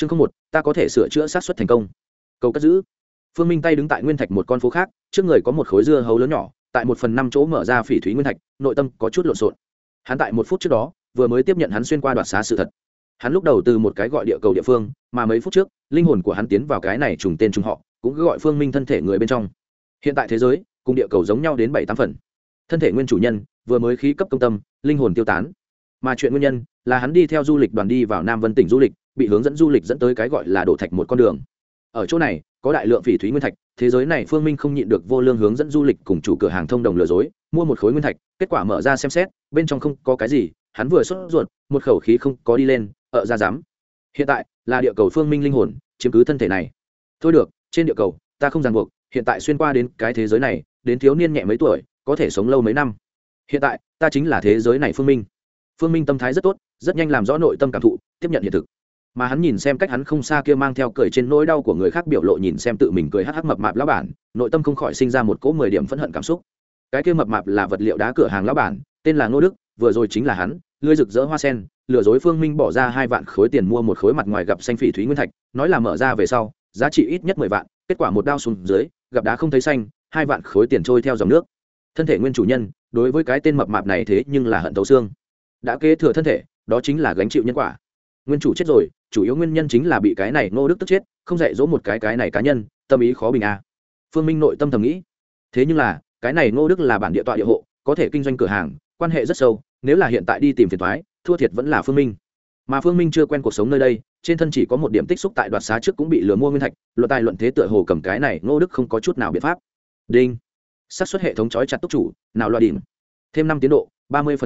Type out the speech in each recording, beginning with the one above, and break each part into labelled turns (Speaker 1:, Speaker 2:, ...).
Speaker 1: chương không một, ta có thể sửa chữa sát xuất thành công. Cầu cất giữ. Phương minh tay đứng tại nguyên thạch một con phố khác, trước người có một khối dưa hấu lớn nhỏ, tại một phần năm chỗ mở ra phỉ thúy nguyên thạch, nội tâm có chút lộn xộn. Hắn tại một phút trước đó, vừa mới tiếp nhận hắn xuyên qua đoạt xá sự thật. Hắn lúc đầu từ một cái gọi địa cầu địa phương, mà mấy phút trước, linh hồn của hắn tiến vào cái này trùng tên trùng họ, cũng cứ gọi phương minh thân thể người bên trong. Hiện tại thế giới, cùng địa cầu giống nhau đến bảy tám phần. Thân thể nguyên chủ nhân, vừa mới khí cấp công tâm, linh hồn tiêu tán. Mà chuyện nguyên nhân là hắn đi theo du lịch đoàn đi vào nam vân tỉnh du lịch bị hướng dẫn du lịch dẫn tới cái gọi là đổ thạch một con đường. Ở chỗ này, có đại lượng phỉ thúy nguyên thạch, thế giới này phương minh không nhịn được vô lương hướng dẫn du lịch cùng chủ cửa hàng thông đồng lừa dối, mua một khối nguyên thạch, kết quả mở ra xem xét, bên trong không có cái gì, hắn vừa sốt ruột, một khẩu khí không có đi lên ở ra dám. Hiện tại là địa cầu phương minh linh hồn, chiếm cứ thân thể này. Thôi được, trên địa cầu, ta không ràng buộc, hiện tại xuyên qua đến cái thế giới này, đến thiếu niên nhẹ mấy tuổi, có thể sống lâu mấy năm. Hiện tại, ta chính là thế giới này phương minh. Phương minh tâm thái rất tốt, rất nhanh làm rõ nội tâm cảm thụ, tiếp nhận hiện thực mà hắn nhìn xem cách hắn không xa kia mang theo cười trên nỗi đau của người khác biểu lộ nhìn xem tự mình cười hắc hắc mập mạp lão bản, nội tâm không khỏi sinh ra một cỗ mười điểm phẫn hận cảm xúc. Cái kia mập mạp là vật liệu đá cửa hàng lão bản, tên là ngô đức, vừa rồi chính là hắn lươi rực rỡ hoa sen, lừa dối phương minh bỏ ra hai vạn khối tiền mua một khối mặt ngoài gặp xanh phỉ thúy nguyên thạch, nói là mở ra về sau, giá trị ít nhất mười vạn, kết quả một đao xuống dưới, gặp đá không thấy xanh, hai vạn khối tiền trôi theo dòng nước. Thân thể nguyên chủ nhân, đối với cái tên mập mạp này thế nhưng là hận tấu xương. Đã kế thừa thân thể, đó chính là gánh chịu nhân quả. Nguyên chủ chết rồi chủ yếu nguyên nhân chính là bị cái này ngô đức tức chết, không dạy dỗ một cái cái này cá nhân, tâm ý khó bình a. Phương minh nội tâm thầm nghĩ. Thế nhưng là, cái này ngô đức là bản địa tọa địa hộ, có thể kinh doanh cửa hàng, quan hệ rất sâu, nếu là hiện tại đi tìm phiền thoái thua thiệt vẫn là phương minh. Mà phương minh chưa quen cuộc sống nơi đây, trên thân chỉ có một điểm tích xúc tại đoạt xá trước cũng bị lừa mua nguyên thạch, luận tài luận thế tựa hồ cầm cái này ngô đức không có chút nào biện pháp. Đinh. Xác suất hệ thống trói chặt túc chủ, nào loại điểm thêm năm tiến độ, ba mươi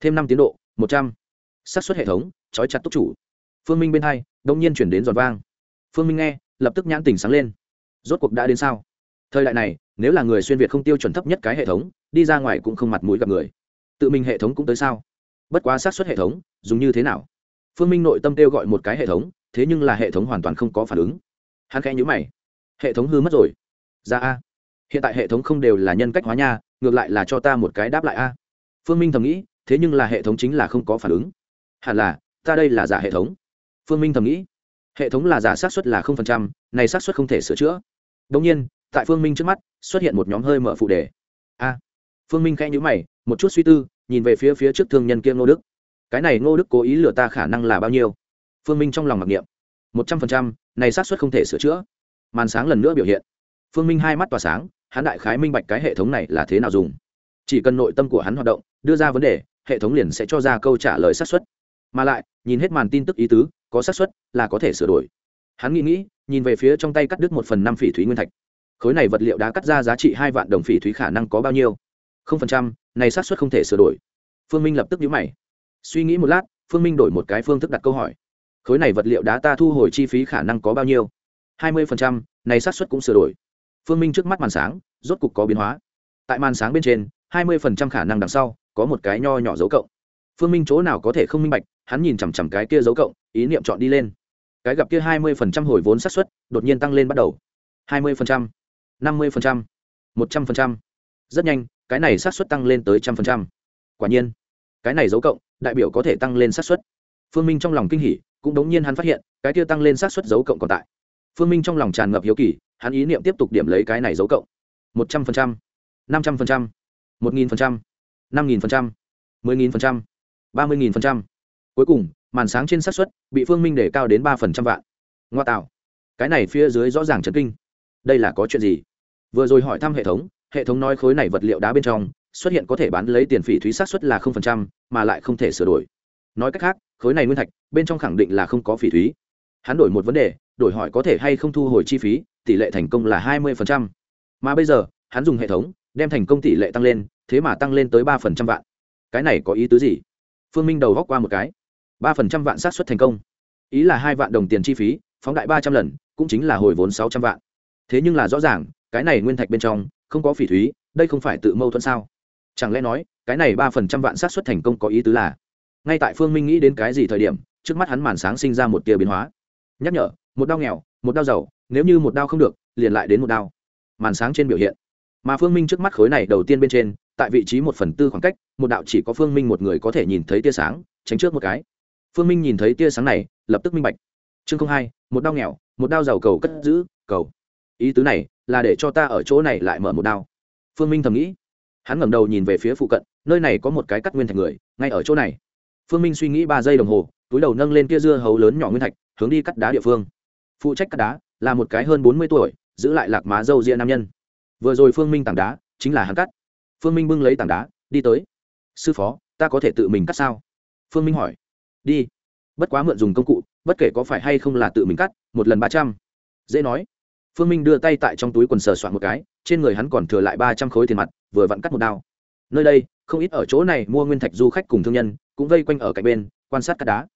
Speaker 1: thêm năm tiến độ, một trăm. Xác suất hệ thống, trói chặt túc chủ phương minh bên hai đông nhiên chuyển đến giòn vang. Phương minh nghe, lập tức nhãn tình sáng lên. Rốt cuộc đã đến sao? Thời đại này, nếu là người xuyên việt không tiêu chuẩn thấp nhất cái hệ thống, đi ra ngoài cũng không mặt mũi gặp người. Tự mình hệ thống cũng tới sao? Bất quá xác suất hệ thống, dùng như thế nào? Phương minh nội tâm kêu gọi một cái hệ thống, thế nhưng là hệ thống hoàn toàn không có phản ứng. Hắn khẽ nhữ mày. Hệ thống hư mất rồi. Ra a. Hiện tại hệ thống không đều là nhân cách hóa nha, ngược lại là cho ta một cái đáp lại a. Phương minh thầm nghĩ, thế nhưng là hệ thống chính là không có phản ứng. Hẳn là, ta đây là giả hệ thống phương minh thầm nghĩ, hệ thống là giả xác suất là không phần trăm, này xác suất không thể sửa chữa. Đ ỗ n g nhiên, tại phương minh trước mắt, xuất hiện một nhóm hơi mở phụ đề. A, phương minh khẽ nhữ mày, một chút suy tư, nhìn về phía phía trước thương nhân kia ngô đức. Cái này ngô đức cố ý lừa ta khả năng là bao nhiêu? Phương minh trong lòng mặc niệm. Một trăm phần trăm, này xác suất không thể sửa chữa. Màn sáng lần nữa biểu hiện. Phương minh hai mắt tỏa sáng, hắn đại khái minh bạch cái hệ thống này là thế nào dùng. Chỉ cần nội tâm của hắn hoạt động, đưa ra vấn đề, hệ thống liền sẽ cho ra câu trả lời xác suất. Mà lại, nhìn hết màn tin tức ý tứ có xác suất là có thể sửa đổi. Hắn nghĩ nghĩ, nhìn về phía trong tay cắt đứt một phần năm phỉ thúy nguyên thạch. Khối này vật liệu đã cắt ra giá trị hai vạn đồng phỉ thúy khả năng có bao nhiêu? Không phần trăm, này xác suất không thể sửa đổi. Phương minh lập tức nhíu mày. Suy nghĩ một lát, phương minh đổi một cái phương thức đặt câu hỏi. Khối này vật liệu đá ta thu hồi chi phí khả năng có bao nhiêu? Hai mươi phần trăm, này xác suất cũng sửa đổi. Phương minh trước mắt màn sáng, rốt cục có biến hóa. Tại màn sáng bên trên, hai mươi phần trăm khả năng đằng sau, có một cái nho nhỏ dấu cộng phương minh chỗ nào có thể không minh bạch, hắn nhìn chằm chằm cái kia dấu cộng, ý niệm chọn đi lên. Cái gặp kia hai mươi phần trăm hồi vốn xác suất đột nhiên tăng lên bắt đầu. hai mươi phần trăm, năm mươi phần trăm, một trăm phần trăm. Rất nhanh, cái này xác suất tăng lên tới trăm phần trăm. Quả nhiên, cái này dấu cộng, đại biểu có thể tăng lên xác suất. Phương minh trong lòng kinh hỉ, cũng đống nhiên hắn phát hiện, cái kia tăng lên xác suất dấu cộng còn tại. Phương minh trong lòng tràn ngập hiếu kỳ, hắn ý niệm tiếp tục điểm lấy cái này dấu cộng. một trăm phần trăm, năm trăm phần trăm, một nghìn phần trăm, năm nghìn phần trăm, mười nghìn phần trăm ba mươi nghìn phần trăm. Cuối cùng, màn sáng trên xác suất bị phương minh để cao đến ba phần trăm vạn. Ngoa tạo. Cái này phía dưới rõ ràng chấn kinh. Đây là có chuyện gì? Vừa rồi hỏi thăm hệ thống hệ thống nói khối này vật liệu đá bên trong xuất hiện có thể bán lấy tiền phỉ thúy xác suất là không phần trăm, mà lại không thể sửa đổi. Nói cách khác, khối này nguyên thạch bên trong khẳng định là không có phỉ thúy. Hắn đổi một vấn đề, đổi hỏi có thể hay không thu hồi chi phí, tỷ lệ thành công là hai mươi mà bây giờ, hắn dùng hệ thống, đem thành công tỷ lệ tăng lên, thế mà tăng lên tới ba phần trăm vạn. Cái này có ý tứ gì? Phương minh đầu góc qua một cái. Ba phần trăm vạn sát xuất thành công. Ý là hai vạn đồng tiền chi phí, phóng đại ba trăm lần, cũng chính là hồi vốn sáu trăm vạn. Thế nhưng là rõ ràng, cái này nguyên thạch bên trong, không có phỉ thúy, đây không phải tự mâu thuẫn sao? Chẳng lẽ nói, cái này ba phần trăm vạn sát xuất thành công có ý tứ là, ngay tại phương minh nghĩ đến cái gì thời điểm, trước mắt hắn màn sáng sinh ra một tia biến hóa. Nhắc nhở, một đau nghèo, một đau giàu, nếu như một đau không được, liền lại đến một đau màn sáng trên biểu hiện. Mà phương minh trước mắt khối này đầu tiên bên trên tại vị trí một phần tư khoảng cách, một đạo chỉ có phương minh một người có thể nhìn thấy tia sáng, tránh trước một cái. Phương minh nhìn thấy tia sáng này, lập tức minh bạch. Chương không hai, một đao nghèo, một đao giàu cầu cất giữ, cầu. Ý tứ này là để cho ta ở chỗ này lại mở một đao. Phương minh thầm nghĩ. Hắn ngẩng đầu nhìn về phía phụ cận, nơi này có một cái cắt nguyên thạch người, ngay ở chỗ này. Phương minh suy nghĩ ba giây đồng hồ, túi đầu nâng lên kia dưa hấu lớn nhỏ nguyên thạch, hướng đi cắt đá địa phương. Phụ trách cắt đá là một cái hơn bốn mươi tuổi, giữ lại lạc má dâu ria nam nhân. Vừa rồi phương minh tảng đá chính là hắn cắt phương minh bưng lấy tảng đá, đi tới. Sư phó, ta có thể tự mình cắt sao? Phương minh hỏi. Đi. Bất quá mượn dùng công cụ, bất kể có phải hay không là tự mình cắt, một lần ba trăm. Dễ nói. Phương minh đưa tay tại trong túi quần sờ soạn một cái, trên người hắn còn thừa lại ba trăm khối tiền mặt, vừa vặn cắt một đao. Nơi đây, không ít ở chỗ này mua nguyên thạch du khách cùng thương nhân, cũng vây quanh ở cạnh bên, quan sát cắt đá.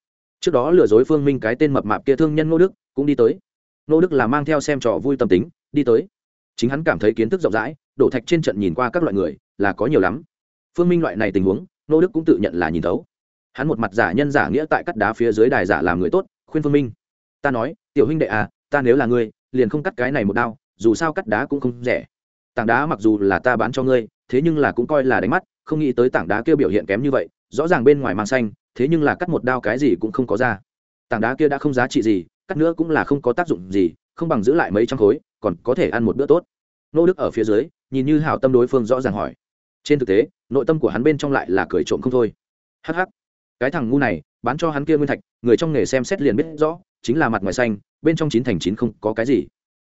Speaker 1: Trước đó lừa dối phương minh cái tên mập mạp kia thương nhân ngô đức, cũng đi tới. Ngô đức là mang theo xem trò vui tâm tính, đi tới. Chính hắn cảm thấy kiến thức rộng rãi, đổ thạch trên trận nhìn qua các loại người là có nhiều lắm. Phương minh loại này tình huống, Nô đức cũng tự nhận là nhìn thấu. Hắn một mặt giả nhân giả nghĩa tại cắt đá phía dưới đài giả làm người tốt, khuyên phương minh. Ta nói, tiểu huynh đệ à ta nếu là ngươi, liền không cắt cái này một đao, dù sao cắt đá cũng không rẻ. Tảng đá mặc dù là ta bán cho ngươi, thế nhưng là cũng coi là đánh mắt, không nghĩ tới tảng đá kia biểu hiện kém như vậy, rõ ràng bên ngoài mang xanh, thế nhưng là cắt một đao cái gì cũng không có ra. Tảng đá kia đã không giá trị gì, cắt nữa cũng là không có tác dụng gì, không bằng giữ lại mấy trăm khối, còn có thể ăn một bữa tốt. Nô đức ở phía dưới, nhìn như hảo tâm đối phương rõ ràng hỏi trên thực tế, nội tâm của hắn bên trong lại là cười trộm không thôi. Hắc hắc, cái thằng ngu này, bán cho hắn kia nguyên thạch, người trong nghề xem xét liền biết rõ, chính là mặt ngoài xanh, bên trong chín thành chín không có cái gì.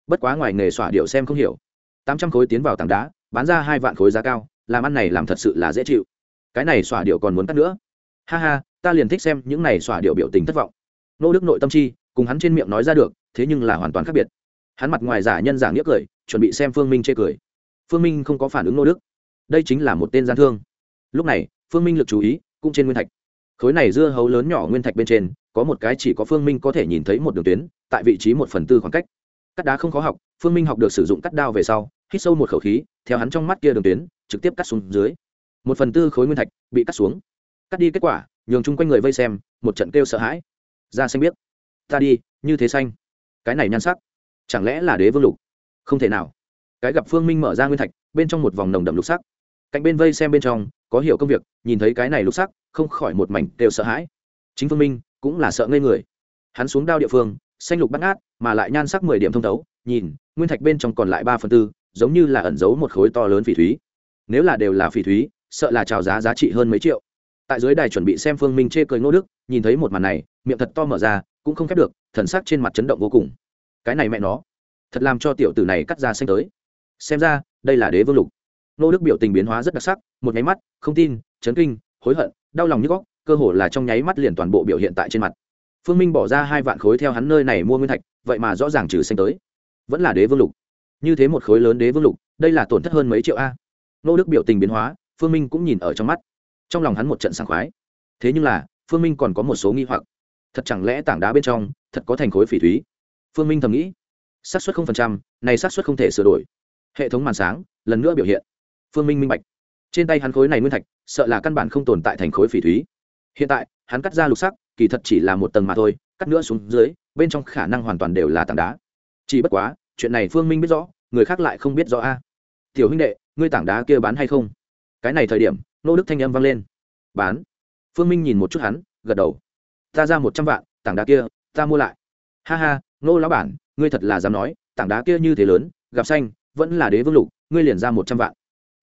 Speaker 1: Bất quá ngoài nghề xỏa điệu xem không hiểu. Tám trăm khối tiến vào tảng đá, bán ra hai vạn khối giá cao, làm ăn này làm thật sự là dễ chịu. Cái này xỏa điệu còn muốn cắt nữa. Ha ha, ta liền thích xem những này xỏa điệu biểu tình thất vọng. Nô đức nội tâm chi, cùng hắn trên miệng nói ra được, thế nhưng là hoàn toàn khác biệt. Hắn mặt ngoài giả nhân giả nghĩa cười, chuẩn bị xem phương minh chê cười. Phương minh không có phản ứng nô đức đây chính là một tên gian thương. Lúc này, phương minh lực chú ý cũng trên nguyên thạch. Khối này dưa hấu lớn nhỏ nguyên thạch bên trên, có một cái chỉ có phương minh có thể nhìn thấy một đường tuyến, tại vị trí một phần tư khoảng cách. Cắt đá không khó học, phương minh học được sử dụng cắt đao về sau, hít sâu một khẩu khí, theo hắn trong mắt kia đường tuyến, trực tiếp cắt xuống dưới. Một phần tư khối nguyên thạch bị cắt xuống. Cắt đi kết quả, nhường chung quanh người vây xem, một trận kêu sợ hãi. Ra xanh biết ta đi, như thế xanh. Cái này nhan sắc, chẳng lẽ là đế vương lục? Không thể nào. Cái gặp phương minh mở ra nguyên thạch, bên trong một vòng nồng đậm lục sắc cạnh bên vây xem bên trong, có hiểu công việc, nhìn thấy cái này lúc sắc, không khỏi một mảnh đều sợ hãi. Chính phương minh cũng là sợ ngây người. Hắn xuống đao địa phương, xanh lục bắt ngát, mà lại nhan sắc mười điểm thông thấu, nhìn, nguyên thạch bên trong còn lại ba phần tư, giống như là ẩn giấu một khối to lớn phỉ thúy. Nếu là đều là phỉ thúy, sợ là trào giá giá trị hơn mấy triệu. Tại dưới đài chuẩn bị xem phương minh chê cười ngô đức, nhìn thấy một màn này, miệng thật to mở ra, cũng không khép được, thần sắc trên mặt chấn động vô cùng. Cái này mẹ nó, thật làm cho tiểu tử này cắt ra xanh tới. Xem ra, đây là đế vương lục. Nô đức biểu tình biến hóa rất đặc sắc, một nháy mắt, không tin, chấn kinh, hối hận, đau lòng như góc cơ hồ là trong nháy mắt liền toàn bộ biểu hiện tại trên mặt. Phương minh bỏ ra hai vạn khối theo hắn nơi này mua nguyên thạch, vậy mà rõ ràng trừ xanh tới. Vẫn là đế vương lục. Như thế một khối lớn đế vương lục, đây là tổn thất hơn mấy triệu a. Nô đức biểu tình biến hóa, phương minh cũng nhìn ở trong mắt. Trong lòng hắn một trận sảng khoái. Thế nhưng là, phương minh còn có một số nghi hoặc. Thật chẳng lẽ tảng đá bên trong, thật có thành khối phỉ thúy? Phương minh thầm nghĩ. Xác suất không phần trăm, này xác suất không thể sửa đổi. Hệ thống màn sáng, lần nữa biểu hiện phương minh minh bạch. Trên tay hắn khối này nguyên thạch, sợ là căn bản không tồn tại thành khối phỉ thúy. Hiện tại, hắn cắt ra lục sắc, kỳ thật chỉ là một tầng mà thôi, cắt nữa xuống dưới, bên trong khả năng hoàn toàn đều là tảng đá. Chỉ bất quá, chuyện này phương minh biết rõ, người khác lại không biết rõ a. Tiểu huynh đệ, ngươi tảng đá kia bán hay không? Cái này thời điểm, nô đức thanh âm vang lên. Bán. Phương minh nhìn một chút hắn, gật đầu. Ta ra một trăm vạn, tảng đá kia, ta mua lại. Ha ha, nô lão bản, ngươi thật là dám nói, tảng đá kia như thế lớn, gặp xanh, vẫn là đế vương lục, ngươi liền ra một trăm vạn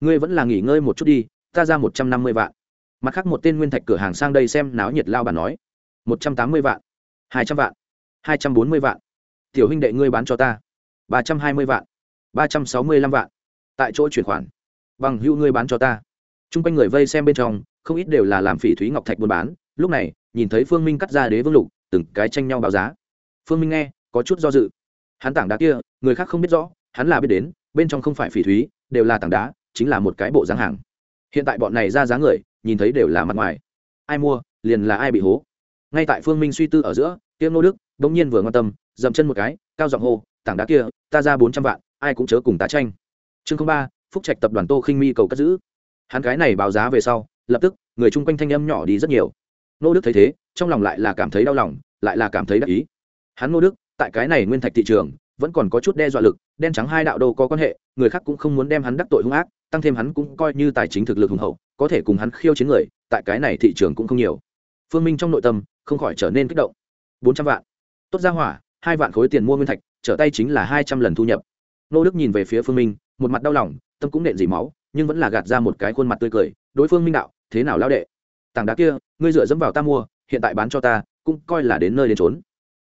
Speaker 1: ngươi vẫn là nghỉ ngơi một chút đi, ta ra một trăm năm mươi vạn. Mặt khác một tên nguyên thạch cửa hàng sang đây xem náo nhiệt lao bà nói. một trăm tám mươi vạn, hai trăm vạn, hai trăm bốn mươi vạn. Tiểu huynh đệ ngươi bán cho ta. ba trăm hai mươi vạn, ba trăm sáu mươi lăm vạn. Tại chỗ chuyển khoản. Bằng hữu ngươi bán cho ta. T r u n g quanh người vây xem bên trong, không ít đều là làm phỉ thúy ngọc thạch buôn bán. Lúc này, nhìn thấy phương minh cắt ra đế vương lục, từng cái tranh nhau báo giá. Phương minh nghe, có chút do dự. Hắn tảng đá kia, người khác không biết rõ, hắn là biết đến, bên trong không phải phỉ thúy, đều là tảng đá chính là một cái bộ dáng hàng. Hiện tại bọn này ra giá người, nhìn thấy đều là mặt ngoài. Ai mua, liền là ai bị hố. Ngay tại phương minh suy tư ở giữa, tiêm nô đức bỗng nhiên vừa quan tâm, dậm chân một cái, cao giọng hô, tảng đá kia, ta ra bốn trăm vạn, ai cũng chớ cùng tá tranh. Chương ba, phúc trạch tập đoàn tô khinh mi cầu cất giữ. Hắn cái này báo giá về sau, lập tức, người chung quanh thanh âm nhỏ đi rất nhiều. Nô đức thấy thế, trong lòng lại là cảm thấy đau lòng, lại là cảm thấy đắc ý. Hắn nô đức, tại cái này nguyên thạch thị trường vẫn còn có chút đe dọa lực, đen trắng hai đạo đâu có quan hệ, người khác cũng không muốn đem hắn đắc tội hung ác, tăng thêm hắn cũng coi như tài chính thực lực hùng hậu, có thể cùng hắn khiêu chiến người, tại cái này thị trường cũng không nhiều. Phương minh trong nội tâm không khỏi trở nên kích động. Bốn trăm vạn. Tốt ra hỏa, hai vạn khối tiền mua nguyên thạch, trở tay chính là hai trăm lần thu nhập. Nô đức nhìn về phía phương minh, một mặt đau lòng, tâm cũng nện dỉ máu, nhưng vẫn là gạt ra một cái khuôn mặt tươi cười, đối phương minh đạo, thế nào lao đệ? Tảng đá kia, ngươi dựa dẫm vào ta mua, hiện tại bán cho ta, cũng coi là đến nơi đến trốn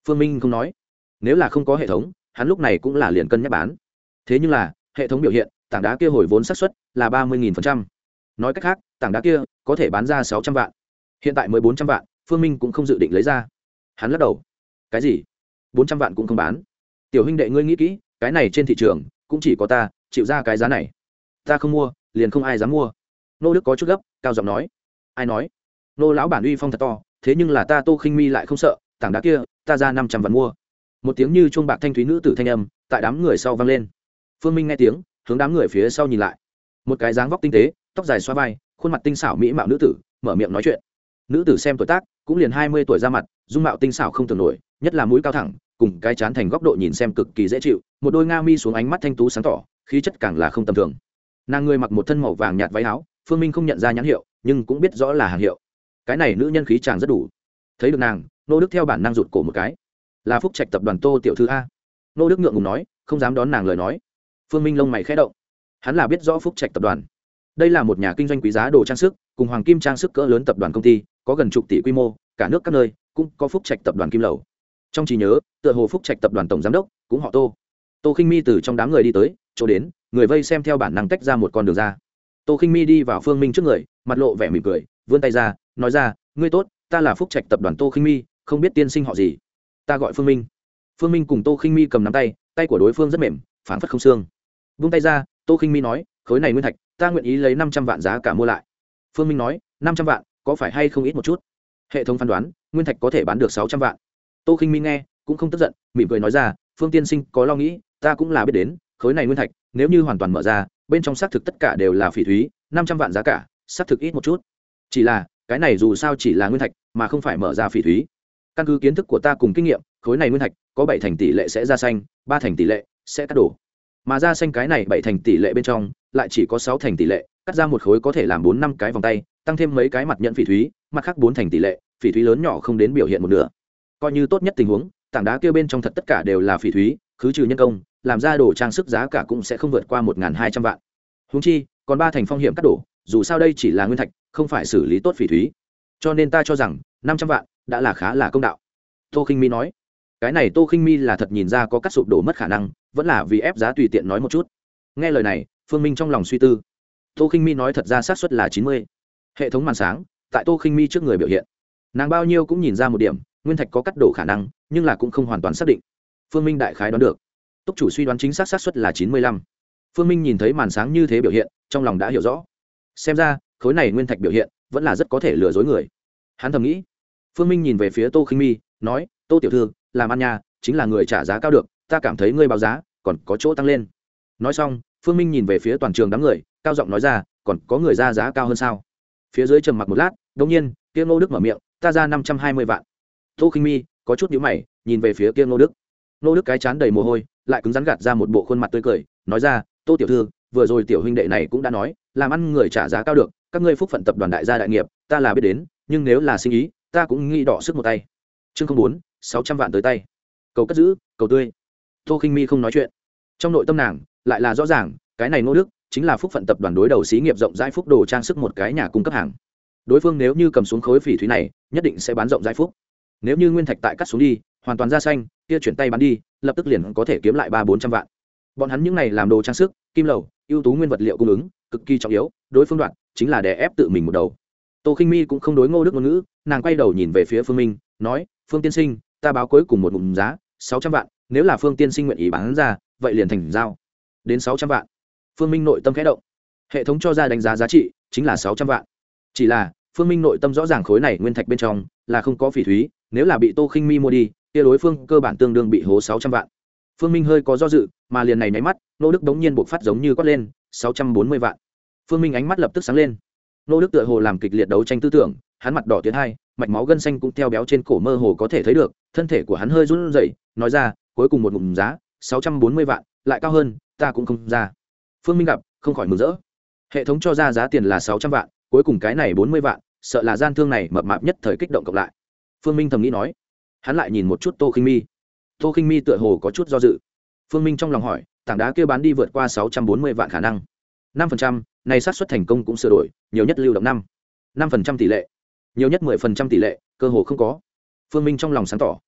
Speaker 1: phương minh không nói. Nếu là không có hệ thống hắn lúc này cũng là liền cân nhắc bán. Thế nhưng là, hệ thống biểu hiện, tảng đá kia hồi vốn xác suất là ba mươi nói cách khác, tảng đá kia có thể bán ra sáu trăm vạn. Hiện tại mới bốn trăm vạn, phương minh cũng không dự định lấy ra. Hắn lắc đầu. Cái gì? bốn trăm vạn cũng không bán. Tiểu huynh đệ ngươi nghĩ kỹ, cái này trên thị trường, cũng chỉ có ta, chịu ra cái giá này. Ta không mua, liền không ai dám mua. Nô đức có chút gấp, cao giọng nói. Ai nói? Nô lão bản uy phong thật to, thế nhưng là ta tô khinh mi lại không sợ, tảng đá kia, ta ra năm trăm vạn mua một tiếng như chuông bạc thanh thúy nữ tử thanh âm tại đám người sau vang lên. Phương minh nghe tiếng, hướng đám người phía sau nhìn lại. Một cái dáng vóc tinh tế, tóc dài xoa vai, khuôn mặt tinh xảo mỹ mạo nữ tử, mở miệng nói chuyện. Nữ tử xem tuổi tác, cũng liền hai mươi tuổi ra mặt, dung mạo tinh xảo không tưởng nổi, nhất là mũi cao thẳng, cùng cái chán thành góc độ nhìn xem cực kỳ dễ chịu, một đôi nga mi xuống ánh mắt thanh tú sáng tỏ, khí chất càng là không tầm thường. Nàng người mặc một thân màu vàng nhạt váy áo, phương minh không nhận ra nhãn hiệu, nhưng cũng biết rõ là hàng hiệu. Cái này nữ nhân khí chàng rất đủ. Thấy được nàng, nô đức theo bản năng rụt cổ một cái là phúc trạch tập đoàn tô tiểu thư a. Nô đức ngượng ngùng nói, không dám đón nàng lời nói. Phương minh lông mày khẽ động. Hắn là biết rõ phúc trạch tập đoàn. Đây là một nhà kinh doanh quý giá đồ trang sức, cùng hoàng kim trang sức cỡ lớn tập đoàn công ty, có gần chục tỷ quy mô, cả nước các nơi cũng có phúc trạch tập đoàn kim lầu. Trong trí nhớ, tựa hồ phúc trạch tập đoàn tổng giám đốc cũng họ tô. Tô khinh mi từ trong đám người đi tới, chỗ đến, người vây xem theo bản năng tách ra một con đường ra. Tô khinh mi đi vào phương minh trước người, mặt lộ vẻ mỉm cười, vươn tay ra, nói ra, ngươi tốt, ta là phúc trạch tập đoàn tô khinh mi, không biết tiên sinh họ gì? Ta gọi phương minh phương minh cùng tô khinh mi cầm nắm tay tay của đối phương rất mềm phản phất không xương vung tay ra tô khinh mi nói khối này nguyên thạch ta nguyện ý lấy năm trăm vạn giá cả mua lại phương minh nói năm trăm vạn có phải hay không ít một chút hệ thống phán đoán nguyên thạch có thể bán được sáu trăm vạn tô khinh mi nghe cũng không tức giận mỉm cười nói ra phương tiên sinh có lo nghĩ ta cũng là biết đến khối này nguyên thạch nếu như hoàn toàn mở ra bên trong xác thực tất cả đều là phỉ thúy năm trăm vạn giá cả xác thực ít một chút chỉ là cái này dù sao chỉ là nguyên thạch mà không phải mở ra phỉ thúy căn cứ kiến thức của ta cùng kinh nghiệm, khối này nguyên thạch có bảy thành tỷ lệ sẽ ra xanh, ba thành tỷ lệ sẽ cắt đổ. Mà ra xanh cái này bảy thành tỷ lệ bên trong, lại chỉ có sáu thành tỷ lệ, cắt ra một khối có thể làm bốn năm cái vòng tay, tăng thêm mấy cái mặt nhận phỉ thúy, mặt khác bốn thành tỷ lệ, phỉ thúy lớn nhỏ không đến biểu hiện một nửa. Coi như tốt nhất tình huống, tảng đá kia bên trong thật tất cả đều là phỉ thúy, khứ trừ nhân công, làm ra đồ trang sức giá cả cũng sẽ không vượt qua một hai trăm vạn. Húng chi, còn ba thành phong hiểm cắt đổ, dù sao đây chỉ là nguyên thạch, không phải xử lý tốt phỉ thúy. Cho nên ta cho rằng, năm trăm vạn đã là khá là công đạo. Tô khinh mi nói, cái này tô khinh mi là thật nhìn ra có cắt sụp đổ mất khả năng, vẫn là vì ép giá tùy tiện nói một chút. Nghe lời này, phương minh trong lòng suy tư. Tô khinh mi nói thật ra xác suất là chín mươi. Hệ thống màn sáng, tại tô khinh mi trước người biểu hiện. Nàng bao nhiêu cũng nhìn ra một điểm, nguyên thạch có cắt đổ khả năng, nhưng là cũng không hoàn toàn xác định. Phương minh đại khái đoán được. Túc chủ suy đoán chính xác xác suất là chín mươi lăm. Phương minh nhìn thấy màn sáng như thế biểu hiện, trong lòng đã hiểu rõ. Xem ra, khối này nguyên thạch biểu hiện vẫn là rất có thể lừa dối người. Hắn thầm nghĩ phương minh nhìn về phía tô khinh mi, nói, tô tiểu thư, làm ăn nhà chính là người trả giá cao được, ta cảm thấy ngươi báo giá, còn có chỗ tăng lên. Nói xong, phương minh nhìn về phía toàn trường đám người, cao giọng nói ra, còn có người ra giá cao hơn sao? Phía dưới trầm mặc một lát đông nhiên kia ngô đức mở miệng, ta ra năm trăm hai mươi vạn. Tô khinh mi có chút nhữ mày, nhìn về phía kia ngô đức. Ngô đức cái chán đầy mồ hôi, lại cứng rắn gạt ra một bộ khuôn mặt tươi cười, nói ra, tô tiểu thư, vừa rồi tiểu huynh đệ này cũng đã nói, làm ăn người trả giá cao được, các ngươi phúc phận tập đoàn đại gia đại nghiệp, ta là biết đến, nhưng nếu là sinh ý ta cũng nghĩ đỏ sức một tay. Chương không bốn, sáu trăm vạn tới tay. Cầu cất giữ, cầu tươi. Tô khinh mi không nói chuyện. Trong nội tâm nàng, lại là rõ ràng, cái này ngô đức chính là phúc phận tập đoàn đối đầu xí nghiệp rộng rãi phúc đồ trang sức một cái nhà cung cấp hàng. Đối phương nếu như cầm xuống khối phỉ thúy này, nhất định sẽ bán rộng rãi phúc. Nếu như nguyên thạch tại cắt xuống đi, hoàn toàn ra xanh, kia chuyển tay bán đi, lập tức liền có thể kiếm lại ba bốn trăm vạn. Bọn hắn những này làm đồ trang sức, kim lầu, ưu tú nguyên vật liệu cung ứng, cực kỳ trọng yếu, đối phương đoạn chính là đè ép tự mình một đầu. Tô khinh mi cũng không đối ngô đức ngôn ngữ nàng quay đầu nhìn về phía phương minh, nói, phương tiên sinh, ta báo cuối cùng một ngụm giá, sáu trăm vạn, nếu là phương tiên sinh nguyện ý bán ra, vậy liền thành giao. Đến sáu trăm vạn. Phương minh nội tâm khẽ động. Hệ thống cho ra đánh giá giá trị chính là sáu trăm vạn. Chỉ là, phương minh nội tâm rõ ràng khối này nguyên thạch bên trong là không có phỉ thúy, nếu là bị tô khinh mi mua đi, kia đối phương cơ bản tương đương bị hố sáu trăm vạn. Phương minh hơi có do dự, mà liền này nháy mắt, nô đức đống nhiên buộc phát giống như quát lên, sáu trăm bốn mươi vạn. Phương minh ánh mắt lập tức sáng lên. Nô đức tựa hồ làm kịch liệt đấu tranh tư tưởng hắn mặt đỏ tiến hai, mạch máu gân xanh cũng theo béo trên cổ mơ hồ có thể thấy được, thân thể của hắn hơi run rẩy, nói ra, cuối cùng một ngụm giá, sáu trăm bốn mươi vạn, lại cao hơn, ta cũng không ra. Phương minh gặp, không khỏi mừng rỡ. Hệ thống cho ra giá tiền là sáu trăm vạn, cuối cùng cái này bốn mươi vạn, sợ là gian thương này mập mạp nhất thời kích động cộng lại. Phương minh thầm nghĩ nói. Hắn lại nhìn một chút tô khinh mi. Tô khinh mi tựa hồ có chút do dự. Phương minh trong lòng hỏi, tảng đá kia bán đi vượt qua sáu trăm bốn mươi vạn khả năng? Năm phần trăm, này xác suất thành công cũng sửa đổi, nhiều nhất lưu động năm. Năm phần trăm tỷ lệ nhiều nhất mười phần trăm tỷ lệ, cơ hồ không có. Phương minh trong lòng sáng tỏ.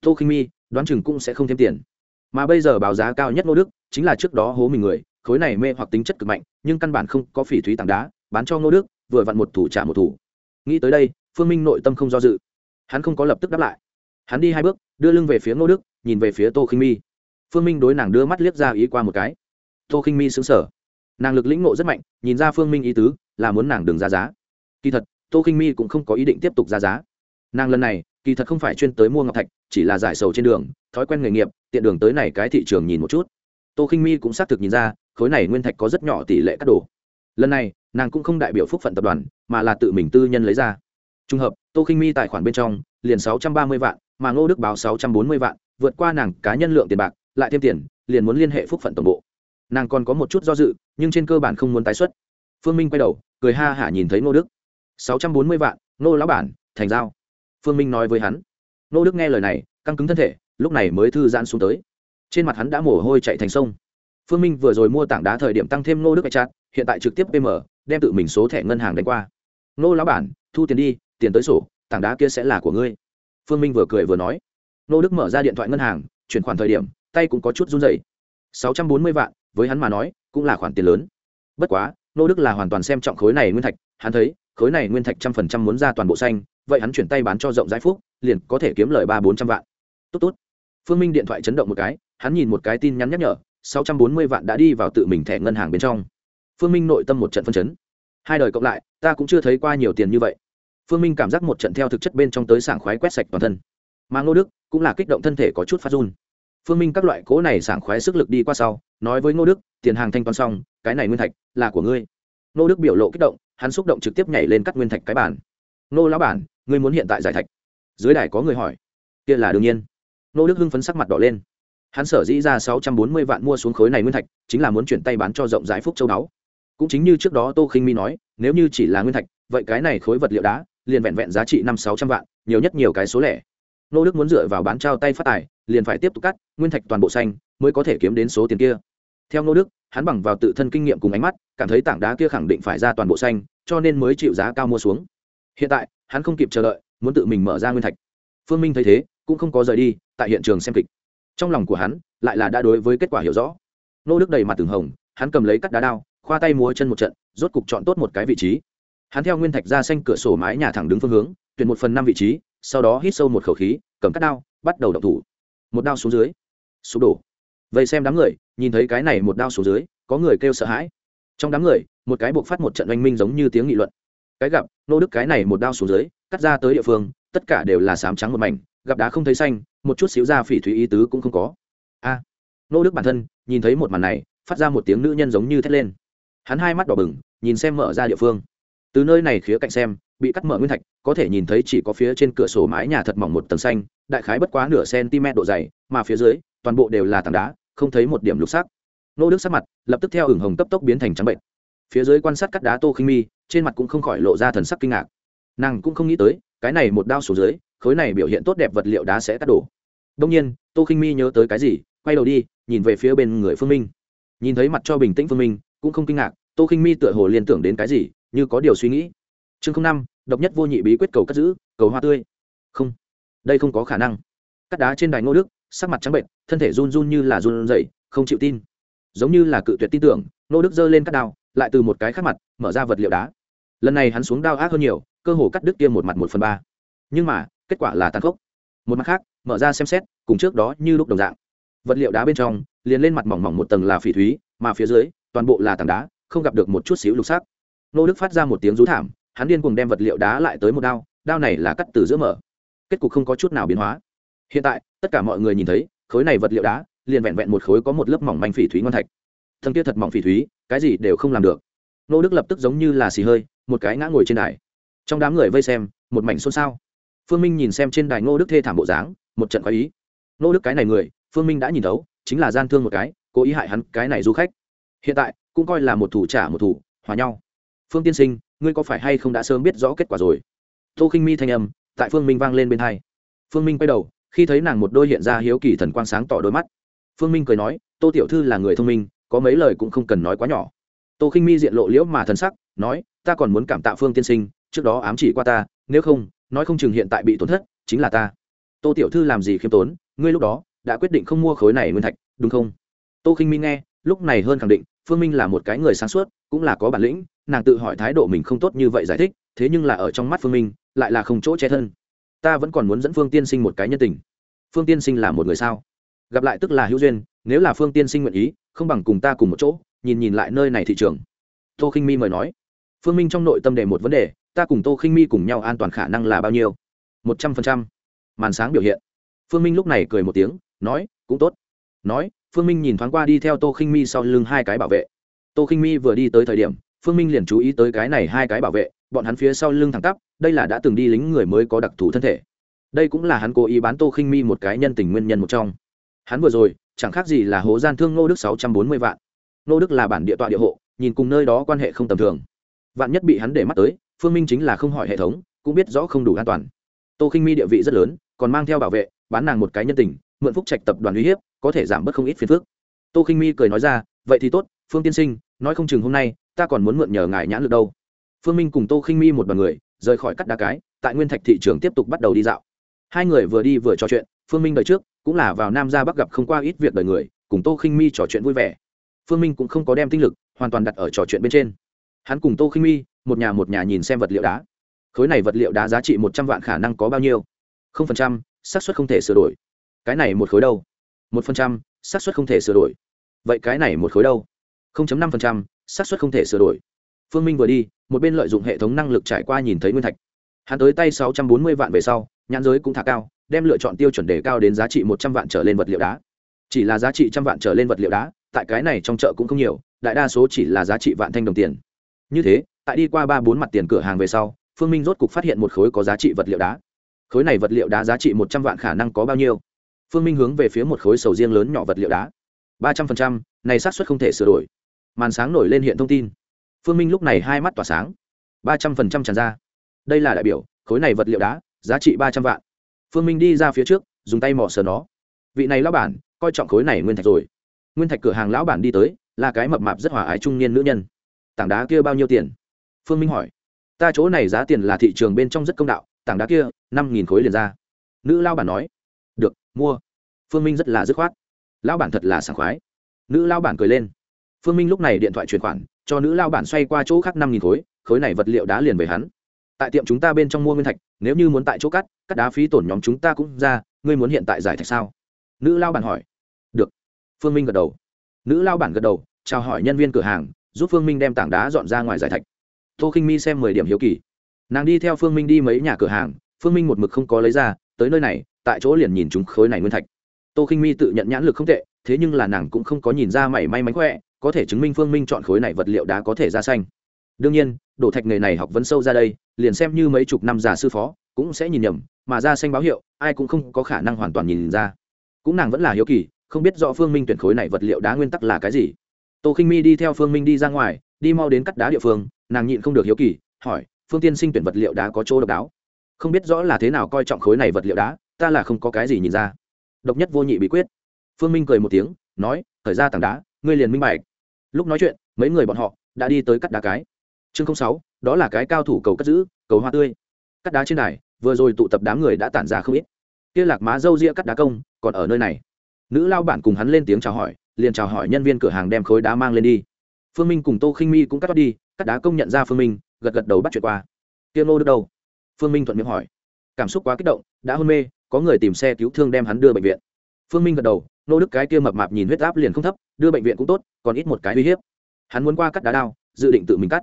Speaker 1: Tô khinh mi, đoán chừng cũng sẽ không thêm tiền. Mà bây giờ báo giá cao nhất ngô đức, chính là trước đó hố mình người, khối này mê hoặc tính chất cực mạnh, nhưng căn bản không có phỉ thúy tảng đá, bán cho ngô đức, vừa vặn một thủ trả một thủ. Nghĩ tới đây, phương minh nội tâm không do dự. Hắn không có lập tức đáp lại. Hắn đi hai bước, đưa lưng về phía ngô đức, nhìn về phía tô khinh mi. Phương minh đối nàng đưa mắt liếc ra ý qua một cái. Tô khinh mi xứng sở nàng lực lĩnh ngộ rất mạnh, nhìn ra phương minh ý tứ, là muốn nàng đừng ra giá. Kỳ thật tô khinh mi cũng không có ý định tiếp tục ra giá. Nàng lần này, kỳ thật không phải chuyên tới mua ngọc thạch, chỉ là giải sầu trên đường, thói quen nghề nghiệp, tiện đường tới này cái thị trường nhìn một chút. Tô khinh mi cũng xác thực nhìn ra, khối này nguyên thạch có rất nhỏ tỷ lệ cắt đổ. Lần này, nàng cũng không đại biểu phúc phận tập đoàn, mà là tự mình tư nhân lấy ra. Trùng hợp, tô khinh mi tài khoản bên trong, liền sáu trăm ba mươi vạn, mà ngô đức báo sáu trăm bốn mươi vạn, vượt qua nàng cá nhân lượng tiền bạc, lại thêm tiền, liền muốn liên hệ phúc phận tổng bộ. Nàng còn có một chút do dự, nhưng trên cơ bản không muốn tái xuất. Phương minh quay đầu, cười ha hả nhìn thấy ngô đức sáu trăm bốn mươi vạn nô lão bản, thành giao. Phương minh nói với hắn. Nô đức nghe lời này, căng cứng thân thể, lúc này mới thư giãn xuống tới. Trên mặt hắn đã mồ hôi chạy thành sông. Phương minh vừa rồi mua tảng đá thời điểm tăng thêm Nô đức bạch chặt hiện tại trực tiếp pm, đem tự mình số thẻ ngân hàng đánh qua. Nô lão bản, thu tiền đi, tiền tới sổ, tảng đá kia sẽ là của ngươi. Phương minh vừa cười vừa nói. Nô đức mở ra điện thoại ngân hàng, chuyển khoản thời điểm, tay cũng có chút run dày sáu trăm bốn mươi vạn, với hắn mà nói, cũng là khoản tiền lớn. Bất quá nô đức là hoàn toàn xem trọng khối này nguyên thạch, hắn thấy khối này nguyên thạch trăm phần trăm muốn ra toàn bộ xanh, vậy hắn chuyển tay bán cho rộng rãi phúc, liền có thể kiếm lời ba bốn trăm vạn. Tốt tốt. Phương minh điện thoại chấn động một cái, hắn nhìn một cái tin nhắn nhắc nhở, sáu trăm bốn mươi vạn đã đi vào tự mình thẻ ngân hàng bên trong. Phương minh nội tâm một trận phân chấn. Hai đời cộng lại, ta cũng chưa thấy qua nhiều tiền như vậy. Phương minh cảm giác một trận theo thực chất bên trong tới sảng khoái quét sạch toàn thân. Mà ngô đức cũng là kích động thân thể có chút phát run. Phương minh các loại cố này sảng khoái sức lực đi qua sau, nói với ngô đức, tiền hàng thanh toán xong, cái này nguyên thạch là của ngươi. Ngô đức biểu lộ kích động hắn xúc động trực tiếp nhảy lên cắt nguyên thạch cái bản nô lão bản, ngươi muốn hiện tại giải thạch? Dưới đài có người hỏi. Kia là đương nhiên. Nô đức hưng phấn sắc mặt đỏ lên. Hắn sở dĩ ra sáu trăm bốn mươi vạn mua xuống khối này nguyên thạch, chính là muốn chuyển tay bán cho rộng rãi phúc châu đáo. Cũng chính như trước đó tô khinh mi nói, nếu như chỉ là nguyên thạch, vậy cái này khối vật liệu đá, liền vẹn vẹn giá trị năm sáu trăm vạn, nhiều nhất nhiều cái số lẻ. Nô đức muốn dựa vào bán trao tay phát tài, liền phải tiếp tục cắt nguyên thạch toàn bộ xanh, mới có thể kiếm đến số tiền kia theo nô đức, hắn bằng vào tự thân kinh nghiệm cùng ánh mắt, cảm thấy tảng đá kia khẳng định phải ra toàn bộ xanh, cho nên mới chịu giá cao mua xuống. Hiện tại, hắn không kịp chờ đợi, muốn tự mình mở ra nguyên thạch. Phương minh thấy thế, cũng không có rời đi, tại hiện trường xem kịch. Trong lòng của hắn, lại là đã đối với kết quả hiểu rõ. Nô đức đầy mặt từng hồng, hắn cầm lấy cắt đá đao, khoa tay múa chân một trận, rốt cục chọn tốt một cái vị trí. Hắn theo nguyên thạch ra xanh cửa sổ mái nhà thẳng đứng phương hướng, tuyển một phần năm vị trí, sau đó hít sâu một khẩu khí, cầm cắt đao, bắt đầu đậu thủ. Một đao xuống dưới. Sụp đổ vậy xem đám người, nhìn thấy cái này một đao số dưới, có người kêu sợ hãi. Trong đám người, một cái buộc phát một trận oanh minh giống như tiếng nghị luận. Cái gặp, nô đức cái này một đao xuống dưới, cắt ra tới địa phương, tất cả đều là sám trắng một mảnh, gặp đá không thấy xanh, một chút xíu ra phỉ thúy ý tứ cũng không có. A! Nô đức bản thân, nhìn thấy một màn này, phát ra một tiếng nữ nhân giống như thét lên. Hắn hai mắt đỏ bừng, nhìn xem mở ra địa phương. Từ nơi này khía cạnh xem, bị cắt mở nguyên thạch, có thể nhìn thấy chỉ có phía trên cửa sổ mái nhà thật mỏng một tầng xanh, đại khái bất quá nửa cm độ dày, mà phía dưới toàn bộ đều là tảng đá, không thấy một điểm lục sắc. Nô đức sắc mặt lập tức theo ửng hồng cấp tốc biến thành trắng bệnh. Phía dưới quan sát cắt đá tô khinh mi, trên mặt cũng không khỏi lộ ra thần sắc kinh ngạc. Nàng cũng không nghĩ tới, cái này một đao xuống dưới, khối này biểu hiện tốt đẹp vật liệu đá sẽ cắt đổ. Đông nhiên, tô khinh mi nhớ tới cái gì, quay đầu đi, nhìn về phía bên người phương minh. Nhìn thấy mặt cho bình tĩnh phương minh, cũng không kinh ngạc, tô khinh mi tựa hồ liên tưởng đến cái gì, như có điều suy nghĩ. Chương năm, độc nhất vô nhị bí quyết cầu cất giữ, cầu hoa tươi. Không, đây không có khả năng. Cắt đá trên đài ngô đức sắc mặt trắng bệnh, thân thể run run như là run rẩy, không chịu tin. Giống như là cự tuyệt tin tưởng, Nô đức giơ lên cắt đao, lại từ một cái khác mặt, mở ra vật liệu đá. Lần này hắn xuống đao ác hơn nhiều, cơ hồ cắt đứt tiêm một mặt một phần ba. Nhưng mà, kết quả là tàn khốc. Một mặt khác, mở ra xem xét, cùng trước đó như lúc đồng dạng. Vật liệu đá bên trong, liền lên mặt mỏng mỏng một tầng là phỉ thúy, mà phía dưới, toàn bộ là tảng đá, không gặp được một chút xíu lục sắc. Nô đức phát ra một tiếng rú thảm, hắn điên cùng đem vật liệu đá lại tới một đao đao này là cắt từ giữa mở. Kết cục không có chút nào biến hóa hiện tại, tất cả mọi người nhìn thấy, khối này vật liệu đá, liền vẹn vẹn một khối có một lớp mỏng manh phỉ thúy ngon thạch. Thân kia thật mỏng phỉ thúy, cái gì đều không làm được. Nô đức lập tức giống như là xì hơi, một cái ngã ngồi trên đài. Trong đám người vây xem, một mảnh xôn xao. Phương minh nhìn xem trên đài ngô đức thê thảm bộ dáng, một trận khoái ý. Ngô đức cái này người, phương minh đã nhìn thấu, chính là gian thương một cái, cố ý hại hắn, cái này du khách. Hiện tại, cũng coi là một thủ trả một thủ, hòa nhau. Phương tiên sinh, ngươi có phải hay không đã sớm biết rõ kết quả rồi? Tô khinh mi thanh âm, tại phương minh vang lên bên hai. Phương minh quay đầu khi thấy nàng một đôi hiện ra hiếu kỳ thần quang sáng tỏ đôi mắt. Phương minh cười nói, tô tiểu thư là người thông minh, có mấy lời cũng không cần nói quá nhỏ. Tô khinh mi diện lộ liễu mà thần sắc, nói, ta còn muốn cảm tạ phương tiên sinh, trước đó ám chỉ qua ta, nếu không, nói không chừng hiện tại bị tổn thất, chính là ta. Tô tiểu thư làm gì khiêm tốn, ngươi lúc đó đã quyết định không mua khối này nguyên thạch, đúng không? Tô khinh mi nghe, lúc này hơn khẳng định, phương minh là một cái người sáng suốt, cũng là có bản lĩnh, nàng tự hỏi thái độ mình không tốt như vậy giải thích, thế nhưng là ở trong mắt phương minh, lại là không chỗ che thân ta vẫn còn muốn dẫn phương tiên sinh một cái nhân tình. Phương tiên sinh là một người sao? Gặp lại tức là hữu duyên, nếu là phương tiên sinh nguyện ý, không bằng cùng ta cùng một chỗ, nhìn nhìn lại nơi này thị trường. Tô khinh mi mời nói. Phương minh trong nội tâm đề một vấn đề, ta cùng tô khinh mi cùng nhau an toàn khả năng là bao nhiêu? Một trăm phần trăm. Màn sáng biểu hiện. Phương minh lúc này cười một tiếng, nói, cũng tốt. Nói, phương minh nhìn thoáng qua đi theo tô khinh mi sau lưng hai cái bảo vệ. Tô khinh mi vừa đi tới thời điểm, phương minh liền chú ý tới cái này hai cái bảo vệ bọn hắn phía sau lưng thẳng tắp, đây là đã từng đi lính người mới có đặc thù thân thể. Đây cũng là hắn cố ý bán tô khinh mi một cái nhân tình nguyên nhân một trong. Hắn vừa rồi, chẳng khác gì là hố gian thương ngô đức sáu trăm bốn mươi vạn. Ngô đức là bản địa tọa địa hộ, nhìn cùng nơi đó quan hệ không tầm thường. Vạn nhất bị hắn để mắt tới, phương minh chính là không hỏi hệ thống, cũng biết rõ không đủ an toàn. Tô khinh mi địa vị rất lớn, còn mang theo bảo vệ, bán nàng một cái nhân tình, mượn phúc trạch tập đoàn uy hiếp, có thể giảm bớt không ít phiền phức. Tô khinh mi cười nói ra, vậy thì tốt, phương tiên sinh, nói không chừng hôm nay, ta còn muốn mượn nhờ ngài nhãn lực đâu phương minh cùng tô khinh mi một đoàn người, rời khỏi cắt đá cái, tại nguyên thạch thị trường tiếp tục bắt đầu đi dạo. Hai người vừa đi vừa trò chuyện, phương minh đời trước, cũng là vào nam ra bắc gặp không qua ít việc đời người, cùng tô khinh mi trò chuyện vui vẻ. Phương minh cũng không có đem tinh lực, hoàn toàn đặt ở trò chuyện bên trên. Hắn cùng tô khinh mi, một nhà một nhà nhìn xem vật liệu đá. Khối này vật liệu đá giá trị một trăm vạn khả năng có bao nhiêu? Không phần trăm, xác suất không thể sửa đổi. Cái này một khối đâu? Một phần trăm, xác suất không thể sửa đổi. Vậy cái này một khối đâu? Không chấm năm phần trăm, xác suất không thể sửa đổi. Phương minh vừa đi một bên lợi dụng hệ thống năng lực trải qua nhìn thấy nguyên thạch. Hắn tới tay sáu trăm bốn mươi vạn về sau, nhãn giới cũng thả cao, đem lựa chọn tiêu chuẩn đề cao đến giá trị một trăm vạn trở lên vật liệu đá. Chỉ là giá trị trăm vạn trở lên vật liệu đá, tại cái này trong chợ cũng không nhiều, đại đa số chỉ là giá trị vạn thanh đồng tiền. Như thế, tại đi qua ba bốn mặt tiền cửa hàng về sau, phương minh rốt cục phát hiện một khối có giá trị vật liệu đá. Khối này vật liệu đá giá trị một trăm vạn khả năng có bao nhiêu? Phương minh hướng về phía một khối sầu riêng lớn nhỏ vật liệu đá. Ba trăm phần trăm, này xác suất không thể sửa đổi. Màn sáng nổi lên hiện thông tin phương minh lúc này hai mắt tỏa sáng. ba trăm phần trăm tràn ra. Đây là đại biểu, khối này vật liệu đá, giá trị ba trăm vạn. Phương minh đi ra phía trước, dùng tay mỏ sờ nó. Vị này lão bản, coi trọng khối này nguyên thạch rồi. Nguyên thạch cửa hàng lão bản đi tới, là cái mập mạp rất hòa ái trung niên nữ nhân. Tảng đá kia bao nhiêu tiền? Phương minh hỏi. Ta chỗ này giá tiền là thị trường bên trong rất công đạo, tảng đá kia, năm nghìn khối liền ra. Nữ lao bản nói. Được, mua. Phương minh rất là dứt khoát. Lão bản thật là sảng khoái. Nữ lao bản cười lên. Phương minh lúc này điện thoại chuyển khoản cho nữ lao bản xoay qua chỗ khác năm nghìn khối khối này vật liệu đá liền về hắn. Tại tiệm chúng ta bên trong mua nguyên thạch, nếu như muốn tại chỗ cắt cắt đá phí tổn nhóm chúng ta cũng ra, ngươi muốn hiện tại giải thạch sao? Nữ lao bản hỏi. Được. Phương minh gật đầu. Nữ lao bản gật đầu, chào hỏi nhân viên cửa hàng, giúp phương minh đem tảng đá dọn ra ngoài giải thạch. Tô khinh mi xem mười điểm hiếu kỳ. Nàng đi theo phương minh đi mấy nhà cửa hàng, phương minh một mực không có lấy ra, tới nơi này, tại chỗ liền nhìn chúng khối này nguyên thạch. Tô khinh mi tự nhận nhãn lực không tệ, thế nhưng là nàng cũng không có nhìn ra mảy may mánh khỏe có thể chứng minh phương minh chọn khối này vật liệu đá có thể ra xanh. Đương nhiên, đổ thạch nghề này học vấn sâu ra đây, liền xem như mấy chục năm già sư phó, cũng sẽ nhìn nhầm, mà ra xanh báo hiệu, ai cũng không có khả năng hoàn toàn nhìn ra. Cũng nàng vẫn là hiếu kỳ, không biết rõ phương minh tuyển khối này vật liệu đá nguyên tắc là cái gì. Tô khinh mi đi theo phương minh đi ra ngoài, đi mau đến cắt đá địa phương, nàng nhịn không được hiếu kỳ, hỏi, phương tiên sinh tuyển vật liệu đá có chỗ độc đáo? Không biết rõ là thế nào coi trọng khối này vật liệu đá, ta là không có cái gì nhìn ra. Độc nhất vô nhị bí quyết. Phương minh cười một tiếng, nói, thời ra tảng đá ngươi liền minh bạch. Lúc nói chuyện, mấy người bọn họ đã đi tới cắt đá cái. Chương sáu, đó là cái cao thủ cầu cất giữ, cầu hoa tươi. Cắt đá trên này vừa rồi tụ tập đám người đã tản ra không ít. Kia lạc má dâu ria cắt đá công còn ở nơi này. Nữ lao bản cùng hắn lên tiếng chào hỏi, liền chào hỏi nhân viên cửa hàng đem khối đá mang lên đi. Phương minh cùng tô khinh mi cũng cắt đi, cắt đá công nhận ra phương minh, gật gật đầu bắt chuyện qua. Tiêu ngô được đâu? Phương minh thuận miệng hỏi. Cảm xúc quá kích động, đã hôn mê, có người tìm xe cứu thương đem hắn đưa bệnh viện phương minh gật đầu, nô đức cái kia mập mạp nhìn huyết áp liền không thấp, đưa bệnh viện cũng tốt, còn ít một cái uy hiếp. Hắn muốn qua cắt đá đao, dự định tự mình cắt.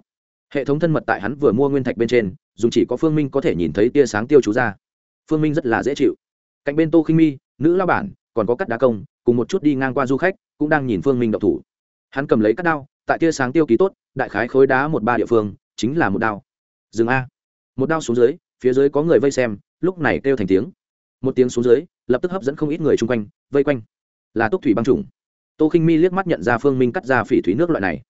Speaker 1: Hệ thống thân mật tại hắn vừa mua nguyên thạch bên trên, dùng chỉ có phương minh có thể nhìn thấy tia sáng tiêu chú ra. Phương minh rất là dễ chịu. Cạnh bên tô khinh mi, nữ lao bản, còn có cắt đá công, cùng một chút đi ngang qua du khách, cũng đang nhìn phương minh đậu thủ. Hắn cầm lấy cắt đao, tại tia sáng tiêu ký tốt, đại khái khối đá một ba địa phương, chính là một đao. Dừng a. Một đao xuống dưới, phía dưới có người vây xem, lúc này kêu thành tiếng một tiếng xuống dưới, lập tức hấp dẫn không ít người chung quanh, vây quanh. Là túc thủy băng trùng tô khinh mi liếc mắt nhận ra phương minh cắt ra phỉ thúy nước loại này.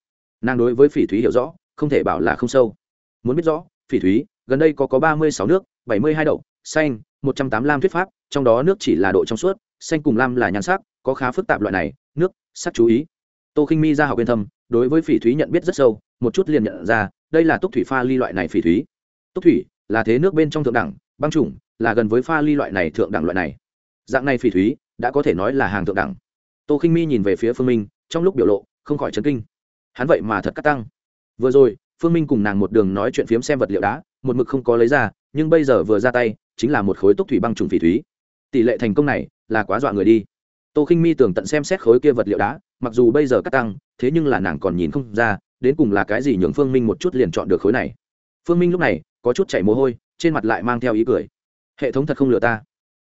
Speaker 1: Nàng đối với phỉ thúy hiểu rõ, không thể bảo là không sâu. Muốn biết rõ, phỉ thúy, gần đây có có ba mươi sáu nước, bảy mươi hai đậu, xanh, một trăm tám lam thuyết pháp, trong đó nước chỉ là độ trong suốt, xanh cùng lam là nhan sắc, có khá phức tạp loại này, nước, sắc chú ý. Tô khinh mi ra học yên thâm, đối với phỉ thúy nhận biết rất sâu, một chút liền nhận ra, đây là túc thủy pha ly loại này phỉ thúy. Túc thủy là thế nước bên trong thượng đẳng, băng chủng là gần với pha ly loại này thượng đẳng loại này. Dạng này phỉ thúy, đã có thể nói là hàng thượng đẳng. Tô khinh mi nhìn về phía phương minh, trong lúc biểu lộ, không khỏi chấn kinh. Hắn vậy mà thật cắt tăng. Vừa rồi, phương minh cùng nàng một đường nói chuyện phiếm xem vật liệu đá, một mực không có lấy ra, nhưng bây giờ vừa ra tay, chính là một khối túc thủy băng trùng phỉ thúy. Tỷ lệ thành công này là quá dọa người đi. Tô khinh mi tưởng tận xem xét khối kia vật liệu đá, mặc dù bây giờ cắt tăng, thế nhưng là nàng còn nhìn không ra, đến cùng là cái gì nhường phương minh một chút liền chọn được khối này. Phương minh lúc này có chút chảy mồ hôi, trên mặt lại mang theo ý cười hệ thống thật không lừa ta.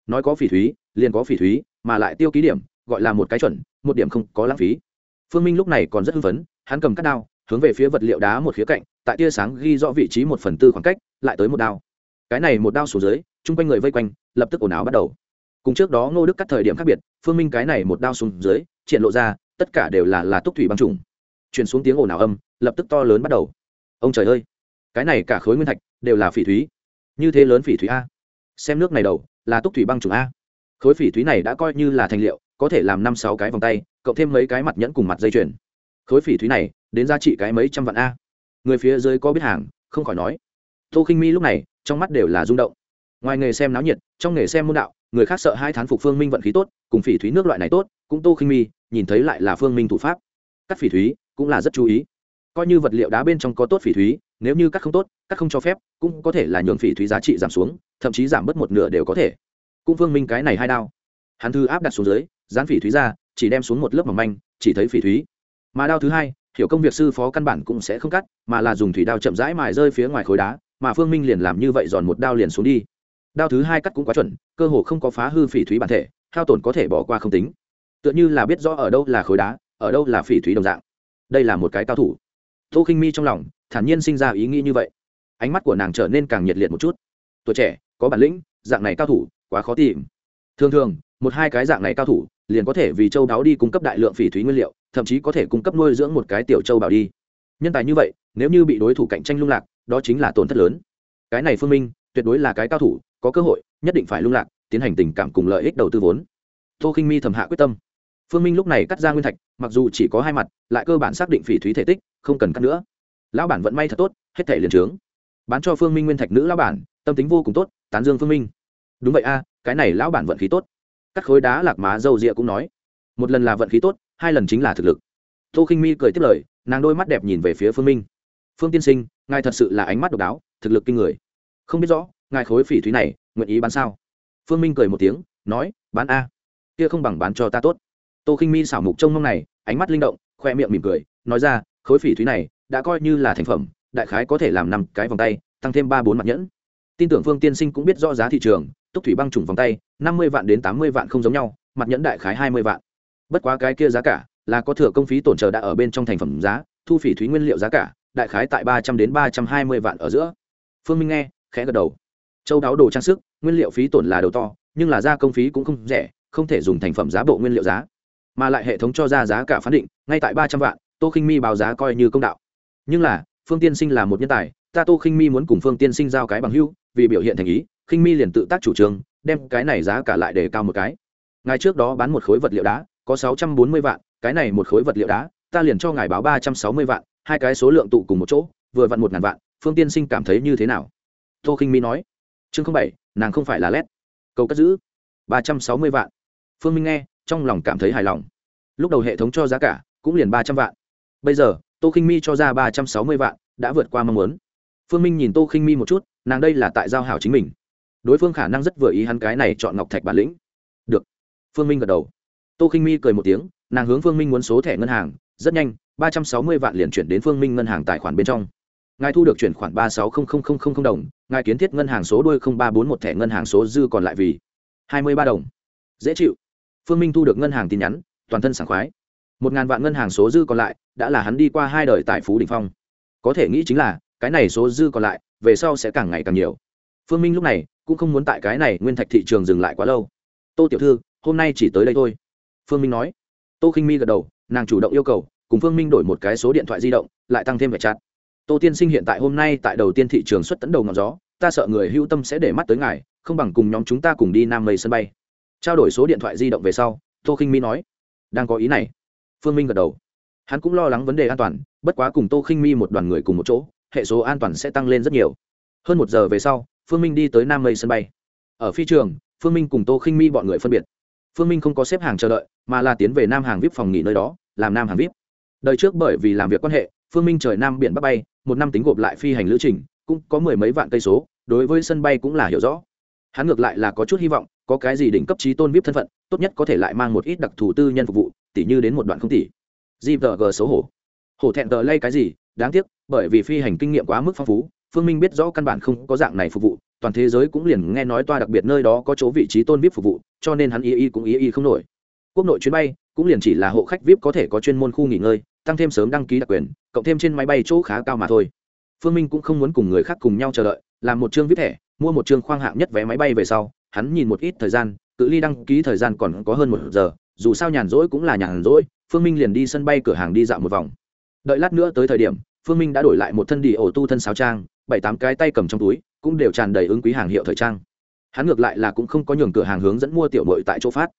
Speaker 1: Nói có phỉ thúy, liền có phỉ thúy, mà lại tiêu ký điểm, gọi là một cái chuẩn, một điểm không có lãng phí. Phương minh lúc này còn rất hưng phấn, hắn cầm cắt đao, hướng về phía vật liệu đá một khía cạnh, tại tia sáng ghi rõ vị trí một phần tư khoảng cách, lại tới một đao. Cái này một đao xuống dưới, chung quanh người vây quanh, lập tức ồn ào bắt đầu. Cùng trước đó ngô đức cắt thời điểm khác biệt, phương minh cái này một đao xuống dưới, triển lộ ra, tất cả đều là là túc thủy băng trùng. Chuyển xuống tiếng ồn ào âm, lập tức to lớn bắt đầu. Ông trời ơi! Cái này cả khối nguyên thạch đều là phỉ thúy. Như thế lớn phỉ thúy a xem nước này đầu, là túc thủy băng trùng a. Khối phỉ thúy này đã coi như là thành liệu, có thể làm năm sáu cái vòng tay, cộng thêm mấy cái mặt nhẫn cùng mặt dây chuyền. Khối phỉ thúy này, đến giá trị cái mấy trăm vạn a. Người phía dưới có biết hàng, không khỏi nói. Tô khinh mi lúc này, trong mắt đều là rung động. Ngoài nghề xem náo nhiệt, trong nghề xem môn đạo, người khác sợ hai thán phục phương minh vận khí tốt, cùng phỉ thúy nước loại này tốt, cũng tô khinh mi, nhìn thấy lại là phương minh thủ pháp. Cắt phỉ thúy, cũng là rất chú ý coi như vật liệu đá bên trong có tốt phỉ thúy, nếu như cắt không tốt, cắt không cho phép, cũng có thể là nhường phỉ thúy giá trị giảm xuống, thậm chí giảm bớt một nửa đều có thể. Cũng vương minh cái này hai đao. Hắn thư áp đặt xuống dưới, dán phỉ thúy ra, chỉ đem xuống một lớp mỏng manh, chỉ thấy phỉ thúy. Mà đao thứ hai, hiểu công việc sư phó căn bản cũng sẽ không cắt, mà là dùng thủy đao chậm rãi mài rơi phía ngoài khối đá, mà phương minh liền làm như vậy giòn một đao liền xuống đi. Đao thứ hai cắt cũng quá chuẩn, cơ hồ không có phá hư phỉ thúy bản thể, hao tổn có thể bỏ qua không tính. Tựa như là biết rõ ở đâu là khối đá, ở đâu là phỉ thúy đồng dạng. Đây là một cái cao thủ tô khinh mi trong lòng, thản nhiên sinh ra ý nghĩ như vậy. Ánh mắt của nàng trở nên càng nhiệt liệt một chút. Tuổi trẻ, có bản lĩnh, dạng này cao thủ, quá khó tìm. Thường thường, một hai cái dạng này cao thủ, liền có thể vì châu đáo đi cung cấp đại lượng phỉ thúy nguyên liệu, thậm chí có thể cung cấp nuôi dưỡng một cái tiểu châu bảo đi. Nhân tài như vậy, nếu như bị đối thủ cạnh tranh lung lạc, đó chính là tổn thất lớn. Cái này phương minh, tuyệt đối là cái cao thủ, có cơ hội, nhất định phải lung lạc, tiến hành tình cảm cùng lợi ích đầu tư vốn. Tô khinh mi thầm hạ quyết tâm. Phương minh lúc này cắt ra nguyên thạch, mặc dù chỉ có hai mặt, lại cơ bản xác định phỉ thúy thể tích không cần cắt nữa. Lão bản vận may thật tốt, hết thể liền trướng. Bán cho phương minh nguyên thạch nữ lão bản, tâm tính vô cùng tốt, tán dương phương minh. Đúng vậy a, cái này lão bản vận khí tốt. Cắt khối đá lạc má dâu rịa cũng nói. Một lần là vận khí tốt, hai lần chính là thực lực. Tô khinh mi cười tiếp lời, nàng đôi mắt đẹp nhìn về phía phương minh. Phương tiên sinh, ngài thật sự là ánh mắt độc đáo, thực lực kinh người. Không biết rõ, ngài khối phỉ thúy này, nguyện ý bán sao? Phương minh cười một tiếng, nói, bán a. Kia không bằng bán cho ta tốt. Tô khinh mi xảo mục trông mong này, ánh mắt linh động, khoe miệng mỉm cười, nói ra khối phỉ thúy này đã coi như là thành phẩm, đại khái có thể làm năm cái vòng tay, tăng thêm ba bốn mặt nhẫn. Tin tưởng phương tiên sinh cũng biết rõ giá thị trường, túc thủy băng trùng vòng tay, năm mươi vạn đến tám mươi vạn không giống nhau, mặt nhẫn đại khái hai mươi vạn. Bất quá cái kia giá cả là có thừa công phí tổn trợ đã ở bên trong thành phẩm giá, thu phỉ thúy nguyên liệu giá cả, đại khái tại ba trăm đến ba trăm hai mươi vạn ở giữa. Phương minh nghe, khẽ gật đầu. Châu đáo đồ trang sức, nguyên liệu phí tổn là đầu to, nhưng là gia công phí cũng không rẻ, không thể dùng thành phẩm giá bộ nguyên liệu giá. Mà lại hệ thống cho ra giá cả phán định, ngay tại ba trăm vạn tô khinh mi báo giá coi như công đạo. Nhưng là, phương tiên sinh là một nhân tài, ta tô khinh mi muốn cùng phương tiên sinh giao cái bằng hưu vì biểu hiện thành ý, khinh mi liền tự tác chủ trương, đem cái này giá cả lại để cao một cái. Ngài trước đó bán một khối vật liệu đá, có sáu trăm bốn mươi vạn, cái này một khối vật liệu đá, ta liền cho ngài báo ba trăm sáu mươi vạn, hai cái số lượng tụ cùng một chỗ, vừa vặn một ngàn vạn, phương tiên sinh cảm thấy như thế nào? Tô khinh mi nói. Chương không bảy, nàng không phải là lét. Cầu cất giữ. Ba trăm sáu mươi vạn. Phương minh nghe, trong lòng cảm thấy hài lòng. Lúc đầu hệ thống cho giá cả cũng liền ba trăm vạn bây giờ, tô khinh mi cho ra ba trăm sáu mươi vạn, đã vượt qua mong muốn. Phương minh nhìn tô khinh mi một chút, nàng đây là tại giao hảo chính mình. Đối phương khả năng rất vừa ý hắn cái này chọn ngọc thạch bản lĩnh. Được. Phương minh gật đầu. Tô khinh mi cười một tiếng, nàng hướng phương minh muốn số thẻ ngân hàng, rất nhanh, ba trăm sáu mươi vạn liền chuyển đến phương minh ngân hàng tài khoản bên trong. Ngài thu được chuyển khoản ba sáu đồng, ngài kiến thiết ngân hàng số đuôi ba bốn một thẻ ngân hàng số dư còn lại vì hai mươi ba đồng. Dễ chịu. Phương minh thu được ngân hàng tin nhắn, toàn thân sảng khoái một ngàn vạn ngân hàng số dư còn lại đã là hắn đi qua hai đời tại phú đình phong. Có thể nghĩ chính là, cái này số dư còn lại, về sau sẽ càng ngày càng nhiều. Phương minh lúc này cũng không muốn tại cái này nguyên thạch thị trường dừng lại quá lâu. Tô tiểu thư, hôm nay chỉ tới đây thôi. Phương minh nói. Tô khinh mi gật đầu, nàng chủ động yêu cầu, cùng phương minh đổi một cái số điện thoại di động, lại tăng thêm vẻ chặt tô tiên sinh hiện tại hôm nay tại đầu tiên thị trường xuất tấn đầu ngọn gió, ta sợ người hữu tâm sẽ để mắt tới ngài, không bằng cùng nhóm chúng ta cùng đi nam mây sân bay. Trao đổi số điện thoại di động về sau, tô khinh mi nói. Đang có ý này phương minh gật đầu. Hắn cũng lo lắng vấn đề an toàn, bất quá cùng tô khinh mi một đoàn người cùng một chỗ, hệ số an toàn sẽ tăng lên rất nhiều. Hơn một giờ về sau, phương minh đi tới nam mây sân bay. Ở phi trường, phương minh cùng tô khinh mi bọn người phân biệt. Phương minh không có xếp hàng chờ đợi, mà là tiến về nam hàng vip phòng nghỉ nơi đó, làm nam hàng vip đời trước bởi vì làm việc quan hệ, phương minh trời nam biển bắc bay, một năm tính gộp lại phi hành lữ trình, cũng có mười mấy vạn cây số, đối với sân bay cũng là hiểu rõ. Hắn ngược lại là có chút hy vọng, có cái gì đỉnh cấp trí tôn vip thân phận, tốt nhất có thể lại mang một ít đặc thù tư nhân phục vụ tỉ như đến một đoạn không tỉ. Gvg xấu hổ. Hổ thẹn tờ lay cái gì? Đáng tiếc, bởi vì phi hành kinh nghiệm quá mức phong phú, phương minh biết rõ căn bản không có dạng này phục vụ, toàn thế giới cũng liền nghe nói toa đặc biệt nơi đó có chỗ vị trí tôn vip phục vụ, cho nên hắn y y cũng y y không nổi. Quốc nội chuyến bay cũng liền chỉ là hộ khách vip có thể có chuyên môn khu nghỉ ngơi, tăng thêm sớm đăng ký đặc quyền, cộng thêm trên máy bay chỗ khá cao mà thôi. Phương minh cũng không muốn cùng người khác cùng nhau chờ đợi, làm một chương vip thẻ, mua một chương khoang hạng nhất vé máy bay về sau, hắn nhìn một ít thời gian, cự ly đăng ký thời gian còn có hơn một giờ dù sao nhàn rỗi cũng là nhàn rỗi, phương minh liền đi sân bay cửa hàng đi dạo một vòng. Đợi lát nữa tới thời điểm, phương minh đã đổi lại một thân đi ổ tu thân sáo trang, bảy tám cái tay cầm trong túi, cũng đều tràn đầy ứng quý hàng hiệu thời trang. Hắn ngược lại là cũng không có nhường cửa hàng hướng dẫn mua tiểu nội tại chỗ phát.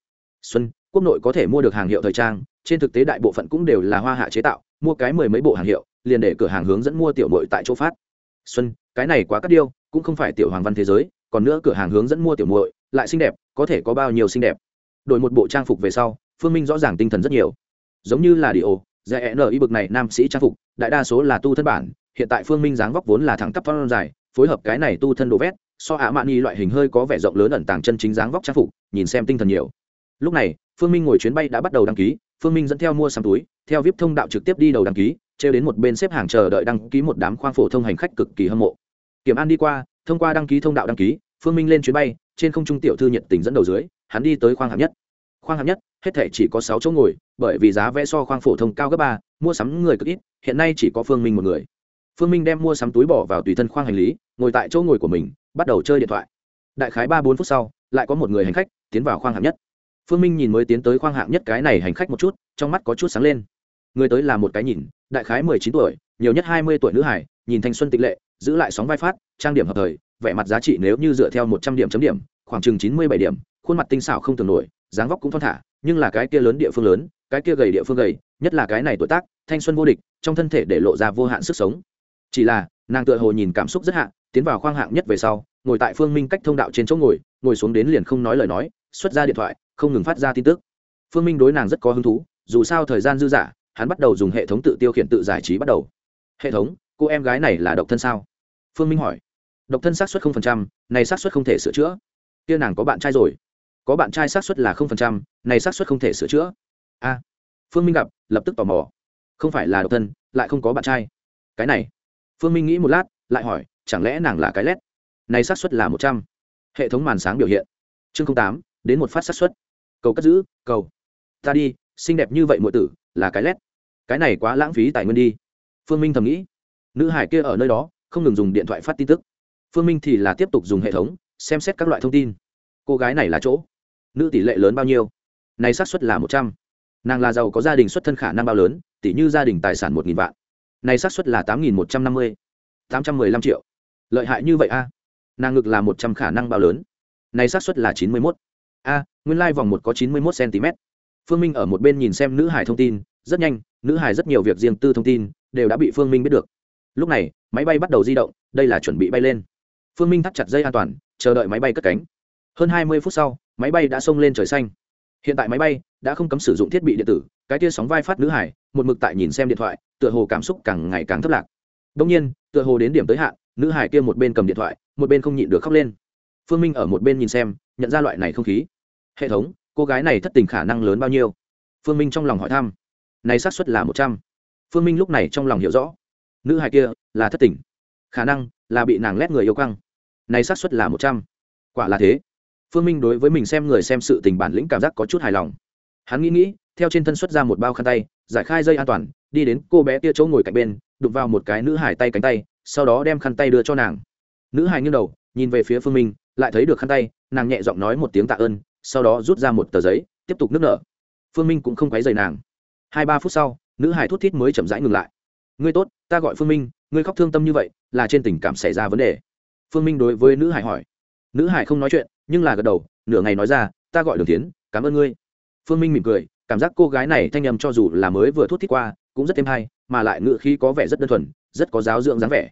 Speaker 1: Xuân, quốc nội có thể mua được hàng hiệu thời trang, trên thực tế đại bộ phận cũng đều là hoa hạ chế tạo, mua cái mười mấy bộ hàng hiệu, liền để cửa hàng hướng dẫn mua tiểu nội tại chỗ phát. Xuân, cái này quá cắt điêu, cũng không phải tiểu hoàng văn thế giới, còn nữa cửa hàng hướng dẫn mua tiểu nội lại xinh đẹp, có thể có bao nhiêu xinh đẹp đổi một bộ trang phục về sau, phương minh rõ ràng tinh thần rất nhiều. Giống như là đi ô dạy n y bực này nam sĩ trang phục, đại đa số là tu thân bản, hiện tại phương minh dáng vóc vốn là thẳng tắp thon dài, phối hợp cái này tu thân đồ vét, so ạ mạn y loại hình hơi có vẻ rộng lớn ẩn tàng chân chính dáng vóc trang phục, nhìn xem tinh thần nhiều. Lúc này, phương minh ngồi chuyến bay đã bắt đầu đăng ký, phương minh dẫn theo mua sắm túi, theo vip thông đạo trực tiếp đi đầu đăng ký trêu đến một bên xếp hàng chờ đợi đăng ký một đám khoang phổ thông hành khách cực kỳ hâm mộ. Kiểm an đi qua, thông qua đăng ký thông đạo đăng ký, phương minh lên chuyến bay, trên không trung tiểu thư nhiệt tình dẫn đầu dưới hắn đi tới khoang hạng nhất. Khoang hạng nhất, hết thể chỉ có sáu chỗ ngồi, bởi vì giá vé so khoang phổ thông cao gấp ba, mua sắm người cực ít, hiện nay chỉ có phương minh một người. Phương minh đem mua sắm túi bỏ vào tùy thân khoang hành lý, ngồi tại chỗ ngồi của mình, bắt đầu chơi điện thoại. Đại khái ba bốn phút sau, lại có một người hành khách tiến vào khoang hạng nhất. Phương minh nhìn mới tiến tới khoang hạng nhất cái này hành khách một chút, trong mắt có chút sáng lên. Người tới là một cái nhìn, đại khái mười chín tuổi, nhiều nhất hai mươi tuổi nữ hải nhìn thanh xuân tịch lệ, giữ lại sóng vai phát, trang điểm hợp thời, vẻ mặt giá trị nếu như dựa theo một trăm điểm chấm điểm, khoảng chừng chín mươi bảy điểm khuôn mặt tinh xảo không tưởng nổi, dáng vóc cũng thon thả, nhưng là cái kia lớn địa phương lớn, cái kia gầy địa phương gầy, nhất là cái này tuổi tác, thanh xuân vô địch, trong thân thể để lộ ra vô hạn sức sống. Chỉ là, nàng tựa hồ nhìn cảm xúc rất hạ, tiến vào khoang hạng nhất về sau, ngồi tại phương minh cách thông đạo trên chỗ ngồi ngồi xuống đến liền không nói lời nói, xuất ra điện thoại, không ngừng phát ra tin tức. Phương minh đối nàng rất có hứng thú, dù sao thời gian dư dả, hắn bắt đầu dùng hệ thống tự tiêu khiển tự giải trí bắt đầu. Hệ thống, cô em gái này là độc thân sao? Phương minh hỏi. Độc thân xác suất không phần trăm, này xác suất không thể sửa chữa. Kia nàng có bạn trai rồi có bạn trai xác suất là không phần trăm, này xác suất không thể sửa chữa. A, phương minh gặp, lập tức tò mò. Không phải là độc thân, lại không có bạn trai. Cái này, phương minh nghĩ một lát, lại hỏi, chẳng lẽ nàng là cái lét? Này xác suất là một trăm. Hệ thống màn sáng biểu hiện. Chương tám, đến một phát xác suất. Cầu cất giữ, cầu. Ta đi, xinh đẹp như vậy muội tử, là cái lét. Cái này quá lãng phí tài nguyên đi. Phương minh thầm nghĩ. Nữ hải kia ở nơi đó, không ngừng dùng điện thoại phát tin tức. Phương minh thì là tiếp tục dùng hệ thống, xem xét các loại thông tin. Cô gái này là chỗ? Nữ tỷ lệ lớn bao nhiêu? Này xác suất là một trăm. Nàng là giàu có gia đình xuất thân khả năng bao lớn, tỷ như gia đình tài sản một nghìn vạn. Này xác suất là tám nghìn một trăm năm mươi. Tám trăm mười lăm triệu. Lợi hại như vậy a? Nàng ngực là một trăm khả năng bao lớn. Này xác suất là chín mươi một. a, nguyên lai vòng một có chín mươi một cm phương minh ở một bên nhìn xem nữ hải thông tin, rất nhanh, nữ hải rất nhiều việc riêng tư thông tin, đều đã bị phương minh biết được. Lúc này, máy bay bắt đầu di động, đây là chuẩn bị bay lên. Phương minh thắt chặt dây an toàn, chờ đợi máy bay cất cánh. Hơn hai mươi phút sau máy bay đã xông lên trời xanh. Hiện tại máy bay đã không cấm sử dụng thiết bị điện tử, cái tia sóng vai phát nữ hải, một mực tại nhìn xem điện thoại, tựa hồ cảm xúc càng ngày càng thấp lạc. Đông nhiên, tựa hồ đến điểm tới hạn, nữ hải kia một bên cầm điện thoại, một bên không nhịn được khóc lên. Phương minh ở một bên nhìn xem, nhận ra loại này không khí. Hệ thống, cô gái này thất tình khả năng lớn bao nhiêu? Phương minh trong lòng hỏi thăm. Này xác suất là một trăm. Phương minh lúc này trong lòng hiểu rõ. Nữ hài kia là thất tình. Khả năng là bị nàng lét người yêu căng này xác suất là một trăm. Quả là thế phương minh đối với mình xem người xem sự tình bản lĩnh cảm giác có chút hài lòng. Hắn nghĩ nghĩ, theo trên thân xuất ra một bao khăn tay, giải khai dây an toàn, đi đến cô bé kia chỗ ngồi cạnh bên đục vào một cái nữ hải tay cánh tay, sau đó đem khăn tay đưa cho nàng. Nữ hải nghiêng đầu, nhìn về phía phương minh, lại thấy được khăn tay, nàng nhẹ giọng nói một tiếng tạ ơn, sau đó rút ra một tờ giấy, tiếp tục nước nở. Phương minh cũng không quấy dày nàng. Hai ba phút sau, nữ hải thút thít mới chậm rãi ngừng lại. Ngươi tốt, ta gọi phương minh, ngươi khóc thương tâm như vậy, là trên tình cảm xảy ra vấn đề. Phương minh đối với nữ hải hỏi. Nữ hải không nói chuyện nhưng là gật đầu, nửa ngày nói ra, ta gọi đường tiến cảm ơn ngươi. Phương minh mỉm cười, cảm giác cô gái này thanh nhầm cho dù là mới vừa thút thích qua, cũng rất thêm hay, mà lại ngựa khí có vẻ rất đơn thuần, rất có giáo dưỡng dáng vẻ.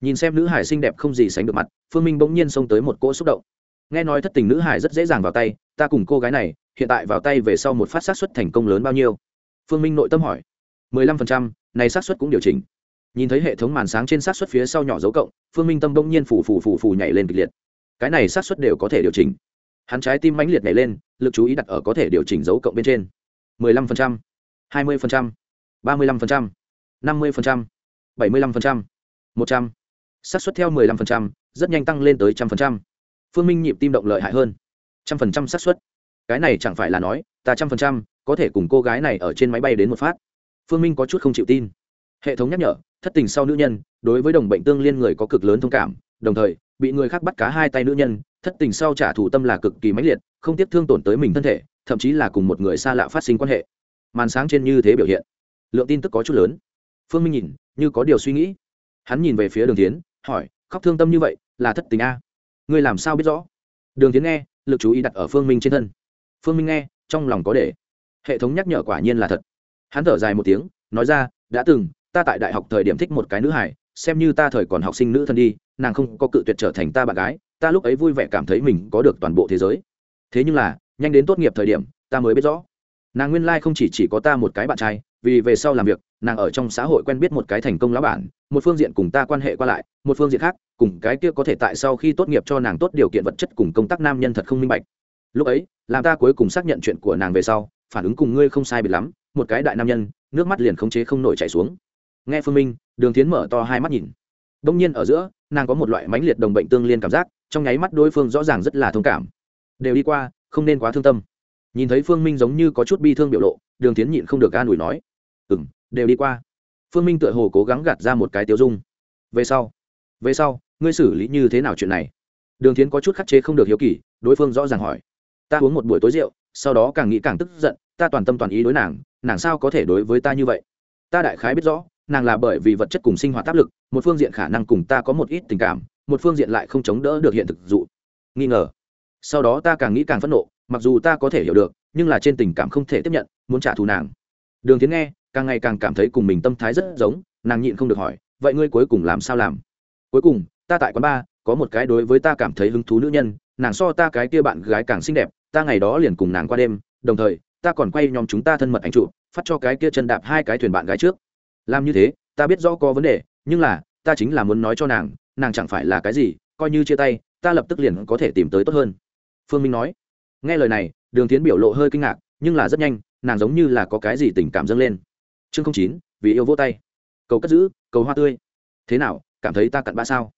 Speaker 1: Nhìn xem nữ hải xinh đẹp không gì sánh được mặt, phương minh bỗng nhiên xông tới một cỗ xúc động. Nghe nói thất tình nữ hải rất dễ dàng vào tay, ta cùng cô gái này, hiện tại vào tay về sau một phát sát xuất thành công lớn bao nhiêu? Phương minh nội tâm hỏi. Mười lăm phần trăm, này sát xuất cũng điều chỉnh. Nhìn thấy hệ thống màn sáng trên sát xuất phía sau nhỏ dấu cộng, phương minh tâm bỗng nhiên phủ phủ phủ phủ nhảy lên kịch liệt cái này xác suất đều có thể điều chỉnh. Hắn trái tim mãnh liệt nhảy lên, lực chú ý đặt ở có thể điều chỉnh dấu cộng bên trên. mười lăm phần trăm, hai mươi phần trăm, ba mươi lăm phần trăm, năm mươi phần trăm, bảy mươi lăm phần trăm, một trăm. Xác suất theo mười lăm phần trăm, rất nhanh tăng lên tới trăm phần trăm. Phương minh nhịp tim động lợi hại hơn. trăm phần trăm xác suất. Cái này chẳng phải là nói, ta trăm phần trăm, có thể cùng cô gái này ở trên máy bay đến một phát. Phương minh có chút không chịu tin. Hệ thống nhắc nhở, thất tình sau nữ nhân, đối với đồng bệnh tương liên người có cực lớn thông cảm, đồng thời bị người khác bắt cá hai tay nữ nhân, thất tình sau trả thù tâm là cực kỳ mãnh liệt, không tiếc thương tổn tới mình thân thể, thậm chí là cùng một người xa lạ phát sinh quan hệ. Màn sáng trên như thế biểu hiện, lượng tin tức có chút lớn. Phương minh nhìn, như có điều suy nghĩ. Hắn nhìn về phía đường tiến hỏi, khóc thương tâm như vậy, là thất tình a? Ngươi làm sao biết rõ? Đường tiến nghe, lực chú ý đặt ở phương minh trên thân. Phương minh nghe, trong lòng có để. Hệ thống nhắc nhở quả nhiên là thật. Hắn thở dài một tiếng, nói ra, đã từng, ta tại đại học thời điểm thích một cái nữ hải xem như ta thời còn học sinh nữ thân đi nàng không có cự tuyệt trở thành ta bạn gái, ta lúc ấy vui vẻ cảm thấy mình có được toàn bộ thế giới. Thế nhưng là, nhanh đến tốt nghiệp thời điểm, ta mới biết rõ. Nàng nguyên lai、like、không chỉ chỉ có ta một cái bạn trai, vì về sau làm việc, nàng ở trong xã hội quen biết một cái thành công lão bản, một phương diện cùng ta quan hệ qua lại, một phương diện khác, cùng cái kia có thể tại sau khi tốt nghiệp cho nàng tốt điều kiện vật chất cùng công tác nam nhân thật không minh bạch. Lúc ấy, làm ta cuối cùng xác nhận chuyện của nàng về sau, phản ứng cùng ngươi không sai biệt lắm, một cái đại nam nhân, nước mắt liền khống chế không nổi chảy xuống. Nghe phương minh, đường tiến mở to hai mắt nhìn. Đông nhiên ở giữa nàng có một loại mãnh liệt đồng bệnh tương liên cảm giác, trong nháy mắt đối phương rõ ràng rất là thông cảm. Đều đi qua, không nên quá thương tâm. Nhìn thấy phương minh giống như có chút bi thương biểu lộ, đường tiến nhịn không được an ủi nói ừ m đều đi qua. Phương minh tựa hồ cố gắng gạt ra một cái tiêu dung. Về sau về sau, ngươi xử lý như thế nào chuyện này? Đường tiến có chút khắc chế không được hiếu kỳ, đối phương rõ ràng hỏi, ta uống một buổi tối rượu, sau đó càng nghĩ càng tức giận, ta toàn tâm toàn ý đối nàng nàng sao có thể đối với ta như vậy? Ta đại khái biết rõ nàng là bởi vì vật chất cùng sinh hoạt áp lực, một phương diện khả năng cùng ta có một ít tình cảm, một phương diện lại không chống đỡ được hiện thực dụ. Nghi ngờ. Sau đó ta càng nghĩ càng phẫn nộ, mặc dù ta có thể hiểu được, nhưng là trên tình cảm không thể tiếp nhận, muốn trả thù nàng. Đường tiến nghe, càng ngày càng cảm thấy cùng mình tâm thái rất giống, nàng nhịn không được hỏi, vậy ngươi cuối cùng làm sao làm? Cuối cùng, ta tại quán ba có một cái đối với ta cảm thấy hứng thú nữ nhân, nàng so ta cái kia bạn gái càng xinh đẹp, ta ngày đó liền cùng nàng qua đêm, đồng thời, ta còn quay nhóm chúng ta thân mật ảnh trụ phát cho cái kia chân đạp hai cái thuyền bạn gái trước làm như thế, ta biết rõ có vấn đề, nhưng là, ta chính là muốn nói cho nàng nàng chẳng phải là cái gì, coi như chia tay, ta lập tức liền có thể tìm tới tốt hơn. Phương minh nói. Nghe lời này, đường tiến biểu lộ hơi kinh ngạc, nhưng là rất nhanh, nàng giống như là có cái gì tình cảm dâng lên. Chương không chín, vì yêu vô tay. Cầu cất giữ, cầu hoa tươi. Thế nào, cảm thấy ta cặn bã sao?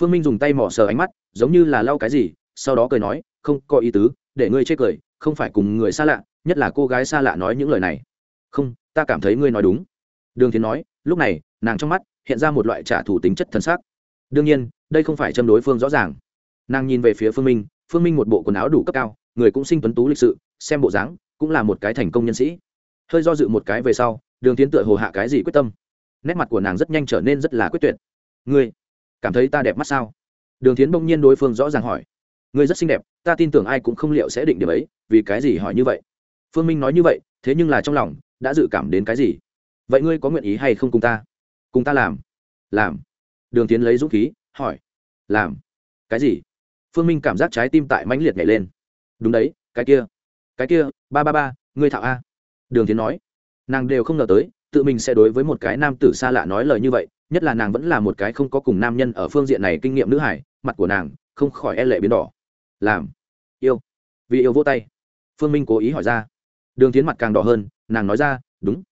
Speaker 1: Phương minh dùng tay mỏ sờ ánh mắt, giống như là lau cái gì, sau đó cười nói, không có ý tứ, để ngươi chê cười, không phải cùng người xa lạ, nhất là cô gái xa lạ nói những lời này. Không, ta cảm thấy ngươi nói đúng đường Thiến nói, lúc này, nàng trong mắt hiện ra một loại trả thù tính chất thân xác. Đương nhiên, đây không phải châm đối phương rõ ràng. Nàng nhìn về phía phương minh phương minh một bộ quần áo đủ cấp cao, người cũng sinh tuấn tú lịch sự, xem bộ dáng cũng là một cái thành công nhân sĩ. Hơi do dự một cái về sau, đường tiến tựa hồ hạ cái gì quyết tâm. Nét mặt của nàng rất nhanh trở nên rất là quyết tuyệt. Ngươi cảm thấy ta đẹp mắt sao? Đường tiến bỗng nhiên đối phương rõ ràng hỏi. Ngươi rất xinh đẹp, ta tin tưởng ai cũng không liệu sẽ định điểm ấy, vì cái gì hỏi như vậy? Phương minh nói như vậy, thế nhưng là trong lòng đã dự cảm đến cái gì? Vậy ngươi có nguyện ý hay không cùng ta? Cùng ta làm. Làm. Đường tiến lấy dũng khí, hỏi. Làm. Cái gì? Phương minh cảm giác trái tim tại mãnh liệt nhảy lên. Đúng đấy, cái kia. Cái kia, ba ba ba, ngươi thạo a. Đường tiến nói. Nàng đều không ngờ tới, tự mình sẽ đối với một cái nam tử xa lạ nói lời như vậy, nhất là nàng vẫn là một cái không có cùng nam nhân ở phương diện này kinh nghiệm nữ hải, mặt của nàng không khỏi e lệ biến đỏ. Làm. Yêu. Vì yêu vô tay. Phương minh cố ý hỏi ra. Đường tiến mặt càng đỏ hơn, nàng nói ra, đúng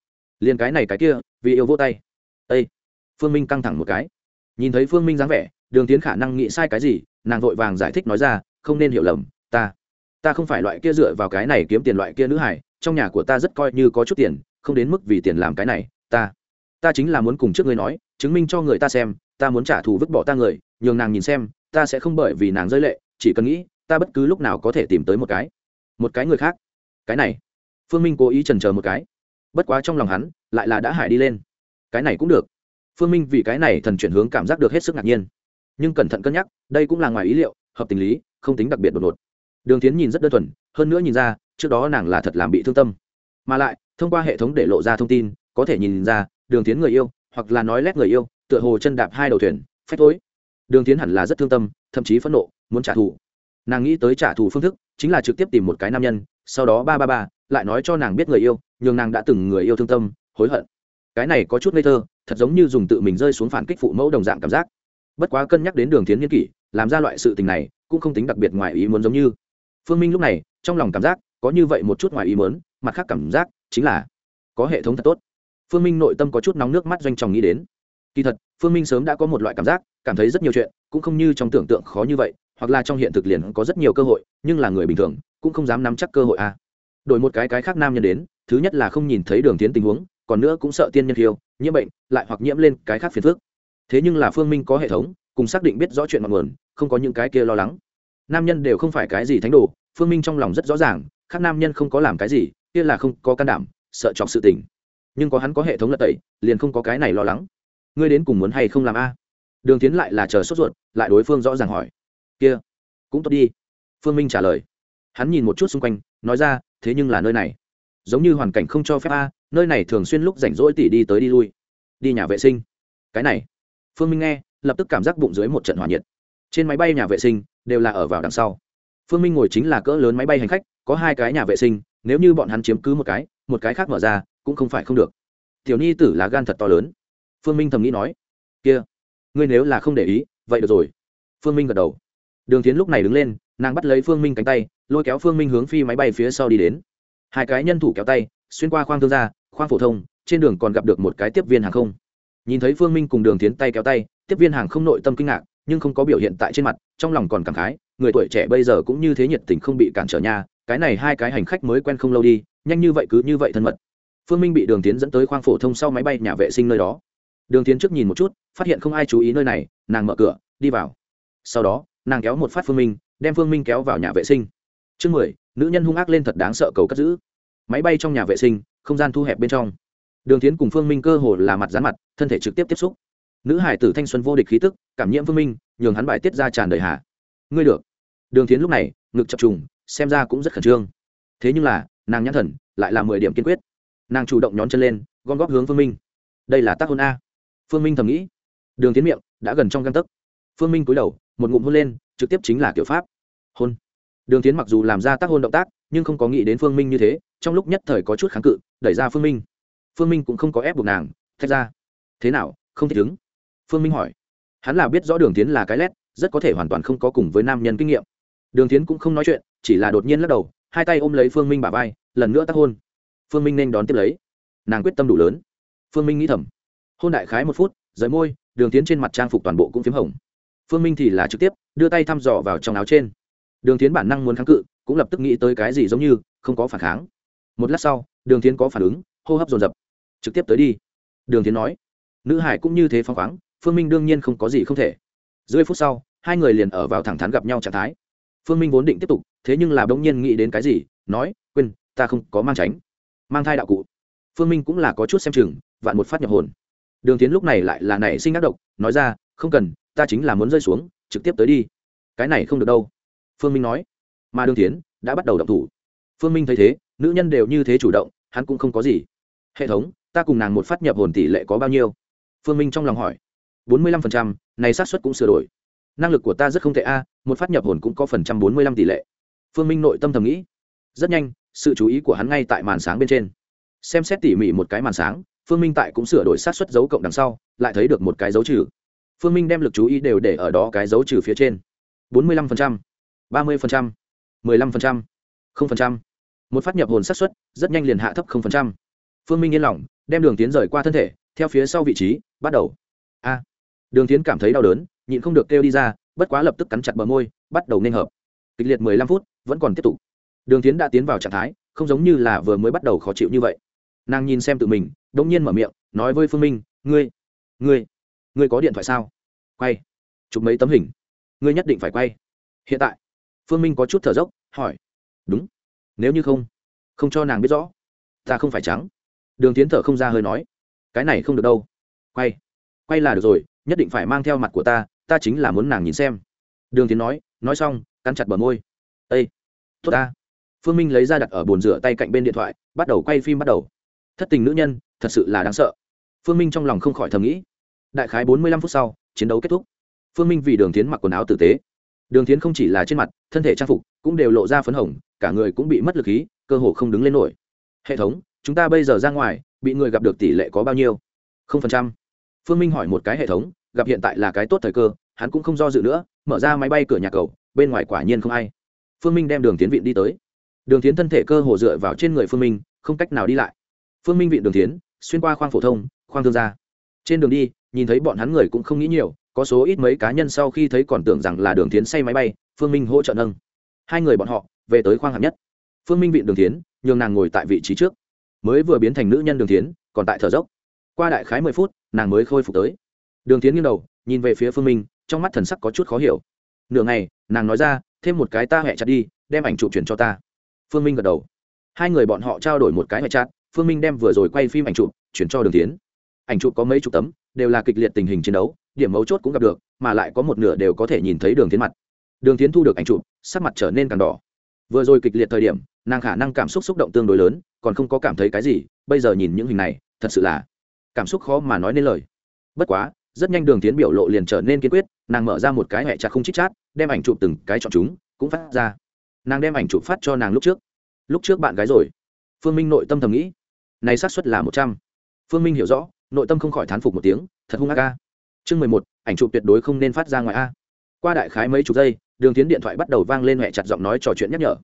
Speaker 1: liền cái này cái kia, vì yêu vô tay. Ây phương minh căng thẳng một cái. Nhìn thấy phương minh dáng vẻ, đường tiến khả năng nghĩ sai cái gì, nàng vội vàng giải thích nói ra, không nên hiểu lầm, ta ta không phải loại kia dựa vào cái này kiếm tiền loại kia nữ hải trong nhà của ta rất coi như có chút tiền, không đến mức vì tiền làm cái này, ta ta chính là muốn cùng trước ngươi nói, chứng minh cho người ta xem, ta muốn trả thù vứt bỏ ta người, nhường nàng nhìn xem, ta sẽ không bởi vì nàng rơi lệ, chỉ cần nghĩ, ta bất cứ lúc nào có thể tìm tới một cái một cái người khác. Cái này, phương minh cố ý trần chờ một cái bất quá trong lòng hắn, lại là đã hải đi lên. Cái này cũng được. Phương minh vì cái này thần chuyển hướng cảm giác được hết sức ngạc nhiên. Nhưng cẩn thận cân nhắc, đây cũng là ngoài ý liệu, hợp tình lý, không tính đặc biệt đột ngột. Đường tiến nhìn rất đơn thuần, hơn nữa nhìn ra, trước đó nàng là thật làm bị thương tâm. Mà lại, thông qua hệ thống để lộ ra thông tin, có thể nhìn ra, đường tiến người yêu, hoặc là nói lét người yêu, tựa hồ chân đạp hai đầu thuyền, phách tối đường tiến hẳn là rất thương tâm, thậm chí phẫn nộ, muốn trả thù. Nàng nghĩ tới trả thù phương thức, chính là trực tiếp tìm một cái nam nhân, sau đó ba ba ba lại nói cho nàng biết người yêu, nhường nàng đã từng người yêu thương tâm, hối hận. Cái này có chút ngây thơ, thật giống như dùng tự mình rơi xuống phản kích phụ mẫu đồng dạng cảm giác. Bất quá cân nhắc đến đường tiến niên kỷ, làm ra loại sự tình này, cũng không tính đặc biệt ngoài ý muốn giống như. Phương minh lúc này, trong lòng cảm giác, có như vậy một chút ngoài ý muốn, mặt khác cảm giác, chính là có hệ thống thật tốt. Phương minh nội tâm có chút nóng nước mắt doanh tròng nghĩ đến. Kỳ thật, phương minh sớm đã có một loại cảm giác, cảm thấy rất nhiều chuyện, cũng không như trong tưởng tượng khó như vậy, hoặc là trong hiện thực liền có rất nhiều cơ hội, nhưng là người bình thường, cũng không dám nắm chắc cơ hội a à đổi một cái cái khác nam nhân đến, thứ nhất là không nhìn thấy đường tiến tình huống, còn nữa cũng sợ tiên nhân khiêu nhiễm bệnh, lại hoặc nhiễm lên cái khác phiền phức. Thế nhưng là phương minh có hệ thống, cùng xác định biết rõ chuyện ngọn nguồn, không có những cái kia lo lắng. Nam nhân đều không phải cái gì thánh đồ, phương minh trong lòng rất rõ ràng, khác nam nhân không có làm cái gì, kia là không có can đảm, sợ chọc sự tình. Nhưng có hắn có hệ thống lật tẩy, liền không có cái này lo lắng. Ngươi đến cùng muốn hay không làm a? Đường tiến lại là chờ sốt ruột, lại đối phương rõ ràng hỏi. Kia, cũng tốt đi. Phương minh trả lời. Hắn nhìn một chút xung quanh nói ra, thế nhưng là nơi này. Giống như hoàn cảnh không cho phép a, nơi này thường xuyên lúc rảnh rỗi tỉ đi tới đi lui. Đi nhà vệ sinh. Cái này. Phương minh nghe, lập tức cảm giác bụng dưới một trận hỏa nhiệt. Trên máy bay nhà vệ sinh đều là ở vào đằng sau. Phương minh ngồi chính là cỡ lớn máy bay hành khách, có hai cái nhà vệ sinh, nếu như bọn hắn chiếm cứ một cái một cái khác mở ra, cũng không phải không được. Tiểu nhi tử là gan thật to lớn. Phương minh thầm nghĩ nói, kia, ngươi nếu là không để ý, vậy được rồi. Phương minh gật đầu. Đường tiến lúc này đứng lên, nàng bắt lấy phương minh cánh tay lôi kéo phương minh hướng phi máy bay phía sau đi đến. Hai cái nhân thủ kéo tay, xuyên qua khoang thương gia khoang phổ thông, trên đường còn gặp được một cái tiếp viên hàng không. Nhìn thấy phương minh cùng đường tiến tay kéo tay, tiếp viên hàng không nội tâm kinh ngạc, nhưng không có biểu hiện tại trên mặt, trong lòng còn cảm khái, người tuổi trẻ bây giờ cũng như thế nhiệt tình không bị cản trở nha, cái này hai cái hành khách mới quen không lâu đi, nhanh như vậy cứ như vậy thân mật. Phương minh bị đường tiến dẫn tới khoang phổ thông sau máy bay nhà vệ sinh nơi đó. Đường tiến trước nhìn một chút, phát hiện không ai chú ý nơi này, nàng mở cửa, đi vào. Sau đó, nàng kéo một phát phương minh, đem phương minh kéo vào nhà vệ sinh chương mười, nữ nhân hung ác lên thật đáng sợ cầu cất giữ. Máy bay trong nhà vệ sinh, không gian thu hẹp bên trong. Đường tiến cùng phương minh cơ hồ là mặt dán mặt, thân thể trực tiếp tiếp xúc. Nữ hải tử thanh xuân vô địch khí tức, cảm nhiễm phương minh, nhường hắn bài tiết ra tràn đầy hạ ngươi được. Đường tiến lúc này, ngực chập trùng, xem ra cũng rất khẩn trương. Thế nhưng là, nàng nhãn thần, lại là mười điểm kiên quyết. Nàng chủ động nhón chân lên, gom góp hướng phương minh. Đây là tác hôn a. Phương minh thầm nghĩ. Đường tiến miệng, đã gần trong găng tấc. Phương minh cúi đầu, một ngụm hôn lên, trực tiếp chính là kiểu pháp. Hôn đường tiến mặc dù làm ra tác hôn động tác, nhưng không có nghĩ đến phương minh như thế, trong lúc nhất thời có chút kháng cự, đẩy ra phương minh. Phương minh cũng không có ép buộc nàng thách ra. Thế nào, không thể đứng phương minh hỏi. Hắn là biết rõ đường tiến là cái lét, rất có thể hoàn toàn không có cùng với nam nhân kinh nghiệm. Đường tiến cũng không nói chuyện, chỉ là đột nhiên lắc đầu, hai tay ôm lấy phương minh bà vai, lần nữa tác hôn. Phương minh nên đón tiếp lấy. Nàng quyết tâm đủ lớn. Phương minh nghĩ thầm. Hôn đại khái một phút, rời môi, đường tiến trên mặt trang phục toàn bộ cũng p h í m hồng. Phương minh thì là trực tiếp, đưa tay thăm dò vào trong áo trên đường tiến bản năng muốn kháng cự, cũng lập tức nghĩ tới cái gì giống như, không có phản kháng. Một lát sau, đường tiến có phản ứng, hô hấp dồn dập. Trực tiếp tới đi. Đường tiến nói. Nữ hải cũng như thế phăng khoáng, phương minh đương nhiên không có gì không thể. Dưới phút sau, hai người liền ở vào thẳng thắn gặp nhau trạng thái. Phương minh vốn định tiếp tục, thế nhưng là bỗng nhiên nghĩ đến cái gì, nói, quên, ta không có mang tránh. Mang thai đạo cụ. Phương minh cũng là có chút xem chừng, vạn một phát nhập hồn. Đường tiến lúc này lại là nảy sinh ác độc, nói ra, không cần, ta chính là muốn rơi xuống, trực tiếp tới đi. Cái này không được đâu phương minh nói. Mà Đương tiến đã bắt đầu động thủ. Phương minh thấy thế, nữ nhân đều như thế chủ động, hắn cũng không có gì. Hệ thống, ta cùng nàng một phát nhập hồn tỷ lệ có bao nhiêu? Phương minh trong lòng hỏi. Bốn mươi lăm phần trăm, này xác suất cũng sửa đổi. Năng lực của ta rất không tệ a, một phát nhập hồn cũng có phần trăm bốn mươi lăm tỷ lệ. Phương minh nội tâm thầm nghĩ. Rất nhanh, sự chú ý của hắn ngay tại màn sáng bên trên. Xem xét tỉ mỉ một cái màn sáng, phương minh tại cũng sửa đổi sát xuất dấu cộng đằng sau, lại thấy được một cái dấu trừ. Phương minh đem l ự c chú ý đều để ở đó cái dấu trừ phía trên. Bốn mươi lăm ba mươi mười lăm một phát nhập hồn sát xuất rất nhanh liền hạ thấp phương minh yên lòng, đem đường tiến rời qua thân thể, theo phía sau vị trí, bắt đầu. A. Đường tiến cảm thấy đau đớn, nhịn không được kêu đi ra, bất quá lập tức cắn chặt bờ môi, bắt đầu nên hợp. Kịch liệt mười lăm phút, vẫn còn tiếp tục. Đường tiến đã tiến vào trạng thái, không giống như là vừa mới bắt đầu khó chịu như vậy. Nàng nhìn xem tự mình đ ỗ n g nhiên mở miệng, nói với phương minh, ngươi ngươi ngươi có điện thoại sao? Quay, chụp mấy tấm hình. Ngươi nhất định phải quay. Hiện tại phương minh có chút thở dốc, hỏi. Đúng. Nếu như không không cho nàng biết rõ, ta không phải trắng. Đường tiến thở không ra hơi nói. Cái này không được đâu. Quay. Quay là được rồi, nhất định phải mang theo mặt của ta ta chính là muốn nàng nhìn xem. Đường tiến nói. Nói xong, cắn chặt bờ môi. Ây tốt ta. Phương minh lấy ra đặt ở bồn rửa tay cạnh bên điện thoại, bắt đầu quay phim bắt đầu. Thất tình nữ nhân, thật sự là đáng sợ. Phương minh trong lòng không khỏi thầm nghĩ. Đại khái bốn mươi lăm phút sau, chiến đấu kết thúc. Phương minh vì đường tiến mặc quần áo tử tế. Đường tiến không chỉ là trên mặt thân thể trang phục cũng đều lộ ra phấn hồng, cả người cũng bị mất lực khí, cơ hồ không đứng lên nổi. Hệ thống, chúng ta bây giờ ra ngoài, bị người gặp được tỷ lệ có bao nhiêu? Không phần trăm. Phương minh hỏi một cái hệ thống, gặp hiện tại là cái tốt thời cơ, hắn cũng không do dự nữa, mở ra máy bay cửa nhà cầu, bên ngoài quả nhiên không ai. Phương minh đem đường tiến Vịn đi tới. Đường tiến thân thể cơ hồ dựa vào trên người phương minh, không cách nào đi lại. Phương minh vịn đường tiến, xuyên qua khoang phổ thông, khoang thương gia trên đường đi, nhìn thấy bọn hắn người cũng không nghĩ nhiều có số ít mấy cá nhân sau khi thấy còn tưởng rằng là đường tiến say máy bay, phương minh hỗ trợ nâng. Hai người bọn họ, về tới khoang hạng nhất. Phương minh viện đường tiến, nhường nàng ngồi tại vị trí trước. Mới vừa biến thành nữ nhân đường tiến, còn tại thở dốc. Qua đại khái mười phút, nàng mới khôi phục tới. Đường tiến nghiêng đầu, nhìn về phía phương minh, trong mắt thần sắc có chút khó hiểu. Nửa ngày, nàng nói ra, thêm một cái ta hẹ chặt đi, đem ảnh chụp chuyển cho ta. Phương minh gật đầu. Hai người bọn họ trao đổi một cái hẹ chặt, phương minh đem vừa rồi quay phim ảnh chụp chuyển cho đường tiến. Ảnh chụp có mấy chục tấm, đều là kịch liệt tình hình chiến đấu điểm mấu chốt cũng gặp được, mà lại có một nửa đều có thể nhìn thấy đường tiến mặt. Đường tiến thu được ảnh chụp, sắc mặt trở nên càng đỏ. Vừa rồi kịch liệt thời điểm, nàng khả năng cảm xúc xúc động tương đối lớn, còn không có cảm thấy cái gì, bây giờ nhìn những hình này, thật sự là cảm xúc khó mà nói nên lời. Bất quá, rất nhanh đường tiến biểu lộ liền trở nên kiên quyết, nàng mở ra một cái hẹ chặt không chích chát, đem ảnh chụp từng cái chọn chúng, cũng phát ra. Nàng đem ảnh chụp phát cho nàng lúc trước. Lúc trước bạn gái rồi. Phương minh nội tâm thầm nghĩ, này xác suất là một trăm. Phương minh hiểu rõ, nội tâm không khỏi thán phục một tiếng, thật hung ác ca chương mười một, ảnh chụp tuyệt đối không nên phát ra ngoài a. Qua đại khái mấy chục giây, đường tiến điện thoại bắt đầu vang lên mẹ chặt giọng nói trò chuyện nhắc nhở.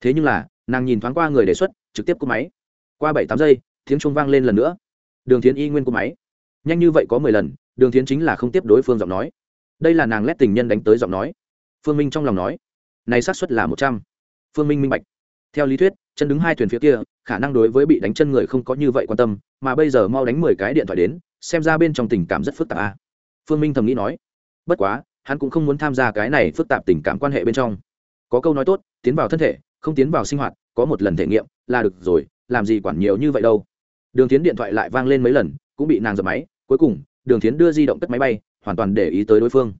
Speaker 1: Thế nhưng là, nàng nhìn thoáng qua người đề xuất, trực tiếp cúp máy. Qua bảy tám giây, tiếng chuông vang lên lần nữa. Đường tiến y nguyên cúp máy. Nhanh như vậy có mười lần, đường tiến chính là không tiếp đối phương giọng nói. Đây là nàng lét tình nhân đánh tới giọng nói. Phương minh trong lòng nói, này xác suất là một trăm. Phương minh minh bạch. Theo lý thuyết, chân đứng hai thuyền phía kia, khả năng đối với bị đánh chân người không có như vậy quan tâm, mà bây giờ mau đánh mười cái điện thoại đến, xem ra bên trong tình cảm rất phức tạp a phương minh thầm nghĩ nói, bất quá, hắn cũng không muốn tham gia cái này phức tạp tình cảm quan hệ bên trong. Có câu nói tốt, tiến vào thân thể, không tiến vào sinh hoạt, có một lần thể nghiệm là được rồi, làm gì quản nhiều như vậy đâu. Đường tiến điện thoại lại vang lên mấy lần, cũng bị nàng dập máy, cuối cùng, đường tiến đưa di động cất máy bay, hoàn toàn để ý tới đối phương.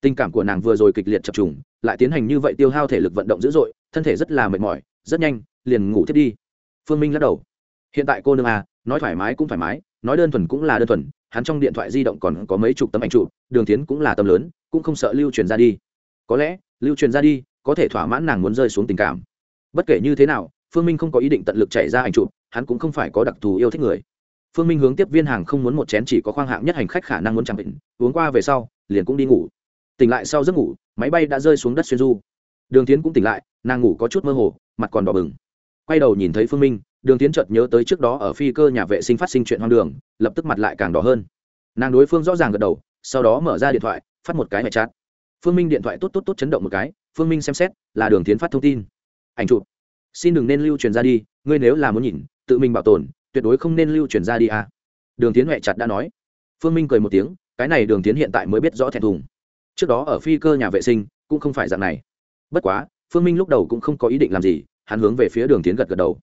Speaker 1: Tình cảm của nàng vừa rồi kịch liệt chập trùng, lại tiến hành như vậy tiêu hao thể lực vận động dữ dội, thân thể rất là mệt mỏi, rất nhanh, liền ngủ thiết đi. Phương minh lắc đầu. Hiện tại cô nương à nói thoải mái cũng thoải mái, nói đơn thuần cũng là đơn thuần hắn trong điện thoại di động còn có mấy chục tấm ảnh chụp, đường tiến cũng là tâm lớn, cũng không sợ lưu truyền ra đi. Có lẽ, lưu truyền ra đi, có thể thỏa mãn nàng muốn rơi xuống tình cảm. Bất kể như thế nào, phương minh không có ý định tận lực chạy ra ảnh chụp, hắn cũng không phải có đặc thù yêu thích người. Phương minh hướng tiếp viên hàng không muốn một chén chỉ có khoang hạng nhất hành khách khả năng muốn chẳng định uống qua về sau, liền cũng đi ngủ. Tỉnh lại sau giấc ngủ, máy bay đã rơi xuống đất xuyên du. Đường tiến cũng tỉnh lại, nàng ngủ có chút mơ hồ, mặt còn đỏ bừng. Quay đầu nhìn thấy phương minh đường tiến chợt nhớ tới trước đó ở phi cơ nhà vệ sinh phát sinh chuyện hoang đường, lập tức mặt lại càng đỏ hơn. Nàng đối phương rõ ràng gật đầu, sau đó mở ra điện thoại, phát một cái mẹ chát phương minh điện thoại tốt tốt tốt chấn động một cái, phương minh xem xét, là đường tiến phát thông tin. Ảnh chụp. Xin đừng nên lưu truyền ra đi, ngươi nếu là muốn nhìn, tự mình bảo tồn, tuyệt đối không nên lưu truyền ra đi à. đường tiến huệ chặt đã nói. Phương minh cười một tiếng, cái này đường tiến hiện tại mới biết rõ thẹn thùng. Trước đó ở phi cơ nhà vệ sinh, cũng không phải dạng này. Bất quá, phương minh lúc đầu cũng không có ý định làm gì, hắn hướng về phía đường tiến gật gật đầu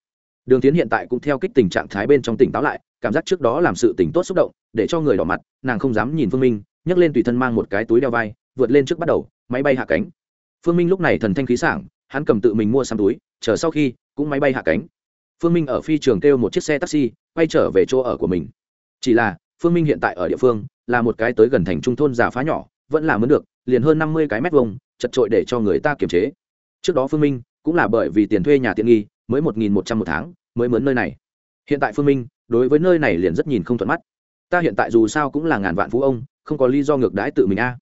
Speaker 1: đường tiến hiện tại cũng theo kích tình trạng thái bên trong tỉnh táo lại, cảm giác trước đó làm sự tỉnh tốt xúc động, để cho người đỏ mặt, nàng không dám nhìn phương minh, nhấc lên tùy thân mang một cái túi đeo vai, vượt lên trước bắt đầu, máy bay hạ cánh. Phương minh lúc này thần thanh khí sảng, hắn cầm tự mình mua xăm túi, chờ sau khi, cũng máy bay hạ cánh. Phương minh ở phi trường kêu một chiếc xe taxi, quay trở về chỗ ở của mình. Chỉ là, phương minh hiện tại ở địa phương, là một cái tới gần thành trung thôn già phá nhỏ, vẫn là mướn được, liền hơn năm mươi cái mét vuông, chật trội để cho người ta kiềm chế. Trước đó phương minh cũng là bởi vì tiền thuê nhà tiện nghi mới một nghìn một trăm một tháng, mới mướn nơi này. Hiện tại phương minh, đối với nơi này liền rất nhìn không thuận mắt. Ta hiện tại dù sao cũng là ngàn vạn phú ông, không có lý do ngược đãi tự mình a.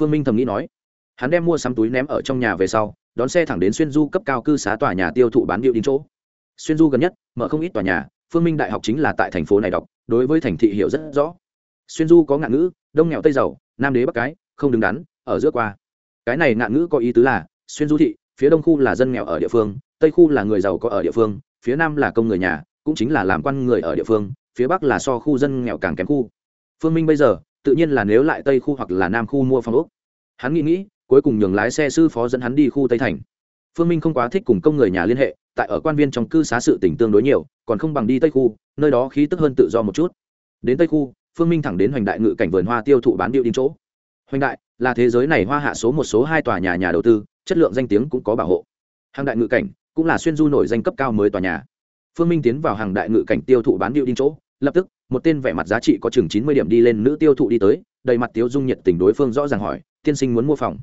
Speaker 1: Phương minh thầm nghĩ nói. Hắn đem mua sắm túi ném ở trong nhà về sau, đón xe thẳng đến xuyên du cấp cao cư xá tòa nhà tiêu thụ bán điệu đến chỗ. Xuyên du gần nhất, mở không ít tòa nhà, phương minh đại học chính là tại thành phố này đọc, đối với thành thị hiểu rất rõ. Xuyên du có ngạn ngữ, đông nghèo tây giàu, nam đế bắc cái, không đứng đắn, ở giữa qua. Cái này ngạn ngữ có ý tứ là, xuyên du thị, phía đông khu là dân nghèo ở địa phương tây khu là người giàu có ở địa phương, phía nam là công người nhà, cũng chính là làm quan người ở địa phương, phía bắc là so khu dân nghèo càng kém khu. Phương minh bây giờ, tự nhiên là nếu lại tây khu hoặc là nam khu mua phòng ốc. Hắn nghĩ nghĩ, cuối cùng nhường lái xe sư phó dẫn hắn đi khu tây thành. Phương minh không quá thích cùng công người nhà liên hệ, tại ở quan viên trong cư xá sự tỉnh tương đối nhiều, còn không bằng đi tây khu, nơi đó khí tức hơn tự do một chút. Đến tây khu, phương minh thẳng đến hoành đại ngự cảnh vườn hoa tiêu thụ bán điệu đến chỗ. Hoành đại là thế giới này hoa hạ số một, số hai tòa nhà nhà đầu tư, chất lượng danh tiếng cũng có bảo hộ. Hàng đại ngự cảnh cũng là xuyên du nổi danh cấp cao mới tòa nhà. Phương minh tiến vào hàng đại ngự cảnh tiêu thụ bán điệu đinh chỗ, lập tức, một tên vẻ mặt giá trị có chừng chín mươi điểm đi lên nữ tiêu thụ đi tới, đầy mặt tiếu dung nhiệt tình đối phương rõ ràng hỏi, tiên sinh muốn mua phòng?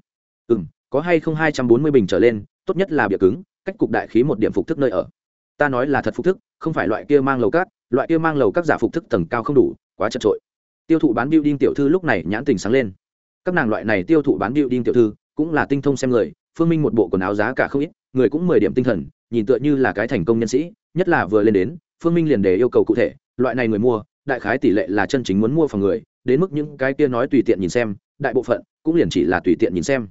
Speaker 1: Ừ m có hay không hai trăm bốn mươi bình trở lên, tốt nhất là bịa cứng, cách cục đại khí một điểm phục thức nơi ở. Ta nói là thật phục thức, không phải loại kia mang lầu cát, loại kia mang lầu các giả phục thức tầng cao không đủ, quá chật trội. Tiêu thụ bán building tiểu thư lúc này nhãn tình sáng lên. Các nàng loại này tiêu thụ bán building tiểu thư, cũng là tinh thông xem người, phương minh một bộ quần áo giá cả không ít người cũng mười điểm tinh thần, nhìn tựa như là cái thành công nhân sĩ, nhất là vừa lên đến, phương minh liền đề yêu cầu cụ thể, loại này người mua, đại khái tỷ lệ là chân chính muốn mua phòng người, đến mức những cái kia nói tùy tiện nhìn xem, đại bộ phận cũng liền chỉ là tùy tiện nhìn xem.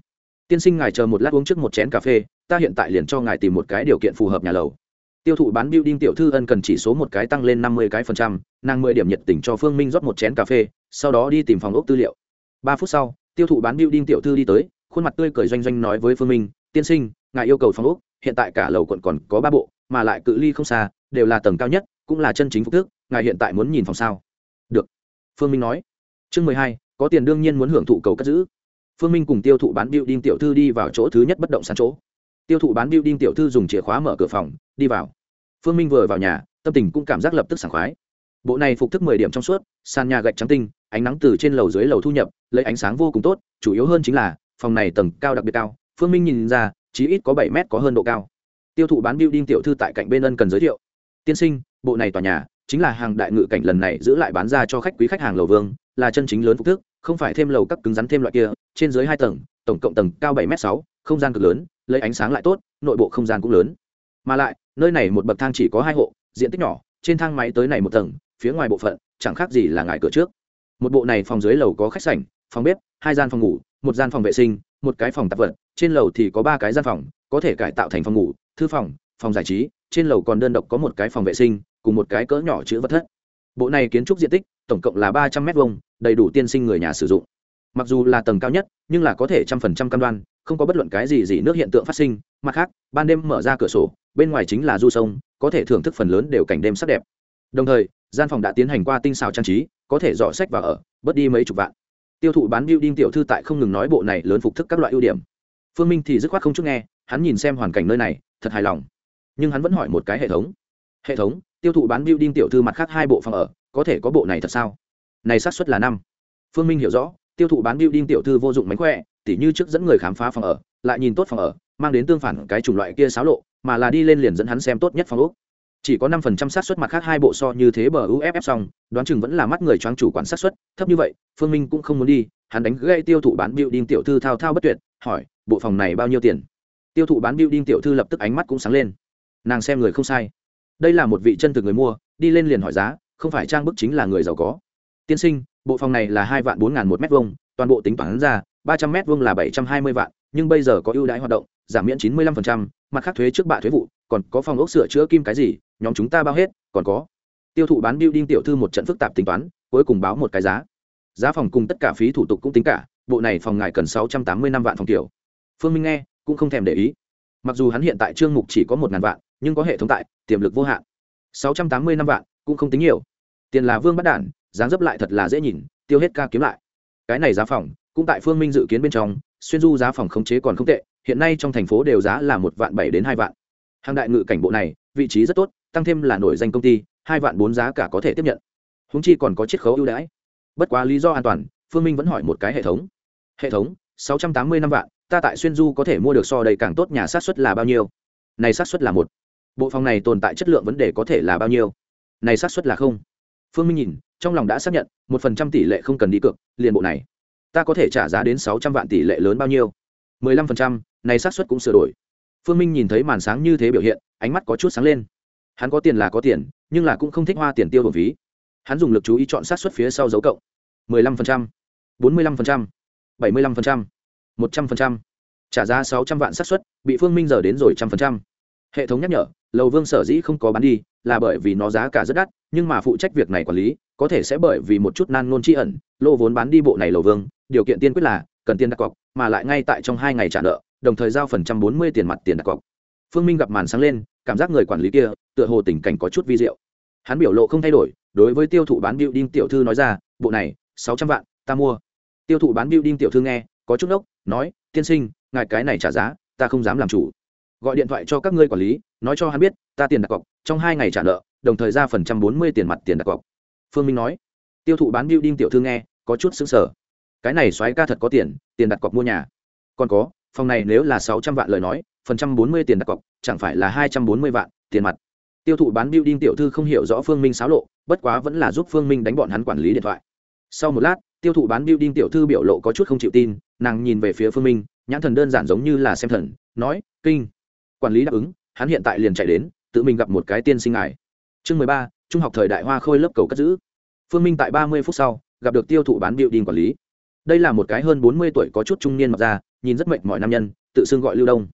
Speaker 1: Tiên sinh ngài chờ một lát uống trước một chén cà phê, ta hiện tại liền cho ngài tìm một cái điều kiện phù hợp nhà lầu. Tiêu thụ bán building tiểu thư ân cần chỉ số một cái tăng lên năm mươi cái phần trăm, nàng mười điểm nhiệt tình cho phương minh rót một chén cà phê, sau đó đi tìm phòng ốc tư liệu. Ba phút sau, tiêu thụ bán building tiểu thư đi tới, khuôn mặt tươi cười doanh doanh nói với phương minh, tiên sinh ngài yêu cầu phòng ốc, hiện tại cả lầu quận còn có ba bộ, mà lại cự ly không xa, đều là tầng cao nhất, cũng là chân chính phục tước, ngài hiện tại muốn nhìn phòng sao? Được. Phương minh nói. Chương mười hai, có tiền đương nhiên muốn hưởng thụ cầu cất giữ. Phương minh cùng tiêu thụ bán building tiểu thư đi vào chỗ thứ nhất bất động sản chỗ. Tiêu thụ bán building tiểu thư dùng chìa khóa mở cửa phòng, đi vào. Phương minh vừa vào nhà, tâm tình cũng cảm giác lập tức sảng khoái. Bộ này phục thức mười điểm trong suốt, sàn nhà gạch trắng tinh, ánh nắng từ trên lầu dưới lầu thu nhập, lấy ánh sáng vô cùng tốt, chủ yếu hơn chính là, phòng này tầng cao đặc biệt cao. Phương minh nhìn ra chí ít có bảy mét có hơn độ cao. Tiêu thụ bán building tiểu thư tại cạnh bên ân cần giới thiệu. Tiên sinh, bộ này tòa nhà chính là hàng đại ngự cảnh lần này giữ lại bán ra cho khách quý khách hàng lầu vương, là chân chính lớn phục thức không phải thêm lầu các cứng rắn thêm loại kia, trên dưới hai tầng, tổng cộng tầng cao bảy m sáu, không gian cực lớn, lấy ánh sáng lại tốt, nội bộ không gian cũng lớn. Mà lại, nơi này một bậc thang chỉ có hai hộ, diện tích nhỏ, trên thang máy tới này một tầng, phía ngoài bộ phận, chẳng khác gì là ngài cửa trước. Một bộ này phòng dưới lầu có khách sảnh, phòng bếp, hai gian phòng ngủ, một gian phòng vệ sinh một cái phòng tạp vật, trên lầu thì có ba cái gian phòng, có thể cải tạo thành phòng ngủ, thư phòng phòng giải trí, trên lầu còn đơn độc có một cái phòng vệ sinh, cùng một cái cỡ nhỏ chữ vật thất. Bộ này kiến trúc diện tích tổng cộng là ba trăm m hai đầy đủ tiên sinh người nhà sử dụng. Mặc dù là tầng cao nhất, nhưng là có thể trăm phần trăm cam đoan, không có bất luận cái gì gì nước hiện tượng phát sinh. Mặt khác, ban đêm mở ra cửa sổ, bên ngoài chính là du sông, có thể thưởng thức phần lớn đều cảnh đêm sắc đẹp. Đồng thời, gian phòng đã tiến hành qua tinh xào trang trí, có thể dọ sách và ở, bớt đi mấy chục vạn tiêu thụ bán building tiểu thư tại không ngừng nói bộ này lớn phục thức các loại ưu điểm. Phương minh thì dứt khoát không chút nghe, hắn nhìn xem hoàn cảnh nơi này, thật hài lòng. Nhưng hắn vẫn hỏi một cái hệ thống. Hệ thống, tiêu thụ bán building tiểu thư mặt khác hai bộ phòng ở, có thể có bộ này thật sao? Này xác suất là năm. Phương minh hiểu rõ, tiêu thụ bán building tiểu thư vô dụng mánh khỏe, tỉ như trước dẫn người khám phá phòng ở, lại nhìn tốt phòng ở, mang đến tương phản cái chủng loại kia xáo lộ, mà là đi lên liền dẫn hắn xem tốt nhất phòng ốc chỉ có năm phần trăm xác suất mặt khác hai bộ so như thế bờ uff xong, đoán chừng vẫn là mắt người choáng chủ quản xác suất, thấp như vậy, phương minh cũng không muốn đi, hắn đánh gây tiêu thụ bán building tiểu thư thao thao bất tuyệt, hỏi, bộ phòng này bao nhiêu tiền? Tiêu thụ bán building tiểu thư lập tức ánh mắt cũng sáng lên. Nàng xem người không sai. Đây là một vị chân thực người mua, đi lên liền hỏi giá, không phải trang bức chính là người giàu có. Tiên sinh, bộ phòng này là hai vạn bốn ngàn một mét vuông, toàn bộ tính toán ra, ba trăm mét vuông là bảy trăm hai mươi vạn, nhưng bây giờ có ưu đãi hoạt động giảm miễn chín mươi lăm phần trăm, mặt khác thuế trước bạ thuế vụ, còn có phòng ốc sửa chữa kim cái gì, nhóm chúng ta bao hết, còn có. Tiêu thụ bán building tiểu thư một trận phức tạp tính toán, cuối cùng báo một cái giá. Giá phòng cùng tất cả phí thủ tục cũng tính cả, bộ này phòng ngài cần sáu trăm tám mươi năm vạn phòng tiểu. phương minh nghe, cũng không thèm để ý. Mặc dù hắn hiện tại trương mục chỉ có một ngàn vạn, nhưng có hệ thống tại, tiềm lực vô hạn. Sáu trăm tám mươi năm vạn, cũng không tính nhiều. Tiền là vương bắt đản, dáng dấp lại thật là dễ nhìn, tiêu hết ca kiếm lại. Cái này giá phòng, cũng tại phương minh dự kiến bên trong, xuyên du giá phòng khống chế còn không tệ hiện nay trong thành phố đều giá là một vạn bảy đến hai vạn. Hàng đại ngự cảnh bộ này, vị trí rất tốt, tăng thêm là nổi danh công ty, hai vạn bốn giá cả có thể tiếp nhận. Húng chi còn có chiết khấu ưu đãi. Bất quá lý do an toàn, phương minh vẫn hỏi một cái hệ thống. Hệ thống, sáu trăm tám mươi năm vạn, ta tại xuyên du có thể mua được so đầy càng tốt nhà sát xuất là bao nhiêu? Này sát xuất là một. Bộ phòng này tồn tại chất lượng vấn đề có thể là bao nhiêu? Này sát xuất là không. Phương minh nhìn, trong lòng đã xác nhận, một phần trăm tỷ lệ không cần đi cược, liền bộ này. Ta có thể trả giá đến sáu trăm vạn tỷ lệ lớn bao nhiêu? Mười lăm phần trăm, này xác suất cũng sửa đổi. Phương minh nhìn thấy màn sáng như thế biểu hiện, ánh mắt có chút sáng lên. Hắn có tiền là có tiền, nhưng là cũng không thích hoa tiền tiêu bổng phí. Hắn dùng lực chú ý chọn sát suất phía sau dấu cộng. mười lăm phần trăm, bốn mươi lăm phần trăm, bảy mươi lăm phần trăm, một trăm phần trăm. Trả ra 600 vạn sát suất, bị phương minh giờ đến rồi trăm phần trăm. Hệ thống nhắc nhở, lầu vương sở dĩ không có bán đi, là bởi vì nó giá cả rất đắt, nhưng mà phụ trách việc này quản lý, có thể sẽ bởi vì một chút nan nôn tri ẩn, lô vốn bán đi bộ này lầu vương, điều kiện tiên quyết là, cần tiền đặt cọc mà lại ngay tại trong hai ngày trả nợ, đồng thời giao phần trăm bốn mươi tiền mặt tiền đặt cọc. Phương minh gặp màn sáng lên, cảm giác người quản lý kia, tựa hồ tình cảnh có chút vi diệu. Hắn biểu lộ không thay đổi, đối với tiêu thụ bán building tiểu thư nói ra, bộ này, sáu trăm vạn, ta mua. Tiêu thụ bán building tiểu thư nghe, có chút ốc nói, tiên sinh, ngài cái này trả giá, ta không dám làm chủ. Gọi điện thoại cho các ngươi quản lý, nói cho hắn biết, ta tiền đặt cọc, trong hai ngày trả nợ, đồng thời ra phần trăm bốn mươi tiền mặt tiền đặt cọc. Phương minh nói. Tiêu thụ bán building tiểu thư nghe, có chút xứng sở cái này xoáy ca thật có tiền tiền đặt cọc mua nhà. Còn có, phòng này nếu là sáu trăm vạn lời nói, phần trăm bốn mươi tiền đặt cọc, chẳng phải là hai trăm bốn mươi vạn, tiền mặt. Tiêu thụ bán building tiểu thư không hiểu rõ phương minh xáo lộ, bất quá vẫn là giúp phương minh đánh bọn hắn quản lý điện thoại. Sau một lát, tiêu thụ bán building tiểu thư biểu lộ có chút không chịu tin, nàng nhìn về phía phương minh, nhãn thần đơn giản giống như là xem thần, nói, kinh. Quản lý đáp ứng, hắn hiện tại liền chạy đến, tự mình gặp một cái tiên sinh ngài. Chương mười ba, trung học thời đại hoa khôi lớp cầu cất giữ. Phương minh tại ba mươi phút sau, gặp được tiêu thụ bán building quản lý đây là một cái hơn bốn mươi tuổi có chút trung niên mặc ra, nhìn rất mệnh mọi nam nhân, tự xưng gọi lưu đông.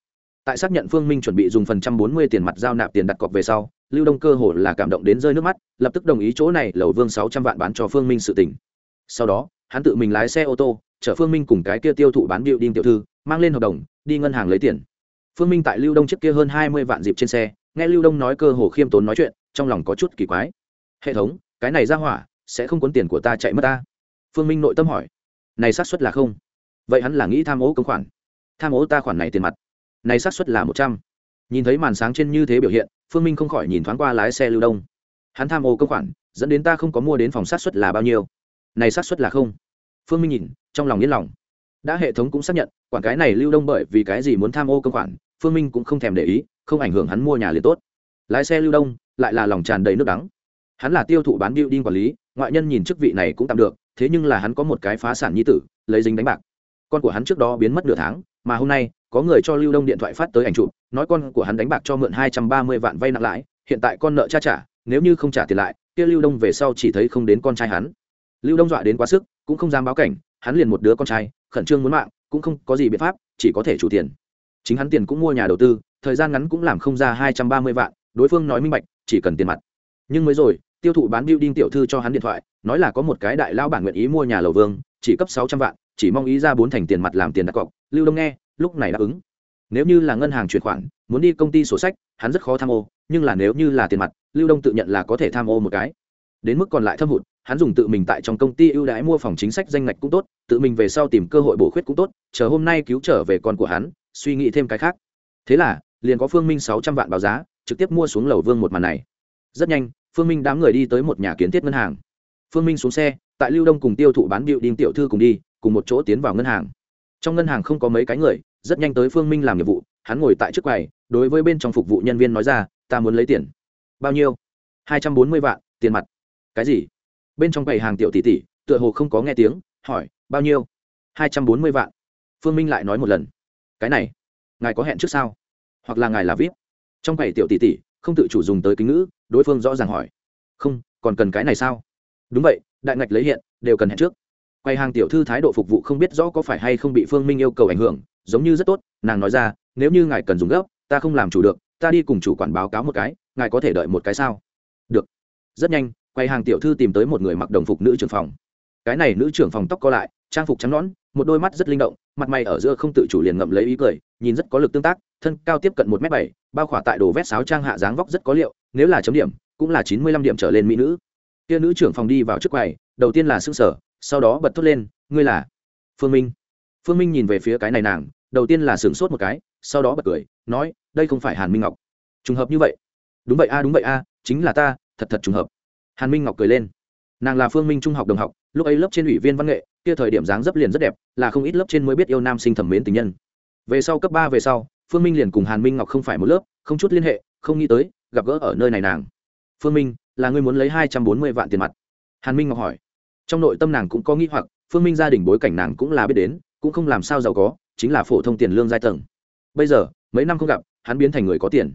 Speaker 1: Tại xác nhận phương minh chuẩn bị dùng phần trăm bốn mươi tiền mặt giao nạp tiền đặt cọc về sau, lưu đông cơ hồ là cảm động đến rơi nước mắt, lập tức đồng ý chỗ này lầu vương sáu trăm vạn bán cho phương minh sự tỉnh sau đó, hắn tự mình lái xe ô tô, chở phương minh cùng cái kia tiêu thụ bán điệu đinh tiểu thư, mang lên hợp đồng, đi ngân hàng lấy tiền. Phương minh tại lưu đông trước kia hơn hai mươi vạn dịp trên xe, nghe lưu đông nói cơ hồ khiêm tốn nói chuyện, trong lòng có chút kỳ quái. Hệ thống, cái này ra hỏa, sẽ không cuốn tiền của ta chạy mất ta? Phương minh nội tâm hỏi này xác suất là không. Vậy hắn là nghĩ tham ô công khoản. Tham ô ta khoản này tiền mặt. Này xác suất là một trăm. Nhìn thấy màn sáng trên như thế biểu hiện, phương minh không khỏi nhìn thoáng qua lái xe lưu đông. Hắn tham ô công khoản, dẫn đến ta không có mua đến phòng sát suất là bao nhiêu. Này xác suất là không. Phương minh nhìn, trong lòng yên lòng. Đã hệ thống cũng xác nhận, quản cái này lưu đông bởi vì cái gì muốn tham ô công khoản, phương minh cũng không thèm để ý, không ảnh hưởng hắn mua nhà liền tốt. Lái xe lưu đông, lại là lòng tràn đầy nước đắng. Hắn là tiêu thụ bán điệu đinh quản lý, ngoại nhân nhìn chức vị này cũng tạm được thế nhưng là hắn có một cái phá sản nhi tử, lấy dính đánh bạc. Con của hắn trước đó biến mất nửa tháng, mà hôm nay, có người cho lưu đông điện thoại phát tới ảnh chụp, nói con của hắn đánh bạc cho mượn hai trăm ba mươi vạn vay nặng lãi, hiện tại con nợ cha trả, nếu như không trả tiền lại, kia lưu đông về sau chỉ thấy không đến con trai hắn. Lưu đông dọa đến quá sức, cũng không dám báo cảnh, hắn liền một đứa con trai, khẩn trương muốn mạng, cũng không có gì biện pháp, chỉ có thể chủ tiền. Chính hắn tiền cũng mua nhà đầu tư, thời gian ngắn cũng làm không ra hai trăm ba mươi vạn, đối phương nói minh bạch, chỉ cần tiền mặt. Nhưng mới rồi tiêu thụ bán building tiểu thư cho hắn điện thoại, nói là có một cái đại lao bản nguyện ý mua nhà lầu vương, chỉ cấp sáu trăm vạn, chỉ mong ý ra bốn thành tiền mặt làm tiền đặt cọc, lưu đông nghe, lúc này đáp ứng. Nếu như là ngân hàng chuyển khoản, muốn đi công ty sổ sách, hắn rất khó tham ô, nhưng là nếu như là tiền mặt, lưu đông tự nhận là có thể tham ô một cái. Đến mức còn lại thâm hụt, hắn dùng tự mình tại trong công ty ưu đãi mua phòng chính sách danh ngạch cũng tốt, tự mình về sau tìm cơ hội bổ khuyết cũng tốt, chờ hôm nay cứu trở về con của hắn, suy nghĩ thêm cái khác. Thế là, liền có phương minh sáu trăm vạn báo giá, trực tiếp mua xuống lầu vương một màn này. Rất nhanh phương minh đám người đi tới một nhà kiến thiết ngân hàng. Phương minh xuống xe, tại lưu đông cùng tiêu thụ bán điệu đinh tiểu thư cùng đi, cùng một chỗ tiến vào ngân hàng. Trong ngân hàng không có mấy cái người, rất nhanh tới phương minh làm nhiệm vụ, hắn ngồi tại trước quầy, đối với bên trong phục vụ nhân viên nói ra, ta muốn lấy tiền. Bao nhiêu? Hai trăm bốn mươi vạn, tiền mặt. Cái gì? Bên trong quầy hàng tiểu tỷ tỷ, tựa hồ không có nghe tiếng, hỏi, bao nhiêu? Hai trăm bốn mươi vạn. Phương minh lại nói một lần, cái này, ngài có hẹn trước sao? Hoặc là ngài là vip trong quầy tiểu tỷ tỷ, không tự chủ dùng tới kính ngữ đối phương rõ ràng hỏi. Không còn cần cái này sao? Đúng vậy đại ngạch lấy hiện đều cần hẹn trước. Quầy hàng tiểu thư thái độ phục vụ không biết rõ có phải hay không bị phương minh yêu cầu ảnh hưởng giống như rất tốt nàng nói ra nếu như ngài cần dùng gấp ta không làm chủ được ta đi cùng chủ quản báo cáo một cái ngài có thể đợi một cái sao? Được. Rất nhanh quầy hàng tiểu thư tìm tới một người mặc đồng phục nữ trưởng phòng. Cái này nữ trưởng phòng tóc co lại trang phục trắng nón, một đôi mắt rất linh động mặt mày ở giữa không tự chủ liền ngậm lấy ý cười nhìn rất có lực tương tác thân cao tiếp cận một m bảy bao khỏa tại đồ vét sáo trang hạ dáng vóc rất có liệu nếu là chấm điểm, cũng là chín mươi lăm điểm trở lên mỹ nữ. Kia nữ trưởng phòng đi vào trước quầy, đầu tiên là s ư n g sở sau đó bật thốt lên, ngươi là? Phương minh. Phương minh nhìn về phía cái này nàng, đầu tiên là sửng sốt một cái, sau đó bật cười, nói, đây không phải hàn minh ngọc. Trùng hợp như vậy. Đúng vậy a, đúng vậy a, chính là ta, thật thật trùng hợp. Hàn minh ngọc cười lên. Nàng là phương minh trung học đồng học, lúc ấy lớp trên ủy viên văn nghệ, kia thời điểm dáng dấp liền rất đẹp, là không ít lớp trên mới biết yêu nam sinh thẩm mến tình nhân. Về sau cấp ba về sau, phương minh liền cùng hàn minh ngọc không phải một lớp, không chút liên hệ, không nghĩ tới gặp gỡ ở nơi này nàng. Phương minh, là người muốn lấy hai trăm bốn mươi vạn tiền mặt? Hàn minh ngọc hỏi. Trong nội tâm nàng cũng có nghĩ hoặc, phương minh gia đình bối cảnh nàng cũng là biết đến, cũng không làm sao giàu có, chính là phổ thông tiền lương giai tầng. Bây giờ, mấy năm không gặp, hắn biến thành người có tiền.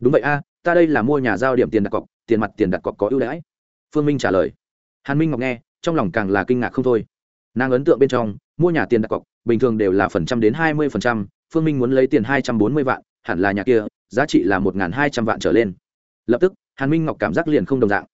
Speaker 1: Đúng vậy a, ta đây là mua nhà giao điểm tiền đặt cọc, tiền mặt tiền đặt cọc có ưu đãi. Phương minh trả lời. Hàn minh ngọc nghe, trong lòng càng là kinh ngạc không thôi. Nàng ấn tượng bên trong, mua nhà tiền đặt cọc, bình thường đều là phần trăm đến hai mươi phần trăm, phương minh muốn lấy tiền hai trăm bốn mươi vạn, hẳn là nhà kia giá trị là một hai trăm vạn trở lên. Lập tức, hàn minh ngọc cảm giác liền không đồng dạng.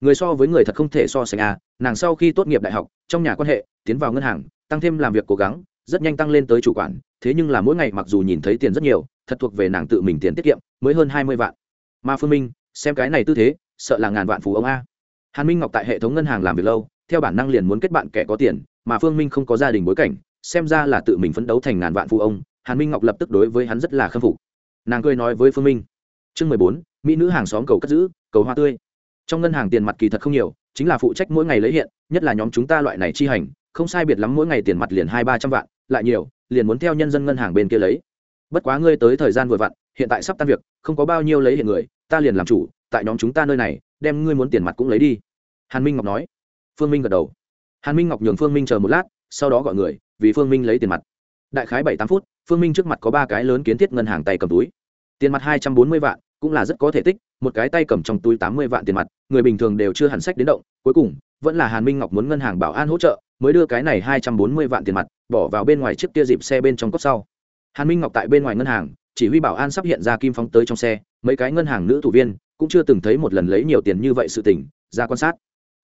Speaker 1: Người so với người thật không thể so sánh a nàng sau khi tốt nghiệp đại học, trong nhà quan hệ, tiến vào ngân hàng, tăng thêm làm việc cố gắng, rất nhanh tăng lên tới chủ quản, thế nhưng là mỗi ngày mặc dù nhìn thấy tiền rất nhiều, thật thuộc về nàng tự mình tiền tiết kiệm, mới hơn hai mươi vạn. Mà phương minh, xem cái này tư thế, sợ là ngàn vạn phú ông a. Hàn minh ngọc tại hệ thống ngân hàng làm việc lâu, theo bản năng liền muốn kết bạn kẻ có tiền, mà phương minh không có gia đình bối cảnh, xem ra là tự mình phấn đấu thành ngàn vạn phú ông. Hàn minh ngọc lập tức đối với hắn rất là khâm phục nàng cười nói với phương minh chương mười bốn, mỹ nữ hàng xóm cầu cất giữ, cầu hoa tươi. trong ngân hàng tiền mặt kỳ thật không nhiều, chính là phụ trách mỗi ngày lấy hiện, nhất là nhóm chúng ta loại này chi hành, không sai biệt lắm mỗi ngày tiền mặt liền hai ba trăm vạn, lại nhiều, liền muốn theo nhân dân ngân hàng bên kia lấy. bất quá ngươi tới thời gian vừa vặn, hiện tại sắp tan việc, không có bao nhiêu lấy hiện người, ta liền làm chủ, tại nhóm chúng ta nơi này, đem ngươi muốn tiền mặt cũng lấy đi. Hàn minh ngọc nói. Phương minh gật đầu. Hàn minh ngọc nhường phương minh chờ một lát, sau đó gọi người, vì phương minh lấy tiền mặt. Đại khái bảy tám phút, phương minh trước mặt có ba cái lớn kiến thiết ngân hàng tay cầm túi tiền mặt hai trăm bốn mươi vạn, cũng là rất có thể tích, một cái tay cầm trong túi tám mươi vạn tiền mặt, người bình thường đều chưa hẳn sách đến động, cuối cùng, vẫn là hàn minh ngọc muốn ngân hàng bảo an hỗ trợ, mới đưa cái này hai trăm bốn mươi vạn tiền mặt, bỏ vào bên ngoài chiếc kia dịp xe bên trong cốc sau. Hàn minh ngọc tại bên ngoài ngân hàng, chỉ huy bảo an sắp hiện ra kim phóng tới trong xe, mấy cái ngân hàng nữ thủ viên cũng chưa từng thấy một lần lấy nhiều tiền như vậy sự tình, ra quan sát.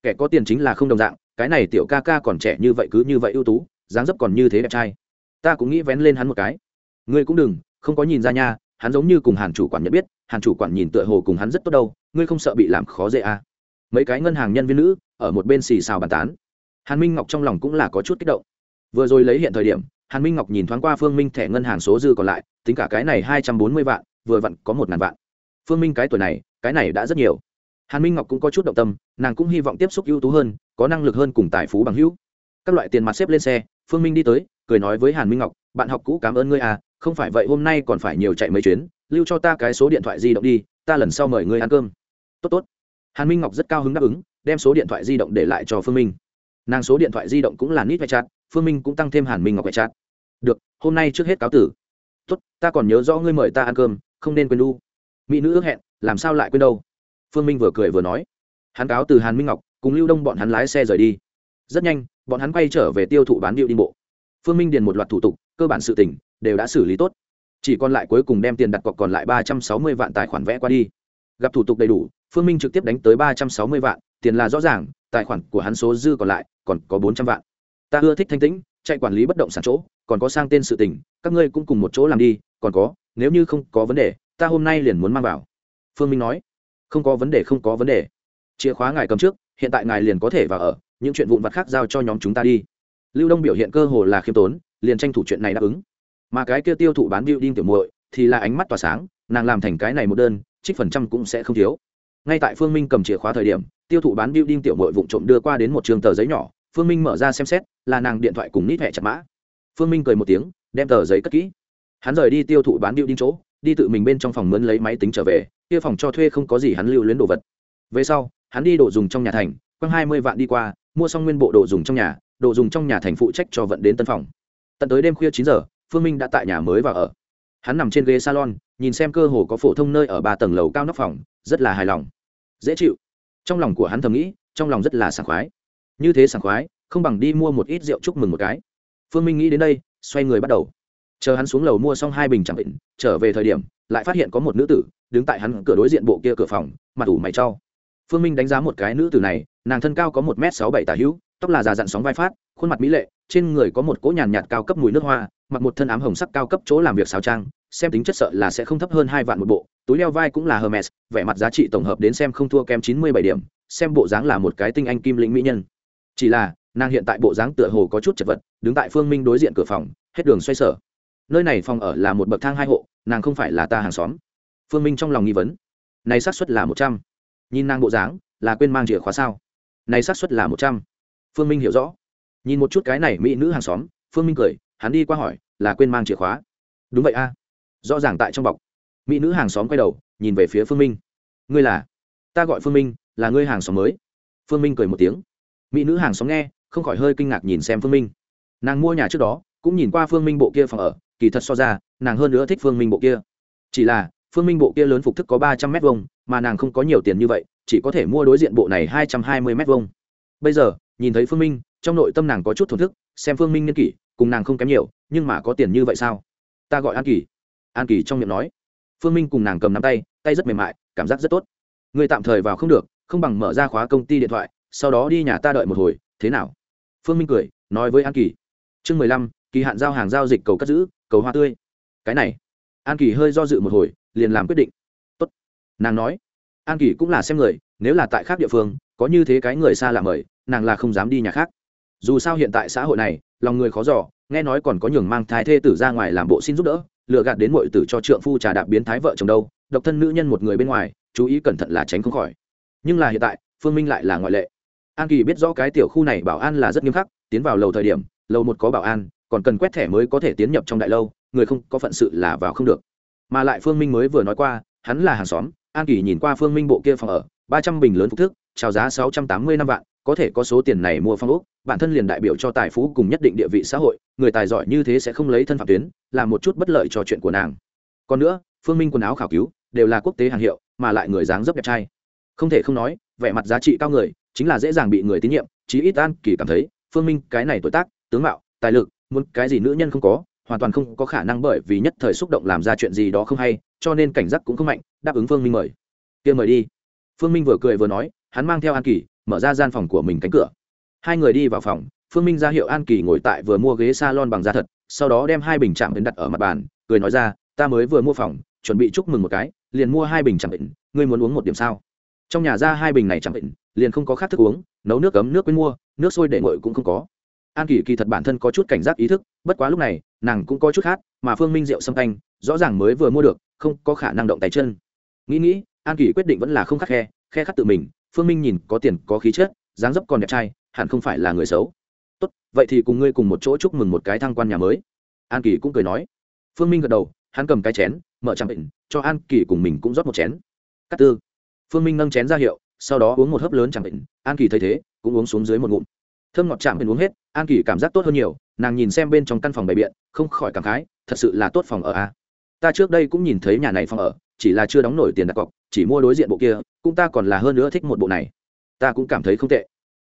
Speaker 1: Kẻ có tiền chính là không đồng dạng, cái này tiểu ca ca còn trẻ như vậy cứ như vậy ưu tú, dáng dấp còn như thế đẹp trai. Ta cũng nghĩ vén lên hắn một cái. Ngươi cũng đừng, không có nhìn ra nha hắn giống như cùng hàn chủ quản nhận biết, hàn chủ quản nhìn tựa hồ cùng hắn rất tốt đâu, ngươi không sợ bị làm khó dễ à. mấy cái ngân hàng nhân viên nữ, ở một bên xì xào bàn tán. Hàn minh ngọc trong lòng cũng là có chút kích động. Vừa rồi lấy hiện thời điểm, hàn minh ngọc nhìn thoáng qua phương minh thẻ ngân hàng số dư còn lại, tính cả cái này hai trăm bốn mươi vạn, vừa vặn có một ngàn vạn. Phương minh cái tuổi này, cái này đã rất nhiều. Hàn minh ngọc cũng có chút động tâm, nàng cũng hy vọng tiếp xúc ưu tú hơn, có năng lực hơn cùng tài phú bằng hữu. Các loại tiền mặt xếp lên xe, phương minh đi tới, cười nói với hàn minh ngọc, bạn học cũ cảm ơn ngươi à không phải vậy hôm nay còn phải nhiều chạy mấy chuyến, lưu cho ta cái số điện thoại di động đi, ta lần sau mời ngươi ăn cơm. Tốt tốt. Hàn minh ngọc rất cao hứng đáp ứng, đem số điện thoại di động để lại cho phương minh. Nàng số điện thoại di động cũng là nít vay chát, phương minh cũng tăng thêm hàn minh ngọc vay chát. Được, hôm nay trước hết cáo tử. Tốt, ta còn nhớ rõ ngươi mời ta ăn cơm, không nên quên đu mỹ nữ ước hẹn, làm sao lại quên đâu? Phương minh vừa cười vừa nói. Hắn cáo từ hàn minh ngọc, cùng lưu đông bọn hắn lái xe rời đi. Rất nhanh, bọn hắn quay trở về tiêu thụ bán điệu đi bộ phương minh điền một loạt thủ tục, cơ bản sự tỉnh đều đã xử lý tốt. Chỉ còn lại cuối cùng đem tiền đặt cọc còn lại ba trăm sáu mươi vạn tài khoản vẽ qua đi. Gặp thủ tục đầy đủ, phương minh trực tiếp đánh tới ba trăm sáu mươi vạn, tiền là rõ ràng, tài khoản của hắn số dư còn lại còn có bốn trăm vạn. Ta ưa thích thanh tĩnh, chạy quản lý bất động sản chỗ, còn có sang tên sự tình, các ngươi cũng cùng một chỗ làm đi, còn có, nếu như không có vấn đề, ta hôm nay liền muốn mang vào. Phương minh nói. Không có vấn đề, không có vấn đề. Chìa khóa ngài cầm trước, hiện tại ngài liền có thể vào ở, những chuyện vụn vặt khác giao cho nhóm chúng ta đi lưu đông biểu hiện cơ hồ là khiêm tốn, liền tranh thủ chuyện này đáp ứng. Mà cái kia tiêu thụ bán biểu đinh tiểu muội thì là ánh mắt tỏa sáng, nàng làm thành cái này một đơn, trích phần trăm cũng sẽ không thiếu. Ngay tại phương minh cầm chìa khóa thời điểm, tiêu thụ bán biểu đinh tiểu muội vụng trộm đưa qua đến một trường tờ giấy nhỏ, phương minh mở ra xem xét, là nàng điện thoại cùng nít hẹ chặt mã. Phương minh cười một tiếng, đem tờ giấy cất kỹ. Hắn rời đi tiêu thụ bán biểu đinh chỗ, đi tự mình bên trong phòng mướn lấy máy tính trở về, kia phòng cho thuê không có gì hắn lưu luyến đồ vật. Về sau, hắn đi đồ dùng trong nhà thành, quăng hai mươi vạn đi qua, mua xong nguyên bộ đồ dùng trong nhà đồ dùng trong nhà thành phụ trách cho vận đến tân phòng. Tận tới đêm khuya chín giờ, phương minh đã tại nhà mới và ở. Hắn nằm trên ghế salon, nhìn xem cơ hồ có phổ thông nơi ở ba tầng lầu cao nóc phòng, rất là hài lòng. Dễ chịu. Trong lòng của hắn thầm nghĩ, trong lòng rất là sảng khoái. Như thế sảng khoái, không bằng đi mua một ít rượu chúc mừng một cái. Phương minh nghĩ đến đây, xoay người bắt đầu. Chờ hắn xuống lầu mua xong hai bình chẳng định, trở về thời điểm, lại phát hiện có một nữ tử đứng tại hắn cửa đối diện bộ kia cửa phòng, mặt ủ mày trau phương minh đánh giá một cái nữ tử này, nàng thân cao có một m sáu bảy tả hữu tóc là già dặn sóng vai phát, khuôn mặt mỹ lệ, trên người có một cỗ nhàn nhạt cao cấp mùi nước hoa, mặc một thân ám hồng sắc cao cấp chỗ làm việc xào trang xem tính chất sợ là sẽ không thấp hơn hai vạn một bộ, túi leo vai cũng là hermes, vẻ mặt giá trị tổng hợp đến xem không thua kém chín mươi bảy điểm, xem bộ dáng là một cái tinh anh kim lĩnh mỹ nhân. Chỉ là, nàng hiện tại bộ dáng tựa hồ có chút chật vật, đứng tại phương minh đối diện cửa phòng, hết đường xoay sở. Nơi này phòng ở là một bậc thang hai hộ, nàng không phải là ta hàng xóm. Phương minh trong lòng nghi vấn. Này xác suất là một trăm. Nhìn nàng bộ dáng, là quên mang chìa khóa sao? Này xác suất là một trăm phương minh hiểu rõ. Nhìn một chút cái này mỹ nữ hàng xóm, phương minh cười, hắn đi qua hỏi, là quên mang chìa khóa. Đúng vậy a. Rõ ràng tại trong bọc. Mỹ nữ hàng xóm quay đầu, nhìn về phía phương minh. Ngươi là? Ta gọi phương minh, là ngươi hàng xóm mới. Phương minh cười một tiếng. Mỹ nữ hàng xóm nghe, không khỏi hơi kinh ngạc nhìn xem phương minh. Nàng mua nhà trước đó, cũng nhìn qua phương minh bộ kia phòng ở, kỳ thật so ra, nàng hơn nữa thích phương minh bộ kia. Chỉ là, phương minh bộ kia lớn phục thức có ba trăm m hai mà nàng không có nhiều tiền như vậy, chỉ có thể mua đối diện bộ này hai trăm hai mươi m hai bây giờ nhìn thấy phương minh trong nội tâm nàng có chút thổn thức xem phương minh niên kỷ cùng nàng không kém nhiều nhưng mà có tiền như vậy sao ta gọi an kỳ an kỳ trong miệng nói phương minh cùng nàng cầm nắm tay tay rất mềm mại cảm giác rất tốt người tạm thời vào không được không bằng mở ra khóa công ty điện thoại sau đó đi nhà ta đợi một hồi thế nào phương minh cười nói với an kỳ chương mười lăm kỳ hạn giao hàng giao dịch cầu cất giữ cầu hoa tươi cái này an kỳ hơi do dự một hồi liền làm quyết định Tốt. nàng nói an kỳ cũng là xem người nếu là tại khác địa phương có như thế cái người xa lạ mời nàng là không dám đi nhà khác. Dù sao hiện tại xã hội này, lòng người khó giỏ nghe nói còn có nhường mang thái thê tử ra ngoài làm bộ xin giúp đỡ lựa gạt đến mọi tử cho trượng phu trà đạp biến thái vợ chồng đâu, độc thân nữ nhân một người bên ngoài, chú ý cẩn thận là tránh không khỏi. Nhưng là hiện tại, phương minh lại là ngoại lệ. An kỳ biết rõ cái tiểu khu này bảo an là rất nghiêm khắc, tiến vào lầu thời điểm, lầu một có bảo an, còn cần quét thẻ mới có thể tiến nhập trong đại lâu, người không có phận sự là vào không được. Mà lại phương minh mới vừa nói qua, hắn là hàng xóm, an kỳ nhìn qua phương minh bộ kia phòng ở, ba trăm bình lớn phục thức trào giá sáu trăm tám mươi năm vạn có thể có số tiền này mua phong ốc, bản thân liền đại biểu cho tài phú cùng nhất định địa vị xã hội, người tài giỏi như thế sẽ không lấy thân phạm tuyến làm một chút bất lợi cho chuyện của nàng. Còn nữa, phương minh quần áo khảo cứu, đều là quốc tế hàng hiệu, mà lại người dáng dấp đẹp trai. Không thể không nói, vẻ mặt giá trị cao người, chính là dễ dàng bị người tín nhiệm, chí ít an kỳ cảm thấy, phương minh cái này tuổi tác, tướng mạo, tài lực, muốn cái gì nữ nhân không có, hoàn toàn không có khả năng bởi vì nhất thời xúc động làm ra chuyện gì đó không hay, cho nên cảnh giác cũng không mạnh, đáp ứng phương minh mời. Kia mời đi. Phương minh vừa cười vừa nói, hắn mang theo an kỳ mở ra gian phòng của mình cánh cửa. Hai người đi vào phòng, phương minh ra hiệu an kỳ ngồi tại vừa mua ghế s a lon bằng da thật, sau đó đem hai bình chạm đến đặt ở mặt bàn, cười nói ra, ta mới vừa mua phòng, chuẩn bị chúc mừng một cái, liền mua hai bình chạm bệnh ngươi muốn uống một điểm sao? Trong nhà ra hai bình này chạm bệnh liền không có khác thức uống, nấu nước cấm nước quên mua, nước sôi để nguội cũng không có. An kỳ kỳ thật bản thân có chút cảnh giác ý thức, bất quá lúc này, nàng cũng có chút khác, mà phương minh rượu xâm canh, rõ ràng mới vừa mua được, không có khả năng động tay chân. Nghĩ nghĩ, an kỳ quyết định vẫn là không khắc khe khe khắc tự mình phương minh nhìn có tiền, có khí chất, dáng dấp còn đẹp trai, hẳn không phải là người xấu. Tốt, vậy thì cùng ngươi cùng một chỗ chúc mừng một cái thăng quan nhà mới. An kỳ cũng cười nói. Phương minh gật đầu, hắn cầm cái chén, mở trang bệnh, cho an kỳ cùng mình cũng rót một chén. Cắt tư. Phương minh nâng chén ra hiệu, sau đó uống một hớp lớn chẳng bệnh. An kỳ thấy thế, cũng uống xuống dưới một ngụm. Thơm ngọt chạm bên uống hết, an kỳ cảm giác tốt hơn nhiều, nàng nhìn xem bên trong căn phòng bày biện, không khỏi cảm khái, thật sự là tốt phòng ở a. À. ta trước đây cũng nhìn thấy nhà này phòng ở chỉ là chưa đóng nổi tiền đặt cọc, chỉ mua đối diện bộ kia, cũng ta còn là hơn nữa thích một bộ này. Ta cũng cảm thấy không tệ.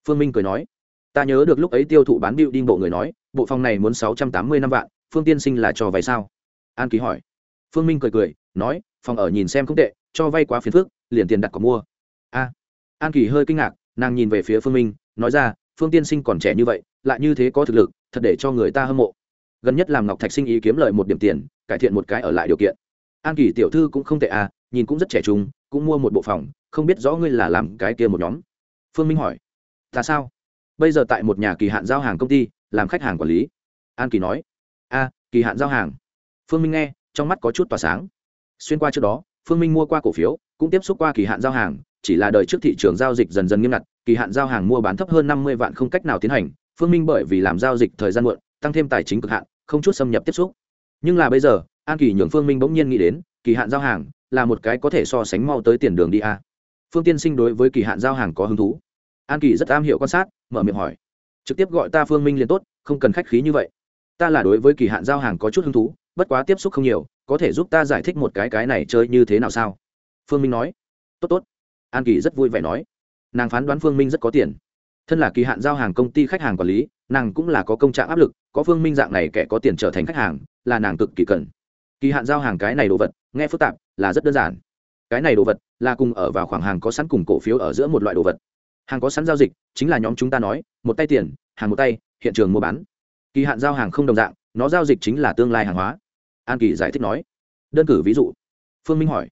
Speaker 1: Phương minh cười nói. Ta nhớ được lúc ấy tiêu thụ bán bịu đinh bộ người nói, bộ phòng này muốn sáu trăm tám mươi năm vạn, phương tiên sinh là cho vay sao? An ký hỏi. Phương minh cười cười, nói, phòng ở nhìn xem không tệ, cho vay quá phiền phức, liền tiền đặt cọc mua. A. An kỳ hơi kinh ngạc, nàng nhìn về phía phương minh, nói ra, phương tiên sinh còn trẻ như vậy, lại như thế có thực lực, thật để cho người ta hâm mộ. Gần nhất làm ngọc thạch sinh ý kiếm lợi một điểm tiền, cải thiện một cái ở lại điều kiện an kỳ tiểu thư cũng không tệ à nhìn cũng rất trẻ trung, cũng mua một bộ phòng, không biết rõ ngươi là làm cái kia một nhóm. Phương minh hỏi. Ta sao? Bây giờ tại một nhà kỳ hạn giao hàng công ty, làm khách hàng quản lý. An kỳ nói. A kỳ hạn giao hàng. Phương minh nghe, trong mắt có chút tỏa sáng. Xuyên qua trước đó, phương minh mua qua cổ phiếu, cũng tiếp xúc qua kỳ hạn giao hàng, chỉ là đời trước thị trường giao dịch dần dần nghiêm ngặt, kỳ hạn giao hàng mua bán thấp hơn năm mươi vạn không cách nào tiến hành. Phương minh bởi vì làm giao dịch thời gian muộn, tăng thêm tài chính cực hạn, không chút xâm nhập tiếp xúc. Nhưng là bây giờ an kỳ nhường phương minh bỗng nhiên nghĩ đến, kỳ hạn giao hàng là một cái có thể so sánh mau tới tiền đường đi a. Phương tiên sinh đối với kỳ hạn giao hàng có hứng thú. An kỳ rất am hiểu quan sát, mở miệng hỏi. Trực tiếp gọi ta phương minh liền tốt, không cần khách khí như vậy. Ta là đối với kỳ hạn giao hàng có chút hứng thú, bất quá tiếp xúc không nhiều, có thể giúp ta giải thích một cái cái này chơi như thế nào sao? Phương minh nói. Tốt tốt. An kỳ rất vui vẻ nói. Nàng phán đoán phương minh rất có tiền. Thân là kỳ hạn giao hàng công ty khách hàng quản lý, nàng cũng là có công trạng áp lực, có phương minh dạng này kẻ có tiền trở thành khách hàng, là nàng cực kỳ cần kỳ hạn giao hàng cái này đồ vật, nghe phức tạp, là rất đơn giản. Cái này đồ vật là cùng ở vào khoảng hàng có sẵn cùng cổ phiếu ở giữa một loại đồ vật. Hàng có sẵn giao dịch, chính là nhóm chúng ta nói, một tay tiền, hàng một tay, hiện trường mua bán. Kỳ hạn giao hàng không đồng dạng, nó giao dịch chính là tương lai hàng hóa. An kỳ giải thích nói. Đơn cử ví dụ. Phương minh hỏi.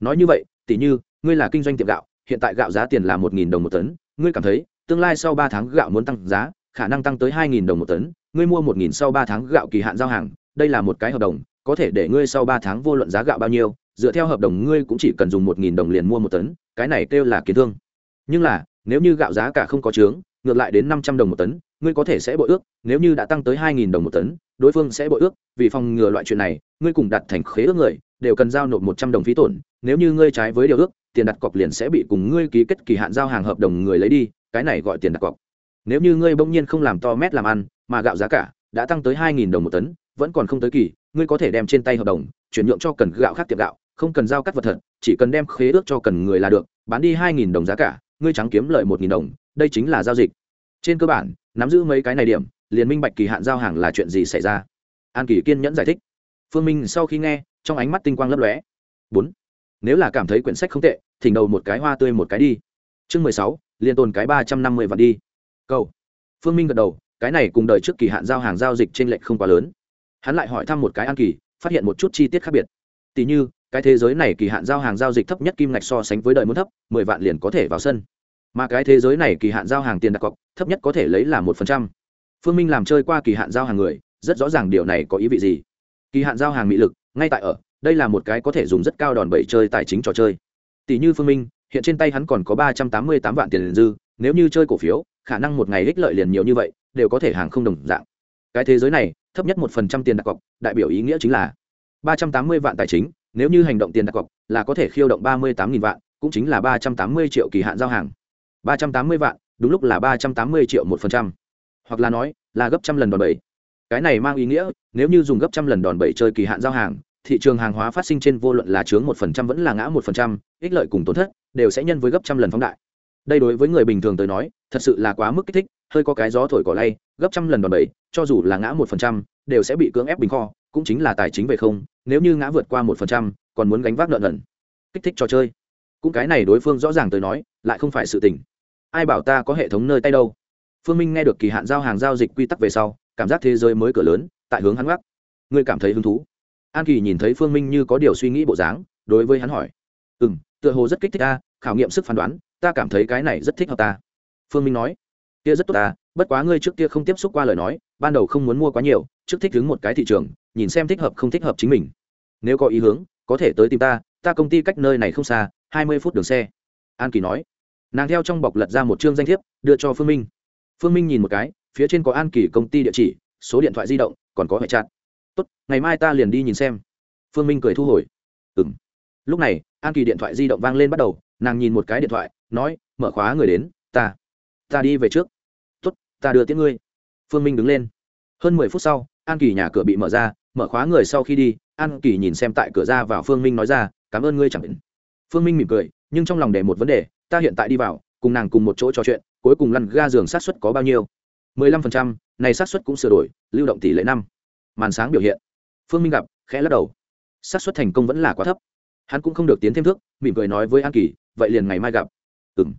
Speaker 1: Nói như vậy tỷ như, ngươi là kinh doanh tiệm gạo, hiện tại gạo giá tiền là một đồng một tấn, ngươi cảm thấy, tương lai sau ba tháng gạo muốn tăng giá, khả năng tăng tới hai đồng một tấn, ngươi mua một sau ba tháng gạo kỳ hạn giao hàng, đây là một cái hợp đồng có thể để ngươi sau ba tháng vô luận giá gạo bao nhiêu, dựa theo hợp đồng ngươi cũng chỉ cần dùng một đồng liền mua một tấn, cái này kêu là kiến thương. Nhưng là, nếu như gạo giá cả không có trướng ngược lại đến năm trăm đồng một tấn, ngươi có thể sẽ bội ước, nếu như đã tăng tới hai nghìn đồng một tấn, đối phương sẽ bội ước, vì phòng ngừa loại chuyện này, ngươi cùng đặt thành khế ước người, đều cần giao nộp một trăm đồng phí tổn, nếu như ngươi trái với điều ước, tiền đặt cọc liền sẽ bị cùng ngươi ký kết kỳ hạn giao hàng hợp đồng người lấy đi, cái này gọi tiền đặt cọc. Nếu như ngươi bỗng nhiên không làm to mét làm ăn, mà gạo giá cả đã tăng tới hai nghìn đồng một tấn, vẫn còn không tới kỳ ngươi có thể đem trên tay hợp đồng, chuyển nhượng cho cần gạo khác tiệm gạo, không cần giao cắt vật thật, chỉ cần đem khế ước cho cần người là được, bán đi hai nghìn đồng giá cả, ngươi trắng kiếm lợi một nghìn đồng, đây chính là giao dịch. Trên cơ bản, nắm giữ mấy cái này điểm, liền minh bạch kỳ hạn giao hàng là chuyện gì xảy ra. An kỳ kiên nhẫn giải thích. Phương minh sau khi nghe, trong ánh mắt tinh quang lấp lóe. Bốn, nếu là cảm thấy quyển sách không tệ, thỉnh đầu một cái hoa tươi một cái đi. Chương mười sáu, liên tồn cái ba trăm năm mươi vạn đi. Câu. Phương minh gật đầu, cái này cùng đời trước kỳ hạn giao hàng giao dịch trên lệnh không quá lớn hắn lại hỏi thăm một cái an kỳ, phát hiện một chút chi tiết khác biệt. Tỷ như, cái thế giới này kỳ hạn giao hàng giao dịch thấp nhất kim ngạch so sánh với đời muốn thấp, mười vạn liền có thể vào sân. Mà cái thế giới này kỳ hạn giao hàng tiền đặt cọc, thấp nhất có thể lấy là một phần trăm. Phương minh làm chơi qua kỳ hạn giao hàng người, rất rõ ràng điều này có ý vị gì. Kỳ hạn giao hàng mỹ lực, ngay tại ở, đây là một cái có thể dùng rất cao đòn bẩy chơi tài chính trò chơi. Tỷ như phương minh, hiện trên tay hắn còn có ba trăm tám mươi tám vạn tiền dư, nếu như chơi cổ phiếu, khả năng một ngày ích lợi liền nhiều như vậy, đều có thể hàng không đồng dạng cái thế giới này, thấp nhất một phần trăm tiền đặt cọc, đại biểu ý nghĩa chính là ba trăm tám mươi vạn tài chính, nếu như hành động tiền đặt cọc là có thể khiêu động ba mươi tám nghìn vạn, cũng chính là ba trăm tám mươi triệu kỳ hạn giao hàng. Ba trăm tám mươi vạn, đúng lúc là ba trăm tám mươi triệu một phần trăm. Hoặc là nói, là gấp trăm lần đòn bẩy. Cái này mang ý nghĩa, nếu như dùng gấp trăm lần đòn bẩy chơi kỳ hạn giao hàng, thị trường hàng hóa phát sinh trên vô luận là chướng một phần trăm vẫn là ngã một phần trăm, ích lợi cùng tổn thất, đều sẽ nhân với gấp trăm lần phóng đại. Đây đối với người bình thường tới nói, thật sự là quá mức kích thích, hơi có cái gió thổi cỏ lay, gấp trăm lần đòn bẩy cho dù là ngã một phần trăm, đều sẽ bị cưỡng ép bình kho, cũng chính là tài chính về không, nếu như ngã vượt qua một phần trăm, còn muốn gánh vác nợ nần. Kích thích trò chơi. Cũng cái này đối phương rõ ràng tới nói, lại không phải sự tình. Ai bảo ta có hệ thống nơi tay đâu? Phương minh nghe được kỳ hạn giao hàng giao dịch quy tắc về sau, cảm giác thế giới mới cửa lớn, tại hướng hắn gác ngươi cảm thấy hứng thú? An kỳ nhìn thấy phương minh như có điều suy nghĩ bộ dáng, đối với hắn hỏi. Ừ m tựa hồ rất kích thích ta, khảo nghiệm sức phán đoán, ta cảm thấy cái này rất thích hợp ta. Phương minh nói. Kia rất tốt ta bất quá ngươi trước kia không tiếp xúc qua lời nói, ban đầu không muốn mua quá nhiều, trước thích đứng một cái thị trường, nhìn xem thích hợp không thích hợp chính mình. Nếu có ý hướng, có thể tới tìm ta ta công ty cách nơi này không xa, hai mươi phút đường xe. An kỳ nói. Nàng theo trong bọc lật ra một chương danh thiếp, đưa cho phương minh. Phương minh nhìn một cái, phía trên có an kỳ công ty địa chỉ, số điện thoại di động, còn có hệ chặt tốt, ngày mai ta liền đi nhìn xem. Phương minh cười thu hồi. Ừng lúc này, an kỳ điện thoại di động vang lên bắt đầu, nàng nhìn một cái điện thoại, nói, mở khóa người đến, ta ta đi về trước ta đưa tiễn ngươi. Phương minh đứng lên. Hơn mười phút sau, an kỳ nhà cửa bị mở ra, mở khóa người sau khi đi, an kỳ nhìn xem tại cửa ra vào phương minh nói ra, cảm ơn ngươi chẳng định phương minh mỉm cười, nhưng trong lòng để một vấn đề, ta hiện tại đi vào, cùng nàng cùng một chỗ trò chuyện, cuối cùng lăn ga giường sát xuất có bao nhiêu? mười lăm phần trăm, này sát xuất cũng sửa đổi, lưu động tỷ lệ năm. Màn sáng biểu hiện. Phương minh gặp, khẽ lắc đầu. Sát xuất thành công vẫn là quá thấp. Hắn cũng không được tiến thêm thước, mỉm cười nói với an kỳ, vậy liền ngày mai gặp. Ừ m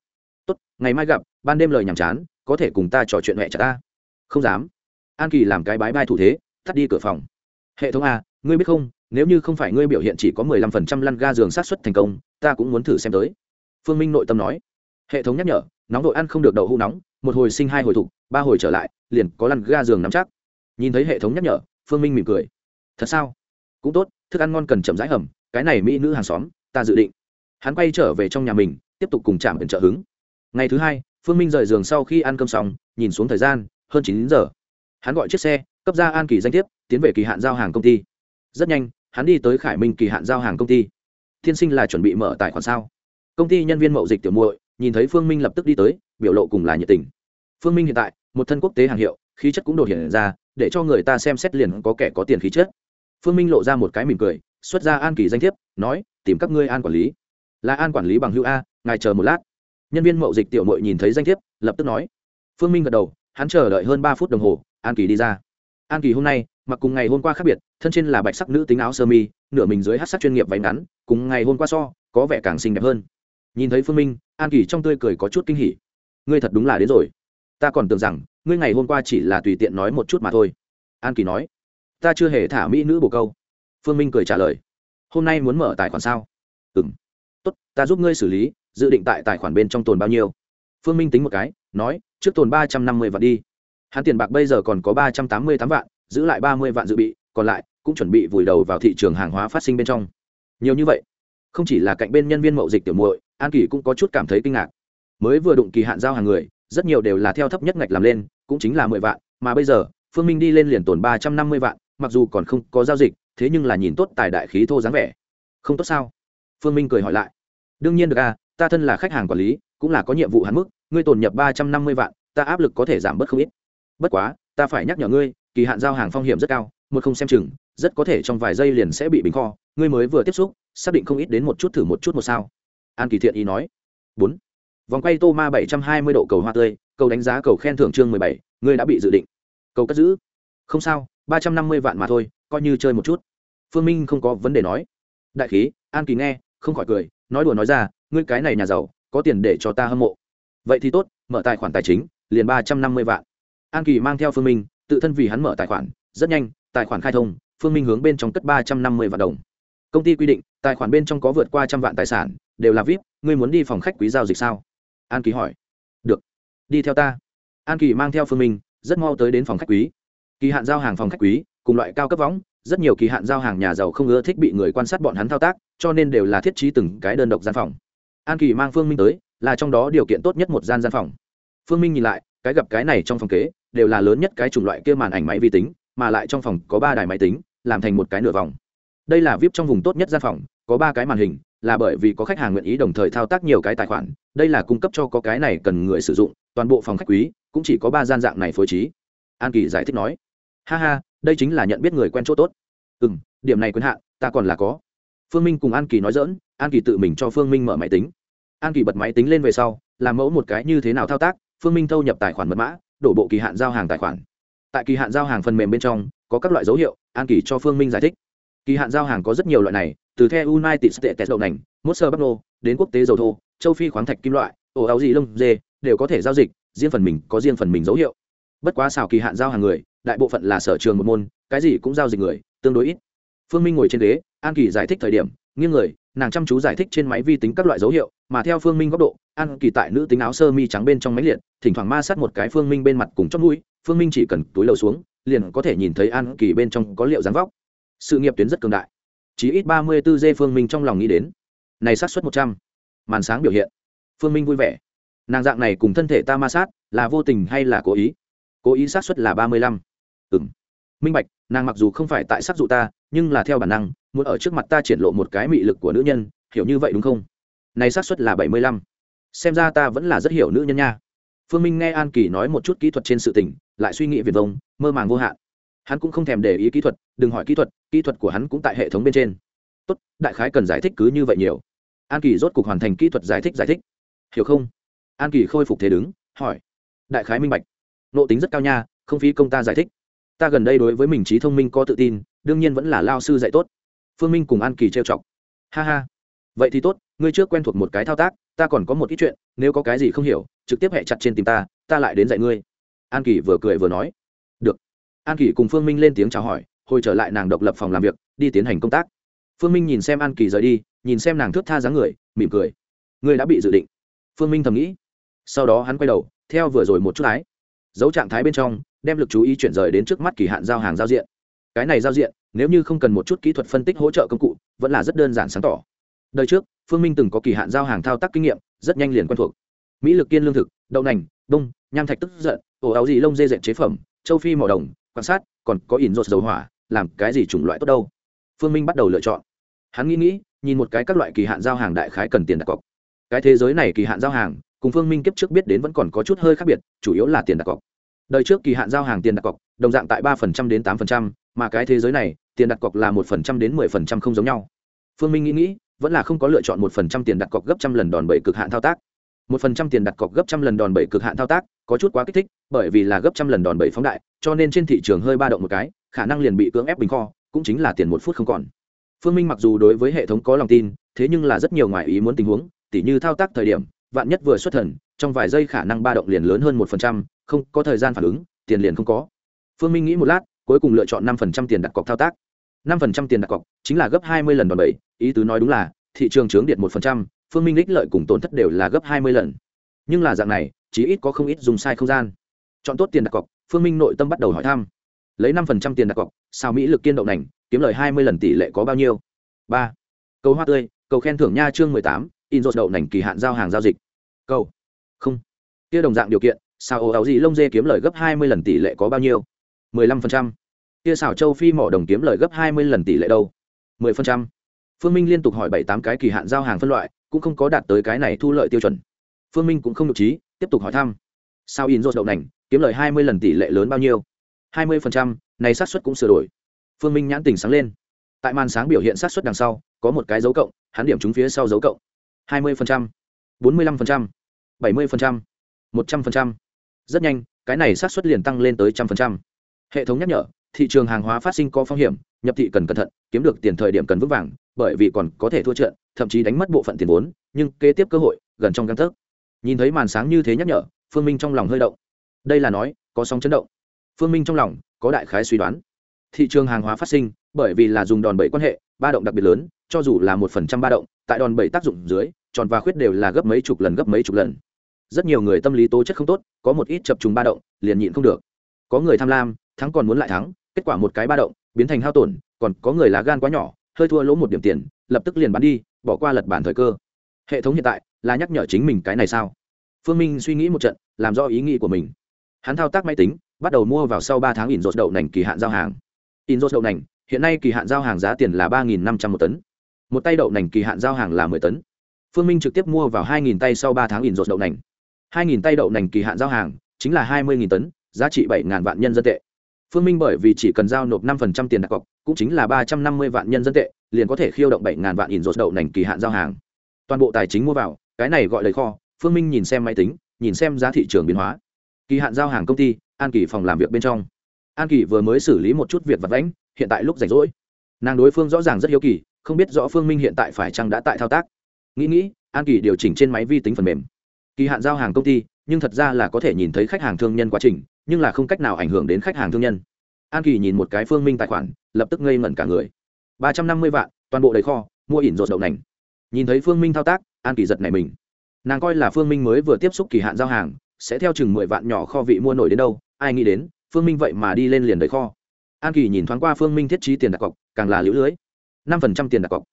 Speaker 1: tốt, ngày mai gặp, ban đêm lời nhàm chán có thể cùng ta trò chuyện mẹ chả ta? Không dám. An kỳ làm cái bái bai thủ thế tắt đi cửa phòng. Hệ thống a, ngươi biết không, nếu như không phải ngươi biểu hiện chỉ có mười lăm phần trăm lăn ga giường sát xuất thành công, ta cũng muốn thử xem tới. Phương minh nội tâm nói. Hệ thống nhắc nhở, nóng đội ăn không được đậu hũ nóng, một hồi sinh hai hồi thục, ba hồi trở lại, liền có lăn ga giường nắm chắc. Nhìn thấy hệ thống nhắc nhở, phương minh mỉm cười. Thật sao? Cũng tốt, thức ăn ngon cần chậm rãi hầm, cái này mỹ nữ hàng xóm, ta dự định. Hắn quay trở về trong nhà mình, tiếp tục cùng chạm ẩn trợ hứng. Ngày thứ hai phương minh rời giường sau khi ăn cơm xong, nhìn xuống thời gian, hơn chín giờ. Hắn gọi chiếc xe, cấp ra an kỳ danh thiếp, tiến về kỳ hạn giao hàng công ty. Rất nhanh, hắn đi tới khải minh kỳ hạn giao hàng công ty. Tiên sinh là chuẩn bị mở tài khoản sao? Công ty nhân viên mậu dịch tiểu muội, nhìn thấy phương minh lập tức đi tới, biểu lộ cùng là nhiệt tình. Phương minh hiện tại, một thân quốc tế hàng hiệu, khí chất cũng đột hiện ra, để cho người ta xem xét liền có kẻ có tiền khí chất. Phương minh lộ ra một cái mỉm cười, xuất ra an kỳ danh thiếp, nói, tìm các ngươi an quản lý. Là an quản lý bằng hữu a, ngài chờ một lát nhân viên mậu dịch tiểu mội nhìn thấy danh thiếp, lập tức nói. Phương minh gật đầu, hắn chờ đợi hơn ba phút đồng hồ, an kỳ đi ra. An kỳ hôm nay, mặc cùng ngày hôm qua khác biệt, thân trên là bạch sắc nữ tính áo sơ mi, nửa mình dưới hát sắc chuyên nghiệp váy ngắn, cùng ngày hôm qua so, có vẻ càng xinh đẹp hơn. Nhìn thấy phương minh, an kỳ trong tươi cười có chút kinh hỉ. Ngươi thật đúng là đến rồi. Ta còn tưởng rằng, ngươi ngày hôm qua chỉ là tùy tiện nói một chút mà thôi. An kỳ nói. Ta chưa hề thả mỹ nữ bồ câu. Phương minh cười trả lời. Hôm nay muốn mở tài khoản sao? Ừ m tốt, ta giúp ngươi xử lý dự định tại tài khoản bên trong tồn bao nhiêu. Phương minh tính một cái, nói, trước tồn ba trăm năm mươi vạn đi. Hắn tiền bạc bây giờ còn có ba trăm tám mươi tám vạn, giữ lại ba mươi vạn dự bị, còn lại cũng chuẩn bị vùi đầu vào thị trường hàng hóa phát sinh bên trong. Nhiều như vậy, không chỉ là cạnh bên nhân viên mậu dịch tiểu muội, an kỳ cũng có chút cảm thấy kinh ngạc. Mới vừa đụng kỳ hạn giao hàng người, rất nhiều đều là theo thấp nhất ngạch làm lên, cũng chính là mười vạn, mà bây giờ, phương minh đi lên liền tồn ba trăm năm mươi vạn, mặc dù còn không có giao dịch, thế nhưng là nhìn tốt tài đại khí thô dáng vẻ. Không tốt sao? Phương minh cười hỏi lại. Đương nhiên được à ta thân là khách hàng quản lý, cũng là có nhiệm vụ hạn mức, ngươi tồn nhập ba trăm năm mươi vạn, ta áp lực có thể giảm bớt không ít. Bất quá, ta phải nhắc nhở ngươi, kỳ hạn giao hàng phong hiểm rất cao, một không xem chừng, rất có thể trong vài giây liền sẽ bị bình kho, ngươi mới vừa tiếp xúc, xác định không ít đến một chút thử một chút một sao. An kỳ thiện ý nói. Bốn. Vòng quay tô ma bảy trăm hai mươi độ cầu hoa tươi, cầu đánh giá cầu khen thưởng chương mười bảy, ngươi đã bị dự định. Cầu cất giữ. Không sao, ba trăm năm mươi vạn mà thôi, coi như chơi một chút. Phương minh không có vấn đề nói. Đại khí, an kỳ nghe, không khỏi cười, nói đùa nói ra ngươi cái này nhà giàu, có tiền để cho ta hâm mộ. Vậy thì tốt, mở tài khoản tài chính, liền ba trăm năm mươi vạn. An kỳ mang theo phương minh, tự thân vì hắn mở tài khoản, rất nhanh, tài khoản khai thông, phương minh hướng bên trong cất ba trăm năm mươi vạn đồng. Công ty quy định, tài khoản bên trong có vượt qua trăm vạn tài sản, đều là vip, ngươi muốn đi phòng khách quý giao dịch sao? An kỳ hỏi. Được. Đi theo ta. An kỳ mang theo phương minh, rất mau tới đến phòng khách quý. Kỳ hạn giao hàng phòng khách quý, cùng loại cao cấp võng, rất nhiều kỳ hạn giao hàng nhà giàu không ưa thích bị người quan sát bọn hắn thao tác, cho nên đều là thiết trí từng cái đơn độc gian phòng an kỳ mang phương minh tới, là trong đó điều kiện tốt nhất một gian gian phòng. Phương minh nhìn lại, cái gặp cái này trong phòng kế, đều là lớn nhất cái chủng loại kia màn ảnh máy vi tính, mà lại trong phòng có ba đài máy tính, làm thành một cái nửa vòng. Đây là vip trong vùng tốt nhất gian phòng, có ba cái màn hình, là bởi vì có khách hàng nguyện ý đồng thời thao tác nhiều cái tài khoản, đây là cung cấp cho có cái này cần người sử dụng, toàn bộ phòng khách quý, cũng chỉ có ba gian dạng này phối trí. An kỳ giải thích nói, ha ha, đây chính là nhận biết người quen chỗ tốt. Ừ m điểm này quyền hạn, ta còn là có. Phương minh cùng an kỳ nói dỡn an kỳ tự mình cho phương minh mở máy tính. an kỳ bật máy tính lên về sau, làm mẫu một cái như thế nào thao tác, phương minh thâu nhập tài khoản mật mã, đổ bộ kỳ hạn giao hàng tài khoản. tại kỳ hạn giao hàng phần mềm bên trong, có các loại dấu hiệu, an kỳ cho phương minh giải thích. kỳ hạn giao hàng có rất nhiều loại này, từ theo united states đậu nành mốt sơ bắc nô, đến quốc tế dầu thô, châu phi khoáng thạch kim loại ổ áo dị lông dê, đều có thể giao dịch, riêng phần mình có riêng phần mình dấu hiệu. bất quá xào kỳ hạn giao hàng người, đại bộ phận là sở trường một môn, cái gì cũng giao dịch người, tương đối ít. phương minh ngồi trên ghế, an kỳ giải thích thời điểm nghiêng người, nàng chăm chú giải thích trên máy vi tính các loại dấu hiệu, mà theo phương minh góc độ an kỳ tại nữ tính áo sơ mi trắng bên trong máy liệt, thỉnh thoảng ma sát một cái phương minh bên mặt cùng chót mũi, phương minh chỉ cần túi lầu xuống, liền có thể nhìn thấy an kỳ bên trong có liệu dáng vóc. Sự nghiệp tuyến rất cường đại. Chỉ ít ba mươi bốn dê phương minh trong lòng nghĩ đến. Này sát suất một trăm. Màn sáng biểu hiện. Phương minh vui vẻ. Nàng dạng này cùng thân thể ta ma sát, là vô tình hay là cố ý? Cố ý sát suất là ba mươi lăm. Ừ m minh bạch, nàng mặc dù không phải tại sát dụ ta, nhưng là theo bản năng muốn ở trước mặt ta triển lộ một cái mị lực của nữ nhân, hiểu như vậy đúng không? Này xác suất là bảy mươi lăm. Xem ra ta vẫn là rất hiểu nữ nhân nha. Phương minh nghe an kỳ nói một chút kỹ thuật trên sự tình, lại suy nghĩ việt vông, mơ màng vô hạn. Hắn cũng không thèm để ý kỹ thuật, đừng hỏi kỹ thuật kỹ thuật của hắn cũng tại hệ thống bên trên. Tốt, đại khái cần giải thích cứ như vậy nhiều. An kỳ rốt cục hoàn thành kỹ thuật giải thích giải thích. Hiểu không? An kỳ khôi phục thế đứng, hỏi. Đại khái minh bạch. Nộ tính rất cao nha, không phí công ta giải thích. Ta gần đây đối với mình trí thông minh có tự tin, đương nhiên vẫn là lao sư dạy tốt phương minh cùng an kỳ trêu chọc. Ha ha. Vậy thì tốt, ngươi trước quen thuộc một cái thao tác, ta còn có một ít chuyện, nếu có cái gì không hiểu, trực tiếp hẹ chặt trên tìm ta ta lại đến dạy ngươi. An kỳ vừa cười vừa nói. Được. An kỳ cùng phương minh lên tiếng chào hỏi, hồi trở lại nàng độc lập phòng làm việc, đi tiến hành công tác. Phương minh nhìn xem an kỳ rời đi, nhìn xem nàng thước tha dáng người, mỉm cười. Ngươi đã bị dự định. Phương minh thầm nghĩ. Sau đó hắn quay đầu, theo vừa rồi một chút ái dấu trạng thái bên trong, đem lực chú ý chuyển rời đến trước mắt kỳ hạn giao hàng giao diện. Cái này giao diện nếu như không cần một chút kỹ thuật phân tích hỗ trợ công cụ, vẫn là rất đơn giản sáng tỏ. Đời trước, phương minh từng có kỳ hạn giao hàng thao tác kinh nghiệm, rất nhanh liền quen thuộc. Mỹ lực kiên lương thực, đậu nành đông nham thạch tức giận, ổ áo gì lông dê dệt chế phẩm, châu phi mỏ đồng, quan sát, còn có ỉn rột dầu hỏa, làm cái gì chủng loại tốt đâu? Phương minh bắt đầu lựa chọn. Hắn nghĩ nghĩ, nhìn một cái các loại kỳ hạn giao hàng đại khái cần tiền đặt cọc. Cái thế giới này kỳ hạn giao hàng, cùng phương minh kiếp trước biết đến vẫn còn có chút hơi khác biệt, chủ yếu là tiền đặt cọc. Đời trước kỳ hạn giao hàng tiền đặt cọc, đồng dạng tại ba đến tám mà cái thế giới này, tiền đặt cọc là một phần trăm đến 10% không giống nhau. Phương minh nghĩ nghĩ, vẫn là không có lựa chọn một phần trăm tiền đặt cọc gấp trăm lần đòn bẩy cực hạn thao tác. Một phần trăm tiền đặt cọc gấp trăm lần đòn bẩy cực hạn thao tác, có chút quá kích thích, bởi vì là gấp trăm lần đòn bẩy phóng đại, cho nên trên thị trường hơi ba động một cái, khả năng liền bị cưỡng ép bình kho, cũng chính là tiền một phút không còn. Phương minh mặc dù đối với hệ thống có lòng tin, thế nhưng là rất nhiều ngoại ý muốn tình huống, tỉ như thao tác thời điểm, vạn nhất vừa xuất thần, trong vài giây khả năng ba động liền lớn hơn một phần trăm, không có thời gian phản ứng, tiền liền không có. Phương minh nghĩ một lát cuối cùng lựa chọn năm phần trăm tiền đặt cọc thao tác. Năm phần trăm tiền đặt cọc chính là gấp hai mươi lần đòn bẩy, ý tứ nói đúng là, thị trường chướng điện một phần trăm, phương minh Lịch lợi cùng tổn thất đều là gấp hai mươi lần. Nhưng là dạng này, chí ít có không ít dùng sai không gian. Chọn tốt tiền đặt cọc, phương minh nội tâm bắt đầu hỏi thăm. Lấy năm phần trăm tiền đặt cọc, sao mỹ lực kiên đậu nành kiếm lời hai mươi lần tỷ lệ có bao nhiêu? Ba. Câu hoa tươi, cầu khen thưởng nha chương mười tám, in rốt đậu nành kỳ hạn giao hàng giao dịch. Câu không. Kia đồng dạng điều kiện, sao ồ áo gì lông dê kiếm lời gấp hai mươi lần tỷ lệ có bao nhiêu? Mười lăm phần trăm. Kia xảo châu phi mỏ đồng kiếm lời gấp hai mươi lần tỷ lệ đâu? mười phần trăm. Phương minh liên tục hỏi bảy tám cái kỳ hạn giao hàng phân loại, cũng không có đạt tới cái này thu lợi tiêu chuẩn. Phương minh cũng không nhục trí, tiếp tục hỏi thăm. Sao in rốt đậu nành, kiếm lời hai mươi lần tỷ lệ lớn bao nhiêu? hai mươi phần trăm, này xác suất cũng sửa đổi. Phương minh nhãn tỉnh sáng lên. Tại màn sáng biểu hiện xác suất đằng sau, có một cái dấu cộng, hắn điểm trúng phía sau dấu cộng. hai mươi phần trăm, bốn mươi lăm phần trăm, bảy mươi phần trăm, một trăm phần trăm. Rất nhanh, cái này xác suất liền tăng lên tới trăm phần trăm hệ thống nhắc nhở, thị trường hàng hóa phát sinh có phong hiểm, nhập thị cần cẩn thận, kiếm được tiền thời điểm cần vững vàng, bởi vì còn có thể thua trận, thậm chí đánh mất bộ phận tiền vốn, nhưng kế tiếp cơ hội, gần trong căn thức nhìn thấy màn sáng như thế nhắc nhở, phương minh trong lòng hơi động. Đây là nói, có sóng chấn động. Phương minh trong lòng, có đại khái suy đoán. Thị trường hàng hóa phát sinh, bởi vì là dùng đòn bẩy quan hệ, ba động đặc biệt lớn, cho dù là một phần trăm ba động, tại đòn bẩy tác dụng dưới, tròn và khuyết đều là gấp mấy chục lần, gấp mấy chục lần. Rất nhiều người tâm lý tố chất không tốt, có một ít chập trùng ba động, liền nhịn không được. Có người tham lam thắng còn muốn lại thắng, kết quả một cái ba động, biến thành hao tổn, còn có người lá gan quá nhỏ, hơi thua lỗ một điểm tiền, lập tức liền bán đi, bỏ qua lật bản thời cơ. Hệ thống hiện tại là nhắc nhở chính mình cái này sao? Phương minh suy nghĩ một trận, làm rõ ý nghĩ của mình. Hắn thao tác máy tính, bắt đầu mua vào sau ba tháng in rột đậu nành kỳ hạn giao hàng. In rột đậu nành, hiện nay kỳ hạn giao hàng giá tiền là ba năm trăm một tấn. Một tay đậu nành kỳ hạn giao hàng là mười tấn. Phương minh trực tiếp mua vào hai tay sau ba tháng in rột đậu nành. hai tay đậu nành kỳ hạn giao hàng chính là hai mươi tấn, giá trị bảy vạn nhân dân tệ phương minh bởi vì chỉ cần giao nộp năm tiền đặt cọc, cũng chính là ba trăm năm mươi vạn nhân dân tệ, liền có thể khiêu động bảy vạn in rột đậu nành kỳ hạn giao hàng. Toàn bộ tài chính mua vào, cái này gọi lời kho, phương minh nhìn xem máy tính, nhìn xem giá thị trường biến hóa. Kỳ hạn giao hàng công ty, an kỳ phòng làm việc bên trong. An kỳ vừa mới xử lý một chút việc vật vãnh, hiện tại lúc rảnh rỗi. Nàng đối phương rõ ràng rất hiếu kỳ, không biết rõ phương minh hiện tại phải chăng đã tại thao tác. Nghĩ nghĩ, an kỳ điều chỉnh trên máy vi tính phần mềm. Kỳ hạn giao hàng công ty, nhưng thật ra là có thể nhìn thấy khách hàng thương nhân quá trình nhưng là không cách nào ảnh hưởng đến khách hàng thương nhân. An kỳ nhìn một cái phương minh tài khoản, lập tức ngây ngẩn cả người. Ba trăm năm mươi vạn, toàn bộ đầy kho, mua ỉn rột đậu nành. Nhìn thấy phương minh thao tác, an kỳ giật này mình. Nàng coi là phương minh mới vừa tiếp xúc kỳ hạn giao hàng, sẽ theo chừng mười vạn nhỏ kho vị mua nổi đến đâu, ai nghĩ đến, phương minh vậy mà đi lên liền đầy kho. An kỳ nhìn thoáng qua phương minh thiết trí tiền đặt cọc, càng là lũ lưới. năm phần trăm tiền đặt cọc,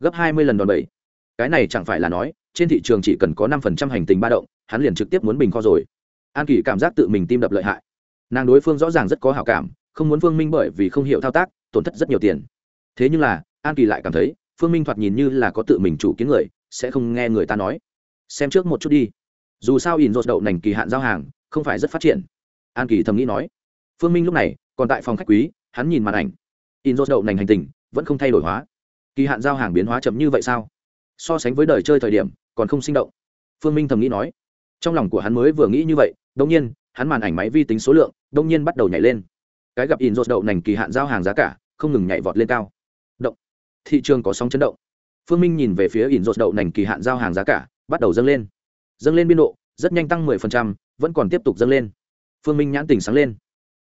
Speaker 1: gấp hai mươi lần đòn bẩy. Cái này chẳng phải là nói, trên thị trường chỉ cần có năm phần trăm hành tình ba động, hắn liền trực tiếp muốn bình kho rồi an kỳ cảm giác tự mình tim đập lợi hại. Nàng đối phương rõ ràng rất có hảo cảm, không muốn phương minh bởi vì không hiểu thao tác, tổn thất rất nhiều tiền. Thế nhưng là, an kỳ lại cảm thấy, phương minh thoạt nhìn như là có tự mình chủ kiến người, sẽ không nghe người ta nói. Xem trước một chút đi. Dù sao in rột đậu nành kỳ hạn giao hàng, không phải rất phát triển. An kỳ thầm nghĩ nói. Phương minh lúc này, còn tại phòng khách quý, hắn nhìn màn ảnh. In rột đậu nành hành tình, vẫn không thay đổi hóa. Kỳ hạn giao hàng biến hóa chậm như vậy sao? So sánh với đời chơi thời điểm, còn không sinh động. Phương minh thầm nghĩ nói trong lòng của hắn mới vừa nghĩ như vậy đông nhiên hắn màn ảnh máy vi tính số lượng đông nhiên bắt đầu nhảy lên. Cái gặp in rột đậu nành kỳ hạn giao hàng giá cả không ngừng nhảy vọt lên cao. Động. Thị trường có sóng chấn động. Phương minh nhìn về phía in rột đậu nành kỳ hạn giao hàng giá cả bắt đầu dâng lên. Dâng lên biên độ rất nhanh tăng 10%, vẫn còn tiếp tục dâng lên. Phương minh nhãn tình sáng lên.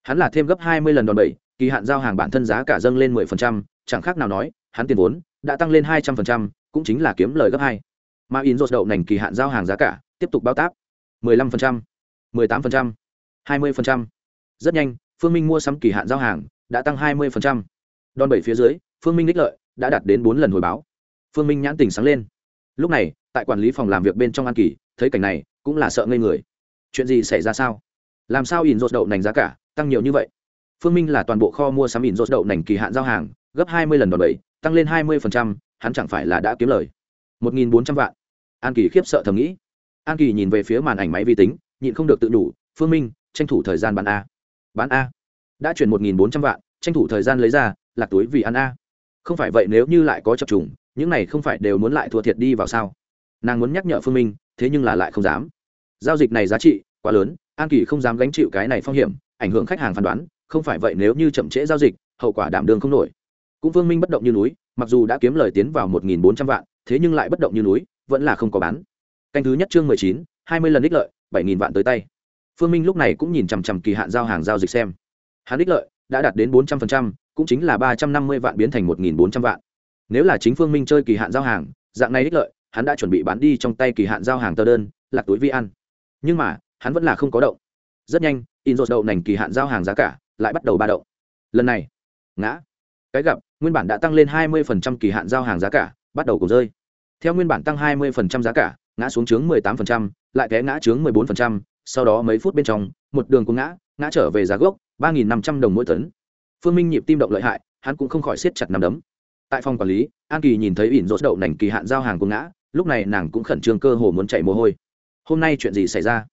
Speaker 1: Hắn là thêm gấp 20 lần đòn bẩy kỳ hạn giao hàng bản thân giá cả dâng lên 10%, chẳng khác nào nói hắn tiền vốn đã tăng lên 200%, cũng chính là kiếm lời gấp hai. Mà in rột đậu nành kỳ hạn giao hàng giá cả tiếp tục bao tác 15%, 18%, 20%. rất nhanh phương minh mua sắm kỳ hạn giao hàng đã tăng 20%. đòn bẩy phía dưới phương minh đích lợi đã đạt đến bốn lần hồi báo. Phương minh nhãn tình sáng lên. Lúc này tại quản lý phòng làm việc bên trong an kỳ thấy cảnh này cũng là sợ ngây người. Chuyện gì xảy ra sao? Làm sao ỉn rột đậu nành giá cả tăng nhiều như vậy? Phương minh là toàn bộ kho mua sắm ỉn rột đậu nành kỳ hạn giao hàng gấp hai mươi lần đòn bẩy tăng lên hai mươi hắn chẳng phải là đã kiếm lời. một nghìn bốn trăm vạn. An kỳ khiếp sợ thầm nghĩ an kỳ nhìn về phía màn ảnh máy vi tính, nhịn không được tự đủ phương minh, tranh thủ thời gian bán a. Bán a? Đã chuyển một nghìn bốn trăm vạn, tranh thủ thời gian lấy ra, lạc túi vì ăn a. Không phải vậy nếu như lại có chập trùng, những này không phải đều muốn lại thua thiệt đi vào sao? Nàng muốn nhắc nhở phương minh, thế nhưng là lại không dám. Giao dịch này giá trị quá lớn, an kỳ không dám gánh chịu cái này phong hiểm, ảnh hưởng khách hàng phán đoán, không phải vậy nếu như chậm trễ giao dịch, hậu quả đảm đương không nổi. Cũng phương minh bất động như núi, mặc dù đã kiếm lời tiến vào một nghìn bốn trăm vạn, thế nhưng lại bất động như núi, vẫn là không có bán canh thứ nhất chương mười chín, hai mươi lần đích lợi, bảy nghìn vạn tới tay. Phương minh lúc này cũng nhìn chằm chằm kỳ hạn giao hàng giao dịch xem. Hắn đích lợi đã đạt đến bốn trăm linh cũng chính là ba trăm năm mươi vạn biến thành một nghìn bốn trăm vạn. Nếu là chính phương minh chơi kỳ hạn giao hàng, dạng này đích lợi, hắn đã chuẩn bị bán đi trong tay kỳ hạn giao hàng tờ đơn, lạc túi vi ăn. Nhưng mà, hắn vẫn là không có động. Rất nhanh in rột đậu nành kỳ hạn giao hàng giá cả, lại bắt đầu ba động. Lần này, ngã. Cái gặp, nguyên bản đã tăng lên 20% kỳ hạn giao hàng giá cả, bắt đầu cùng rơi. Theo nguyên bản tăng 20% giá cả ngã xuống chướng 18%, lại té ngã chướng 14%, sau đó mấy phút bên trong một đường cũng ngã ngã trở về giá gốc 3.500 đồng mỗi tấn. Phương minh nhịp tim động lợi hại hắn cũng không khỏi siết chặt nắm đấm. Tại phòng quản lý an kỳ nhìn thấy ỉn rốt đậu nành kỳ hạn giao hàng cũng ngã lúc này nàng cũng khẩn trương cơ hồ muốn chạy mồ hôi. Hôm nay chuyện gì xảy ra?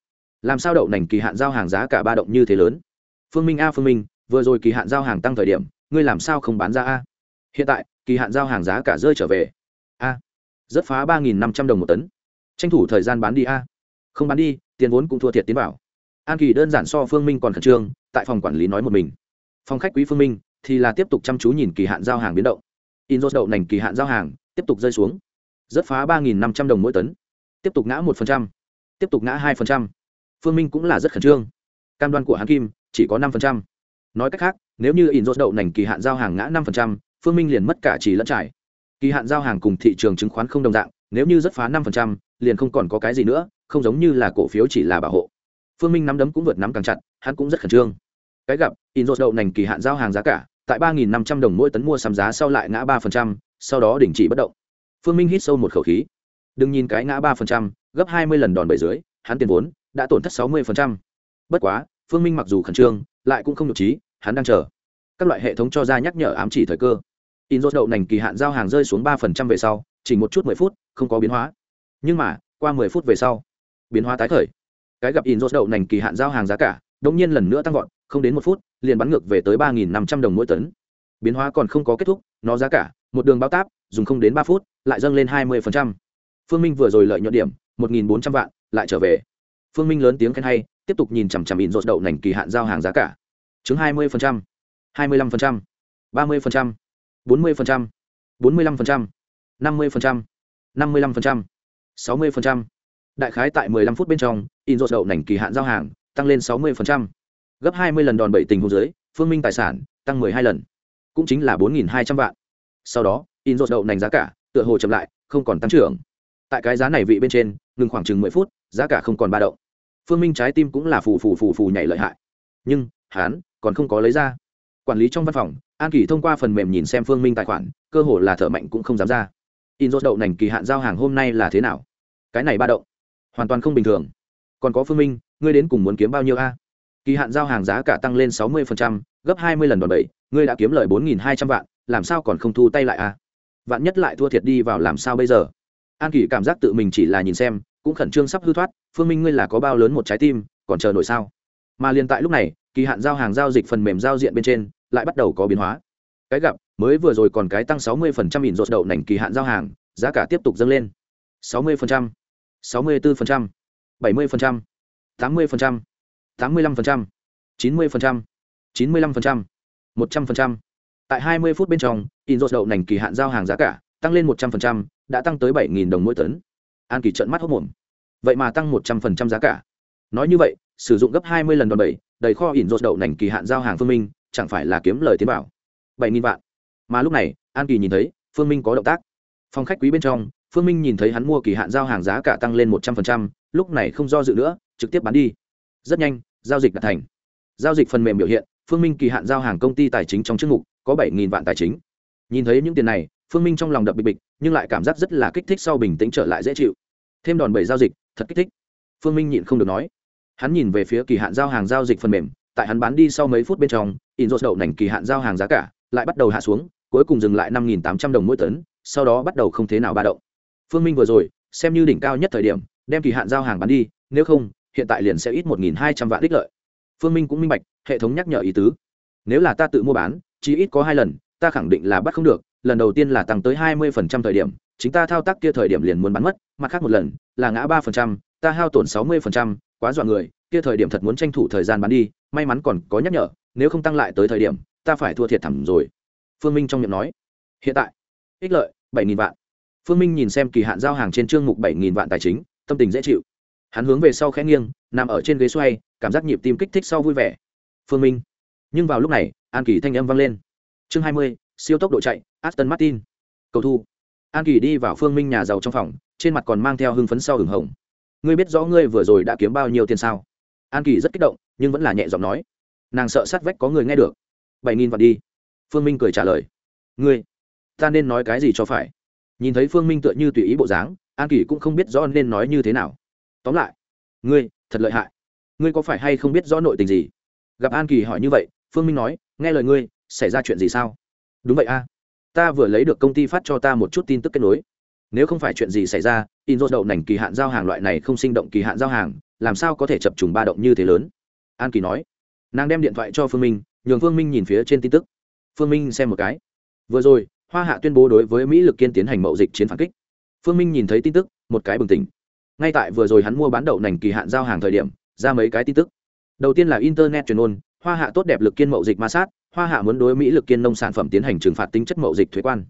Speaker 1: Làm sao đậu nành kỳ hạn giao hàng giá cả ba động như thế lớn? Phương minh a phương minh vừa rồi kỳ hạn giao hàng tăng thời điểm ngươi làm sao không bán ra a? Hiện tại kỳ hạn giao hàng giá cả rơi trở về. A rất phá ba nghìn năm trăm đồng một tấn tranh thủ thời gian bán đi a. Không bán đi, tiền vốn cũng thua thiệt tiến bảo an kỳ đơn giản so phương minh còn khẩn trương, tại phòng quản lý nói một mình. Phòng khách quý phương minh thì là tiếp tục chăm chú nhìn kỳ hạn giao hàng biến động. In rốt đậu nành kỳ hạn giao hàng tiếp tục rơi xuống. Rất phá ba năm trăm đồng mỗi tấn. Tiếp tục ngã một tiếp tục ngã hai phương minh cũng là rất khẩn trương. Cam đoan của hắn kim chỉ có năm nói cách khác, nếu như in rốt đậu nành kỳ hạn giao hàng ngã năm phương minh liền mất cả chỉ lẫn trải. Kỳ hạn giao hàng cùng thị trường chứng khoán không đồng dạng, nếu như rất phá năm liền không còn có cái gì nữa, không giống như là cổ phiếu chỉ là bảo hộ. Phương minh nắm đấm cũng vượt nắm càng chặt, hắn cũng rất khẩn trương. Cái gặp in đậu nành kỳ hạn giao hàng giá cả, tại ba nghìn năm trăm đồng mỗi tấn mua sắm giá sau lại ngã ba phần trăm, sau đó đình chỉ bất động. Phương minh hít sâu một khẩu khí. Đừng nhìn cái ngã ba phần trăm, gấp hai mươi lần đòn bẩy dưới, hắn tiền vốn đã tổn thất sáu mươi phần trăm. Bất quá, phương minh mặc dù khẩn trương, lại cũng không nhục trí hắn đang chờ. Các loại hệ thống cho ra nhắc nhở ám chỉ thời cơ. In rốt đậu nành kỳ hạn giao hàng rơi xuống ba phần trăm về sau, chỉ một chút mười phút, không có biến hóa nhưng mà qua mười phút về sau biến hóa tái khởi cái gặp in rốt đậu nành kỳ hạn giao hàng giá cả đông nhiên lần nữa tăng vọt không đến một phút liền bắn ngược về tới ba nghìn năm trăm đồng mỗi tấn biến hóa còn không có kết thúc nó giá cả một đường bao táp dùng không đến ba phút lại dâng lên hai mươi phần trăm. phương minh vừa rồi lợi nhuận điểm một nghìn bốn trăm vạn lại trở về phương minh lớn tiếng khen hay tiếp tục nhìn chằm chằm in rốt đậu nành kỳ hạn giao hàng giá cả chứng hai mươi phần trăm, hai mươi lăm phần trăm, ba mươi phần trăm, bốn mươi phần trăm, bốn mươi lăm phần trăm, năm mươi phần trăm, năm mươi lăm phần trăm. 60%. đại khái tại 15 phút bên trong, in rột đậu nành kỳ hạn giao hàng, tăng lên 60%. gấp 20 lần đòn bẩy tình huống dưới, phương minh tài sản, tăng 12 lần. Cũng chính là 4.200 vạn. Sau đó, in rột đậu nành giá cả, tựa hồ chậm lại, không còn tăng trưởng. Tại cái giá này vị bên trên, ngừng khoảng chừng 10 phút, giá cả không còn ba động. Phương minh trái tim cũng là phù phù phù phù nhảy lợi hại. Nhưng, hắn còn không có lấy ra. Quản lý trong văn phòng, an kỳ thông qua phần mềm nhìn xem phương minh tài khoản, cơ hồ là thở mạnh cũng không dám ra in rốt đậu nành kỳ hạn giao hàng hôm nay là thế nào? Cái này ba động hoàn toàn không bình thường. Còn có phương minh, ngươi đến cùng muốn kiếm bao nhiêu a? Kỳ hạn giao hàng giá cả tăng lên sáu mươi gấp hai mươi lần đòn bẩy, ngươi đã kiếm lời bốn nghìn hai trăm vạn, làm sao còn không thu tay lại a? Vạn nhất lại thua thiệt đi vào làm sao bây giờ? An kỳ cảm giác tự mình chỉ là nhìn xem, cũng khẩn trương sắp hư thoát, phương minh ngươi là có bao lớn một trái tim, còn chờ nổi sao? Mà liền tại lúc này, kỳ hạn giao hàng giao dịch phần mềm giao diện bên trên, lại bắt đầu có biến hóa. Cái gặp mới vừa rồi còn cái tăng sáu mươi phần trăm ỉn rột đậu nành kỳ hạn giao hàng, giá cả tiếp tục dâng lên. sáu mươi phần trăm, sáu mươi bốn phần trăm, bảy mươi phần trăm, tám mươi phần trăm, tám mươi lăm phần trăm, chín mươi phần trăm, chín mươi lăm phần trăm, một trăm phần trăm. Tại hai mươi phút bên trong in rột đậu nành kỳ hạn giao hàng giá cả tăng lên một trăm phần trăm, đã tăng tới bảy đồng mỗi tấn. An kỳ trợn mắt hốt mồm vậy mà tăng một trăm phần trăm giá cả. Nói như vậy, sử dụng gấp hai mươi lần đòn bẩy, đầy kho ỉn rột đậu nành kỳ hạn giao hàng phương minh, chẳng phải là kiếm lời tiến bảo. bảy nghìn vạn mà lúc này, an kỳ nhìn thấy, phương minh có động tác. Phòng khách quý bên trong, phương minh nhìn thấy hắn mua kỳ hạn giao hàng giá cả tăng lên một trăm phần trăm, lúc này không do dự nữa, trực tiếp bán đi. Rất nhanh, giao dịch đã thành. Giao dịch phần mềm biểu hiện, phương minh kỳ hạn giao hàng công ty tài chính trong chức mục có bảy nghìn vạn tài chính. Nhìn thấy những tiền này, phương minh trong lòng đập bịch bịch, nhưng lại cảm giác rất là kích thích sau bình tĩnh trở lại dễ chịu. Thêm đòn bẩy giao dịch, thật kích thích. Phương minh nhịn không được nói. Hắn nhìn về phía kỳ hạn giao hàng giao dịch phần mềm, tại hắn bán đi sau mấy phút bên trong in rột đậu nành kỳ hạn giao hàng giá cả, lại bắt đầu hạ xuống cuối cùng dừng lại năm tám trăm đồng mỗi tấn, sau đó bắt đầu không thế nào ba động. Phương minh vừa rồi, xem như đỉnh cao nhất thời điểm, đem kỳ hạn giao hàng bán đi, nếu không, hiện tại liền sẽ ít một hai trăm vạn đích lợi. Phương minh cũng minh bạch, hệ thống nhắc nhở ý tứ. Nếu là ta tự mua bán, chỉ ít có hai lần, ta khẳng định là bắt không được, lần đầu tiên là tăng tới hai mươi phần trăm thời điểm, chính ta thao tác kia thời điểm liền muốn bán mất, mặt khác một lần, là ngã ba phần trăm, ta hao tổn sáu mươi phần trăm, quá dọa người, kia thời điểm thật muốn tranh thủ thời gian bán đi, may mắn còn có nhắc nhở, nếu không tăng lại tới thời điểm, ta phải thua thiệt thẳm rồi phương minh trong miệng nói. Hiện tại, ích lợi, bảy nghìn vạn. Phương minh nhìn xem kỳ hạn giao hàng trên chương mục bảy nghìn vạn tài chính, tâm tình dễ chịu. Hắn hướng về sau khẽ nghiêng, nằm ở trên ghế xoay, cảm giác nhịp tim kích thích sau vui vẻ. Phương minh. Nhưng vào lúc này, an kỳ thanh âm vang lên. Chương hai mươi, siêu tốc độ chạy, aston martin. Cầu thu. An kỳ đi vào phương minh nhà giàu trong phòng, trên mặt còn mang theo hưng phấn sau hừng hồng. Ngươi biết rõ ngươi vừa rồi đã kiếm bao nhiêu tiền sao? An kỳ rất kích động, nhưng vẫn là nhẹ giọng nói. Nàng sợ sát vách có người nghe được. bảy nghìn vạn đi phương minh cười trả lời. Ngươi, ta nên nói cái gì cho phải? Nhìn thấy phương minh tựa như tùy ý bộ dáng, an kỳ cũng không biết rõ nên nói như thế nào. Tóm lại, ngươi, thật lợi hại. Ngươi có phải hay không biết rõ nội tình gì? Gặp an kỳ hỏi như vậy, phương minh nói, nghe lời ngươi, xảy ra chuyện gì sao? Đúng vậy a. Ta vừa lấy được công ty phát cho ta một chút tin tức kết nối. Nếu không phải chuyện gì xảy ra, in rốt đậu nành kỳ hạn giao hàng loại này không sinh động kỳ hạn giao hàng, làm sao có thể chập trùng ba động như thế lớn? An kỳ nói. Nàng đem điện thoại cho phương minh, nhường phương minh nhìn phía trên tin tức phương minh xem một cái. Vừa rồi, hoa hạ tuyên bố đối với mỹ lực kiên tiến hành mậu dịch chiến phản kích. Phương minh nhìn thấy tin tức, một cái bừng tỉnh. Ngay tại vừa rồi hắn mua bán đậu nành kỳ hạn giao hàng thời điểm, ra mấy cái tin tức. Đầu tiên là internet truyền ôn, hoa hạ tốt đẹp lực kiên mậu dịch ma sát, hoa hạ muốn đối mỹ lực kiên nông sản phẩm tiến hành trừng phạt tính chất mậu dịch thuế quan.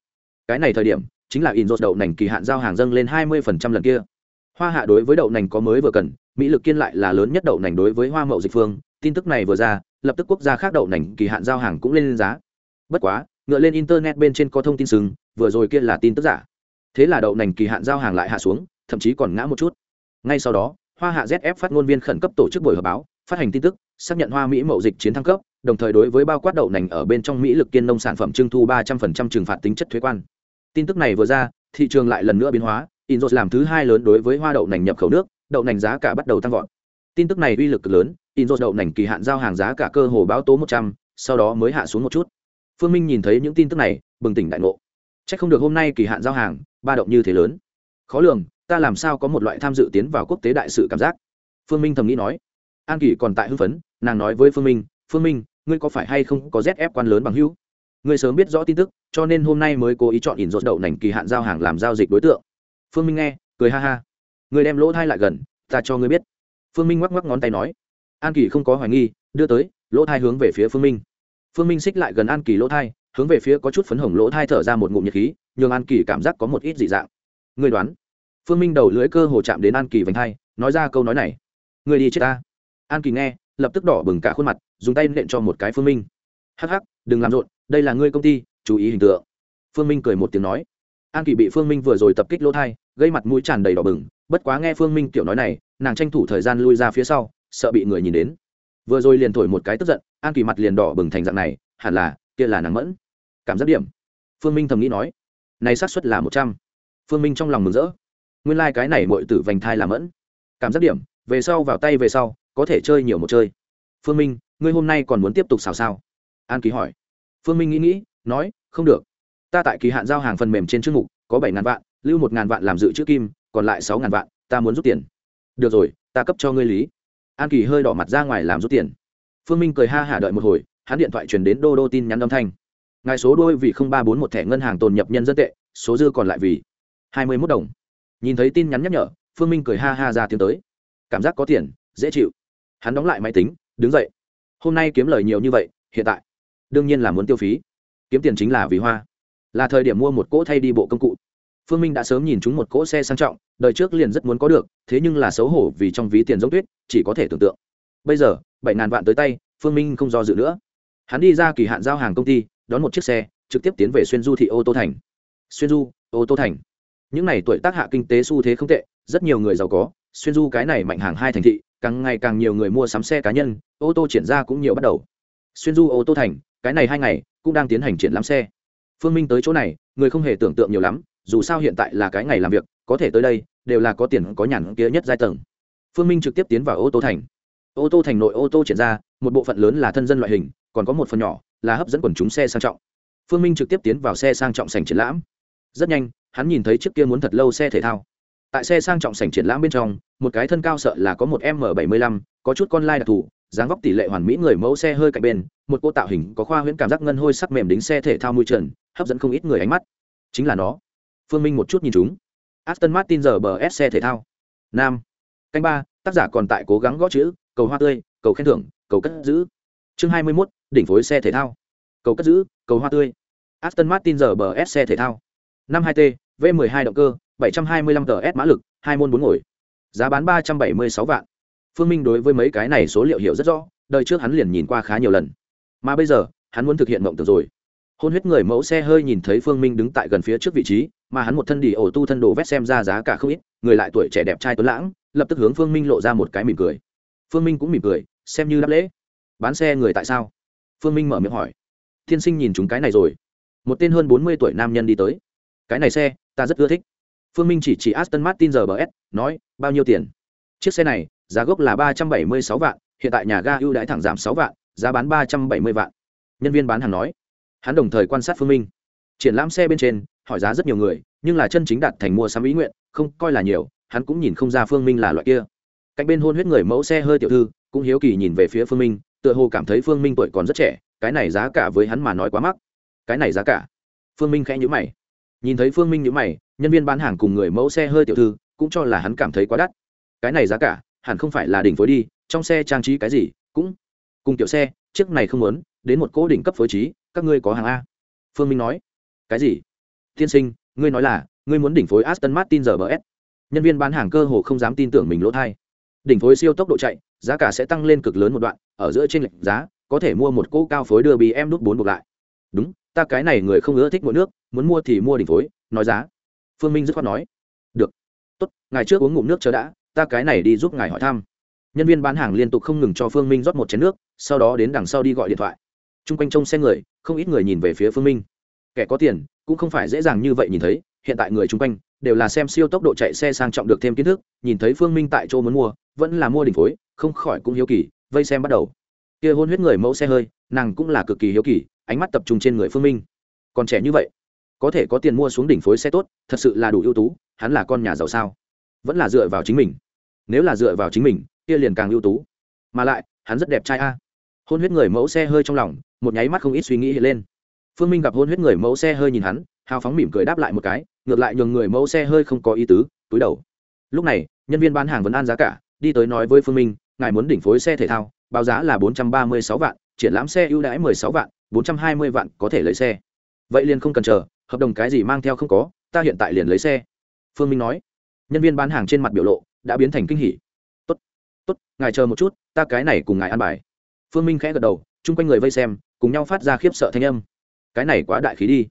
Speaker 1: Cái này thời điểm, chính là in rốt đậu nành kỳ hạn giao hàng dâng lên hai mươi lần kia. Hoa hạ đối với đậu nành có mới vừa cần, mỹ lực kiên lại là lớn nhất đậu nành đối với hoa mậu dịch phương. Tin tức này vừa ra, lập tức quốc gia khác đậu nành kỳ hạn giao hàng cũng lên giá bất quá, ngựa lên internet bên trên có thông tin sừng, vừa rồi kia là tin tức giả. Thế là đậu nành kỳ hạn giao hàng lại hạ xuống, thậm chí còn ngã một chút. Ngay sau đó, hoa hạ zf phát ngôn viên khẩn cấp tổ chức buổi họp báo, phát hành tin tức, xác nhận hoa mỹ mậu dịch chiến thăng cấp, đồng thời đối với bao quát đậu nành ở bên trong mỹ lực kiên nông sản phẩm trưng thu ba trăm phần trăm trừng phạt tính chất thuế quan. Tin tức này vừa ra, thị trường lại lần nữa biến hóa inros làm thứ hai lớn đối với hoa đậu nành nhập khẩu nước, đậu nành giá cả bắt đầu tăng vọt. Tin tức này uy lực cực lớn inros đậu nành kỳ hạn giao hàng giá cả cơ hồ báo tố một trăm, sau đó mới hạ xuống một chút phương minh nhìn thấy những tin tức này, bừng tỉnh đại ngộ. C h ắ c không được hôm nay kỳ hạn giao hàng, ba động như thế lớn. Khó lường, ta làm sao có một loại tham dự tiến vào quốc tế đại sự cảm giác? Phương minh thầm nghĩ nói. An kỳ còn tại hưng phấn, nàng nói với phương minh phương minh, ngươi có phải hay không có rét ép quan lớn bằng hữu? Ngươi sớm biết rõ tin tức, cho nên hôm nay mới cố ý chọn ỉn rột đậu nành kỳ hạn giao hàng làm giao dịch đối tượng. Phương minh nghe, cười ha ha. Người đem lỗ thai lại gần, ta cho ngươi biết. Phương minh ngoắc ngoắc ngón tay nói. An kỳ không có hoài nghi, đưa tới, lỗ thai hướng về phía phương minh phương minh xích lại gần an kỳ lỗ thai, hướng về phía có chút phấn hồng lỗ thai thở ra một ngụm nhiệt khí, nhường an kỳ cảm giác có một ít dị dạng. Người đoán? Phương minh đầu lưỡi cơ hồ chạm đến an kỳ vành thai nói ra câu nói này. Người đi chết ta. An kỳ nghe, lập tức đỏ bừng cả khuôn mặt, dùng tay nện cho một cái phương minh. Hắc hắc, đừng làm rộn, đây là ngươi công ty, chú ý hình tượng. Phương minh cười một tiếng nói. An kỳ bị phương minh vừa rồi tập kích lỗ thai, gây mặt mũi tràn đầy đỏ bừng, bất quá nghe phương minh kiểu nói này, nàng tranh thủ thời gian lui ra phía sau, sợ bị người nhìn đến. Vừa rồi liền thổi một cái tức giận an kỳ mặt liền đỏ bừng thành dạng này, hẳn là, kia là nàng mẫn. Cảm giác điểm. Phương minh thầm nghĩ nói, này xác suất là một trăm. Phương minh trong lòng mừng rỡ. Nguyên lai、like、cái này mọi tử vành thai là mẫn. Cảm giác điểm, về sau vào tay về sau, có thể chơi nhiều một chơi. Phương minh, ngươi hôm nay còn muốn tiếp tục xào sao an Kỳ hỏi. Phương minh nghĩ nghĩ, nói, không được. Ta tại kỳ hạn giao hàng phần mềm trên chương mục, có bảy ngàn vạn, lưu một ngàn vạn làm dự trữ kim, còn lại sáu ngàn vạn, ta muốn rút tiền. Được rồi, ta cấp cho ngươi lý. An kỳ hơi đỏ mặt ra ngoài làm rút tiền phương minh cười ha hả đợi một hồi, hắn điện thoại truyền đến đô đô tin nhắn âm thanh. Ngài số đôi vì không ba bốn một thẻ ngân hàng tồn nhập nhân dân tệ, số dư còn lại vì hai mươi mốt đồng. Nhìn thấy tin nhắn nhắc nhở, phương minh cười ha ha ra tiếng tới. Cảm giác có tiền, dễ chịu. Hắn đóng lại máy tính, đứng dậy. Hôm nay kiếm lời nhiều như vậy, hiện tại đương nhiên là muốn tiêu phí. Kiếm tiền chính là vì hoa. Là thời điểm mua một cỗ thay đi bộ công cụ. Phương minh đã sớm nhìn chúng một cỗ xe sang trọng, đời trước liền rất muốn có được, thế nhưng là xấu hổ vì trong ví tiền giống tuyết, chỉ có thể tưởng tượng. Bây giờ bảy ngàn vạn tới tay, phương minh không do dự nữa. Hắn đi ra kỳ hạn giao hàng công ty, đón một chiếc xe, trực tiếp tiến về xuyên du thị ô tô thành. Xuyên du, ô tô thành. Những n à y tuổi tác hạ kinh tế xu thế không tệ, rất nhiều người giàu có, xuyên du cái này mạnh hàng hai thành thị, càng ngày càng nhiều người mua sắm xe cá nhân, ô tô triển ra cũng nhiều bắt đầu. Xuyên du, ô tô thành, cái này hai ngày, cũng đang tiến hành triển lãm xe. Phương minh tới chỗ này, người không hề tưởng tượng nhiều lắm, dù sao hiện tại là cái ngày làm việc, có thể tới đây, đều là có tiền, có nhàn kia nhất giai tầng. Phương minh trực tiếp tiến vào ô tô thành ô tô thành nội ô tô triển ra, một bộ phận lớn là thân dân loại hình, còn có một phần nhỏ là hấp dẫn quần chúng xe sang trọng. Phương minh trực tiếp tiến vào xe sang trọng sành triển lãm. Rất nhanh, hắn nhìn thấy chiếc kia muốn thật lâu xe thể thao. Tại xe sang trọng sảnh triển lãm bên trong, một cái thân cao sợ là có một m bảy mươi lăm, có chút con lai đặc thù, dáng vóc tỷ lệ hoàn mỹ người mẫu xe hơi cạnh bên, một cô tạo hình có khoa huyễn cảm giác ngân hôi sắc mềm đính xe thể thao mùi trần, hấp dẫn không ít người ánh mắt. Chính là nó. Phương minh một chút nhìn chúng. Aston martin giờ bờ s xe thể thao. Nam. Canh ba, tác giả còn tại cố gắng gõ chữ cầu hoa tươi, cầu khen thưởng, cầu cất giữ. Chương hai mươi mốt, đỉnh phối xe thể thao. Cầu cất giữ, cầu hoa tươi. Aston martin giờ bờ s xe thể thao. Năm hai t, v 12 động cơ 725 ts mã lực, hai môn bốn ngồi. Giá bán 376 vạn. Phương minh đối với mấy cái này số liệu hiểu rất rõ, đời trước hắn liền nhìn qua khá nhiều lần. Mà bây giờ, hắn muốn thực hiện mộng tưởng rồi. Hôn huyết người mẫu xe hơi nhìn thấy phương minh đứng tại gần phía trước vị trí, mà hắn một thân đi ổ tu thân đồ vét xem ra giá cả không ít, người lại tuổi trẻ đẹp trai tuấn lãng, lập tức hướng phương minh lộ ra một cái mỉm cười phương minh cũng mỉm cười, xem như đáp lễ. Bán xe người tại sao? Phương minh mở miệng hỏi. Thiên sinh nhìn chúng cái này rồi. Một tên hơn bốn mươi tuổi nam nhân đi tới. Cái này xe, ta rất ưa thích. Phương minh chỉ chỉ aston martin giờ bs nói, bao nhiêu tiền? Chiếc xe này, giá gốc là ba trăm bảy mươi sáu vạn, hiện tại nhà ga ưu đãi thẳng giảm sáu vạn, giá bán ba trăm bảy mươi vạn. Nhân viên bán hàng nói. Hắn đồng thời quan sát phương minh. Triển lãm xe bên trên, hỏi giá rất nhiều người, nhưng là chân chính đặt thành mua sắm ý nguyện, không coi là nhiều, hắn cũng nhìn không ra phương minh là loại kia cạnh bên hôn huyết người mẫu xe hơi tiểu thư, cũng hiếu kỳ nhìn về phía phương minh, tựa hồ cảm thấy phương minh tuổi còn rất trẻ, cái này giá cả với hắn mà nói quá mắc. Cái này giá cả? Phương minh khẽ nhữ mày. Nhìn thấy phương minh nhữ mày, nhân viên bán hàng cùng người mẫu xe hơi tiểu thư cũng cho là hắn cảm thấy quá đắt. Cái này giá cả, hẳn không phải là đỉnh phối đi, trong xe trang trí cái gì, cũng cùng tiểu xe, chiếc này không muốn, đến một cố đỉnh cấp phối trí, các ngươi có hàng a. Phương minh nói. Cái gì? Tiên sinh, ngươi nói là, ngươi muốn đỉnh phối aston martin rbs nhân viên bán hàng cơ hồ không dám tin tưởng mình lỗ thai đỉnh phối siêu tốc độ chạy, giá cả sẽ tăng lên cực lớn một đoạn, ở giữa trên lệnh giá, có thể mua một cỗ cao phối đưa bì em nút bốn buộc lại. Đúng, ta cái này người không ưa thích mỗi nước, muốn mua thì mua đỉnh phối, nói giá. Phương minh dứt khoát nói. Được. Tốt, ngài trước uống ngụm nước chờ đã, ta cái này đi giúp ngài hỏi thăm. Nhân viên bán hàng liên tục không ngừng cho phương minh rót một chén nước, sau đó đến đằng sau đi gọi điện thoại. T r u n g quanh trông xe người, không ít người nhìn về phía phương minh. Kẻ có tiền, cũng không phải dễ dàng như vậy nhìn thấy, hiện tại người trung quanh, đều là xem siêu tốc độ chạy xe sang trọng được thêm kiến thức, nhìn thấy phương minh tại chỗ muốn mua vẫn là mua đỉnh phối, không khỏi cũng hiếu kỳ, vây xem bắt đầu. Kia hôn huyết người mẫu xe hơi, nàng cũng là cực kỳ hiếu kỳ, ánh mắt tập trung trên người phương minh. Còn trẻ như vậy, có thể có tiền mua xuống đỉnh phối xe tốt, thật sự là đủ ưu tú, hắn là con nhà giàu sao? Vẫn là dựa vào chính mình. Nếu là dựa vào chính mình, kia liền càng ưu tú. Mà lại, hắn rất đẹp trai a. Hôn huyết người mẫu xe hơi trong lòng, một nháy mắt không ít suy nghĩ hiện lên. Phương minh gặp hôn huyết người mẫu xe hơi nhìn hắn, hào phóng mỉm cười đáp lại một cái, ngược lại nhường người mẫu xe hơi không có ý tứ, túi đầu. Lúc này, nhân viên bán hàng vẫn an giá cả đi tới nói với phương minh, ngài muốn đỉnh phối xe thể thao, báo giá là bốn trăm ba mươi sáu vạn, triển lãm xe ưu đãi mười sáu vạn, bốn trăm hai mươi vạn có thể lấy xe. Vậy liền không cần chờ, hợp đồng cái gì mang theo không có, ta hiện tại liền lấy xe. Phương minh nói. Nhân viên bán hàng trên mặt biểu lộ đã biến thành kinh hỉ. Tốt tốt, ngài chờ một chút, ta cái này cùng ngài ăn bài. Phương minh khẽ gật đầu, chung quanh người vây xem, cùng nhau phát ra khiếp sợ thanh âm. Cái này quá đại khí đi.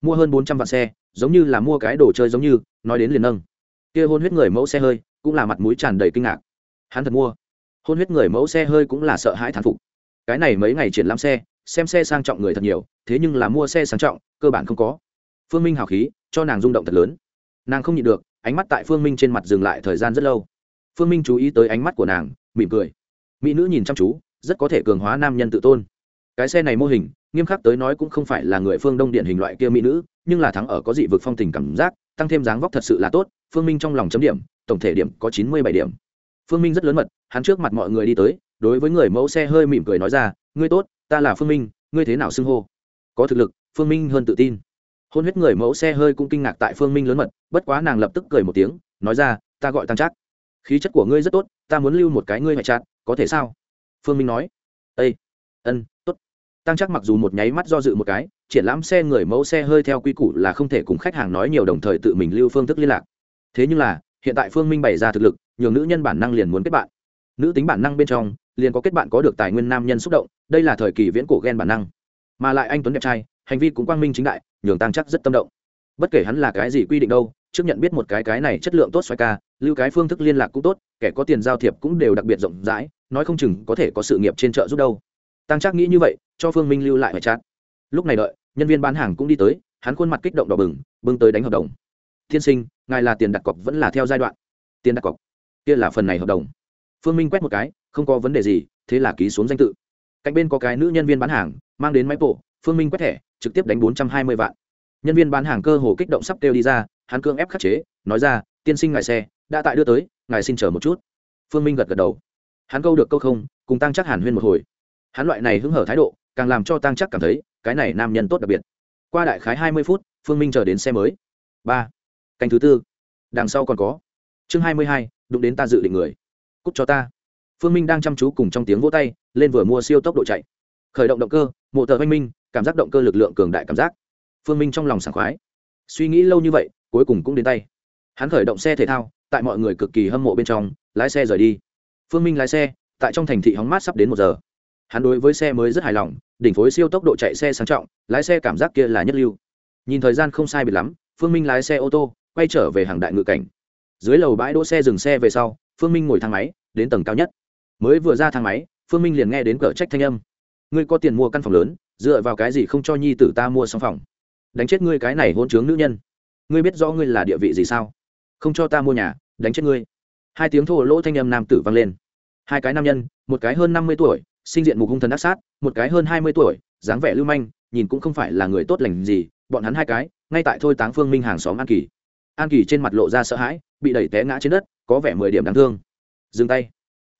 Speaker 1: Mua hơn bốn trăm vạn xe, giống như là mua cái đồ chơi giống như, nói đến liền nâng. Kia hôn huyết người mẫu xe hơi cũng là mặt mũi tràn đầy kinh ngạc hắn thật mua. Hôn huyết người mẫu xe hơi cũng là sợ hãi thán phục. Cái này mấy ngày triển lãm xe, xem xe sang trọng người thật nhiều, thế nhưng là mua xe sang trọng, cơ bản không có. Phương minh hào khí, cho nàng rung động thật lớn. Nàng không nhịn được, ánh mắt tại phương minh trên mặt dừng lại thời gian rất lâu. Phương minh chú ý tới ánh mắt của nàng, mỉm cười. Mỹ nữ nhìn chăm chú, rất có thể cường hóa nam nhân tự tôn. Cái xe này mô hình, nghiêm khắc tới nói cũng không phải là người phương đông điện hình loại kia mỹ nữ, nhưng là thắng ở có dị vực phong tình cảm giác, tăng thêm dáng vóc thật sự là tốt, phương minh trong lòng chấm điểm, tổng thể điểm có chín mươi bảy điểm phương minh rất lớn mật, hắn trước mặt mọi người đi tới, đối với người mẫu xe hơi mỉm cười nói ra, ngươi tốt, ta là phương minh, ngươi thế nào xưng hô? Có thực lực, phương minh hơn tự tin. Hôn huyết người mẫu xe hơi cũng kinh ngạc tại phương minh lớn mật, bất quá nàng lập tức cười một tiếng, nói ra, ta gọi tăng trác. Khí chất của ngươi rất tốt, ta muốn lưu một cái ngươi hoại chặt có thể sao? Phương minh nói. Ây ân, tốt. Tăng trác mặc dù một nháy mắt do dự một cái, triển lãm xe người mẫu xe hơi theo quy củ là không thể cùng khách hàng nói nhiều đồng thời tự mình lưu phương thức liên lạc. Thế nhưng là, hiện tại phương minh bày ra thực lực nhường nữ nhân bản năng liền muốn kết bạn. Nữ tính bản năng bên trong, liền có kết bạn có được tài nguyên nam nhân xúc động, đây là thời kỳ viễn cổ ghen bản năng. Mà lại anh tuấn đẹp trai, hành vi cũng quang minh chính đại, nhường tăng chắc rất tâm động. Bất kể hắn là cái gì quy định đâu, trước nhận biết một cái cái này chất lượng tốt xoay ca, lưu cái phương thức liên lạc cũng tốt, kẻ có tiền giao thiệp cũng đều đặc biệt rộng rãi, nói không chừng có thể có sự nghiệp trên chợ giúp đâu. Tăng chắc nghĩ như vậy, cho phương minh lưu lại phải chát lúc này đợi, nhân viên bán hàng cũng đi tới, hắn khuôn mặt kích động đỏ bừng, bưng tới đánh hợp đồng. Tiên sinh, ngài là tiền đặt cọc vẫn là theo giai đoạn. Tiền đặt cọc? Kia là phần này hợp đồng. Phương minh quét một cái, không có vấn đề gì, thế là ký xuống danh tự. Cạnh bên có cái nữ nhân viên bán hàng, mang đến máy bộ phương minh quét thẻ, trực tiếp đánh bốn trăm hai mươi vạn. Nhân viên bán hàng cơ hồ kích động sắp kêu đi ra, hắn cương ép khắc chế, nói ra, tiên sinh ngài xe, đã tại đưa tới, ngài xin chờ một chút. Phương minh gật gật đầu. Hắn câu được câu không, cùng tăng chắc hàn huyên một hồi. Hắn loại này hứng hở thái độ, càng làm cho tăng chắc cảm thấy, cái này nam nhân tốt đặc biệt. Qua đại khái hai mươi phút, phương minh chờ đến xe mới. Ba. Canh thứ tư. Đằng sau còn có. Chương hai mươi hai đụng đến ta dự định người. Cúc cho ta. Phương minh đang chăm chú cùng trong tiếng vỗ tay, lên vừa mua siêu tốc độ chạy. Khởi động động cơ, mộ tờ oanh minh, cảm giác động cơ lực lượng cường đại cảm giác. Phương minh trong lòng sảng khoái. Suy nghĩ lâu như vậy, cuối cùng cũng đến tay. Hắn khởi động xe thể thao, tại mọi người cực kỳ hâm mộ bên trong, lái xe rời đi. Phương minh lái xe, tại trong thành thị hóng mát sắp đến một giờ. Hắn đối với xe mới rất hài lòng, đỉnh phối siêu tốc độ chạy xe sang trọng, lái xe cảm giác kia là nhất lưu. Nhìn thời gian không sai biệt lắm, phương minh lái xe ô tô, quay trở về hàng đại ngự cảnh dưới lầu bãi đỗ xe dừng xe về sau, phương minh ngồi thang máy, đến tầng cao nhất. Mới vừa ra thang máy, phương minh liền nghe đến cờ trách thanh âm. Ngươi có tiền mua căn phòng lớn, dựa vào cái gì không cho nhi tử ta mua xong phòng? Đánh chết ngươi cái này hôn chướng nữ nhân. Ngươi biết rõ ngươi là địa vị gì sao? Không cho ta mua nhà, đánh chết ngươi. Hai tiếng thô lỗ thanh âm nam tử vang lên. Hai cái nam nhân, một cái hơn năm mươi tuổi, sinh diện mục hung thần ác sát, một cái hơn hai mươi tuổi, dáng vẻ lưu manh, nhìn cũng không phải là người tốt lành gì, bọn hắn hai cái, ngay tại thôi táng phương minh hàng xóm an kỳ an kỳ trên mặt lộ ra sợ hãi, bị đẩy té ngã trên đất, có vẻ mười điểm đáng thương. Dừng tay.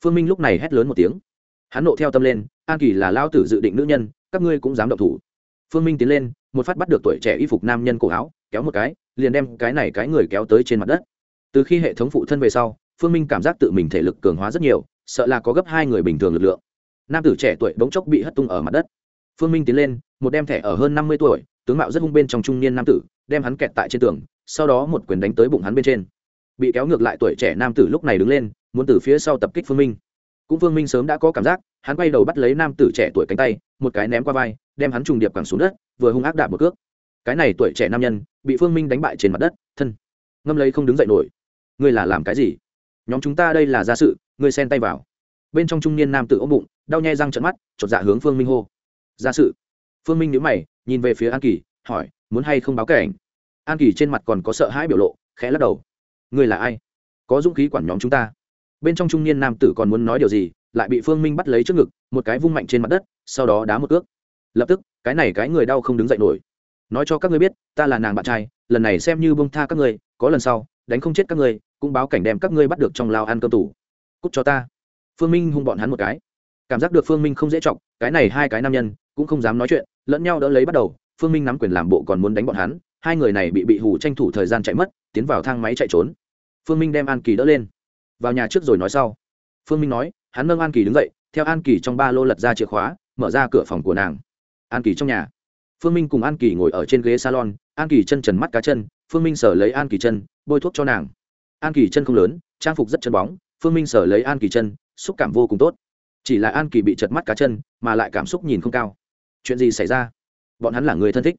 Speaker 1: Phương minh lúc này hét lớn một tiếng. Hắn nộ theo tâm lên, an kỳ là lao tử dự định nữ nhân, các ngươi cũng dám động thủ. Phương minh tiến lên, một phát bắt được tuổi trẻ y phục nam nhân cổ áo, kéo một cái, liền đem cái này cái người kéo tới trên mặt đất. Từ khi hệ thống phụ thân về sau, phương minh cảm giác tự mình thể lực cường hóa rất nhiều, sợ là có gấp hai người bình thường lực lượng. Nam tử trẻ tuổi bỗng chốc bị hất tung ở mặt đất. Phương minh tiến lên, một đem thẻ ở hơn năm mươi tuổi, tướng mạo rất hung bên trong trung niên nam tử đem hắn kẹt tại trên tường, sau đó một quyền đánh tới bụng hắn bên trên. Bị kéo ngược lại tuổi trẻ nam tử lúc này đứng lên, muốn từ phía sau tập kích phương minh. Cũng phương minh sớm đã có cảm giác, hắn quay đầu bắt lấy nam tử trẻ tuổi cánh tay, một cái ném qua vai, đem hắn trùng điệp cẳng xuống đất, vừa hung ác đạp một cước. Cái này tuổi trẻ nam nhân, bị phương minh đánh bại trên mặt đất, thân. Ngâm lấy không đứng dậy nổi. Ngươi là làm cái gì? Nhóm chúng ta đây là gia sự, ngươi xen tay vào. Bên trong trung niên nam tử ôm bụng, đau nhai răng trận mắt, chột dạ hướng phương minh hô. Gia sự. Phương minh nhữ mày, nhìn về phía an kỳ, hỏi muốn hay không báo cảnh. An kỳ trên mặt còn có sợ hãi biểu lộ, khẽ lắc đầu. Người là ai? Có dũng khí quản nhóm chúng ta. Bên trong trung niên nam tử còn muốn nói điều gì, lại bị phương minh bắt lấy trước ngực, một cái vung mạnh trên mặt đất, sau đó đá một ước lập tức, cái này cái người đau không đứng dậy nổi. Nói cho các ngươi biết, ta là nàng bạn trai, lần này xem như bông tha các ngươi, có lần sau, đánh không chết các ngươi, cũng báo cảnh đem các ngươi bắt được trong lao ăn cơm tủ. Cút cho ta. Phương minh hung bọn hắn một cái. Cảm giác được phương minh không dễ chọc, cái này hai cái nam nhân, cũng không dám nói chuyện, lẫn nhau đỡ lấy bắt đầu phương minh nắm quyền làm bộ còn muốn đánh bọn hắn hai người này bị bị hù tranh thủ thời gian chạy mất tiến vào thang máy chạy trốn phương minh đem an kỳ đỡ lên vào nhà trước rồi nói sau phương minh nói hắn nâng an kỳ đứng dậy theo an kỳ trong ba lô lật ra chìa khóa mở ra cửa phòng của nàng an kỳ trong nhà phương minh cùng an kỳ ngồi ở trên ghế salon an kỳ chân trần mắt cá chân phương minh sở lấy an kỳ chân bôi thuốc cho nàng an kỳ chân không lớn trang phục rất chân bóng phương minh sở lấy an kỳ chân xúc cảm vô cùng tốt chỉ là an kỳ bị chật mắt cá chân mà lại cảm xúc nhìn không cao chuyện gì xảy ra bọn hắn là người thân thích.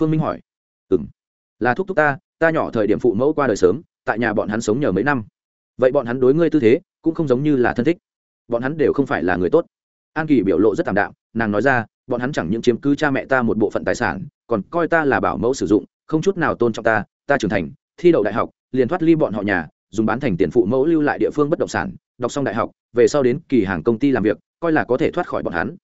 Speaker 1: Phương minh hỏi. Ừ m là thúc thúc ta ta nhỏ thời điểm phụ mẫu qua đời sớm, tại nhà bọn hắn sống nhờ mấy năm. Vậy bọn hắn đối ngươi tư thế, cũng không giống như là thân thích. Bọn hắn đều không phải là người tốt. An kỳ biểu lộ rất t ạ m đạm, nàng nói ra, bọn hắn chẳng những chiếm cứ cha mẹ ta một bộ phận tài sản, còn coi ta là bảo mẫu sử dụng, không chút nào tôn trọng ta ta trưởng thành, thi đậu đại học, liền thoát ly bọn họ nhà, dùng bán thành tiền phụ mẫu lưu lại địa phương bất động sản, đọc xong đại học, về sau đến kỳ hàng công ty làm việc, coi là có thể thoát khỏi bọn hắn.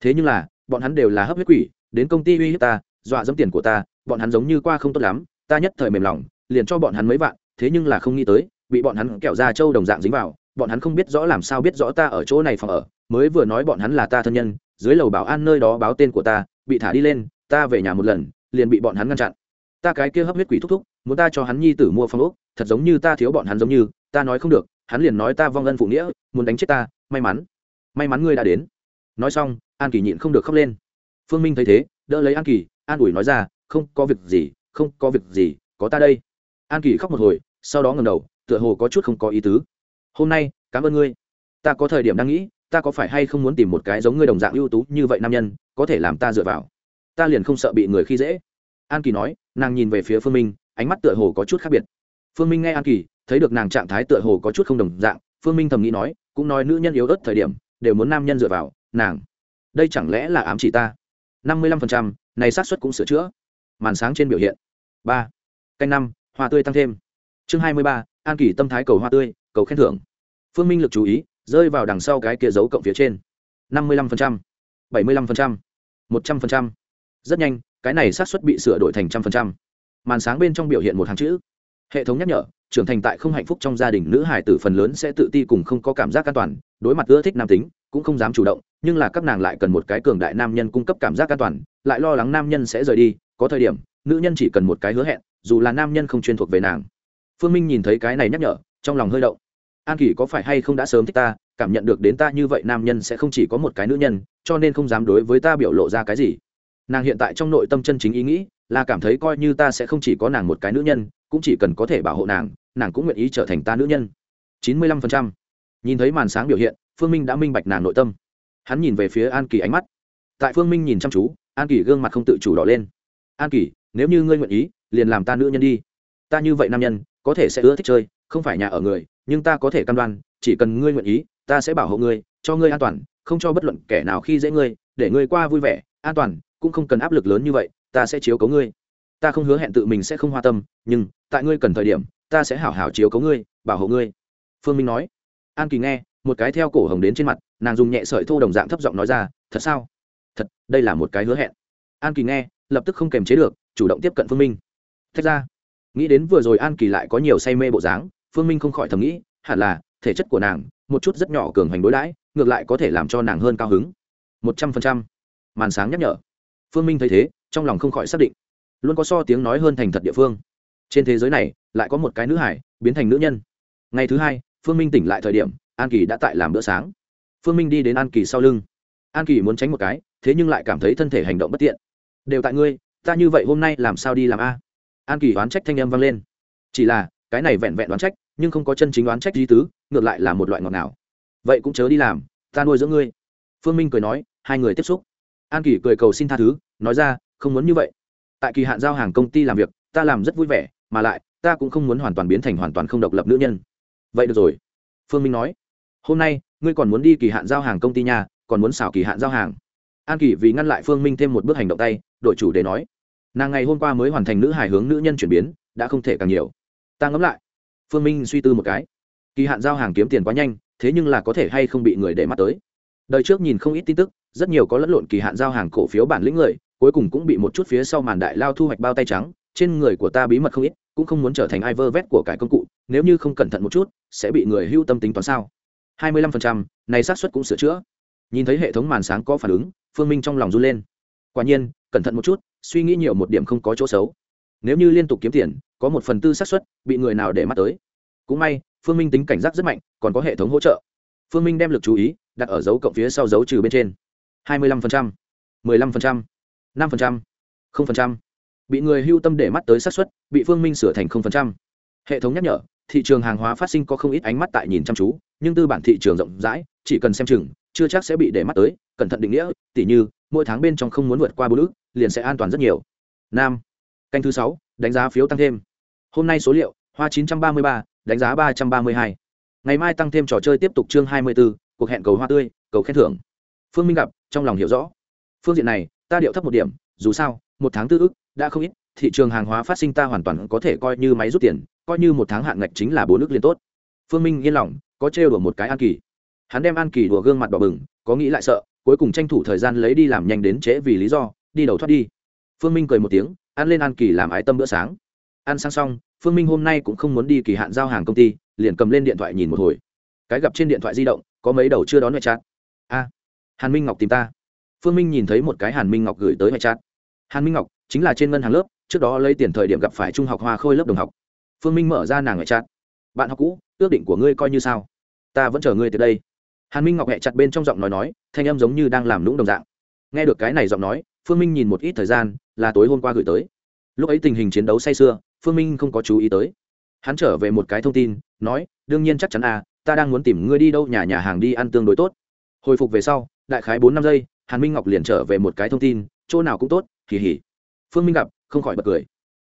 Speaker 1: Thế nhưng là, bọn hắn đều là hấp huyết quỷ đến công ty uy hiếp ta, dọa dẫm tiền của ta, bọn hắn giống như qua không tốt lắm, ta nhất thời mềm lòng, liền cho bọn hắn mấy vạn, thế nhưng là không nghĩ tới, bị bọn hắn kẹo ra trâu đồng dạng dính vào, bọn hắn không biết rõ làm sao biết rõ ta ở chỗ này phòng ở, mới vừa nói bọn hắn là ta thân nhân, dưới lầu bảo an nơi đó báo tên của ta, bị thả đi lên, ta về nhà một lần, liền bị bọn hắn ngăn chặn. Ta cái kia hấp huyết quỷ thúc thúc, muốn ta cho hắn nhi tử mua phong ốc, thật giống như ta thiếu bọn hắn giống như, ta nói không được, hắn liền nói ta vong ân phụ nghĩa, muốn đánh chết ta, may mắn may mắn ngươi đã đến. Nói xong, an kỳ nhịn không được khóc lên phương minh thấy thế, đỡ lấy an kỳ, an ủi nói ra, không có việc gì, không có việc gì, có ta đây. An kỳ khóc một hồi, sau đó ngầm đầu, tựa hồ có chút không có ý tứ. Hôm nay, cảm ơn ngươi. Ta có thời điểm đang nghĩ, ta có phải hay không muốn tìm một cái giống ngươi đồng dạng ưu tú như vậy nam nhân, có thể làm ta dựa vào? Ta liền không sợ bị người khi dễ. An kỳ nói, nàng nhìn về phía phương minh, ánh mắt tựa hồ có chút khác biệt. Phương minh nghe an kỳ, thấy được nàng trạng thái tựa hồ có chút không đồng dạng, phương minh thầm nghĩ nói, cũng nói nữ nhân yếu ớt thời điểm, đều muốn nam nhân dựa vào, nàng. Đây chẳng lẽ là ám chỉ ta? Năm mươi lăm phần trăm, này xác suất cũng sửa chữa. Màn sáng trên biểu hiện. Ba. Canh năm, hoa tươi tăng thêm. Chương hai mươi ba, an kỳ tâm thái cầu hoa tươi, cầu khen thưởng. Phương minh lực chú ý, rơi vào đằng sau cái kia dấu cộng phía trên. năm mươi lăm phần trăm, bảy mươi lăm phần trăm, một trăm phần trăm. Rất nhanh, cái này xác suất bị sửa đổi thành trăm phần trăm. Màn sáng bên trong biểu hiện một hàng chữ. Hệ thống nhắc nhở, trưởng thành tại không hạnh phúc trong gia đình nữ hải tử phần lớn sẽ tự ti cùng không có cảm giác an toàn, đối mặt ưa thích nam tính, cũng không dám chủ động nhưng là các nàng lại cần một cái cường đại nam nhân cung cấp cảm giác an toàn, lại lo lắng nam nhân sẽ rời đi, có thời điểm, nữ nhân chỉ cần một cái hứa hẹn, dù là nam nhân không chuyên thuộc về nàng. Phương minh nhìn thấy cái này nhắc nhở, trong lòng hơi động. An kỳ có phải hay không đã sớm thích ta, cảm nhận được đến ta như vậy nam nhân sẽ không chỉ có một cái nữ nhân, cho nên không dám đối với ta biểu lộ ra cái gì. Nàng hiện tại trong nội tâm chân chính ý nghĩ, là cảm thấy coi như ta sẽ không chỉ có nàng một cái nữ nhân, cũng chỉ cần có thể bảo hộ nàng nàng cũng nguyện ý trở thành ta nữ nhân. Chín mươi lăm phần trăm. Nhìn thấy màn sáng biểu hiện, phương minh đã minh bạch nàng nội tâm hắn nhìn về phía an kỳ ánh mắt. Tại phương minh nhìn chăm chú, an kỳ gương mặt không tự chủ đỏ lên. An kỳ, nếu như ngươi nguyện ý, liền làm ta nữ nhân đi. Ta như vậy nam nhân, có thể sẽ ưa thích chơi, không phải nhà ở người, nhưng ta có thể căn đoan, chỉ cần ngươi nguyện ý, ta sẽ bảo hộ ngươi, cho ngươi an toàn, không cho bất luận kẻ nào khi dễ ngươi, để ngươi qua vui vẻ, an toàn, cũng không cần áp lực lớn như vậy, ta sẽ chiếu cấu ngươi. Ta không hứa hẹn tự mình sẽ không hoa tâm, nhưng, tại ngươi cần thời điểm, ta sẽ hảo hảo chiếu cấu ngươi, bảo hộ ngươi. Phương minh nói. An kỳ nghe, một cái theo cổ hồng đến trên mặt nàng dùng nhẹ sợi thô đồng dạng thấp giọng nói ra, thật sao? Thật, đây là một cái hứa hẹn. An kỳ nghe, lập tức không kềm chế được, chủ động tiếp cận phương minh. Thách ra, nghĩ đến vừa rồi an kỳ lại có nhiều say mê bộ dáng, phương minh không khỏi thầm nghĩ, hẳn là, thể chất của nàng, một chút rất nhỏ cường hành đối đãi, ngược lại có thể làm cho nàng hơn cao hứng. Một trăm phần trăm. Màn sáng nhắc nhở. Phương minh thấy thế, trong lòng không khỏi xác định. Luôn có so tiếng nói hơn thành thật địa phương. Trên thế giới này, lại có một cái nữ hải, biến thành nữ nhân. Ngày thứ hai, phương minh tỉnh lại thời điểm, an kỳ đã tại làm bữa sáng phương minh đi đến an kỳ sau lưng. An kỳ muốn tránh một cái, thế nhưng lại cảm thấy thân thể hành động bất tiện. Đều tại ngươi, ta như vậy hôm nay làm sao đi làm a? An kỳ đoán trách thanh âm vang lên. Chỉ là, cái này vẹn vẹn đoán trách, nhưng không có chân chính đoán trách di tứ, ngược lại là một loại ngọt nào vậy cũng chớ đi làm, ta nuôi dưỡng ngươi. Phương minh cười nói, hai người tiếp xúc. An kỳ cười cầu xin tha thứ, nói ra, không muốn như vậy. Tại kỳ hạn giao hàng công ty làm việc, ta làm rất vui vẻ, mà lại, ta cũng không muốn hoàn toàn biến thành hoàn toàn không độc lập nữ nhân. Vậy được rồi. Phương minh nói. Hôm nay ngươi còn muốn đi kỳ hạn giao hàng công ty nhà còn muốn xảo kỳ hạn giao hàng. An kỳ vì ngăn lại phương minh thêm một bước hành động tay đội chủ để nói, nàng ngày hôm qua mới hoàn thành nữ hài hướng nữ nhân chuyển biến, đã không thể càng nhiều. Ta ngẫm lại, phương minh suy tư một cái, kỳ hạn giao hàng kiếm tiền quá nhanh, thế nhưng là có thể hay không bị người để mắt tới? Đời trước nhìn không ít tin tức, rất nhiều có lẫn lộn kỳ hạn giao hàng cổ phiếu bản lĩnh người, cuối cùng cũng bị một chút phía sau màn đại lao thu hoạch bao tay trắng, trên người của ta bí mật không ít, cũng không muốn trở thành ai vơ vét của cải công cụ, nếu như không cẩn thận một chút, sẽ bị người hưu tâm tính toán sao? Hai mươi lăm phần trăm, này xác suất cũng sửa chữa. Nhìn thấy hệ thống màn sáng có phản ứng, phương minh trong lòng run lên. Quả nhiên, cẩn thận một chút, suy nghĩ nhiều một điểm không có chỗ xấu. Nếu như liên tục kiếm tiền, có một phần tư xác suất bị người nào để mắt tới. Cũng may, phương minh tính cảnh giác rất mạnh, còn có hệ thống hỗ trợ. Phương minh đem l ự c chú ý đặt ở dấu cộng phía sau dấu trừ bên trên. hai mươi lăm phần trăm, mười lăm phần trăm, năm phần trăm, không phần trăm. Bị người hưu tâm để mắt tới xác suất, bị phương minh sửa thành không phần trăm. Hệ thống nhắc nhở thị trường hàng hóa phát sinh có không ít ánh mắt tại nhìn chăm chú, nhưng tư bản thị trường rộng rãi, chỉ cần xem chừng, chưa chắc sẽ bị để mắt tới, cẩn thận định nghĩa, tỉ như, mỗi tháng bên trong không muốn vượt qua bốn ước liền sẽ an toàn rất nhiều. Nam, canh thứ sáu, đánh giá phiếu tăng thêm. Hôm nay số liệu, hoa chín trăm ba mươi ba, đánh giá ba trăm ba mươi hai. Ngày mai tăng thêm trò chơi tiếp tục chương hai mươi b ố cuộc hẹn cầu hoa tươi, cầu khen thưởng. Phương minh gặp, trong lòng hiểu rõ. Phương diện này, ta điệu thấp một điểm, dù sao, một tháng tư ước đã không ít thị trường hàng hóa phát sinh ta hoàn toàn có thể coi như máy rút tiền, coi như một tháng hạn ngạch chính là bốn nước liên tốt. Phương minh yên lòng, có trêu đùa một cái an kỳ. Hắn đem an kỳ đùa gương mặt đỏ bừng, có nghĩ lại sợ, cuối cùng tranh thủ thời gian lấy đi làm nhanh đến trễ vì lý do, đi đầu thoát đi. Phương minh cười một tiếng, ăn lên an kỳ làm ái tâm bữa sáng. Ăn sang xong, phương minh hôm nay cũng không muốn đi kỳ hạn giao hàng công ty, liền cầm lên điện thoại nhìn một hồi. Cái gặp trên điện thoại di động, có mấy đầu chưa đón ngoại chat. A, hàn minh ngọc tìm ta. Phương minh nhìn thấy một cái hàn minh ngọc gửi tới ngoại chat. Hàn minh ngọc, chính là trên ngân hàng lớp trước đó lấy tiền thời điểm gặp phải trung học hoa khôi lớp đồng học. Phương minh mở ra nàng ngoại chat. Bạn học cũ, ước định của ngươi coi như sao? Ta vẫn chờ ngươi từ đây. Hàn minh ngọc hẹ chặt bên trong giọng nói nói, thanh âm giống như đang làm lũng đồng dạng. Nghe được cái này giọng nói, phương minh nhìn một ít thời gian, là tối hôm qua gửi tới. Lúc ấy tình hình chiến đấu say sưa, phương minh không có chú ý tới. Hắn trở về một cái thông tin, nói, đương nhiên chắc chắn à ta đang muốn tìm ngươi đi đâu, nhà nhà hàng đi ăn tương đối tốt. Hồi phục về sau, đại khái bốn năm giây, hàn minh ngọc liền trở về một cái thông tin, chỗ nào cũng tốt kỳ hỉ phương minh gặp, không khỏi bật cười.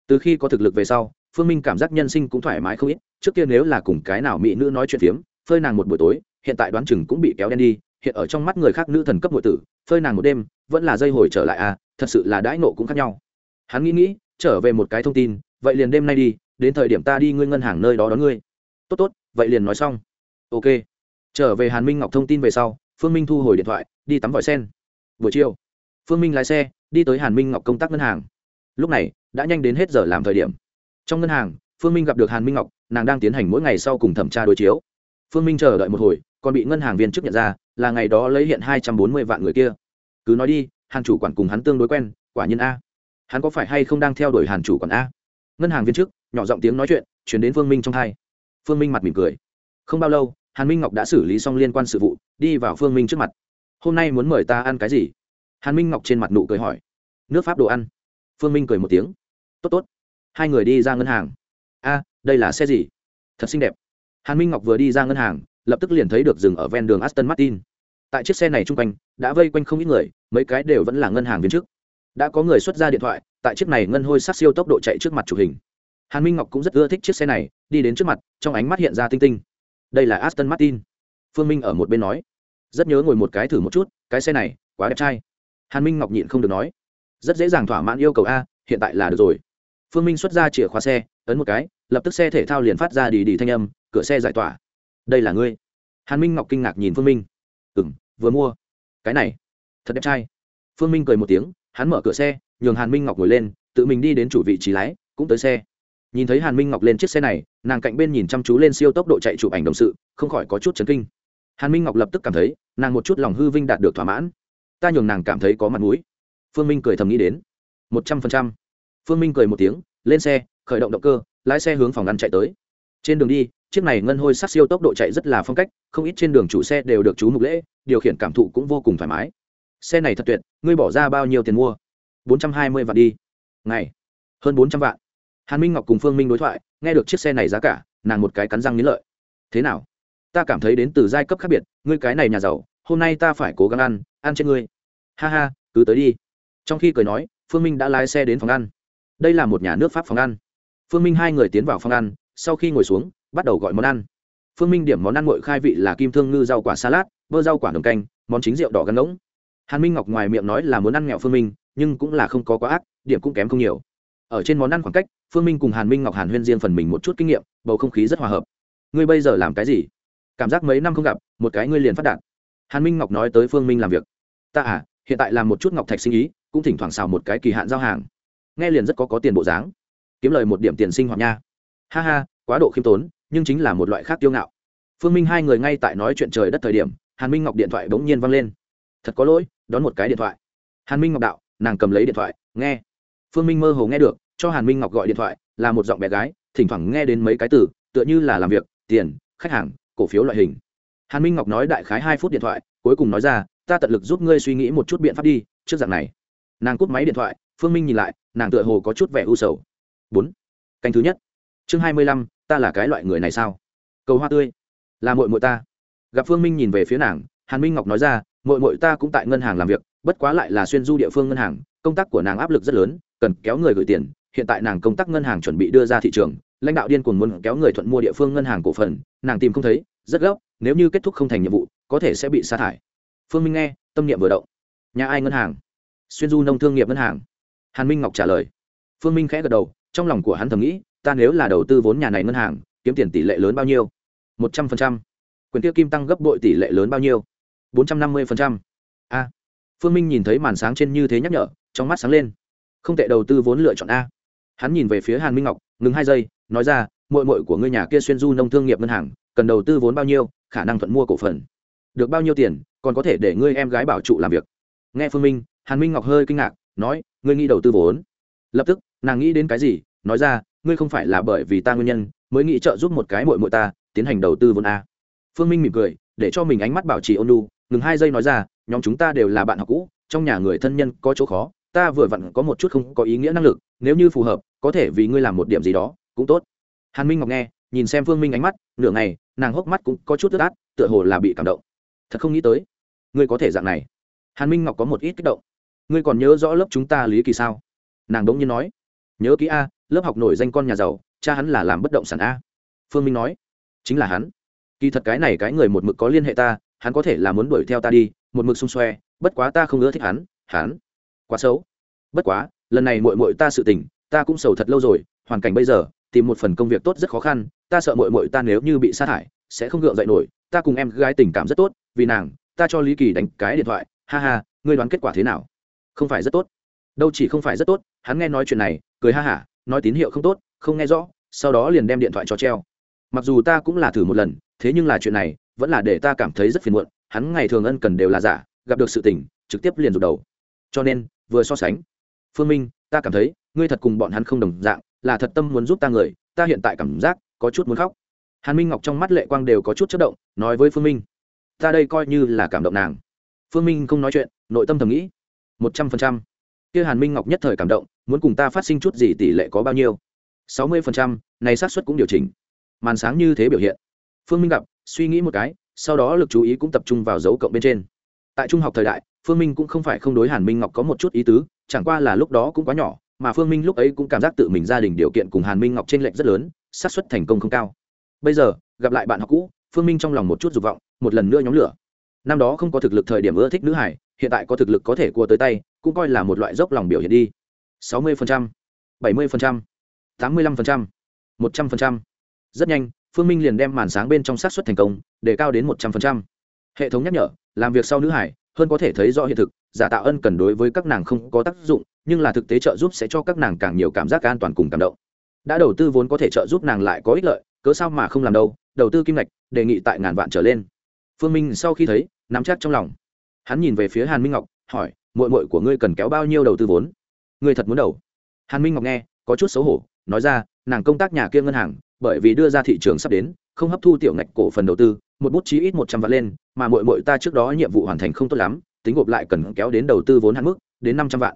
Speaker 1: Từ khi có thực lực về sau, phương minh cảm giác nhân sinh cũng thoải mái không ít. Trước kia nếu là cùng cái nào mỹ nữ nói chuyện phiếm, phơi nàng một buổi tối, hiện tại đoán chừng cũng bị kéo đen đi. Hiện ở trong mắt người khác nữ thần cấp nội tử, phơi nàng một đêm, vẫn là dây hồi trở lại à thật sự là đãi nộ cũng khác nhau. Hắn nghĩ nghĩ, trở về một cái thông tin, vậy liền đêm nay đi, đến thời điểm ta đi ngươi ngân hàng nơi đó đón ngươi. Tốt tốt, vậy liền nói xong. Ok. Trở về hàn minh ngọc thông tin về sau, phương minh thu hồi điện thoại, đi tắm vòi sen. Buổi chiều, phương minh lái xe, đi tới hàn minh ngọc công tác ngân hàng lúc này, đã nhanh đến hết giờ làm thời điểm. Trong ngân hàng, phương minh gặp được hàn minh ngọc, nàng đang tiến hành mỗi ngày sau cùng thẩm tra đối chiếu. Phương minh chờ đợi một hồi, còn bị ngân hàng viên chức nhận ra, là ngày đó lấy hiện hai trăm bốn mươi vạn người kia. Cứ nói đi, hàn chủ quản cùng hắn tương đối quen, quả nhiên a. Hắn có phải hay không đang theo đuổi hàn chủ quản a? Ngân hàng viên chức, nhỏ giọng tiếng nói chuyện, chuyển đến phương minh trong thai phương minh mặt mỉm cười. Không bao lâu, hàn minh ngọc đã xử lý xong liên quan sự vụ, đi vào phương minh trước mặt. Hôm nay muốn mời ta ăn cái gì? Hàn minh ngọc trên mặt nụ cười hỏi. Nước pháp đồ ăn phương minh cười một tiếng. Tốt tốt. Hai người đi ra ngân hàng. A, đây là xe gì? Thật xinh đẹp. Hàn minh ngọc vừa đi ra ngân hàng, lập tức liền thấy được dừng ở ven đường aston martin. Tại chiếc xe này chung quanh, đã vây quanh không ít người, mấy cái đều vẫn là ngân hàng viên chức. Đã có người xuất ra điện thoại, tại chiếc này ngân hôi sát siêu tốc độ chạy trước mặt chụp hình. Hàn minh ngọc cũng rất ưa thích chiếc xe này, đi đến trước mặt, trong ánh mắt hiện ra tinh tinh. Đây là aston martin. Phương minh ở một bên nói. Rất nhớ ngồi một cái thử một chút, cái xe này quá đẹp trai. Hàn minh ngọc nhịn không được nói rất dễ dàng thỏa mãn yêu cầu a, hiện tại là được rồi. Phương minh xuất ra chìa khóa xe, ấn một cái, lập tức xe thể thao liền phát ra đi đi thanh âm, cửa xe giải tỏa. Đây là ngươi. Hàn minh ngọc kinh ngạc nhìn phương minh. Ừ m vừa mua. Cái này, thật đẹp trai. Phương minh cười một tiếng, hắn mở cửa xe, nhường hàn minh ngọc ngồi lên, tự mình đi đến chủ vị trí lái, cũng tới xe. Nhìn thấy hàn minh ngọc lên chiếc xe này, nàng cạnh bên nhìn chăm chú lên siêu tốc độ chạy chụp ảnh đồng sự, không khỏi có chút chấn kinh. Hàn minh ngọc lập tức cảm thấy, nàng một chút lòng hư vinh đạt được thỏa mãn. Ta nhường nàng cảm thấy có mặt mũi phương minh cười thầm nghĩ đến. Một trăm phần trăm. Phương minh cười một tiếng, lên xe, khởi động động cơ, lái xe hướng phòng ngăn chạy tới. Trên đường đi, chiếc này ngân hôi sắc siêu tốc độ chạy rất là phong cách, không ít trên đường chủ xe đều được chú mục lễ, điều khiển cảm thụ cũng vô cùng thoải mái. Xe này thật tuyệt, ngươi bỏ ra bao nhiêu tiền mua? Bốn trăm hai mươi vạn đi. Ngày. Hơn bốn trăm vạn. Hàn minh ngọc cùng phương minh đối thoại, nghe được chiếc xe này giá cả, nàng một cái cắn răng nghĩ lợi. Thế nào? Ta cảm thấy đến từ giai cấp khác biệt, ngươi cái này nhà giàu, hôm nay ta phải cố gắng ăn ăn trên ngươi. Ha ha, cứ tới đi trong khi cười nói, phương minh đã lái xe đến phòng ăn. Đây là một nhà nước pháp phòng ăn. Phương minh hai người tiến vào phòng ăn, sau khi ngồi xuống, bắt đầu gọi món ăn. Phương minh điểm món ăn ngội khai vị là kim thương ngư rau quả salad, bơ rau quả đồng canh, món chính rượu đỏ gắn ngỗng hàn minh ngọc ngoài miệng nói là muốn ăn nghèo phương minh, nhưng cũng là không có quá ác, điểm cũng kém không nhiều. Ở trên món ăn khoảng cách, phương minh cùng hàn minh ngọc hàn huyên riêng phần mình một chút kinh nghiệm, bầu không khí rất hòa hợp. Ngươi bây giờ làm cái gì? Cảm giác mấy năm không gặp, một cái ngươi liền phát đạt. Hàn minh ngọc nói tới phương minh làm việc. Ta à hiện tại làm một chút ngọc thạch sinh ý cũng thỉnh thoảng xào một cái kỳ hạn giao hàng. Nghe liền rất có có tiền bộ dáng. Kiếm lời một điểm tiền sinh hoạt nha. Ha ha, quá độ khiêm tốn, nhưng chính là một loại khác tiêu ngạo. Phương minh hai người ngay tại nói chuyện trời đất thời điểm, hàn minh ngọc điện thoại bỗng nhiên văng lên. Thật có lỗi, đón một cái điện thoại. Hàn minh ngọc đạo, nàng cầm lấy điện thoại, nghe. Phương minh mơ hồ nghe được, cho hàn minh ngọc gọi điện thoại, là một giọng bé gái, thỉnh thoảng nghe đến mấy cái từ, tựa như là làm việc, tiền, khách hàng, cổ phiếu loại hình. Hàn minh ngọc nói đại khái hai phút điện thoại, cuối cùng nói ra, ta tận lực giúp ngươi suy nghĩ một chút biện pháp đi, trước dạng này nàng cúp máy điện thoại, phương minh nhìn lại, nàng tựa hồ có chút vẻ u sầu. Bốn. Canh thứ nhất. Chương hai mươi lăm, ta là cái loại người này sao? Cầu hoa tươi. Là mội mội ta. Gặp phương minh nhìn về phía nàng, hàn minh ngọc nói ra mội mội ta cũng tại ngân hàng làm việc, bất quá lại là xuyên du địa phương ngân hàng, công tác của nàng áp lực rất lớn, cần kéo người gửi tiền. Hiện tại nàng công tác ngân hàng chuẩn bị đưa ra thị trường, lãnh đạo điên cuồng muốn kéo người thuận mua địa phương ngân hàng cổ phần, nàng tìm không thấy, rất gấp, nếu như kết thúc không thành nhiệm vụ, có thể sẽ bị sa thải. Phương minh nghe, tâm niệm vừa động. Nhà ai ngân hàng? Xuyên du nông thương nghiệp ngân hàng. Hàn minh ngọc trả lời. Phương minh khẽ gật đầu, trong lòng của hắn thầm nghĩ, ta nếu là đầu tư vốn nhà này ngân hàng, kiếm tiền tỷ lệ lớn bao nhiêu? Một trăm phần trăm. Quyền tiêu kim tăng gấp bội tỷ lệ lớn bao nhiêu? Bốn trăm năm mươi phần trăm. A. Phương minh nhìn thấy màn sáng trên như thế nhắc nhở, trong mắt sáng lên. Không tệ đầu tư vốn lựa chọn a. Hắn nhìn về phía hàn minh ngọc, ngừng hai giây, nói ra mội mội của ngươi nhà kia xuyên du nông thương nghiệp ngân hàng, cần đầu tư vốn bao nhiêu, khả năng thuận mua cổ phần. Được bao nhiêu tiền, còn có thể để ngươi em gái bảo trụ làm việc. Nghe phương minh hàn minh ngọc hơi kinh ngạc, nói, ngươi nghĩ đầu tư vốn? Lập tức, nàng nghĩ đến cái gì, nói ra, ngươi không phải là bởi vì ta nguyên nhân, mới nghĩ trợ giúp một cái mội mội ta tiến hành đầu tư vốn a. Phương minh mỉm cười, để cho mình ánh mắt bảo trì ôn lu ngừng hai giây nói ra, nhóm chúng ta đều là bạn học cũ, trong nhà người thân nhân có chỗ khó, ta vừa vặn có một chút không có ý nghĩa năng lực, nếu như phù hợp, có thể vì ngươi làm một điểm gì đó, cũng tốt. Hàn minh ngọc nghe, nhìn xem phương minh ánh mắt, nửa ngày, nàng hốc mắt cũng có chút tức át, tựa hồ là bị cảm động. Thật không nghĩ tới, ngươi có thể dạng này. Hàn minh ngọc có một ít kích động ngươi còn nhớ rõ lớp chúng ta lý kỳ sao? Nàng đống nhiên nói. Nhớ kỹ a, lớp học nổi danh con nhà giàu, cha hắn là làm bất động sản a. Phương minh nói. Chính là hắn. Kỳ thật cái này cái người một mực có liên hệ ta, hắn có thể là muốn đuổi theo ta đi, một mực xung xoe, bất quá ta không ưa thích hắn hắn. Quá xấu. Bất quá, lần này mội mội ta sự tình, ta cũng sầu thật lâu rồi, hoàn cảnh bây giờ, tìm một phần công việc tốt rất khó khăn, ta sợ mội mội ta nếu như bị sát hại sẽ không gượng dậy nổi, ta cùng em gái tình cảm rất tốt, vì nàng, ta cho lý kỳ đánh cái điện thoại, ha ha, ngươi đoán kết quả thế nào? Không phải rất tốt. Đâu chỉ không phải rất tốt, hắn nghe nói chuyện này, cười ha hả, nói tín hiệu không tốt, không nghe rõ, sau đó liền đem điện thoại cho treo. Mặc dù ta cũng là thử một lần, thế nhưng là chuyện này vẫn là để ta cảm thấy rất phiền muộn, hắn ngày thường ân cần đều là giả, gặp được sự tình, trực tiếp liền rụt đầu. Cho nên, vừa so sánh, phương minh, ta cảm thấy, ngươi thật cùng bọn hắn không đồng dạng, là thật tâm muốn giúp ta người, ta hiện tại cảm giác có chút muốn khóc. Hàn minh ngọc trong mắt lệ quang đều có chút chất động, nói với phương minh, ta đây coi như là cảm động nàng. Phương minh không nói chuyện, nội tâm thầm nghĩ một trăm phần trăm. Kia hàn minh ngọc nhất thời cảm động, muốn cùng ta phát sinh chút gì tỷ lệ có bao nhiêu? sáu mươi phần trăm, này xác suất cũng điều chỉnh. Màn sáng như thế biểu hiện. Phương minh gặp, suy nghĩ một cái, sau đó lực chú ý cũng tập trung vào dấu cộng bên trên. Tại trung học thời đại, phương minh cũng không phải không đối hàn minh ngọc có một chút ý tứ, chẳng qua là lúc đó cũng quá nhỏ, mà phương minh lúc ấy cũng cảm giác tự mình gia đình điều kiện cùng hàn minh ngọc t r ê n lệch rất lớn, xác suất thành công không cao. Bây giờ, gặp lại bạn học cũ, phương minh trong lòng một chút dục vọng, một lần nữa nhóm lửa năm đó không có thực lực thời điểm ưa thích nữ hải, hiện tại có thực lực có thể cua tới tay, cũng coi là một loại dốc lòng biểu hiện đi. Sáu mươi bảy mươi tám mươi lăm một trăm linh rất nhanh, phương minh liền đem màn sáng bên trong xác suất thành công, để cao đến một trăm linh hệ thống nhắc nhở, làm việc sau nữ hải, hơn có thể thấy rõ hiện thực, giả tạo ân cần đối với các nàng không có tác dụng, nhưng là thực tế trợ giúp sẽ cho các nàng càng nhiều cảm giác an toàn cùng cảm động. Đã đầu tư vốn có thể trợ giúp nàng lại có ích lợi, cớ sao mà không làm đâu, đầu tư kim ngạch, đề nghị tại ngàn vạn trở lên phương minh sau khi thấy, nắm chắc trong lòng. Hắn nhìn về phía hàn minh ngọc, hỏi mội mội của ngươi cần kéo bao nhiêu đầu tư vốn? Ngươi thật muốn đầu? Hàn minh ngọc nghe, có chút xấu hổ, nói ra, nàng công tác nhà kia ngân hàng, bởi vì đưa ra thị trường sắp đến, không hấp thu tiểu ngạch cổ phần đầu tư, một bút chí ít một trăm vạn lên, mà mội mội ta trước đó nhiệm vụ hoàn thành không tốt lắm, tính gộp lại cần kéo đến đầu tư vốn hạn mức, đến năm trăm vạn.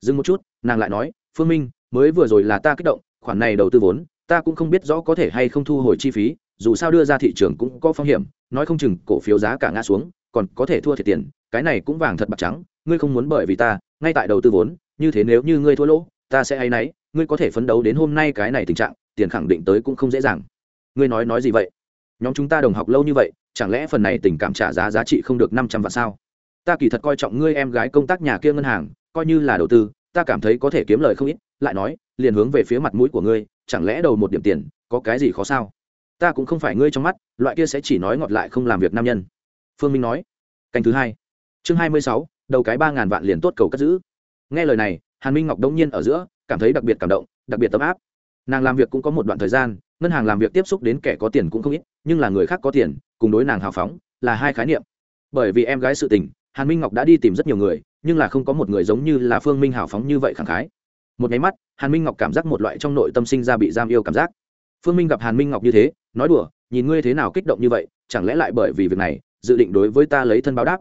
Speaker 1: Dừng một chút, nàng lại nói, phương minh, mới vừa rồi là ta kích động, khoản này đầu tư vốn, ta cũng không biết rõ có thể hay không thu hồi chi phí, dù sao đưa ra thị trường cũng có phong hiểm nói không chừng cổ phiếu giá cả ngã xuống, còn có thể thua thiệt tiền, cái này cũng vàng thật bạc trắng, ngươi không muốn bởi vì ta, ngay tại đầu tư vốn, như thế nếu như ngươi thua lỗ, ta sẽ hay náy, ngươi có thể phấn đấu đến hôm nay cái này tình trạng, tiền khẳng định tới cũng không dễ dàng. Ngươi nói nói gì vậy? Nhóm chúng ta đồng học lâu như vậy, chẳng lẽ phần này tình cảm trả giá giá trị không được năm trăm vạn sao? Ta kỳ thật coi trọng ngươi em gái công tác nhà kia ngân hàng, coi như là đầu tư, ta cảm thấy có thể kiếm lời không ít, lại nói, liền hướng về phía mặt mũi của ngươi, chẳng lẽ đầu một điểm tiền, có cái gì khó sao? Ta cũng không phải ngươi trong mắt, loại kia sẽ chỉ nói ngọt lại không làm việc nam nhân. Phương minh nói. Canh thứ hai. Chương hai mươi sáu, đầu cái ba ngàn vạn liền tốt cầu cất giữ. Nghe lời này, hàn minh ngọc đông nhiên ở giữa, cảm thấy đặc biệt cảm động, đặc biệt tấm áp. Nàng làm việc cũng có một đoạn thời gian, ngân hàng làm việc tiếp xúc đến kẻ có tiền cũng không ít, nhưng là người khác có tiền, cùng đối nàng hào phóng, là hai khái niệm. Bởi vì em gái sự tình, hàn minh ngọc đã đi tìm rất nhiều người, nhưng là không có một người giống như là phương minh hào phóng như vậy khẳng khái. Một nháy mắt, hàn minh ngọc cảm giác một loại trong nội tâm sinh ra bị giam yêu cảm giác. Phương minh gặp hàn minh ngọc như thế nói đùa, nhìn ngươi thế nào kích động như vậy, chẳng lẽ lại bởi vì việc này, dự định đối với ta lấy thân báo đáp?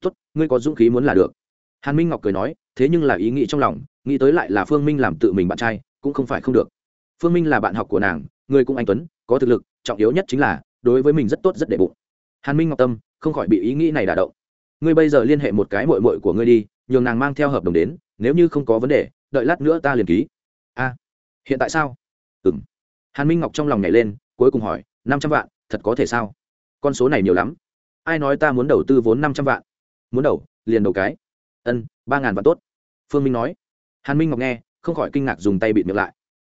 Speaker 1: Tốt, ngươi có dũng khí muốn là được. Hàn minh ngọc cười nói, thế nhưng là ý nghĩ trong lòng, nghĩ tới lại là phương minh làm tự mình bạn trai, cũng không phải không được. Phương minh là bạn học của nàng, người cũng anh tuấn, có thực lực, trọng yếu nhất chính là, đối với mình rất tốt rất đệ bụng. Hàn minh ngọc tâm, không khỏi bị ý nghĩ này đả động. Ngươi bây giờ liên hệ một cái mội mội của ngươi đi, nhường nàng mang theo hợp đồng đến, nếu như không có vấn đề, đợi lát nữa ta liền ký. A, hiện tại sao? Ừ m hàn minh ngọc trong lòng nhảy lên cuối cùng hỏi, năm trăm vạn, thật có thể sao? Con số này nhiều lắm. Ai nói ta muốn đầu tư vốn năm trăm vạn? Muốn đầu, liền đầu cái. Ân, ba ngàn vạn tốt. Phương minh nói. Hàn minh ngọc nghe, không khỏi kinh ngạc dùng tay bịt miệng lại.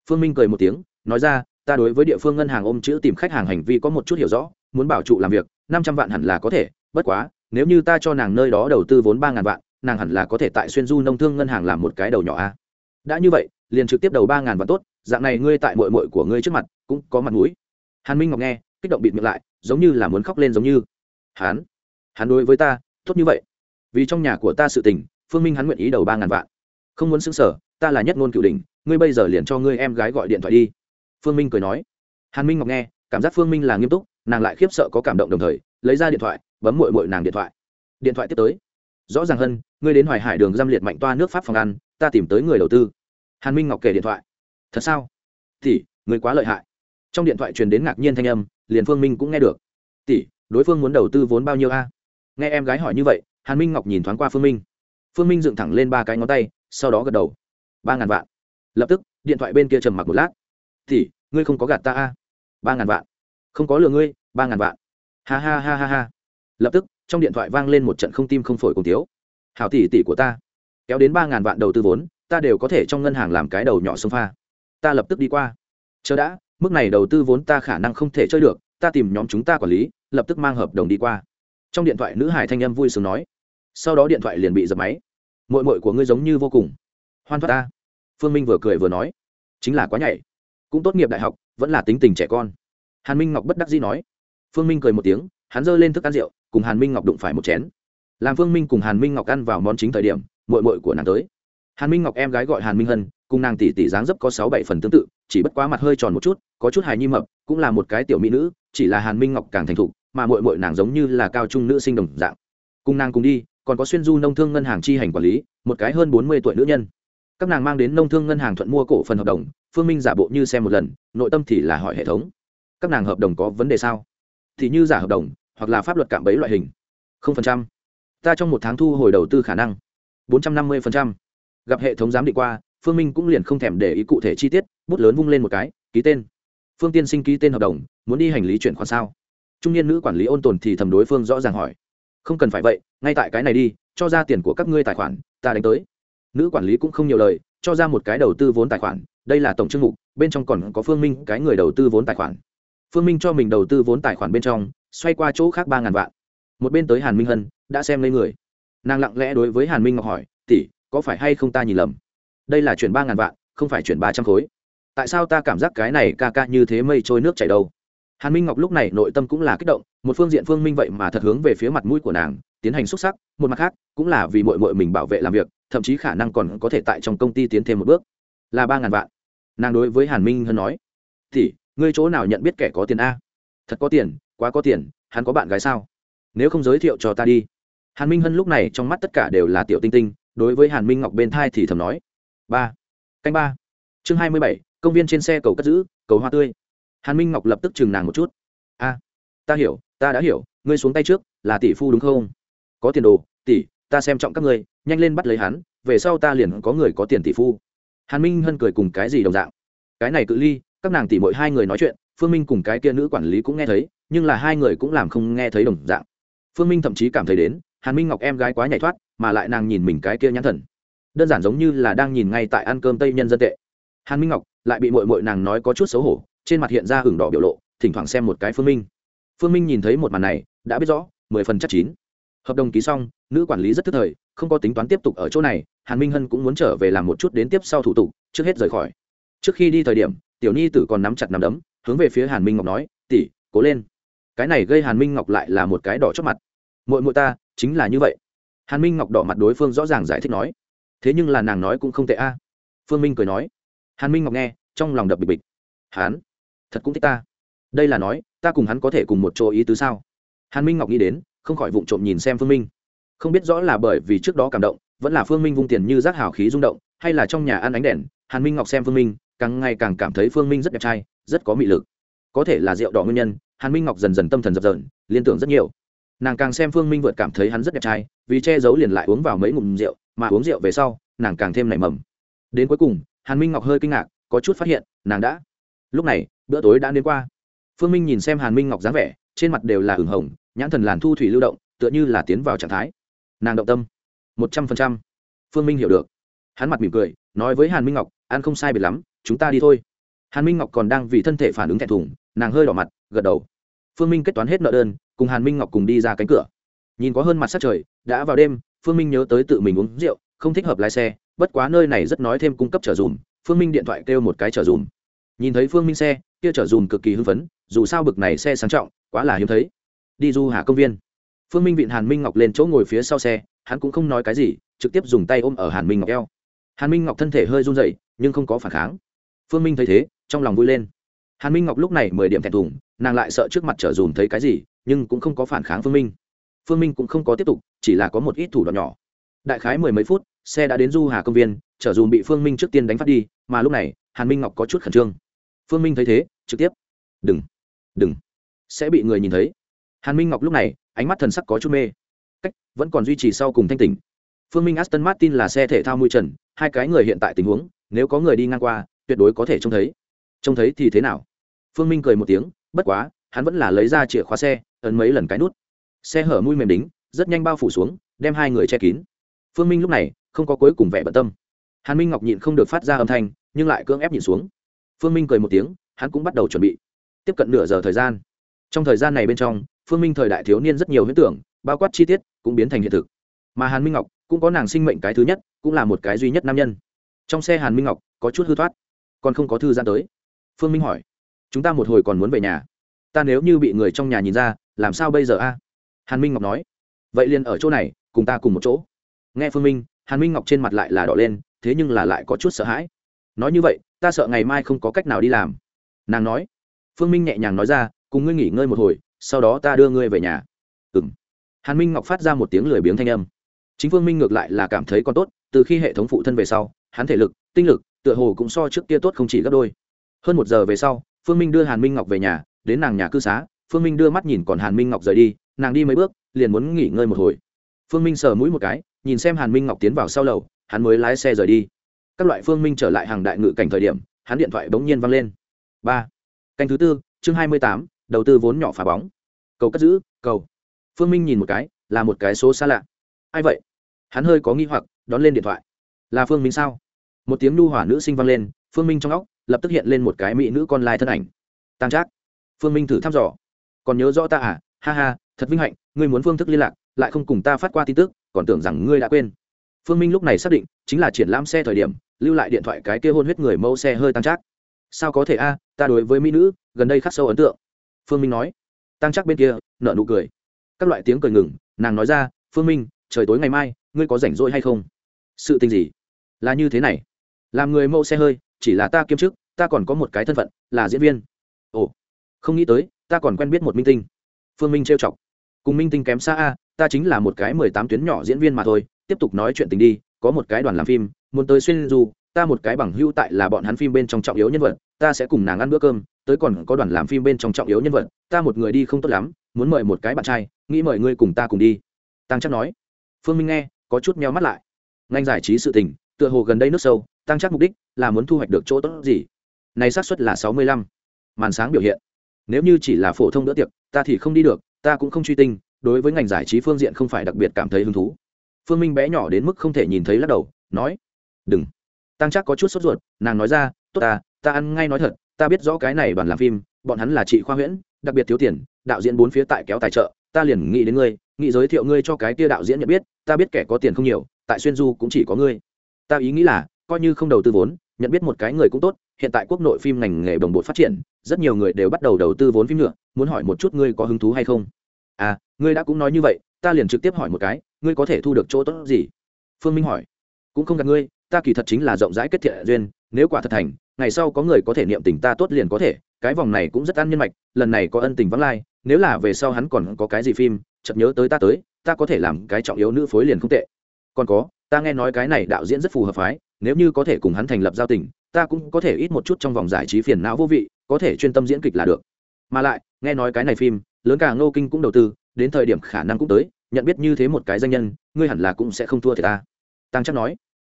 Speaker 1: Phương minh cười một tiếng, nói ra, ta đối với địa phương ngân hàng ôm chữ tìm khách hàng hành vi có một chút hiểu rõ, muốn bảo trụ làm việc, năm trăm vạn hẳn là có thể, bất quá, nếu như ta cho nàng nơi đó đầu tư vốn ba ngàn vạn, nàng hẳn là có thể tại xuyên du nông thương ngân hàng làm một cái đầu nhỏ a. Đã như vậy, liền trực tiếp đầu ba ngàn vạn tốt, dạng này ngươi tại mội mội của ngươi trước mặt, cũng có mặt mũi hàn minh ngọc nghe, kích động bịt miệng lại, giống như là muốn khóc lên giống như. Hắn hắn đối với ta, tốt như vậy. Vì trong nhà của ta sự tình, phương minh hắn nguyện ý đầu ba ngàn vạn. Không muốn xứng sở, ta là nhất ngôn cửu đình ngươi bây giờ liền cho ngươi em gái gọi điện thoại đi. Phương minh cười nói. Hàn minh ngọc nghe, cảm giác phương minh là nghiêm túc, nàng lại khiếp sợ có cảm động đồng thời, lấy ra điện thoại, bấm mội mội nàng điện thoại. Điện thoại tiếp tới. Rõ ràng hơn, ngươi đến hoài hải đường giam liệt mạnh toa nước pháp phòng ăn, ta tìm tới người đầu tư. Hàn minh ngọc kể điện thoại. Thật sao? Thì người quá lợi hại trong điện thoại truyền đến ngạc nhiên thanh âm, liền phương minh cũng nghe được. Tỷ, đối phương muốn đầu tư vốn bao nhiêu a? Nghe em gái hỏi như vậy, hàn minh ngọc nhìn thoáng qua phương minh. Phương minh dựng thẳng lên ba cái ngón tay, sau đó gật đầu. Ba ngàn vạn. Lập tức, điện thoại bên kia trầm mặc một lát. Tỷ, ngươi không có gạt ta a? Ba ngàn vạn. Không có lừa ngươi, ba ngàn vạn. Ha ha ha ha ha. Lập tức, trong điện thoại vang lên một trận không tim không phổi cùng tiếu. Hảo tỷ tỷ của ta. Kéo đến ba ngàn vạn đầu tư vốn, ta đều có thể trong ngân hàng làm cái đầu nhỏ sông pha. Ta lập tức đi qua. Chờ đã mức này đầu tư vốn ta khả năng không thể chơi được, ta tìm nhóm chúng ta quản lý, lập tức mang hợp đồng đi qua. Trong điện thoại nữ hải thanh âm vui sướng nói. Sau đó điện thoại liền bị dập máy. Mội mội của ngươi giống như vô cùng. Hoan thoát ta. Phương minh vừa cười vừa nói. Chính là quá nhảy cũng tốt nghiệp đại học, vẫn là tính tình trẻ con. Hàn minh ngọc bất đắc dĩ nói. Phương minh cười một tiếng, hắn giơ lên thức ăn rượu, cùng hàn minh ngọc đụng phải một chén. Làm phương minh cùng hàn minh ngọc ăn vào món chính thời điểm mội mội của nàng tới. Hàn minh ngọc em gái gọi hàn minh hân cùng nàng tỷ tỷ dáng dấp có sáu bảy phần tương tự, chỉ bất quá mặt hơi tròn một chút, có chút hài nhi mập, cũng là một cái tiểu mỹ nữ, chỉ là hàn minh ngọc càng thành thục, mà mội mội nàng giống như là cao trung nữ sinh đồng dạng. Cùng nàng cùng đi, còn có xuyên du nông thương ngân hàng chi hành quản lý, một cái hơn bốn mươi tuổi nữ nhân. Các nàng mang đến nông thương ngân hàng thuận mua cổ phần hợp đồng, phương minh giả bộ như xem một lần, nội tâm thì là hỏi hệ thống. Các nàng hợp đồng có vấn đề sao? Thì như giả hợp đồng, hoặc là pháp luật cạm bẫy loại hình. Không phần trăm. Ta trong một tháng thu hồi đầu tư khả năng. Bốn trăm năm mươi phần trăm. Gặp hệ thống giám định qua phương minh cũng liền không thèm để ý cụ thể chi tiết, bút lớn vung lên một cái, ký tên. Phương tiên sinh ký tên hợp đồng, muốn đi hành lý chuyển khoản sao? Trung niên nữ quản lý ôn tồn thì thầm đối phương rõ ràng hỏi. Không cần phải vậy, ngay tại cái này đi, cho ra tiền của các ngươi tài khoản, ta đánh tới. Nữ quản lý cũng không nhiều lời, cho ra một cái đầu tư vốn tài khoản, đây là tổng chương mục, bên trong còn có phương minh, cái người đầu tư vốn tài khoản. Phương minh cho mình đầu tư vốn tài khoản bên trong, xoay qua chỗ khác ba ngàn vạn. Một bên tới hàn minh hân, đã xem lấy người. Nàng lặng lẽ đối với hàn minh ngọc hỏi, tỷ, có phải hay không ta nhìn lầm? Đây là chuyển ba ngàn vạn, không phải chuyển ba trăm khối. Tại sao ta cảm giác cái này ca ca như thế mây trôi nước chảy đâu? Hàn minh ngọc lúc này nội tâm cũng là kích động, một phương diện phương minh vậy mà thật hướng về phía mặt mũi của nàng, tiến hành xuất sắc, một mặt khác, cũng là vì mội mội mình bảo vệ làm việc, thậm chí khả năng còn có thể tại trong công ty tiến thêm một bước. Là ba ngàn vạn. Nàng đối với hàn minh hân nói thì ngươi chỗ nào nhận biết kẻ có tiền a? Thật có tiền, quá có tiền, hắn có bạn gái sao? Nếu không giới thiệu cho ta đi. Hàn minh hân lúc này trong mắt tất cả đều là tiểu tinh tinh, đối với hàn minh ngọc bên thai thì thầm nói ba canh ba chương hai mươi bảy công viên trên xe cầu cất giữ cầu hoa tươi hàn minh ngọc lập tức chừng nàng một chút a ta hiểu ta đã hiểu ngươi xuống tay trước là tỷ phu đúng không có tiền đồ tỷ ta xem trọng các ngươi nhanh lên bắt lấy hắn về sau ta liền có người có tiền tỷ phu hàn minh hân cười cùng cái gì đồng dạng cái này cự ly các nàng tỷ mỗi hai người nói chuyện phương minh cùng cái kia nữ quản lý cũng nghe thấy nhưng là hai người cũng làm không nghe thấy đồng dạng phương minh thậm chí cảm thấy đến hàn minh ngọc em gái quá nhảy thoát mà lại nàng nhìn mình cái kia nhãn thần đơn giản giống như là đang nhìn ngay tại ăn cơm tây nhân dân tệ. Hàn minh ngọc lại bị mội mội nàng nói có chút xấu hổ, trên mặt hiện ra hừng đỏ biểu lộ, thỉnh thoảng xem một cái phương minh. Phương minh nhìn thấy một màn này, đã biết rõ, mười phần chắc chín. Hợp đồng ký xong, nữ quản lý rất thức thời, không có tính toán tiếp tục ở chỗ này, hàn minh hân cũng muốn trở về làm một chút đến tiếp sau thủ tục, trước hết rời khỏi. Trước khi đi thời điểm, tiểu nhi tử còn nắm chặt nắm đấm, hướng về phía hàn minh ngọc nói tỉ cố lên. Cái này gây hàn minh ngọc lại là một cái đỏ chót mặt. Mội mội ta, chính là như vậy. Hàn minh ngọc đỏ mặt đối phương rõ ràng giải thích nói thế nhưng là nàng nói cũng không tệ a. Phương minh cười nói. Hàn minh ngọc nghe, trong lòng đập bịch bịch. Hắn thật cũng thích ta. Đây là nói, ta cùng hắn có thể cùng một chỗ ý tứ sao? Hàn minh ngọc nghĩ đến, không khỏi vụng trộm nhìn xem phương minh. Không biết rõ là bởi vì trước đó cảm động, vẫn là phương minh vung tiền như rác hào khí rung động, hay là trong nhà ăn ánh đèn, hàn minh ngọc xem phương minh, càng ngày càng cảm thấy phương minh rất đẹp trai, rất có mị lực. Có thể là rượu đỏ nguyên nhân, hàn minh ngọc dần dần tâm thần dập dờn, liên tưởng rất nhiều. Nàng càng xem phương minh vượt cảm thấy hắn rất đẹp trai, vì che giấu liền lại uống vào mấy ngụm rượu mà uống rượu về sau, nàng càng thêm nảy mầm. Đến cuối cùng, hàn minh ngọc hơi kinh ngạc, có chút phát hiện, nàng đã. Lúc này, bữa tối đã đến qua. Phương minh nhìn xem hàn minh ngọc dáng vẻ, trên mặt đều là ửng hồng, nhãn thần làn thu thủy lưu động, tựa như là tiến vào trạng thái. Nàng động tâm. Một trăm phần trăm. Phương minh hiểu được. Hắn mặt mỉm cười, nói với hàn minh ngọc, ăn không sai biệt lắm, chúng ta đi thôi. Hàn minh ngọc còn đang vì thân thể phản ứng thẹn thùng, nàng hơi đỏ mặt, gật đầu. Phương minh kết toán hết nợ đơn, cùng hàn minh ngọc cùng đi ra cánh cửa. Nhìn có hơn mặt sát trời, đã vào đêm phương minh nhớ tới tự mình uống rượu, không thích hợp lái xe, bất quá nơi này rất nói thêm cung cấp trở dùm, phương minh điện thoại kêu một cái trở dùm. Nhìn thấy phương minh xe, kia trở dùm cực kỳ hưng phấn, dù sao bực này xe sang trọng, quá là hiếm thấy. Đi du hà công viên. Phương minh vịn hàn minh ngọc lên chỗ ngồi phía sau xe, hắn cũng không nói cái gì, trực tiếp dùng tay ôm ở hàn minh ngọc eo. Hàn minh ngọc thân thể hơi run dậy nhưng không có phản kháng. Phương minh thấy thế, trong lòng vui lên. Hàn minh ngọc lúc này mười điểm thẹn thùng, nàng lại sợ trước mặt trở dùm thấy cái gì, nhưng cũng không có phản kháng phương minh phương minh cũng không có tiếp tục, chỉ là có một ít thủ đoạn nhỏ. Đại khái mười mấy phút, xe đã đến du hà công viên, chở dùm bị phương minh trước tiên đánh phát đi, mà lúc này, hàn minh ngọc có chút khẩn trương. Phương minh thấy thế, trực tiếp, đừng đừng, sẽ bị người nhìn thấy. Hàn minh ngọc lúc này, ánh mắt thần sắc có chút mê. Cách, vẫn còn duy trì sau cùng thanh tỉnh. Phương minh aston martin là xe thể thao mui trần, hai cái người hiện tại tình huống, nếu có người đi ngang qua, tuyệt đối có thể trông thấy. Trông thấy thì thế nào? Phương minh cười một tiếng, bất quá, hắn vẫn là lấy ra chìa khóa xe, ấn mấy lần cái nút xe hở mũi mềm đính, rất nhanh bao phủ xuống, đem hai người che kín. Phương minh lúc này không có cuối cùng vẻ bận tâm. Hàn minh ngọc nhịn không được phát ra âm thanh, nhưng lại cưỡng ép nhịn xuống. Phương minh cười một tiếng, hắn cũng bắt đầu chuẩn bị. Tiếp cận nửa giờ thời gian. Trong thời gian này bên trong, phương minh thời đại thiếu niên rất nhiều huyễn tưởng, bao quát chi tiết, cũng biến thành hiện thực. Mà hàn minh ngọc cũng có nàng sinh mệnh cái thứ nhất, cũng là một cái duy nhất nam nhân. Trong xe hàn minh ngọc có chút hư thoát, còn không có thư gian tới. Phương minh hỏi, chúng ta một hồi còn muốn về nhà? Ta nếu như bị người trong nhà nhìn ra, làm sao bây giờ a? Hàn minh ngọc nói, vậy liền ở chỗ này, cùng ta cùng một chỗ. Nghe phương minh, hàn minh ngọc trên mặt lại là đỏ lên, thế nhưng là lại có chút sợ hãi. Nói như vậy, ta sợ ngày mai không có cách nào đi làm. Nàng nói. Phương minh nhẹ nhàng nói ra, cùng ngươi nghỉ ngơi một hồi, sau đó ta đưa ngươi về nhà. Ừ m hàn minh ngọc phát ra một tiếng lười biếng thanh âm. Chính phương minh ngược lại là cảm thấy còn tốt, từ khi hệ thống phụ thân về sau, hắn thể lực, tinh lực, tựa hồ cũng so trước kia tốt không chỉ gấp đôi. Hơn một giờ về sau, phương minh đưa hàn minh ngọc về nhà, đến nàng nhà cư xá, phương minh đưa mắt nhìn còn hàn minh ngọc rời đi nàng đi mấy bước, liền muốn nghỉ ngơi một hồi. Phương minh sờ mũi một cái, nhìn xem hàn minh ngọc tiến vào sau lầu, hắn mới lái xe rời đi. Các loại phương minh trở lại hàng đại ngự cảnh thời điểm, hắn điện thoại bỗng nhiên văng lên. Ba. Canh thứ tư, chương hai mươi tám, đầu tư vốn nhỏ phá bóng. Cầu cất giữ, cầu. Phương minh nhìn một cái, là một cái số xa lạ. Ai vậy? Hắn hơi có nghi hoặc, đón lên điện thoại. Là phương minh sao? Một tiếng nu hỏa nữ sinh vang lên, phương minh trong óc, lập tức hiện lên một cái mỹ nữ con lai thân ảnh. Tam trác. Phương minh thử thăm dò. Còn nhớ rõ ta à? Ha ha, thật vinh hạnh, ngươi muốn phương thức liên lạc, lại không cùng ta phát qua tin tức, còn tưởng rằng ngươi đã quên. Phương minh lúc này xác định, chính là triển lãm xe thời điểm, lưu lại điện thoại cái kia hôn huyết người mẫu xe hơi tăng trác. Sao có thể a, ta đối với mỹ nữ, gần đây khắc sâu ấn tượng. Phương minh nói. Tăng trác bên kia nợ nụ cười. Các loại tiếng cười ngừng, nàng nói ra, phương minh, trời tối ngày mai, ngươi có rảnh rỗi hay không? Sự tình gì? Là như thế này. Làm người mẫu xe hơi, chỉ là ta kiêm chức, ta còn có một cái thân phận, là diễn viên. Ồ, không nghĩ tới, ta còn quen biết một minh tinh phương minh trêu chọc. Cùng minh tinh kém xa a, ta chính là một cái mười tám tuyến nhỏ diễn viên mà thôi, tiếp tục nói chuyện tình đi, có một cái đoàn làm phim, muốn tới xuyên du, ta một cái bằng hưu tại là bọn hắn phim bên trong trọng yếu nhân vật, ta sẽ cùng nàng ăn bữa cơm, tới còn có đoàn làm phim bên trong trọng yếu nhân vật, ta một người đi không tốt lắm, muốn mời một cái bạn trai, nghĩ mời ngươi cùng ta cùng đi. Tăng chắc nói. Phương minh nghe, có chút meo mắt lại. Ngành giải trí sự tình, tựa hồ gần đây nước sâu tăng chắc mục đích là muốn thu hoạch được chỗ tốt gì? Này xác suất là sáu mươi lăm. Màn sáng biểu hiện nếu như chỉ là phổ thông đỡ tiệc, ta thì không đi được, ta cũng không truy tinh, đối với ngành giải trí phương diện không phải đặc biệt cảm thấy hứng thú. Phương minh bé nhỏ đến mức không thể nhìn thấy lắc đầu, nói, đừng. Tăng chắc có chút sốt ruột, nàng nói ra, tốt ta ta ăn ngay nói thật, ta biết rõ cái này đoàn làm phim, bọn hắn là chị khoa huyễn, đặc biệt thiếu tiền, đạo diễn bốn phía tại kéo tài trợ, ta liền nghĩ đến ngươi, nghĩ giới thiệu ngươi cho cái tia đạo diễn nhận biết, ta biết kẻ có tiền không nhiều, tại xuyên du cũng chỉ có ngươi. Ta ý nghĩ là, coi như không đầu tư vốn, nhận biết một cái người cũng tốt, hiện tại quốc nội phim ngành nghề đồng bộ phát triển rất nhiều người đều bắt đầu đầu tư vốn phim nữa, muốn hỏi một chút ngươi có hứng thú hay không? À ngươi đã cũng nói như vậy, ta liền trực tiếp hỏi một cái, ngươi có thể thu được chỗ tốt gì? Phương minh hỏi. Cũng không gặp ngươi, ta kỳ thật chính là rộng rãi kết thiện duyên, nếu quả thật thành, ngày sau có người có thể niệm tình ta tốt liền có thể, cái vòng này cũng rất ăn nhân mạch, lần này có ân tình vắng lai, nếu là về sau hắn còn có cái gì phim, chợt nhớ tới ta tới, ta có thể làm cái trọng yếu nữ phối liền không tệ. Còn có, ta nghe nói cái này đạo diễn rất phù hợp phái, nếu như có thể cùng hắn thành lập giao tình, ta cũng có thể ít một chút trong vòng giải trí phiền não vô vị có thể chuyên tâm diễn kịch là được. Mà lại, nghe nói cái này phim, lớn cả ngô kinh cũng đầu tư, đến thời điểm khả năng cũng tới, nhận biết như thế một cái danh nhân, ngươi hẳn là cũng sẽ không thua thì ta. Tăng chắc nói.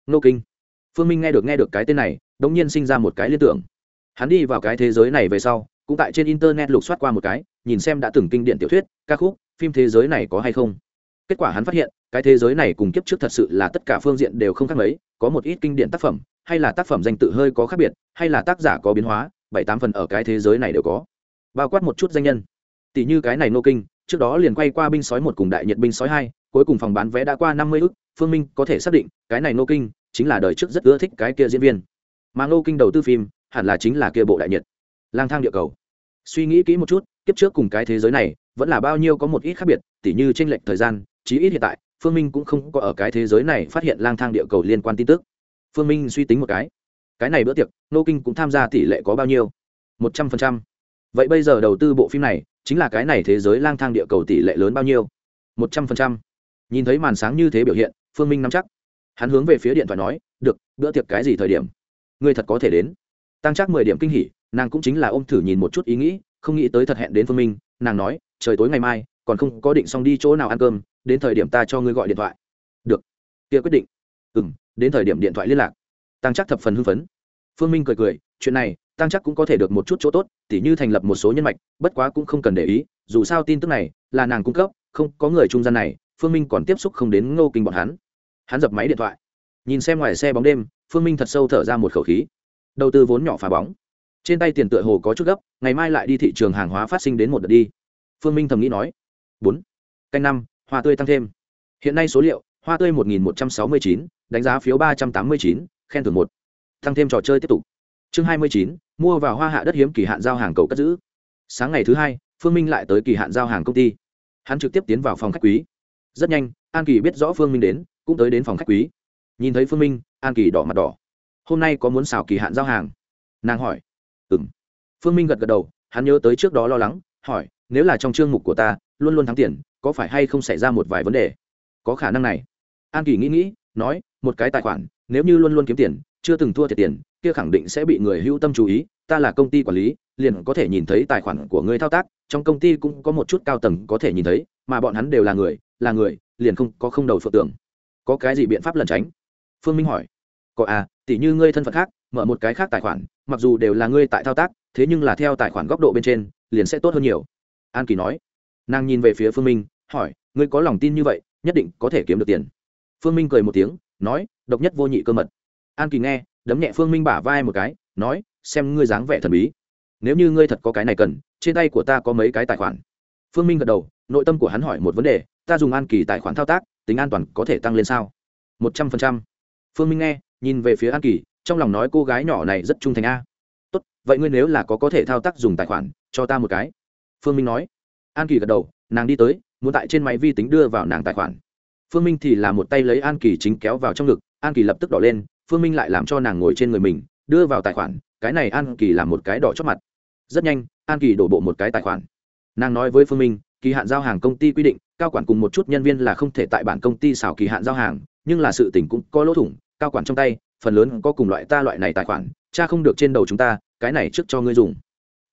Speaker 1: Ngô kinh. Phương minh nghe được nghe được cái tên này, đống nhiên sinh ra một cái liên tưởng. Hắn đi vào cái thế giới này về sau, cũng tại trên internet lục soát qua một cái, nhìn xem đã từng kinh điển tiểu thuyết, ca khúc, phim thế giới này có hay không. Kết quả hắn phát hiện, cái thế giới này cùng kiếp trước thật sự là tất cả phương diện đều không khác mấy, có một ít kinh điển tác phẩm, hay là tác phẩm danh tự hơi có khác biệt, hay là tác giả có biến hóa bảy tám phần ở cái thế giới này đều có. Bao quát một chút danh nhân. Tỷ như cái này nô kinh, trước đó liền quay qua binh sói một cùng đại nhật binh sói hai, cuối cùng phòng bán vé đã qua năm mươi ức, phương minh có thể xác định, cái này nô kinh chính là đời trước rất ưa thích cái kia diễn viên. Mà nô kinh đầu tư phim, hẳn là chính là kia bộ đại nhật. Lang thang địa cầu. Suy nghĩ kỹ một chút, kiếp trước cùng cái thế giới này, vẫn là bao nhiêu có một ít khác biệt, tỉ như tranh lệch thời gian, chí ít hiện tại, phương minh cũng không có ở cái thế giới này phát hiện lang thang địa cầu liên quan tin tức. Phương minh suy tính một cái cái này bữa tiệc nô kinh cũng tham gia tỷ lệ có bao nhiêu? Một trăm phần trăm. Vậy bây giờ đầu tư bộ phim này, chính là cái này thế giới lang thang địa cầu tỷ lệ lớn bao nhiêu? Một trăm phần trăm. Nhìn thấy màn sáng như thế biểu hiện, phương minh nắm chắc. Hắn hướng về phía điện thoại nói, được, bữa tiệc cái gì thời điểm? Ngươi thật có thể đến. Tăng chắc mười điểm kinh hỉ, nàng cũng chính là ôm thử nhìn một chút ý nghĩ, không nghĩ tới thật hẹn đến phương minh, nàng nói, trời tối ngày mai, còn không có định xong đi chỗ nào ăn cơm, đến thời điểm ta cho ngươi gọi điện thoại. Được. Kia quyết định. Ừ m đến thời điểm điện thoại liên lạc. Tăng chắc thập phần hưng phấn phương minh cười cười, chuyện này tăng chắc cũng có thể được một chút chỗ tốt, tỉ như thành lập một số nhân mạch, bất quá cũng không cần để ý, dù sao tin tức này là nàng cung cấp, không có người trung gian này, phương minh còn tiếp xúc không đến ngô kinh bọn hắn. Hắn dập máy điện thoại. Nhìn xem ngoài xe bóng đêm, phương minh thật sâu thở ra một khẩu khí. Đầu tư vốn nhỏ phá bóng. Trên tay tiền tựa hồ có chút gấp, ngày mai lại đi thị trường hàng hóa phát sinh đến một đợt đi. Phương minh thầm nghĩ nói. Bốn. Canh năm, hoa tươi tăng thêm. Hiện nay số liệu, hoa tươi một nghìn một trăm sáu mươi chín, đánh giá phiếu ba trăm tám mươi chín, khen thưởng một tăng thêm trò chơi tiếp tục. Chương hai mươi chín, mua vào hoa hạ đất hiếm kỳ hạn giao hàng cầu cất giữ. Sáng ngày thứ hai, phương minh lại tới kỳ hạn giao hàng công ty. Hắn trực tiếp tiến vào phòng khách quý. Rất nhanh, an kỳ biết rõ phương minh đến, cũng tới đến phòng khách quý. Nhìn thấy phương minh, an kỳ đỏ mặt đỏ. Hôm nay có muốn xào kỳ hạn giao hàng? Nàng hỏi. Ừ m phương minh gật gật đầu, hắn nhớ tới trước đó lo lắng, hỏi, nếu là trong chương mục của ta, luôn luôn thắng tiền, có phải hay không xảy ra một vài vấn đề? Có khả năng này. An kỳ nghĩ nghĩ, nói, một cái tài khoản, nếu như luôn luôn kiếm tiền chưa từng thua thiệt tiền, kia khẳng định sẽ bị người hữu tâm chú ý, ta là công ty quản lý, liền có thể nhìn thấy tài khoản của ngươi thao tác, trong công ty cũng có một chút cao tầng có thể nhìn thấy, mà bọn hắn đều là người là người, liền không có không đầu phượng tưởng. Có cái gì biện pháp lẩn tránh? Phương minh hỏi. Có à tỉ như ngươi thân phận khác, mở một cái khác tài khoản, mặc dù đều là ngươi tại thao tác, thế nhưng là theo tài khoản góc độ bên trên, liền sẽ tốt hơn nhiều. An kỳ nói. Nàng nhìn về phía phương minh, hỏi, ngươi có lòng tin như vậy, nhất định có thể kiếm được tiền. Phương minh cười một tiếng, nói, độc nhất vô nhị cơ mật an kỳ nghe, đấm nhẹ phương minh bả vai một cái, nói, xem ngươi dáng vẻ thần bí. Nếu như ngươi thật có cái này cần, trên tay của ta có mấy cái tài khoản? Phương minh gật đầu, nội tâm của hắn hỏi một vấn đề, ta dùng an kỳ tài khoản thao tác, tính an toàn có thể tăng lên sao? Một trăm phần trăm. Phương minh nghe, nhìn về phía an kỳ, trong lòng nói, cô gái nhỏ này rất trung thành a. Tốt, vậy ngươi nếu là có có thể thao tác dùng tài khoản, cho ta một cái. Phương minh nói. An kỳ gật đầu, nàng đi tới, muốn tại trên máy vi tính đưa vào nàng tài khoản. Phương minh thì là một tay lấy an kỳ chính kéo vào trong ngực, an kỳ lập tức đỏ lên phương minh lại làm cho nàng ngồi trên người mình, đưa vào tài khoản, cái này an kỳ làm một cái đỏ chót mặt. Rất nhanh, an kỳ đổ bộ một cái tài khoản. Nàng nói với phương minh, kỳ hạn giao hàng công ty quy định, cao quản cùng một chút nhân viên là không thể tại bản công ty xảo kỳ hạn giao hàng, nhưng là sự tỉnh cũng có lỗ thủng, cao quản trong tay, phần lớn có cùng loại ta loại này tài khoản, cha không được trên đầu chúng ta, cái này trước cho ngươi dùng.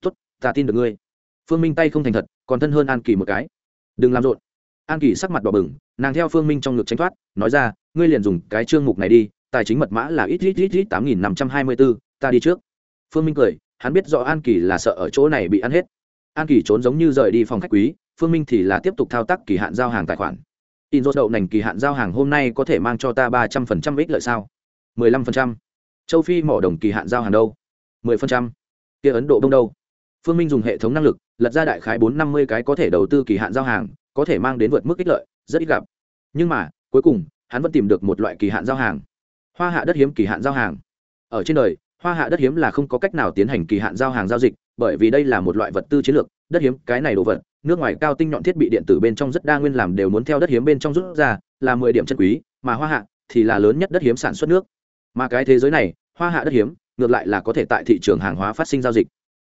Speaker 1: Tốt, ta tin được ngươi. Phương minh tay không thành thật, còn thân hơn an kỳ một cái. Đừng làm rộn. An kỳ sắc mặt đỏ bừng, nàng theo phương minh trong ngực tránh thoát, nói ra, ngươi liền dùng cái chương mục này đi tài chính mật mã là ít ít ít ít tám nghìn năm trăm hai mươi bốn ta đi trước. Phương minh cười, hắn biết rõ an kỳ là sợ ở chỗ này bị ăn hết. An kỳ trốn giống như rời đi phòng khách quý, phương minh thì là tiếp tục thao tác kỳ hạn giao hàng tài khoản. In rốt đậu nành kỳ hạn giao hàng hôm nay có thể mang cho ta ba trăm phần trăm ích lợi sao? mười lăm phần trăm. Châu phi mỏ đồng kỳ hạn giao hàng đâu? mười phần trăm. Kia ấn độ đông đâu? Phương minh dùng hệ thống năng lực, lật ra đại khái bốn năm mươi cái có thể đầu tư kỳ hạn giao hàng, có thể mang đến vượt mức ích lợi, rất ít gặp. Nhưng mà, cuối cùng, hắn vẫn tìm được một loại kỳ hạn giao hàng hoa hạ đất hiếm kỳ hạn giao hàng. Ở trên đời, hoa hạ đất hiếm là không có cách nào tiến hành kỳ hạn giao hàng giao dịch, bởi vì đây là một loại vật tư chiến lược, đất hiếm, cái này đồ vật, nước ngoài cao tinh nhọn thiết bị điện tử bên trong rất đa nguyên làm đều muốn theo đất hiếm bên trong rút ra, là mười điểm chân quý, mà hoa hạ thì là lớn nhất đất hiếm sản xuất nước. Mà cái thế giới này, hoa hạ đất hiếm, ngược lại là có thể tại thị trường hàng hóa phát sinh giao dịch.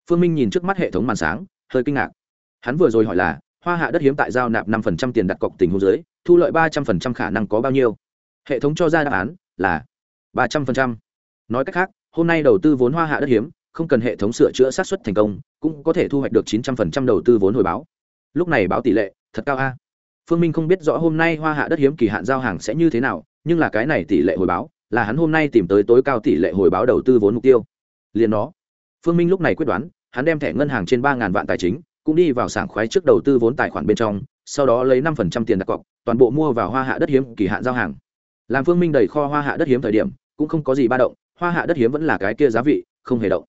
Speaker 1: Phương minh nhìn trước mắt hệ thống màn sáng, hơi kinh ngạc. Hắn vừa rồi hỏi là, hoa hạ đất hiếm tại giao nạp năm phần trăm tiền đặt cọc tình huống dưới, thu lợi ba trăm phần trăm khả năng có bao nhiêu? Hệ thống cho ra đáp án là ba trăm phần trăm. Nói cách khác, hôm nay đầu tư vốn hoa hạ đất hiếm, không cần hệ thống sửa chữa sát xuất thành công, cũng có thể thu hoạch được chín trăm phần trăm đầu tư vốn hồi báo. Lúc này báo tỷ lệ thật cao a. Phương minh không biết rõ hôm nay hoa hạ đất hiếm kỳ hạn giao hàng sẽ như thế nào, nhưng là cái này tỷ lệ hồi báo, là hắn hôm nay tìm tới tối cao tỷ lệ hồi báo đầu tư vốn mục tiêu. Liền đó, phương minh lúc này quyết đoán, hắn đem thẻ ngân hàng trên ba vạn tài chính, cũng đi vào sảng khoái trước đầu tư vốn tài khoản bên trong, sau đó lấy năm phần trăm tiền đặt cọc, toàn bộ mua vào hoa hạ đất hiếm kỳ hạn giao hàng. Làm phương minh đầy kho hoa hạ đất hiếm thời điểm cũng không có gì ba động, hoa hạ đất hiếm vẫn là cái kia giá vị, không hề động.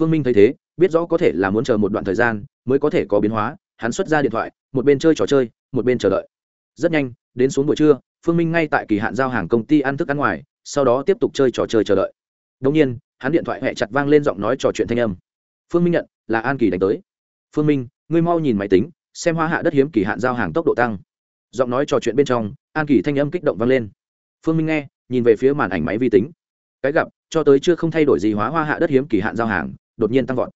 Speaker 1: Phương minh thấy thế, biết rõ có thể là muốn chờ một đoạn thời gian mới có thể có biến hóa, hắn xuất ra điện thoại, một bên chơi trò chơi, một bên chờ đợi. Rất nhanh, đến xuống buổi trưa, phương minh ngay tại kỳ hạn giao hàng công ty ăn thức ăn ngoài, sau đó tiếp tục chơi trò chơi chờ đợi. Đông nhiên, hắn điện thoại hẹ chặt vang lên giọng nói trò chuyện thanh âm. Phương minh nhận, là an kỳ đánh tới. Phương minh, ngươi mau nhìn máy tính, xem hoa hạ đất hiếm kỳ hạn giao hàng tốc độ tăng. Giọng nói trò chuyện bên trong, an kỳ thanh âm kích động vang lên. Phương minh nghe nhìn về phía màn ảnh máy vi tính. Cái gặp, cho tới chưa không thay đổi gì hóa hoa hạ đất hiếm kỳ hạn giao hàng, đột nhiên tăng vọt.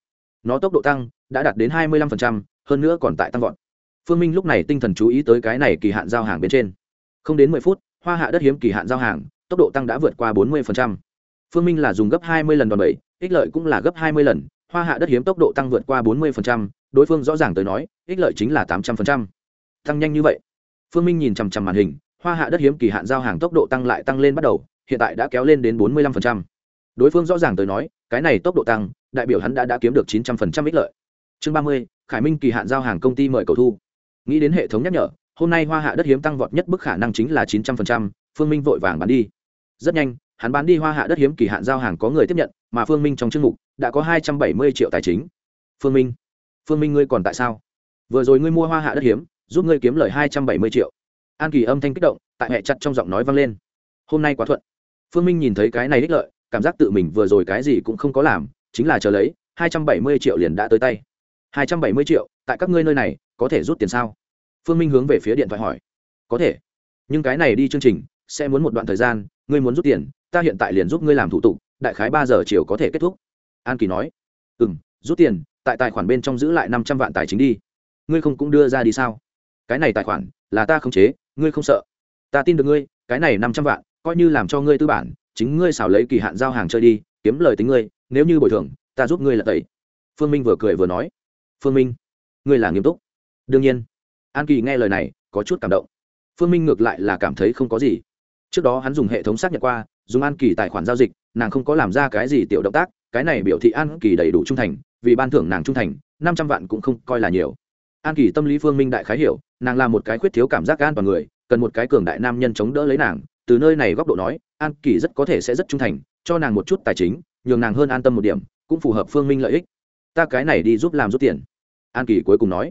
Speaker 1: Nó tốc độ tăng, đã đạt đến hai mươi lăm hơn nữa còn tại tăng vọt. Phương minh lúc này tinh thần chú ý tới cái này kỳ hạn giao hàng bên trên. Không đến mười phút, hoa hạ đất hiếm kỳ hạn giao hàng, tốc độ tăng đã vượt qua bốn mươi phương minh là dùng gấp hai mươi lần đòn bẩy, ích lợi cũng là gấp hai mươi lần, hoa hạ đất hiếm tốc độ tăng vượt qua bốn mươi đối phương rõ ràng tới nói, ích lợi chính là tám trăm linh tăng nhanh như vậy. Phương minh nhìn chằm chằm màn hình hoa hạ đất hiếm kỳ hạn giao hàng tốc độ tăng lại tăng lên bắt đầu, hiện tại đã kéo lên đến bốn mươi lăm đối phương rõ ràng tới nói, cái này tốc độ tăng, đại biểu hắn đã đã kiếm được chín trăm linh ích lợi. Chương ba mươi, khải minh kỳ hạn giao hàng công ty mời cầu thu. Nghĩ đến hệ thống nhắc nhở, hôm nay hoa hạ đất hiếm tăng vọt nhất bức khả năng chính là chín trăm linh phương minh vội vàng bán đi. Rất nhanh, hắn bán đi hoa hạ đất hiếm kỳ hạn giao hàng có người tiếp nhận, mà phương minh trong chương mục đã có hai trăm bảy mươi triệu tài chính. Phương minh phương minh ngươi còn tại sao? Vừa rồi ngươi mua hoa hạ đất hiếm, giúp ngươi kiếm lời hai trăm bảy mươi triệu an kỳ âm thanh kích động, tại hệ chặt trong giọng nói vang lên. Hôm nay quá thuận. Phương minh nhìn thấy cái này ích lợi, cảm giác tự mình vừa rồi cái gì cũng không có làm, chính là chờ lấy, hai trăm bảy mươi triệu liền đã tới tay. hai trăm bảy mươi triệu, tại các ngươi nơi này, có thể rút tiền sao? Phương minh hướng về phía điện thoại hỏi. Có thể. Nhưng cái này đi chương trình, sẽ muốn một đoạn thời gian, ngươi muốn rút tiền, ta hiện tại liền giúp ngươi làm thủ tục, đại khái ba giờ chiều có thể kết thúc. An kỳ nói. Ừ m rút tiền, tại tài khoản bên trong giữ lại năm trăm vạn tài chính đi. Ngươi không cũng đưa ra đi sao? Cái này tài khoản, là ta không chế ngươi không sợ? Ta tin được ngươi, cái này năm trăm vạn, coi như làm cho ngươi tư bản, chính ngươi xảo lấy kỳ hạn giao hàng chơi đi, kiếm lời tính ngươi, nếu như bồi thường, ta giúp ngươi là tẩy. Phương minh vừa cười vừa nói. Phương minh, ngươi là nghiêm túc. Đương nhiên. An kỳ nghe lời này, có chút cảm động. Phương minh ngược lại là cảm thấy không có gì. Trước đó hắn dùng hệ thống xác nhận qua, dùng an kỳ tài khoản giao dịch, nàng không có làm ra cái gì tiểu động tác, cái này biểu thị an kỳ đầy đủ trung thành, vì ban thưởng nàng trung thành, năm trăm vạn cũng không coi là nhiều an kỳ tâm lý phương minh đại khái hiểu, nàng là một cái khuyết thiếu cảm giác an toàn người, cần một cái cường đại nam nhân chống đỡ lấy nàng, từ nơi này góc độ nói, an kỳ rất có thể sẽ rất trung thành, cho nàng một chút tài chính, nhường nàng hơn an tâm một điểm, cũng phù hợp phương minh lợi ích. Ta cái này đi giúp làm rút tiền. An kỳ cuối cùng nói.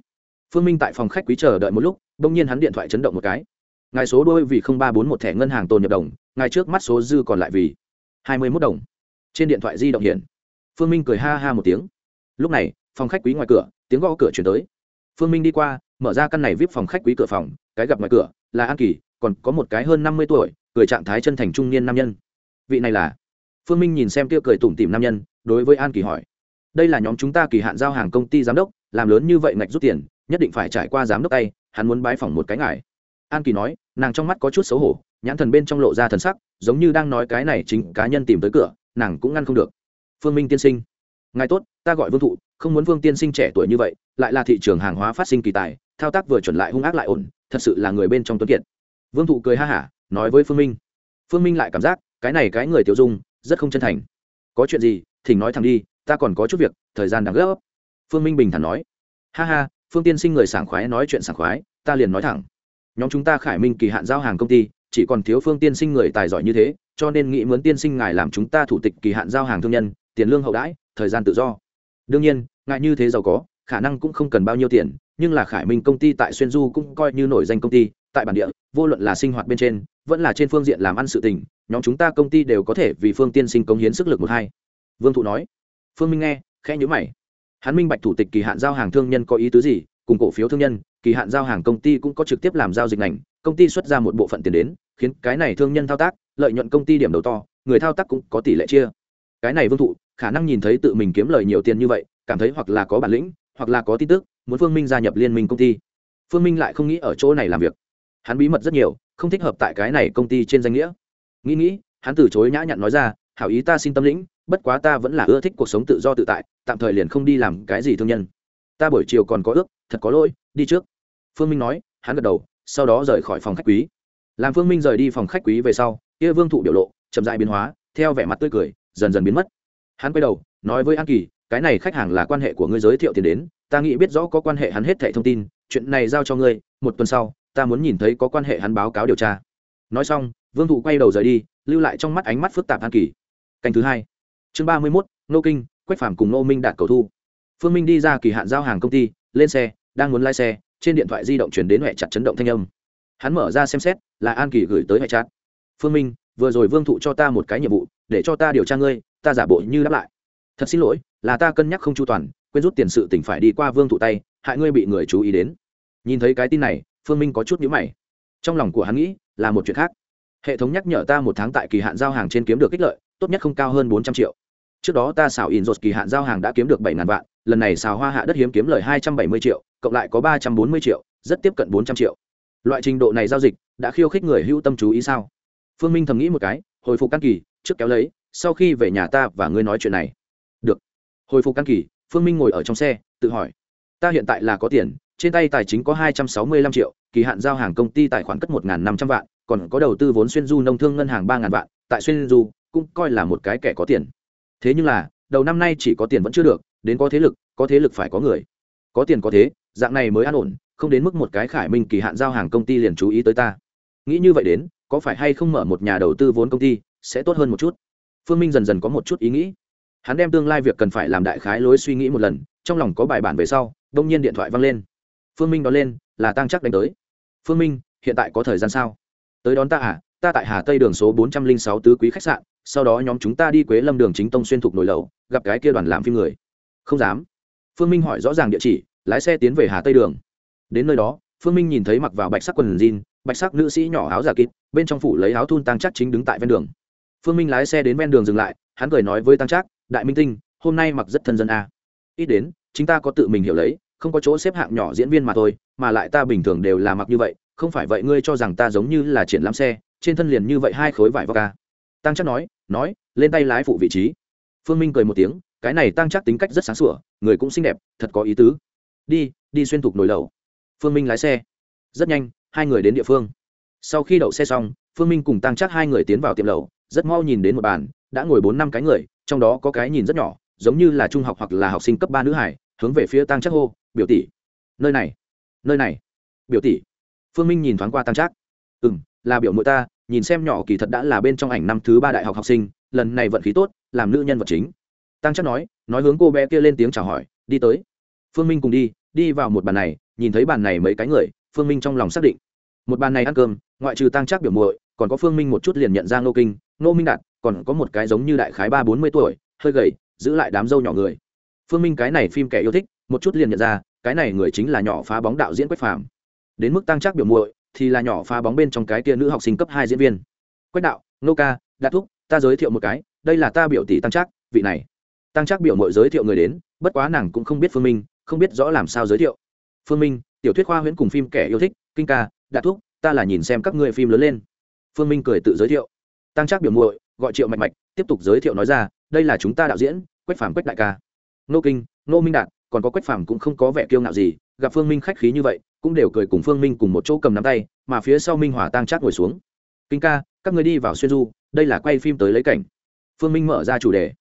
Speaker 1: Phương minh tại phòng khách quý chờ đợi một lúc đ ỗ n g nhiên hắn điện thoại chấn động một cái. Ngài số đôi vì không ba bốn một thẻ ngân hàng tồn nhập đồng, ngài trước mắt số dư còn lại vì hai mươi mốt đồng. Trên điện thoại di động hiển phương minh cười ha ha một tiếng. Lúc này, phòng khách quý ngoài cửa, tiếng gõ cửa chuyển tới phương minh đi qua, mở ra căn này vip phòng khách quý cửa phòng, cái gặp ngoài cửa là an kỳ, còn có một cái hơn năm mươi tuổi, cười trạng thái chân thành trung niên nam nhân. Vị này là? Phương minh nhìn xem kia cười tủm tìm nam nhân, đối với an kỳ hỏi. Đây là nhóm chúng ta kỳ hạn giao hàng công ty giám đốc, làm lớn như vậy ngạch rút tiền, nhất định phải trải qua giám đốc tay, hắn muốn bái phỏng một cái ngài. An kỳ nói, nàng trong mắt có chút xấu hổ, nhãn thần bên trong lộ ra thần sắc, giống như đang nói cái này chính cá nhân tìm tới cửa, nàng cũng ngăn không được. Phương minh tiên sinh, ngài tốt ta gọi vương thụ, không muốn vương tiên sinh trẻ tuổi như vậy, lại là thị trường hàng hóa phát sinh kỳ tài, thao tác vừa chuẩn lại hung ác lại ổn, thật sự là người bên trong tuấn kiệt. Vương thụ cười ha hả, nói với phương minh. Phương minh lại cảm giác, cái này cái người tiêu dung, rất không chân thành. Có chuyện gì, thỉnh nói thẳng đi, ta còn có chút việc, thời gian đáng gấp. Phương minh bình thản nói. Ha ha, phương tiên sinh người sảng khoái nói chuyện sảng khoái, ta liền nói thẳng. Nhóm chúng ta khải minh kỳ hạn giao hàng công ty, chỉ còn thiếu phương tiên sinh người tài giỏi như thế, cho nên nghĩ muốn tiên sinh ngài làm chúng ta thủ tịch kỳ hạn giao hàng thương nhân, tiền lương hậu đãi, thời gian tự do đương nhiên, ngại như thế giàu có, khả năng cũng không cần bao nhiêu tiền, nhưng là khải minh công ty tại xuyên du cũng coi như nổi danh công ty, tại bản địa, vô luận là sinh hoạt bên trên, vẫn là trên phương diện làm ăn sự tình, nhóm chúng ta công ty đều có thể vì phương tiên sinh cống hiến sức lực một hai. Vương thụ nói. Phương minh nghe, khẽ nhữ mày. Hắn minh bạch thủ tịch kỳ hạn giao hàng thương nhân có ý tứ gì, cùng cổ phiếu thương nhân, kỳ hạn giao hàng công ty cũng có trực tiếp làm giao dịch ngành, công ty xuất ra một bộ phận tiền đến, khiến cái này thương nhân thao tác, lợi nhuận công ty điểm đầu to, người thao tác cũng có tỷ lệ chia. Cái này vương thụ khả năng nhìn thấy tự mình kiếm lời nhiều tiền như vậy, cảm thấy hoặc là có bản lĩnh, hoặc là có tin tức, muốn phương minh gia nhập liên minh công ty. Phương minh lại không nghĩ ở chỗ này làm việc. Hắn bí mật rất nhiều, không thích hợp tại cái này công ty trên danh nghĩa. Nghĩ nghĩ, hắn từ chối nhã nhặn nói ra, hảo ý ta xin tâm lĩnh, bất quá ta vẫn là ưa thích cuộc sống tự do tự tại, tạm thời liền không đi làm cái gì thương nhân. Ta buổi chiều còn có ước, thật có lỗi, đi trước. Phương minh nói, hắn gật đầu, sau đó rời khỏi phòng khách quý. Làm phương minh rời đi phòng khách quý về sau, kia vương thụ biểu lộ chậm dại biến hóa, theo vẻ mặt tươi cười, dần dần biến mất hắn quay đầu, nói với an kỳ, cái này khách hàng là quan hệ của ngươi giới thiệu tiền đến, ta nghĩ biết rõ có quan hệ hắn hết thẻ thông tin, chuyện này giao cho ngươi, một tuần sau, ta muốn nhìn thấy có quan hệ hắn báo cáo điều tra. Nói xong, vương thụ quay đầu rời đi, lưu lại trong mắt ánh mắt phức tạp an kỳ. Canh thứ hai, chương ba mươi mốt nô kinh, quách phàm cùng nô minh đạt cầu thu. Phương minh đi ra kỳ hạn giao hàng công ty, lên xe, đang muốn lái xe, trên điện thoại di động chuyển đến huệ chặt chấn động thanh âm. Hắn mở ra xem xét, là an kỳ gửi tới huệ chặt. Phương minh, vừa rồi vương thụ cho ta một cái nhiệm vụ, để cho ta điều tra ngươi ta giả bộ như đáp lại. Thật xin lỗi, là ta cân nhắc không chu toàn, quên rút tiền sự tỉnh phải đi qua vương thụ tay, hại ngươi bị người chú ý đến. Nhìn thấy cái tin này, phương minh có chút nhữ mày. Trong lòng của hắn nghĩ, là một chuyện khác. Hệ thống nhắc nhở ta một tháng tại kỳ hạn giao hàng trên kiếm được ích lợi, tốt nhất không cao hơn bốn trăm triệu. Trước đó ta xào in rột kỳ hạn giao hàng đã kiếm được bảy ngàn vạn, lần này xào hoa hạ đất hiếm kiếm lời hai trăm bảy mươi triệu, cộng lại có ba trăm bốn mươi triệu, rất tiếp cận bốn trăm triệu. Loại trình độ này giao dịch, đã khiêu khích người hữu tâm chú ý sao? Phương minh thầm nghĩ một cái, hồi phục căn kỳ, trước kéo lấy sau khi về nhà ta và ngươi nói chuyện này. Được. Hồi phục căn kỳ, phương minh ngồi ở trong xe, tự hỏi. Ta hiện tại là có tiền, trên tay tài chính có hai trăm sáu mươi lăm triệu, kỳ hạn giao hàng công ty tài khoản cất một năm trăm vạn, còn có đầu tư vốn xuyên du nông thương ngân hàng ba vạn, tại xuyên du, cũng coi là một cái kẻ có tiền. Thế nhưng là, đầu năm nay chỉ có tiền vẫn chưa được, đến có thế lực, có thế lực phải có người. Có tiền có thế, dạng này mới an ổn, không đến mức một cái khải minh kỳ hạn giao hàng công ty liền chú ý tới ta. Nghĩ như vậy đến, có phải hay không mở một nhà đầu tư vốn công ty, sẽ tốt hơn một chút? Phương minh dần dần có một chút ý nghĩ. Hắn đem tương lai việc cần phải làm đại khái lối suy nghĩ một lần, trong lòng có bài bản về sau đông nhiên điện thoại văng lên. Phương minh đón lên, là tăng chắc đánh tới. Phương minh, hiện tại có thời gian sao? Tới đón ta à ta tại hà tây đường số bốn trăm linh sáu tứ quý khách sạn, sau đó nhóm chúng ta đi quế lâm đường chính tông xuyên thục nổi lầu gặp cái kia đoàn làm phim người. Không dám. Phương minh hỏi rõ ràng địa chỉ, lái xe tiến về hà tây đường. Đến nơi đó, phương minh nhìn thấy mặc vào bạch sắc quần jean, bạch sắc nữ sĩ nhỏ áo giả kịp, bên trong phủ lấy áo thun tăng chắc chính đứng tại ven đường phương minh lái xe đến ven đường dừng lại hắn cười nói với tăng Trác, đại minh tinh hôm nay mặc rất thân dân a. À. ít đến chúng ta có tự mình hiểu lấy không có chỗ xếp hạng nhỏ diễn viên mà thôi mà lại ta bình thường đều là mặc như vậy không phải vậy ngươi cho rằng ta giống như là triển lãm xe trên thân liền như vậy hai khối vải vodka tăng chắc nói nói lên tay lái phụ vị trí. Phương minh cười một tiếng cái này tăng chắc tính cách rất sáng sủa người cũng xinh đẹp thật có ý tứ. Đi đi xuyên thục nồi lầu phương minh lái xe. Rất nhanh hai người đến địa phương. Sau khi đậu xe xong phương minh cùng tăng chắc hai người tiến vào tiệm lầu rất mau nhìn đến một bàn, đã ngồi bốn năm cái người, trong đó có cái nhìn rất nhỏ, giống như là trung học hoặc là học sinh cấp ba nữ hải, hướng về phía tăng chắc hô, biểu tỷ, nơi này nơi này, biểu tỷ. Phương minh nhìn thoáng qua tăng chắc. Ừ m là biểu mội ta, nhìn xem nhỏ kỳ thật đã là bên trong ảnh năm thứ ba đại học học sinh, lần này vận khí tốt, làm nữ nhân vật chính. Tăng chắc nói nói hướng cô bé kia lên tiếng chào hỏi, đi tới. Phương minh cùng đi đi vào một bàn này, nhìn thấy bàn này mấy cái người, phương minh trong lòng xác định. Một bàn này ăn cơm, ngoại trừ tăng chắc biểu muội, còn có phương minh một chút liền nhận ra ngô kinh ngô minh đạt còn có một cái giống như đại khái ba bốn mươi tuổi hơi gầy giữ lại đám dâu nhỏ người. Phương minh cái này phim kẻ yêu thích một chút liền nhận ra cái này người chính là nhỏ phá bóng đạo diễn quách phàm. Đến mức tăng trác biểu muội thì là nhỏ phá bóng bên trong cái tia nữ học sinh cấp hai diễn viên. Quách đạo nô ca đã thúc ta giới thiệu một cái đây là ta biểu tỷ tăng trác, vị này. Tăng trác biểu muội giới thiệu người đến bất quá nàng cũng không biết phương minh không biết rõ làm sao giới thiệu. Phương minh tiểu thuyết khoa huyễn cùng phim kẻ yêu thích kinh ca đã thúc ta là nhìn xem các ngươi phim lớn lên. Phương minh cười tự giới thiệu tăng Trác biểu muội, gọi triệu mạch mạch, tiếp tục giới thiệu nói ra, đây là chúng ta đạo diễn, quách phàm quách đại ca. Nô kinh, nô minh đạt, còn có quách phàm cũng không có vẻ kiêu ngạo gì, gặp phương minh khách khí như vậy, cũng đều cười cùng phương minh cùng một chỗ cầm nắm tay, mà phía sau minh hòa tăng Trác ngồi xuống. Kinh ca, các người đi vào xuyên du, đây là quay phim tới lấy cảnh. Phương minh mở ra chủ đề.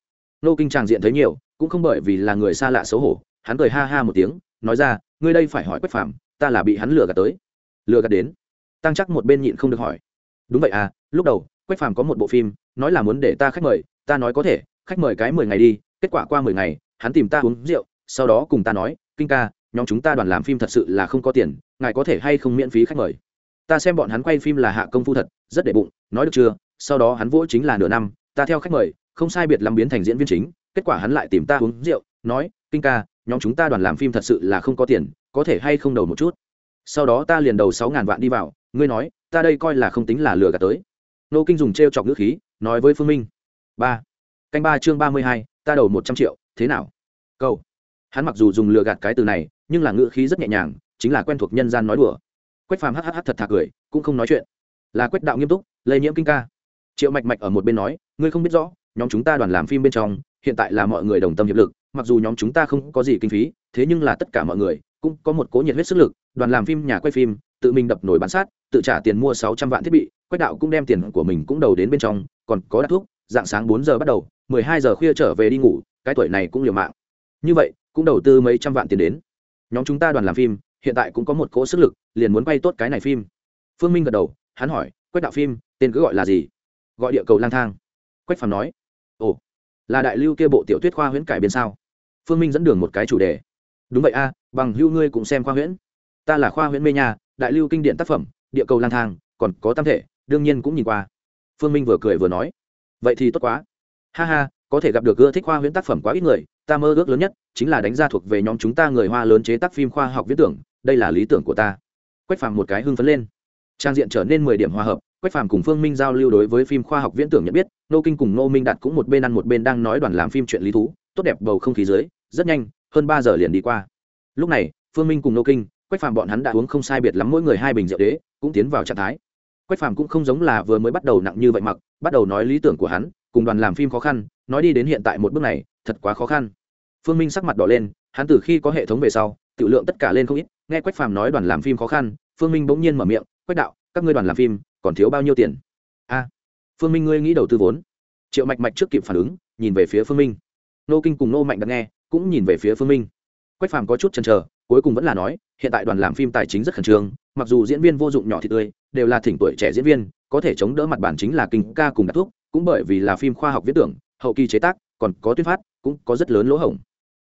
Speaker 1: Nô kinh tràng diện thấy nhiều, cũng không bởi vì là người xa lạ xấu hổ, hắn cười ha ha một tiếng, nói ra, ngươi đây phải hỏi quách phàm, ta là bị hắn lừa gạt tới. Lừa gạt đến. Tăng chắc một bên nhịn không được hỏi. Đúng vậy à lúc đầu quách phàm có một bộ phim, nói là muốn để ta khách mời, ta nói có thể, khách mời cái mười ngày đi, kết quả qua mười ngày, hắn tìm ta uống rượu, sau đó cùng ta nói, kinh ca, nhóm chúng ta đoàn làm phim thật sự là không có tiền, ngài có thể hay không miễn phí khách mời? Ta xem bọn hắn quay phim là hạ công phu thật, rất để bụng, nói được chưa, sau đó hắn vỗ chính là nửa năm, ta theo khách mời, không sai biệt làm biến thành diễn viên chính, kết quả hắn lại tìm ta uống rượu, nói, kinh ca, nhóm chúng ta đoàn làm phim thật sự là không có tiền, có thể hay không đầu một chút? Sau đó ta liền đầu sáu ngàn vạn đi vào, ngươi nói, ta đây coi là không tính là lừa gạt tới nô kinh dùng t r e o chọc ngữ khí, nói với phương minh. Ba. Canh ba chương ba mươi hai, ta đầu một trăm triệu, thế nào? Câu. Hắn mặc dù dùng lừa gạt cái từ này, nhưng là ngữ khí rất nhẹ nhàng, chính là quen thuộc nhân gian nói đùa. Quách phàm hhh thật thà cười, cũng không nói chuyện. Là quách đạo nghiêm túc, lây nhiễm kinh ca. Triệu mạch mạch ở một bên nói, ngươi không biết rõ, nhóm chúng ta đoàn làm phim bên trong, hiện tại là mọi người đồng tâm hiệp lực, mặc dù nhóm chúng ta không có gì kinh phí, thế nhưng là tất cả mọi người, cũng có một cố nhiệt huyết sức lực, đoàn làm phim, nhà quay phim, tự mình đập nổi bán sát, tự trả tiền mua sáu trăm vạn thiết bị quách đạo cũng đem tiền của mình cũng đầu đến bên trong, còn có đặt thuốc, dạng sáng bốn giờ bắt đầu, mười hai giờ khuya trở về đi ngủ, cái tuổi này cũng liều mạng. Như vậy, cũng đầu tư mấy trăm vạn tiền đến. Nhóm chúng ta đoàn làm phim, hiện tại cũng có một cỗ sức lực, liền muốn quay tốt cái này phim. Phương minh gật đầu, hắn hỏi, quách đạo phim, tên cứ gọi là gì? Gọi địa cầu lang thang. Quách phàm nói, ồ, là đại lưu kia bộ tiểu thuyết khoa huyễn cải biên sao? Phương minh dẫn đường một cái chủ đề. Đúng vậy a, bằng hưu ngươi cũng xem khoa huyễn. Ta là khoa huyễn mê nhà đại lưu kinh điển tác phẩm, địa cầu lang thang, còn có tam thể đương nhiên cũng nhìn qua. Phương minh vừa cười vừa nói, vậy thì tốt quá. Ha ha, có thể gặp được ưa thích khoa huyễn tác phẩm quá ít người, ta mơ ước lớn nhất chính là đánh ra thuộc về nhóm chúng ta người hoa lớn chế tác phim khoa học viễn tưởng, đây là lý tưởng của ta. Quách phàm một cái hưng phấn lên. Trang diện trở nên mười điểm hòa hợp, quách phàm cùng phương minh giao lưu đối với phim khoa học viễn tưởng nhận biết, nô kinh cùng nô minh đạt cũng một bên ăn một bên đang nói đoàn làm phim chuyện lý thú, tốt đẹp bầu không khí dưới, rất nhanh, hơn ba giờ liền đi qua. Lúc này, phương minh cùng nô kinh, quách phàm bọn hắn đã uống không sai biệt lắm mỗi người hai bình rượu đế, cũng tiến vào trạng thái quách phàm cũng không giống là vừa mới bắt đầu nặng như vậy mặc, bắt đầu nói lý tưởng của hắn, cùng đoàn làm phim khó khăn, nói đi đến hiện tại một bước này, thật quá khó khăn. Phương minh sắc mặt đỏ lên, hắn từ khi có hệ thống về sau tự lượng tất cả lên không ít, nghe quách phàm nói đoàn làm phim khó khăn, phương minh bỗng nhiên mở miệng, quách đạo, các ngươi đoàn làm phim, còn thiếu bao nhiêu tiền? A, phương minh ngươi nghĩ đầu tư vốn. Triệu mạch mạch trước kịp phản ứng, nhìn về phía phương minh. Nô kinh cùng nô mạnh đã nghe, cũng nhìn về phía phương minh. Quách phàm có chút chần chờ, cuối cùng vẫn là nói, hiện tại đoàn làm phim tài chính rất khẩn trương, mặc dù diễn viên vô dụng nhỏ thì tươi đều là thỉnh tuổi trẻ diễn viên, có thể chống đỡ mặt bản chính là kinh ca cùng đặt thuốc cũng bởi vì là phim khoa học viễn tưởng, hậu kỳ chế tác, còn có tuyên phát, cũng có rất lớn lỗ hổng.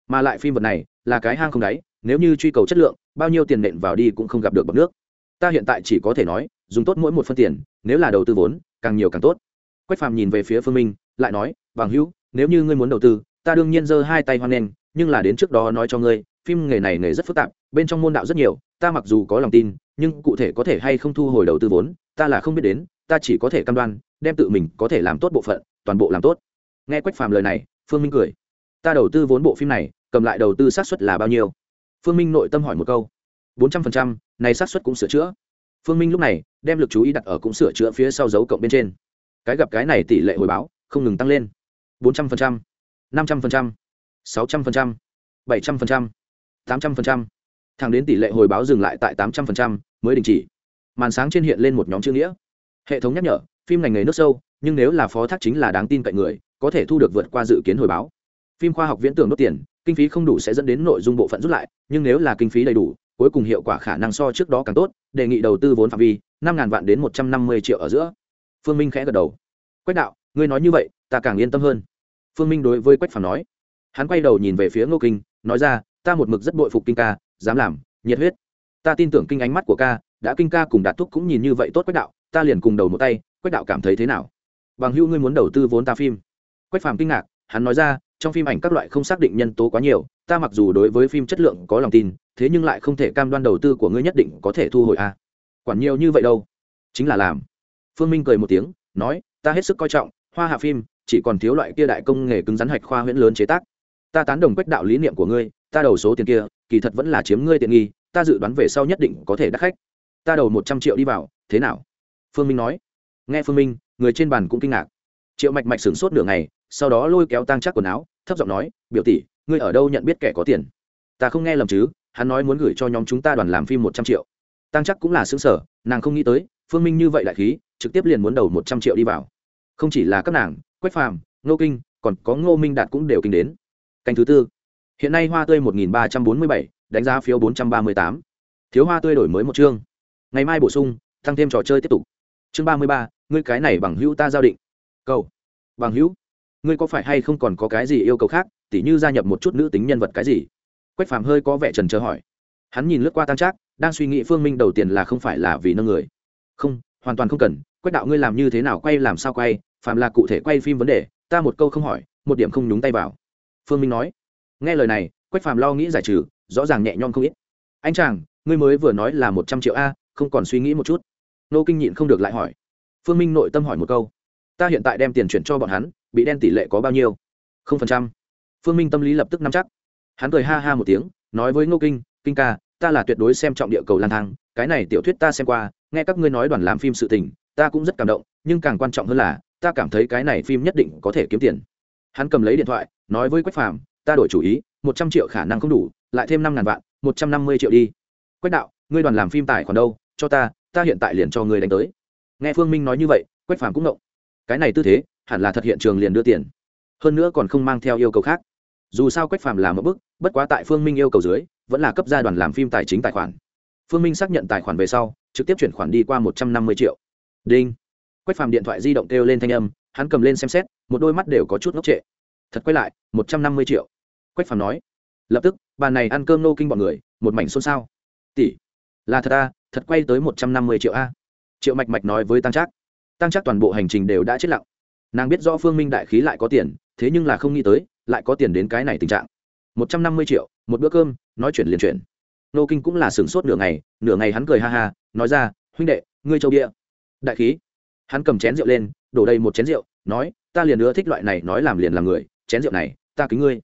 Speaker 1: Mà lại phim vật này, là cái hang không đáy, nếu như truy cầu chất lượng, bao nhiêu tiền nện vào đi cũng không gặp được bậc nước. Ta hiện tại chỉ có thể nói, dùng tốt mỗi một phân tiền, nếu là đầu tư vốn, càng nhiều càng tốt. Quách phàm nhìn về phía phương minh, lại nói, bằng hữu, nếu như ngươi muốn đầu tư, ta đương nhiên giơ hai tay hoan nghênh, nhưng là đến trước đó nói cho ngươi, phim nghề này nghề rất phức tạp, bên trong môn đạo rất nhiều, ta mặc dù có lòng tin nhưng cụ thể có thể hay không thu hồi đầu tư vốn, ta là không biết đến, ta chỉ có thể cam đoan, đem tự mình có thể làm tốt bộ phận, toàn bộ làm tốt. Nghe quách phàm lời này, phương minh cười. Ta đầu tư vốn bộ phim này, cầm lại đầu tư xác suất là bao nhiêu? Phương minh nội tâm hỏi một câu. Bốn trăm phần trăm, này xác suất cũng sửa chữa. Phương minh lúc này, đem lực chú ý đặt ở cũng sửa chữa phía sau dấu cộng bên trên. Cái gặp cái này tỷ lệ hồi báo, không ngừng tăng lên. Bốn trăm phần trăm, năm trăm phần trăm, sáu trăm phần trăm, bảy trăm phần trăm, tám trăm phần trăm thẳng đến tỷ lệ hồi báo dừng lại tại tám trăm phần trăm mới đình chỉ. Màn sáng trên hiện lên một nhóm chữ nghĩa. Hệ thống nhắc nhở, phim ngành nghề nước sâu, nhưng nếu là phó thác chính là đáng tin cậy người, có thể thu được vượt qua dự kiến hồi báo. Phim khoa học viễn tưởng đốt tiền, kinh phí không đủ sẽ dẫn đến nội dung bộ phận rút lại, nhưng nếu là kinh phí đầy đủ, cuối cùng hiệu quả khả năng so trước đó càng tốt, đề nghị đầu tư vốn phạm vi, năm ngàn vạn đến một trăm năm mươi triệu ở giữa. Phương minh khẽ gật đầu. Quách đạo, ngươi nói như vậy, ta càng yên tâm hơn. Phương minh đối với quách phàm nói. Hắn quay đầu nhìn về phía ngô kinh, nói ra, ta một mực rất bội phục kinh ca dám làm, nhiệt huyết. Ta tin tưởng kinh ánh mắt của ca, đã kinh ca cùng đạt thúc cũng nhìn như vậy tốt quách đạo, ta liền cùng đầu một tay, quách đạo cảm thấy thế nào? Bằng hữu ngươi muốn đầu tư vốn ta phim. Quách phàm kinh ngạc, hắn nói ra, trong phim ảnh các loại không xác định nhân tố quá nhiều, ta mặc dù đối với phim chất lượng có lòng tin, thế nhưng lại không thể cam đoan đầu tư của ngươi nhất định có thể thu hồi a. À. quản nhiều như vậy đâu? Chính là làm. Phương minh cười một tiếng, nói, ta hết sức coi trọng, hoa hạ phim, chỉ còn thiếu loại kia đại công nghề cứng rắn hạch khoa huyễn lớn chế tác. Ta tán đồng quách đạo lý niệm của ngươi, ta đầu số tiền kia kỳ thật vẫn là chiếm ngươi tiện nghi, ta dự đoán về sau nhất định có thể đắc khách. Ta đầu một trăm triệu đi vào, thế nào? Phương minh nói. Nghe phương minh, người trên bàn cũng kinh ngạc. Triệu mạch mạch sửng sốt nửa ngày, sau đó lôi kéo tăng chắc quần áo, thấp giọng nói, biểu tỷ, ngươi ở đâu nhận biết kẻ có tiền? Ta không nghe lầm chứ, hắn nói muốn gửi cho nhóm chúng ta đoàn làm phim một trăm triệu. Tăng chắc cũng là xứng sở nàng không nghĩ tới, phương minh như vậy lại khí, trực tiếp liền muốn đầu một trăm triệu đi vào. Không chỉ là các nàng, quách phàm, ngô kinh, còn có ngô minh đạt cũng đều kinh đến. Canh thứ tư hiện nay hoa tươi một nghìn ba trăm bốn mươi bảy, đánh giá phiếu bốn trăm ba mươi tám. Thiếu hoa tươi đổi mới một chương. Ngày mai bổ sung, tăng thêm trò chơi tiếp tục. Chương ba mươi ba, ngươi cái này bằng hữu ta giao định. Cầu. Bằng hữu. Ngươi có phải hay không còn có cái gì yêu cầu khác, tỉ như gia nhập một chút nữ tính nhân vật cái gì? Quách phàm hơi có vẻ trần trờ hỏi. Hắn nhìn lướt qua tăng trác, đang suy nghĩ phương minh đầu tiên là không phải là vì nâng người. Không, hoàn toàn không cần. Quách đạo ngươi làm như thế nào, quay làm sao quay? Phạm là cụ thể quay phim vấn đề, ta một câu không hỏi, một điểm không nhúng tay vào. Phương minh nói nghe lời này, quách phàm lo nghĩ giải trừ, rõ ràng nhẹ nhõm không ít. Anh chàng, ngươi mới vừa nói là một trăm triệu a, không còn suy nghĩ một chút. Nô kinh nhịn không được lại hỏi. Phương minh nội tâm hỏi một câu. Ta hiện tại đem tiền chuyển cho bọn hắn, bị đen tỷ lệ có bao nhiêu? Không phần trăm. Phương minh tâm lý lập tức nắm chắc. Hắn cười ha ha một tiếng, nói với ngô kinh kinh ca, ta là tuyệt đối xem trọng địa cầu lang thang, cái này tiểu thuyết ta xem qua, nghe các ngươi nói đoàn làm phim sự tình, ta cũng rất cảm động, nhưng càng quan trọng hơn là, ta cảm thấy cái này phim nhất định có thể kiếm tiền. Hắn cầm lấy điện thoại, nói với quách phàm ta đổi chủ ý, một trăm triệu khả năng không đủ, lại thêm năm ngàn vạn, một trăm năm mươi triệu đi. Quách đạo, ngươi đoàn làm phim tài khoản đâu? Cho ta ta hiện tại liền cho ngươi đánh tới. Nghe phương minh nói như vậy, quách phàm cũng ngộng. Cái này tư thế, hẳn là thật hiện trường liền đưa tiền. Hơn nữa còn không mang theo yêu cầu khác. Dù sao quách phàm làm một bức bất quá tại phương minh yêu cầu dưới, vẫn là cấp gia đoàn làm phim tài chính tài khoản. Phương minh xác nhận tài khoản về sau, trực tiếp chuyển khoản đi qua một trăm năm mươi triệu. Đinh. Quách phàm điện thoại di động kêu lên thanh âm, hắn cầm lên xem xét, một đôi mắt đều có chút ngốc trệ. Thật quay lại, một trăm năm mươi triệu quách phàm nói. Lập tức bàn này ăn cơm nô kinh bọn người, một mảnh xôn xao. Tỷ, là thật a thật quay tới một trăm năm mươi triệu a. Triệu mạch mạch nói với tăng trác. Tăng trác toàn bộ hành trình đều đã chết lặng. Nàng biết rõ phương minh đại khí lại có tiền, thế nhưng là không nghĩ tới, lại có tiền đến cái này tình trạng. một trăm năm mươi triệu, một bữa cơm, nói chuyện liền chuyện. Nô kinh cũng là sửng sốt nửa ngày nửa ngày hắn cười ha ha, nói ra, huynh đệ, ngươi châu địa đại khí. Hắn cầm chén rượu lên, đổ đầy một chén rượu, nói, ta liền nữa thích loại này nói làm liền làm người, chén rượu này, ta kính ngươi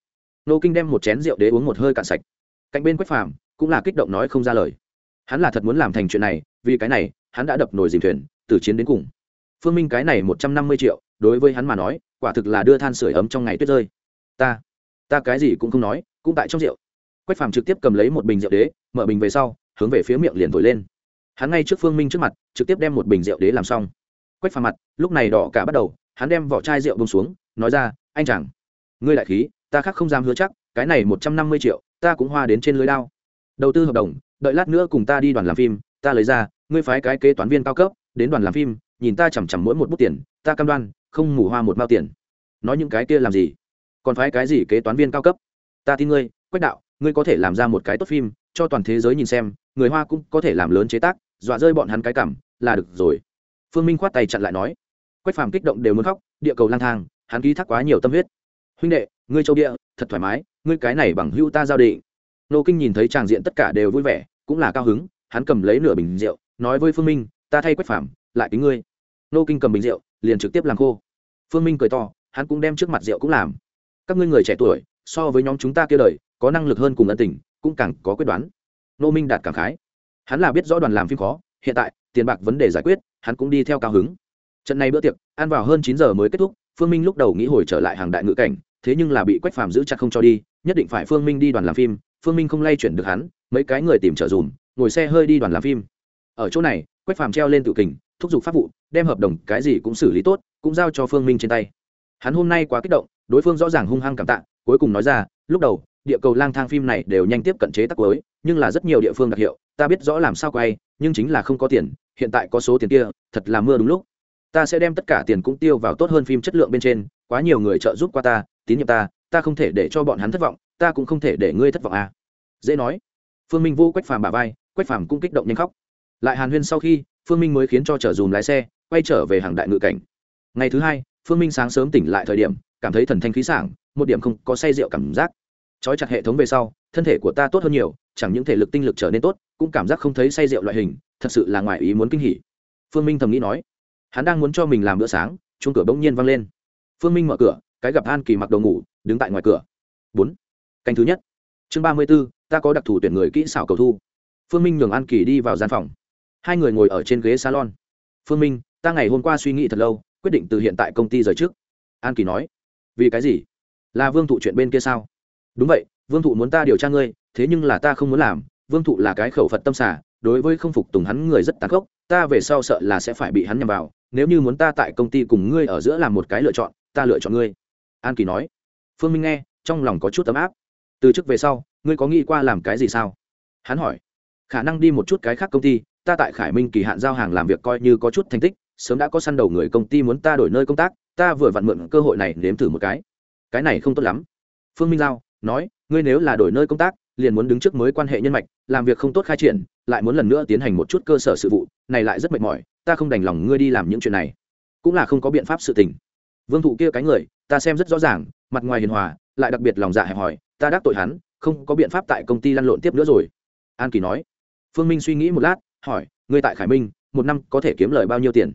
Speaker 1: nô kinh đem một chén rượu đế uống một hơi cạn sạch. Cạnh bên quách phàm cũng là kích động nói không ra lời. Hắn là thật muốn làm thành chuyện này, vì cái này, hắn đã đập nồi dìm thuyền, từ chiến đến cùng. Phương minh cái này một trăm năm mươi triệu, đối với hắn mà nói, quả thực là đưa than sửa ấm trong ngày tuyết rơi. Ta ta cái gì cũng không nói, cũng tại trong rượu. Quách phàm trực tiếp cầm lấy một bình rượu đế, mở bình về sau, hướng về phía miệng liền thổi lên. Hắn ngay trước phương minh trước mặt, trực tiếp đem một bình rượu đế làm xong. Quách phàm mặt, lúc này đỏ cả bắt đầu, hắn đem vỏ chai rượu bông xuống, nói ra, anh chàng, ngươi đại khí ta khác không dám hứa chắc, cái này một trăm năm mươi triệu, ta cũng hoa đến trên lưới đao. Đầu tư hợp đồng, đợi lát nữa cùng ta đi đoàn làm phim, ta lấy ra, ngươi phái cái kế toán viên cao cấp, đến đoàn làm phim, nhìn ta chằm chằm mỗi một bút tiền, ta cam đoan, không mù hoa một mao tiền. Nói những cái kia làm gì? Còn phái cái gì kế toán viên cao cấp? Ta tin ngươi, quách đạo, ngươi có thể làm ra một cái tốt phim, cho toàn thế giới nhìn xem, người hoa cũng có thể làm lớn chế tác, dọa rơi bọn hắn cái cảm, là được rồi. Phương minh khoát tay chặn lại nói. Quách phàm kích động đều muốn khóc, địa cầu lang thang, hắn ký thác quá nhiều tâm huyết huynh đệ, ngươi châu địa, thật thoải mái, ngươi cái này bằng hữu ta giao định. Nô kinh nhìn thấy tràng diện tất cả đều vui vẻ, cũng là cao hứng, hắn cầm lấy nửa bình rượu, nói với phương minh, ta thay quách phàm, lại kính ngươi. Nô kinh cầm bình rượu, liền trực tiếp làm khô. Phương minh cười to, hắn cũng đem trước mặt rượu cũng làm. Các ngươi người trẻ tuổi, so với nhóm chúng ta kia đời, có năng lực hơn cùng ân tình, cũng càng có quyết đoán. Nô minh đạt cảm khái. Hắn là biết rõ đoàn làm phim khó, hiện tại, tiền bạc vấn đề giải quyết, hắn cũng đi theo cao hứng. Trận này bữa tiệc, ăn vào hơn chín giờ mới kết thúc, phương minh lúc đầu nghĩ hồi trở lại hàng đại ngữ cảnh thế nhưng là bị quách phàm giữ chặt không cho đi, nhất định phải phương minh đi đoàn làm phim, phương minh không lay chuyển được hắn, mấy cái người tìm trợ dùm, ngồi xe hơi đi đoàn làm phim. Ở chỗ này, quách phàm treo lên tự kình, thúc giục pháp vụ, đem hợp đồng cái gì cũng xử lý tốt, cũng giao cho phương minh trên tay. Hắn hôm nay quá kích động, đối phương rõ ràng hung hăng cảm tạ, cuối cùng nói ra, lúc đầu, địa cầu lang thang phim này đều nhanh tiếp cận chế tác cuối, nhưng là rất nhiều địa phương đặc hiệu, ta biết rõ làm sao quay, nhưng chính là không có tiền, hiện tại có số tiền kia, thật là mưa đúng lúc. Ta sẽ đem tất cả tiền cũng tiêu vào tốt hơn phim chất lượng bên trên, quá nhiều người trợ giúp qua ta tín nhiệm ta ta không thể để cho bọn hắn thất vọng, ta cũng không thể để ngươi thất vọng à. Dễ nói. Phương minh vô quách phàm bà vai, quách phàm cũng kích động nhanh khóc. Lại hàn huyên sau khi, phương minh mới khiến cho chở dùm lái xe, quay trở về hàng đại ngự cảnh. Ngày thứ hai, phương minh sáng sớm tỉnh lại thời điểm, cảm thấy thần thanh khí sảng, một điểm không có say rượu cảm giác. Trói chặt hệ thống về sau, thân thể của ta tốt hơn nhiều, chẳng những thể lực tinh lực trở nên tốt, cũng cảm giác không thấy say rượu loại hình, thật sự là ngoài ý muốn kinh hỉ. Phương minh thầm nghĩ nói. Hắn đang muốn cho mình làm bữa sáng, chuông cửa bỗng nhiên văng lên. Phương minh mở cửa cái gặp an kỳ mặc đồ ngủ, đứng tại ngoài cửa. Bốn. Canh thứ nhất. Chương ba mươi b ố ta có đặc thù tuyển người kỹ xảo cầu thu. Phương minh nhường an kỳ đi vào gian phòng. Hai người ngồi ở trên ghế salon. Phương minh, ta ngày hôm qua suy nghĩ thật lâu, quyết định từ hiện tại công ty rời trước. An kỳ nói. Vì cái gì? Là vương thụ chuyện bên kia sao? Đúng vậy, vương thụ muốn ta điều tra ngươi, thế nhưng là ta không muốn làm. Vương thụ là cái khẩu phật tâm xả đối với không phục tùng hắn người rất tàn khốc, ta về sau sợ là sẽ phải bị hắn nhằm vào. Nếu như muốn ta tại công ty cùng ngươi ở giữa làm một cái lựa chọn, ta lựa chọn ngươi an kỳ nói, phương minh nghe, trong lòng có chút tấm áp. Từ chức về sau, ngươi có nghĩ qua làm cái gì sao? Hắn hỏi, khả năng đi một chút cái khác công ty, ta tại khải minh kỳ hạn giao hàng làm việc coi như có chút thành tích, sớm đã có săn đầu người công ty muốn ta đổi nơi công tác, ta vừa vặn mượn cơ hội này nếm thử một cái. Cái này không tốt lắm. Phương minh giao nói, ngươi nếu là đổi nơi công tác, liền muốn đứng trước mới quan hệ nhân mạch, làm việc không tốt khai triển, lại muốn lần nữa tiến hành một chút cơ sở sự vụ, này lại rất mệt mỏi, ta không đành lòng ngươi đi làm những chuyện này. Cũng là không có biện pháp sự tình. Vương thụ kia cái người ta xem rất rõ ràng, mặt ngoài hiền hòa, lại đặc biệt lòng dạ hẹp hòi, ta đắc tội hắn, không có biện pháp tại công ty lăn lộn tiếp nữa rồi. An kỳ nói. Phương minh suy nghĩ một lát, hỏi, ngươi tại khải minh, một năm có thể kiếm lời bao nhiêu tiền?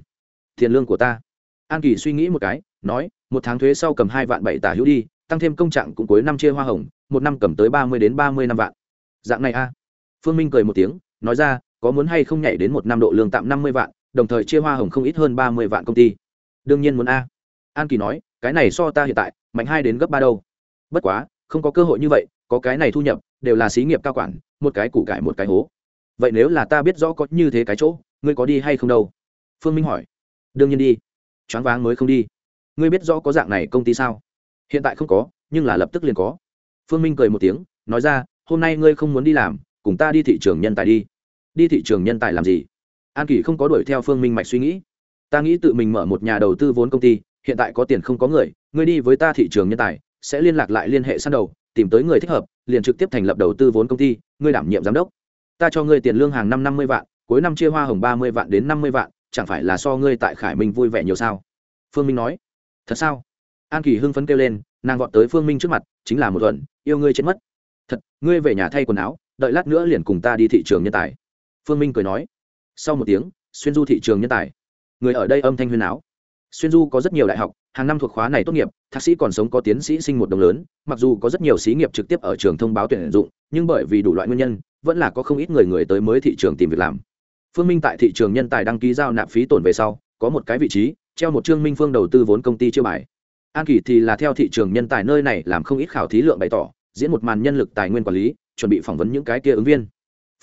Speaker 1: Tiền lương của ta. An kỳ suy nghĩ một cái, nói, một tháng thuế sau cầm hai vạn bảy tả hữu đi, tăng thêm công trạng cũng cuối năm chia hoa hồng, một năm cầm tới ba mươi đến ba mươi năm vạn. Dạng này a phương minh cười một tiếng, nói ra, có muốn hay không nhảy đến một năm độ lương tạm năm mươi vạn, đồng thời chia hoa hồng không ít hơn ba mươi vạn công ty? Đương nhiên muốn a. An kỳ nói cái này so ta hiện tại, mạnh hai đến gấp ba đâu. Bất quá, không có cơ hội như vậy, có cái này thu nhập, đều là xí nghiệp cao quản, một cái củ cải một cái hố. Vậy nếu là ta biết rõ có như thế cái chỗ, ngươi có đi hay không đâu? Phương minh hỏi. Đương nhiên đi. Choáng váng mới không đi. Ngươi biết rõ có dạng này công ty sao? Hiện tại không có, nhưng là lập tức liền có. Phương minh cười một tiếng, nói ra, hôm nay ngươi không muốn đi làm, cùng ta đi thị trường nhân tài đi. Đi thị trường nhân tài làm gì? An kỷ không có đuổi theo phương minh mạch suy nghĩ. Ta nghĩ tự mình mở một nhà đầu tư vốn công ty hiện tại có tiền không có người, ngươi đi với ta thị trường nhân tài, sẽ liên lạc lại liên hệ săn đầu, tìm tới người thích hợp, liền trực tiếp thành lập đầu tư vốn công ty, ngươi đảm nhiệm giám đốc. Ta cho ngươi tiền lương hàng năm năm mươi vạn, cuối năm chia hoa hồng ba mươi vạn đến năm mươi vạn, chẳng phải là so ngươi tại khải minh vui vẻ nhiều sao? Phương minh nói. Thật sao? An kỳ hưng phấn kêu lên, nàng gọn tới phương minh trước mặt, chính là một tuần yêu ngươi chết mất. Thật, ngươi về nhà thay quần áo, đợi lát nữa liền cùng ta đi thị trường nhân tài. Phương minh cười nói. Sau một tiếng, xuyên du thị trường nhân tài. Người ở đây âm thanh huyên áo xuyên du có rất nhiều đại học, hàng năm thuộc khóa này tốt nghiệp, thạc sĩ còn sống có tiến sĩ sinh một đồng lớn, mặc dù có rất nhiều xí nghiệp trực tiếp ở trường thông báo tuyển dụng, nhưng bởi vì đủ loại nguyên nhân, vẫn là có không ít người người tới mới thị trường tìm việc làm. Phương minh tại thị trường nhân tài đăng ký giao nạp phí tổn về sau, có một cái vị trí, treo một trương minh phương đầu tư vốn công ty chưa bài. An kỳ thì là theo thị trường nhân tài nơi này làm không ít khảo thí lượng bày tỏ, diễn một màn nhân lực tài nguyên quản lý, chuẩn bị phỏng vấn những cái kia ứng viên.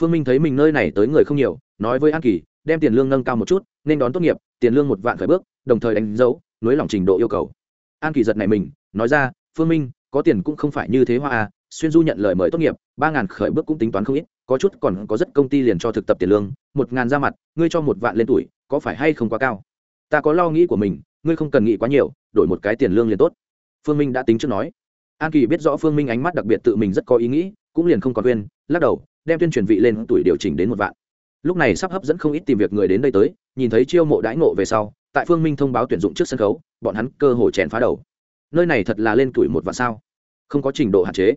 Speaker 1: Phương minh thấy mình nơi này tới người không nhiều, nói với an kỳ, đem tiền lương nâng cao một chút, nên đón tốt nghiệp tiền lương một vạn khởi bước, đồng thời đánh dấu nới lỏng trình độ yêu cầu. An kỳ giật này mình, nói ra, phương minh, có tiền cũng không phải như thế hoa à xuyên du nhận lời mời tốt nghiệp, ba ngàn khởi bước cũng tính toán không ít, có chút còn có rất công ty liền cho thực tập tiền lương, một ngàn ra mặt, ngươi cho một vạn lên tuổi, có phải hay không quá cao? Ta có lo nghĩ của mình, ngươi không cần nghĩ quá nhiều, đổi một cái tiền lương liền tốt. Phương minh đã tính trước nói. An kỳ biết rõ phương minh ánh mắt đặc biệt tự mình rất có ý nghĩ, cũng liền không còn quên, lắc đầu, đem tuyên truyền vị lên tuổi điều chỉnh đến một vạn lúc này sắp hấp dẫn không ít tìm việc người đến đây tới, nhìn thấy chiêu mộ đãi ngộ về sau, tại phương minh thông báo tuyển dụng trước sân khấu, bọn hắn cơ hồ chèn phá đầu. Nơi này thật là lên tuổi một vạn sao? Không có trình độ hạn chế.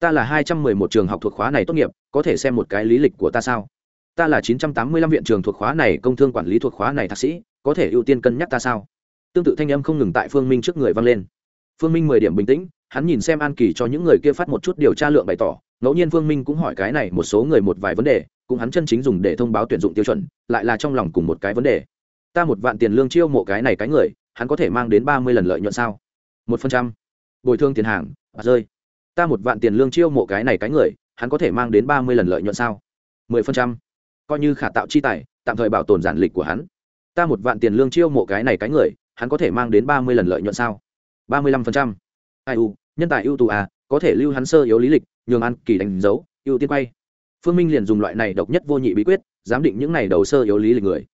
Speaker 1: Ta là hai trăm mười một trường học thuộc khóa này tốt nghiệp, có thể xem một cái lý lịch của ta sao? Ta là chín trăm tám mươi lăm viện trường thuộc khóa này công thương quản lý thuộc khóa này thạc sĩ, có thể ưu tiên cân nhắc ta sao? Tương tự thanh âm không ngừng tại phương minh trước người vang lên. Phương minh mười điểm bình tĩnh, hắn nhìn xem an kỳ cho những người kia phát một chút điều tra lượng bày tỏ, ngẫu nhiên phương minh cũng hỏi cái này một số người một vài vấn đề cũng hắn chân chính dùng để thông báo tuyển dụng tiêu chuẩn, lại là trong lòng cùng một cái vấn đề. Ta một vạn tiền lương chiêu mộ cái này cái người, hắn có thể mang đến ba mươi lần lợi nhuận sao? Một phần trăm. Bồi thương tiền hàng à rơi. Ta một vạn tiền lương chiêu mộ cái này cái người, hắn có thể mang đến ba mươi lần lợi nhuận sao? Mười phần trăm. Coi như khả tạo chi tài, tạm thời bảo tồn giản lịch của hắn. Ta một vạn tiền lương chiêu mộ cái này cái người, hắn có thể mang đến ba mươi lần lợi nhuận sao? Ba mươi lăm phần trăm. Ai u, nhân tài ưu tú à có thể lưu hắn sơ yếu lý lịch, nhường ăn kỳ đánh dấu, ưu tiên quay phương minh liền dùng loại này độc nhất vô nhị bí quyết, giám định những này đầu sơ yếu lý lịch người.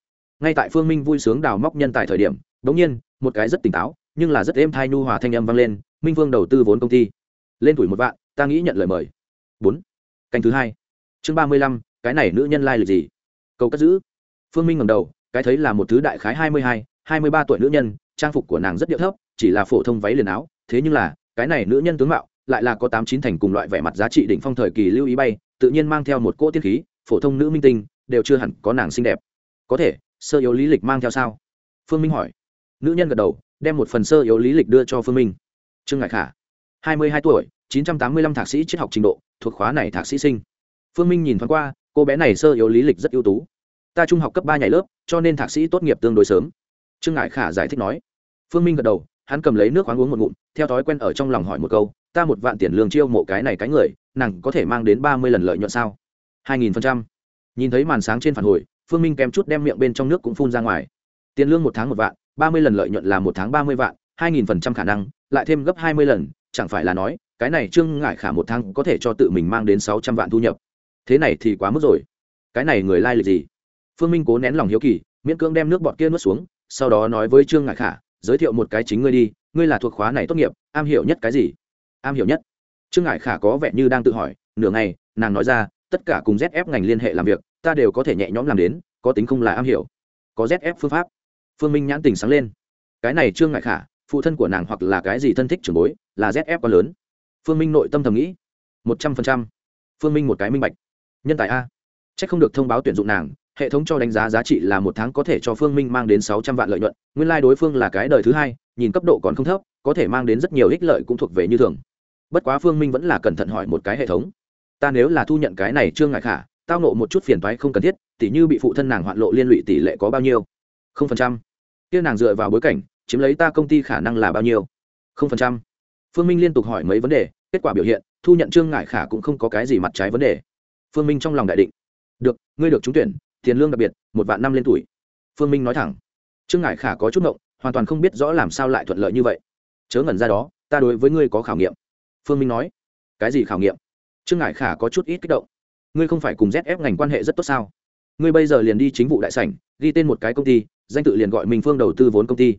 Speaker 1: Ngay tại phương minh vui sướng đào móc nhân tài thời điểm đ ỗ n g nhiên, một cái rất tỉnh táo, nhưng là rất êm thai nhu hòa thanh âm vang lên, minh vương đầu tư vốn công ty. Lên tuổi một vạn, ta nghĩ nhận lời mời. Bốn. Canh thứ hai. Chương ba mươi lăm, cái này nữ nhân lai、like、lịch gì? Câu cất giữ. Phương minh ngầm đầu, cái thấy là một thứ đại khái hai mươi hai hai mươi ba tuổi nữ nhân, trang phục của nàng rất điệu thấp, chỉ là phổ thông váy liền áo, thế nhưng là, cái này nữ nhân tướng mạo, lại là có tám chín thành cùng loại vẻ mặt giá trị đỉnh phong thời kỳ lưu ý bay tự nhiên mang theo một cỗ tiết khí, phổ thông nữ minh tinh, đều chưa hẳn có nàng xinh đẹp. Có thể, sơ yếu lý lịch mang theo sao? Phương minh hỏi. Nữ nhân gật đầu, đem một phần sơ yếu lý lịch đưa cho phương minh. Trương ngại khả, hai mươi hai tuổi, chín trăm tám mươi lăm thạc sĩ triết học trình độ, thuộc khóa này thạc sĩ sinh. Phương minh nhìn thoáng qua, cô bé này sơ yếu lý lịch rất ưu tú. Ta trung học cấp ba nhảy lớp, cho nên thạc sĩ tốt nghiệp tương đối sớm. Trương ngại khả giải thích nói. Phương minh gật đầu, hắn cầm lấy nước khoáng uống một ngụm, theo thói quen ở trong lòng hỏi một câu ta một vạn tiền lương chiêu mộ cái này cái người, nàng có thể mang đến ba mươi lần lợi nhuận sao? hai nghìn phần trăm. Nhìn thấy màn sáng trên phản hồi, phương minh kém chút đem miệng bên trong nước cũng phun ra ngoài. Tiền lương một tháng một vạn, ba mươi lần lợi nhuận là một tháng ba mươi vạn, hai nghìn phần trăm khả năng, lại thêm gấp hai mươi lần, chẳng phải là nói, cái này trương ngại khả một tháng có thể cho tự mình mang đến sáu trăm vạn thu nhập. Thế này thì quá mức rồi. Cái này người lai gì? Phương minh cố nén lòng hiếu kỳ, miễn cưỡng đem nước bọt kia nuốt xuống, sau đó nói với trương ngại khả, giới thiệu một cái chính ngươi đi, ngươi là thuộc khóa này tốt nghiệp, am hiểu nhất cái gì? Am hiểu nhất. Trương ngại khả có vẻ như đang tự hỏi, nửa ngày, nàng nói ra, tất cả cùng zf ngành liên hệ làm việc, ta đều có thể nhẹ nhõm làm đến, có tính không là am hiểu. Có zf phương pháp. Phương minh nhãn tình sáng lên. Cái này trương ngại khả, phụ thân của nàng hoặc là cái gì thân thích trưởng bối, là zf quá lớn. Phương minh nội tâm thầm nghĩ. Một trăm phần trăm. Phương minh một cái minh bạch. Nhân tài a. C h ắ c không được thông báo tuyển dụng nàng, hệ thống cho đánh giá giá trị là một tháng có thể cho phương minh mang đến sáu trăm vạn lợi nhuận, nguyên lai、like、đối phương là cái đời thứ hai, nhìn cấp độ còn không thấp, có thể mang đến rất nhiều ích lợi cũng thuộc về như thường bất quá phương minh vẫn là cẩn thận hỏi một cái hệ thống. Ta nếu là thu nhận cái này trương ngại khả, tao nộ một chút phiền thoái không cần thiết, tỉ như bị phụ thân nàng hoạn lộ liên lụy tỷ lệ có bao nhiêu? không phần trăm. Kia nàng dựa vào bối cảnh, chiếm lấy ta công ty khả năng là bao nhiêu? không phần trăm. Phương minh liên tục hỏi mấy vấn đề, kết quả biểu hiện, thu nhận trương ngại khả cũng không có cái gì mặt trái vấn đề. Phương minh trong lòng đại định. Được, ngươi được trúng tuyển, tiền lương đặc biệt, một vạn năm lên tuổi. Phương minh nói thẳng. Trương ngại khả có chút ngộng, hoàn toàn không biết rõ làm sao lại thuận lợi như vậy. Chớ ngẩn ra đó, ta đối với ngươi có khảo nghiệm phương minh nói, cái gì khảo nghiệm? Trương ngại khả có chút ít kích động. Ngươi không phải cùng zf ngành quan hệ rất tốt sao? Ngươi bây giờ liền đi chính vụ đại sảnh, ghi tên một cái công ty, danh tự liền gọi mình phương đầu tư vốn công ty.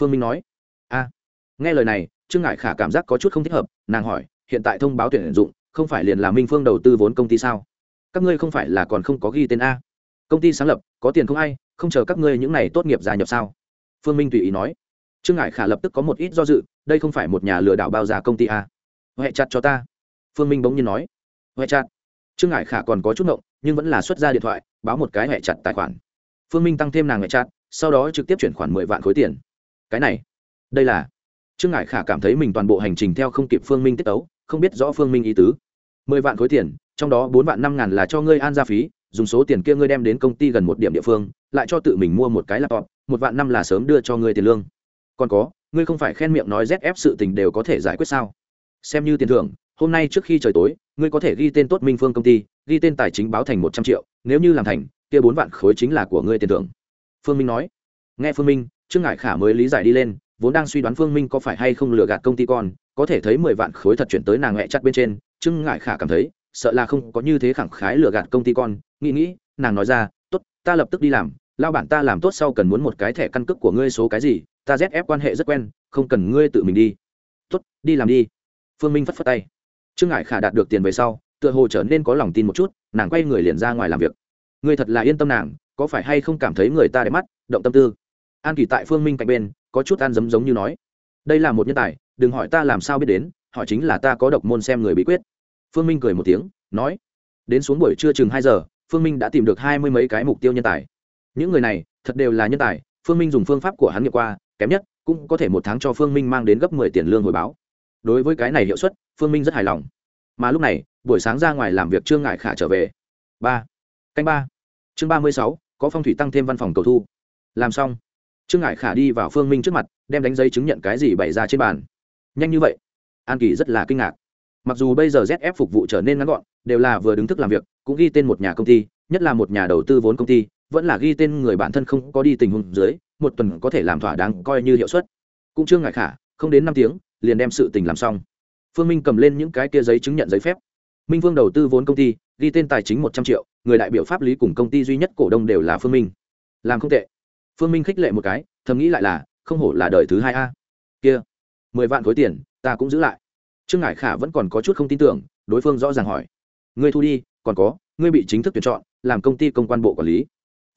Speaker 1: Phương minh nói, a. Nghe lời này, trương ngại khả cảm giác có chút không thích hợp, nàng hỏi, hiện tại thông báo tuyển dụng, không phải liền là minh phương đầu tư vốn công ty sao? Các ngươi không phải là còn không có ghi tên a? Công ty sáng lập, có tiền không ai, không chờ các ngươi những này tốt nghiệp gia nhập sao? Phương minh tùy ý nói. Trương ngại khả lập tức có một ít do dự, đây không phải một nhà lừa đảo bao già công ty a huệ chặt cho ta. Phương minh bỗng nhiên nói. Huệ chặt. Trương ngại khả còn có chút ngộng, nhưng vẫn là xuất ra điện thoại, báo một cái huệ chặt tài khoản. Phương minh tăng thêm nàng huệ chặt, sau đó trực tiếp chuyển khoản mười vạn khối tiền. Cái này, đây là trương ngại khả cảm thấy mình toàn bộ hành trình theo không kịp phương minh tiết tấu, không biết rõ phương minh ý tứ. Mười vạn khối tiền, trong đó bốn vạn năm ngàn là cho ngươi an gia phí, dùng số tiền kia ngươi đem đến công ty gần một điểm địa phương, lại cho tự mình mua một cái laptop, một vạn năm là sớm đưa cho ngươi tiền lương. Còn có, ngươi không phải khen miệng nói zf sự tình đều có thể giải quyết sao? Xem như tiền thưởng, hôm nay trước khi trời tối, ngươi có thể ghi tên tốt minh phương công ty, ghi tên tài chính báo thành một trăm triệu, nếu như làm thành, kia bốn vạn khối chính là của ngươi tiền thưởng. Phương minh nói. Nghe phương minh, trương ngại khả mới lý giải đi lên, vốn đang suy đoán phương minh có phải hay không lừa gạt công ty con, có thể thấy mười vạn khối thật chuyển tới nàng hẹ chặt bên trên, trương ngại khả cảm thấy, sợ là không có như thế khẳng khái lừa gạt công ty con, nghĩ nghĩ, nàng nói ra, tốt, ta lập tức đi làm lao bản ta làm tốt sau cần muốn một cái thẻ căn cước của ngươi số cái gì, ta ép quan hệ rất quen, không cần ngươi tự mình đi. Tốt, đi làm đi phương minh phất phất tay. Trương ngại khả đạt được tiền về sau, tựa hồ trở nên có lòng tin một chút, nàng quay người liền ra ngoài làm việc. Người thật là yên tâm nàng, có phải hay không cảm thấy người ta đẹp mắt, động tâm tư? An kỳ tại phương minh cạnh bên, có chút an giống giống như nói. Đây là một nhân tài, đừng hỏi ta làm sao biết đến họ chính là ta có độc môn xem người bí quyết. Phương minh cười một tiếng, nói. Đến xuống buổi trưa chừng hai giờ, phương minh đã tìm được hai mươi mấy cái mục tiêu nhân tài. Những người này, thật đều là nhân tài, phương minh dùng phương pháp của hắn nghiệm qua, kém nhất, cũng có thể một tháng cho phương minh mang đến gấp mười tiền lương hồi báo đối với cái này hiệu suất, phương minh rất hài lòng. Mà lúc này, buổi sáng ra ngoài làm việc trương ngại khả trở về. Ba. Canh ba. Chương ba mươi sáu, có phong thủy tăng thêm văn phòng cầu thu. Làm xong, trương ngại khả đi vào phương minh trước mặt, đem đánh giấy chứng nhận cái gì bày ra trên bàn. Nhanh như vậy? An kỳ rất là kinh ngạc. Mặc dù bây giờ zf phục vụ trở nên ngắn gọn, đều là vừa đứng thức làm việc, cũng ghi tên một nhà công ty, nhất là một nhà đầu tư vốn công ty, vẫn là ghi tên người bản thân không có đi tình huống dưới, một tuần có thể làm thỏa đáng, coi như hiệu suất. Cũng Trương ngại khả, không đến năm tiếng liền đem sự tình làm xong. Phương minh cầm lên những cái kia giấy chứng nhận giấy phép. Minh vương đầu tư vốn công ty, ghi tên tài chính một trăm triệu, người đại biểu pháp lý cùng công ty duy nhất cổ đông đều là phương minh. Làm không tệ. Phương minh khích lệ một cái, thầm nghĩ lại là, không hổ là đời thứ hai a. Kia, mười vạn khối tiền, ta cũng giữ lại. Trương ngải khả vẫn còn có chút không tin tưởng, đối phương rõ ràng hỏi. Ngươi thu đi, còn có, ngươi bị chính thức tuyển chọn, làm công ty công quan bộ quản lý.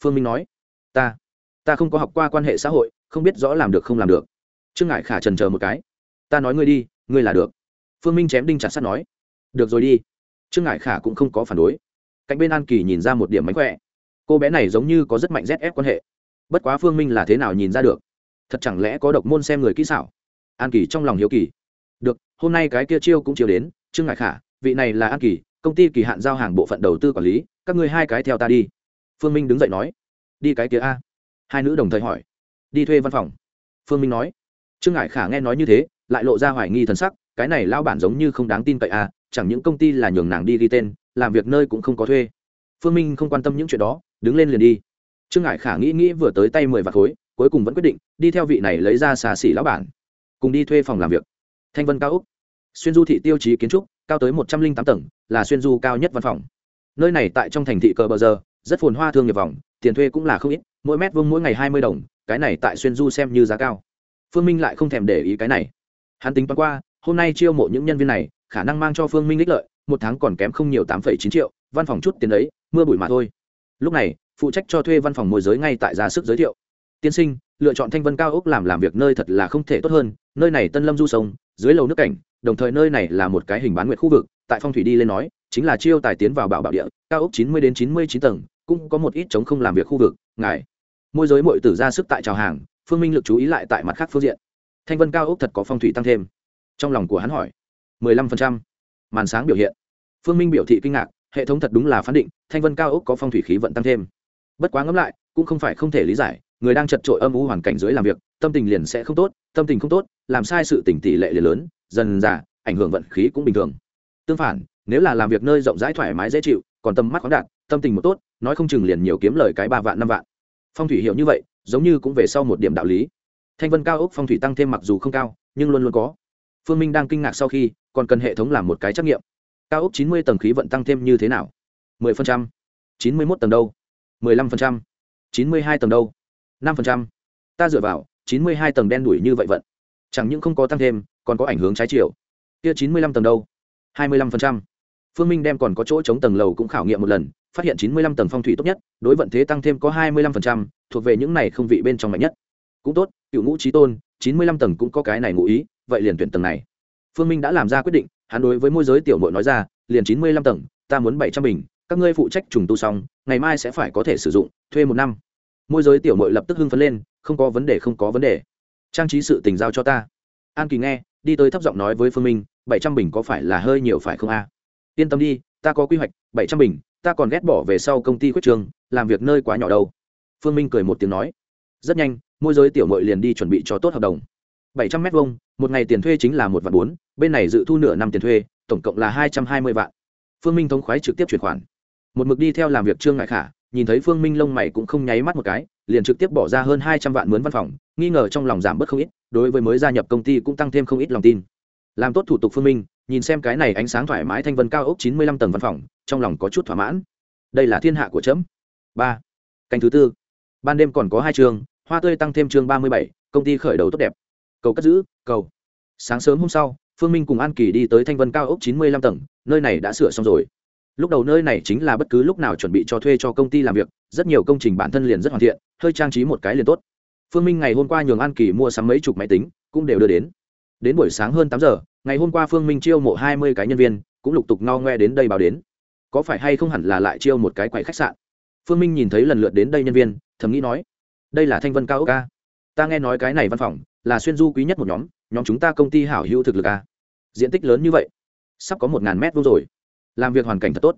Speaker 1: Phương minh nói. Ta ta không có học qua quan hệ xã hội, không biết rõ làm được không làm được. Trương ngải khả trần chờ một cái ta nói ngươi đi, ngươi là được. Phương minh chém đinh chặt sắt nói. Được rồi đi. Trương ngải khả cũng không có phản đối. Cạnh bên an kỳ nhìn ra một điểm mánh khỏe. Cô bé này giống như có rất mạnh rét ép quan hệ. Bất quá phương minh là thế nào nhìn ra được? Thật chẳng lẽ có độc môn xem người kỹ xảo? An kỳ trong lòng hiếu kỳ. Được, hôm nay cái kia chiêu cũng chiêu đến, trương ngại khả, vị này là an kỳ, công ty kỳ hạn giao hàng bộ phận đầu tư quản lý, các ngươi hai cái theo ta đi. Phương minh đứng dậy nói. Đi cái kia a. Hai nữ đồng thời hỏi. Đi thuê văn phòng. Phương minh nói. Trương ngại khả nghe nói như thế lại lộ ra hoài nghi thần sắc, cái này lao bản giống như không đáng tin cậy à? chẳng những công ty là nhường nàng đi ghi tên, làm việc nơi cũng không có thuê. Phương minh không quan tâm những chuyện đó, đứng lên liền đi. Trương ngại khả nghĩ nghĩ vừa tới tay mười vạt khối, cuối cùng vẫn quyết định đi theo vị này lấy ra xà xỉ lão bản, cùng đi thuê phòng làm việc. Thanh vân cao úc, xuyên du thị tiêu chí kiến trúc, cao tới một trăm linh tám tầng, là xuyên du cao nhất văn phòng. Nơi này tại trong thành thị cờ bờ giờ, rất phồn hoa thương nghiệp vòng, tiền thuê cũng là không ít, mỗi mét vuông mỗi ngày hai mươi đồng, cái này tại xuyên du xem như giá cao. Phương minh lại không thèm để ý cái này hắn tính toán qua, hôm nay chiêu mộ những nhân viên này, khả năng mang cho phương minh ích lợi, một tháng còn kém không nhiều tám chín triệu, văn phòng chút tiền đấy, mưa bụi mà thôi. Lúc này, phụ trách cho thuê văn phòng môi giới ngay tại ra sức giới thiệu. Tiên sinh, lựa chọn thanh vân cao ốc làm làm việc nơi thật là không thể tốt hơn, nơi này tân lâm du sông, dưới lầu nước cảnh, đồng thời nơi này là một cái hình bán nguyệt khu vực, tại phong thủy đi lên nói, chính là chiêu tài tiến vào bảo bảo địa, cao ốc chín mươi đến chín mươi chín tầng, cũng có một ít chống không làm việc khu vực, ngài. Môi giới mọi tử ra sức tại trào hàng, phương minh lực chú ý lại tại mặt khác phương diện thanh vân cao ốc thật có phong thủy tăng thêm. Trong lòng của hắn hỏi, mười lăm phần trăm, màn sáng biểu hiện. Phương minh biểu thị kinh ngạc, hệ thống thật đúng là phán định, thanh vân cao ốc có phong thủy khí vận tăng thêm. Bất quá ngẫm lại, cũng không phải không thể lý giải, người đang chật trội âm u hoàn cảnh dưới làm việc, tâm tình liền sẽ không tốt, tâm tình không tốt, làm sai sự tỉnh tỷ lệ liền lớn, dần dà, ảnh hưởng vận khí cũng bình thường. Tương phản, nếu là làm việc nơi rộng rãi thoải mái dễ chịu, còn tâm mắt khoáng đạt, tâm tình một tốt, nói không chừng liền nhiều kiếm lời cái ba vạn năm vạn. Phong thủy hiệu như vậy, giống như cũng về sau một điểm đạo lý thanh vân cao ốc phong thủy tăng thêm mặc dù không cao, nhưng luôn luôn có. Phương minh đang kinh ngạc sau khi, còn cần hệ thống làm một cái trắc nghiệm. Cao ốc chín mươi tầng khí vận tăng thêm như thế nào? mười phần trăm. chín mươi mốt tầng đâu? mười lăm phần trăm. chín mươi hai tầng đâu? năm phần trăm. Ta dựa vào, chín mươi hai tầng đen đủi như vậy vận. Chẳng những không có tăng thêm, còn có ảnh hướng trái chiều. Kia chín mươi lăm tầng đâu? hai mươi lăm phần trăm. Phương minh đem còn có chỗ chống tầng lầu cũng khảo nghiệm một lần, phát hiện chín mươi lăm tầng phong thủy tốt nhất, đối vận thế tăng thêm có hai mươi lăm phần trăm, thuộc về những này không vị bên trong mạnh nhất cũng tốt, cựu ngũ trí tôn, chín mươi lăm tầng cũng có cái này ngụ ý, vậy liền tuyển tầng này. Phương minh đã làm ra quyết định, hắn đối với môi giới tiểu mội nói ra, liền chín mươi lăm tầng, ta muốn bảy trăm bình, các ngươi phụ trách trùng tu xong, ngày mai sẽ phải có thể sử dụng, thuê một năm. Môi giới tiểu mội lập tức hưng phấn lên, không có vấn đề, không có vấn đề. Trang trí sự tình giao cho ta. An kỳ nghe, đi tới thấp giọng nói với phương minh, bảy trăm bình có phải là hơi nhiều phải không a? Yên tâm đi, ta có quy hoạch, bảy trăm bình, ta còn ghét bỏ về sau công ty quyết trường, làm việc nơi quá nhỏ đâu. Phương minh cười một tiếng nói rất nhanh, môi giới tiểu mội liền đi chuẩn bị cho tốt hợp đồng. bảy trăm mét vuông, một ngày tiền thuê chính là một vạn bốn, bên này dự thu nửa năm tiền thuê, tổng cộng là hai trăm hai mươi vạn. Phương minh thống khoái trực tiếp chuyển khoản. Một mực đi theo làm việc trương ngại khả, nhìn thấy phương minh lông mày cũng không nháy mắt một cái, liền trực tiếp bỏ ra hơn hai trăm vạn mướn văn phòng, nghi ngờ trong lòng giảm bớt không ít, đối với mới gia nhập công ty cũng tăng thêm không ít lòng tin. Làm tốt thủ tục phương minh, nhìn xem cái này ánh sáng thoải mái thanh vân cao ốc chín mươi lăm tầng văn phòng, trong lòng có chút thỏa mãn. Đây là thiên hạ của chấm. Ba. Canh thứ tư. Ban đêm còn có hai chương hoa tươi tăng thêm chương ba mươi bảy, công ty khởi đầu tốt đẹp. Cầu cất giữ, cầu. Sáng sớm hôm sau, phương minh cùng an kỳ đi tới thanh vân cao ốc chín mươi lăm tầng, nơi này đã sửa xong rồi. Lúc đầu nơi này chính là bất cứ lúc nào chuẩn bị cho thuê cho công ty làm việc, rất nhiều công trình bản thân liền rất hoàn thiện, hơi trang trí một cái liền tốt. Phương minh ngày hôm qua nhường an kỳ mua sắm mấy chục máy tính, cũng đều đưa đến. Đến buổi sáng hơn tám giờ, ngày hôm qua phương minh chiêu mộ hai mươi cái nhân viên, cũng lục tục no ngoe đến đây báo đến. Có phải hay không hẳn là lại chiêu một cái quầy khách sạn? Phương minh nhìn thấy lần lượt đến đây nhân viên, thầm nghĩ nói đây là thanh vân cao ốc ca. Ta nghe nói cái này văn phòng là xuyên du quý nhất một nhóm nhóm chúng ta công ty hảo hữu thực lực a. Diện tích lớn như vậy, sắp có một ngàn mét vuông rồi. Làm việc hoàn cảnh thật tốt.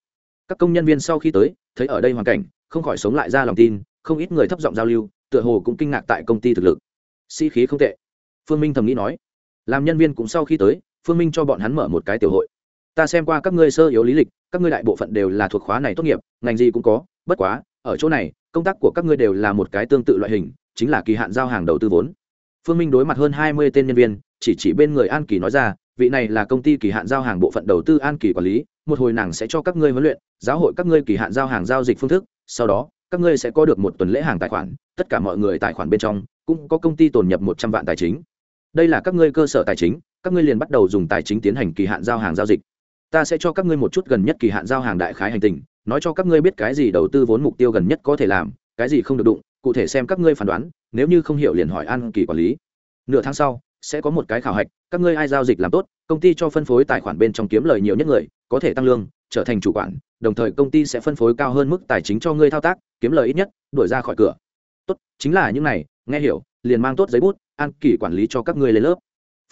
Speaker 1: Các công nhân viên sau khi tới, thấy ở đây hoàn cảnh, không khỏi sống lại ra lòng tin, không ít người thấp giọng giao lưu, tựa hồ cũng kinh ngạc tại công ty thực lực. Sĩ、si、khí không tệ. Phương minh thầm nghĩ nói. Làm nhân viên cũng sau khi tới, phương minh cho bọn hắn mở một cái tiểu hội. Ta xem qua các ngươi sơ yếu lý lịch, các ngươi đại bộ phận đều là thuộc khóa này tốt nghiệp, ngành gì cũng có, bất quá ở chỗ này, công tác của các ngươi đều là một cái tương tự loại hình, chính là kỳ hạn giao hàng đầu tư vốn. Phương minh đối mặt hơn hai mươi tên nhân viên, chỉ chỉ bên người an kỳ nói ra, vị này là công ty kỳ hạn giao hàng bộ phận đầu tư an kỳ quản lý, một hồi nàng sẽ cho các ngươi huấn luyện, giáo hội các ngươi kỳ hạn giao hàng giao dịch phương thức, sau đó, các ngươi sẽ có được một tuần lễ hàng tài khoản, tất cả mọi người tài khoản bên trong, cũng có công ty tồn nhập một trăm vạn tài chính. Đây là các ngươi cơ sở tài chính, các ngươi liền bắt đầu dùng tài chính tiến hành kỳ hạn giao hàng giao dịch. Ta sẽ cho các ngươi một chút gần nhất kỳ hạn giao hàng đại khái hành tình nói cho các ngươi biết cái gì đầu tư vốn mục tiêu gần nhất có thể làm, cái gì không được đụng, cụ thể xem các ngươi phán đoán, nếu như không hiểu liền hỏi an kỳ quản lý. Nửa tháng sau, sẽ có một cái khảo hạch, các ngươi ai giao dịch làm tốt, công ty cho phân phối tài khoản bên trong kiếm lời nhiều nhất người, có thể tăng lương, trở thành chủ quản, đồng thời công ty sẽ phân phối cao hơn mức tài chính cho ngươi thao tác, kiếm lời ít nhất, đuổi ra khỏi cửa. Tốt, chính là những này, nghe hiểu, liền mang tốt giấy bút, an kỳ quản lý cho các ngươi lên lớp.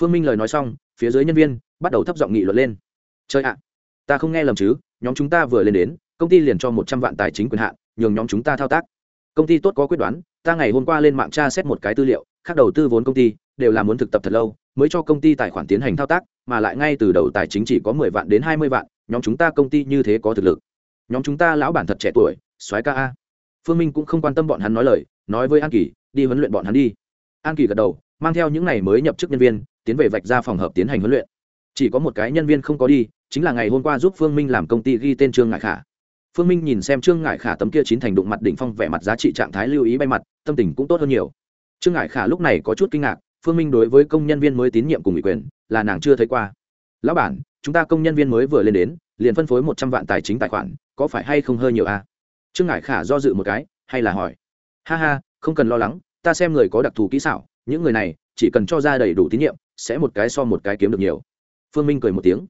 Speaker 1: Phương minh lời nói xong, phía dưới nhân viên bắt đầu thấp giọng nghị luận lên. Chơi ạ, ta không nghe lầm chứ, nhóm chúng ta vừa lên đến công ty liền cho một trăm vạn tài chính quyền hạn, nhường nhóm chúng ta thao tác. Công ty tốt có quyết đoán, ta ngày hôm qua lên mạng tra xét một cái tư liệu, khác đầu tư vốn công ty, đều là muốn thực tập thật lâu, mới cho công ty tài khoản tiến hành thao tác, mà lại ngay từ đầu tài chính chỉ có mười vạn đến hai mươi vạn, nhóm chúng ta công ty như thế có thực lực. Nhóm chúng ta lão bản thật trẻ tuổi, soái ca a. Phương minh cũng không quan tâm bọn hắn nói lời, nói với an kỳ, đi huấn luyện bọn hắn đi. An kỳ gật đầu, mang theo những này mới nhập chức nhân viên, tiến về vạch ra phòng hợp tiến hành huấn luyện. Chỉ có một cái nhân viên không có đi, chính là ngày hôm qua giúp phương minh làm công ty ghi tên trương ngại khả phương minh nhìn xem trương ngải khả tấm kia chín thành đụng mặt đỉnh phong vẻ mặt giá trị trạng thái lưu ý bay mặt, tâm tình cũng tốt hơn nhiều. Trương ngải khả lúc này có chút kinh ngạc, phương minh đối với công nhân viên mới tín nhiệm cùng ủy quyền là nàng chưa thấy qua. Lão bản, chúng ta công nhân viên mới vừa lên đến, liền phân phối một trăm vạn tài chính tài khoản, có phải hay không hơi nhiều a à? trương ngải khả do dự một cái, hay là hỏi. Ha ha, không cần lo lắng, ta xem người có đặc thù kỹ xảo, những người này chỉ cần cho ra đầy đủ tín nhiệm, sẽ một cái so một cái kiếm được nhiều. Phương minh cười một tiếng.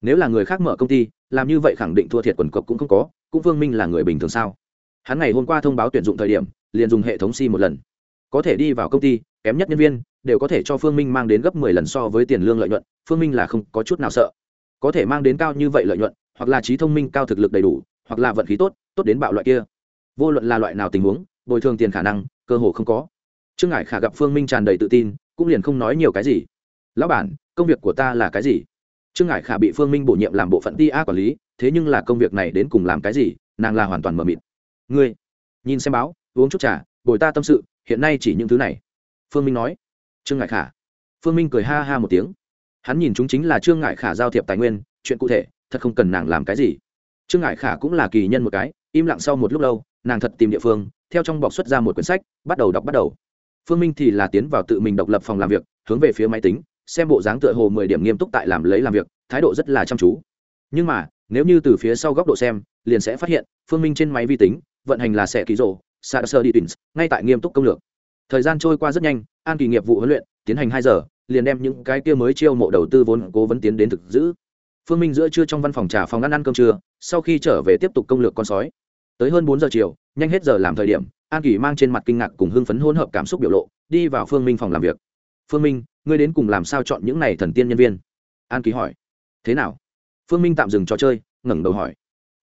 Speaker 1: Nếu là người khác mở công ty làm như vậy khẳng định thua thiệt quần cộc cũng không có, cũng phương minh là người bình thường sao? Hắn ngày hôm qua thông báo tuyển dụng thời điểm, liền dùng hệ thống si một lần. Có thể đi vào công ty, kém nhất nhân viên, đều có thể cho phương minh mang đến gấp mười lần so với tiền lương lợi nhuận, phương minh là không có chút nào sợ. Có thể mang đến cao như vậy lợi nhuận, hoặc là trí thông minh, cao thực lực đầy đủ, hoặc là vận khí tốt tốt đến bạo loại kia. Vô luận là loại nào tình huống, bồi thường tiền khả năng, cơ hồ không có. Trương ngại khả gặp phương minh tràn đầy tự tin, cũng liền không nói nhiều cái gì. Lão bản, công việc của ta là cái gì? Trương ngải khả bị phương minh bổ nhiệm làm bộ phận ti a quản lý, thế nhưng là công việc này đến cùng làm cái gì, nàng là hoàn toàn mờ mịt. Ngươi, nhìn xem báo, uống chút trà, bồi ta tâm sự, hiện nay chỉ những thứ này. Phương minh nói. Trương ngải khả. Phương minh cười ha ha một tiếng. Hắn nhìn chúng chính là trương ngải khả giao thiệp tài nguyên, chuyện cụ thể, thật không cần nàng làm cái gì. Trương ngải khả cũng là kỳ nhân một cái, im lặng sau một lúc lâu, nàng thật tìm địa phương, theo trong bọc xuất ra một quyển sách, bắt đầu đọc bắt đầu. Phương minh thì là tiến vào tự mình độc lập phòng làm việc, hướng về phía máy tính xem bộ dáng tựa hồ mười điểm nghiêm túc tại làm lấy làm việc, thái độ rất là chăm chú. Nhưng mà, nếu như từ phía sau góc độ xem, liền sẽ phát hiện, phương minh trên máy vi tính, vận hành là sẽ ký rộ sa sơ đi tins ngay tại nghiêm túc công lược. Thời gian trôi qua rất nhanh, an kỳ nghiệp vụ huấn luyện tiến hành hai giờ, liền đem những cái kia mới chiêu mộ đầu tư vốn cố vấn tiến đến thực giữ. Phương minh giữa trưa trong văn phòng trà phòng ăn ăn cơm trưa, sau khi trở về tiếp tục công lược con sói. Tới hơn bốn giờ chiều, nhanh hết giờ làm thời điểm, an kỳ mang trên mặt kinh ngạc cùng hưng phấn hỗn hợp cảm xúc biểu lộ, đi vào phương minh phòng làm việc. Phương minh ngươi đến cùng làm sao chọn những này thần tiên nhân viên? An kỳ hỏi. Thế nào? Phương minh tạm dừng trò chơi, ngẩng đầu hỏi.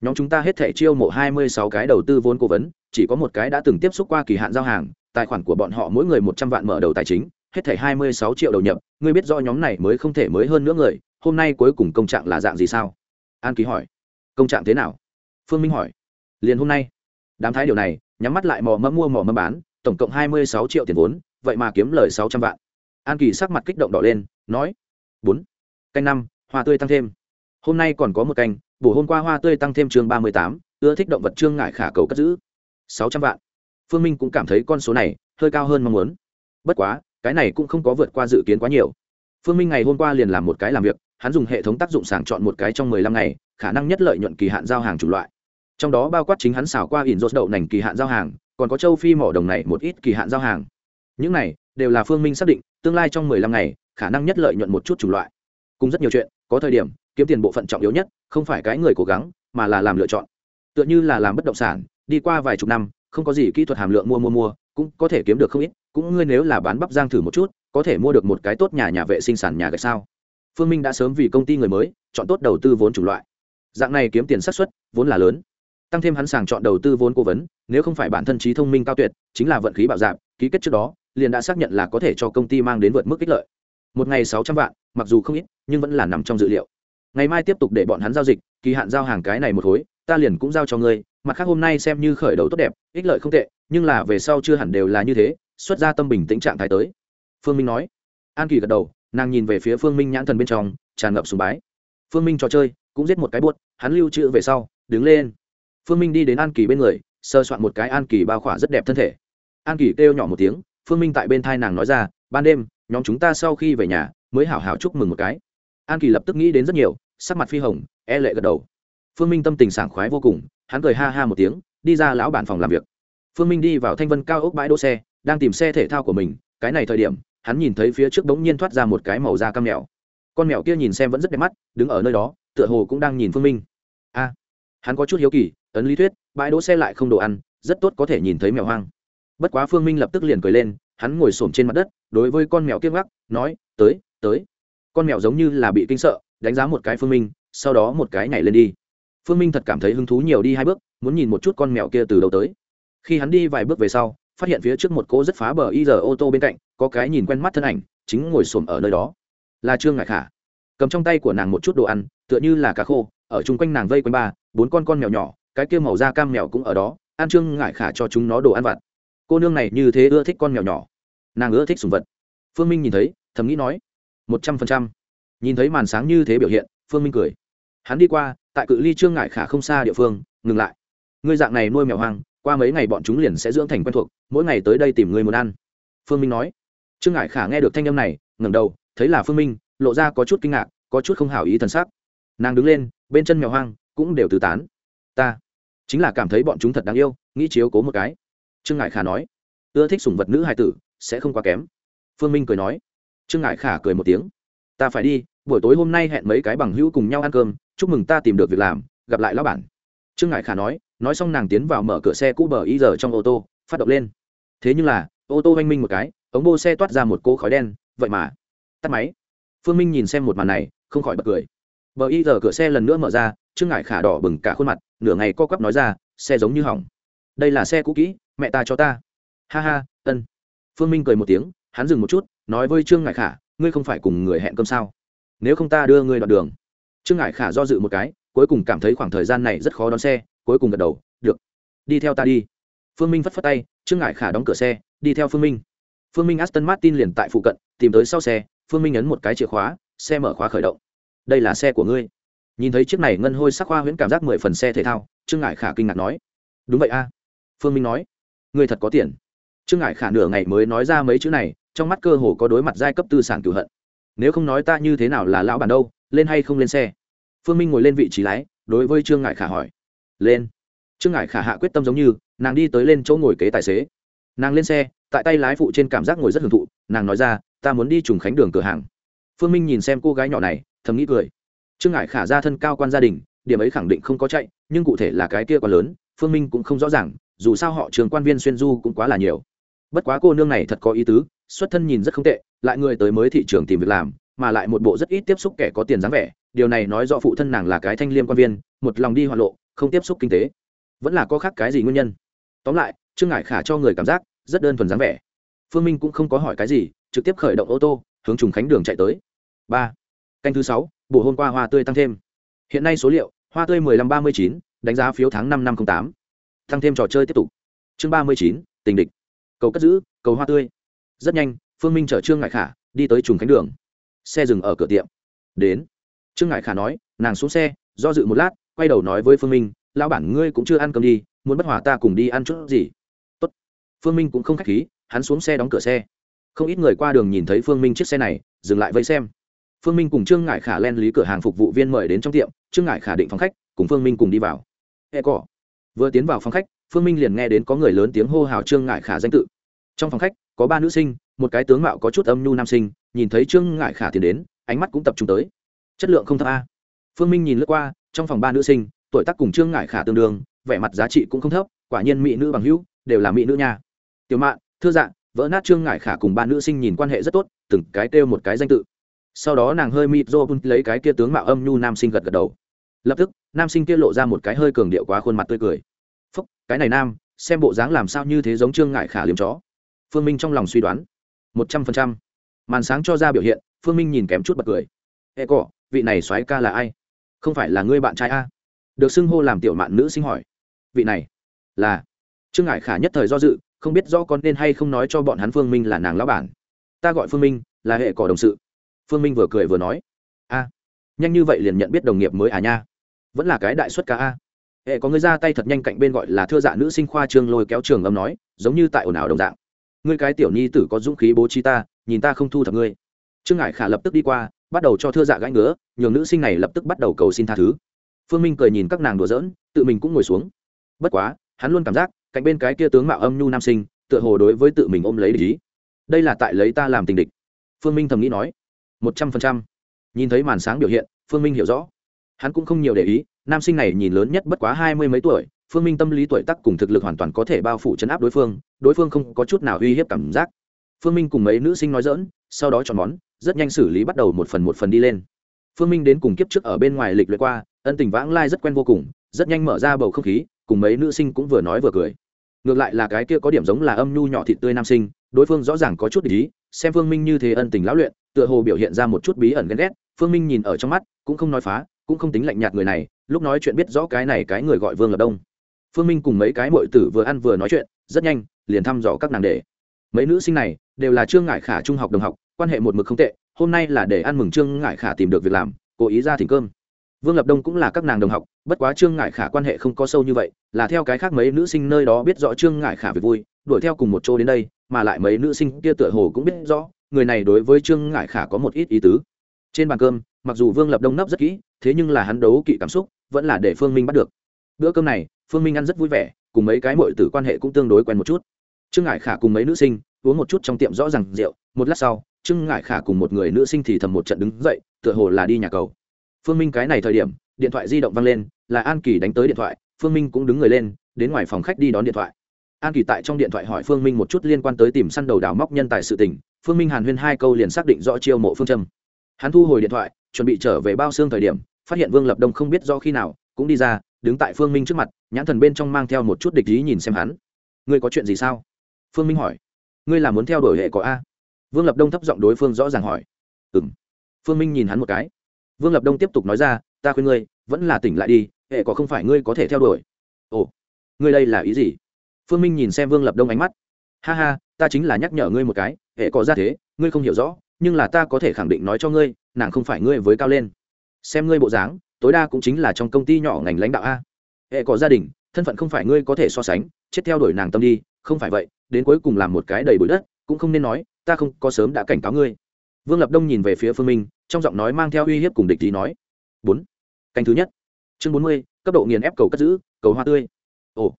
Speaker 1: Nhóm chúng ta hết thể chiêu mộ hai mươi sáu cái đầu tư vốn cố vấn, chỉ có một cái đã từng tiếp xúc qua kỳ hạn giao hàng, tài khoản của bọn họ mỗi người một trăm vạn mở đầu tài chính, hết thể hai mươi sáu triệu đầu nhập, ngươi biết do nhóm này mới không thể mới hơn nữa người, hôm nay cuối cùng công trạng là dạng gì sao? An ký hỏi. Công trạng thế nào? Phương minh hỏi. Liền hôm nay. Đám thái điều này, nhắm mắt lại mò mẫm mua mò mẫm bán, tổng cộng hai mươi sáu triệu tiền vốn, vậy mà kiếm lời sáu trăm vạn an kỳ sắc mặt kích động đỏ lên, nói, bốn, canh năm, hoa tươi tăng thêm. Hôm nay còn có một canh, bổ hôm qua hoa tươi tăng thêm chương ba mươi tám, ưa thích động vật trương ngại khả cầu cất giữ. Sáu trăm vạn. Phương minh cũng cảm thấy con số này hơi cao hơn mong muốn. Bất quá, cái này cũng không có vượt qua dự kiến quá nhiều. Phương minh ngày hôm qua liền làm một cái làm việc, hắn dùng hệ thống tác dụng sàng chọn một cái trong mười lăm ngày, khả năng nhất lợi nhuận kỳ hạn giao hàng chủng loại. Trong đó bao quát chính hắn xảo qua ỉn rốt đậu nành kỳ hạn giao hàng, còn có châu phi mỏ đồng này một ít kỳ hạn giao hàng. Những này đều là phương minh xác định, tương lai trong mười lăm ngày, khả năng nhất lợi nhuận một chút chủng loại. Cùng rất nhiều chuyện, có thời điểm, kiếm tiền bộ phận trọng yếu nhất, không phải cái người cố gắng, mà là làm lựa chọn. Tựa như là làm bất động sản, đi qua vài chục năm, không có gì kỹ thuật hàm lượng mua mua mua, cũng có thể kiếm được không ít, cũng ngươi nếu là bán bắp giang thử một chút, có thể mua được một cái tốt nhà nhà vệ sinh sản nhà gạch sao? Phương minh đã sớm vì công ty người mới, chọn tốt đầu tư vốn chủng loại. Dạng này kiếm tiền xác suất, vốn là lớn. Tăng thêm hắn sàng chọn đầu tư vốn cố vấn, nếu không phải bản thân trí thông minh cao tuyệt, chính là vận khí bạo dạp ký kết trước đó liền đã xác nhận là có thể cho công ty mang đến vượt mức ích lợi. Một ngày sáu trăm vạn, mặc dù không ít, nhưng vẫn là nằm trong dự liệu. Ngày mai tiếp tục để bọn hắn giao dịch, kỳ hạn giao hàng cái này một khối, ta liền cũng giao cho ngươi, mặt khác hôm nay xem như khởi đầu tốt đẹp, ích lợi không tệ, nhưng là về sau chưa hẳn đều là như thế, xuất ra tâm bình tĩnh trạng thái tới. Phương minh nói. An kỳ gật đầu, nàng nhìn về phía phương minh nhãn thần bên trong, tràn ngập sùng bái. Phương minh trò chơi, cũng giết một cái buốt, hắn lưu trữ về sau, đứng lên. Phương minh đi đến an kỳ bên người, sơ soạn một cái an kỳ bao khỏa rất đẹp thân thể. An kỳ kêu nhỏ một tiếng phương minh tại bên thai nàng nói ra, ban đêm, nhóm chúng ta sau khi về nhà, mới hảo hảo chúc mừng một cái. An kỳ lập tức nghĩ đến rất nhiều, sắc mặt phi hồng e lệ gật đầu. Phương minh tâm tình sảng khoái vô cùng, hắn cười ha ha một tiếng, đi ra lão bản phòng làm việc. Phương minh đi vào thanh vân cao ốc bãi đỗ xe, đang tìm xe thể thao của mình, cái này thời điểm, hắn nhìn thấy phía trước bỗng nhiên thoát ra một cái màu da cam mèo. Con mèo kia nhìn xem vẫn rất đẹp mắt, đứng ở nơi đó, tựa hồ cũng đang nhìn phương minh. A, hắn có chút hiếu kỳ, ấn lý thuyết, bãi đỗ xe lại không đồ ăn, rất tốt có thể nhìn thấy mèo hoang bất quá phương minh lập tức liền cười lên, hắn ngồi s trên mặt đất, đối với con mèo kiếp gác, nói, tới tới. Con mèo giống như là bị kinh sợ, đánh giá một cái phương minh, sau đó một cái nhảy lên đi. Phương minh thật cảm thấy hứng thú nhiều đi hai bước, muốn nhìn một chút con mèo kia từ đầu tới. Khi hắn đi vài bước về sau, phát hiện phía trước một cỗ rất phá bờ y giờ ô tô bên cạnh, có cái nhìn quen mắt thân ảnh, chính ngồi xổm ở nơi đó. Là trương ngại khả. Cầm trong tay của nàng một chút đồ ăn, tựa như là cá khô, ở chung quanh nàng vây quanh ba, bốn con con mèo nhỏ, cái kia màu da cam mèo cũng ở đó an trương ngại khả cho chúng nó đồ ăn vặt cô nương này như thế ưa thích con mèo nhỏ. Nàng ưa thích sùng vật. Phương minh nhìn thấy, thầm nghĩ nói, một trăm phần trăm. Nhìn thấy màn sáng như thế biểu hiện, phương minh cười. Hắn đi qua, tại cự ly trương ngại khả không xa địa phương, ngừng lại. Ngươi dạng này nuôi mèo hoang, qua mấy ngày bọn chúng liền sẽ dưỡng thành quen thuộc, mỗi ngày tới đây tìm người muốn ăn. Phương minh nói. Trương ngải khả nghe được thanh âm này, ngẩng đầu, thấy là phương minh, lộ ra có chút kinh ngạc, có chút không hảo ý thần sắc. nàng đứng lên, bên chân mèo hoang cũng đều từ tán. Ta chính là cảm thấy bọn chúng thật đáng yêu, nghĩ chiếu cố một cái trương ngải khả nói, ưa thích sủng vật nữ hai tử, sẽ không quá kém. Phương minh cười nói, trương ngải khả cười một tiếng, ta phải đi, buổi tối hôm nay hẹn mấy cái bằng hữu cùng nhau ăn cơm, chúc mừng ta tìm được việc làm, gặp lại lão bản. Trương ngải khả nói nói xong nàng tiến vào mở cửa xe cũ bờ y giờ trong ô tô, phát động lên. Thế nhưng là, ô tô oanh minh một cái, ống bô xe toát ra một cỗ khói đen, vậy mà, tắt máy. Phương minh nhìn xem một màn này, không khỏi bật cười. Bờ y giờ cửa xe lần nữa mở ra, trương ngải khả đỏ bừng cả khuôn mặt, nửa ngày co quắp nói ra, xe giống như hỏng. Đây là xe cũ kỹ mẹ ta cho ta. Ha ha, ân. Phương minh cười một tiếng, hắn dừng một chút, nói với trương ngải khả, ngươi không phải cùng người hẹn cơm sao? Nếu không ta đưa ngươi đoạn đường. Trương ngải khả do dự một cái, cuối cùng cảm thấy khoảng thời gian này rất khó đón xe, cuối cùng gật đầu, được, đi theo ta đi. Phương minh phất phất tay, trương ngải khả đóng cửa xe, đi theo phương minh. Phương minh aston martin liền tại phụ cận, tìm tới sau xe, phương minh ấn một cái chìa khóa, xe mở khóa khởi động. Đây là xe của ngươi. Nhìn thấy chiếc này ngân hôi sắc hoa huyễn cảm giác mười phần xe thể thao, trương ngải khả kinh ngạc nói. Đúng vậy a. Phương minh nói ngươi thật có tiền. Trương ngải khả nửa ngày mới nói ra mấy chữ này, trong mắt cơ hồ có đối mặt giai cấp tư sản cửu hận. Nếu không nói ta như thế nào là lão bản đâu, lên hay không lên xe? Phương minh ngồi lên vị trí lái, đối với trương ngải khả hỏi. Lên. Trương ngải khả hạ quyết tâm giống như, nàng đi tới lên chỗ ngồi kế tài xế. Nàng lên xe, tại tay lái phụ trên cảm giác ngồi rất hưởng thụ, nàng nói ra, ta muốn đi trùng khánh đường cửa hàng. Phương minh nhìn xem cô gái nhỏ này, thầm nghĩ cười. Trương ngải khả ra thân cao quan gia đình, điểm ấy khẳng định không có chạy, nhưng cụ thể là cái kia quá lớn, phương minh cũng không rõ ràng dù sao họ trường quan viên xuyên du cũng quá là nhiều. Bất quá cô nương này thật có ý tứ, xuất thân nhìn rất không tệ, lại người tới mới thị trường tìm việc làm, mà lại một bộ rất ít tiếp xúc kẻ có tiền dáng vẻ, điều này nói rõ phụ thân nàng là cái thanh liêm quan viên, một lòng đi hoạt lộ, không tiếp xúc kinh tế. Vẫn là có khác cái gì nguyên nhân? Tóm lại, trương ngải khả cho người cảm giác rất đơn thuần dáng vẻ. Phương minh cũng không có hỏi cái gì, trực tiếp khởi động ô tô, hướng trùng khánh đường chạy tới. Ba. Canh thứ sáu bộ hôm qua hoa tươi tăng thêm. Hiện nay số liệu, hoa tươi mười lăm ba mươi chín, đánh giá phiếu tháng năm năm trăm tám tăng thêm trò chơi tiếp tục. Chương ba mươi chín, tình địch. Cầu cất giữ, cầu hoa tươi. Rất nhanh, phương minh chở trương ngại khả đi tới trùng khánh đường. Xe dừng ở cửa tiệm. Đến. Trương ngại khả nói, nàng xuống xe, do dự một lát, quay đầu nói với phương minh, lão bản ngươi cũng chưa ăn cơm đi, muốn bất hòa ta cùng đi ăn chút gì? Tốt. phương minh cũng không k h á c h khí, hắn xuống xe đóng cửa xe. Không ít người qua đường nhìn thấy phương minh chiếc xe này, dừng lại vây xem. Phương minh cùng trương ngải khả len lý cửa hàng phục vụ viên mời đến trong tiệm, trương ngải khả định phòng khách, cùng phương minh cùng đi vào. E cỏ vừa tiến vào phòng khách, phương minh liền nghe đến có người lớn tiếng hô hào trương ngải khả danh tự. Trong phòng khách, có ba nữ sinh, một cái tướng mạo có chút âm nhu nam sinh, nhìn thấy trương ngải khả tiến đến, ánh mắt cũng tập trung tới. Chất lượng không thấp a. Phương minh nhìn lướt qua, trong phòng ba nữ sinh, tuổi tác cùng trương ngải khả tương đương, vẻ mặt giá trị cũng không thấp, quả nhiên mỹ nữ bằng hữu, đều là mỹ nữ nha. Tiểu mạn, thưa dạng vỡ nát trương ngải khả cùng ba nữ sinh nhìn quan hệ rất tốt, từng cái kêu một cái danh tự. Sau đó nàng hơi mịt rô lấy cái kia tướng mạo âm nhu nam sinh gật gật đầu lập tức, nam sinh kia lộ ra một cái hơi cường điệu quá khuôn mặt tươi cười. Phúc, cái này nam, xem bộ dáng làm sao như thế giống trương ngải khả liếm chó. Phương minh trong lòng suy đoán. Một trăm phần trăm. Màn sáng cho ra biểu hiện, phương minh nhìn kém chút bật cười. Ê, cọ, vị này soái ca là ai? Không phải là ngươi bạn trai a? Được xưng hô làm tiểu mạn nữ sinh hỏi. Vị này là trương ngải khả nhất thời do dự, không biết rõ con nên hay không nói cho bọn hắn phương minh là nàng lão bản. Ta gọi phương minh, là hệ cỏ đồng sự. Phương minh vừa cười vừa nói. A, nhanh như vậy liền nhận biết đồng nghiệp mới à nha vẫn là cái đại xuất ca a. Hệ có người ra tay thật nhanh cạnh bên gọi là thưa dạ nữ sinh khoa trương lôi kéo trường âm nói, giống như tại ồn ào đồng dạng. Ngươi cái tiểu nhi tử có dũng khí bố trí ta, nhìn ta không thu thập ngươi. Trương ngải khả lập tức đi qua, bắt đầu cho thưa dạ gãi ngứa, nhường nữ sinh này lập tức bắt đầu cầu xin tha thứ. Phương minh cười nhìn các nàng đùa giỡn, tự mình cũng ngồi xuống. Bất quá, hắn luôn cảm giác, cạnh bên cái kia tướng mạo âm nhu nam sinh, tựa hồ đối với tự mình ôm lấy lý đây là tại lấy ta làm tình địch. Phương minh thầm nghĩ nói, một trăm phần trăm. Nhìn thấy màn sáng biểu hiện, phương minh hiểu rõ hắn cũng không nhiều để ý, nam sinh này nhìn lớn nhất bất quá hai mươi mấy tuổi, phương minh tâm lý tuổi tắc cùng thực lực hoàn toàn có thể bao phủ chấn áp đối phương đối phương không có chút nào uy hiếp cảm giác. Phương minh cùng mấy nữ sinh nói dỡn sau đó chọn món, rất nhanh xử lý bắt đầu một phần một phần đi lên. Phương minh đến cùng kiếp trước ở bên ngoài lịch luyện qua, ân tình vãng lai rất quen vô cùng, rất nhanh mở ra bầu không khí, cùng mấy nữ sinh cũng vừa nói vừa cười. Ngược lại là cái kia có điểm giống là âm nhu nhỏ thịt tươi nam sinh, đối phương rõ ràng có chút ý, xem phương minh như thế ân tình lão luyện, tựa hồ biểu hiện ra một chút bí ẩn ghen ghét. Phương minh nhìn ở trong mắt, cũng không nói phá cũng không tính lạnh nhạt người này, lúc nói chuyện biết rõ cái này cái người gọi vương lập đông. Phương minh cùng mấy cái mội tử vừa ăn vừa nói chuyện, rất nhanh, liền thăm dò các nàng để. Mấy nữ sinh này, đều là trương ngải khả trung học đồng học, quan hệ một mực không tệ, hôm nay là để ăn mừng trương ngải khả tìm được việc làm, cố ý ra thỉnh cơm. Vương lập đông cũng là các nàng đồng học, bất quá trương ngại khả quan hệ không có sâu như vậy, là theo cái khác mấy nữ sinh nơi đó biết rõ trương ngại khả việc vui, đuổi theo cùng một chỗ đến đây, mà lại mấy nữ sinh kia tựa hồ cũng biết rõ, người này đối với trương ngại khả có một ít ý tứ. Trên bàn cơm mặc dù vương lập đông nấp rất kỹ, thế nhưng là hắn đấu kỵ cảm xúc vẫn là để phương minh bắt được. Bữa cơm này, phương minh ăn rất vui vẻ, cùng mấy cái mội tử quan hệ cũng tương đối quen một chút. Trương ngại khả cùng mấy nữ sinh uống một chút trong tiệm rõ ràng rượu, một lát sau, trương ngại khả cùng một người nữ sinh thì thầm một trận đứng dậy, tựa hồ là đi nhà cầu. Phương minh cái này thời điểm, điện thoại di động văng lên, là an kỳ đánh tới điện thoại, phương minh cũng đứng người lên, đến ngoài phòng khách đi đón điện thoại. An kỳ tại trong điện thoại hỏi phương minh một chút liên quan tới tìm săn đầu đào móc nhân tài sự tình, phương minh hàn huyên hai câu liền xác định rõ chiêu mộ phương châm. Hắn thu hồi điện thoại chuẩn bị trở về bao xương thời điểm, phát hiện vương lập đông không biết do khi nào, cũng đi ra, đứng tại phương minh trước mặt, nhãn thần bên trong mang theo một chút địch ý nhìn xem hắn. Ngươi có chuyện gì sao? Phương minh hỏi. Ngươi là muốn theo đuổi hệ có a? Vương lập đông thấp giọng đối phương rõ ràng hỏi. Ừ m phương minh nhìn hắn một cái. Vương lập đông tiếp tục nói ra, ta khuyên ngươi, vẫn là tỉnh lại đi, hệ có không phải ngươi có thể theo đuổi. Ồ, ngươi đây là ý gì? Phương minh nhìn xem vương lập đông ánh mắt. Ha ha, ta chính là nhắc nhở ngươi một cái, hệ có ra thế, ngươi không hiểu rõ, nhưng là ta có thể khẳng định nói cho ngươi nàng không phải ngươi với cao lên. Xem ngươi bộ dáng, tối đa cũng chính là trong công ty nhỏ ngành lãnh đạo a. Hệ có gia đình, thân phận không phải ngươi có thể so sánh, chết theo đuổi nàng tâm đi, không phải vậy, đến cuối cùng làm một cái đầy bụi đất, cũng không nên nói, ta không có sớm đã cảnh cáo ngươi. Vương lập đông nhìn về phía phương minh, trong giọng nói mang theo uy hiếp cùng địch ý nói. Bốn. Canh thứ nhất. Chương bốn mươi, cấp độ nghiền ép cầu cất giữ, cầu hoa tươi. Ồ.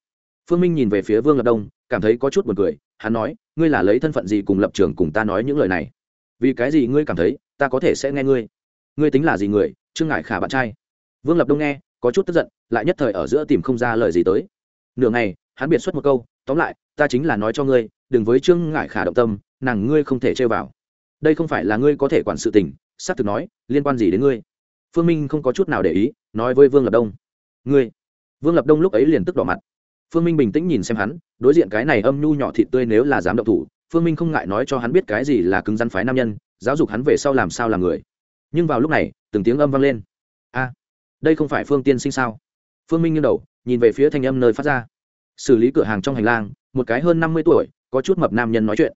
Speaker 1: Phương minh nhìn về phía vương lập đông, cảm thấy có chút b u ồ n cười, hắn nói, ngươi là lấy thân phận gì cùng lập trường cùng ta nói những lời này? Vì cái gì ngươi cảm thấy ta có thể sẽ nghe ngươi. Ngươi tính là gì người? Trương ngại khả bạn trai. Vương lập đông nghe, có chút tức giận, lại nhất thời ở giữa tìm không ra lời gì tới. Nửa ngày, hắn biệt xuất một câu, tóm lại, ta chính là nói cho ngươi, đừng với trương ngại khả động tâm, nàng ngươi không thể chơi vào. Đây không phải là ngươi có thể quản sự tình s á c thực nói, liên quan gì đến ngươi? Phương minh không có chút nào để ý, nói với vương lập đông, ngươi. Vương lập đông lúc ấy liền tức đỏ mặt. Phương minh bình tĩnh nhìn xem hắn, đối diện cái này âm nhu nhỏ thịt tươi nếu là dám động thủ, phương minh không ngại nói cho hắn biết cái gì là cứng rắn phái nam nhân giáo dục hắn về sau làm sao làm người. Nhưng vào lúc này, từng tiếng âm vang lên. A, đây không phải phương tiên sinh sao? Phương minh nghiêng đầu, nhìn về phía thanh âm nơi phát ra. Xử lý cửa hàng trong hành lang, một cái hơn năm mươi tuổi, có chút mập nam nhân nói chuyện.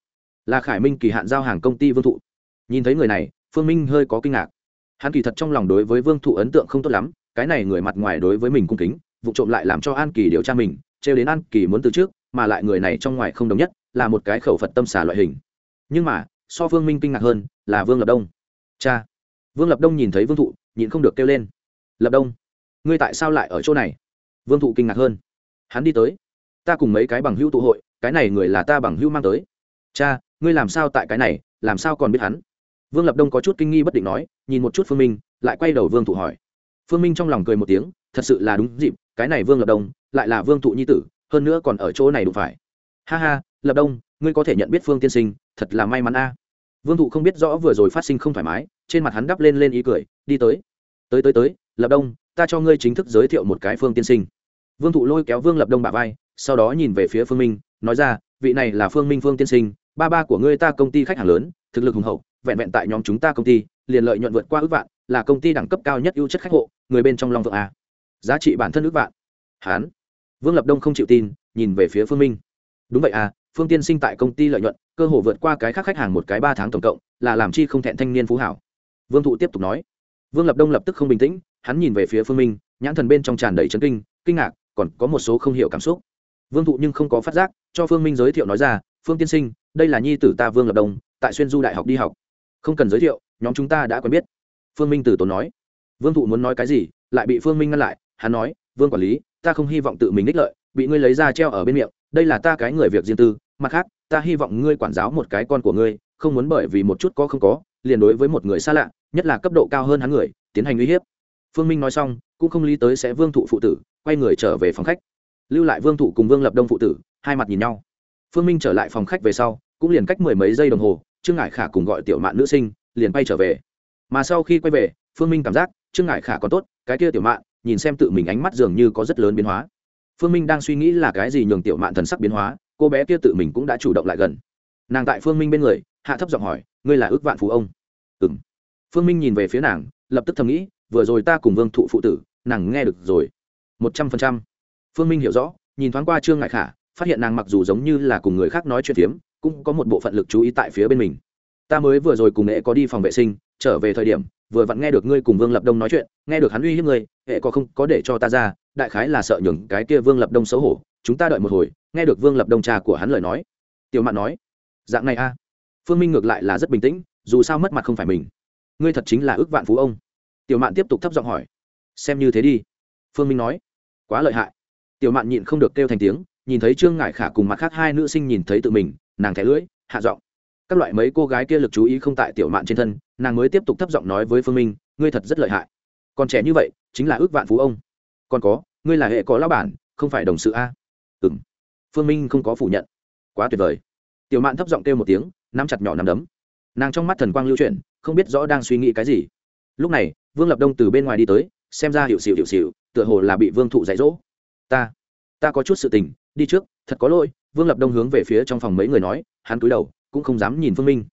Speaker 1: Là khải minh kỳ hạn giao hàng công ty vương thụ. Nhìn thấy người này, phương minh hơi có kinh ngạc. Hắn kỳ thật trong lòng đối với vương thụ ấn tượng không tốt lắm, cái này người mặt ngoài đối với mình cung kính, vụ trộm lại làm cho an kỳ điều tra mình, trêu đến an kỳ muốn từ trước, mà lại người này trong ngoài không đồng nhất, là một cái khẩu phật tâm xả loại hình. Nhưng mà so vương minh kinh ngạc hơn là vương lập đông. Cha, vương lập đông nhìn thấy vương thụ, nhịn không được kêu lên. Lập đông, ngươi tại sao lại ở chỗ này? Vương thụ kinh ngạc hơn. Hắn đi tới. Ta cùng mấy cái bằng hữu tụ hội, cái này người là ta bằng hữu mang tới. Cha, ngươi làm sao tại cái này, làm sao còn biết hắn? Vương lập đông có chút kinh nghi bất định nói, nhìn một chút phương minh, lại quay đầu vương thụ hỏi. Phương minh trong lòng cười một tiếng, thật sự là đúng dịp, cái này vương lập đông, lại là vương thụ nhi tử, hơn nữa còn ở chỗ này đủ phải. Ha ha, lập đông, ngươi có thể nhận biết phương tiên sinh, thật là may mắn a vương thụ không biết rõ vừa rồi phát sinh không thoải mái, trên mặt hắn đắp lên lên ý cười, đi tới. Tới tới tới, lập đông, ta cho ngươi chính thức giới thiệu một cái phương tiên sinh. Vương thụ lôi kéo vương lập đông bà vai, sau đó nhìn về phía phương minh, nói ra, vị này là phương minh phương tiên sinh, ba ba của ngươi ta công ty khách hàng lớn, thực lực hùng hậu, vẹn vẹn tại nhóm chúng ta công ty, liền lợi nhuận vượt qua ước vạn, là công ty đẳng cấp cao nhất ưu chất khách hộ, người bên trong long vượng a. Giá trị bản thân ước vạn. Hán. Vương lập đông không chịu tin, nhìn về phía phương minh. Đúng vậy à phương tiên sinh tại công ty lợi nhuận cơ hồ vượt qua cái khác khách hàng một cái ba tháng tổng cộng, là làm chi không thẹn thanh niên phú hảo. Vương thụ tiếp tục nói. Vương lập đông lập tức không bình tĩnh, hắn nhìn về phía phương minh, nhãn thần bên trong tràn đầy chấn kinh kinh ngạc, còn có một số không hiểu cảm xúc. Vương thụ nhưng không có phát giác, cho phương minh giới thiệu nói ra, phương tiên sinh, đây là nhi tử ta vương lập đông, tại xuyên du đại học đi học. Không cần giới thiệu, nhóm chúng ta đã quen biết. Phương minh từ tốn nói. Vương thụ muốn nói cái gì, lại bị phương minh ngăn lại, hắn nói, vương quản lý, ta không hy vọng tự mình ích lợi, bị ngươi lấy ra treo ở bên miệng, đây là ta cái người việc riêng tư, mặt khác ta hy vọng ngươi quản giáo một cái con của ngươi, không muốn bởi vì một chút có không có, liền đối với một người xa lạ, nhất là cấp độ cao hơn hắn người, tiến hành uy hiếp. Phương minh nói xong, cũng không lý tới sẽ vương thụ phụ tử, quay người trở về phòng khách. Lưu lại vương thụ cùng vương lập đông phụ tử, hai mặt nhìn nhau. Phương minh trở lại phòng khách về sau, cũng liền cách mười mấy giây đồng hồ, trương ngải khả cùng gọi tiểu mạn nữ sinh, liền bay trở về. Mà sau khi quay về, phương minh cảm giác, trương ngải khả còn tốt, cái kia tiểu mạn, nhìn xem tự mình ánh mắt dường như có rất lớn biến hóa. Phương minh đang suy nghĩ là cái gì nhường tiểu mạn thần sắc biến hóa cô bé kia tự mình cũng đã chủ động lại gần. Nàng tại phương minh bên người, hạ thấp giọng hỏi, ngươi là ước vạn phú ông? Ừ m phương minh nhìn về phía nàng, lập tức thầm nghĩ, vừa rồi ta cùng vương thụ phụ tử, nàng nghe được rồi. Một trăm phần trăm. Phương minh hiểu rõ, nhìn thoáng qua trương ngại khả, phát hiện nàng mặc dù giống như là cùng người khác nói chuyện phiếm, cũng có một bộ phận lực chú ý tại phía bên mình. Ta mới vừa rồi cùng nghệ có đi phòng vệ sinh, trở về thời điểm vừa vặn nghe được ngươi cùng vương lập đông nói chuyện, nghe được hắn uy hiếp ngươi, hệ có không có để cho ta ra, đại khái là sợ nhường cái kia vương lập đông xấu hổ, chúng ta đợi một hồi, nghe được vương lập đông cha của hắn lời nói. Tiểu mạn nói, dạng này a. Phương minh ngược lại là rất bình tĩnh, dù sao mất mặt không phải mình. Ngươi thật chính là ước vạn phú ông. Tiểu mạn tiếp tục thấp giọng hỏi, xem như thế đi. Phương minh nói, quá lợi hại. Tiểu mạn nhịn không được kêu thành tiếng, nhìn thấy trương ngải khả cùng mặt khác hai nữ sinh nhìn thấy tự mình, nàng thẻ lưỡi, hạ giọng các loại mấy cô gái kia lực chú ý không tại tiểu mạn trên thân, nàng mới tiếp tục thấp giọng nói với phương minh, ngươi thật rất lợi hại. Còn trẻ như vậy, chính là ước vạn phú ông. Còn có, ngươi là hệ có lao bản, không phải đồng sự a. Ừ m phương minh không có phủ nhận. Quá tuyệt vời. Tiểu mạn thấp giọng kêu một tiếng, nắm chặt nhỏ nắm đấm. Nàng trong mắt thần quang lưu chuyển, không biết rõ đang suy nghĩ cái gì. Lúc này, vương lập đông từ bên ngoài đi tới, xem ra hiệu xịu hiệu xịu tựa hồ là bị vương thụ dạy dỗ. Ta ta có chút sự tình, đi trước, thật có lỗi. Vương lập đông hướng về phía trong phòng mấy người nói, hắn cúi đầu cũng không dám nhìn phương minh.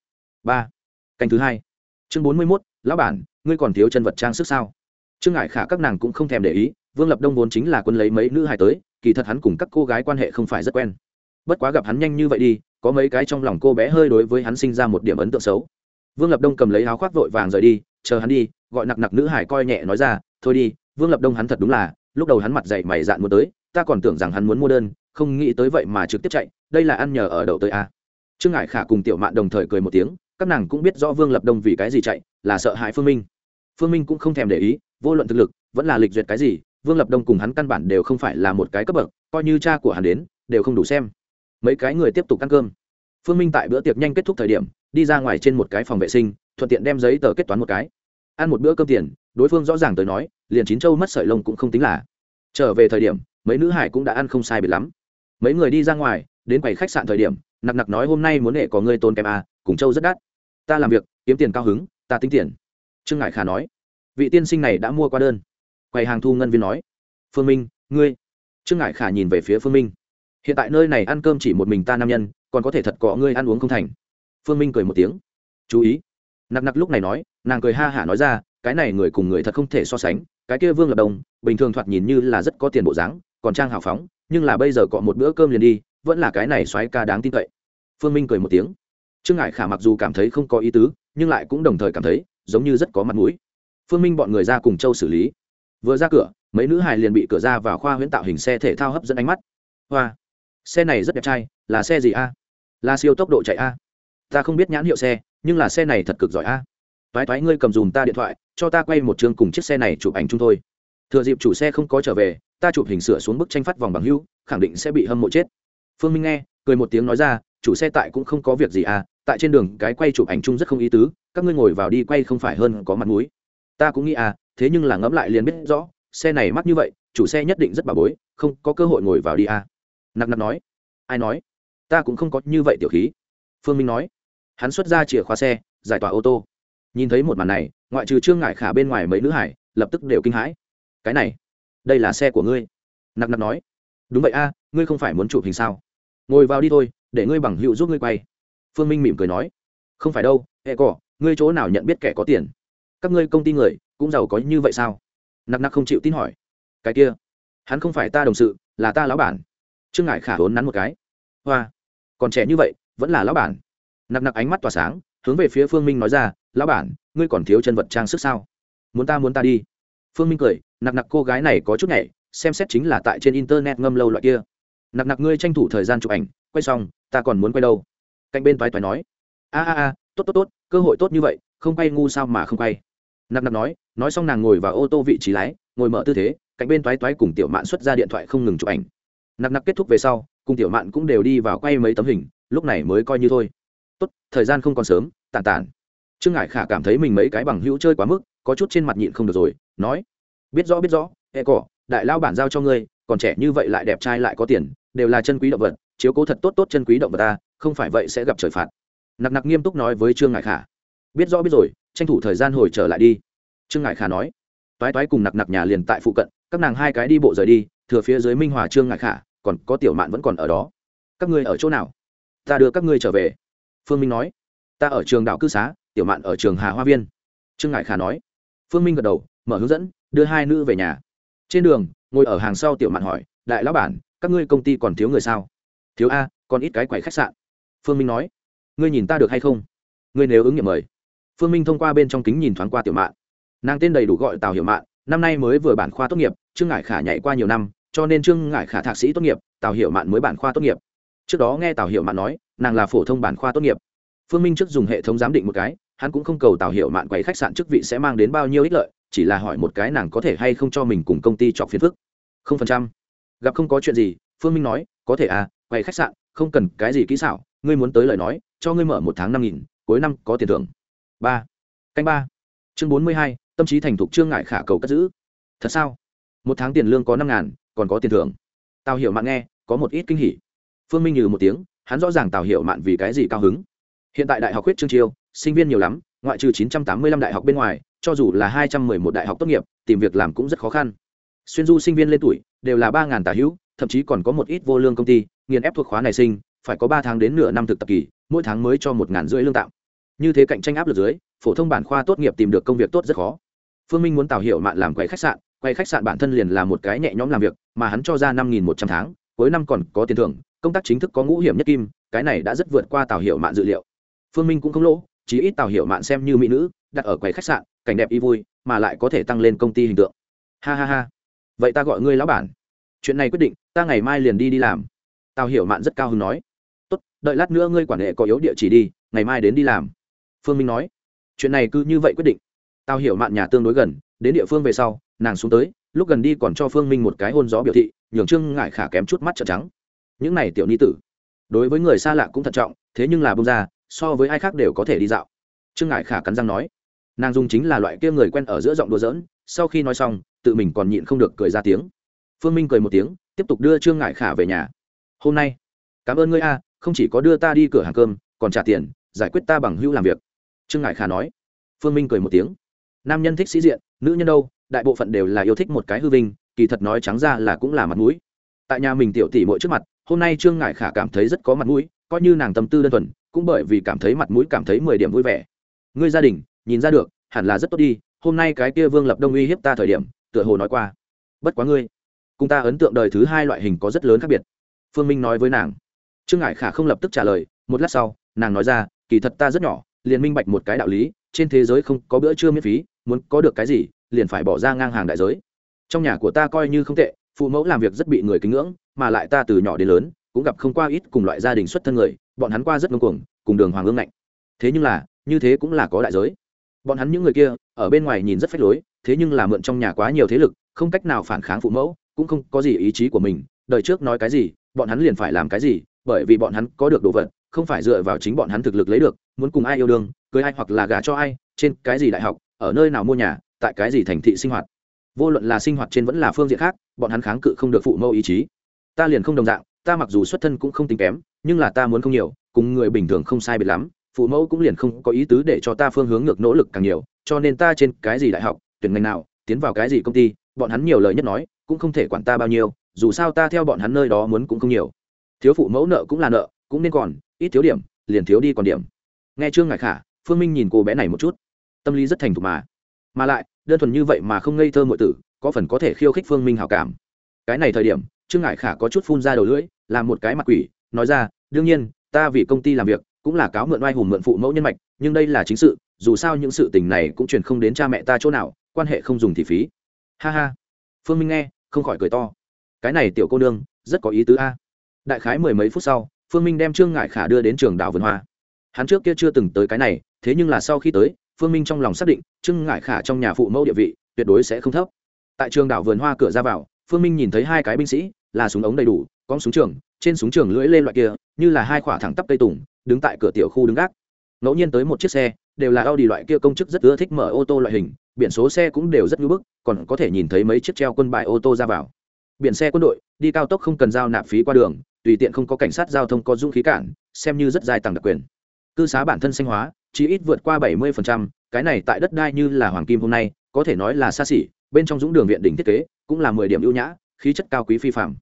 Speaker 1: Ba. Canh thứ hai. Chương bốn mươi mốt, lão bản, ngươi còn thiếu chân vật trang sức sao? Trương ngại khả các nàng cũng không thèm để ý, vương lập đông vốn chính là quân lấy mấy nữ hài tới, kỳ thật hắn cùng các cô gái quan hệ không phải rất quen. Bất quá gặp hắn nhanh như vậy đi, có mấy cái trong lòng cô bé hơi đối với hắn sinh ra một điểm ấn tượng xấu. Vương lập đông cầm lấy áo khoác vội vàng rời đi, chờ hắn đi, gọi nặc nặc nữ hải coi nhẹ nói ra, thôi đi, vương lập đông hắn thật đúng là, lúc đầu hắn mặt dậy mày dạn muốn tới, ta còn tưởng rằng hắn muốn mua đơn, không nghĩ tới vậy mà trực tiếp chạy, đây là ăn nhờ ở đậu tới a à trương ngải khả cùng tiểu mạn đồng thời cười một tiếng, các nàng cũng biết rõ vương lập đông vì cái gì chạy, là sợ hãi phương minh. Phương minh cũng không thèm để ý, vô luận thực lực, vẫn là lịch duyệt cái gì, vương lập đông cùng hắn căn bản đều không phải là một cái cấp bậc, coi như cha của hắn đến, đều không đủ xem. Mấy cái người tiếp tục ăn cơm. Phương minh tại bữa tiệc nhanh kết thúc thời điểm, đi ra ngoài trên một cái phòng vệ sinh, thuận tiện đem giấy tờ kết toán một cái. Ăn một bữa cơm tiền, đối phương rõ ràng tới nói, liền chín châu mất sợi lông cũng không tính là. Trở về thời điểm, mấy nữ hải cũng đã ăn không sai biệt lắm. Mấy người đi ra ngoài, đến quầy khách sạn thời điểm nặc nặc nói hôm nay muốn nghệ có ngươi tôn kém à, cùng châu rất đắt. Ta làm việc kiếm tiền cao hứng ta tính tiền. Trương ngải khả nói. Vị tiên sinh này đã mua qua đơn. Quầy hàng thu ngân viên nói. Phương minh ngươi. Trương ngải khả nhìn về phía phương minh. Hiện tại nơi này ăn cơm chỉ một mình ta nam nhân còn có thể thật có ngươi ăn uống không thành. Phương minh cười một tiếng. Chú ý. Nặc nặc lúc này nói nàng cười ha hả nói ra cái này người cùng người thật không thể so sánh cái kia vương lập đồng bình thường thoạt nhìn như là rất có tiền bộ dáng còn trang hào phóng nhưng là bây giờ cọ một bữa cơm liền đi vẫn là cái này xoáy ca đáng tin cậy phương minh cười một tiếng. Trương ngại khả mặc dù cảm thấy không có ý tứ, nhưng lại cũng đồng thời cảm thấy giống như rất có mặt mũi. Phương minh bọn người ra cùng châu xử lý. Vừa ra cửa, mấy nữ hài liền bị cửa ra vào khoa huyễn tạo hình xe thể thao hấp dẫn ánh mắt. Hoa, xe này rất đẹp trai, là xe gì a? Là siêu tốc độ chạy a? Ta không biết nhãn hiệu xe, nhưng là xe này thật cực giỏi a. Toái toái ngươi cầm dùm ta điện thoại, cho ta quay một chương cùng chiếc xe này chụp ảnh chung thôi. Thừa dịp chủ xe không có trở về, ta chụp hình sửa xuống bức tranh phát vòng bằng hưu khẳng định sẽ bị hâm mộ chết. Phương minh nghe, cười một tiếng nói ra chủ xe tại cũng không có việc gì à tại trên đường cái quay chụp ảnh chung rất không ý tứ, các ngươi ngồi vào đi quay không phải hơn có mặt mũi. Ta cũng nghĩ à thế nhưng là ngẫm lại liền biết rõ, xe này mắc như vậy, chủ xe nhất định rất bà bối, không có cơ hội ngồi vào đi à. Nặc nặc nói. Ai nói? Ta cũng không có như vậy tiểu khí. Phương minh nói. Hắn xuất ra chìa khóa xe, giải tỏa ô tô. Nhìn thấy một màn này, ngoại trừ trương ngại khả bên ngoài mấy nữ hải, lập tức đều kinh hãi. Cái này, đây là xe của ngươi. Nặc nặc nói. Đúng vậy a, ngươi không phải muốn chụp hình sao? Ngồi vào đi thôi, để ngươi bằng hữu giúp ngươi quay. Phương minh mỉm cười nói. Không phải đâu, hệ cỏ, ngươi chỗ nào nhận biết kẻ có tiền? Các ngươi công ty người, cũng giàu có như vậy sao? Nặc nặc không chịu tin hỏi. Cái kia, hắn không phải ta đồng sự, là ta lão bản. Trương ngại khả hốn nắn một cái. Hoa, còn trẻ như vậy, vẫn là lão bản. Nặc nặc ánh mắt tỏa sáng, hướng về phía phương minh nói ra, lão bản, ngươi còn thiếu chân vật trang sức sao? Muốn ta muốn ta đi. Phương minh cười, nặc nặc cô gái này có chút nhảy xem xét chính là tại trên internet ngâm lâu loại kia nặc nặc ngươi tranh thủ thời gian chụp ảnh, quay xong, ta còn muốn quay đâu? Cạnh bên toái toái nói. A a a, tốt tốt tốt, cơ hội tốt như vậy, không quay ngu sao mà không quay? Nặc nặc nói nói xong nàng ngồi vào ô tô vị trí lái, ngồi mở tư thế, cạnh bên toái toái cùng tiểu mạn xuất ra điện thoại không ngừng chụp ảnh. Nặc nặc kết thúc về sau, cùng tiểu mạn cũng đều đi vào quay mấy tấm hình, lúc này mới coi như thôi. Tốt, thời gian không còn sớm tàn tàn trương ngải khả cảm thấy mình mấy cái bằng hữu chơi quá mức, có chút trên mặt nhịn không được rồi, nói. Biết rõ biết rõ e cỏ đại lao bản giao cho ngươi, còn trẻ như vậy lại đẹp trai lại có tiền đều là chân quý động vật, chiếu cố thật tốt tốt chân quý động vật ta, không phải vậy sẽ gặp trời phạt. Nặc nặc nghiêm túc nói với trương ngải khả. Biết rõ biết rồi, tranh thủ thời gian hồi trở lại đi. Trương ngải khả nói. Toái toái cùng nặc nặc nhà liền tại phụ cận, các nàng hai cái đi bộ rời đi, thừa phía dưới minh hòa trương ngải khả, còn có tiểu mạn vẫn còn ở đó. Các ngươi ở chỗ nào? Ta đưa các ngươi trở về. Phương minh nói. Ta ở trường đạo cư xá, tiểu mạn ở trường hà hoa viên. Trương ngải khả nói. Phương minh gật đầu, mở hướng dẫn, đưa hai nữ về nhà. Trên đường, ngồi ở hàng sau tiểu mạn hỏi, đại lão bản các ngươi công ty còn thiếu người sao? Thiếu a, còn ít cái quầy khách sạn. Phương minh nói. Ngươi nhìn ta được hay không? Ngươi nếu ứng nghiệm mời. Phương minh thông qua bên trong kính nhìn thoáng qua tiểu mạn. Nàng tên đầy đủ gọi tào hiểu mạn, năm nay mới vừa bản khoa tốt nghiệp, trương ngải khả nhảy qua nhiều năm, cho nên trương ngải khả thạc sĩ tốt nghiệp, tào hiểu mạn mới bản khoa tốt nghiệp. Trước đó nghe tào hiểu mạn nói, nàng là phổ thông bản khoa tốt nghiệp. Phương minh trước dùng hệ thống giám định một cái, hắn cũng không cầu tào hiểu mạn quầy khách sạn chức vị sẽ mang đến bao nhiêu ích lợi, chỉ là hỏi một cái nàng có thể hay không cho mình cùng công ty chọc phiền phức. Không phần trăm gặp không có chuyện gì, phương minh nói, có thể à quầy khách sạn, không cần cái gì kỹ xảo, ngươi muốn tới lời nói, cho ngươi mở một tháng năm nghìn, cuối năm có tiền thưởng. Ba. Canh ba. Chương bốn mươi hai, tâm trí thành thục trương ngại khả cầu cất giữ. Thật sao? Một tháng tiền lương có năm ngàn, còn có tiền thưởng? Tào hiểu mạn nghe, có một ít kinh hỉ. Phương minh nhừ một tiếng, hắn rõ ràng tào hiểu mạn vì cái gì cao hứng. Hiện tại đại học huyết trương chiêu, sinh viên nhiều lắm, ngoại trừ chín trăm tám mươi lăm đại học bên ngoài, cho dù là hai trăm mười một đại học tốt nghiệp, tìm việc làm cũng rất khó khăn xuyên du sinh viên lên tuổi, đều là ba ngàn tả hữu, thậm chí còn có một ít vô lương công ty, nghiền ép thuộc khóa này sinh, phải có ba tháng đến nửa năm thực tập kỳ, mỗi tháng mới cho một ngàn rưỡi lương tạm. Như thế cạnh tranh áp lực dưới, phổ thông bản khoa tốt nghiệp tìm được công việc tốt rất khó. Phương minh muốn tạo hiệu mạng làm quầy khách sạn, quầy khách sạn bản thân liền là một cái nhẹ nhõm làm việc, mà hắn cho ra năm nghìn một trăm tháng, cuối năm còn có tiền thưởng, công tác chính thức có ngũ hiểm nhất kim, cái này đã rất vượt qua tào hiệu mạn dự liệu. Phương minh cũng không lỗ chỉ ít tào hiệu mạn xem như mỹ nữ, đặt ở quầy khách sạn, cảnh đẹp y vui, mà lại có thể tăng lên công ty hình tượng. Ha ha ha vậy ta gọi ngươi lão bản. Chuyện này quyết định, ta ngày mai liền đi đi làm. Tào hiểu mạn rất cao hứng nói. Tốt, đợi lát nữa ngươi quản hệ có yếu địa chỉ đi, ngày mai đến đi làm. Phương minh nói. Chuyện này cứ như vậy quyết định. Tào hiểu mạn nhà tương đối gần, đến địa phương về sau, nàng xuống tới, lúc gần đi còn cho phương minh một cái hôn gió biểu thị, nhường trương ngại khả kém chút mắt trợn trắng. Những này tiểu ni tử, đối với người xa lạ cũng thận trọng, thế nhưng là bông ra, so với ai khác đều có thể đi dạo. Trương ngại khả cắn răng nói. Nàng dùng chính là loại kia người quen ở giữa giọng đùa giỡn, sau khi nói xong tự mình còn nhịn không được cười ra tiếng. Phương minh cười một tiếng, tiếp tục đưa trương ngại khả về nhà. Hôm nay, cảm ơn ngươi a, không chỉ có đưa ta đi cửa hàng cơm, còn trả tiền, giải quyết ta bằng hữu làm việc. Trương ngại khả nói. Phương minh cười một tiếng. Nam nhân thích sĩ diện, nữ nhân đâu, đại bộ phận đều là yêu thích một cái hư vinh, kỳ thật nói trắng ra là cũng là mặt mũi. Tại nhà mình tiểu tỷ mỗi trước mặt, hôm nay trương ngại khả cảm thấy rất có mặt mũi, coi như nàng tâm tư đơn thuần, cũng bởi vì cảm thấy mặt mũi cảm thấy mười điểm vui vẻ. Ngươi gia đình, nhìn ra được, hẳn là rất tốt đi, hôm nay cái kia vương lập đông uy hiếp ta thời điểm tựa hồ nói qua. Bất quá ngươi, cùng ta ấn tượng đời thứ hai loại hình có rất lớn khác biệt. Phương minh nói với nàng. Trương ngại khả không lập tức trả lời, một lát sau, nàng nói ra, kỳ thật ta rất nhỏ, liền minh bạch một cái đạo lý, trên thế giới không có bữa trưa miễn phí, muốn có được cái gì, liền phải bỏ ra ngang hàng đại giới. Trong nhà của ta coi như không tệ, phụ mẫu làm việc rất bị người kính ngưỡng, mà lại ta từ nhỏ đến lớn, cũng gặp không qua ít cùng loại gia đình xuất thân người, bọn hắn qua rất ngông cuồng, cùng đường hoàng ương ngạnh. Thế nhưng là, như thế cũng là có đại giới bọn hắn những người kia, ở bên ngoài nhìn rất phách lối, thế nhưng là mượn trong nhà quá nhiều thế lực, không cách nào phản kháng phụ mẫu, cũng không có gì ý chí của mình. Đời trước nói cái gì, bọn hắn liền phải làm cái gì, bởi vì bọn hắn có được đồ vật, không phải dựa vào chính bọn hắn thực lực lấy được, muốn cùng ai yêu đương, cưới ai hoặc là gả cho ai, trên cái gì đại học, ở nơi nào mua nhà, tại cái gì thành thị sinh hoạt. Vô luận là sinh hoạt trên vẫn là phương diện khác, bọn hắn kháng cự không được phụ mẫu ý chí. Ta liền không đồng dạng, ta mặc dù xuất thân cũng không tính kém, nhưng là ta muốn không nhiều, cùng người bình thường không sai biệt lắm phụ mẫu cũng liền không có ý tứ để cho ta phương hướng ngược nỗ lực càng nhiều, cho nên ta trên cái gì đại học, tuyển ngành nào, tiến vào cái gì công ty, bọn hắn nhiều lời nhất nói, cũng không thể quản ta bao nhiêu, dù sao ta theo bọn hắn nơi đó muốn cũng không nhiều. Thiếu phụ mẫu nợ cũng là nợ, cũng nên còn, ít thiếu điểm, liền thiếu đi còn điểm. Nghe trương ngại khả, phương minh nhìn cô bé này một chút. Tâm lý rất thành thục mà. Mà lại, đơn thuần như vậy mà không ngây thơ mọi tử, có phần có thể khiêu khích phương minh hảo cảm. Cái này thời điểm, trương ngại khả có chút phun ra đầu lưỡi, làm một cái mặt quỷ, nói ra, đương nhiên, ta vì công ty làm việc cũng là cáo mượn oai hùng mượn phụ mẫu nhân mạch, nhưng đây là chính sự, dù sao những sự tình này cũng truyền không đến cha mẹ ta chỗ nào, quan hệ không dùng thì phí. Ha ha. Phương minh nghe, không khỏi cười to. Cái này tiểu cô nương, rất có ý tứ a. Đại khái mười mấy phút sau, phương minh đem trương ngại khả đưa đến trường đảo vườn hoa. Hắn trước kia chưa từng tới cái này, thế nhưng là sau khi tới, phương minh trong lòng xác định, trương ngại khả trong nhà phụ mẫu địa vị, tuyệt đối sẽ không thấp. Tại trường đảo vườn hoa cửa ra vào, phương minh nhìn thấy hai cái binh sĩ, là súng ống đầy đủ con súng trường, trên súng trường lưỡi lê loại kia, như là hai khỏa thẳng tắp cây tùng đứng tại cửa tiểu khu đứng gác ngẫu nhiên tới một chiếc xe đều là Audi loại kia công chức rất ưa thích mở ô tô loại hình, biển số xe cũng đều rất nhu bức, còn có thể nhìn thấy mấy chiếc treo quân bài ô tô ra vào. Biển xe quân đội, đi cao tốc không cần giao nạp phí qua đường, tùy tiện không có cảnh sát giao thông có dung khí cản, xem như rất dài tầng đặc quyền. Cư xá bản thân sinh hóa, chỉ ít vượt qua 70%, cái này tại đất đai như là hoàng kim hôm nay, có thể nói là xa xỉ, bên trong dũng đường viện đỉnh thiết kế, cũng là 10 điểm ưu nhã, khí chất cao quý phi phàm.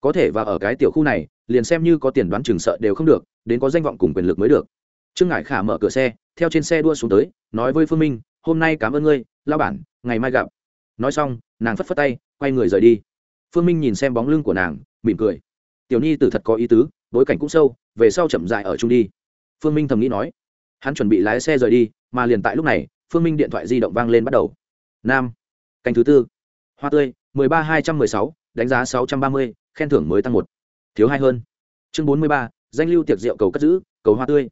Speaker 1: Có thể và ở cái tiểu khu này, liền xem như có tiền đoán chừng sợ đều không được, đến có danh vọng cùng quyền lực mới được. Trương ngải khả mở cửa xe theo trên xe đua xuống tới nói với phương minh hôm nay cảm ơn ngươi lao bản ngày mai gặp. Nói xong nàng phất phất tay quay người rời đi. Phương minh nhìn xem bóng lưng của nàng mỉm cười. Tiểu nhi tử thật có ý tứ bối cảnh cũng sâu về sau chậm dại ở chung đi. Phương minh thầm nghĩ nói. Hắn chuẩn bị lái xe rời đi mà liền tại lúc này phương minh điện thoại di động vang lên bắt đầu. Nam. Canh thứ tư. Hoa tươi. mười ba hai trăm mười sáu đánh giá sáu trăm ba mươi khen thưởng mới tăng một, thiếu hai hơn. Chương bốn mươi ba, danh lưu tiệc rượu cầu cất giữ, cầu hoa tươi.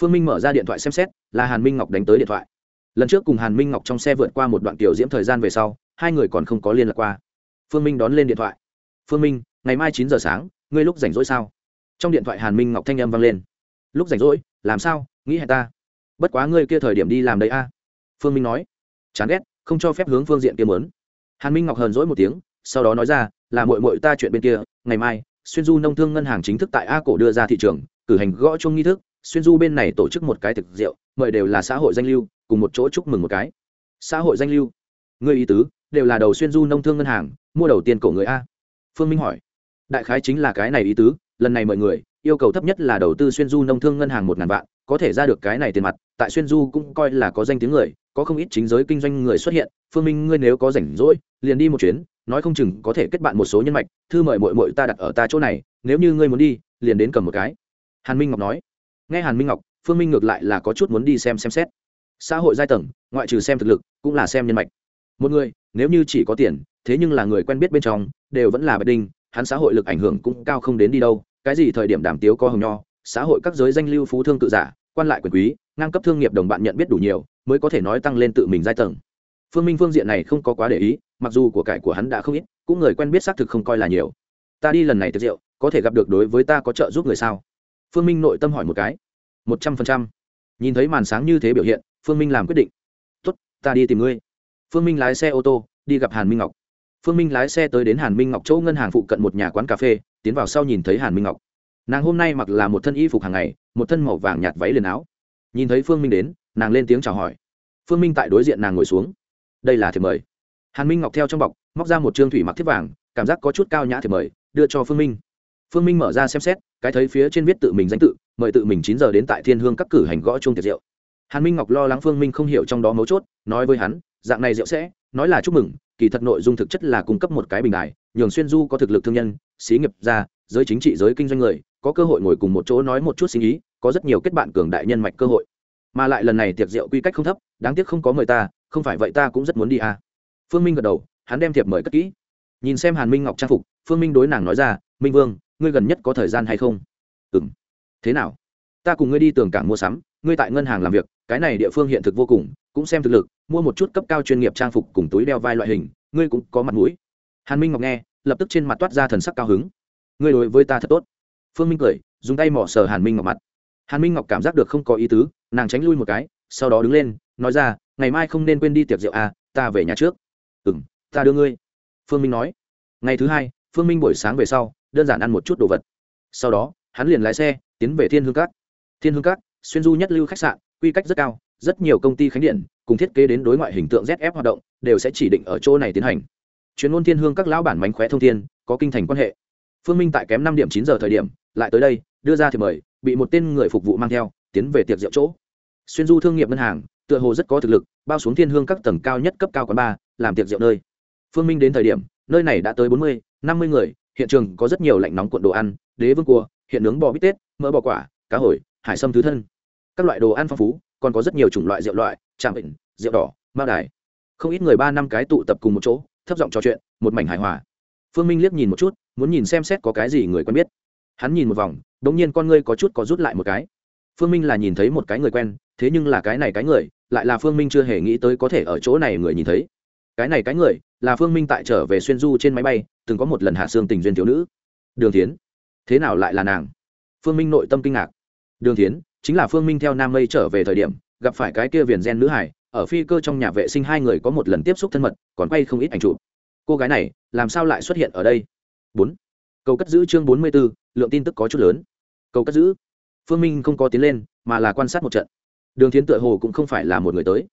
Speaker 1: Phương minh mở ra điện thoại xem xét, là hàn minh ngọc đánh tới điện thoại. Lần trước cùng hàn minh ngọc trong xe vượt qua một đoạn kiểu diễm thời gian về sau, hai người còn không có liên lạc qua. Phương minh đón lên điện thoại. Phương minh, ngày mai chín giờ sáng, ngươi lúc rảnh rỗi sao? Trong điện thoại hàn minh ngọc thanh âm vang lên. Lúc rảnh rỗi, làm sao, nghĩ hẹn ta? Bất quá ngươi kia thời điểm đi làm đấy a. Phương minh nói. Chán ghét, không cho phép hướng phương diện kia mớn hàn minh ngọc hờn dỗi một tiếng sau đó nói ra, là mội mội ta chuyện bên kia, ngày mai, xuyên du nông thương ngân hàng chính thức tại a cổ đưa ra thị trường, cử hành gõ chung nghi thức, xuyên du bên này tổ chức một cái thực rượu, mời đều là xã hội danh lưu, cùng một chỗ chúc mừng một cái. Xã hội danh lưu? Người ý tứ, đều là đầu xuyên du nông thương ngân hàng, mua đầu tiên cổ người a? Phương minh hỏi. Đại khái chính là cái này ý tứ, lần này mọi người, yêu cầu thấp nhất là đầu tư xuyên du nông thương ngân hàng một ngàn vạn, có thể ra được cái này tiền mặt, tại xuyên du cũng coi là có danh tiếng người, có không ít chính giới kinh doanh người xuất hiện. Phương minh, ngươi nếu có rảnh rỗi, liền đi một chuyến nói không chừng có thể kết bạn một số nhân mạch, thư mời mội mội ta đặt ở ta chỗ này, nếu như ngươi muốn đi, liền đến cầm một cái. Hàn minh ngọc nói. Nghe hàn minh ngọc, phương minh ngược lại là có chút muốn đi xem xem xét. Xã hội giai tầng, ngoại trừ xem thực lực, cũng là xem nhân mạch. Một người, nếu như chỉ có tiền, thế nhưng là người quen biết bên trong, đều vẫn là bạch đinh, hắn xã hội lực ảnh hưởng cũng cao không đến đi đâu, cái gì thời điểm đàm tiếu có hồng nho, xã hội các giới danh lưu phú thương tự giả, quan lại quyền quý, ngang cấp thương nghiệp đồng bạn nhận biết đủ nhiều, mới có thể nói tăng lên tự mình giai tầng. Phương minh phương diện này không có quá để ý mặc dù của cải của hắn đã không ít, cũng người quen biết xác thực không coi là nhiều. Ta đi lần này tiệc rượu, có thể gặp được đối với ta có trợ giúp người sao? Phương minh nội tâm hỏi một cái. Một trăm phần trăm. Nhìn thấy màn sáng như thế biểu hiện, phương minh làm quyết định. Tốt, ta đi tìm ngươi. Phương minh lái xe ô tô, đi gặp hàn minh ngọc. Phương minh lái xe tới đến hàn minh ngọc chỗ ngân hàng phụ cận một nhà quán cà phê, tiến vào sau nhìn thấy hàn minh ngọc. Nàng hôm nay mặc là một thân y phục hàng ngày, một thân màu vàng nhạt váy liền áo. Nhìn thấy phương minh đến, nàng lên tiếng chào hỏi. Phương minh tại đối diện nàng ngồi xuống. Đây là thiệp mời hàn minh ngọc theo trong bọc móc ra một trương thủy mặc thiếp vàng cảm giác có chút cao nhã thì mời đưa cho phương minh. Phương minh mở ra xem xét cái thấy phía trên viết tự mình danh tự mời tự mình chín giờ đến tại thiên hương các cử hành gõ chung tiệc rượu. Hàn minh ngọc lo lắng phương minh không hiểu trong đó mấu chốt nói với hắn dạng này rượu sẽ nói là chúc mừng kỳ thật nội dung thực chất là cung cấp một cái bình đài nhường xuyên du có thực lực thương nhân xí nghiệp gia, giới chính trị giới kinh doanh người có cơ hội ngồi cùng một chỗ nói một chút sinh ý có rất nhiều kết bạn cường đại nhân mạch cơ hội. Mà lại lần này tiệc rượu quy cách không thấp đáng tiếc không có mời ta không phải vậy ta cũng rất muốn đi à phương minh gật đầu, hắn đem thiệp mời cất kỹ. Nhìn xem hàn minh ngọc trang phục, phương minh đối nàng nói ra, minh vương, ngươi gần nhất có thời gian hay không? Ừ m thế nào? Ta cùng ngươi đi tường cảng mua sắm, ngươi tại ngân hàng làm việc, cái này địa phương hiện thực vô cùng, cũng xem thực lực, mua một chút cấp cao chuyên nghiệp trang phục cùng túi đeo vai loại hình, ngươi cũng có mặt mũi. Hàn minh ngọc nghe, lập tức trên mặt toát ra thần sắc cao hứng. Ngươi đối với ta thật tốt. Phương minh cười, dùng tay mỏ sờ hàn minh ngọc mặt. Hàn minh ngọc cảm giác được không có ý tứ, nàng tránh lui một cái, sau đó đứng lên, nói ra, ngày mai không nên quên đi tiệc rượu à ta về nhà trước ừ m ta đưa ngươi. Phương minh nói. Ngày thứ hai, phương minh buổi sáng về sau, đơn giản ăn một chút đồ vật. Sau đó, hắn liền lái xe, tiến về thiên hương cát. Thiên hương cát, xuyên du nhất lưu khách sạn, quy cách rất cao, rất nhiều công ty khánh điện, cùng thiết kế đến đối ngoại hình tượng zf hoạt động, đều sẽ chỉ định ở chỗ này tiến hành. Chuyên môn thiên hương các lão bản mánh khóe thông thiên có kinh thành quan hệ. Phương minh tại kém năm điểm chín giờ thời điểm, lại tới đây, đưa ra thì mời, bị một tên người phục vụ mang theo, tiến về tiệc rượu chỗ xuyên du thương nghiệp ngân hàng, tựa hồ rất có thực lực, bao xuống thiên hương các tầng cao nhất cấp cao quán ba làm tiệc rượu nơi. Phương minh đến thời điểm, nơi này đã tới bốn mươi, năm mươi người, hiện trường có rất nhiều lạnh nóng cuộn đồ ăn, đế vương cua, hiện nướng bò bít tết, mỡ bò quả, cá hồi, hải sâm thứ thân. Các loại đồ ăn phong phú, còn có rất nhiều chủng loại rượu loại, trạm bệnh, rượu đỏ mao đài. Không ít người ba năm cái tụ tập cùng một chỗ, thấp giọng trò chuyện, một mảnh hài hòa. Phương minh liếc nhìn một chút, muốn nhìn xem xét có cái gì người quen biết. Hắn nhìn một vòng đ ỗ n g nhiên con ngươi có chút có rút lại một cái phương minh là nhìn thấy một cái người quen, thế nhưng là cái này cái người, lại là phương minh chưa hề nghĩ tới có thể ở chỗ này người nhìn thấy. Cái này cái người, là phương minh tại trở về xuyên du trên máy bay, từng có một lần hạ xương tình duyên thiếu nữ. Đường tiến thế nào lại là nàng? Phương minh nội tâm kinh ngạc. Đường tiến chính là phương minh theo nam mây trở về thời điểm, gặp phải cái kia viền gen nữ hải, ở phi cơ trong nhà vệ sinh hai người có một lần tiếp xúc thân mật, còn quay không ít ảnh chụp. Cô gái này, làm sao lại xuất hiện ở đây? Bốn. Cầu cất giữ chương bốn mươi b ố lượng tin tức có chút lớn. Cầu cất giữ phương minh không có tiến lên, mà là quan sát một trận. Đường tiến tựa hồ cũng không phải là một người tới.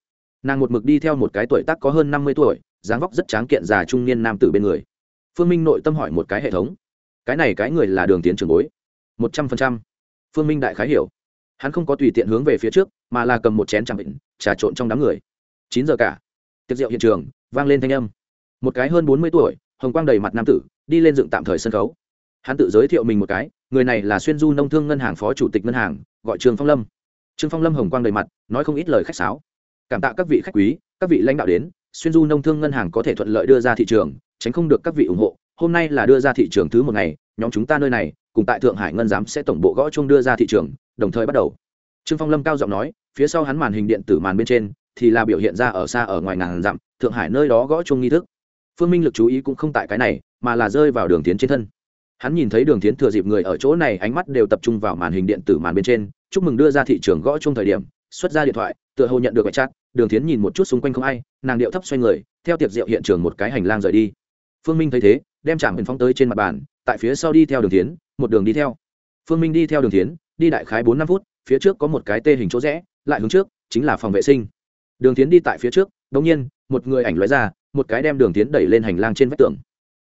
Speaker 1: Nàng một mực đi theo một cái tuổi tác có hơn năm mươi tuổi, dáng vóc rất tráng kiện già trung niên nam tử bên người. Phương minh nội tâm hỏi một cái hệ thống. Cái này cái người là đường tiến trường bối. Một trăm phần trăm. Phương minh đại khái hiểu. Hắn không có tùy tiện hướng về phía trước, mà là cầm một chén chẳng bệnh trà trộn trong đám người. Chín giờ cả. Tiệc rượu hiện trường, vang lên thanh âm. Một cái hơn bốn mươi tuổi, hồng quang đầy mặt nam tử, đi lên dựng tạm thời sân khấu hắn tự giới thiệu mình một cái, người này là xuyên du nông thương ngân hàng phó chủ tịch ngân hàng, gọi trương phong lâm. Trương phong lâm hồng quang đầy mặt, nói không ít lời khách sáo. Cảm tạ các vị khách quý, các vị lãnh đạo đến, xuyên du nông thương ngân hàng có thể thuận lợi đưa ra thị trường, tránh không được các vị ủng hộ, hôm nay là đưa ra thị trường thứ một ngày, nhóm chúng ta nơi này, cùng tại thượng hải ngân giám sẽ tổng bộ gõ chung đưa ra thị trường, đồng thời bắt đầu. Trương phong lâm cao giọng nói, phía sau hắn màn hình điện tử màn bên trên, thì là biểu hiện ra ở xa ở ngoài ngàn dặm, thượng hải nơi đó gõ chung nghi thức. Phương minh lực chú ý cũng không tại cái này, mà là rơi vào đường tiến trên thân hắn nhìn thấy đường tiến thừa dịp người ở chỗ này, ánh mắt đều tập trung vào màn hình điện tử màn bên trên, chúc mừng đưa ra thị trường gõ chung thời điểm, xuất ra điện thoại, tựa hồ nhận được bài chát đường tiến nhìn một chút xung quanh không ai, nàng điệu thấp xoay người, theo tiệc rượu hiện trường một cái hành lang rời đi. Phương minh thấy thế, đem trạm huyền phóng tới trên mặt bàn, tại phía sau đi theo đường tiến một đường đi theo. Phương minh đi theo đường tiến đi đại khái bốn năm phút, phía trước có một cái tê hình chỗ rẽ, lại hướng trước, chính là phòng vệ sinh. Đường tiến đi tại phía trước đ ỗ n g nhiên, một người ảnh lóe ra, một cái đem đường tiến đẩy lên hành lang trên vách tường.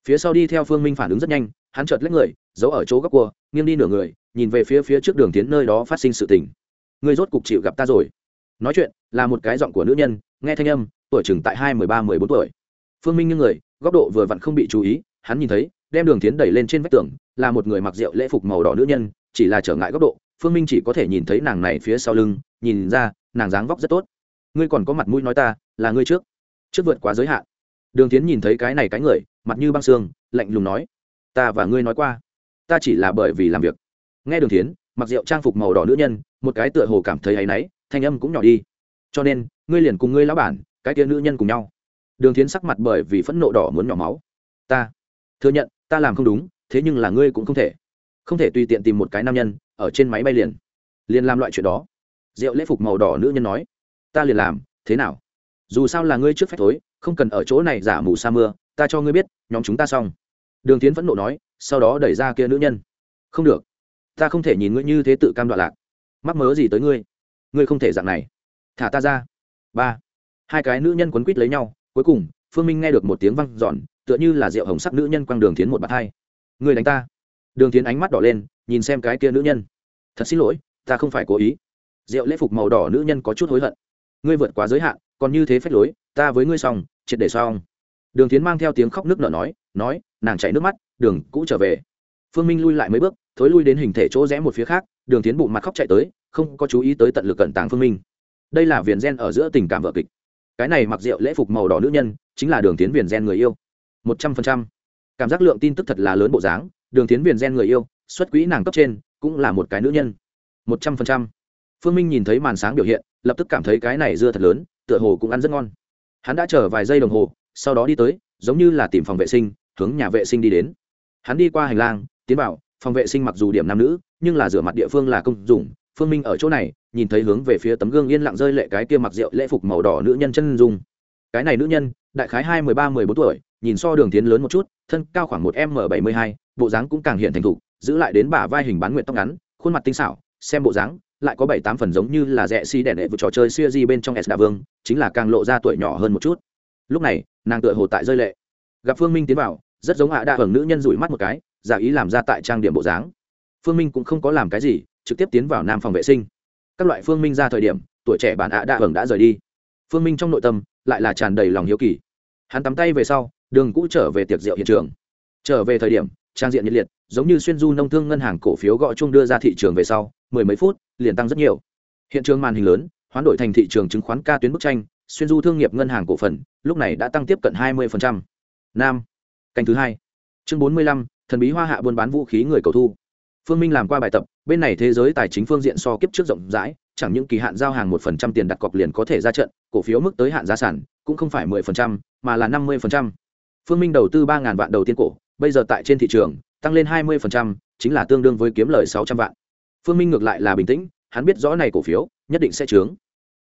Speaker 1: Phía sau đi theo phương minh phản ứng rất nhanh hắn chợt lấy người, giấu ở chỗ góc cua, nghiêng đi nửa người, nhìn về phía phía trước đường tiến nơi đó phát sinh sự tình. Người rốt cục chịu gặp ta rồi. Nói chuyện, là một cái giọng của nữ nhân, nghe thanh âm, tuổi chừng tại hai mười ba, mười bốn tuổi. Phương minh như người, góc độ vừa vặn không bị chú ý, hắn nhìn thấy, đem đường tiến đẩy lên trên vách tường, là một người mặc rượu lễ phục màu đỏ nữ nhân, chỉ là trở ngại góc độ, phương minh chỉ có thể nhìn thấy nàng này phía sau lưng, nhìn ra, nàng dáng vóc rất tốt. Ngươi còn có mặt mũi nói ta, là ngươi trước trước vượt quá giới hạn. Đường tiến nhìn thấy cái này cái người, mặt như băng xương, lạnh lùng nói ta và ngươi nói qua. Ta chỉ là bởi vì làm việc. Nghe đường tiến mặc rượu trang phục màu đỏ nữ nhân, một cái tựa hồ cảm thấy áy náy, thanh âm cũng nhỏ đi. Cho nên, ngươi liền cùng ngươi lão bản, cái tia nữ nhân cùng nhau. Đường tiến sắc mặt bởi vì phẫn nộ đỏ muốn nhỏ máu. Ta thừa nhận, ta làm không đúng, thế nhưng là ngươi cũng không thể. Không thể tùy tiện tìm một cái nam nhân, ở trên máy bay liền. Liền làm loại chuyện đó. Rượu lễ phục màu đỏ nữ nhân nói. Ta liền làm, thế nào? Dù sao là ngươi trước phép thối, không cần ở chỗ này giả mù sa mưa, ta cho ngươi biết, nhóm chúng ta xong đường tiến phẫn nộ nói, sau đó đẩy ra kia nữ nhân. Không được. Ta không thể nhìn ngươi như thế tự cam đoạn lạc. Mắc mớ gì tới ngươi? Ngươi không thể dạng này. Thả ta ra. Ba. Hai cái nữ nhân quấn quýt lấy nhau, cuối cùng, phương minh nghe được một tiếng văng giòn tựa như là rượu hồng sắc nữ nhân quăng đường tiến một bạt hai. Ngươi đánh ta. Đường tiến ánh mắt đỏ lên, nhìn xem cái kia nữ nhân. Thật xin lỗi, ta không phải cố ý. Rượu lễ phục màu đỏ nữ nhân có chút hối hận. Ngươi vượt quá giới hạn, còn như thế phép lối, ta với ngươi xong, triệt để xong đường tiến mang theo tiếng khóc nước nở nói nói, nàng chảy nước mắt, đường, cũ trở về. Phương minh lui lại mấy bước, thối lui đến hình thể chỗ rẽ một phía khác, đường tiến bụng mặt khóc chạy tới, không có chú ý tới tận lực cận tàng phương minh. Đây là viền gen ở giữa tình cảm vợ kịch. Cái này mặc rượu lễ phục màu đỏ nữ nhân, chính là đường tiến viền gen người yêu. Một trăm phần trăm. Cảm giác lượng tin tức thật là lớn bộ dáng, đường tiến viền gen người yêu, xuất quỹ nàng cấp trên, cũng là một cái nữ nhân. Một trăm phần trăm. Phương minh nhìn thấy màn sáng biểu hiện, lập tức cảm thấy cái này dưa thật lớn, tựa hồ cũng ăn rất ngon. Hắn đã chờ vài giây đồng hồ sau đó đi tới, giống như là tìm phòng vệ sinh, hướng nhà vệ sinh đi đến. Hắn đi qua hành lang, tiến vào, phòng vệ sinh mặc dù điểm nam nữ, nhưng là rửa mặt địa phương là công dùng phương minh ở chỗ này, nhìn thấy hướng về phía tấm gương yên lặng rơi lệ cái kia mặc rượu lễ phục màu đỏ nữ nhân chân dung. Cái này nữ nhân, đại khái hai mười ba, mười bốn tuổi, nhìn so đường tiến lớn một chút, thân cao khoảng một m bảy mươi hai, bộ dáng cũng càng hiện thành thục, giữ lại đến bả vai hình bán nguyện tóc ngắn, khuôn mặt tinh xảo, xem bộ dáng, lại có bảy tám phần giống như là rẽ xi si đẻ đệ vượt trò chơi siêu di bên trong s đà vương, chính là càng lộ ra tuổi nhỏ hơn một chút. Lúc này nàng tựa hồ tại rơi lệ. Gặp phương minh tiến vào, rất giống hạ đa hưởng nữ nhân rủi mắt một cái, giả ý làm ra tại trang điểm bộ dáng. Phương minh cũng không có làm cái gì, trực tiếp tiến vào nam phòng vệ sinh. Các loại phương minh ra thời điểm, tuổi trẻ bạn ạ đa hưởng đã rời đi. Phương minh trong nội tâm, lại là tràn đầy lòng hiếu kỳ. Hắn tắm tay về sau, đường cũ trở về tiệc rượu hiện trường. Trở về thời điểm, trang diện nhiệt liệt, giống như xuyên du nông thương ngân hàng cổ phiếu gọi chung đưa ra thị trường về sau, mười mấy phút, liền tăng rất nhiều. Hiện trường màn hình lớn, hoán đổi thành thị trường chứng khoán ca tuyến bức tranh xuyên du thương nghiệp ngân hàng cổ phần, lúc này đã tăng tiếp cận hai mươi nam, canh thứ hai. Chương bốn mươi lăm, thần bí hoa hạ buôn bán vũ khí người cầu thu. Phương minh làm qua bài tập, bên này thế giới tài chính phương diện so kiếp trước rộng rãi, chẳng những kỳ hạn giao hàng một phần trăm tiền đặt cọc liền có thể ra trận, cổ phiếu mức tới hạn giá sản cũng không phải mười phần trăm, mà là năm mươi phần trăm. Phương minh đầu tư 3.000 vạn đầu tiên cổ, bây giờ tại trên thị trường, tăng lên hai mươi chính là tương đương với kiếm lời sáu trăm vạn. Phương minh ngược lại là bình tĩnh, hắn biết rõ này cổ phiếu, nhất định sẽ trướng.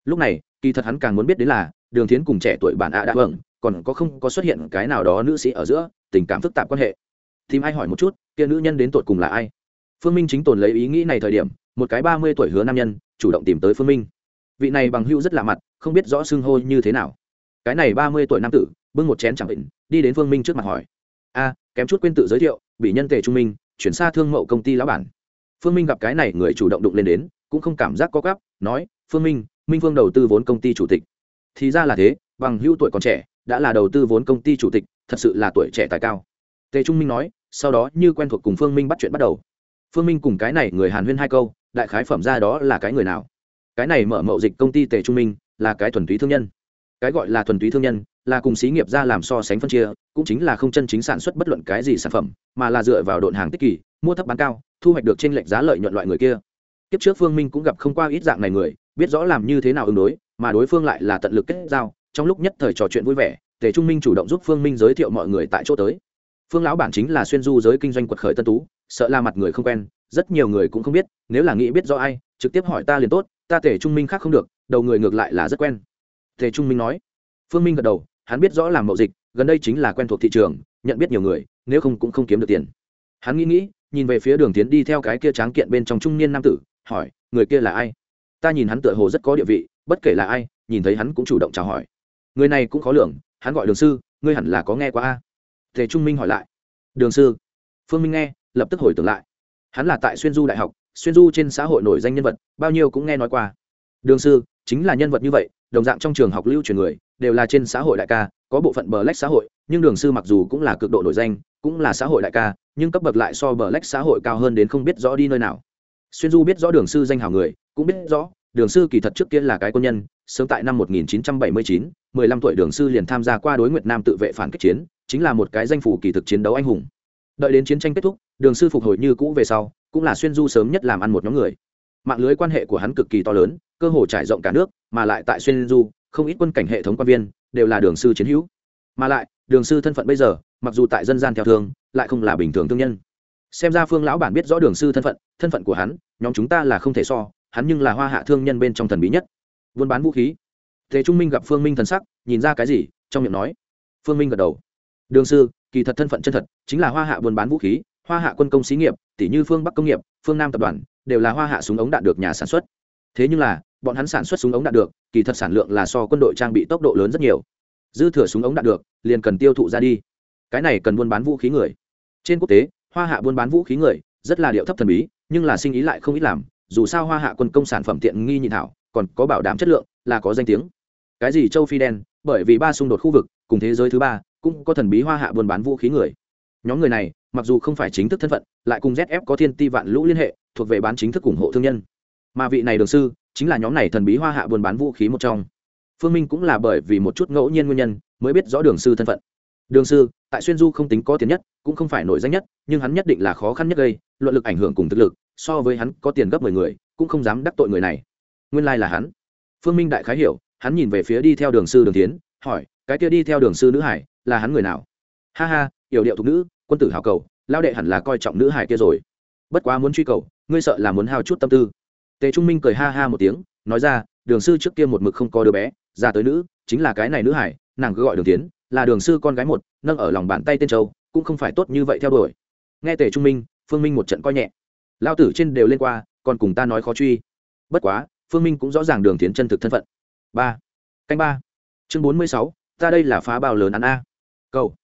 Speaker 1: Lúc này kỳ thật hắn càng muốn biết đến là, đường tiến cùng trẻ tuổi bản ạ đã vâng còn có không có xuất hiện cái nào đó nữ sĩ ở giữa, tình cảm phức tạp quan hệ. Tìm ai hỏi một chút, kia nữ nhân đến tột cùng là ai? Phương minh chính tồn lấy ý nghĩ này thời điểm, một cái ba mươi tuổi hứa nam nhân, chủ động tìm tới phương minh. Vị này bằng hữu rất lạ mặt, không biết rõ xưng hô như thế nào. Cái này ba mươi tuổi nam tử, bưng một chén chẳng định, đi đến phương minh trước mặt hỏi. A, kém chút quên tự giới thiệu, bị nhân tề trung minh, chuyển xa thương mậu công ty lão bản. Phương minh gặp cái này người chủ động đụng lên đến, cũng không cảm giác có gắp nói, phương minh minh phương đầu tư vốn công ty chủ tịch. Thì ra là thế, bằng hữu tuổi còn trẻ, đã là đầu tư vốn công ty chủ tịch, thật sự là tuổi trẻ tài cao. Tề trung minh nói, sau đó như quen thuộc cùng phương minh bắt chuyện bắt đầu. Phương minh cùng cái này người hàn huyên hai câu, đại khái phẩm ra đó là cái người nào? Cái này mở mậu dịch công ty tề trung minh, là cái thuần túy thương nhân. Cái gọi là thuần túy thương nhân, là cùng xí nghiệp ra làm so sánh phân chia, cũng chính là không chân chính sản xuất bất luận cái gì sản phẩm, mà là dựa vào độn hàng tích kỳ, mua thấp bán cao, thu hoạch được trên lệch giá lợi nhuận loại người kia. Kiếp trước phương minh cũng gặp không qua ít dạng này người biết rõ làm như thế nào ứng đối, mà đối phương lại là tận lực kết giao, trong lúc nhất thời trò chuyện vui vẻ, tề trung minh chủ động giúp phương minh giới thiệu mọi người tại chỗ tới. Phương lão bản chính là xuyên du giới kinh doanh quật khởi tân tú, sợ la mặt người không quen, rất nhiều người cũng không biết, nếu là nghĩ biết rõ ai, trực tiếp hỏi ta liền tốt, ta tề trung minh khác không được, đầu người ngược lại là rất quen. Tề trung minh nói. Phương minh gật đầu, hắn biết rõ làm mậu dịch, gần đây chính là quen thuộc thị trường, nhận biết nhiều người, nếu không cũng không kiếm được tiền. Hắn nghĩ nghĩ, nhìn về phía đường tiến đi theo cái kia tráng kiện bên trong trung niên nam tử, hỏi, người kia là ai? Ta nhìn hắn tựa hồ rất có địa vị, bất kể là ai, nhìn thấy hắn cũng chủ động chào hỏi. Người này cũng khó lường, hắn gọi đường sư, ngươi hẳn là có nghe qua a? Tề trung minh hỏi lại. Đường sư. Phương minh nghe, lập tức hồi tưởng lại. Hắn là tại xuyên du đại học, xuyên du trên xã hội nổi danh nhân vật, bao nhiêu cũng nghe nói qua. Đường sư, chính là nhân vật như vậy, đồng dạng trong trường học lưu truyền người, đều là trên xã hội đại ca, có bộ phận bờ lách xã hội, nhưng đường sư mặc dù cũng là cực độ nổi danh, cũng là xã hội đại ca, nhưng cấp bậc lại so bờ lách xã hội cao hơn đến không biết rõ đi nơi nào xuyên du biết rõ đường sư danh hào người cũng biết rõ đường sư kỳ thật trước kia là cái quân nhân sớm tại năm 1979, 15 tuổi đường sư liền tham gia qua đối nguyệt nam tự vệ phản kích chiến chính là một cái danh phủ kỳ thực chiến đấu anh hùng. Đợi đến chiến tranh kết thúc đường sư phục hồi như cũ về sau cũng là xuyên du sớm nhất làm ăn một nhóm người. Mạng lưới quan hệ của hắn cực kỳ to lớn cơ hồ trải rộng cả nước mà lại tại xuyên du không ít quân cảnh hệ thống quan viên đều là đường sư chiến hữu. Mà lại đường sư thân phận bây giờ mặc dù tại dân gian theo thương lại không là bình thường thương nhân xem ra phương lão bản biết rõ đường sư thân phận thân phận của hắn, nhóm chúng ta là không thể so, hắn nhưng là hoa hạ thương nhân bên trong thần bí nhất. Buôn bán vũ khí. Thế trung minh gặp phương minh thần sắc, nhìn ra cái gì, trong miệng nói. Phương minh gật đầu. Đường sư, kỳ thật thân phận chân thật, chính là hoa hạ buôn bán vũ khí, hoa hạ quân công xí nghiệp tỷ như phương bắc công nghiệp, phương nam tập đoàn, đều là hoa hạ súng ống đạn được nhà sản xuất. Thế nhưng là, bọn hắn sản xuất súng ống đạn được, kỳ thật sản lượng là so quân đội trang bị tốc độ lớn rất nhiều. Dư thừa súng ống đạn được, liền cần tiêu thụ ra đi. Cái này cần buôn bán vũ khí người. Trên quốc tế hoa hạ buôn bán vũ khí người, rất là điệu thấp thần bí, nhưng là sinh ý lại không ít làm, dù sao hoa hạ quân công sản phẩm tiện nghi nhị thảo, còn có bảo đảm chất lượng, là có danh tiếng. Cái gì châu phi đen? Bởi vì ba xung đột khu vực, cùng thế giới thứ ba, cũng có thần bí hoa hạ buôn bán vũ khí người. Nhóm người này, mặc dù không phải chính thức thân phận, lại cùng zf có thiên ti vạn lũ liên hệ, thuộc về bán chính thức ủng hộ thương nhân. Mà vị này đường sư, chính là nhóm này thần bí hoa hạ buôn bán vũ khí một trong. Phương minh cũng là bởi vì một chút ngẫu nhiên nguyên nhân, mới biết rõ đường sư thân phận đường sư, tại xuyên du không tính có tiền nhất, cũng không phải nổi danh nhất, nhưng hắn nhất định là khó khăn nhất gây, luận lực ảnh hưởng cùng thực lực, so với hắn có tiền gấp mười người, cũng không dám đắc tội người này. Nguyên lai là hắn. Phương minh đại khái hiểu, hắn nhìn về phía đi theo đường sư đường tiến hỏi, cái kia đi theo đường sư nữ hải, là hắn người nào? Ha ha, yểu điệu thục nữ, quân tử hào cầu lao đệ hẳn là coi trọng nữ hải kia rồi. Bất quá muốn truy cầu, ngươi sợ là muốn hao chút tâm tư. Tề trung minh cười ha ha một tiếng, nói ra, đường sư trước kia một mực không có đứa bé ra tới nữ, chính là cái này nữ hải, nàng cứ gọi đường tiến là đường sư con gái một, nâng ở lòng bàn tay tên châu, cũng không phải tốt như vậy theo đuổi. Nghe tề trung minh, phương minh một trận coi nhẹ. Lao tử trên đều lên qua, còn cùng ta nói khó truy. Bất quá, phương minh cũng rõ ràng đường tiến chân thực thân phận. Ba. Canh ba. Chương bốn mươi sáu, ta đây là phá bao lớn ăn a. Câu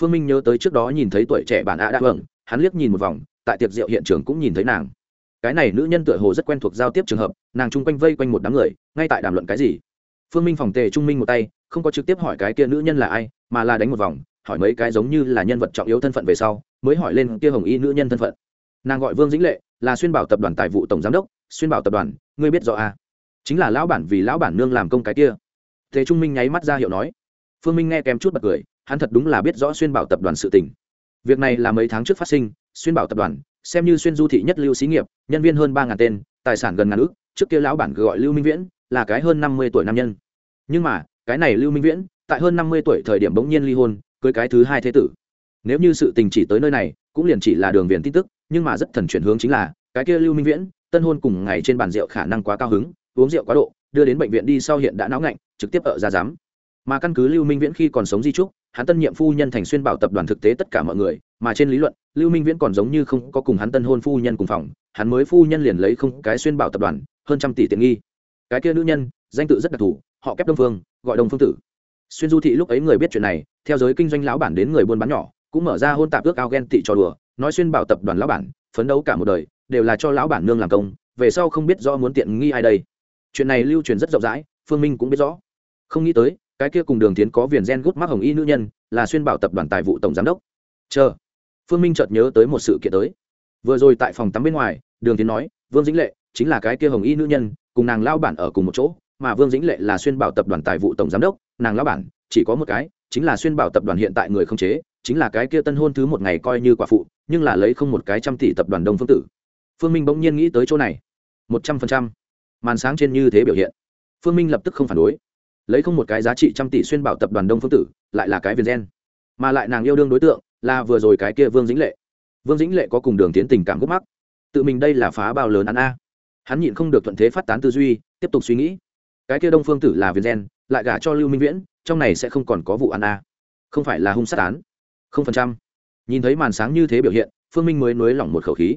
Speaker 1: phương minh nhớ tới trước đó nhìn thấy tuổi trẻ bản a đã vâng hắn liếc nhìn một vòng, tại tiệc rượu hiện trường cũng nhìn thấy nàng. Cái này nữ nhân tựa hồ rất quen thuộc giao tiếp trường hợp, nàng chung quanh vây quanh một đám người, ngay tại đàm luận cái gì? Phương minh phòng tề trung minh một tay, không có trực tiếp hỏi cái kia nữ nhân là ai, mà là đánh một vòng, hỏi mấy cái giống như là nhân vật trọng yếu thân phận về sau, mới hỏi lên kia hồng y nữ nhân thân phận. Nàng gọi vương dĩnh lệ, là xuyên bảo tập đoàn tài vụ tổng giám đốc, xuyên bảo tập đoàn, ngươi biết rõ à? chính là lão bản vì lão bản nương làm công cái kia. Tề trung minh nháy mắt ra hiệu nói. Phương minh nghe kèm chút bật cười, hắn thật đúng là biết rõ xuyên bảo tập đoàn sự tình. Việc này là mấy tháng trước phát sinh, xuyên bảo tập đoàn, xem như xuyên du thị nhất lưu xí nghiệp, nhân viên hơn ba ngàn tên, tài sản gần ngàn ước trước kia lão bản gọi lưu minh viễn là cái hơn năm mươi tuổi nam nhân. Nhưng mà, cái này lưu minh viễn, tại hơn năm mươi tuổi thời điểm bỗng nhiên ly hôn, cưới cái thứ hai thế tử. Nếu như sự tình chỉ tới nơi này, cũng liền chỉ là đường viền tin tức, nhưng mà rất thần chuyển hướng chính là, cái kia lưu minh viễn, tân hôn cùng ngày trên bàn rượu khả năng quá cao hứng, uống rượu quá độ, đưa đến bệnh viện đi sau hiện đã náo ngạnh, trực tiếp ở ra giám. Mà căn cứ lưu minh viễn khi còn sống di trúc, hắn tân nhiệm phu nhân thành xuyên bảo tập đoàn thực tế tất cả mọi người, mà trên lý luận, lưu minh viễn còn giống như không có cùng hắn tân hôn phu nhân cùng phòng, hắn mới phu nhân liền lấy không cái xuyên bảo tập đoàn, hơn trăm tỷ tiền nghi cái kia nữ nhân, danh tự rất đặc thù, họ kép đông phương, gọi đông phương tử. Xuyên du thị lúc ấy người biết chuyện này, theo giới kinh doanh lão bản đến người buôn bán nhỏ, cũng mở ra hôn tạp ước ao ghen tị trò đùa, nói xuyên bảo tập đoàn lão bản, phấn đấu cả một đời, đều là cho lão bản nương làm công, về sau không biết rõ muốn tiện nghi ai đây. Chuyện này lưu truyền rất rộng rãi, phương minh cũng biết rõ. Không nghĩ tới, cái kia cùng đường tiến có viền gen gút mắc hồng y nữ nhân, là xuyên bảo tập đoàn tài vụ tổng giám đốc. Chờ, phương minh chợt nhớ tới một sự kiện tới. Vừa rồi tại phòng tắm bên ngoài, đường tiến nói, vương dĩnh lệ chính là cái kia hồng y nữ nhân, cùng nàng lao bản ở cùng một chỗ, mà vương dĩnh lệ là xuyên bảo tập đoàn tài vụ tổng giám đốc, nàng lao bản chỉ có một cái, chính là xuyên bảo tập đoàn hiện tại người không chế, chính là cái kia tân hôn thứ một ngày coi như quả phụ, nhưng là lấy không một cái trăm tỷ tập đoàn đông phương tử. Phương minh bỗng nhiên nghĩ tới chỗ này. Một trăm phần trăm. Màn sáng trên như thế biểu hiện. Phương minh lập tức không phản đối. Lấy không một cái giá trị trăm tỷ xuyên bảo tập đoàn đông phương tử, lại là cái viền gen. Mà lại nàng yêu đương đối tượng, là vừa rồi cái kia vương dĩnh lệ. Vương dĩnh lệ có cùng đường tiến tình cảm gốc mắc. Tự mình đây là phá bao lớn ăn a hắn nhịn không được thuận thế phát tán tư duy, tiếp tục suy nghĩ. Cái kia đông phương tử là viên gen, lại gả cho lưu minh viễn, trong này sẽ không còn có vụ án a. Không phải là hung sát án. Không phần trăm. Nhìn thấy màn sáng như thế biểu hiện, phương minh mới nới lỏng một khẩu khí.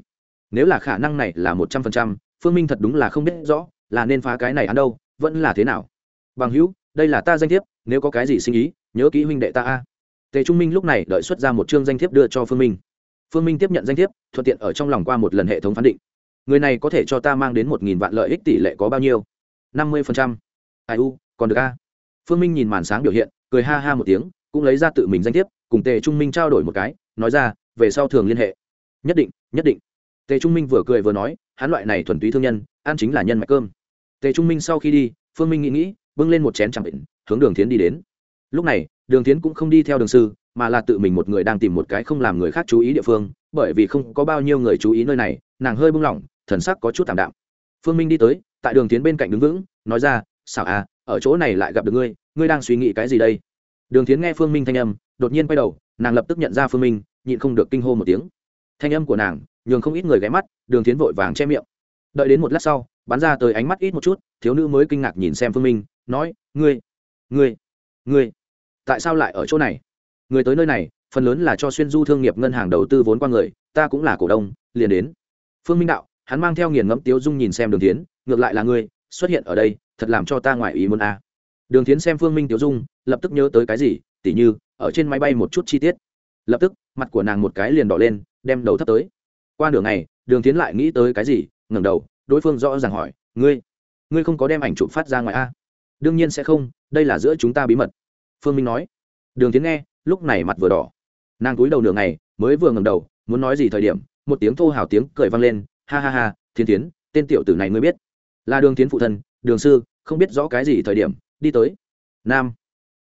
Speaker 1: Nếu là khả năng này là một trăm phần trăm, phương minh thật đúng là không biết rõ, là nên phá cái này ăn đâu, vẫn là thế nào? Bằng hữu, đây là ta danh thiếp, nếu có cái gì sinh ý, nhớ kỹ huynh đệ ta a. Tề trung minh lúc này đợi xuất ra một chương danh thiếp đưa cho phương minh. Phương minh tiếp nhận danh thiếp, thuận tiện ở trong lòng qua một lần hệ thống phán định người này có thể cho ta mang đến một nghìn vạn lợi ích tỷ lệ có bao nhiêu? năm mươi phần trăm. Ai u, còn được a. Phương minh nhìn màn sáng biểu hiện, cười ha ha một tiếng, cũng lấy ra tự mình danh thiếp, cùng tề trung minh trao đổi một cái, nói ra, về sau thường liên hệ. Nhất định nhất định. Tề trung minh vừa cười vừa nói, hắn loại này thuần túy thương nhân, ăn chính là nhân mạch cơm. Tề trung minh sau khi đi, phương minh nghĩ nghĩ, bưng lên một chén chẳng định hướng đường tiến đi đến. Lúc này, đường tiến cũng không đi theo đường sư, mà là tự mình một người đang tìm một cái không làm người khác chú ý địa phương, bởi vì không có bao nhiêu người chú ý nơi này, nàng hơi bung lỏng thần sắc có chút thảm đạm. Phương minh đi tới, tại đường tiến bên cạnh đứng vững, nói ra, xảo à ở chỗ này lại gặp được ngươi ngươi đang suy nghĩ cái gì đây? Đường tiến nghe phương minh thanh âm, đột nhiên quay đầu, nàng lập tức nhận ra phương minh, nhịn không được kinh hô một tiếng. Thanh âm của nàng, nhường không ít người ghé mắt, đường tiến vội vàng che miệng. Đợi đến một lát sau, bắn ra tới ánh mắt ít một chút, thiếu nữ mới kinh ngạc nhìn xem phương minh, nói, ngươi ngươi ngươi, tại sao lại ở chỗ này? Người tới nơi này, phần lớn là cho xuyên du thương nghiệp ngân hàng đầu tư vốn qua người, ta cũng là cổ đông, liền đến. Phương minh đạo hắn mang theo nghiền ngẫm tiếu dung nhìn xem đường tiến ngược lại là ngươi, xuất hiện ở đây, thật làm cho ta ngoại ý muốn a. À. đường tiến xem phương minh tiếu dung, lập tức nhớ tới cái gì, tỉ như, ở trên máy bay một chút chi tiết. Lập tức, mặt của nàng một cái liền đỏ lên, đem đầu thấp tới. Qua đường này đường tiến lại nghĩ tới cái gì, ngẩng đầu, đối phương rõ ràng hỏi, ngươi ngươi không có đem ảnh chụp phát ra ngoài a? Đương nhiên sẽ không, đây là giữa chúng ta bí mật. Phương minh nói. Đường tiến nghe, lúc này mặt vừa đỏ. Nàng cúi đầu nửa ngày, mới vừa ngầm đầu, muốn nói gì thời điểm, một tiếng thô hào tiếng cười vang lên ha ha ha thiên tiến tên tiểu tử này ngươi biết. Là đường tiến phụ thân đường sư không biết rõ cái gì thời điểm đi tới. Nam.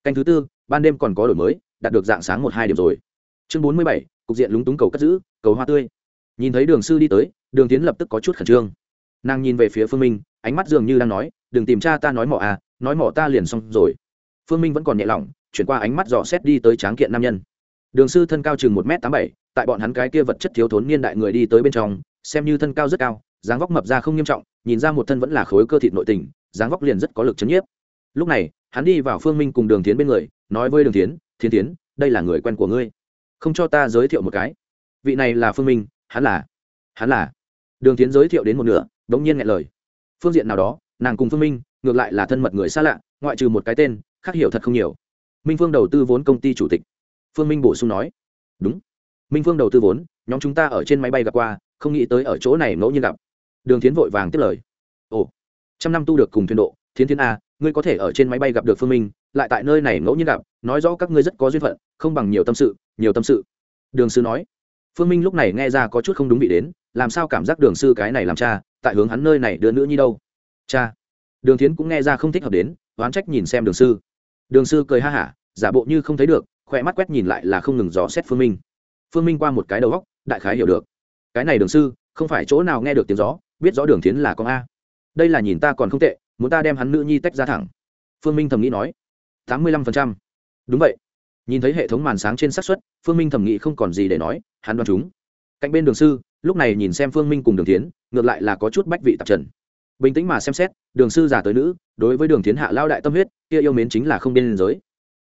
Speaker 1: Canh thứ tư ban đêm còn có đổi mới đạt được dạng sáng một hai điểm rồi. Chương bốn mươi bảy cục diện lúng túng cầu cất giữ cầu hoa tươi. Nhìn thấy đường sư đi tới đường tiến lập tức có chút khẩn trương. Nàng nhìn về phía phương minh ánh mắt dường như đang nói đừng tìm cha ta nói mỏ à nói mỏ ta liền xong rồi. Phương minh vẫn còn nhẹ lòng, chuyển qua ánh mắt dò xét đi tới tráng kiện nam nhân. Đường sư thân cao chừng một m tám bảy tại bọn hắn cái kia vật chất thiếu thốn niên đại người đi tới bên trong xem như thân cao rất cao, dáng vóc mập ra không nghiêm trọng, nhìn ra một thân vẫn là khối cơ thịt nội tình, dáng vóc liền rất có lực chấn nhiếp. Lúc này, hắn đi vào phương minh cùng đường tiến bên người, nói với đường tiến thiên tiến đây là người quen của ngươi. Không cho ta giới thiệu một cái. Vị này là phương minh, hắn là hắn là. Đường tiến giới thiệu đến một nửa đ ỗ n g nhiên ngại lời. Phương diện nào đó, nàng cùng phương minh, ngược lại là thân mật người xa lạ, ngoại trừ một cái tên, khác hiểu thật không nhiều. Minh phương đầu tư vốn công ty chủ tịch. Phương minh bổ sung nói, đúng. Minh phương đầu tư vốn, nhóm chúng ta ở trên máy bay gặp qua không nghĩ tới ở chỗ này ngẫu nhiên gặp. Đường tiến vội vàng tiếp lời. Ồ, trăm năm tu được cùng thuyền độ, thiến thiên a, ngươi có thể ở trên máy bay gặp được phương minh, lại tại nơi này ngẫu nhiên gặp, nói rõ các ngươi rất có duyên phận, không bằng nhiều tâm sự, nhiều tâm sự. Đường sư nói. Phương minh lúc này nghe ra có chút không đúng vị đến, làm sao cảm giác đường sư cái này làm cha, tại hướng hắn nơi này đưa nữ nhi đâu? Cha. Đường tiến cũng nghe ra không thích hợp đến, oán trách nhìn xem đường sư. Đường sư cười ha hả, giả bộ như không thấy được, khỏe mắt quét nhìn lại là không ngừng dò xét phương minh. Phương minh qua một cái đầu góc đại khái hiểu được cái này đường sư, không phải chỗ nào nghe được tiếng gió, biết rõ đường tiến là con a. Đây là nhìn ta còn không tệ, muốn ta đem hắn nữ nhi tách ra thẳng. Phương minh thầm nghĩ nói. Tám mươi lăm phần trăm. Đúng vậy. Nhìn thấy hệ thống màn sáng trên xác suất, phương minh thầm nghĩ không còn gì để nói, hắn đoán chúng. Cạnh bên đường sư, lúc này nhìn xem phương minh cùng đường tiến ngược lại là có chút bách vị tạp trần. Bình tĩnh mà xem xét, đường sư giả tới nữ, đối với đường tiến hạ lao đại tâm huyết, kia yêu mến chính là không biên giới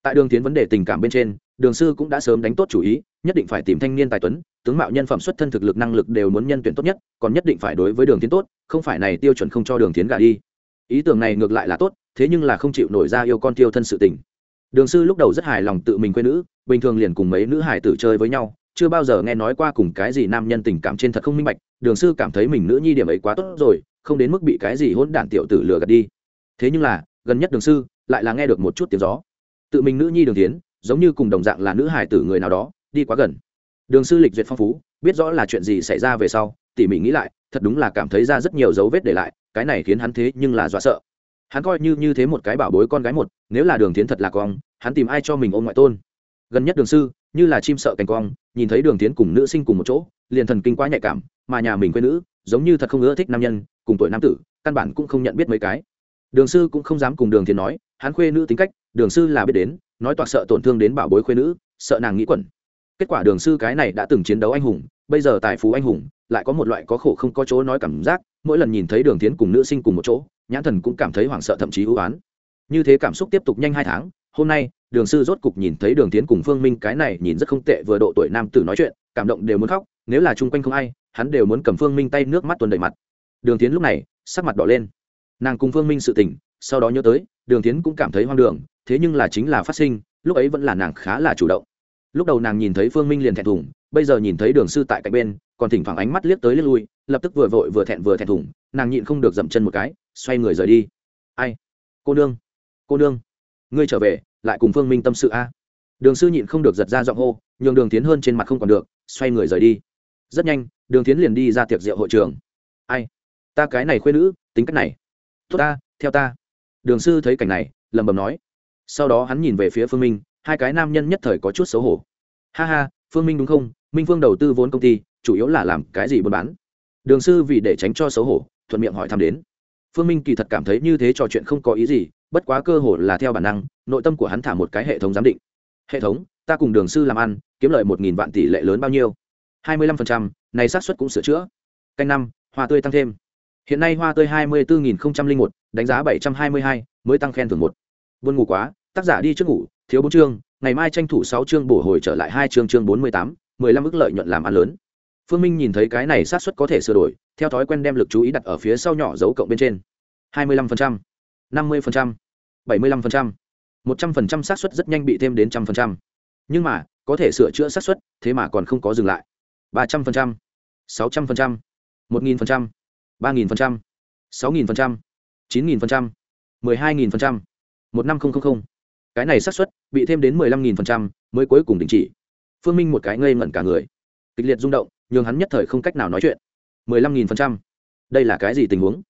Speaker 1: tại đường tiến vấn đề tình cảm bên trên, đường sư cũng đã sớm đánh tốt chủ ý, nhất định phải tìm thanh niên tài tuấn, tướng mạo nhân phẩm xuất thân thực lực năng lực đều muốn nhân tuyển tốt nhất, còn nhất định phải đối với đường tiến tốt, không phải này tiêu chuẩn không cho đường tiến gả đi. Ý tưởng này ngược lại là tốt, thế nhưng là không chịu nổi ra yêu con tiêu thân sự tình. Đường sư lúc đầu rất hài lòng tự mình quê nữ, bình thường liền cùng mấy nữ hải tử chơi với nhau, chưa bao giờ nghe nói qua cùng cái gì nam nhân tình cảm trên thật không minh bạch, đường sư cảm thấy mình nữ nhi điểm ấy quá tốt rồi, không đến mức bị cái gì hỗn đản tiểu tử lừa gạt đi. Thế nhưng là, gần nhất đường sư lại là nghe được một chút tiếng gió tự mình nữ nhi đường tiến, giống như cùng đồng dạng là nữ hải tử người nào đó, đi quá gần. Đường sư lịch duyệt phong phú, biết rõ là chuyện gì xảy ra về sau, tỉ mỉ nghĩ lại, thật đúng là cảm thấy ra rất nhiều dấu vết để lại, cái này khiến hắn thế nhưng là dọa sợ. Hắn coi như như thế một cái bảo bối con gái một, nếu là đường tiến thật là con, hắn tìm ai cho mình ôm ngoại tôn? Gần nhất đường sư, như là chim sợ cành cong, nhìn thấy đường tiến cùng nữ sinh cùng một chỗ, liền thần kinh quá nhạy cảm, mà nhà mình quê nữ, giống như thật không ưa thích nam nhân, cùng tuổi nam tử, căn bản cũng không nhận biết mấy cái. Đường sư cũng không dám cùng đường tiến nói hắn khuê nữ tính cách, đường sư là biết đến, nói toạc sợ tổn thương đến bảo bối khuê nữ, sợ nàng nghĩ quẩn. Kết quả đường sư cái này đã từng chiến đấu anh hùng, bây giờ tài phú anh hùng, lại có một loại có khổ không có chỗ nói cảm giác, mỗi lần nhìn thấy đường tiến cùng nữ sinh cùng một chỗ, nhãn thần cũng cảm thấy hoảng sợ thậm chí ưu oán như thế cảm xúc tiếp tục nhanh hai tháng, hôm nay, đường sư rốt cục nhìn thấy đường tiến cùng phương minh cái này nhìn rất không tệ vừa độ tuổi nam tử nói chuyện, cảm động đều muốn khóc, nếu là chung quanh không ai, hắn đều muốn cầm phương minh tay nước mắt tuần đầy mặt. Đường tiến lúc này, sắc mặt đỏ lên. Nàng cùng phương minh sự tình sau đó nhớ tới, đường tiến cũng cảm thấy hoang đường, thế nhưng là chính là phát sinh, lúc ấy vẫn là nàng khá là chủ động. Lúc đầu nàng nhìn thấy phương minh liền thẹn thùng, bây giờ nhìn thấy đường sư tại cạnh bên, còn thỉnh thoảng ánh mắt liếc tới liếc lui, lập tức vừa vội vừa thẹn vừa thẹn thùng, nàng nhịn không được dậm chân một cái, xoay người rời đi. Ai? Cô nương cô nương, ngươi trở về, lại cùng phương minh tâm sự a? Đường sư nhịn không được giật ra giọng hô, nhường đường tiến hơn trên mặt không còn được, xoay người rời đi. Rất nhanh, đường tiến liền đi ra tiệc rượu hội trường. Ai? Ta cái này khuyên nữ, tính cách này. Tốt ta, theo ta đường sư thấy cảnh này, lẩm bẩm nói. Sau đó hắn nhìn về phía phương minh, hai cái nam nhân nhất thời có chút xấu hổ. Ha ha, phương minh đúng không? Minh phương đầu tư vốn công ty, chủ yếu là làm cái gì buôn bán? Đường sư vì để tránh cho xấu hổ, thuận miệng hỏi thăm đến. Phương minh kỳ thật cảm thấy như thế trò chuyện không có ý gì, bất quá cơ hồ là theo bản năng, nội tâm của hắn thả một cái hệ thống giám định. Hệ thống, ta cùng đường sư làm ăn, kiếm lợi một nghìn vạn tỷ lệ lớn bao nhiêu? Hai mươi lăm phần trăm, này xác suất cũng sửa chữa. Canh năm, hoa tươi tăng thêm hiện nay hoa tươi hai mươi bốn nghìn một, đánh giá bảy trăm hai mươi hai, mới tăng khen thưởng một. Buồn ngủ quá, tác giả đi trước ngủ, thiếu bốn chương, ngày mai tranh thủ sáu chương bổ hồi trở lại hai chương chương bốn mươi tám, mười lăm ức lợi nhuận làm ăn lớn. Phương minh nhìn thấy cái này sát suất có thể sửa đổi, theo thói quen đem lực chú ý đặt ở phía sau nhỏ dấu cộng bên trên. hai mươi lăm phần trăm, năm mươi phần trăm, bảy mươi lăm phần trăm, một trăm phần trăm xác suất rất nhanh bị thêm đến trăm phần trăm. Nhưng mà, có thể sửa chữa xác suất, thế mà còn không có dừng lại. ba trăm phần trăm, sáu trăm phần trăm, một nghìn phần trăm ba nghìn phần trăm, sáu nghìn phần trăm, chín nghìn phần trăm, mười hai nghìn phần trăm, một năm không không không. Cái này xác suất bị thêm đến mười lăm nghìn phần trăm mới cuối cùng đình chỉ. Phương minh một cái ngây ngẩn cả người. Kịch liệt rung động, nhường hắn nhất thời không cách nào nói chuyện. mười lăm nghìn phần trăm, đây là cái gì tình huống?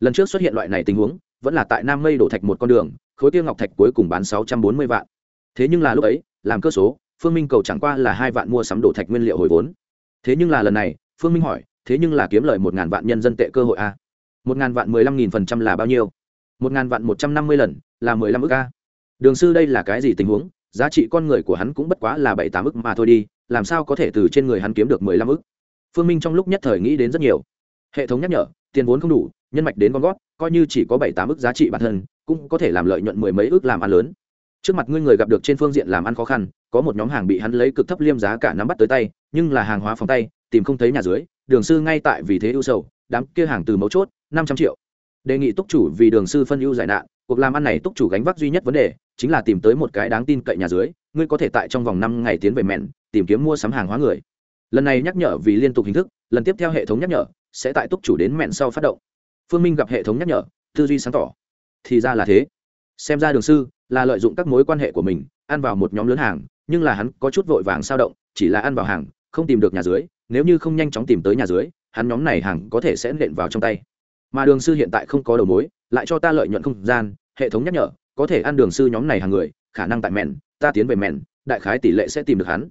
Speaker 1: Lần trước xuất hiện loại này tình huống, vẫn là tại nam mây đổ thạch một con đường, khối tiêu ngọc thạch cuối cùng bán sáu trăm bốn mươi vạn. Thế nhưng là lúc ấy, làm cơ số, phương minh cầu chẳng qua là hai vạn mua sắm đổ thạch nguyên liệu hồi vốn. Thế nhưng là lần này, phương minh hỏi thế nhưng là kiếm lời một ngàn vạn nhân dân tệ cơ hội a. Một ngàn vạn mười lăm nghìn phần trăm là bao nhiêu? Một ngàn vạn một trăm năm mươi lần là mười lăm ức a. Đường sư đây là cái gì tình huống? Giá trị con người của hắn cũng bất quá là bảy tám ức mà thôi đi, làm sao có thể từ trên người hắn kiếm được mười lăm ức? Phương minh trong lúc nhất thời nghĩ đến rất nhiều. Hệ thống nhắc nhở, tiền vốn không đủ, nhân mạch đến con gót, coi như chỉ có bảy tám ức giá trị bản thân, cũng có thể làm lợi nhuận mười mấy ức làm ăn lớn. Trước mặt ngươi người gặp được trên phương diện làm ăn khó khăn, có một nhóm hàng bị hắn lấy cực thấp liêm giá cả nắm bắt tới tay, nhưng là hàng hóa phòng tay, tìm không thấy nhà dưới đường sư ngay tại vì thế ưu sầu, đám kia hàng từ mấu chốt, năm trăm triệu. Đề nghị túc chủ vì đường sư phân ưu giải nạn, cuộc làm ăn này túc chủ gánh vác duy nhất vấn đề, chính là tìm tới một cái đáng tin cậy nhà dưới, ngươi có thể tại trong vòng năm ngày tiến về mẹn, tìm kiếm mua sắm hàng hóa người. Lần này nhắc nhở vì liên tục hình thức, lần tiếp theo hệ thống nhắc nhở sẽ tại túc chủ đến mẹn sau phát động. Phương minh gặp hệ thống nhắc nhở, tư duy sáng tỏ. Thì ra là thế. Xem ra đường sư là lợi dụng các mối quan hệ của mình, ăn vào một nhóm lớn hàng, nhưng là hắn có chút vội vàng sao động, chỉ là ăn vào hàng, không tìm được nhà dưới nếu như không nhanh chóng tìm tới nhà dưới, hắn nhóm này hàng có thể sẽ nện vào trong tay. Mà đường sư hiện tại không có đầu mối, lại cho ta lợi nhuận không gian, hệ thống nhắc nhở, có thể ăn đường sư nhóm này hàng người, khả năng tại mẹn, ta tiến về mẹn, đại khái tỷ lệ sẽ tìm được hắn.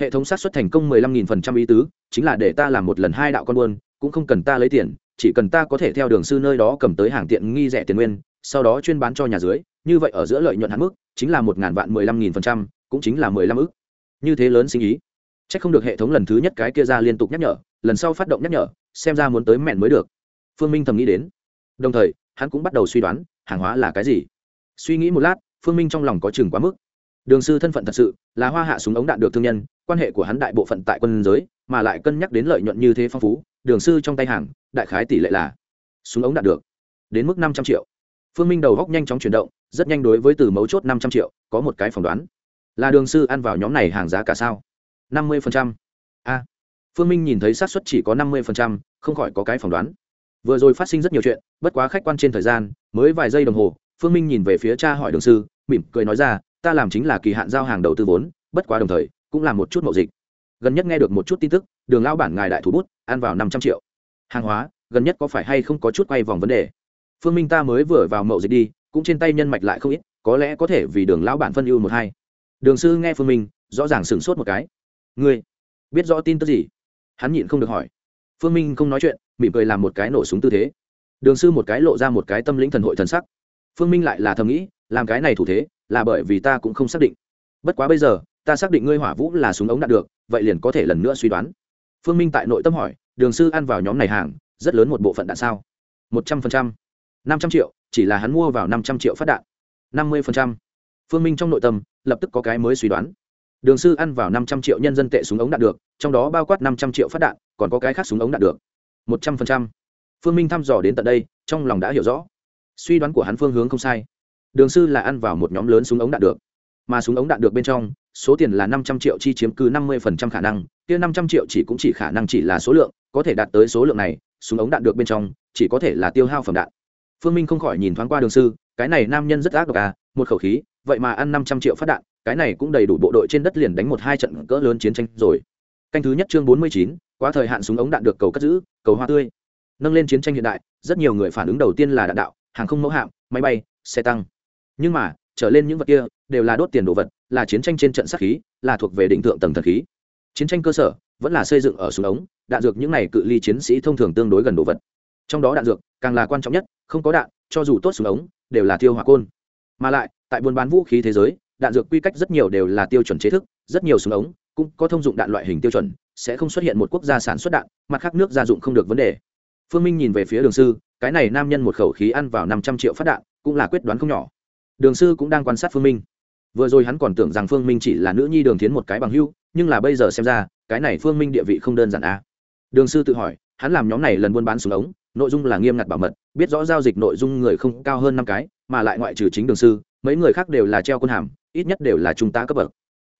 Speaker 1: Hệ thống sát xuất thành công mười lăm nghìn phần trăm ý tứ, chính là để ta làm một lần hai đạo con buôn, cũng không cần ta lấy tiền, chỉ cần ta có thể theo đường sư nơi đó cầm tới hàng tiện nghi rẻ tiền nguyên, sau đó chuyên bán cho nhà dưới, như vậy ở giữa lợi nhuận hạn mức chính là một ngàn vạn mười lăm nghìn phần trăm, cũng chính là mười lăm ức. Như thế lớn sinh ý c h ắ c không được hệ thống lần thứ nhất cái kia ra liên tục nhắc nhở, lần sau phát động nhắc nhở, xem ra muốn tới mẹn mới được. Phương minh thầm nghĩ đến. Đồng thời, hắn cũng bắt đầu suy đoán, hàng hóa là cái gì. Suy nghĩ một lát, phương minh trong lòng có chừng quá mức. Đường sư thân phận thật sự là hoa hạ súng ống đạn được thương nhân, quan hệ của hắn đại bộ phận tại quân giới, mà lại cân nhắc đến lợi nhuận như thế phong phú, đường sư trong tay hàng, đại khái tỷ lệ là súng ống đạn được đến mức năm trăm triệu. Phương minh đầu góc nhanh chóng chuyển động, rất nhanh đối với từ mấu chốt năm trăm triệu có một cái phỏng đoán. Là đường sư ăn vào nhóm này hàng giá cả sao? Năm mươi a. Phương minh nhìn thấy xác suất chỉ có năm mươi không khỏi có cái phỏng đoán. Vừa rồi phát sinh rất nhiều chuyện, bất quá khách quan trên thời gian, mới vài giây đồng hồ, phương minh nhìn về phía cha hỏi đường sư, mỉm cười nói ra, ta làm chính là kỳ hạn giao hàng đầu tư vốn, bất quá đồng thời, cũng là một chút mậu dịch. Gần nhất nghe được một chút tin tức, đường lao bản ngài đại thủ bút, ăn vào năm trăm triệu. Hàng hóa, gần nhất có phải hay không có chút quay vòng vấn đề? Phương minh ta mới vừa vào mậu dịch đi, cũng trên tay nhân mạch lại không ít, có lẽ có thể vì đường lão bản phân ưu một hai. Đường sư nghe phương minh, rõ ràng sửng sốt một cái ngươi biết rõ tin tức gì? Hắn nhịn không được hỏi. Phương minh không nói chuyện, mỉm cười làm một cái nổ súng tư thế. Đường sư một cái lộ ra một cái tâm lĩnh thần hội thần sắc. Phương minh lại là thầm nghĩ, làm cái này thủ thế, là bởi vì ta cũng không xác định. Bất quá bây giờ, ta xác định ngươi hỏa vũ là súng ống đạt được, vậy liền có thể lần nữa suy đoán. Phương minh tại nội tâm hỏi, đường sư ăn vào nhóm này hàng, rất lớn một bộ phận đạn sao? Một trăm phần trăm. Năm trăm triệu, chỉ là hắn mua vào năm trăm triệu phát đạn. Năm mươi phần trăm. Phương minh trong nội tâm, lập tức có cái mới suy đoán đường sư ăn vào năm trăm triệu nhân dân tệ súng ống đạn được, trong đó bao quát năm trăm triệu phát đạn, còn có cái khác súng ống đạn được. Một trăm phần trăm. Phương minh thăm dò đến tận đây, trong lòng đã hiểu rõ. Suy đoán của hắn phương hướng không sai. Đường sư là ăn vào một nhóm lớn súng ống đạn được. Mà súng ống đạn được bên trong, số tiền là năm trăm triệu chi chiếm cứ năm mươi phần trăm khả năng, kia năm trăm triệu chỉ cũng chỉ khả năng chỉ là số lượng, có thể đạt tới số lượng này, súng ống đạn được bên trong, chỉ có thể là tiêu hao phẩm đạn. Phương minh không khỏi nhìn thoáng qua đường sư, cái này nam nhân rất ác độc à một khẩu khí, vậy mà ăn năm trăm triệu phát đạn cái này cũng đầy đủ bộ đội trên đất liền đánh một hai trận cỡ lớn chiến tranh rồi. Canh thứ nhất chương bốn mươi chín, quá thời hạn súng ống đạn được cầu cất giữ, cầu hoa tươi. Nâng lên chiến tranh hiện đại, rất nhiều người phản ứng đầu tiên là đạn đạo, hàng không mẫu hạm, máy bay, xe tăng. Nhưng mà, trở lên những vật kia đều là đốt tiền đồ vật, là chiến tranh trên trận sát khí, là thuộc về định thượng tầng thần khí. Chiến tranh cơ sở vẫn là xây dựng ở súng ống, đạn dược những này cự ly chiến sĩ thông thường tương đối gần đồ vật. Trong đó đạn dược càng là quan trọng nhất, không có đạn, cho dù tốt súng ống, đều là tiêu hỏa côn. Mà lại, tại buôn bán vũ khí thế giới đạn dược quy cách rất nhiều đều là tiêu chuẩn chế thức, rất nhiều súng ống cũng có thông dụng đạn loại hình tiêu chuẩn, sẽ không xuất hiện một quốc gia sản xuất đạn, mặt khác nước gia dụng không được vấn đề. Phương minh nhìn về phía đường sư, cái này nam nhân một khẩu khí ăn vào năm trăm triệu phát đạn, cũng là quyết đoán không nhỏ. Đường sư cũng đang quan sát phương minh. Vừa rồi hắn còn tưởng rằng phương minh chỉ là nữ nhi đường tiến một cái bằng hưu, nhưng là bây giờ xem ra, cái này phương minh địa vị không đơn giản à. đường sư tự hỏi, hắn làm nhóm này lần buôn bán súng ống, nội dung là nghiêm ngặt bảo mật, biết rõ giao dịch nội dung người không cao hơn năm cái, mà lại ngoại trừ chính đường sư mấy người khác đều là treo quân hàm, ít nhất đều là trung tá cấp bậc.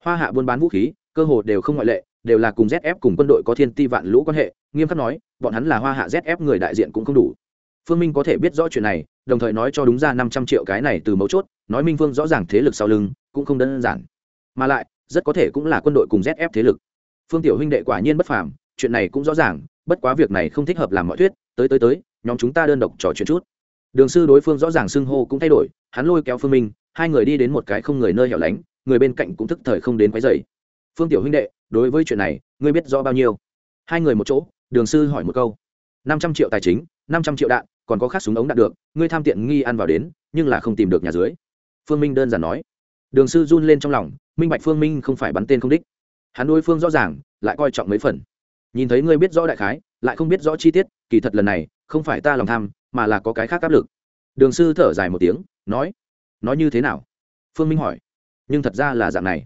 Speaker 1: Hoa hạ buôn bán vũ khí, cơ hồ đều không ngoại lệ, đều là cùng zf cùng quân đội có thiên ti vạn lũ quan hệ, nghiêm khắc nói, bọn hắn là hoa hạ zf người đại diện cũng không đủ. Phương minh có thể biết rõ chuyện này, đồng thời nói cho đúng ra năm trăm triệu cái này từ mấu chốt, nói minh phương rõ ràng thế lực sau lưng, cũng không đơn giản. Mà lại, rất có thể cũng là quân đội cùng zf thế lực. Phương tiểu huynh đệ quả nhiên bất phàm, chuyện này cũng rõ ràng, bất quá việc này không thích hợp làm mọi thuyết, tới tới tới, nhóm chúng ta đơn độc trò chuyện chút đường sư đối phương rõ ràng xưng hô cũng thay đổi, hắn lôi kéo phương minh, hai người đi đến một cái không người nơi hẻo lánh, người bên cạnh cũng thức thời không đến quấy dày phương tiểu huynh đệ, đối với chuyện này, ngươi biết rõ bao nhiêu? Hai người một chỗ, đường sư hỏi một câu. Năm trăm triệu tài chính, năm trăm triệu đạn, còn có khác súng ống đạn được, ngươi tham tiện nghi ăn vào đến, nhưng là không tìm được nhà dưới. Phương minh đơn giản nói. Đường sư run lên trong lòng, minh bạch phương minh không phải bắn tên không đích. Hắn đối phương rõ ràng, lại coi trọng mấy phần. Nhìn thấy ngươi biết rõ đại khái, lại không biết rõ chi tiết, kỳ thật lần này, không phải ta lòng tham mà là có cái khác áp lực. Đường sư thở dài một tiếng, nói nói như thế nào? Phương minh hỏi. Nhưng thật ra là dạng này.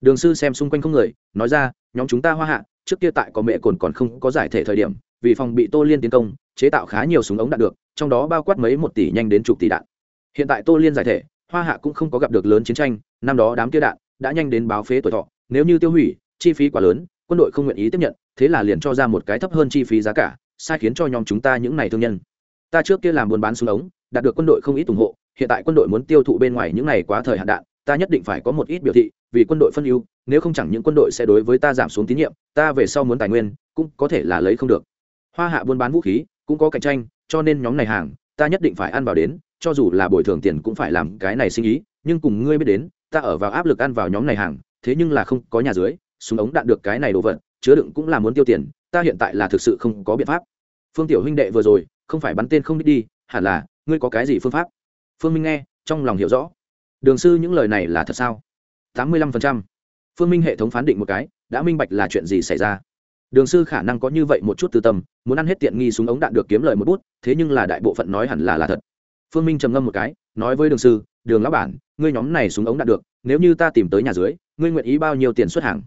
Speaker 1: Đường sư xem xung quanh không người, nói ra, nhóm chúng ta hoa hạ, trước kia tại có mẹ cồn còn không có giải thể thời điểm, vì phòng bị tô liên tiến công, chế tạo khá nhiều súng ống đạn được, trong đó bao quát mấy một tỷ nhanh đến chục tỷ đạn. Hiện tại tô liên giải thể, hoa hạ cũng không có gặp được lớn chiến tranh, năm đó đám kia đạn đã nhanh đến báo phế tuổi thọ, nếu như tiêu hủy, chi phí quá lớn, quân đội không nguyện ý tiếp nhận, thế là liền cho ra một cái thấp hơn chi phí giá cả, sai khiến cho nhóm chúng ta những này thương nhân ta trước kia làm buôn bán súng ống, đạt được quân đội không ít ủng hộ, hiện tại quân đội muốn tiêu thụ bên ngoài những này quá thời hạn đạn, ta nhất định phải có một ít biểu thị, vì quân đội phân ưu, nếu không chẳng những quân đội sẽ đối với ta giảm xuống tín nhiệm, ta về sau muốn tài nguyên, cũng có thể là lấy không được. Hoa hạ buôn bán vũ khí, cũng có cạnh tranh, cho nên nhóm này hàng, ta nhất định phải ăn vào đến, cho dù là bồi thường tiền cũng phải làm cái này sinh ý, nhưng cùng ngươi biết đến, ta ở vào áp lực ăn vào nhóm này hàng, thế nhưng là không có nhà dưới, súng ống đạn được cái này đồ vật, chứa đựng cũng là muốn tiêu tiền, ta hiện tại là thực sự không có biện pháp. Phương tiểu huynh đệ vừa rồi không phải bắn tên không biết đi, hẳn là, ngươi có cái gì phương pháp? Phương minh nghe, trong lòng hiểu rõ. Đường sư những lời này là thật sao? Tám mươi lăm phần trăm. Phương minh hệ thống phán định một cái, đã minh bạch là chuyện gì xảy ra. Đường sư khả năng có như vậy một chút tư tâm, muốn ăn hết tiện nghi súng ống đạn được kiếm lời một bút, thế nhưng là đại bộ phận nói hẳn là là thật. Phương minh trầm ngâm một cái, nói với đường sư, đường lão bản, ngươi nhóm này súng ống đạn được, nếu như ta tìm tới nhà dưới, ngươi nguyện ý bao nhiêu tiền xuất hàng?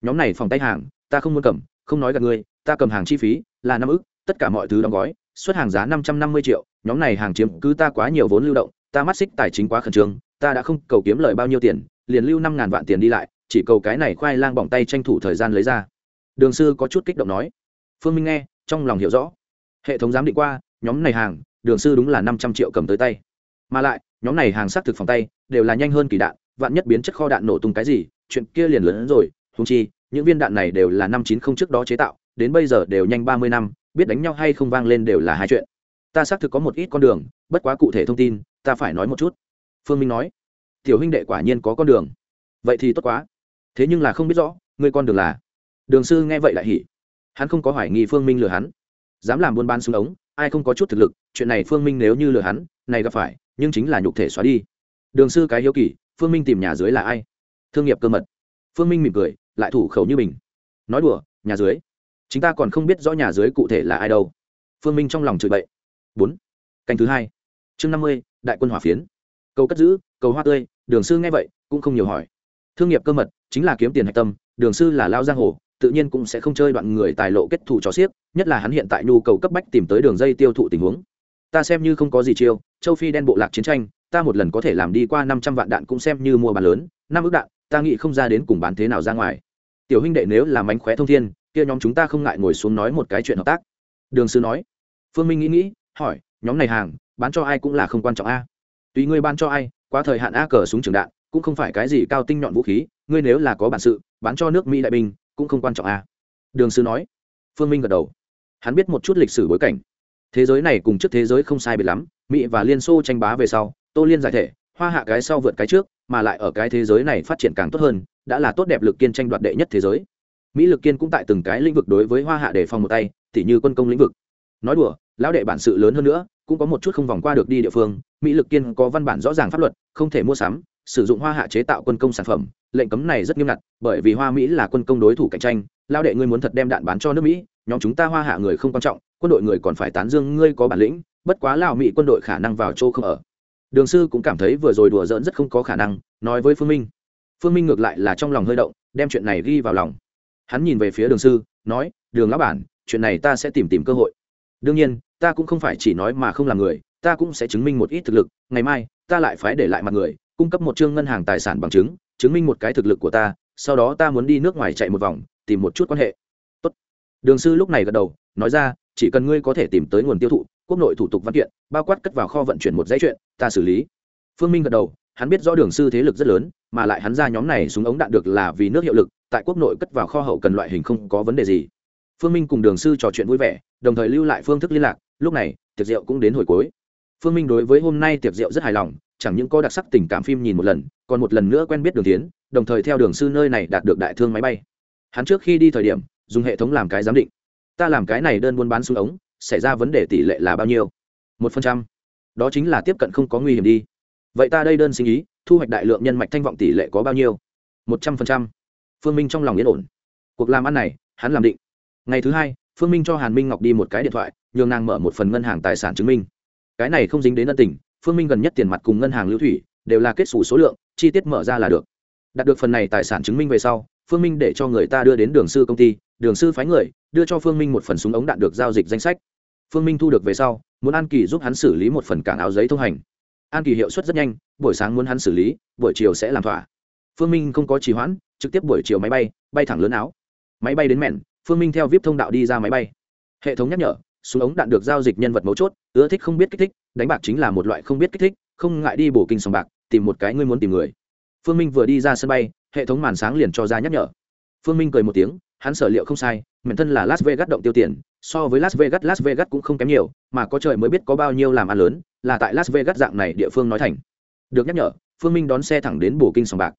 Speaker 1: Nhóm này phòng tay hàng, ta không muốn cầm, không nói gặp ngươi, ta cầm hàng chi phí, là năm ức, tất cả mọi thứ đóng gói xuất hàng giá năm trăm năm mươi triệu, nhóm này hàng chiếm cứ ta quá nhiều vốn lưu động, ta mắt xích tài chính quá khẩn trương, ta đã không cầu kiếm lời bao nhiêu tiền, liền lưu năm ngàn vạn tiền đi lại, chỉ cầu cái này khoai lang bỏng tay tranh thủ thời gian lấy ra. Đường sư có chút kích động nói. Phương minh nghe, trong lòng hiểu rõ. Hệ thống giám định qua, nhóm này hàng, đường sư đúng là năm trăm triệu cầm tới tay. Mà lại, nhóm này hàng xác thực phòng tay, đều là nhanh hơn kỳ đạn, vạn nhất biến chất kho đạn nổ tung cái gì, chuyện kia liền lớn hơn rồi. Húng chi, những viên đạn này đều là năm chín không trước đó chế tạo, đến bây giờ đều nhanh ba mươi năm biết đánh nhau hay không vang lên đều là hai chuyện. Ta xác thực có một ít con đường, bất quá cụ thể thông tin, ta phải nói một chút. Phương minh nói. Tiểu huynh đệ quả nhiên có con đường. Vậy thì tốt quá. Thế nhưng là không biết rõ, ngươi con đường là? Đường sư nghe vậy lại hỉ. Hắn không có hoài nghi phương minh lừa hắn. Dám làm buôn bán súng ống, ai không có chút thực lực, chuyện này phương minh nếu như lừa hắn, này gặp phải, nhưng chính là nhục thể xóa đi. Đường sư cái hiếu kỳ, phương minh tìm nhà dưới là ai? Thương nghiệp cơ mật. Phương minh mỉm cười, lại thủ khẩu như mình. Nói đùa, nhà dưới chúng ta còn không biết rõ nhà dưới cụ thể là ai đâu. Phương minh trong lòng chửi bậy. Bốn. Canh thứ hai. Chương năm mươi, đại quân hỏa phiến. Cầu cất giữ, cầu hoa tươi, đường sư nghe vậy, cũng không nhiều hỏi. Thương nghiệp cơ mật, chính là kiếm tiền hạch tâm, đường sư là lao giang hồ, tự nhiên cũng sẽ không chơi đoạn người tài lộ kết thù cho xiếc, nhất là hắn hiện tại nhu cầu cấp bách tìm tới đường dây tiêu thụ tình huống. Ta xem như không có gì chiêu, châu phi đen bộ lạc chiến tranh, ta một lần có thể làm đi qua năm trăm vạn đạn cũng xem như mua bán lớn, năm ước đạn, ta nghĩ không ra đến cùng bán thế nào ra ngoài. Tiểu huynh đệ nếu làm mánh khóe thông thiên kia nhóm chúng ta không ngại ngồi xuống nói một cái chuyện hợp tác. Đường sư nói. Phương minh nghĩ nghĩ, hỏi, nhóm này hàng, bán cho ai cũng là không quan trọng a. Tùy ngươi bán cho ai qua thời hạn a cờ súng trường đạn, cũng không phải cái gì cao tinh nhọn vũ khí, ngươi nếu là có bản sự, bán cho nước mỹ đại binh, cũng không quan trọng a. Đường sư nói. Phương minh gật đầu. Hắn biết một chút lịch sử bối cảnh. Thế giới này cùng trước thế giới không sai biệt lắm, mỹ và liên xô tranh bá về sau, tô liên giải thể, hoa hạ cái sau vượt cái trước, mà lại ở cái thế giới này phát triển càng tốt hơn, đã là tốt đẹp lực kiên tranh đoạt đệ nhất thế giới mỹ lực kiên cũng tại từng cái lĩnh vực đối với hoa hạ để phòng một tay, tỉ như quân công lĩnh vực. Nói đùa, lão đệ bản sự lớn hơn nữa, cũng có một chút không vòng qua được đi địa phương. Mỹ lực kiên có văn bản rõ ràng pháp luật, không thể mua sắm, sử dụng hoa hạ chế tạo quân công sản phẩm. Lệnh cấm này rất nghiêm ngặt, bởi vì hoa mỹ là quân công đối thủ cạnh tranh. Lao đệ ngươi muốn thật đem đạn bán cho nước mỹ, nhóm chúng ta hoa hạ người không quan trọng, quân đội người còn phải tán dương ngươi có bản lĩnh, bất quá lào mỹ quân đội khả năng vào chỗ không ở. Đường sư cũng cảm thấy vừa rồi đùa giỡn rất không có khả năng, nói với phương minh. Phương minh ngược lại là trong lòng hơi động, đem chuyện này ghi vào lòng hắn nhìn về phía đường sư, nói, đường lão bản, chuyện này ta sẽ tìm tìm cơ hội. Đương nhiên, ta cũng không phải chỉ nói mà không làm người, ta cũng sẽ chứng minh một ít thực lực, ngày mai, ta lại phải để lại mặt người, cung cấp một chương ngân hàng tài sản bằng chứng chứng minh một cái thực lực của ta, sau đó ta muốn đi nước ngoài chạy một vòng, tìm một chút quan hệ. Tốt. đường sư lúc này gật đầu, nói ra, chỉ cần ngươi có thể tìm tới nguồn tiêu thụ, quốc nội thủ tục văn kiện, bao quát cất vào kho vận chuyển một dãy chuyện, ta xử lý. Phương minh gật đầu, hắn biết rõ đường sư thế lực rất lớn, mà lại hắn ra nhóm này súng ống đạn được là vì nước hiệu lực tại quốc nội cất vào kho hậu cần loại hình không có vấn đề gì. Phương minh cùng đường sư trò chuyện vui vẻ, đồng thời lưu lại phương thức liên lạc, lúc này, tiệc rượu cũng đến hồi cuối. Phương minh đối với hôm nay tiệc rượu rất hài lòng, chẳng những có đặc sắc tình cảm phim nhìn một lần, còn một lần nữa quen biết đường tiến đồng thời theo đường sư nơi này đạt được đại thương máy bay. Hắn trước khi đi thời điểm, dùng hệ thống làm cái giám định. Ta làm cái này đơn buôn bán xuống ống, xảy ra vấn đề tỷ lệ là bao nhiêu? Một phần trăm. Đó chính là tiếp cận không có nguy hiểm đi. Vậy ta đây đơn sinh ý, thu hoạch đại lượng nhân mạch thanh vọng tỷ lệ có bao nhiêu? Một trăm phần trăm phương minh trong lòng yên ổn. Cuộc làm ăn này, hắn làm định. Ngày thứ hai, phương minh cho hàn minh ngọc đi một cái điện thoại, nhường nàng mở một phần ngân hàng tài sản chứng minh. Cái này không dính đến ân tình, phương minh gần nhất tiền mặt cùng ngân hàng lưu thủy, đều là kết xù số lượng, chi tiết mở ra là được. Đạt được phần này tài sản chứng minh về sau, phương minh để cho người ta đưa đến đường sư công ty, đường sư phái người, đưa cho phương minh một phần súng ống đạn được giao dịch danh sách. Phương minh thu được về sau, muốn an kỳ giúp hắn xử lý một phần cảng áo giấy thông hành. An kỳ hiệu suất rất nhanh, buổi sáng muốn hắn xử lý, buổi chiều sẽ làm thỏa. Phương minh không có trì hoãn trực tiếp buổi chiều máy bay bay thẳng lớn áo. Máy bay đến mẹn, phương minh theo vip thông đạo đi ra máy bay. Hệ thống nhắc nhở, súng ống đạn được giao dịch nhân vật mấu chốt, ưa thích không biết kích thích, đánh bạc chính là một loại không biết kích thích, không ngại đi bổ kinh sòng bạc, tìm một cái ngươi muốn tìm người. Phương minh vừa đi ra sân bay, hệ thống màn sáng liền cho ra nhắc nhở. Phương minh cười một tiếng, hắn sở liệu không sai mệnh thân là las vegas động tiêu tiền, so với las vegas las vegas cũng không kém nhiều, mà có trời mới biết có bao nhiêu làm ăn lớn, là tại las vegas dạng này địa phương nói thành. Được nhắc nhở, phương minh đón xe thẳng đến bổ kinh sòng bạc.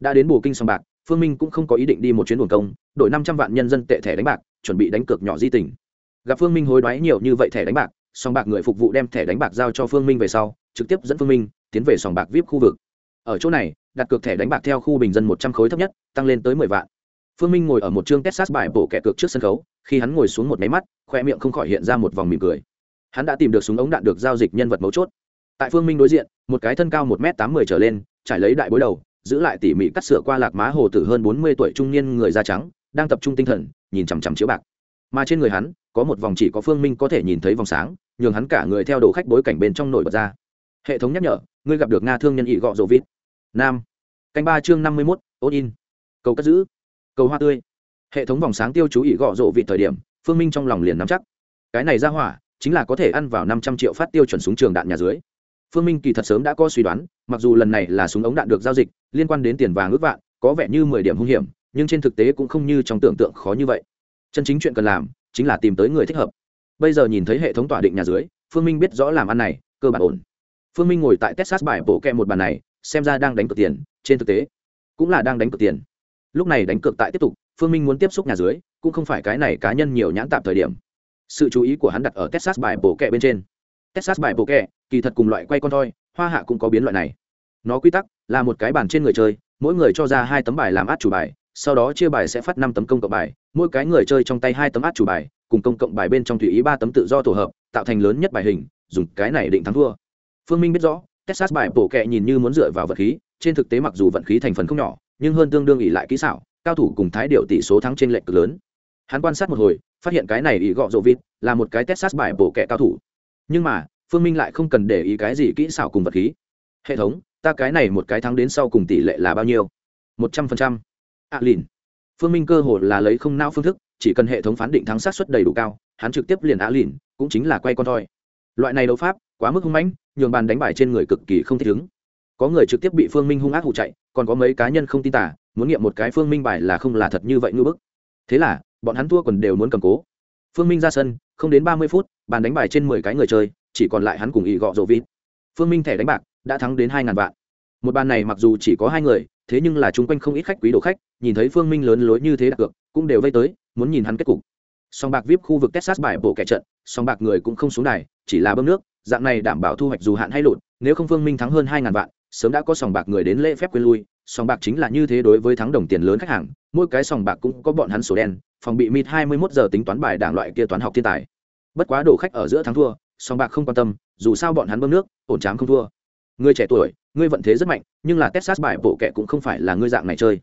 Speaker 1: Đã đến bổ kinh sòng bạc phương minh cũng không có ý định đi một chuyến buồn công, đổi năm trăm vạn nhân dân tệ thẻ đánh bạc, chuẩn bị đánh cược nhỏ di tình. Gặp phương minh hối đoái nhiều như vậy thẻ đánh bạc, sòng bạc người phục vụ đem thẻ đánh bạc giao cho phương minh về sau, trực tiếp dẫn phương minh tiến về sòng bạc vip khu vực. Ở chỗ này, đặt cược thẻ đánh bạc theo khu bình dân một trăm khối thấp nhất, tăng lên tới mười vạn. Phương minh ngồi ở một chương texas bài bổ kẻ cược trước sân khấu, khi hắn ngồi xuống một máy mắt, khoe miệng không khỏi hiện ra một vòng mỉm cười. Hắn đã tìm được súng ống đạn được giao dịch nhân vật mấu chốt. Tại phương minh đối diện, một cái thân cao một m tám mươi trở lên, trải lấy đại bối đầu giữ lại tỉ mỉ cắt sửa qua lạc má hồ tử hơn bốn mươi tuổi trung niên người da trắng, đang tập trung tinh thần, nhìn chằm chằm chiếu bạc. Mà trên người hắn, có một vòng chỉ có phương minh có thể nhìn thấy vòng sáng, nhường hắn cả người theo đồ khách bối cảnh bên trong nổi bật ra. Hệ thống nhắc nhở, ngươi gặp được nga thương nhân ỵ gọ rộ vít nam. Canh ba chương năm mươi mốt ốt in. Cầu cất giữ. Cầu hoa tươi. Hệ thống vòng sáng tiêu chú ỵ gọ rộ vịt thời điểm, phương minh trong lòng liền nắm chắc. Cái này ra hỏa, chính là có thể ăn vào năm trăm triệu phát tiêu chuẩn súng trường đạn nhà dưới phương minh kỳ thật sớm đã có suy đoán, mặc dù lần này là súng ống đạn được giao dịch, liên quan đến tiền vàng ước vạn, có vẻ như mười điểm hung hiểm, nhưng trên thực tế cũng không như trong tưởng tượng khó như vậy. Chân chính chuyện cần làm, chính là tìm tới người thích hợp. Bây giờ nhìn thấy hệ thống tỏa định nhà dưới, phương minh biết rõ làm ăn này, cơ bản ổn. Phương minh ngồi tại texas bài bộ kẹ một bàn này, xem ra đang đánh cược tiền, trên thực tế, cũng là đang đánh cược tiền. Lúc này đánh cược tại tiếp tục, phương minh muốn tiếp xúc nhà dưới, cũng không phải cái này cá nhân nhiều nhãn tạm thời điểm. Sự chú ý của hắn đặt ở texas bài bộ kẹ bên trên texas bài bộ kẹ, kỳ thật cùng loại quay con thoi, hoa hạ cũng có biến loại này. Nó quy tắc là một cái bàn trên người chơi, mỗi người cho ra hai tấm bài làm át chủ bài, sau đó chia bài sẽ phát năm tấm công cộng bài, mỗi cái người chơi trong tay hai tấm át chủ bài, cùng công cộng bài bên trong tùy ý ba tấm tự do tổ hợp, tạo thành lớn nhất bài hình, dùng cái này định thắng thua. Phương minh biết rõ, texas bài bổ kẹ nhìn như muốn dựa vào vật khí, trên thực tế mặc dù vận khí thành phần không nhỏ, nhưng hơn tương đương ỉ lại kỹ xảo, cao thủ cùng thái điệu tỷ số thắng trên lệch cực lớn. Hắn quan sát một hồi, phát hiện cái này ỉ gọ rộ vịt là một cái texas bài bổ kẹ cao thủ nhưng mà, phương minh lại không cần để ý cái gì kỹ xảo cùng vật khí. Hệ thống, ta cái này một cái thắng đến sau cùng tỷ lệ là bao nhiêu? Một trăm phần trăm. Ạ lìn. Phương minh cơ hồ là lấy không não phương thức, chỉ cần hệ thống phán định thắng sát suất đầy đủ cao, hắn trực tiếp liền ạ lìn, cũng chính là quay con thoi. Loại này đấu pháp, quá mức hung mãnh, nhường bàn đánh bài trên người cực kỳ không thích ứng. Có người trực tiếp bị phương minh hung ác hụ chạy, còn có mấy cá nhân không tin tả muốn nghiệm một cái phương minh bài là không là thật như vậy ngư bức. Thế là, bọn hắn thua còn đều muốn cầm cố phương minh ra sân, không đến ba mươi phút, bàn đánh bài trên mười cái người chơi, chỉ còn lại hắn cùng ý gọ rộ vịt. Phương minh thẻ đánh bạc, đã thắng đến hai ngàn vạn. Một bàn này mặc dù chỉ có hai người, thế nhưng là chung quanh không ít khách quý đồ khách, nhìn thấy phương minh lớn lối như thế đặt cược, cũng đều vây tới, muốn nhìn hắn kết cục. Song bạc vip khu vực texas bài bộ kẻ trận, song bạc người cũng không xuống đài, chỉ là bơm nước, dạng này đảm bảo thu hoạch dù hạn hay lụt, nếu không phương minh thắng hơn hai ngàn vạn, sớm đã có sòng bạc người đến lễ phép quên lui sòng bạc chính là như thế đối với thắng đồng tiền lớn khách hàng, mỗi cái sòng bạc cũng có bọn hắn sổ đen phòng bị mịt hai mươi 21 giờ tính toán bài đảng loại kia toán học thiên tài. Bất quá đổ khách ở giữa thắng thua, song bạc không quan tâm, dù sao bọn hắn bơm nước, ổn chám không thua. Người trẻ tuổi, ngươi vận thế rất mạnh, nhưng là texas bài bộ kệ cũng không phải là ngươi dạng này chơi.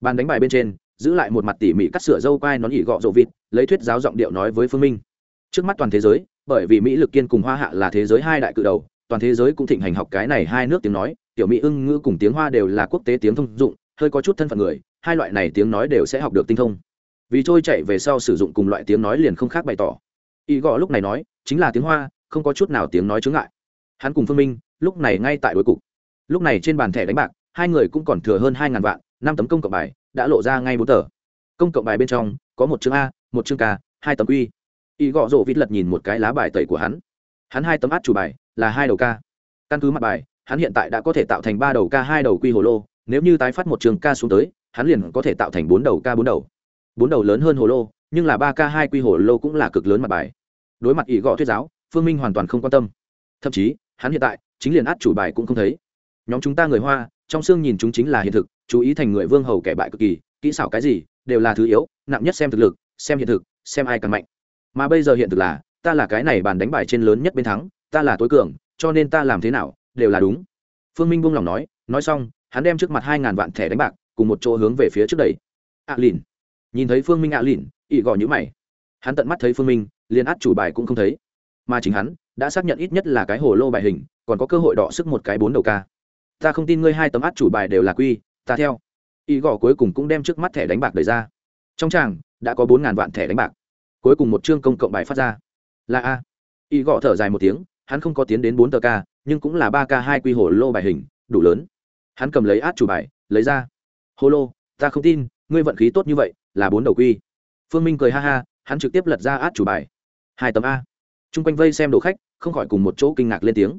Speaker 1: Bàn đánh bài bên trên, giữ lại một mặt tỉ mỉ cắt sửa dâu quai nón ỉ gọ rộ vịt, lấy thuyết giáo giọng điệu nói với phương minh. Trước mắt toàn thế giới, bởi vì mỹ lực kiên cùng hoa hạ là thế giới hai đại cự đầu, toàn thế giới cũng thịnh hành học cái này hai nước tiếng nói, tiểu mỹ ưng ngữ cùng tiếng hoa đều là quốc tế tiếng thông dụng, hơi có chút thân phận người, hai loại này tiếng nói đều sẽ học được tinh thông vì trôi chạy về sau sử dụng cùng loại tiếng nói liền không khác bày tỏ. Y gõ lúc này nói, chính là tiếng hoa, không có chút nào tiếng nói chướng ngại. Hắn cùng phương minh, lúc này ngay tại đối cục. Lúc này trên bàn thẻ đánh bạc, hai người cũng còn thừa hơn hai ngàn vạn, năm tấm công cộng bài, đã lộ ra ngay bốn tờ. Công cộng bài bên trong, có một chương a, một chương k, hai tấm quy y gõ rộ vít lật nhìn một cái lá bài tẩy của hắn. Hắn hai tấm át chủ bài, là hai đầu k. Căn cứ mặt bài, hắn hiện tại đã có thể tạo thành ba đầu k, hai đầu quy hồ lô. Nếu như tái phát một trường k xuống tới, hắn liền có thể tạo thành bốn đầu k bốn đầu bốn đầu lớn hơn hồ lô, nhưng là ba k hai quy hồ lô cũng là cực lớn mặt bài. Đối mặt ỷ gõ thuyết giáo, phương minh hoàn toàn không quan tâm. Thậm chí, hắn hiện tại, chính liền át chủ bài cũng không thấy. Nhóm chúng ta người hoa, trong xương nhìn chúng chính là hiện thực, chú ý thành người vương hầu kẻ bại cực kỳ, kỹ xảo cái gì, đều là thứ yếu, nặng nhất xem thực lực, xem hiện thực, xem ai càng mạnh. Mà bây giờ hiện thực là, ta là cái này bàn đánh bài trên lớn nhất bên thắng, ta là tối cường, cho nên ta làm thế nào, đều là đúng. Phương minh buông lòng nói nói xong, hắn đem trước mặt hai ngàn vạn thẻ đánh bạc, cùng một chỗ hướng về phía trước đầy ạ à lìn nhìn thấy phương minh ạ à lìn ị gò nhữ mày. Hắn tận mắt thấy phương minh, liền át chủ bài cũng không thấy. Mà chính hắn, đã xác nhận ít nhất là cái hồ lô bài hình, còn có cơ hội đọ sức một cái bốn đầu ca. Ta không tin ngươi hai tấm át chủ bài đều là quy, ta theo. Y gò cuối cùng cũng đem trước mắt thẻ đánh bạc đẩy ra. Trong tràng, đã có bốn ngàn vạn thẻ đánh bạc. Cuối cùng một chương công cộng bài phát ra. Là a. Y gõ thở dài một tiếng, hắn không có tiến đến bốn tờ ca, nhưng cũng là ba k hai quy hồ lô bài hình, đủ lớn. Hắn cầm lấy át chủ bài, lấy ra. Hồ lô, ta không tin, ngươi vận khí tốt như vậy là bốn đầu quy. Phương minh cười ha ha, hắn trực tiếp lật ra át chủ bài. Hai tấm a. T r u n g quanh vây xem đồ khách, không khỏi cùng một chỗ kinh ngạc lên tiếng.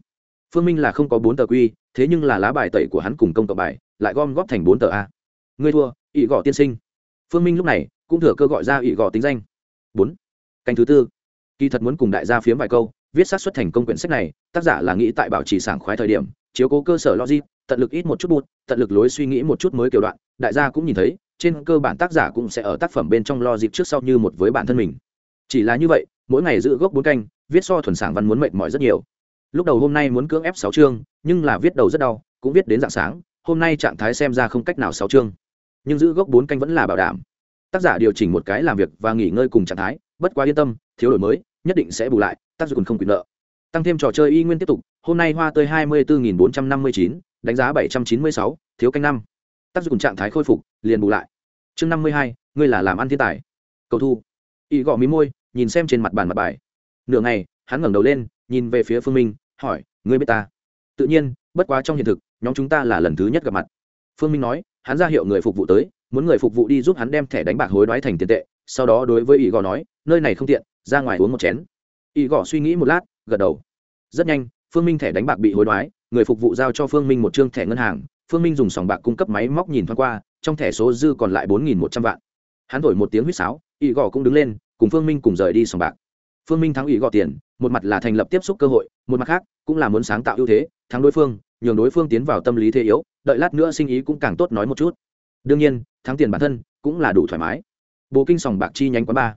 Speaker 1: Phương minh là không có bốn tờ quy, thế nhưng là lá bài tẩy của hắn cùng công tờ bài, lại gom góp thành bốn tờ a. Ngươi thua ỵ gõ tiên sinh. Phương minh lúc này, cũng thừa cơ gọi ra ỵ gõ tính danh. Bốn. Canh thứ tư. Kỳ thật muốn cùng đại gia phiếm vài câu, viết sát xuất thành công quyển sách này, tác giả là nghĩ tại bảo trì sảng khoái thời điểm, chiếu cố cơ sở logic, tận lực ít một chút bụt, tận lực lối suy nghĩ một chút mới kiểu đoạn, đại gia cũng nhìn thấy trên cơ bản tác giả cũng sẽ ở tác phẩm bên trong lo dịp trước sau như một với bản thân mình. Chỉ là như vậy, mỗi ngày giữ gốc bốn canh, viết so thuần sảng văn muốn mệt mỏi rất nhiều. Lúc đầu hôm nay muốn cưỡng ép sáu chương, nhưng là viết đầu rất đau, cũng viết đến dạng sáng, hôm nay trạng thái xem ra không cách nào sáu chương. Nhưng giữ gốc bốn canh vẫn là bảo đảm. Tác giả điều chỉnh một cái làm việc và nghỉ ngơi cùng trạng thái, bất quá yên tâm, thiếu đổi mới, nhất định sẽ bù lại, tác dụng không quyền nợ tăng thêm trò chơi y nguyên tiếp tục, hôm nay hoa tươi hai mươi bốn bốn trăm năm mươi chín, đánh giá bảy trăm chín mươi sáu, thiếu canh năm. Tác dụng trạng thái khôi phục liền bù lại. Chương năm mươi hai, ngươi là làm ăn thiên tài. Cầu thu. Y gõ mí môi, nhìn xem trên mặt bàn mặt bài. Nửa ngày, hắn ngẩng đầu lên, nhìn về phía phương minh, hỏi, ngươi biết ta? Tự nhiên, bất quá trong hiện thực, nhóm chúng ta là lần thứ nhất gặp mặt. Phương minh nói, hắn ra hiệu người phục vụ tới, muốn người phục vụ đi giúp hắn đem thẻ đánh bạc hối đoái thành tiền tệ. Sau đó đối với ý gò nói, nơi này không tiện, ra ngoài uống một chén. Ý gò suy nghĩ một lát, gật đầu. Rất nhanh, phương minh thẻ đánh bạc bị hối đoái, người phục vụ giao cho phương minh một chương thẻ ngân hàng. Phương minh dùng sòng bạc cung cấp máy móc nhìn thoáng qua trong thẻ số dư còn lại bốn nghìn một trăm vạn. Hắn thổi một tiếng huýt sáo ỵ gò cũng đứng lên, cùng phương minh cùng rời đi sòng bạc. Phương minh thắng ỵ gò tiền, một mặt là thành lập tiếp xúc cơ hội, một mặt khác, cũng là muốn sáng tạo ưu thế, thắng đối phương, nhường đối phương tiến vào tâm lý thế yếu, đợi lát nữa sinh ý cũng càng tốt nói một chút. Đương nhiên, thắng tiền bản thân cũng là đủ thoải mái. Bộ kinh sòng bạc chi nhánh quán ba.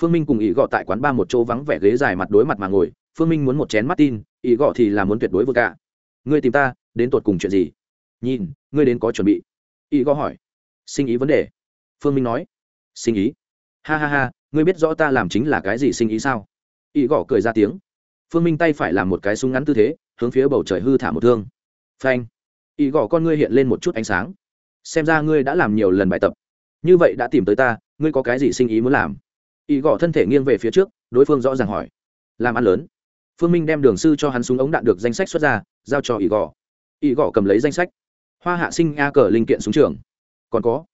Speaker 1: Phương minh cùng ý gọ tại quán ba một chỗ vắng vẻ ghế dài mặt đối mặt mà ngồi, phương minh muốn một chén martin ý gọ thì là muốn tuyệt đối vô cả ngươi tìm ta, đến tột cùng chuyện gì? Nhìn, ngươi đến có chuẩn bị. Ý gọ hỏi sinh ý vấn đề. Phương minh nói, sinh ý? Ha ha ha, ngươi biết rõ ta làm chính là cái gì sinh ý sao? Ý gõ cười ra tiếng. Phương minh tay phải làm một cái súng ngắn tư thế, hướng phía bầu trời hư thả một thương. Phanh. Ý gõ con ngươi hiện lên một chút ánh sáng. Xem ra ngươi đã làm nhiều lần bài tập. Như vậy đã tìm tới ta, ngươi có cái gì sinh ý muốn làm? Ý gõ thân thể nghiêng về phía trước, đối phương rõ ràng hỏi, làm ăn lớn. Phương minh đem đường sư cho hắn súng ống đạn được danh sách xuất ra, giao cho ý gõ ý gõ cầm lấy danh sách. Hoa hạ sinh a cờ linh kiện súng trường còn có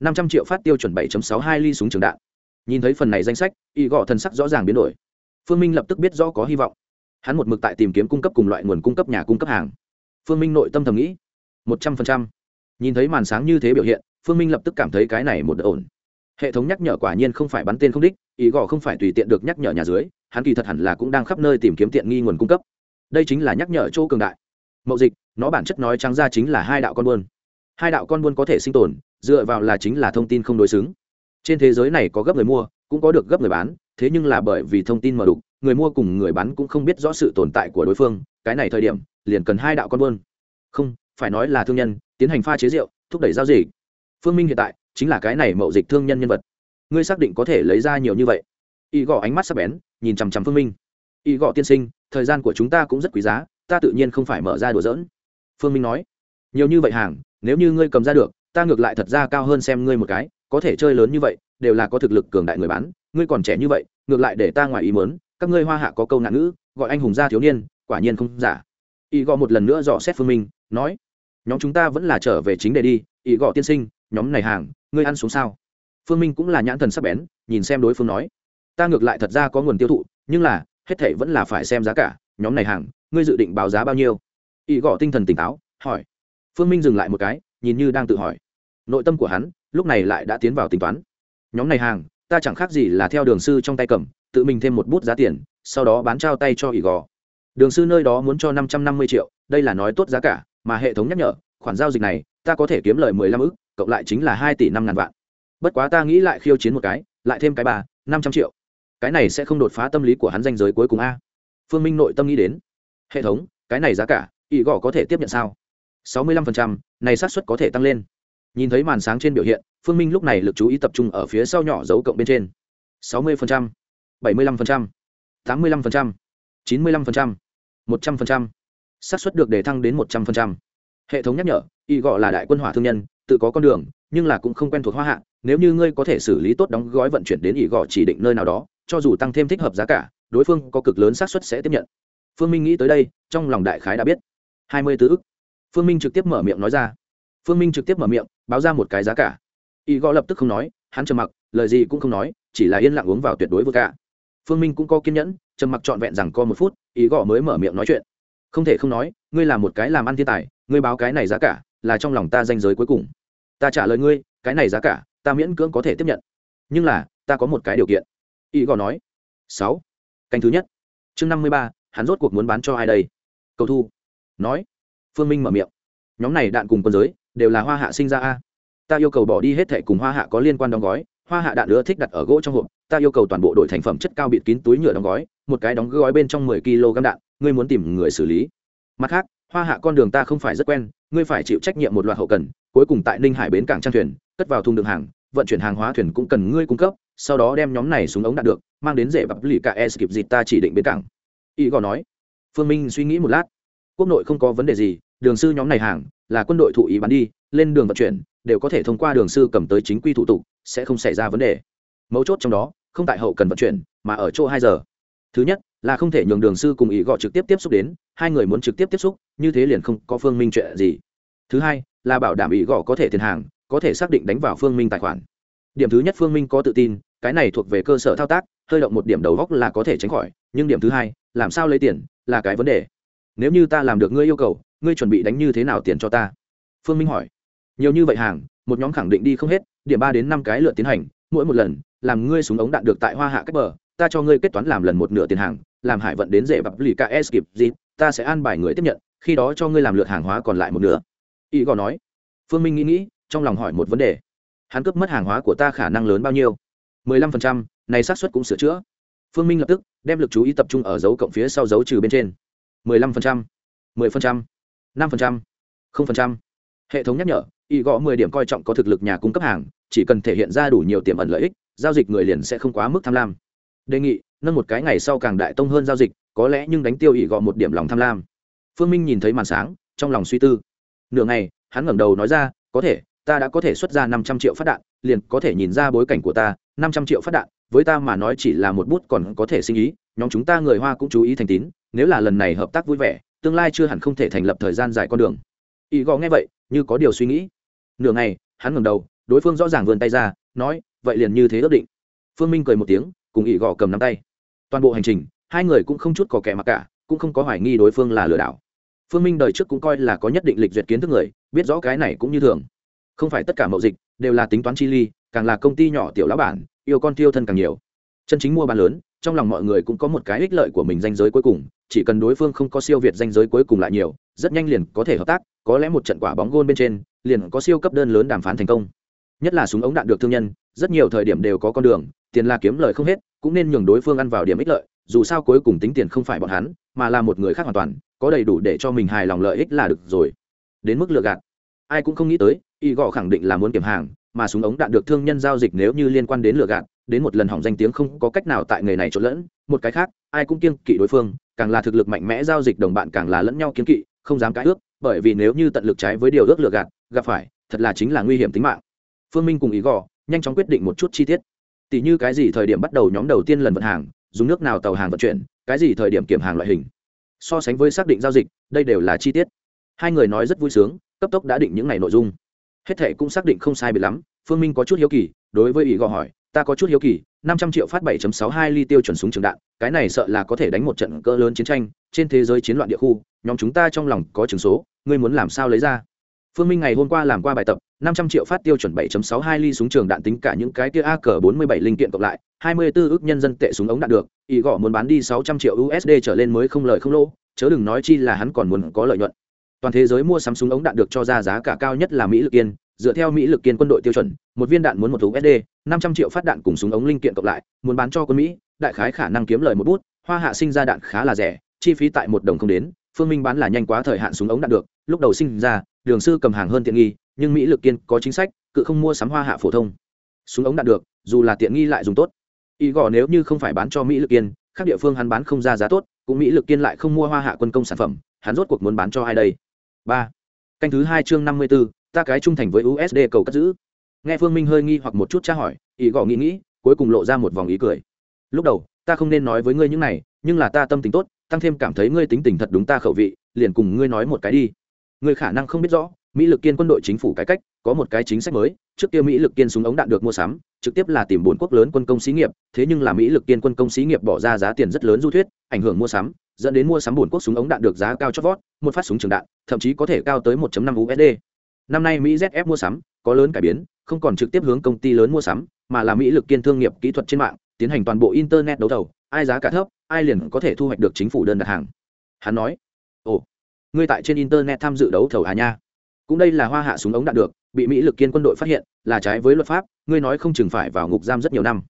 Speaker 1: năm trăm triệu phát tiêu chuẩn bảy sáu hai ly súng trường đạn. Nhìn thấy phần này danh sách ý gọ thần sắc rõ ràng biến đổi. Phương minh lập tức biết rõ có hy vọng. Hắn một mực tại tìm kiếm cung cấp cùng loại nguồn cung cấp nhà cung cấp hàng. Phương minh nội tâm thầm nghĩ, một trăm phần trăm. Nhìn thấy màn sáng như thế biểu hiện, phương minh lập tức cảm thấy cái này một đợt ổn. Hệ thống nhắc nhở quả nhiên không phải bắn tên không đích ý gò không phải tùy tiện được nhắc nhở nhà dưới, hắn kỳ thật hẳn là cũng đang khắp nơi tìm kiếm tiện nghi nguồn cung cấp. Đây chính là nhắc nhở chỗ cường đại. Mậu dịch, nó bản chất nói trắng ra chính là hai đạo con buôn hai đạo con buôn có thể sinh tồn, dựa vào là chính là thông tin không đối xứng. Trên thế giới này có gấp người mua, cũng có được gấp người bán, thế nhưng là bởi vì thông tin mở đục, người mua cùng người bán cũng không biết rõ sự tồn tại của đối phương, cái này thời điểm, liền cần hai đạo con buôn. Không, phải nói là thương nhân, tiến hành pha chế rượu, thúc đẩy giao dịch. Phương minh hiện tại, chính là cái này mậu dịch thương nhân nhân vật. Ngươi xác định có thể lấy ra nhiều như vậy? Y gõ ánh mắt sắp bén, nhìn chằm chằm phương minh. Y gõ tiên sinh, thời gian của chúng ta cũng rất quý giá, ta tự nhiên không phải mở ra đùa dỡn phương minh nói. Nhiều như vậy hàng nếu như ngươi cầm ra được, ta ngược lại thật ra cao hơn xem ngươi một cái, có thể chơi lớn như vậy, đều là có thực lực cường đại người bán, ngươi còn trẻ như vậy, ngược lại để ta ngoài ý mớn các ngươi hoa hạ có câu nạn ngữ, gọi anh hùng gia thiếu niên, quả nhiên không giả. Y gọ một lần nữa dò xét phương minh, nói, nhóm chúng ta vẫn là trở về chính đề đi, y gọ tiên sinh, nhóm này hàng, ngươi ăn xuống sao? Phương minh cũng là nhãn thần sắc bén, nhìn xem đối phương nói, ta ngược lại thật ra có nguồn tiêu thụ, nhưng là, hết thảy vẫn là phải xem giá cả, nhóm này hàng, ngươi dự định báo giá bao nhiêu? Y gọ tinh thần tỉnh táo, hỏi phương minh dừng lại một cái, nhìn như đang tự hỏi. Nội tâm của hắn, lúc này lại đã tiến vào tính toán. Nhóm này hàng, ta chẳng khác gì là theo đường sư trong tay cầm, tự mình thêm một bút giá tiền, sau đó bán trao tay cho ỷ gò. Đường sư nơi đó muốn cho năm trăm năm mươi triệu, đây là nói tốt giá cả, mà hệ thống nhắc nhở, khoản giao dịch này, ta có thể kiếm lời mười lăm ức, cộng lại chính là hai tỷ năm ngàn vạn. Bất quá ta nghĩ lại khiêu chiến một cái, lại thêm cái ba, năm trăm triệu. Cái này sẽ không đột phá tâm lý của hắn danh giới cuối cùng a. Phương minh nội tâm nghĩ đến. Hệ thống, cái này giá cả, ỷ Gò có thể tiếp nhận sao? Sáu mươi lăm phần trăm, này xác suất có thể tăng lên. Nhìn thấy màn sáng trên biểu hiện, phương minh lúc này lực chú ý tập trung ở phía sau nhỏ dấu cộng bên trên. Sáu mươi phần trăm, bảy mươi lăm phần trăm, tám mươi lăm phần trăm, chín mươi lăm phần trăm, một trăm phần trăm, xác suất được đề thăng đến một trăm phần trăm. Hệ thống nhắc nhở, y gọi là đại quân hỏa thương nhân, tự có con đường, nhưng là cũng không quen thuộc hoa hạ, nếu như ngươi có thể xử lý tốt đóng gói vận chuyển đến ỷ gò chỉ định nơi nào đó, cho dù tăng thêm thích hợp giá cả, đối phương có cực lớn xác suất sẽ tiếp nhận. Phương minh nghĩ tới đây, trong lòng đại khái đã biết. Hai mươi tứ ức phương minh trực tiếp mở miệng nói ra. Phương minh trực tiếp mở miệng, báo ra một cái giá cả. Y gõ lập tức không nói, hắn trầm mặc, lời gì cũng không nói, chỉ là yên lặng uống vào tuyệt đối vô cả phương minh cũng có kiên nhẫn, trầm mặc trọn vẹn rằng co một phút ý Gõ mới mở miệng nói chuyện. Không thể không nói, ngươi là một cái làm ăn thiên tài, ngươi báo cái này giá cả, là trong lòng ta danh giới cuối cùng. Ta trả lời ngươi, cái này giá cả, ta miễn cưỡng có thể tiếp nhận. Nhưng là, ta có một cái điều kiện. Y gò nói. Sáu. Canh thứ nhất. Chương năm mươi ba, hắn rốt cuộc muốn bán cho ai đây? Cầu thu. Nói phương minh mở miệng. Nhóm này đạn cùng quân giới, đều là hoa hạ sinh ra a. Ta yêu cầu bỏ đi hết thẻ cùng hoa hạ có liên quan đóng gói, hoa hạ đạn nữa thích đặt ở gỗ trong hộp, ta yêu cầu toàn bộ đội thành phẩm chất cao bịt kín túi nhựa đóng gói, một cái đóng gói bên trong mười kg đạn, ngươi muốn tìm người xử lý. Mặt khác, hoa hạ con đường ta không phải rất quen, ngươi phải chịu trách nhiệm một loạt hậu cần, cuối cùng tại ninh hải bến cảng trang thuyền, cất vào thùng đường hàng, vận chuyển hàng hóa thuyền cũng cần ngươi cung cấp, sau đó đem nhóm này xuống ống đạn được, mang đến rễ bắp lì cả e kịp dịp ta chỉ định bến cảng. Y gò nói. Phương minh suy nghĩ một lát. Quốc nội không có vấn đề gì đường sư nhóm này hàng, là quân đội thụ ý bán đi, lên đường vận chuyển, đều có thể thông qua đường sư cầm tới chính quy thủ tục, sẽ không xảy ra vấn đề. Mấu chốt trong đó, không tại hậu cần vận chuyển, mà ở chỗ hai giờ. Thứ nhất, là không thể nhường đường sư cùng ý gọi trực tiếp tiếp xúc đến, hai người muốn trực tiếp tiếp xúc, như thế liền không có phương minh chuyện gì. Thứ hai, là bảo đảm ý gõ có thể tiền hàng, có thể xác định đánh vào phương minh tài khoản. Điểm thứ nhất phương minh có tự tin, cái này thuộc về cơ sở thao tác, hơi động một điểm đầu góc là có thể tránh khỏi, nhưng điểm thứ hai, làm sao lấy tiền, là cái vấn đề. Nếu như ta làm được ngươi yêu cầu ngươi chuẩn bị đánh như thế nào tiền cho ta? Phương minh hỏi. Nhiều như vậy hàng, một nhóm khẳng định đi không hết, điểm ba đến năm cái lượt tiến hành, mỗi một lần, làm ngươi súng ống đạn được tại hoa hạ cách bờ, ta cho ngươi kết toán làm lần một nửa tiền hàng, làm hải vận đến dễ bập lì ks kịp gì, ta sẽ an bài người tiếp nhận, khi đó cho ngươi làm lượt hàng hóa còn lại một nửa. Y gò nói. Phương minh nghĩ nghĩ, trong lòng hỏi một vấn đề. Hắn cướp mất hàng hóa của ta khả năng lớn bao nhiêu? mười lăm phần trăm, này xác suất cũng sửa chữa. Phương minh lập tức đem lực chú ý tập trung ở dấu cộng phía sau dấu trừ bên trên. mười lăm phần trăm, mười phần trăm năm phần trăm, không phần trăm. Hệ thống nhắc nhở, y gõ mười điểm coi trọng có thực lực nhà cung cấp hàng, chỉ cần thể hiện ra đủ nhiều tiềm ẩn lợi ích, giao dịch người liền sẽ không quá mức tham lam. Đề nghị, nâng một cái ngày sau càng đại tông hơn giao dịch, có lẽ nhưng đánh tiêu y gõ một điểm lòng tham lam. Phương minh nhìn thấy màn sáng, trong lòng suy tư. Nửa ngày, hắn ngẩng đầu nói ra, có thể, ta đã có thể xuất ra năm trăm triệu phát đạn, liền có thể nhìn ra bối cảnh của ta. năm trăm triệu phát đạn, với ta mà nói chỉ là một bút còn có thể sinh ý, nhóm chúng ta người hoa cũng chú ý thành tín, nếu là lần này hợp tác vui vẻ tương lai chưa hẳn không thể thành lập thời gian dài con đường. Ý gò nghe vậy, như có điều suy nghĩ. Nửa ngày, hắn ngẩng đầu, đối phương rõ ràng vươn tay ra, nói, vậy liền như thế ước định. Phương minh cười một tiếng, cùng ý gò cầm nắm tay. Toàn bộ hành trình, hai người cũng không chút có kẻ mặc cả, cũng không có hoài nghi đối phương là lừa đảo. Phương minh đời trước cũng coi là có nhất định lịch duyệt kiến thức người, biết rõ cái này cũng như thường. Không phải tất cả mậu dịch đều là tính toán chi ly, càng là công ty nhỏ tiểu lão bản, yêu con tiêu thân càng nhiều. Chân chính mua bán lớn, trong lòng mọi người cũng có một cái ích lợi của mình danh giới cuối cùng chỉ cần đối phương không có siêu việt danh giới cuối cùng lại nhiều, rất nhanh liền có thể hợp tác, có lẽ một trận quả bóng gôn bên trên, liền có siêu cấp đơn lớn đàm phán thành công. Nhất là súng ống đạn được thương nhân, rất nhiều thời điểm đều có con đường, tiền là kiếm lời không hết, cũng nên nhường đối phương ăn vào điểm ích lợi, dù sao cuối cùng tính tiền không phải bọn hắn, mà là một người khác hoàn toàn, có đầy đủ để cho mình hài lòng lợi ích là được rồi. Đến mức lựa gạt. Ai cũng không nghĩ tới y gọ khẳng định là muốn kiểm hàng, mà súng ống đạn được thương nhân giao dịch nếu như liên quan đến lựa gạt đến một lần hỏng danh tiếng không có cách nào tại nghề này trộn lẫn, một cái khác, ai cũng kiêng kỵ đối phương, càng là thực lực mạnh mẽ giao dịch đồng bạn càng là lẫn nhau kiêng kỵ, không dám cãi ước, bởi vì nếu như tận lực trái với điều ước lựa gạt, gặp phải, thật là chính là nguy hiểm tính mạng. Phương minh cùng ý gò, nhanh chóng quyết định một chút chi tiết. Tỷ như cái gì thời điểm bắt đầu nhóm đầu tiên lần vận hàng, dùng nước nào tàu hàng vận chuyển, cái gì thời điểm kiểm hàng loại hình. So sánh với xác định giao dịch, đây đều là chi tiết. Hai người nói rất vui sướng, cấp tốc đã định những ngày nội dung. Hết thệ cũng xác định không sai bị lắm, phương minh có chút hiếu kỳ, đối với ý gò hỏi ta có chút hiếu kỳ, năm trăm triệu phát 7.62 ly tiêu chuẩn súng trường đạn, cái này sợ là có thể đánh một trận cỡ lớn chiến tranh, trên thế giới chiến loạn địa khu, nhóm chúng ta trong lòng có trường số, ngươi muốn làm sao lấy ra? Phương minh ngày hôm qua làm qua bài tập, năm trăm triệu phát tiêu chuẩn 7.62 ly súng trường đạn tính cả những cái kia ak 47 linh kiện cộng lại 24 ước nhân dân tệ súng ống đạn được ý gõ muốn bán đi 600 triệu usd trở lên mới không lợi không lỗ, chớ đừng nói chi là hắn còn muốn có lợi nhuận. Toàn thế giới mua sắm súng ống đạn được cho ra giá cả cao nhất là mỹ lực kiên, dựa theo mỹ lực kiên quân đội tiêu chuẩn, một viên đạn muốn một Năm 500 triệu phát đạn cùng súng ống linh kiện cộng lại, muốn bán cho quân mỹ, đại khái khả năng kiếm lời một bút, hoa hạ sinh ra đạn khá là rẻ, chi phí tại một đồng không đến, phương minh bán là nhanh quá thời hạn súng ống đạn được, lúc đầu sinh ra, đường sư cầm hàng hơn tiện nghi, nhưng mỹ lực kiên có chính sách, cự không mua sắm hoa hạ phổ thông. Súng ống đạn được, dù là tiện nghi lại dùng tốt. Ý gò nếu như không phải bán cho mỹ lực kiên các địa phương hắn bán không ra giá tốt, cũng mỹ lực kiên lại không mua hoa hạ quân công sản phẩm, hắn rốt cuộc muốn bán cho ai đây? Ba. Canh thứ hai chương năm mươi b ố ta cái trung thành với usd cầu cất giữ nghe phương minh hơi nghi hoặc một chút tra hỏi ý gõ nghĩ nghĩ, cuối cùng lộ ra một vòng ý cười. Lúc đầu, ta không nên nói với ngươi những này, nhưng là ta tâm tính tốt, tăng thêm cảm thấy ngươi tính tình thật đúng ta khẩu vị, liền cùng ngươi nói một cái đi. Ngươi khả năng không biết rõ, mỹ lực kiên quân đội chính phủ cải cách, có một cái chính sách mới, trước kia mỹ lực kiên súng ống đạn được mua sắm, trực tiếp là tìm bốn quốc lớn quân công xí nghiệp, thế nhưng là mỹ lực kiên quân công xí nghiệp bỏ ra giá tiền rất lớn du thuyết, ảnh hưởng mua sắm, dẫn đến mua sắm bốn quốc súng ống đạn được giá cao chót vót, một phát súng trường đạn, thậm chí có thể cao tới 1.5 USD. Năm nay mỹ zf mua sắm, có lớn cải biến không còn trực tiếp hướng công ty lớn mua sắm, mà là mỹ lực kiên thương nghiệp kỹ thuật trên mạng, tiến hành toàn bộ internet đấu thầu, ai giá cả thấp, ai liền có thể thu hoạch được chính phủ đơn đặt hàng. Hắn nói. Ồ, ngươi tại trên internet tham dự đấu thầu à nha? Cũng đây là hoa hạ súng ống đạn được, bị mỹ lực kiên quân đội phát hiện, là trái với luật pháp, ngươi nói không chừng phải vào ngục giam rất nhiều năm.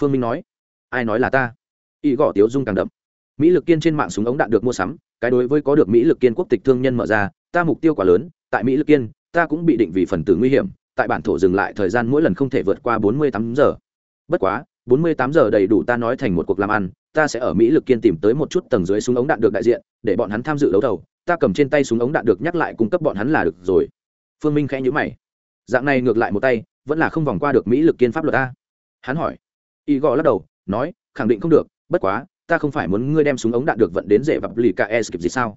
Speaker 1: Phương minh nói. Ai nói là ta? Y gõ tiếu dung càng đậm. Mỹ lực kiên trên mạng súng ống đạn được mua sắm, cái đối với có được mỹ lực kiên quốc tịch thương nhân mở ra, ta mục tiêu quá lớn, tại mỹ lực kiên, ta cũng bị định vì phần tử nguy hiểm tại bản thổ dừng lại thời gian mỗi lần không thể vượt qua bốn mươi tám giờ. Bất quá, bốn mươi tám giờ đầy đủ ta nói thành một cuộc làm ăn, ta sẽ ở mỹ lực kiên tìm tới một chút tầng dưới súng ống đạn được đại diện, để bọn hắn tham dự đấu thầu. Ta cầm trên tay súng ống đạn được nhắc lại cung cấp bọn hắn là được rồi. Phương minh khẽ nhữ mày. Dạng này ngược lại một tay, vẫn là không vòng qua được mỹ lực kiên pháp luật ta. Hắn hỏi. Y gò lắc đầu, nói, khẳng định không được, bất quá, ta không phải muốn ngươi đem súng ống đạn được vận đến dễ vập lì cả e s kịp gì sao?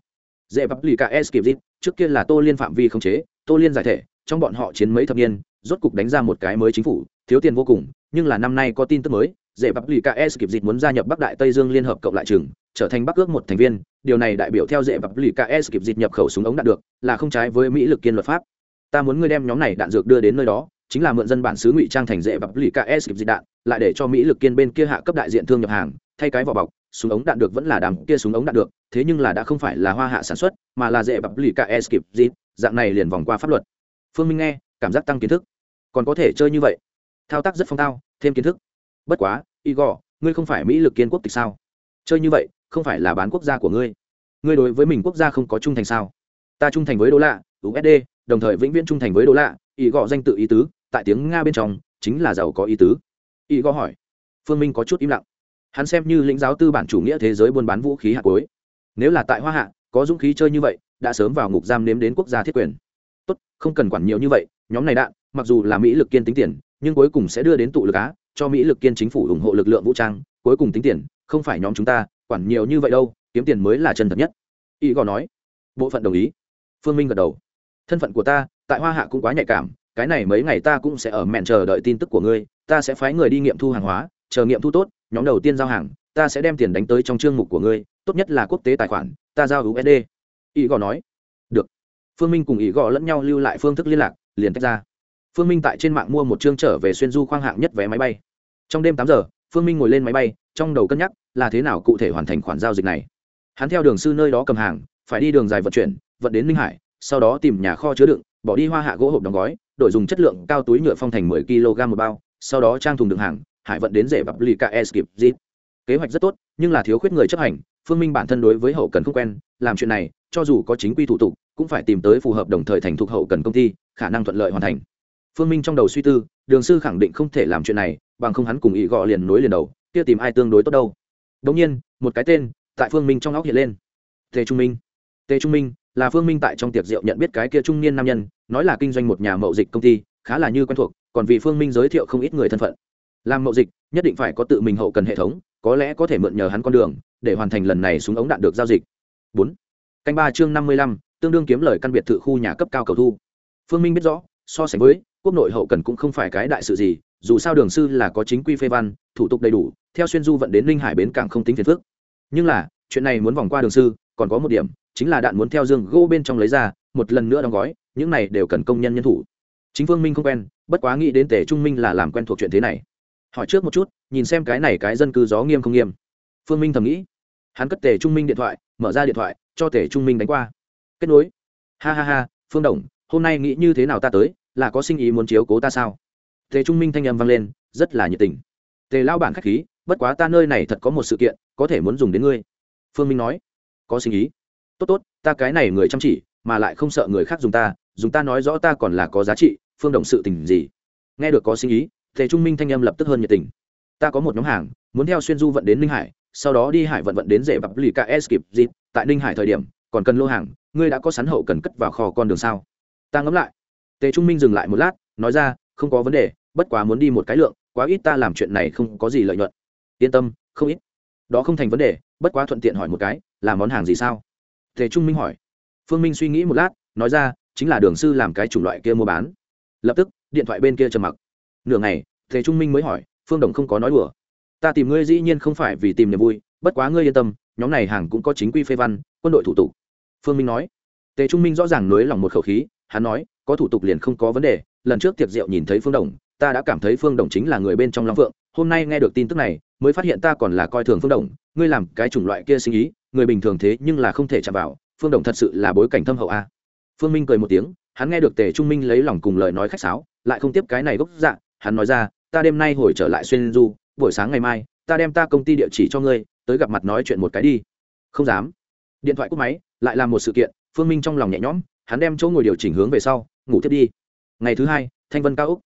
Speaker 1: Dễ vập lì cả e s kịp gì? Trước kia là tô liên phạm vi không chế, tô liên giải thể trong bọn họ chiến mấy thập niên, rốt cục đánh ra một cái mới chính phủ, thiếu tiền vô cùng, nhưng là năm nay có tin tức mới, dễ vập lì ks kịp dịch muốn gia nhập bắc đại tây dương liên hợp cộng lại trường, trở thành bắc ước một thành viên, điều này đại biểu theo dễ bập lì ks kịp dịch nhập khẩu súng ống đạn được, là không trái với mỹ lực kiên luật pháp. Ta muốn ngươi đem nhóm này đạn dược đưa đến nơi đó, chính là mượn dân bản xứ ngụy trang thành dễ bập lì ks kịp dịch đạn, lại để cho mỹ lực kiên bên kia hạ cấp đại diện thương nhập hàng, thay cái vỏ bọc, súng ống đạn được vẫn là đàm kia súng ống đạn được, thế nhưng là đã không phải là hoa hạ sản xuất, mà là dễ bập lì ks kịp dịch, dạng này liền vòng qua pháp luật phương minh nghe, cảm giác tăng kiến thức. Còn có thể chơi như vậy. Thao tác rất phong tao, thêm kiến thức. Bất quá, igor, ngươi không phải mỹ lực kiên quốc tịch sao? Chơi như vậy, không phải là bán quốc gia của ngươi. Ngươi đối với mình quốc gia không có trung thành sao? Ta trung thành với đô la usd đồng thời vĩnh viễn trung thành với đô la ý gọ danh tự ý tứ, tại tiếng nga bên trong, chính là giàu có ý tứ. Ý gọ hỏi. Phương minh có chút im lặng. Hắn xem như lĩnh giáo tư bản chủ nghĩa thế giới buôn bán vũ khí hạt cuối. Nếu là tại hoa hạ, có dũng khí chơi như vậy, đã sớm vào ngục giam nếm đến quốc gia thiết quyền tốt, không cần quản nhiều như vậy, nhóm này đạn, mặc dù là mỹ lực kiên tính tiền, nhưng cuối cùng sẽ đưa đến tụ lực á, cho mỹ lực kiên chính phủ ủng hộ lực lượng vũ trang, cuối cùng tính tiền, không phải nhóm chúng ta, quản nhiều như vậy đâu, kiếm tiền mới là chân thật nhất. Y gò nói. Bộ phận đồng ý. Phương minh gật đầu. Thân phận của ta, tại hoa hạ cũng quá nhạy cảm, cái này mấy ngày ta cũng sẽ ở mẹn chờ đợi tin tức của ngươi, ta sẽ phái người đi nghiệm thu hàng hóa, chờ nghiệm thu tốt, nhóm đầu tiên giao hàng, ta sẽ đem tiền đánh tới trong chương mục của ngươi, tốt nhất là quốc tế tài khoản, ta giao usd y gò nói phương minh cùng ý gò lẫn nhau lưu lại phương thức liên lạc, liền tách ra. Phương minh tại trên mạng mua một chương trở về xuyên du khoang hạng nhất vé máy bay. Trong đêm tám giờ, phương minh ngồi lên máy bay, trong đầu cân nhắc là thế nào cụ thể hoàn thành khoản giao dịch này. Hắn theo đường sư nơi đó cầm hàng, phải đi đường dài vận chuyển, vận đến ninh hải, sau đó tìm nhà kho chứa đựng, bỏ đi hoa hạ gỗ hộp đóng gói, đổi dùng chất lượng cao túi nhựa phong thành mười kg một bao, sau đó trang thùng đựng hàng, hải vận đến rể bập lì ks kịp zip kế hoạch rất tốt, nhưng là thiếu khuyết người chấp hành, phương minh bản thân đối với hậu cần không quen, làm chuyện này, cho dù có chính quy thủ tục cũng phải tìm tới phù hợp đồng thời thành thuộc hậu cần công ty, khả năng thuận lợi hoàn thành. Phương minh trong đầu suy tư, đường sư khẳng định không thể làm chuyện này, bằng không hắn cùng ý gọ liền nối liền đầu, kia tìm ai tương đối tốt đâu. Đ nhiên, một cái tên, tại phương minh trong óc hiện lên. Tề trung minh. Tề trung minh, là phương minh tại trong tiệc rượu nhận biết cái kia trung niên nam nhân, nói là kinh doanh một nhà mậu dịch công ty, khá là như quen thuộc, còn vì phương minh giới thiệu không ít người thân phận. Làm mậu dịch, nhất định phải có tự mình hậu cần hệ thống, có lẽ có thể mượn nhờ hắn con đường, để hoàn thành lần này súng ống đạn được giao dịch. Bốn. Canh ba chương năm mươi lăm tương đương kiếm lời căn biệt thự khu nhà cấp cao cầu thu. Phương minh biết rõ, so sánh với, quốc nội hậu cần cũng không phải cái đại sự gì, dù sao đường sư là có chính quy phê văn, thủ tục đầy đủ, theo xuyên du vận đến linh hải bến cảng không tính phiền phức. Nhưng là, chuyện này muốn vòng qua đường sư, còn có một điểm, chính là đạn muốn theo dương gỗ bên trong lấy ra, một lần nữa đóng gói, những này đều cần công nhân nhân thủ. Chính phương minh không quen, bất quá nghĩ đến tề trung minh là làm quen thuộc chuyện thế này. Hỏi trước một chút, nhìn xem cái này cái dân cư gió nghiêm không nghiêm. Phương minh thầm nghĩ. Hắn cất tề trung minh điện thoại, mở ra điện thoại, cho tề trung minh đánh qua kết nối. Ha ha ha, phương đồng, hôm nay nghĩ như thế nào ta tới, là có sinh ý muốn chiếu cố ta sao? Tề trung minh thanh âm vang lên, rất là nhiệt tình. Tề lao bản k h á c h khí, bất quá ta nơi này thật có một sự kiện, có thể muốn dùng đến ngươi. Phương minh nói, có sinh ý. Tốt tốt, ta cái này người chăm chỉ, mà lại không sợ người khác dùng ta dùng ta nói rõ ta còn là có giá trị, phương động sự tình gì? Nghe được có sinh ý, tề trung minh thanh âm lập tức hơn nhiệt tình. Ta có một nhóm hàng, muốn theo xuyên du vận đến ninh hải, sau đó đi hải vận vận đến rể bập lì ks kịp dịp, tại ninh hải thời điểm, còn cần lô hàng ngươi đã có sắn hậu cần cất vào kho con đường sao? Ta ngẫm lại. Tề trung minh dừng lại một lát, nói ra, không có vấn đề, bất quá muốn đi một cái lượng, quá ít ta làm chuyện này không có gì lợi nhuận. Yên tâm, không ít. Đó không thành vấn đề, bất quá thuận tiện hỏi một cái, là món hàng gì sao? Tề trung minh hỏi. Phương minh suy nghĩ một lát, nói ra, chính là đường sư làm cái chủng loại kia mua bán. Lập tức, điện thoại bên kia trầm mặc. Nửa ngày, tề trung minh mới hỏi, phương đồng không có nói đùa. Ta tìm ngươi dĩ nhiên không phải vì tìm niềm vui, bất quá ngươi yên tâm, nhóm này hàng cũng có chính quy phê văn, quân đội thủ tục phương minh nói. Tề trung minh rõ ràng nới lòng một khẩu khí, hắn nói, có thủ tục liền không có vấn đề, lần trước tiệc rượu nhìn thấy phương đồng, ta đã cảm thấy phương đồng chính là người bên trong long phượng, hôm nay nghe được tin tức này, mới phát hiện ta còn là coi thường phương đồng, ngươi làm cái chủng loại kia sinh ý, người bình thường thế nhưng là không thể chạm vào, phương đồng thật sự là bối cảnh thâm hậu a. Phương minh cười một tiếng, hắn nghe được tề trung minh lấy lòng cùng lời nói khách sáo, lại không tiếp cái này gốc dạ hắn nói ra, ta đêm nay hồi trở lại xuyên du, buổi sáng ngày mai, ta đem ta công ty địa chỉ cho ngươi, tới gặp mặt nói chuyện một cái đi. Không dám. Điện thoại cúp máy lại làm một sự kiện, phương minh trong lòng nhẹ nhõm, hắn đem chỗ ngồi điều chỉnh hướng về sau, ngủ tiếp đi. Ngày thứ hai, thanh vân cao úc.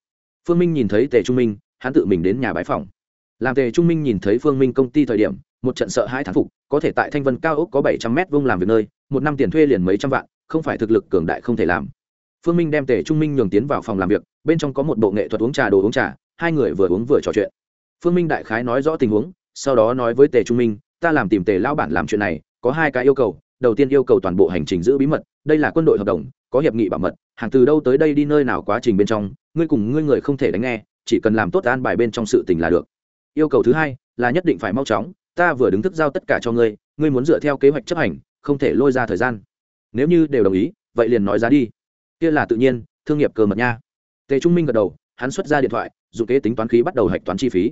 Speaker 1: Phương minh nhìn thấy tề trung minh, hắn tự mình đến nhà bãi phòng. Làm tề trung minh nhìn thấy phương minh công ty thời điểm, một trận sợ hai thán phục, có thể tại thanh vân cao úc có bảy trăm mét vuông làm việc nơi, một năm tiền thuê liền mấy trăm vạn, không phải thực lực cường đại không thể làm. Phương minh đem tề trung minh nhường tiến vào phòng làm việc, bên trong có một bộ nghệ thuật uống trà đồ uống trà, hai người vừa uống vừa trò chuyện. Phương minh đại khái nói rõ tình huống, sau đó nói với tề trung minh, ta làm tìm tề lao bản làm chuyện này, có hai cái yêu cầu đầu tiên yêu cầu toàn bộ hành trình giữ bí mật, đây là quân đội hợp đồng, có hiệp nghị bảo mật, hàng từ đâu tới đây đi nơi nào quá trình bên trong, ngươi cùng ngươi người không thể đánh nghe, chỉ cần làm tốt an bài bên trong sự tình là được. Yêu cầu thứ hai là nhất định phải mau chóng, ta vừa đứng thức giao tất cả cho ngươi ngươi muốn dựa theo kế hoạch chấp hành, không thể lôi ra thời gian. Nếu như đều đồng ý, vậy liền nói giá đi. Kia là tự nhiên, thương nghiệp cơ mật nha. Tề trung minh gật đầu, hắn xuất ra điện thoại, dùng kế tính toán khí bắt đầu hạch toán chi phí.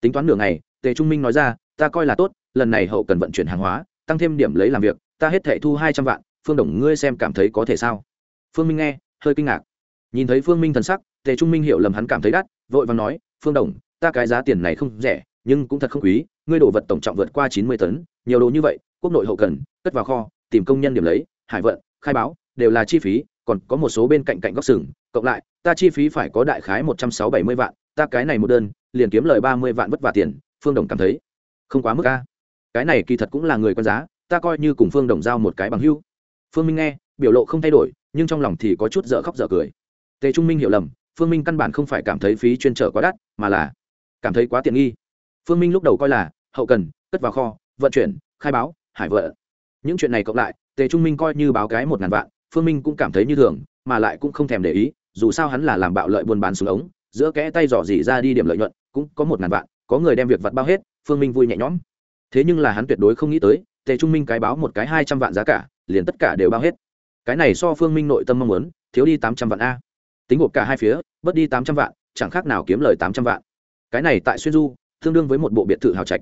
Speaker 1: Tính toán nửa ngày, tề trung minh nói ra, ta coi là tốt, lần này hậu cần vận chuyển hàng hóa, tăng thêm điểm lấy làm việc ta hết thệ thu hai trăm vạn, phương đồng, ngươi xem cảm thấy có thể sao? Phương minh nghe, hơi kinh ngạc. Nhìn thấy phương minh thần sắc, tề trung minh hiểu lầm hắn cảm thấy đắt, vội và nói, phương đồng, ta cái giá tiền này không rẻ, nhưng cũng thật không quý, ngươi đồ vật tổng trọng vượt qua chín mươi tấn, nhiều đồ như vậy, quốc nội hậu cần, cất vào kho, tìm công nhân điểm lấy, hải vận, khai báo, đều là chi phí, còn có một số bên cạnh cạnh góc sừng, cộng lại, ta chi phí phải có đại khái một trăm sáu bảy mươi vạn, ta cái này một đơn, liền kiếm lời ba mươi vạn vất vả tiền. Phương đồng cảm thấy, không quá mức a. Cái này kỳ thật cũng là người quan giá ta coi như cùng phương đồng giao một cái bằng hưu phương minh nghe, biểu lộ không thay đổi, nhưng trong lòng thì có chút dở khóc dở cười. Tề trung minh hiểu lầm, phương minh căn bản không phải cảm thấy phí chuyên trở quá đắt, mà là cảm thấy quá tiện nghi. Phương minh lúc đầu coi là, hậu cần, cất vào kho, vận chuyển, khai báo, hải vợ. Những chuyện này cộng lại, tề trung minh coi như báo cái một ngàn vạn, phương minh cũng cảm thấy như thường, mà lại cũng không thèm để ý, dù sao hắn là làm bạo lợi buôn bán xuống ống, giữa kẽ tay dò dỉ ra đi điểm lợi nhuận, cũng có một ngàn vạn, có người đem việc vặt bao hết, phương minh vui nhẹ nhõm. Thế nhưng là hắn tuyệt đối không nghĩ tới tề trung minh cái báo một cái hai trăm vạn giá cả, liền tất cả đều bao hết. Cái này so phương minh nội tâm mong muốn, thiếu đi tám trăm vạn a. Tính gộp cả hai phía, bớt đi tám trăm vạn, chẳng khác nào kiếm lời tám trăm vạn. Cái này tại xuyên du, tương đương với một bộ biệt thự hào trạch.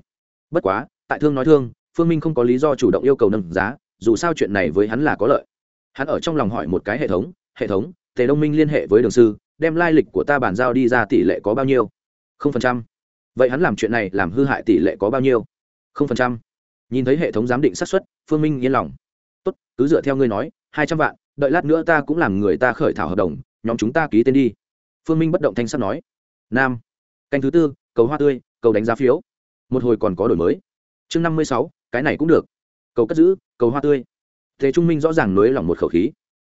Speaker 1: Bất quá, tại thương nói thương, phương minh không có lý do chủ động yêu cầu nâng giá, dù sao chuyện này với hắn là có lợi. Hắn ở trong lòng hỏi một cái hệ thống hệ thống, tề đông minh liên hệ với đường sư, đem lai lịch của ta bàn giao đi ra tỷ lệ có bao nhiêu? Không phần trăm. Vậy hắn làm chuyện này làm hư hại tỷ lệ có bao nhiêu? Không phần trăm nhìn thấy hệ thống giám định xác suất, phương minh yên lòng. Tốt, cứ dựa theo ngươi nói, hai trăm vạn, đợi lát nữa ta cũng làm người ta khởi thảo hợp đồng, nhóm chúng ta ký tên đi. Phương minh bất động thanh sắt nói. Nam, canh thứ tư, cầu hoa tươi, cầu đánh giá phiếu. Một hồi còn có đổi mới. Chương năm mươi sáu, cái này cũng được. Cầu cất giữ, cầu hoa tươi. Thế trung minh rõ ràng nới lòng một khẩu khí.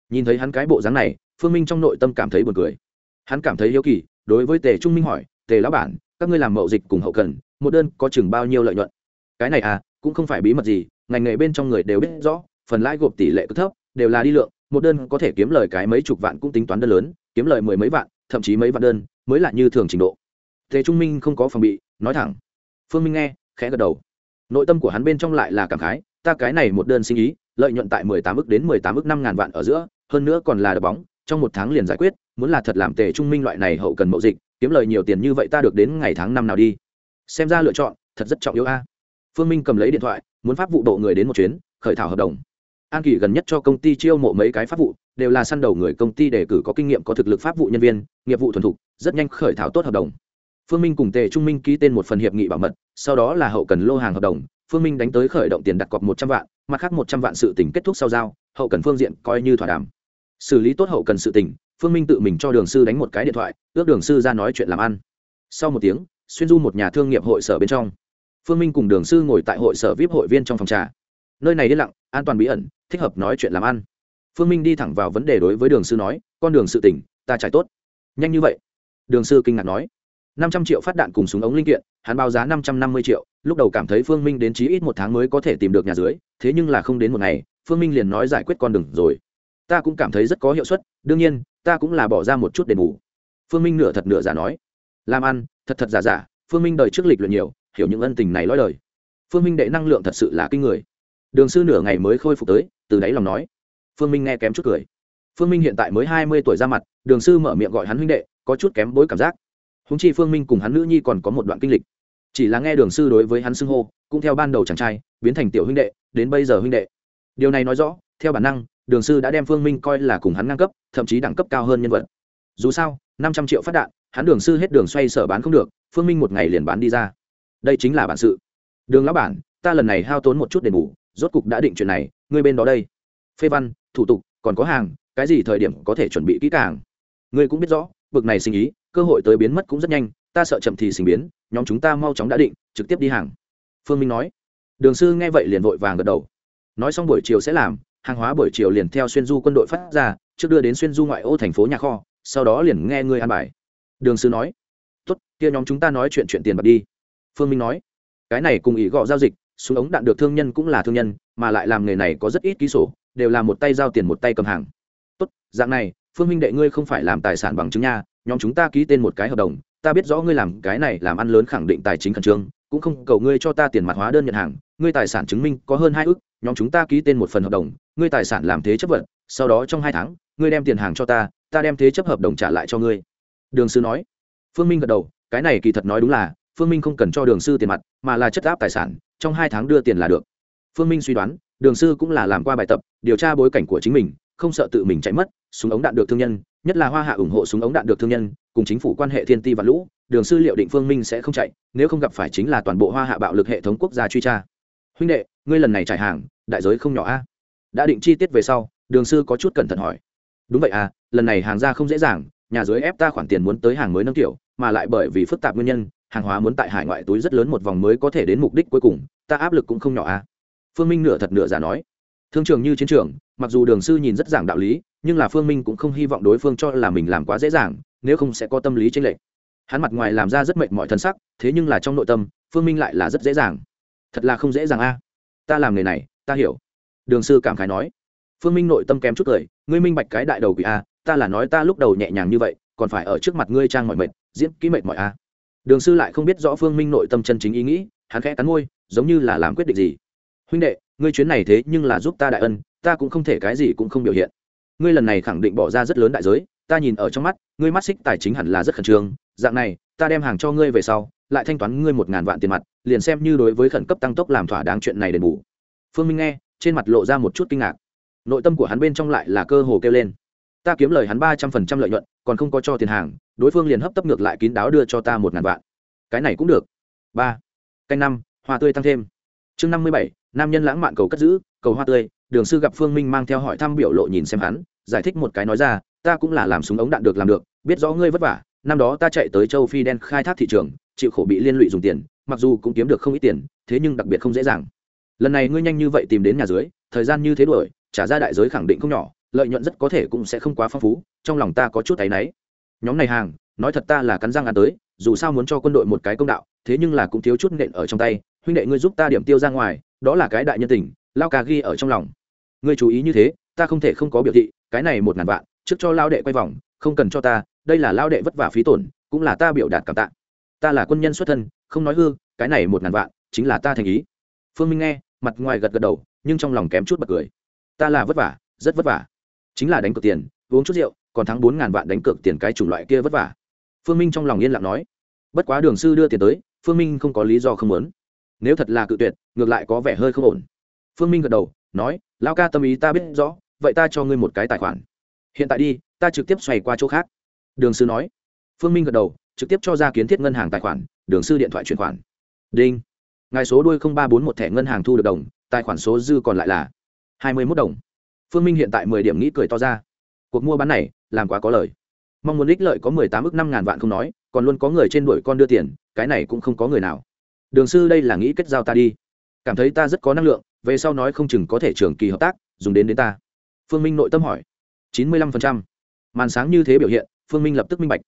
Speaker 1: Nhìn thấy hắn cái bộ dáng này, phương minh trong nội tâm cảm thấy buồn cười. Hắn cảm thấy hiếu kỳ, đối với tề trung minh hỏi, tề lão bản, các ngươi làm mậu dịch cùng hậu cần, một đơn có chừng bao nhiêu lợi nhuận? Cái này à cũng không phải bí mật gì, ngành nghề bên trong người đều biết rõ, phần lãi gộp tỷ lệ cực thấp, đều là đi lượng, một đơn có thể kiếm lời cái mấy chục vạn cũng tính toán đơn lớn, kiếm lời mười mấy vạn, thậm chí mấy vạn đơn, mới là như thường trình độ. Tề trung minh không có phòng bị, nói thẳng. Phương minh nghe, khẽ gật đầu. Nội tâm của hắn bên trong lại là cảm khái, ta cái này một đơn sinh ý, lợi nhuận tại mười tám ức đến mười tám ức năm ngàn vạn ở giữa, hơn nữa còn là đập bóng, trong một tháng liền giải quyết, muốn là thật làm tề trung minh loại này hậu cần mậu dịch, kiếm lời nhiều tiền như vậy ta được đến ngày tháng năm nào đi. Xem ra lựa chọn, thật rất trọng yếu a phương minh cầm lấy điện thoại, muốn pháp vụ độ người đến một chuyến, khởi thảo hợp đồng. An kỳ gần nhất cho công ty chiêu mộ mấy cái pháp vụ, đều là săn đầu người công ty đề cử có kinh nghiệm, có thực lực pháp vụ nhân viên, nghiệp vụ thuần thục, rất nhanh khởi thảo tốt hợp đồng. Phương minh cùng tề trung minh ký tên một phần hiệp nghị bảo mật, sau đó là hậu cần lô hàng hợp đồng. Phương minh đánh tới khởi động tiền đặt cọc một trăm vạn, mặt khác một trăm vạn sự tỉnh kết thúc sau giao, hậu cần phương diện coi như thỏa đàm. Xử lý tốt hậu cần sự tỉnh phương minh tự mình cho đường sư đánh một cái điện thoại, ước đường sư ra nói chuyện làm ăn. Sau một tiếng, xuyên du một nhà thương nghiệp hội sở bên trong phương minh cùng đường sư ngồi tại hội sở vip hội viên trong phòng trà. Nơi này yên lặng, an toàn bí ẩn, thích hợp nói chuyện làm ăn. Phương minh đi thẳng vào vấn đề đối với đường sư nói, con đường sự tỉnh ta trải tốt. Nhanh như vậy? Đường sư kinh ngạc nói. Năm trăm triệu phát đạn cùng súng ống linh kiện, hắn báo giá năm trăm năm mươi triệu, lúc đầu cảm thấy phương minh đến chí ít một tháng mới có thể tìm được nhà dưới, thế nhưng là không đến một ngày, phương minh liền nói giải quyết con đường rồi. Ta cũng cảm thấy rất có hiệu suất, đương nhiên, ta cũng là bỏ ra một chút đền bù phương minh nửa thật nửa giả nói. Làm ăn, thật thật giả giả, phương minh đời trước lịch luyện nhiều hiểu những ân tình này lõi đời. Phương minh đệ năng lượng thật sự là kinh người. Đường sư nửa ngày mới khôi phục tới, từ đáy lòng nói. Phương minh nghe kém chút cười. Phương minh hiện tại mới hai mươi tuổi ra mặt, đường sư mở miệng gọi hắn huynh đệ, có chút kém bối cảm giác. Húng chi phương minh cùng hắn nữ nhi còn có một đoạn kinh lịch. Chỉ là nghe đường sư đối với hắn xưng hô, cũng theo ban đầu chàng trai, biến thành tiểu huynh đệ, đến bây giờ huynh đệ. Điều này nói rõ, theo bản năng, đường sư đã đem phương minh coi là cùng hắn ngang cấp, thậm chí đẳng cấp cao hơn nhân vật. Dù sao, năm trăm triệu phát đạn, hắn đường sư hết đường xoay sở bán không được, phương minh một ngày liền bán đi ra đây chính là bản sự. Đường lão bản, ta lần này hao tốn một chút đền bù rốt cục đã định chuyện này, ngươi bên đó đây. Phê văn, thủ tục, còn có hàng, cái gì thời điểm có thể chuẩn bị kỹ càng? Ngươi cũng biết rõ, bực này sinh ý, cơ hội tới biến mất cũng rất nhanh, ta sợ chậm thì sinh biến, nhóm chúng ta mau chóng đã định, trực tiếp đi hàng. Phương minh nói. Đường sư nghe vậy liền vội vàng gật đầu. Nói xong buổi chiều sẽ làm, hàng hóa buổi chiều liền theo xuyên du quân đội phát ra, trước đưa đến xuyên du ngoại ô thành phố nhà kho, sau đó liền nghe ngươi an bài. Đường sư nói. Tốt, kia nhóm chúng ta nói chuyện chuyện tiền bạc đi phương minh nói, cái này cùng ý gọ giao dịch, súng ống đạn được thương nhân cũng là thương nhân, mà lại làm nghề này có rất ít ký sổ, đều là một tay giao tiền một tay cầm hàng. Tốt, dạng này, phương minh đệ ngươi không phải làm tài sản bằng chứng nha, nhóm chúng ta ký tên một cái hợp đồng, ta biết rõ ngươi làm cái này làm ăn lớn khẳng định tài chính khẩn trương, cũng không cầu ngươi cho ta tiền mặt hóa đơn nhận hàng, ngươi tài sản chứng minh có hơn hai ước, nhóm chúng ta ký tên một phần hợp đồng, ngươi tài sản làm thế chấp vật, sau đó trong hai tháng, ngươi đem tiền hàng cho ta ta đem thế chấp hợp đồng trả lại cho ngươi. Đường sư nói. Phương minh gật đầu, cái này kỳ thật nói đúng là phương minh không cần cho đường sư tiền mặt, mà là chất áp tài sản, trong hai tháng đưa tiền là được. Phương minh suy đoán, đường sư cũng là làm qua bài tập, điều tra bối cảnh của chính mình, không sợ tự mình chạy mất, súng ống đạn được thương nhân, nhất là hoa hạ ủng hộ súng ống đạn được thương nhân, cùng chính phủ quan hệ thiên ti và lũ, đường sư liệu định phương minh sẽ không chạy, nếu không gặp phải chính là toàn bộ hoa hạ bạo lực hệ thống quốc gia truy tra. Huynh đệ, ngươi lần này trải hàng, đại giới không nhỏ a. Đã định chi tiết về sau, đường sư có chút cẩn thận hỏi. Đúng vậy à lần này hàng ra không dễ dàng, nhà dưới ép ta khoản tiền muốn tới hàng mới nâng kiểu, mà lại bởi vì phức tạp nguyên nhân hàng hóa muốn tại hải ngoại túi rất lớn một vòng mới có thể đến mục đích cuối cùng, ta áp lực cũng không nhỏ à. Phương minh nửa thật nửa giả nói. Thương trường như chiến trường, mặc dù đường sư nhìn rất giảng đạo lý, nhưng là phương minh cũng không hy vọng đối phương cho là mình làm quá dễ dàng, nếu không sẽ có tâm lý tranh lệch. Hắn mặt ngoài làm ra rất mệnh mọi thân sắc, thế nhưng là trong nội tâm, phương minh lại là rất dễ dàng. Thật là không dễ dàng a ta làm nghề này, ta hiểu. Đường sư cảm khái nói. Phương minh nội tâm kém chút cười, ngươi minh bạch cái đại đầu quỷ a ta là nói ta lúc đầu nhẹ nhàng như vậy, còn phải ở trước mặt ngươi trang mọi mệt, diễn kỹ mệt mọi a à đường sư lại không biết rõ phương minh nội tâm chân chính ý nghĩ, hắn khẽ cắn môi, giống như là làm quyết định gì. Huynh đệ, ngươi chuyến này thế nhưng là giúp ta đại ân, ta cũng không thể cái gì cũng không biểu hiện. Ngươi lần này khẳng định bỏ ra rất lớn đại giới, ta nhìn ở trong mắt, ngươi mắt xích tài chính hẳn là rất khẩn trương, dạng này, ta đem hàng cho ngươi về sau, lại thanh toán ngươi một ngàn vạn tiền mặt, liền xem như đối với khẩn cấp tăng tốc làm thỏa đáng chuyện này đền bù. Phương minh nghe, trên mặt lộ ra một chút kinh ngạc. Nội tâm của hắn bên trong lại là cơ hồ kêu lên ta kiếm lời hắn ba trăm phần trăm lợi nhuận, còn không có cho tiền hàng, đối phương liền hấp tấp ngược lại kín đáo đưa cho ta một ngàn vạn. Cái này cũng được. Ba. Canh năm, hoa tươi tăng thêm. Chương năm mươi bảy, nam nhân lãng mạn cầu cất giữ, cầu hoa tươi. Đường sư gặp phương minh mang theo hỏi thăm biểu lộ nhìn xem hắn, giải thích một cái nói ra, ta cũng là làm súng ống đạn được làm được, biết rõ ngươi vất vả, năm đó ta chạy tới châu phi đen khai thác thị trường, chịu khổ bị liên lụy dùng tiền, mặc dù cũng kiếm được không ít tiền, thế nhưng đặc biệt không dễ dàng. Lần này ngươi nhanh như vậy tìm đến nhà dưới, thời gian như thế đuổi, trả ra đại giới khẳng định không nhỏ lợi nhuận rất có thể cũng sẽ không quá phong phú, trong lòng ta có chút thấy náy. Nhóm này hàng, nói thật ta là cắn răng ăn tới, dù sao muốn cho quân đội một cái công đạo, thế nhưng là cũng thiếu chút nện ở trong tay. Huynh đệ ngươi giúp ta điểm tiêu ra ngoài, đó là cái đại nhân tình, lao cà ghi ở trong lòng. Ngươi chú ý như thế, ta không thể không có biểu thị, cái này một ngàn vạn, trước cho lao đệ quay vòng, không cần cho ta, đây là lao đệ vất vả phí tổn, cũng là ta biểu đạt cảm tạ. Ta là quân nhân xuất thân, không nói hư, cái này một ngàn vạn, chính là ta thành ý. Phương minh nghe, mặt ngoài gật gật đầu, nhưng trong lòng kém chút bật cười. Ta là vất vả, rất vất vả chính là đánh cược tiền, uống chút rượu, còn thắng bốn ngàn vạn đánh cược tiền cái chủng loại kia vất vả. Phương minh trong lòng yên lặng nói. Bất quá đường sư đưa tiền tới, phương minh không có lý do không muốn. Nếu thật là cự tuyệt, ngược lại có vẻ hơi không ổn. Phương minh gật đầu, nói lao ca tâm ý ta biết rõ, vậy ta cho ngươi một cái tài khoản. Hiện tại đi, ta trực tiếp xoay qua chỗ khác. Đường sư nói. Phương minh gật đầu, trực tiếp cho ra kiến thiết ngân hàng tài khoản, đường sư điện thoại chuyển khoản. Đinh. Ngài số đuôi ba bốn một thẻ ngân hàng thu được đồng, tài khoản số dư còn lại là hai mươi mốt đồng phương minh hiện tại mười điểm nghĩ cười to ra. Cuộc mua bán này, làm quá có lời. Mong muốn ích lợi có mười tám ước năm ngàn vạn không nói, còn luôn có người trên đuổi con đưa tiền, cái này cũng không có người nào. Đường sư đây là nghĩ kết giao ta đi. Cảm thấy ta rất có năng lượng, về sau nói không chừng có thể trường kỳ hợp tác, dùng đến đến ta. Phương minh nội tâm hỏi. chín mươi lăm phần trăm. Màn sáng như thế biểu hiện, phương minh lập tức minh bạch.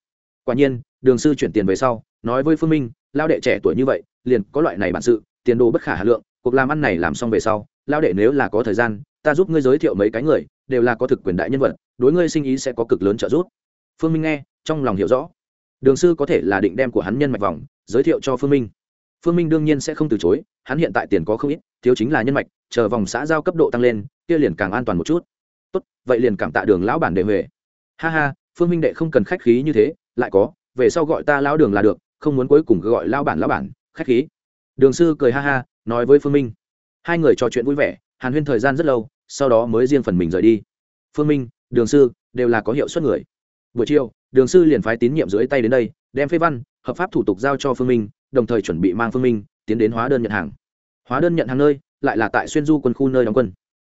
Speaker 1: Quả nhiên, đường sư chuyển tiền về sau, nói với phương minh lao đệ trẻ tuổi như vậy, liền có loại này bản sự, tiền đồ bất khả hà lượng, cuộc làm ăn này làm xong về sau lao đệ nếu là có thời gian ta giúp ngươi giới thiệu mấy cái người, đều là có thực quyền đại nhân vật, đối ngươi sinh ý sẽ có cực lớn trợ giúp. Phương minh nghe, trong lòng hiểu rõ. Đường sư có thể là định đem của hắn nhân mạch vòng, giới thiệu cho phương minh. Phương minh đương nhiên sẽ không từ chối, hắn hiện tại tiền có không ít, thiếu chính là nhân mạch, chờ vòng xã giao cấp độ tăng lên, kia liền càng an toàn một chút. Tốt, vậy liền cảm tạ đường lão bản đệ huệ. Ha ha, phương minh đệ không cần khách khí như thế, lại có, về sau gọi ta lão đường là được, không muốn cuối cùng gọi lão bản lão bản, khách khí. Đường sư cười ha ha, nói với phương minh. Hai người trò chuyện vui vẻ hàn huyên thời gian rất lâu sau đó mới riêng phần mình rời đi. Phương minh đường sư đều là có hiệu suất người. Buổi chiều đường sư liền phái tín nhiệm dưới tay đến đây đem phê văn hợp pháp thủ tục giao cho phương minh đồng thời chuẩn bị mang phương minh tiến đến hóa đơn nhận hàng. Hóa đơn nhận hàng nơi lại là tại xuyên du quân khu nơi đóng quân.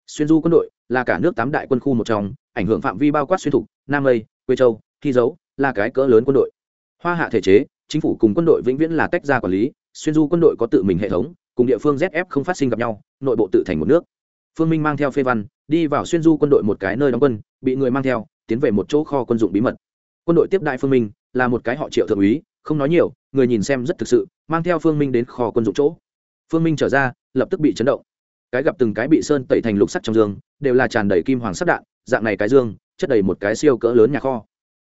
Speaker 1: Xuyên du quân đội là cả nước tám đại quân khu một trong ảnh hưởng phạm vi bao quát xuyên thục nam Lây, quê châu thi dấu là cái cỡ lớn quân đội. Hoa hạ thể chế chính phủ cùng quân đội vĩnh viễn là tách ra quản lý xuyên du quân đội có tự mình hệ thống cùng địa phương zf không phát sinh gặp nhau nội bộ tự thành một nước phương minh mang theo phê văn, đi vào xuyên du quân đội một cái nơi đóng quân, bị người mang theo, tiến về một chỗ kho quân dụng bí mật. Quân đội tiếp đại phương minh, là một cái họ triệu thượng úy, không nói nhiều, người nhìn xem rất thực sự, mang theo phương minh đến kho quân dụng chỗ. Phương minh trở ra, lập tức bị chấn động. Cái gặp từng cái bị sơn tẩy thành lục sắt trong dương, đều là tràn đầy kim hoàng sắt đạn, dạng này cái dương, chất đầy một cái siêu cỡ lớn nhà kho.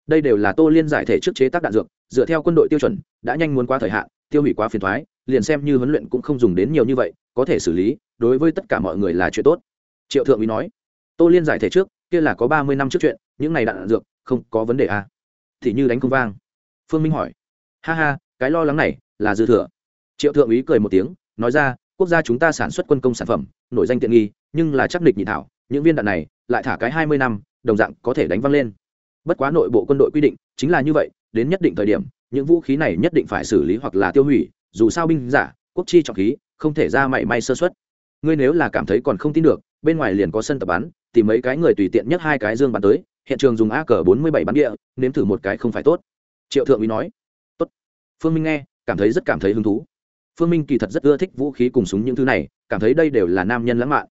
Speaker 1: Đây đều là tô liên giải thể trước chế tác đạn dược, dựa theo quân đội tiêu chuẩn, đã nhanh muốn qua thời hạn, tiêu hủy quá phiền thoái, liền xem như huấn luyện cũng không dùng đến nhiều như vậy có thể xử lý đối với tất cả mọi người là chuyện tốt. Triệu thượng úy nói. Tô liên giải thể trước kia là có ba mươi năm trước chuyện những này đạn, đạn dược không có vấn đề à. thì như đánh không vang. Phương minh hỏi. Ha ha cái lo lắng này là dư thừa. Triệu thượng úy cười một tiếng nói ra quốc gia chúng ta sản xuất quân công sản phẩm nổi danh tiện nghi nhưng là chắc nịch nhị thảo những viên đạn này lại thả cái hai mươi năm đồng dạng có thể đánh văng lên. Bất quá nội bộ quân đội quy định chính là như vậy đến nhất định thời điểm những vũ khí này nhất định phải xử lý hoặc là tiêu hủy dù sao binh giả quốc chi trọng khí không thể ra mảy may sơ xuất ngươi nếu là cảm thấy còn không tin được, bên ngoài liền có sân tập bắn tìm mấy cái người tùy tiện nhất hai cái dương bắn tới, hiện trường dùng a cờ bốn mươi bảy bắn địa, nếm thử một cái không phải tốt. Triệu thượng úy nói. Tốt. Phương minh nghe, cảm thấy rất cảm thấy hứng thú. Phương minh kỳ thật rất ưa thích vũ khí cùng súng những thứ này, cảm thấy đây đều là nam nhân lãng mạn.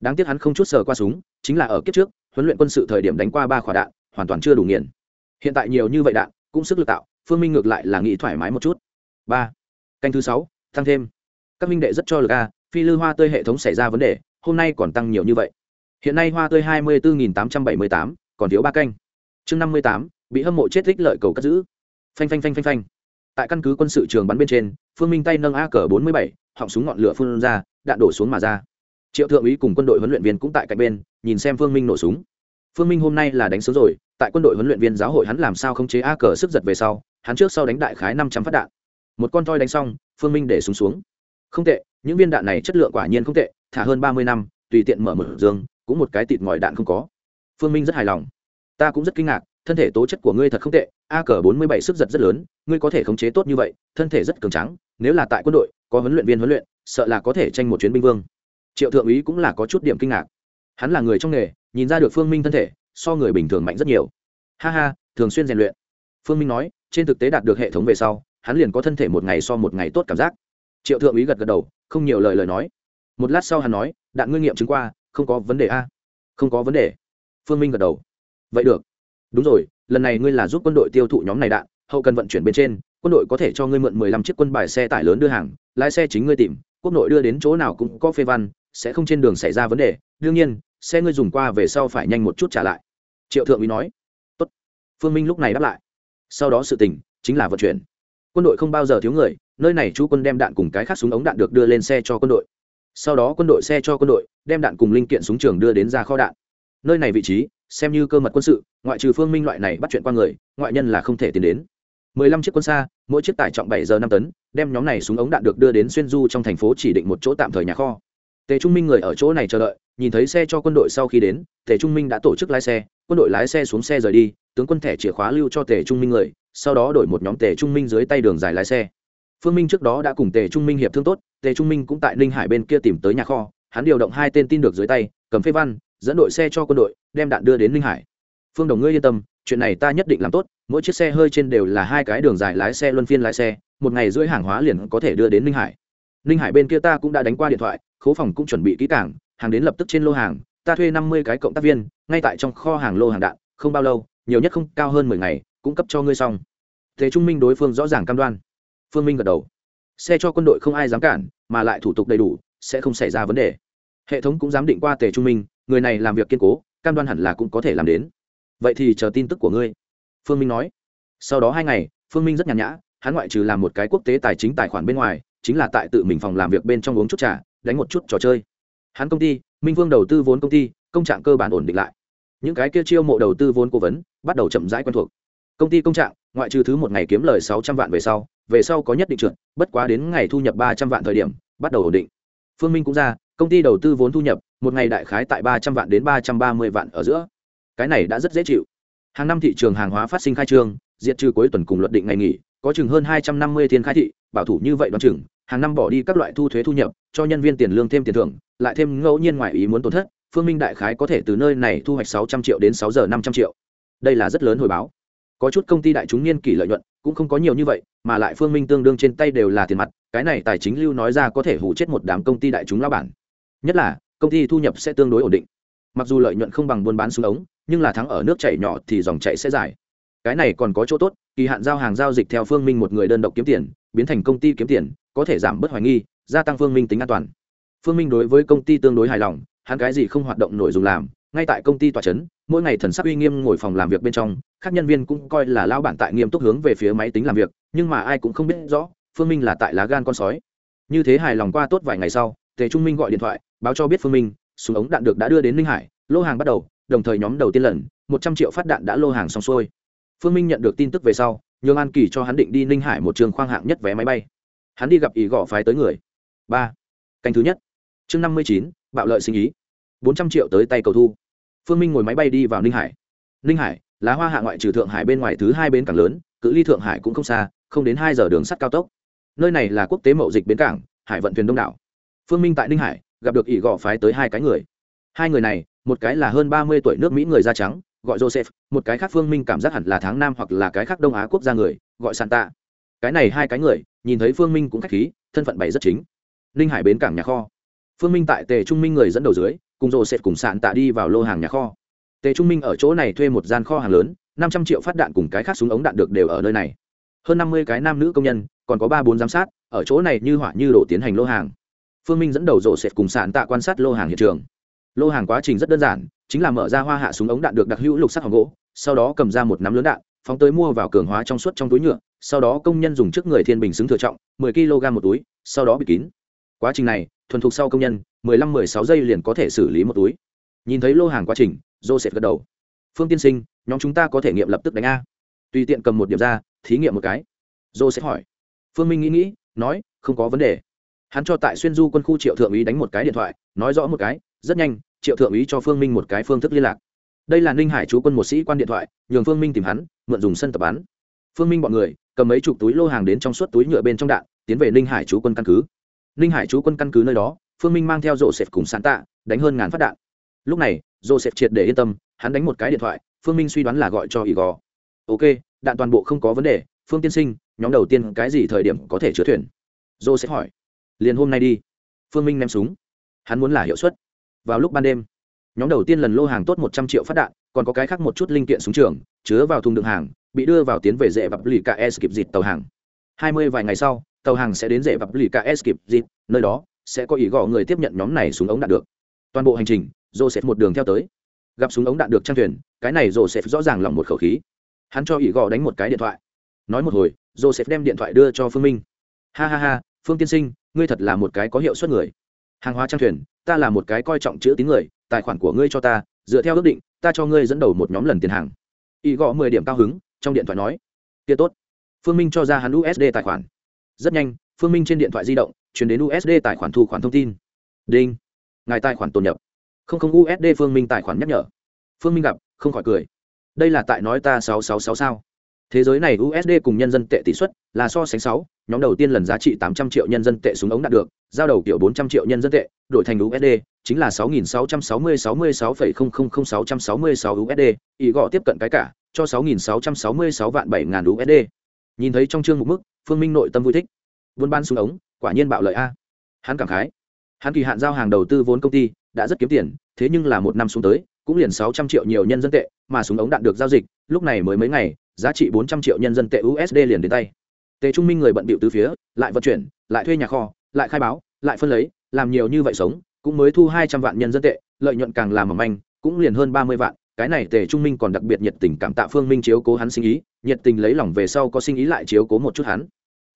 Speaker 1: Đáng tiếc hắn không chút sờ qua súng, chính là ở kiếp trước, huấn luyện quân sự thời điểm đánh qua ba quả đạn, hoàn toàn chưa đủ nghiền. Hiện tại nhiều như vậy đạn, cũng sức lực tạo, phương minh ngược lại là nghĩ thoải mái một chút. Ba. Canh thứ sáu, tăng thêm các minh đệ rất cho lực a, phi lư hoa tươi hệ thống xảy ra vấn đề, hôm nay còn tăng nhiều như vậy. Hiện nay hoa tươi hai mươi bốn tám trăm bảy mươi tám, còn thiếu ba canh. Chương năm mươi tám, bị hâm mộ chết thích lợi cầu cất giữ. Phanh phanh phanh phanh phanh. Tại căn cứ quân sự trường bắn bên trên, phương minh tay nâng a cờ bốn mươi bảy, họng súng ngọn lửa phun ra, đạn đổ xuống mà ra. Triệu thượng úy cùng quân đội huấn luyện viên cũng tại cạnh bên, nhìn xem phương minh nổ súng. Phương minh hôm nay là đánh sớm rồi, tại quân đội huấn luyện viên giáo hội hắn làm sao không chế a cờ sức giật về sau, hắn trước sau đánh đại khái năm trăm phát đạn. Một con toi đánh xong, phương minh để súng xuống không tệ, những viên đạn này chất lượng quả nhiên không tệ, thả hơn ba mươi năm, tùy tiện mở mở dương cũng một cái tịt ngòi đạn không có. Phương minh rất hài lòng. Ta cũng rất kinh ngạc, thân thể tố chất của ngươi thật không tệ, a cờ bốn mươi bảy sức giật rất lớn, ngươi có thể khống chế tốt như vậy, thân thể rất cường trắng nếu là tại quân đội, có huấn luyện viên huấn luyện, sợ là có thể tranh một chuyến binh vương. Triệu thượng úy cũng là có chút điểm kinh ngạc. Hắn là người trong nghề, nhìn ra được phương minh thân thể, so người bình thường mạnh rất nhiều. Ha ha, thường xuyên rèn luyện. Phương minh nói, trên thực tế đạt được hệ thống về sau, hắn liền có thân thể một ngày so một ngày tốt cảm giác triệu thượng úy gật gật đầu, không nhiều lời lời nói. Một lát sau hắn nói, đạn ngươi nghiệm chứng qua, không có vấn đề a? Không có vấn đề. Phương minh gật đầu. Vậy được. Đúng rồi, lần này ngươi là giúp quân đội tiêu thụ nhóm này đạn, hậu cần vận chuyển bên trên, quân đội có thể cho ngươi mượn mười lăm chiếc quân bài xe tải lớn đưa hàng, lái xe chính ngươi tìm, quốc nội đưa đến chỗ nào cũng có phê văn, sẽ không trên đường xảy ra vấn đề, đương nhiên, xe ngươi dùng qua về sau phải nhanh một chút trả lại. Triệu thượng úy nói. Tốt. phương minh lúc này đáp lại. Sau đó sự tình chính là vận chuyển. Quân đội không bao giờ thiếu người nơi này chú quân đem đạn cùng cái khác súng ống đạn được đưa lên xe cho quân đội. Sau đó quân đội xe cho quân đội, đem đạn cùng linh kiện súng trường đưa đến ra kho đạn. Nơi này vị trí, xem như cơ mật quân sự, ngoại trừ phương minh loại này bắt chuyện qua người, ngoại nhân là không thể tiến đến. Mười lăm chiếc quân xa, mỗi chiếc tải trọng bảy giờ năm tấn, đem nhóm này súng ống đạn được đưa đến xuyên du trong thành phố chỉ định một chỗ tạm thời nhà kho. Tề trung minh người ở chỗ này chờ đợi, nhìn thấy xe cho quân đội sau khi đến, tề trung minh đã tổ chức lái xe, quân đội lái xe xuống xe rời đi, tướng quân thẻ chìa khóa lưu cho tề trung minh người, sau đó đổi một nhóm tề trung minh dưới tay đường dài lái xe phương minh trước đó đã cùng tề trung minh hiệp thương tốt, tề trung minh cũng tại ninh hải bên kia tìm tới nhà kho, hắn điều động hai tên tin được dưới tay, cầm phê văn, dẫn đội xe cho quân đội, đem đạn đưa đến ninh hải. Phương đồng ngươi yên tâm, chuyện này ta nhất định làm tốt, mỗi chiếc xe hơi trên đều là hai cái đường dài lái xe luân phiên lái xe, một ngày rưỡi hàng hóa liền có thể đưa đến ninh hải. Ninh hải bên kia ta cũng đã đánh qua điện thoại, khố phòng cũng chuẩn bị kỹ cảng hàng đến lập tức trên lô hàng, ta thuê năm mươi cái cộng tác viên, ngay tại trong kho hàng lô hàng đạn, không bao lâu, nhiều nhất không, cao hơn mười ngày cũng cấp cho ngươi xong. Thế trung minh đối phương rõ ràng cam đoan phương minh gật đầu. Xe cho quân đội không ai dám cản, mà lại thủ tục đầy đủ, sẽ không xảy ra vấn đề. Hệ thống cũng dám định qua tề trung minh, người này làm việc kiên cố, cam đoan hẳn là cũng có thể làm đến. Vậy thì chờ tin tức của ngươi. Phương minh nói. Sau đó hai ngày, phương minh rất nhàn nhã, hắn ngoại trừ làm một cái quốc tế tài chính tài khoản bên ngoài, chính là tại tự mình phòng làm việc bên trong uống chút trà, đánh một chút trò chơi. Hắn công ty, minh vương đầu tư vốn công ty, công trạng cơ bản ổn định lại. Những cái kia chiêu mộ đầu tư vốn cố vấn, bắt đầu chậm rãi quen thuộc. Công ty công trạng, ngoại trừ thứ một ngày kiếm lời sáu trăm vạn về sau về sau có nhất định trượt, bất quá đến ngày thu nhập ba trăm vạn thời điểm, bắt đầu ổn định. Phương minh cũng ra, công ty đầu tư vốn thu nhập, một ngày đại khái tại ba trăm vạn đến ba trăm ba mươi vạn ở giữa. Cái này đã rất dễ chịu. Hàng năm thị trường hàng hóa phát sinh khai trương, diệt trừ cuối tuần cùng luật định ngày nghỉ, có chừng hơn hai trăm năm mươi thiên khai thị, bảo thủ như vậy đoán chừng, hàng năm bỏ đi các loại thu thuế thu nhập, cho nhân viên tiền lương thêm tiền thưởng, lại thêm ngẫu nhiên ngoài ý muốn tổn thất, phương minh đại khái có thể từ nơi này thu hoạch sáu trăm triệu đến sáu giờ năm trăm triệu. Đây là rất lớn hồi báo có chút công ty đại chúng niên kỷ lợi nhuận, cũng không có nhiều như vậy, mà lại phương minh tương đương trên tay đều là tiền mặt, cái này tài chính lưu nói ra có thể hủ chết một đám công ty đại chúng lao bản. Nhất là, công ty thu nhập sẽ tương đối ổn định. Mặc dù lợi nhuận không bằng buôn bán xuống ống, nhưng là thắng ở nước chảy nhỏ thì dòng chảy sẽ dài. Cái này còn có chỗ tốt, kỳ hạn giao hàng giao dịch theo phương minh một người đơn độc kiếm tiền, biến thành công ty kiếm tiền, có thể giảm bớt hoài nghi, gia tăng phương minh tính an toàn. Phương minh đối với công ty tương đối hài lòng, hắn cái gì không hoạt động nội dùng làm, ngay tại công ty tòa trấn mỗi ngày thần sắc uy nghiêm ngồi phòng làm việc bên trong các nhân viên cũng coi là lao bản tại nghiêm túc hướng về phía máy tính làm việc, nhưng mà ai cũng không biết rõ, phương minh là tại lá gan con sói. Như thế hài lòng qua tốt vài ngày sau, tề trung minh gọi điện thoại, báo cho biết phương minh, súng ống đạn được đã đưa đến ninh hải, lô hàng bắt đầu, đồng thời nhóm đầu tiên lần, một trăm triệu phát đạn đã lô hàng xong xuôi. Phương minh nhận được tin tức về sau, nhường an kỳ cho hắn định đi ninh hải một trường khoang hạng nhất vé máy bay. Hắn đi gặp ý gõ phái tới người. Ba. Canh thứ nhất. Chương năm mươi chín, bạo lợi sinh ý. Bốn trăm triệu tới tay cầu thu phương minh ngồi máy bay đi vào ninh hải. Ninh hải, là hoa hạ ngoại trừ thượng hải bên ngoài thứ hai bến cảng lớn, cự ly thượng hải cũng không xa, không đến hai giờ đường sắt cao tốc. Nơi này là quốc tế mậu dịch bến cảng, hải vận thuyền đông đảo. Phương minh tại ninh hải, gặp được ỷ gõ phái tới hai cái người. Hai người này, một cái là hơn ba mươi tuổi nước mỹ người da trắng, gọi joseph, một cái khác phương minh cảm giác hẳn là tháng nam hoặc là cái khác đông á quốc gia người, gọi santa. Cái này hai cái người, nhìn thấy phương minh cũng k h á c h khí, thân phận bày rất chính. Ninh hải bến cảng nhà kho. Phương minh tại tề trung minh người dẫn đầu dưới cùng joseph cùng sạn tạ đi vào lô hàng nhà kho. Tề trung minh ở chỗ này thuê một gian kho hàng lớn, năm trăm triệu phát đạn cùng cái khác súng ống đạn được đều ở nơi này. Hơn năm mươi cái nam nữ công nhân, còn có ba bốn giám sát, ở chỗ này như hỏa như đổ tiến hành lô hàng. Phương minh dẫn đầu rổ sệt cùng sạn tạ quan sát lô hàng hiện trường. Lô hàng quá trình rất đơn giản, chính là mở ra hoa hạ súng ống đạn được đặc hữu lục sắc hoặc gỗ, sau đó cầm ra một nắm lớn đạn, phóng tới mua vào cường hóa trong suốt trong túi nhựa, sau đó công nhân dùng trước người thiên bình xứng thừa trọng, mười kg một túi, sau đó bị kín. Quá trình này thuần thục sau công nhân, mười lăm, mười sáu giây liền có thể xử lý một túi. Nhìn thấy lô hàng quá trình, joseph gật đầu. Phương tiên sinh, nhóm chúng ta có thể nghiệm lập tức đánh a. Tùy tiện cầm một điểm ra, thí nghiệm một cái. Joseph hỏi. Phương minh nghĩ nghĩ, nói, không có vấn đề. Hắn cho tại xuyên du quân khu triệu thượng úy đánh một cái điện thoại, nói rõ một cái, rất nhanh, triệu thượng úy cho phương minh một cái phương thức liên lạc. Đây là ninh hải chú quân một sĩ quan điện thoại, nhường phương minh tìm hắn, mượn dùng sân tập bắn. Phương minh bọn người, cầm mấy chục túi lô hàng đến trong suốt túi nhựa bên trong đạn, tiến về ninh hải chú quân căn cứ ninh hải chú quân căn cứ nơi đó, phương minh mang theo rộ sệt cùng sán tạ, đánh hơn ngàn phát đạn. Lúc này rộ sệt triệt để yên tâm, hắn đánh một cái điện thoại, phương minh suy đoán là gọi cho ỷ gò ok, đạn toàn bộ không có vấn đề, phương tiên sinh, nhóm đầu tiên cái gì thời điểm có thể chứa thuyền? Rộ sẽ hỏi. Liền hôm nay đi. Phương minh ném súng. Hắn muốn là hiệu suất. Vào lúc ban đêm, nhóm đầu tiên lần lô hàng tốt một trăm triệu phát đạn, còn có cái khác một chút linh kiện súng trường, chứa vào thùng đựng hàng, bị đưa vào tiến về dễ vập lì cả s kịp dịt tàu hàng. Hai mươi vài ngày sau tàu hàng sẽ đến rễ vập lì ca s kịp dịp nơi đó sẽ có ý gõ người tiếp nhận nhóm này súng ống đạn được. Toàn bộ hành trình, joseph một đường theo tới. Gặp súng ống đạn được trang thuyền, cái này joseph rõ ràng lòng một khẩu khí. Hắn cho ý gõ đánh một cái điện thoại. Nói một hồi, joseph đem điện thoại đưa cho phương minh. Ha ha ha, phương tiên sinh, ngươi thật là một cái có hiệu suất người. Hàng hóa trang thuyền, ta là một cái coi trọng chữ tín người, tài khoản của ngươi cho ta, dựa theo ước định, ta cho ngươi dẫn đầu một nhóm lần tiền hàng. Y gõ mười điểm cao hứng, trong điện thoại nói. Kia tốt. Phương minh cho ra hắn usd tài khoản rất nhanh, phương minh trên điện thoại di động chuyển đến usd tài khoản thu khoản thông tin. Đinh. Ngài tài khoản tồn nhập. Không không usd phương minh tài khoản nhắc nhở. Phương minh gặp, không khỏi cười. Đây là tại nói ta sáu sáu sáu sao? Thế giới này usd cùng nhân dân tệ tỷ suất là so sánh sáu, nhóm đầu tiên lần giá trị tám trăm triệu nhân dân tệ súng ống đạt được, giao đầu kiểu bốn trăm triệu nhân dân tệ, đổi thành usd chính là sáu nghìn sáu trăm sáu mươi sáu mươi sáu phẩy không không không sáu trăm sáu mươi sáu usd ý gõ tiếp cận cái cả, cho sáu nghìn sáu trăm sáu mươi sáu vạn bảy ngàn usd nhìn thấy trong chương mục mức phương minh nội tâm vui thích. Buôn ban súng ống, quả nhiên bạo lợi a. Hắn cảm khái. Hắn kỳ hạn giao hàng đầu tư vốn công ty, đã rất kiếm tiền, thế nhưng là một năm xuống tới, cũng liền sáu trăm triệu nhiều nhân dân tệ, mà súng ống đạn được giao dịch, lúc này mới mấy ngày, giá trị bốn trăm triệu nhân dân tệ usd liền đến tay. Tề trung minh người bận bịu từ phía, lại vận chuyển, lại thuê nhà kho, lại khai báo, lại phân lấy, làm nhiều như vậy sống, cũng mới thu hai trăm vạn nhân dân tệ, lợi nhuận càng làm mỏng manh, cũng liền hơn ba mươi vạn. Cái này tề trung minh còn đặc biệt nhiệt tình cảm tạ phương minh chiếu cố hắn sinh ý, nhiệt tình lấy lòng về sau có sinh ý lại chiếu cố một chút hắn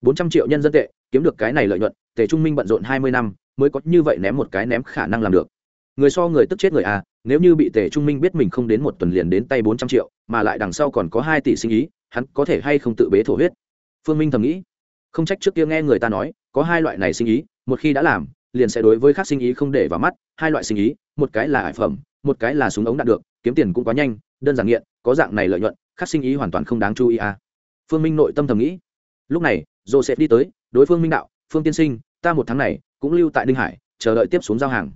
Speaker 1: bốn trăm triệu nhân dân tệ, kiếm được cái này lợi nhuận, tề trung minh bận rộn hai mươi năm, mới có như vậy ném một cái ném khả năng làm được. Người so người tức chết người à nếu như bị tề trung minh biết mình không đến một tuần liền đến tay bốn trăm triệu, mà lại đằng sau còn có hai tỷ sinh ý, hắn có thể hay không tự bế thổ huyết? Phương minh thầm nghĩ. Không trách trước kia nghe người ta nói, có hai loại này sinh ý, một khi đã làm, liền sẽ đối với các sinh ý không để vào mắt, hai loại sinh ý, một cái là hải phẩm, một cái là súng ống đạn được, kiếm tiền cũng quá nhanh, đơn giản nghiện, có dạng này lợi nhuận các sinh ý hoàn toàn không đáng chú ý à. Phương minh nội tâm thầm nghĩ lúc này, joseph đi tới, đối phương minh đạo, phương tiên sinh, ta một tháng này cũng lưu tại Ninh hải, chờ đợi tiếp xuống giao hàng.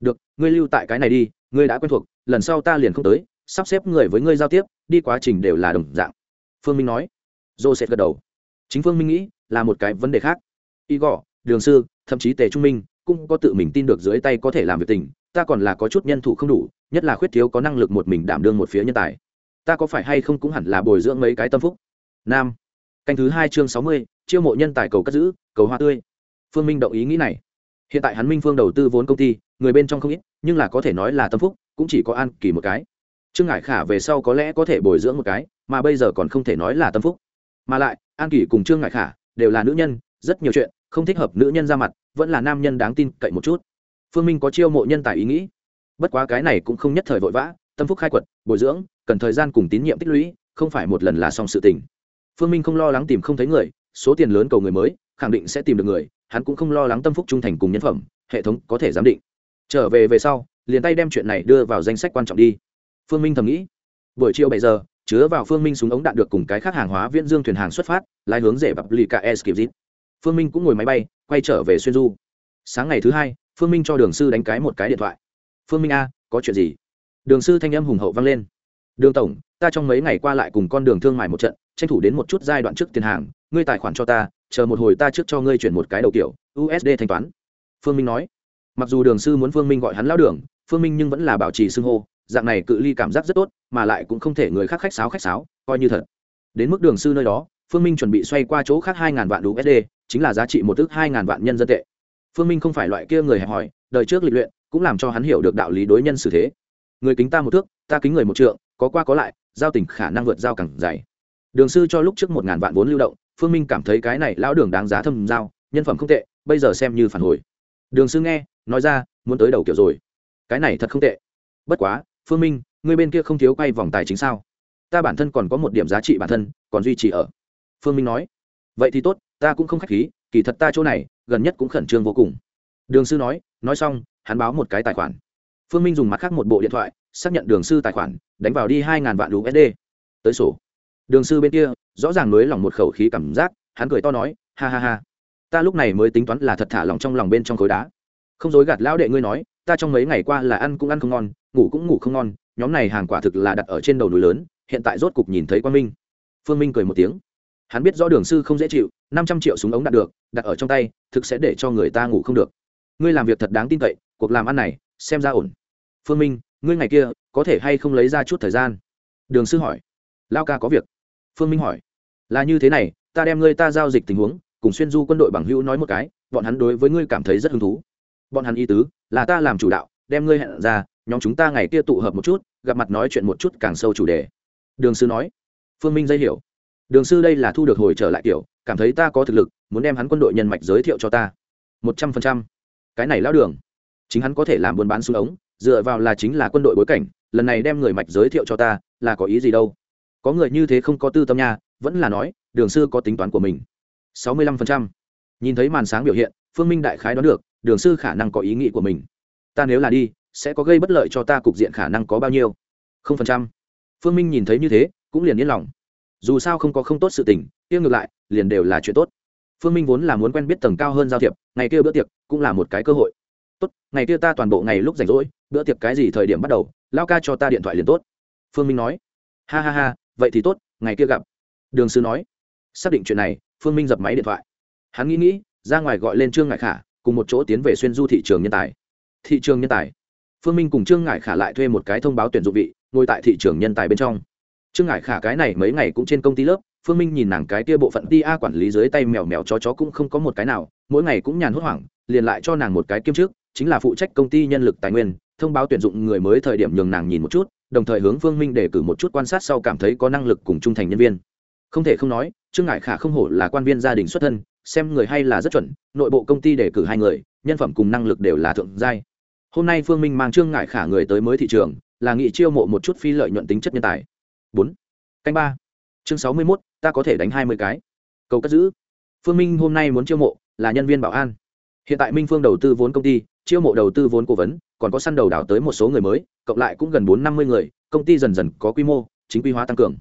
Speaker 1: Được, ngươi lưu tại cái này đi, ngươi đã quen thuộc, lần sau ta liền không tới, sắp xếp người với ngươi giao tiếp, đi quá trình đều là đồng dạng. Phương minh nói. Joseph gật đầu. Chính phương minh nghĩ, là một cái vấn đề khác. Y gõ đường sư, thậm chí tề trung minh cũng có tự mình tin được dưới tay có thể làm việc tình, ta còn là có chút nhân thủ không đủ, nhất là khuyết thiếu có năng lực một mình đảm đương một phía nhân tài. Ta có phải hay không cũng hẳn là bồi dưỡng mấy cái tâm phúc? Nam canh thứ hai chương sáu mươi, chiêu mộ nhân tài cầu cất giữ, cầu hoa tươi. Phương minh động ý nghĩ này. Hiện tại hắn minh phương đầu tư vốn công ty, người bên trong không ít, nhưng là có thể nói là tâm phúc, cũng chỉ có an kỳ một cái. Trương ngải khả về sau có lẽ có thể bồi dưỡng một cái, mà bây giờ còn không thể nói là tâm phúc. Mà lại, an kỳ cùng trương ngải khả đều là nữ nhân, rất nhiều chuyện, không thích hợp nữ nhân ra mặt, vẫn là nam nhân đáng tin cậy một chút. Phương minh có chiêu mộ nhân tài ý nghĩ. Bất quá cái này cũng không nhất thời vội vã, tâm phúc khai quật, bồi dưỡng, cần thời gian cùng tín nhiệm tích lũy, không phải một lần là xong sự tình phương minh không lo lắng tìm không thấy người, số tiền lớn cầu người mới, khẳng định sẽ tìm được người, hắn cũng không lo lắng tâm phúc trung thành cùng nhân phẩm, hệ thống có thể giám định. Trở về về sau, liền tay đem chuyện này đưa vào danh sách quan trọng đi. Phương minh thầm nghĩ. Buổi chiều bảy giờ, chứa vào phương minh súng ống đạn được cùng cái khác hàng hóa viễn dương thuyền hàng xuất phát, lái hướng rể bập lì cả e phương minh cũng ngồi máy bay, quay trở về xuyên du. Sáng ngày thứ hai, phương minh cho đường sư đánh cái một cái điện thoại. Phương minh a, có chuyện gì? Đường sư thanh âm hùng hậu vang lên. Đường tổng ta trong mấy ngày qua lại cùng con đường thương mại một trận, tranh thủ đến một chút giai đoạn trước tiền hàng, ngươi tài khoản cho ta, chờ một hồi ta trước cho ngươi chuyển một cái đầu kiểu usd thanh toán. Phương minh nói. Mặc dù đường sư muốn phương minh gọi hắn lao đường, phương minh nhưng vẫn là bảo trì xưng hô, dạng này cự ly cảm giác rất tốt, mà lại cũng không thể người khác khách sáo khách sáo, coi như thật. Đến mức đường sư nơi đó, phương minh chuẩn bị xoay qua chỗ khác hai ngàn vạn usd chính là giá trị một ước hai ngàn vạn nhân dân tệ. Phương minh không phải loại kia người hẹp hòi, đời trước lịch luyện, cũng làm cho hắn hiểu được đạo lý đối nhân xử thế. Người kính ta một thước, ta kính người một trượng có qua có lại, giao tình khả năng vượt giao càng dày. Đường sư cho lúc trước một ngàn vạn vốn lưu động, phương minh cảm thấy cái này lão đường đáng giá thâm giao, nhân phẩm không tệ, bây giờ xem như phản hồi. Đường sư nghe, nói ra, muốn tới đầu kiểu rồi. Cái này thật không tệ. Bất quá, phương minh, người bên kia không thiếu quay vòng tài chính sao? Ta bản thân còn có một điểm giá trị bản thân, còn duy trì ở. Phương minh nói. Vậy thì tốt, ta cũng không k h á c h khí, kỳ thật ta chỗ này, gần nhất cũng khẩn trương vô cùng. Đường sư nói nói xong, hắn báo một cái tài khoản. Phương minh dùng mặt khác một bộ điện thoại xác nhận đường sư tài khoản, đánh vào đi hai ngàn vạn usd tới sổ. Đường sư bên kia, rõ ràng nới lỏng một khẩu khí cảm giác, hắn cười to nói, ha ha ha. Ta lúc này mới tính toán là thật thả lòng trong lòng bên trong khối đá. Không dối gạt lão đệ ngươi nói, ta trong mấy ngày qua là ăn cũng ăn không ngon, ngủ cũng ngủ không ngon, nhóm này hàng quả thực là đặt ở trên đầu núi lớn, hiện tại rốt cục nhìn thấy quang minh. Phương minh cười một tiếng. Hắn biết rõ đường sư không dễ chịu, năm trăm triệu súng ống đặt được, đặt ở trong tay, thực sẽ để cho người ta ngủ không được. Ngươi làm việc thật đáng tin cậy, cuộc làm ăn này, xem ra ổn. Phương minh ngươi ngày kia có thể hay không lấy ra chút thời gian? Đường sư hỏi. Lao ca có việc. Phương minh hỏi. Là như thế này, ta đem ngươi ta giao dịch tình huống, cùng xuyên du quân đội bằng hữu nói một cái, bọn hắn đối với ngươi cảm thấy rất hứng thú. Bọn hắn ý tứ là ta làm chủ đạo, đem ngươi hẹn ra, nhóm chúng ta ngày kia tụ hợp một chút, gặp mặt nói chuyện một chút càng sâu chủ đề. Đường sư nói. Phương minh dây hiểu. Đường sư đây là thu được hồi trở lại kiểu cảm thấy ta có thực lực, muốn đem hắn quân đội nhân mạch giới thiệu cho ta. Một trăm phần trăm. Cái này lao đường. Chính hắn có thể làm buôn bán xuống ống dựa vào là chính là quân đội bối cảnh, lần này đem người mạch giới thiệu cho ta, là có ý gì đâu? Có người như thế không có tư tâm nha, vẫn là nói, đường sư có tính toán của mình. Sáu mươi lăm phần trăm. Nhìn thấy màn sáng biểu hiện, phương minh đại khái đoán được, đường sư khả năng có ý nghĩ của mình. Ta nếu là đi, sẽ có gây bất lợi cho ta cục diện khả năng có bao nhiêu? Không phần trăm. Phương minh nhìn thấy như thế, cũng liền yên lòng. Dù sao không có không tốt sự tình, kia ngược lại, liền đều là chuyện tốt. Phương minh vốn là muốn quen biết tầng cao hơn giao thiệp, ngày kia bữa tiệc cũng là một cái cơ hội tốt, ngày kia ta toàn bộ ngày lúc rảnh rỗi, bữa tiệc cái gì thời điểm bắt đầu lao ca cho ta điện thoại liền tốt. Phương minh nói. Ha ha ha, vậy thì tốt, ngày kia gặp. Đường sư nói. Xác định chuyện này, phương minh dập máy điện thoại. Hắn nghĩ nghĩ, ra ngoài gọi lên trương ngại khả, cùng một chỗ tiến về xuyên du thị trường nhân tài. Thị trường nhân tài. Phương minh cùng trương ngại khả lại thuê một cái thông báo tuyển dụng vị, ngồi tại thị trường nhân tài bên trong. Trương ngại khả cái này mấy ngày cũng trên công ty lớp, phương minh nhìn nàng cái kia bộ phận ti a quản lý dưới tay mèo mèo chó chó cũng không có một cái nào, mỗi ngày cũng nhàn hốt hoảng, liền lại cho nàng một cái kiêm trước chính là phụ trách công ty nhân lực tài nguyên, thông báo tuyển dụng người mới thời điểm nhường nàng nhìn một chút, đồng thời hướng phương minh để cử một chút quan sát sau cảm thấy có năng lực cùng trung thành nhân viên. Không thể không nói, trương ngại khả không hổ là quan viên gia đình xuất thân, xem người hay là rất chuẩn, nội bộ công ty đề cử hai người, nhân phẩm cùng năng lực đều là thượng giai. Hôm nay phương minh mang trương ngại khả người tới mới thị trường, là nghị chiêu mộ một chút phi lợi nhuận tính chất nhân tài. Bốn, canh ba. Chương sáu mươi mốt, ta có thể đánh hai mươi cái. Cầu cất giữ. Phương minh hôm nay muốn chiêu mộ là nhân viên bảo an. Hiện tại minh phương đầu tư vốn công ty chiêu mộ đầu tư vốn cố vấn, còn có săn đầu đảo tới một số người mới, cộng lại cũng gần bốn năm mươi người, công ty dần dần có quy mô, chính quy hóa tăng cường.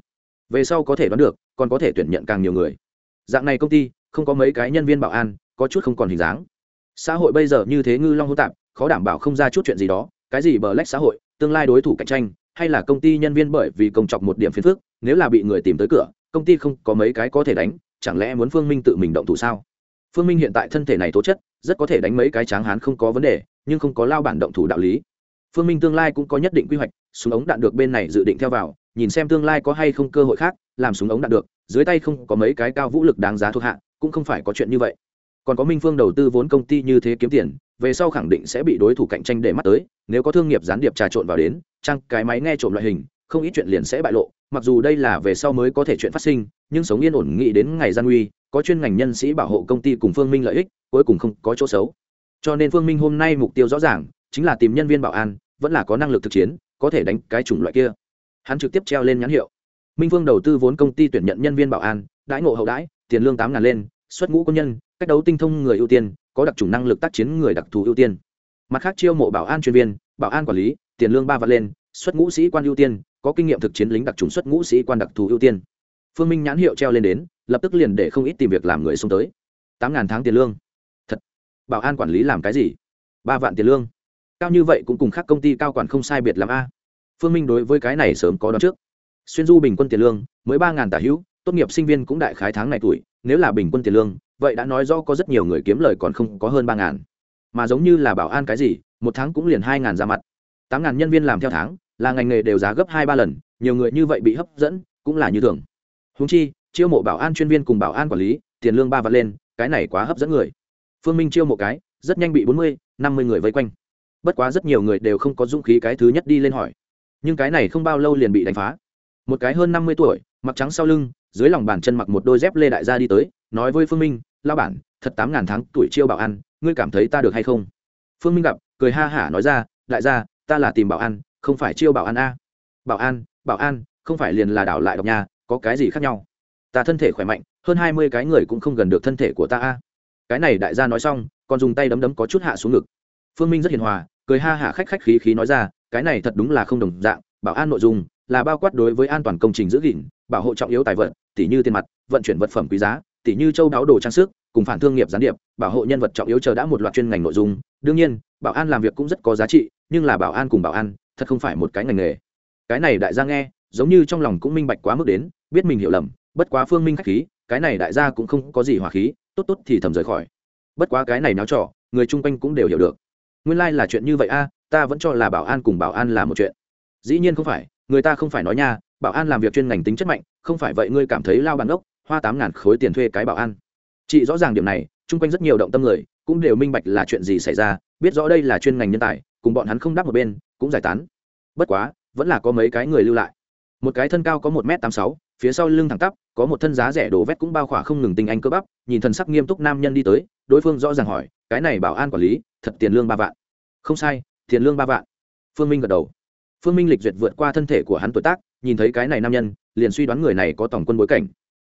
Speaker 1: Về sau có thể đoán được, còn có thể tuyển nhận càng nhiều người. Dạng này công ty, không có mấy cái nhân viên bảo an, có chút không còn hình dáng. Xã hội bây giờ như thế ngư long hô tạp, khó đảm bảo không ra chút chuyện gì đó, cái gì bờ lách xã hội, tương lai đối thủ cạnh tranh, hay là công ty nhân viên bởi vì công chọc một điểm phiền phức, nếu là bị người tìm tới cửa, công ty không có mấy cái có thể đánh, chẳng lẽ muốn phương minh tự mình động thủ sao? Phương minh hiện tại thân thể này tố chất rất có thể đánh mấy cái tráng hán không có vấn đề, nhưng không có lao bản động thủ đạo lý. Phương minh tương lai cũng có nhất định quy hoạch, súng ống đạn được bên này dự định theo vào, nhìn xem tương lai có hay không cơ hội khác, làm súng ống đạn được, dưới tay không có mấy cái cao vũ lực đáng giá thuộc hạ, cũng không phải có chuyện như vậy. Còn có minh phương đầu tư vốn công ty như thế kiếm tiền, về sau khẳng định sẽ bị đối thủ cạnh tranh để mắt tới, nếu có thương nghiệp gián điệp trà trộn vào đến, trang cái máy nghe trộm loại hình, không ít chuyện liền sẽ bại lộ, mặc dù đây là về sau mới có thể chuyện phát sinh, nhưng sống yên ổn nghĩ đến ngày gian nguy có chuyên ngành nhân sĩ bảo hộ công ty cùng phương minh lợi ích, cuối cùng không có chỗ xấu. Cho nên phương minh hôm nay mục tiêu rõ ràng, chính là tìm nhân viên bảo an, vẫn là có năng lực thực chiến, có thể đánh cái chủng loại kia. Hắn trực tiếp treo lên nhãn hiệu. Minh phương đầu tư vốn công ty tuyển nhận nhân viên bảo an, đãi ngộ hậu đãi, tiền lương tám ngàn lên, xuất ngũ công nhân, cách đấu tinh thông người ưu tiên, có đặc trùng năng lực tác chiến người đặc thù ưu tiên. Mặt khác chiêu mộ bảo an chuyên viên, bảo an quản lý, tiền lương ba vạn lên, xuất ngũ sĩ quan ưu tiên, có kinh nghiệm thực chiến lính đặc trùng xuất ngũ sĩ quan đặc thù ưu tiên. Phương minh nhãn hiệu treo lên đến lập tức liền để không ít tìm việc làm người xuống tới. Tám ngàn tháng tiền lương. Thật. Bảo an quản lý làm cái gì? Ba vạn tiền lương. Cao như vậy cũng cùng khác công ty cao quản không sai biệt làm a. Phương minh đối với cái này sớm có đón trước. Xuyên du bình quân tiền lương, mới ba ngàn tả hữu, tốt nghiệp sinh viên cũng đại khái tháng này tuổi, nếu là bình quân tiền lương, vậy đã nói do có rất nhiều người kiếm lời còn không có hơn ba ngàn. Mà giống như là bảo an cái gì, một tháng cũng liền hai ngàn ra mặt. Tám ngàn nhân viên làm theo tháng, là ngành nghề đều giá gấp hai ba lần, nhiều người như vậy bị hấp dẫn, cũng là như thường. Húng chi chiêu mộ bảo an chuyên viên cùng bảo an quản lý, tiền lương ba vạn lên, cái này quá hấp dẫn người. Phương minh chiêu một cái, rất nhanh bị bốn mươi, năm mươi người vây quanh. Bất quá rất nhiều người đều không có dũng khí cái thứ nhất đi lên hỏi. Nhưng cái này không bao lâu liền bị đánh phá. Một cái hơn năm mươi tuổi, mặc trắng sau lưng, dưới lòng bàn chân mặc một đôi dép lê đại gia đi tới, nói với phương minh lao bản, thật tám ngàn tháng tuổi chiêu bảo an, ngươi cảm thấy ta được hay không? Phương minh gặp, cười ha hả nói ra, đại gia, ta là tìm bảo an, không phải chiêu bảo an a. Bảo an bảo an, không phải liền là đảo lại độc nhà, có cái gì khác nhau? Ta thân thể khỏe mạnh, hơn hai mươi cái người cũng không gần được thân thể của ta a. Cái này đại gia nói xong, còn dùng tay đấm đấm có chút hạ xuống ngực. Phương minh rất hiền hòa, cười ha hả khách khách khí khí nói ra, cái này thật đúng là không đồng dạng, bảo an nội dung, là bao quát đối với an toàn công trình giữ gìn, bảo hộ trọng yếu tài vật, tỉ như tiền mặt, vận chuyển vật phẩm quý giá, tỉ như châu đáo đồ trang sức, cùng phản thương nghiệp gián điệp, bảo hộ nhân vật trọng yếu chờ đã một loạt chuyên ngành nội dung. Đương nhiên, bảo an làm việc cũng rất có giá trị, nhưng là bảo an cùng bảo an, thật không phải một cái ngành nghề. Cái này đại gia nghe, giống như trong lòng cũng minh bạch quá mức đến, biết mình hiểu lầm bất quá phương minh khách khí, cái này đại gia cũng không có gì hỏa khí, tốt tốt thì thầm rời khỏi. Bất quá cái này náo trọ người chung quanh cũng đều hiểu được. Nguyên lai、like、là chuyện như vậy a à, ta vẫn cho là bảo an cùng bảo an là một chuyện. Dĩ nhiên không phải, người ta không phải nói nha, bảo an làm việc chuyên ngành tính chất mạnh, không phải vậy ngươi cảm thấy lao bằng ốc, hoa tám ngàn khối tiền thuê cái bảo an. Chị rõ ràng điểm này, chung quanh rất nhiều động tâm người, cũng đều minh bạch là chuyện gì xảy ra, biết rõ đây là chuyên ngành nhân tài, cùng bọn hắn không đáp một bên, cũng giải tán. Bất quá, vẫn là có mấy cái người lưu lại. Một cái thân cao có một m tám sáu phía sau lưng thẳng tắp, có một thân giá rẻ đổ vét cũng bao khỏa không ngừng tinh anh cơ bắp, nhìn thần sắc nghiêm túc nam nhân đi tới, đối phương rõ ràng hỏi, cái này bảo an quản lý, thật tiền lương ba vạn? Không sai, tiền lương ba vạn. Phương minh gật đầu. Phương minh lịch duyệt vượt qua thân thể của hắn tuổi tác, nhìn thấy cái này nam nhân, liền suy đoán người này có tổng quân bối cảnh.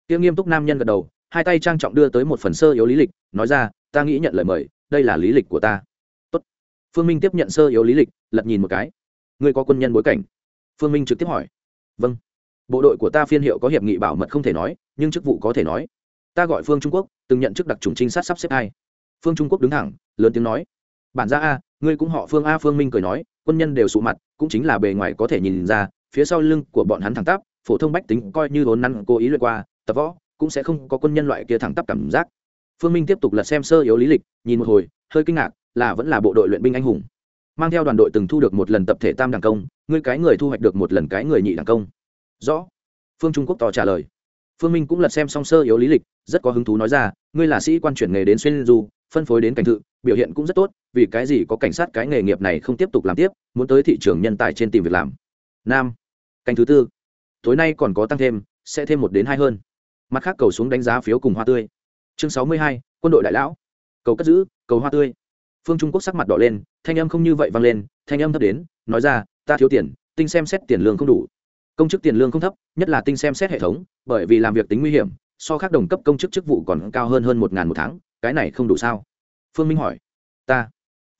Speaker 1: Tiêu nghiêm túc nam nhân gật đầu, hai tay trang trọng đưa tới một phần sơ yếu lý lịch, nói ra, ta nghĩ nhận lời mời, đây là lý lịch của ta. Tốt. phương minh tiếp nhận sơ yếu lý lịch, lật nhìn một cái. Ngươi có quân nhân bối cảnh? Phương minh trực tiếp hỏi. Vâng bộ đội của ta phiên hiệu có hiệp nghị bảo mật không thể nói, nhưng chức vụ có thể nói. Ta gọi phương trung quốc, từng nhận chức đặc trùng trinh sát sắp xếp hai. Phương trung quốc đứng thẳng, lớn tiếng nói. Bản ra a, ngươi cũng họ phương a phương minh cười nói, quân nhân đều sụ mặt, cũng chính là bề ngoài có thể nhìn ra, phía sau lưng của bọn hắn thẳng tắp, phổ thông bách tính coi như vốn năn cố ý luyện qua, tập võ, cũng sẽ không có quân nhân loại kia thẳng tắp cảm giác. Phương minh tiếp tục lật xem sơ yếu lý lịch, nhìn một hồi, hơi kinh ngạc, là vẫn là bộ đội luyện binh anh hùng. Mang theo đoàn đội từng thu được một lần tập thể tam đảng công, ngươi cái người thu hoạch được một lần cái người nhị đảng công rõ. Phương trung quốc tỏ trả lời. Phương minh cũng lật xem song sơ yếu lý lịch, rất có hứng thú nói ra, ngươi là sĩ quan chuyển nghề đến xuyên du, phân phối đến cảnh thự, biểu hiện cũng rất tốt, vì cái gì có cảnh sát cái nghề nghiệp này không tiếp tục làm tiếp, muốn tới thị trường nhân tài trên tìm việc làm. Nam. Cảnh thứ tư. Tối nay còn có tăng thêm, sẽ thêm một đến hai hơn. Mặt khác cầu xuống đánh giá phiếu cùng hoa tươi. Chương sáu mươi hai, quân đội đại lão. Cầu cất giữ, cầu hoa tươi. Phương trung quốc sắc mặt đỏ lên, thanh âm không như vậy vang lên, thanh âm thấp đến, nói ra, ta thiếu tiền, tinh xem xét tiền lương không đủ công chức tiền lương không thấp, nhất là tinh xem xét hệ thống, bởi vì làm việc tính nguy hiểm, so khác đồng cấp công chức chức vụ còn cao hơn hơn một ngàn một tháng, cái này không đủ sao? Phương minh hỏi. Ta.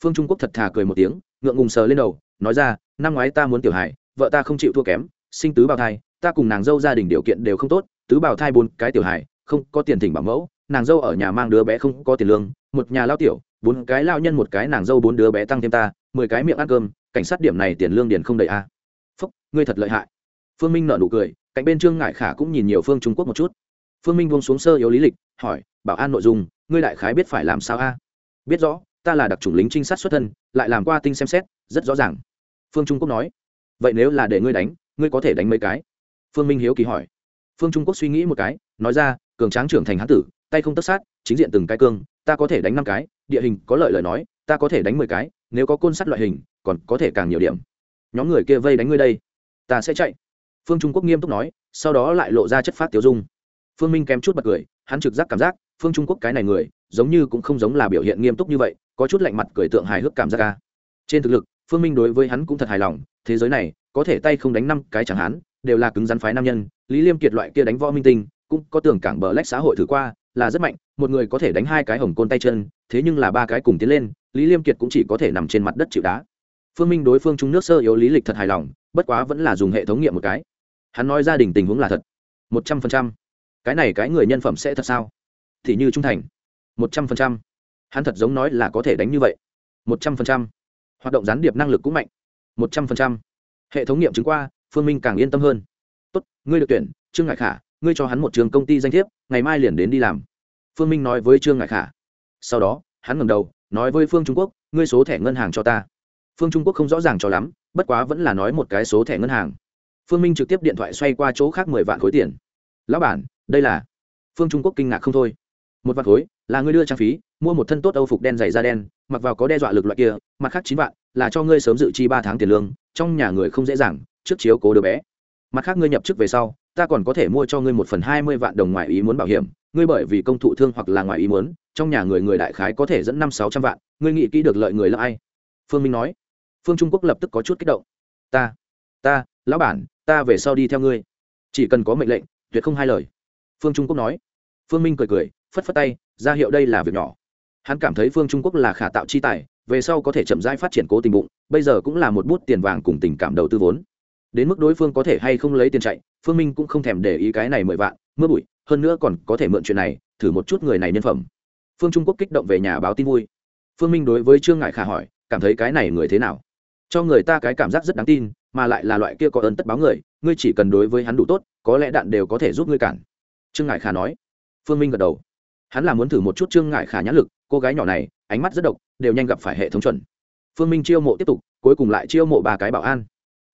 Speaker 1: Phương trung quốc thật thà cười một tiếng, ngượng ngùng sờ lên đầu, nói ra, năm ngoái ta muốn tiểu hải vợ ta không chịu thua kém, sinh tứ bào thai, ta cùng nàng dâu gia đình điều kiện đều không tốt, tứ bào thai bốn cái tiểu hải không có tiền thỉnh bảo mẫu, nàng dâu ở nhà mang đứa bé không có tiền lương, một nhà lao tiểu, bốn cái lao nhân một cái nàng dâu bốn đứa bé tăng thêm ta, mười cái miệng ăn cơm, cảnh sát điểm này tiền lương điền không đầy a. À. phúc, ngươi thật lợi hại phương minh nợ nụ cười, cạnh bên trương ngại khả cũng nhìn nhiều phương trung quốc một chút. Phương minh buông xuống sơ yếu lý lịch, hỏi, bảo an nội dung, ngươi đại khái biết phải làm sao a? Biết rõ, ta là đặc chủng lính trinh sát xuất thân, lại làm qua tinh xem xét, rất rõ ràng. Phương trung quốc nói, vậy nếu là để ngươi đánh, ngươi có thể đánh mấy cái? Phương minh hiếu kỳ hỏi. Phương trung quốc suy nghĩ một cái, nói ra, cường tráng trưởng thành hán tử, tay không tất sát, chính diện từng cái cương, ta có thể đánh năm cái, địa hình có lợi lời nói, ta có thể đánh mười cái, nếu có côn sắt loại hình, còn có thể càng nhiều điểm. Nhóm người kia vây đánh ngươi đây, ta sẽ chạy phương trung quốc nghiêm túc nói, sau đó lại lộ ra chất phát tiêu dung. Phương minh kém chút bật cười, hắn trực giác cảm giác, phương trung quốc cái này người, giống như cũng không giống là biểu hiện nghiêm túc như vậy, có chút lạnh mặt cười tượng hài hước cảm giác ca trên thực lực, phương minh đối với hắn cũng thật hài lòng, thế giới này, có thể tay không đánh năm cái chẳng hắn, đều là cứng rắn phái nam nhân, lý liêm kiệt loại kia đánh võ minh tinh, cũng có tưởng cảng bờ lách xã hội thử qua, là rất mạnh, một người có thể đánh hai cái hồng côn tay chân, thế nhưng là ba cái cùng tiến lên, lý liêm kiệt cũng chỉ có thể nằm trên mặt đất chịu đá. Phương minh đối phương trung nước sơ yếu lý lịch thật hài lòng, bất quá vẫn là dùng hệ thống nghiệm một cái hắn nói gia đình tình huống là thật. Một trăm phần trăm. Cái này cái người nhân phẩm sẽ thật sao? Thì như trung thành. Một trăm phần trăm. Hắn thật giống nói là có thể đánh như vậy. Một trăm phần trăm. Hoạt động gián điệp năng lực cũng mạnh. Một trăm phần trăm. Hệ thống nghiệm chứng qua, phương minh càng yên tâm hơn. Tốt, ngươi được tuyển, trương ngại khả, ngươi cho hắn một trường công ty danh thiếp, ngày mai liền đến đi làm. Phương minh nói với trương ngại khả. Sau đó, hắn ngẩng đầu, nói với phương trung quốc, ngươi số thẻ ngân hàng cho ta. Phương trung quốc không rõ ràng cho lắm, bất quá vẫn là nói một cái số thẻ ngân hàng phương minh trực tiếp điện thoại xoay qua chỗ khác mười vạn khối tiền. Lão bản, đây là phương trung quốc kinh ngạc không thôi. Một vạn khối, là ngươi đưa trang phí, mua một thân tốt âu phục đen dày da đen, mặc vào có đe dọa lực loại kia, mặt khác chín vạn, là cho ngươi sớm dự chi ba tháng tiền lương, trong nhà người không dễ dàng, trước chiếu cố đứa bé. Mặt khác ngươi nhập chức về sau, ta còn có thể mua cho ngươi một phần hai mươi vạn đồng ngoài ý muốn bảo hiểm, ngươi bởi vì công thụ thương hoặc là ngoài ý muốn, trong nhà người người đại khái có thể dẫn năm sáu trăm vạn, ngươi nghĩ kỹ được lợi người là ai? Phương minh nói. Phương trung quốc lập tức có chút kích động. Ta ta, lão bản ta về sau đi theo ngươi. Chỉ cần có mệnh lệnh, tuyệt không hai lời. Phương trung quốc nói. Phương minh cười cười, phất phất tay, ra hiệu đây là việc nhỏ. Hắn cảm thấy phương trung quốc là khả tạo chi tài, về sau có thể chậm rãi phát triển cố tình bụng, bây giờ cũng là một bút tiền vàng cùng tình cảm đầu tư vốn. Đến mức đối phương có thể hay không lấy tiền chạy, phương minh cũng không thèm để ý cái này mười vạn, mưa bụi, hơn nữa còn có thể mượn chuyện này, thử một chút người này nhân phẩm. Phương trung quốc kích động về nhà báo tin vui. Phương minh đối với trương ngại khả hỏi, cảm thấy cái này người thế nào? Cho người ta cái cảm giác rất đáng tin mà lại là loại kia có ơn tất báo người, ngươi chỉ cần đối với hắn đủ tốt, có lẽ đạn đều có thể giúp ngươi cản. Trương ngại khả nói. Phương minh gật đầu. Hắn là muốn thử một chút trương ngại khả nhãn lực, cô gái nhỏ này, ánh mắt rất độc, đều nhanh gặp phải hệ thống chuẩn. Phương minh chiêu mộ tiếp tục, cuối cùng lại chiêu mộ ba cái bảo an.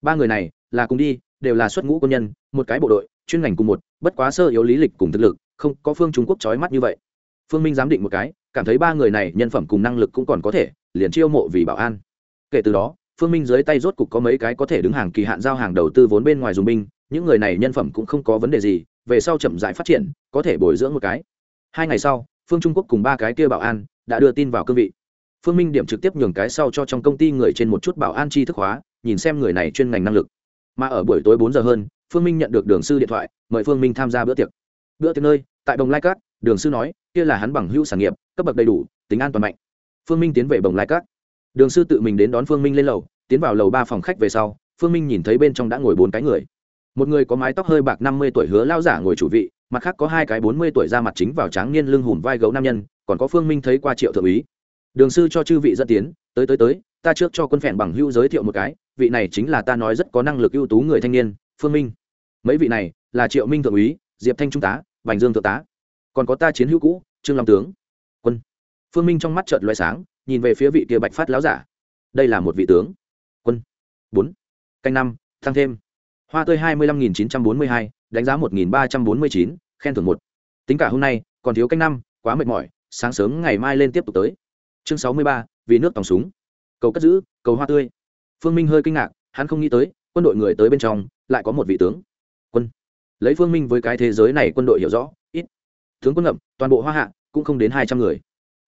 Speaker 1: Ba người này, là cùng đi, đều là xuất ngũ quân nhân, một cái bộ đội, chuyên ngành cùng một, bất quá sơ yếu lý lịch cùng thực lực, không, có phương trung quốc trói mắt như vậy. Phương minh giám định một cái, cảm thấy ba người này nhân phẩm cùng năng lực cũng còn có thể, liền chiêu mộ vì bảo an. Kể từ đó phương minh dưới tay rốt cục có mấy cái có thể đứng hàng kỳ hạn giao hàng đầu tư vốn bên ngoài dùng binh, những người này nhân phẩm cũng không có vấn đề gì, về sau chậm dại phát triển, có thể bồi dưỡng một cái. Hai ngày sau, phương trung quốc cùng ba cái kia bảo an đã đưa tin vào cương vị. Phương minh điểm trực tiếp nhường cái sau cho trong công ty người trên một chút bảo an chi thức hóa, nhìn xem người này chuyên ngành năng lực. Mà ở buổi tối bốn giờ hơn, phương minh nhận được đường sư điện thoại, mời phương minh tham gia bữa tiệc. Bữa tiệc nơi, tại đồng lai cát, đường sư nói, kia là hắn bằng hữu sản nghiệp, cấp bậc đầy đủ, tính an toàn mạnh. Phương minh tiến về bồng lai cát. Đường sư tự mình đến đón phương minh lên lầu tiến vào lầu ba phòng khách về sau, phương minh nhìn thấy bên trong đã ngồi bốn cái người. Một người có mái tóc hơi bạc năm mươi tuổi hứa lao giả ngồi chủ vị, mặt khác có hai cái bốn mươi tuổi ra mặt chính vào tráng niên lưng hùm vai gấu nam nhân, còn có phương minh thấy qua triệu thượng úy. Đường sư cho chư vị dẫn tiến, tới tới tới, ta trước cho quân phèn bằng hữu giới thiệu một cái, vị này chính là ta nói rất có năng lực ưu tú người thanh niên, phương minh. Mấy vị này, là triệu minh thượng úy, diệp thanh trung tá, bành dương thượng tá. Còn có ta chiến hữu cũ, trương long tướng. Quân. Phương minh trong mắt trợn loại sáng, nhìn về phía vị kia bạch phát láo giả. Đây là một vị tướng quân. Bốn. Canh năm tăng thêm. Hoa tươi hai mươi lăm nghìn chín trăm bốn mươi hai, đánh giá một nghìn ba trăm bốn mươi chín, khen thưởng một. Tính cả hôm nay, còn thiếu canh năm, quá mệt mỏi, sáng sớm ngày mai lên tiếp tục tới. Chương sáu mươi ba, vì nước tòng súng. Cầu cất giữ, cầu hoa tươi. Phương minh hơi kinh ngạc, hắn không nghĩ tới, quân đội người tới bên trong, lại có một vị tướng. Quân. Lấy phương minh với cái thế giới này quân đội hiểu rõ, ít. Tướng quân ngậm, toàn bộ hoa hạ, cũng không đến hai trăm người.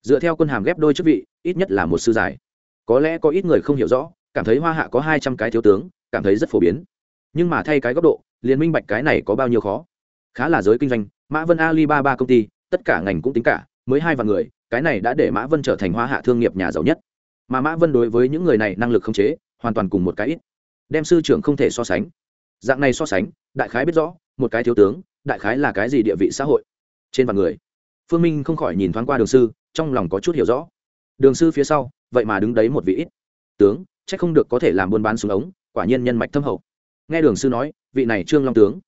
Speaker 1: Dựa theo quân hàm ghép đôi chức vị, ít nhất là một sư giải. Có lẽ có ít người không hiểu rõ cảm thấy hoa hạ có hai trăm cái thiếu tướng, cảm thấy rất phổ biến. Nhưng mà thay cái góc độ, liền minh bạch cái này có bao nhiêu khó. Khá là giới kinh doanh, mã vân alibaba công ty, tất cả ngành cũng tính cả, mới hai vạn người, cái này đã để mã vân trở thành hoa hạ thương nghiệp nhà giàu nhất. Mà mã vân đối với những người này năng lực không chế, hoàn toàn cùng một cái ít. Đem sư trưởng không thể so sánh. Dạng này so sánh, đại khái biết rõ, một cái thiếu tướng, đại khái là cái gì địa vị xã hội. Trên vạn người. Phương minh không khỏi nhìn thoáng qua đường sư, trong lòng có chút hiểu rõ. Đường sư phía sau, vậy mà đứng đấy một vị ít. Tướng chắc không được có thể làm buôn bán súng ống quả nhiên nhân mạch thâm hậu. Nghe đường sư nói vị này trương long tướng.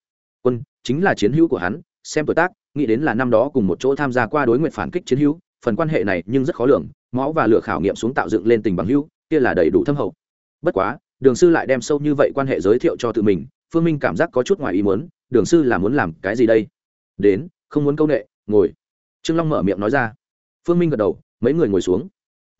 Speaker 1: Quân chính là chiến hữu của hắn xem tuổi tác nghĩ đến là năm đó cùng một chỗ tham gia qua đối nguyện phản kích chiến hữu phần quan hệ này nhưng rất khó lường máu và lửa khảo nghiệm xuống tạo dựng lên tình bằng hữu kia là đầy đủ thâm hậu. Bất quá đường sư lại đem sâu như vậy quan hệ giới thiệu cho tự mình phương minh cảm giác có chút ngoài ý muốn đường sư là muốn làm cái gì đây? Đến không muốn câu nệ, ngồi. Trương long mở miệng nói ra. Phương minh gật đầu mấy người ngồi xuống.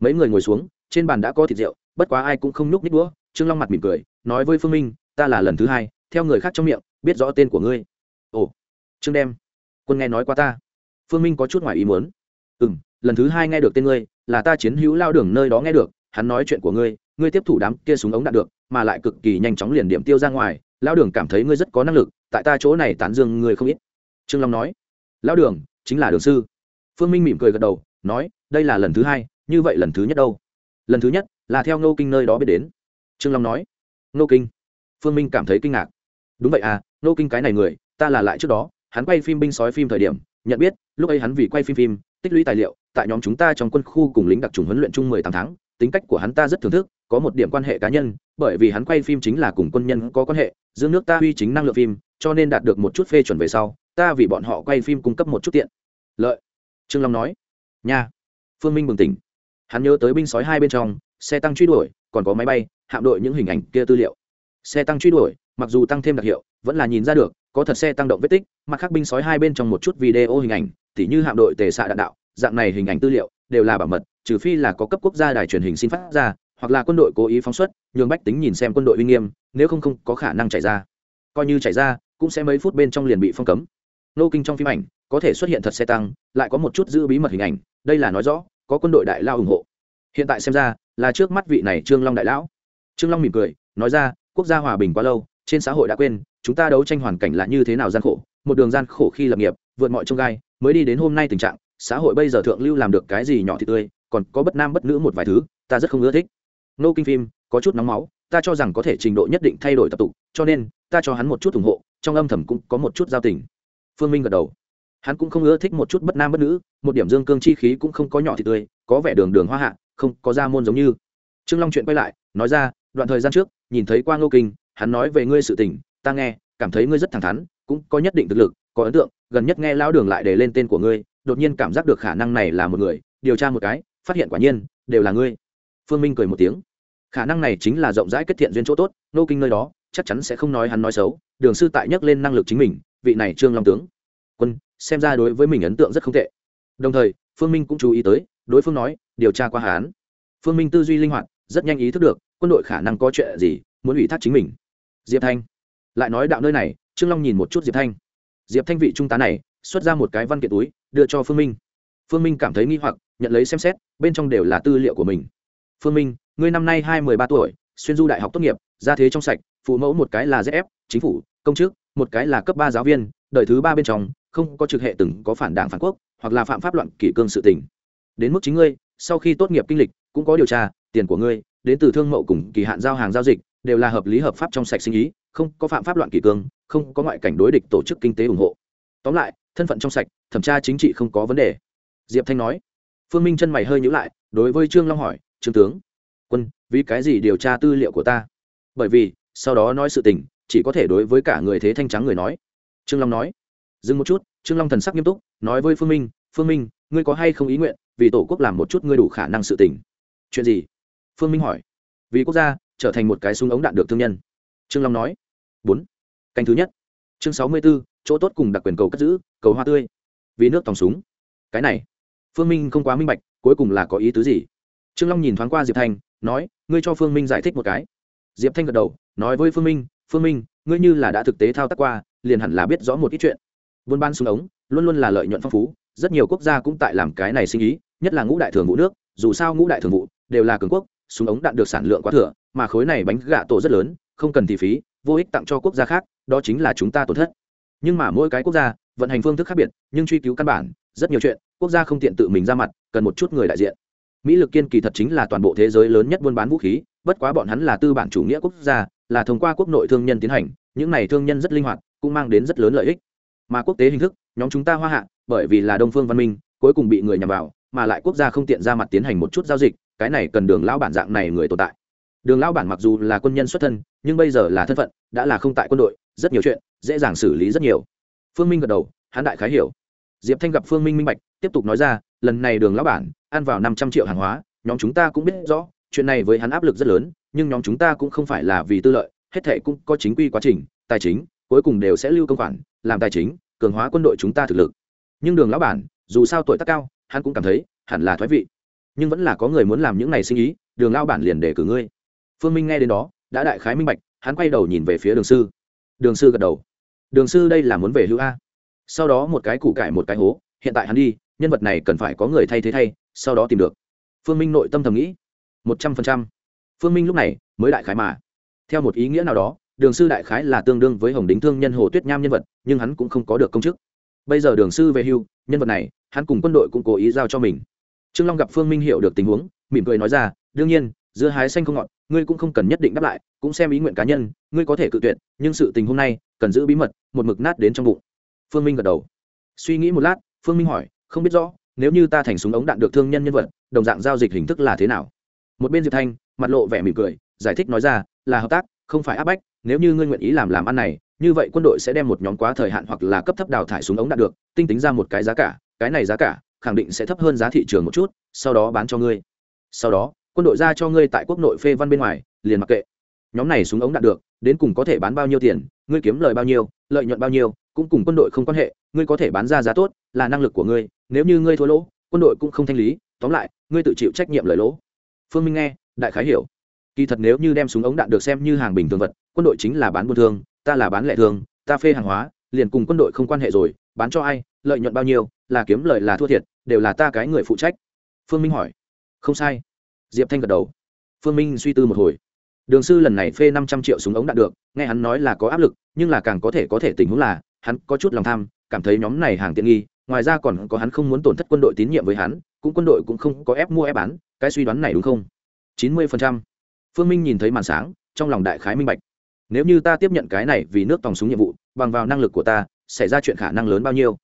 Speaker 1: Mấy người ngồi xuống trên bàn đã có thịt rượu bất quá ai cũng không nhúc nít đũa, trương long mặt mỉm cười, nói với phương minh, ta là lần thứ hai, theo người khác trong miệng, biết rõ tên của ngươi. Ồ, trương đem, quân nghe nói qua ta. Phương minh có chút ngoài ý muốn. Ừ m lần thứ hai nghe được tên ngươi, là ta chiến hữu lao đường nơi đó nghe được, hắn nói chuyện của ngươi ngươi tiếp thủ đám kia súng ống đạn được, mà lại cực kỳ nhanh chóng liền điểm tiêu ra ngoài, lao đường cảm thấy ngươi rất có năng lực, tại ta chỗ này tán dương ngươi không ít. Trương long nói. Lao đường, chính là đường sư. Phương minh mỉm cười gật đầu, nói, đây là lần thứ hai, như vậy lần thứ nhất đâu? Lần thứ nhất là theo ngô kinh nơi đó biết đến. Trương long nói, ngô kinh. Phương minh cảm thấy kinh ngạc. Đúng vậy à ngô kinh cái này người, ta là lại trước đó, hắn quay phim binh sói phim thời điểm, nhận biết, lúc ấy hắn vì quay phim phim, tích lũy tài liệu, tại nhóm chúng ta trong quân khu cùng lính đặc trùng huấn luyện chung mười tám tháng, tính cách của hắn ta rất thưởng thức, có một điểm quan hệ cá nhân, bởi vì hắn quay phim chính là cùng quân nhân có quan hệ giữa nước ta uy chính năng lượng phim, cho nên đạt được một chút phê chuẩn về sau, ta vì bọn họ quay phim cung cấp một chút tiện lợi. Trương long nói, nha. Phương minh bừng tỉnh. Hắn nhớ tới binh sói hai bên trong xe tăng truy đuổi, còn có máy bay, hạm đội những hình ảnh kia tư liệu. Xe tăng truy đuổi, mặc dù tăng thêm đặc hiệu, vẫn là nhìn ra được, có thật xe tăng động vết tích mặt khác binh sói hai bên trong một chút video hình ảnh, tỉ như hạm đội tề xạ đạn đạo, dạng này hình ảnh tư liệu, đều là bảo mật, trừ phi là có cấp quốc gia đài truyền hình xin phát ra, hoặc là quân đội cố ý phóng xuất, nhường bách tính nhìn xem quân đội uy nghiêm, nếu không không có khả năng chạy ra. Coi như chạy ra, cũng sẽ mấy phút bên trong liền bị phong cấm. Nô kinh trong phim ảnh, có thể xuất hiện thật xe tăng, lại có một chút giữ bí mật hình ảnh, đây là nói rõ, có quân đội đại lao ủng hộ hiện tại xem ra, là trước mắt vị này trương long đại lão. Trương long mỉm cười, nói ra, quốc gia hòa bình quá lâu, trên xã hội đã quên, chúng ta đấu tranh hoàn cảnh là như thế nào gian khổ, một đường gian khổ khi lập nghiệp, vượt mọi trông gai, mới đi đến hôm nay tình trạng, xã hội bây giờ thượng lưu làm được cái gì nhỏ thì tươi, còn có bất nam bất nữ một vài thứ, ta rất không ưa thích. Nô kinh phim, có chút nóng máu, ta cho rằng có thể trình độ nhất định thay đổi tập tục, cho nên, ta cho hắn một chút ủng hộ, trong âm thầm cũng có một chút giao tình. Phương minh gật đầu. Hắn cũng không ưa thích một chút bất nam bất nữ, một điểm dương cương chi khí cũng không có nhỏ thì tươi, có vẻ đường đường hoa hạ không có ra môn giống như. Trương long chuyện quay lại, nói ra, đoạn thời gian trước, nhìn thấy qua ngô kinh, hắn nói về ngươi sự tình, ta nghe, cảm thấy ngươi rất thẳng thắn, cũng có nhất định thực lực, có ấn tượng, gần nhất nghe lão đường lại để lên tên của ngươi, đột nhiên cảm giác được khả năng này là một người, điều tra một cái, phát hiện quả nhiên, đều là ngươi. Phương minh cười một tiếng. Khả năng này chính là rộng rãi kết thiện duyên chỗ tốt nô kinh nơi đó, chắc chắn sẽ không nói hắn nói xấu, đường sư tại nhắc lên năng lực chính mình, vị này trương long tướng. Quân, xem ra đối với mình ấn tượng rất không tệ. Đồng thời, phương minh cũng chú ý tới đối phương nói, điều tra qua hán. Phương minh tư duy linh hoạt, rất nhanh ý thức được, quân đội khả năng có chuyện gì, muốn ủy thác chính mình. Diệp thanh lại nói đạo nơi này, trương long nhìn một chút diệp thanh. Diệp thanh vị trung tá này, xuất ra một cái văn kiện túi, đưa cho phương minh. Phương minh cảm thấy nghi hoặc, nhận lấy xem xét, bên trong đều là tư liệu của mình. Phương minh, ngươi năm nay hai mươi ba tuổi, xuyên du đại học tốt nghiệp ra thế trong sạch, phụ mẫu một cái là zf chính phủ, công chức, một cái là cấp ba giáo viên, đời thứ ba bên trong, không có trực hệ từng có phản đảng phản quốc, hoặc là phạm pháp loạn kỷ cương sự tình đến mức chính ngươi, sau khi tốt nghiệp kinh lịch, cũng có điều tra, tiền của ngươi, đến từ thương mậu cùng kỳ hạn giao hàng giao dịch, đều là hợp lý hợp pháp trong sạch sinh ý, không có phạm pháp loạn kỷ cương, không có ngoại cảnh đối địch tổ chức kinh tế ủng hộ. Tóm lại, thân phận trong sạch, thẩm tra chính trị không có vấn đề. Diệp thanh nói. Phương minh chân mày hơi nhữ lại, đối với trương long hỏi, trương tướng, quân, vì cái gì điều tra tư liệu của ta? Bởi vì, sau đó nói sự tình, chỉ có thể đối với cả người thế thanh trắng người nói. Trương long nói. Dừng một chút. Trương long thần sắc nghiêm túc, nói với phương minh phương minh, ngươi có hay không ý nguyện vì tổ quốc làm một chút ngươi đủ khả năng sự tình. Chuyện gì? Phương minh hỏi. Vì quốc gia trở thành một cái súng ống đạn được thương nhân. Trương long nói. Bốn. Canh thứ nhất. Chương sáu mươi b ố chỗ tốt cùng đặc quyền cầu cất giữ, cầu hoa tươi. Vì nước tòng súng. Cái này. Phương minh không quá minh bạch, cuối cùng là có ý tứ gì? Trương long nhìn thoáng qua diệp thanh, nói, ngươi cho phương minh giải thích một cái. Diệp thanh gật đầu, nói với phương minh phương minh, ngươi như là đã thực tế thao tác qua, liền hẳn là biết rõ một ít chuyện. Buôn bán súng ống, luôn luôn là lợi nhuận phong phú rất nhiều quốc gia cũng tại làm cái này sinh ý, nhất là ngũ đại thường vụ nước, dù sao ngũ đại thường vụ đều là cường quốc, súng ống đạn được sản lượng quá thừa, mà khối này bánh gạ tổ rất lớn, không cần thị phí, vô ích tặng cho quốc gia khác, đó chính là chúng ta tổn thất. Nhưng mà mỗi cái quốc gia vận hành phương thức khác biệt, nhưng truy cứu căn bản, rất nhiều chuyện, quốc gia không tiện tự mình ra mặt, cần một chút người đại diện. Mỹ lực kiên kỳ thật chính là toàn bộ thế giới lớn nhất buôn bán vũ khí, bất quá bọn hắn là tư bản chủ nghĩa quốc gia, là thông qua quốc nội thương nhân tiến hành, những này thương nhân rất linh hoạt, cũng mang đến rất lớn lợi ích. Mà quốc tế hình thức nhóm chúng ta hoa hạ, bởi vì là đông phương văn minh, cuối cùng bị người nhằm vào, mà lại quốc gia không tiện ra mặt tiến hành một chút giao dịch, cái này cần đường lão bản dạng này người tồn tại. Đường lão bản mặc dù là quân nhân xuất thân, nhưng bây giờ là thân phận, đã là không tại quân đội, rất nhiều chuyện, dễ dàng xử lý rất nhiều. Phương minh gật đầu hán đại khái hiểu. Diệp thanh gặp phương minh minh bạch, tiếp tục nói ra, lần này đường lão bản, ăn vào năm trăm triệu hàng hóa, nhóm chúng ta cũng biết rõ, chuyện này với hắn áp lực rất lớn, nhưng nhóm chúng ta cũng không phải là vì tư lợi, hết thệ cũng có chính quy quá trình, tài chính, cuối cùng đều sẽ lưu công khoản, làm tài chính cường hóa quân đội chúng ta thực lực. Nhưng đường lão bản, dù sao tuổi tác cao, hắn cũng cảm thấy hẳn là thoái vị. Nhưng vẫn là có người muốn làm những này sinh ý, đường lão bản liền để cử ngươi. Phương minh nghe đến đó, đã đại khái minh bạch, hắn quay đầu nhìn về phía đường sư. Đường sư gật đầu. Đường sư đây là muốn về hưu a. Sau đó một cái củ cải một cái hố, hiện tại hắn đi, nhân vật này cần phải có người thay thế thay, sau đó tìm được. Phương minh nội tâm thầm nghĩ. Một trăm phần trăm. Phương minh lúc này mới đại khái mà. Theo một ý nghĩa nào đó đường sư đại khái là tương đương với hồng đính thương nhân hồ tuyết nham nhân vật, nhưng hắn cũng không có được công chức. Bây giờ đường sư về hưu, nhân vật này, hắn cùng quân đội cũng cố ý giao cho mình. Trương long gặp phương minh hiểu được tình huống, mỉm cười nói ra, đương nhiên, dưa hái xanh không ngọt, ngươi cũng không cần nhất định đáp lại, cũng xem ý nguyện cá nhân, ngươi có thể cự tuyệt, nhưng sự tình hôm nay, cần giữ bí mật, một mực nát đến trong bụng. Phương minh gật đầu. Suy nghĩ một lát, phương minh hỏi, không biết rõ, nếu như ta thành súng ống đạn được thương nhân nhân vật, đồng dạng giao dịch hình thức là thế nào? Một bên diệp thanh, mặt lộ vẻ mỉm cười, giải thích nói ra, là hợp tác, không phải áp bách nếu như ngươi nguyện ý làm làm ăn này, như vậy quân đội sẽ đem một nhóm quá thời hạn hoặc là cấp thấp đào thải súng ống đạn được, tinh tính ra một cái giá cả, cái này giá cả khẳng định sẽ thấp hơn giá thị trường một chút, sau đó bán cho ngươi. Sau đó, quân đội ra cho ngươi tại quốc nội phê văn bên ngoài, liền mặc kệ. Nhóm này súng ống đạn được, đến cùng có thể bán bao nhiêu tiền, ngươi kiếm lời bao nhiêu, lợi nhuận bao nhiêu, cũng cùng quân đội không quan hệ, ngươi có thể bán ra giá tốt, là năng lực của ngươi, nếu như ngươi thua lỗ, quân đội cũng không thanh lý, tóm lại, ngươi tự chịu trách nhiệm lời lỗ. Phương minh nghe, đại khái hiểu kỳ thật nếu như đem súng ống đạn được xem như hàng bình thường vật, quân đội chính là bán buôn thương, ta là bán lẻ thương, ta phê hàng hóa, liền cùng quân đội không quan hệ rồi, bán cho ai, lợi nhuận bao nhiêu, là kiếm lợi là thua thiệt, đều là ta cái người phụ trách. Phương minh hỏi. Không sai. Diệp thanh gật đầu. Phương minh suy tư một hồi. Đường sư lần này phê năm trăm triệu súng ống đạn được, nghe hắn nói là có áp lực, nhưng là càng có thể có thể tình huống là, hắn có chút lòng tham, cảm thấy nhóm này hàng tiện nghi, ngoài ra còn có hắn không muốn tổn thất quân đội tín nhiệm với hắn, cũng quân đội cũng không có ép mua ép bán, cái suy đoán này đúng không? chín mươi phần trăm phương minh nhìn thấy màn sáng, trong lòng đại khái minh bạch. Nếu như ta tiếp nhận cái này vì nước tòng súng nhiệm vụ, bằng vào năng lực của ta, xảy ra chuyện khả năng lớn bao nhiêu?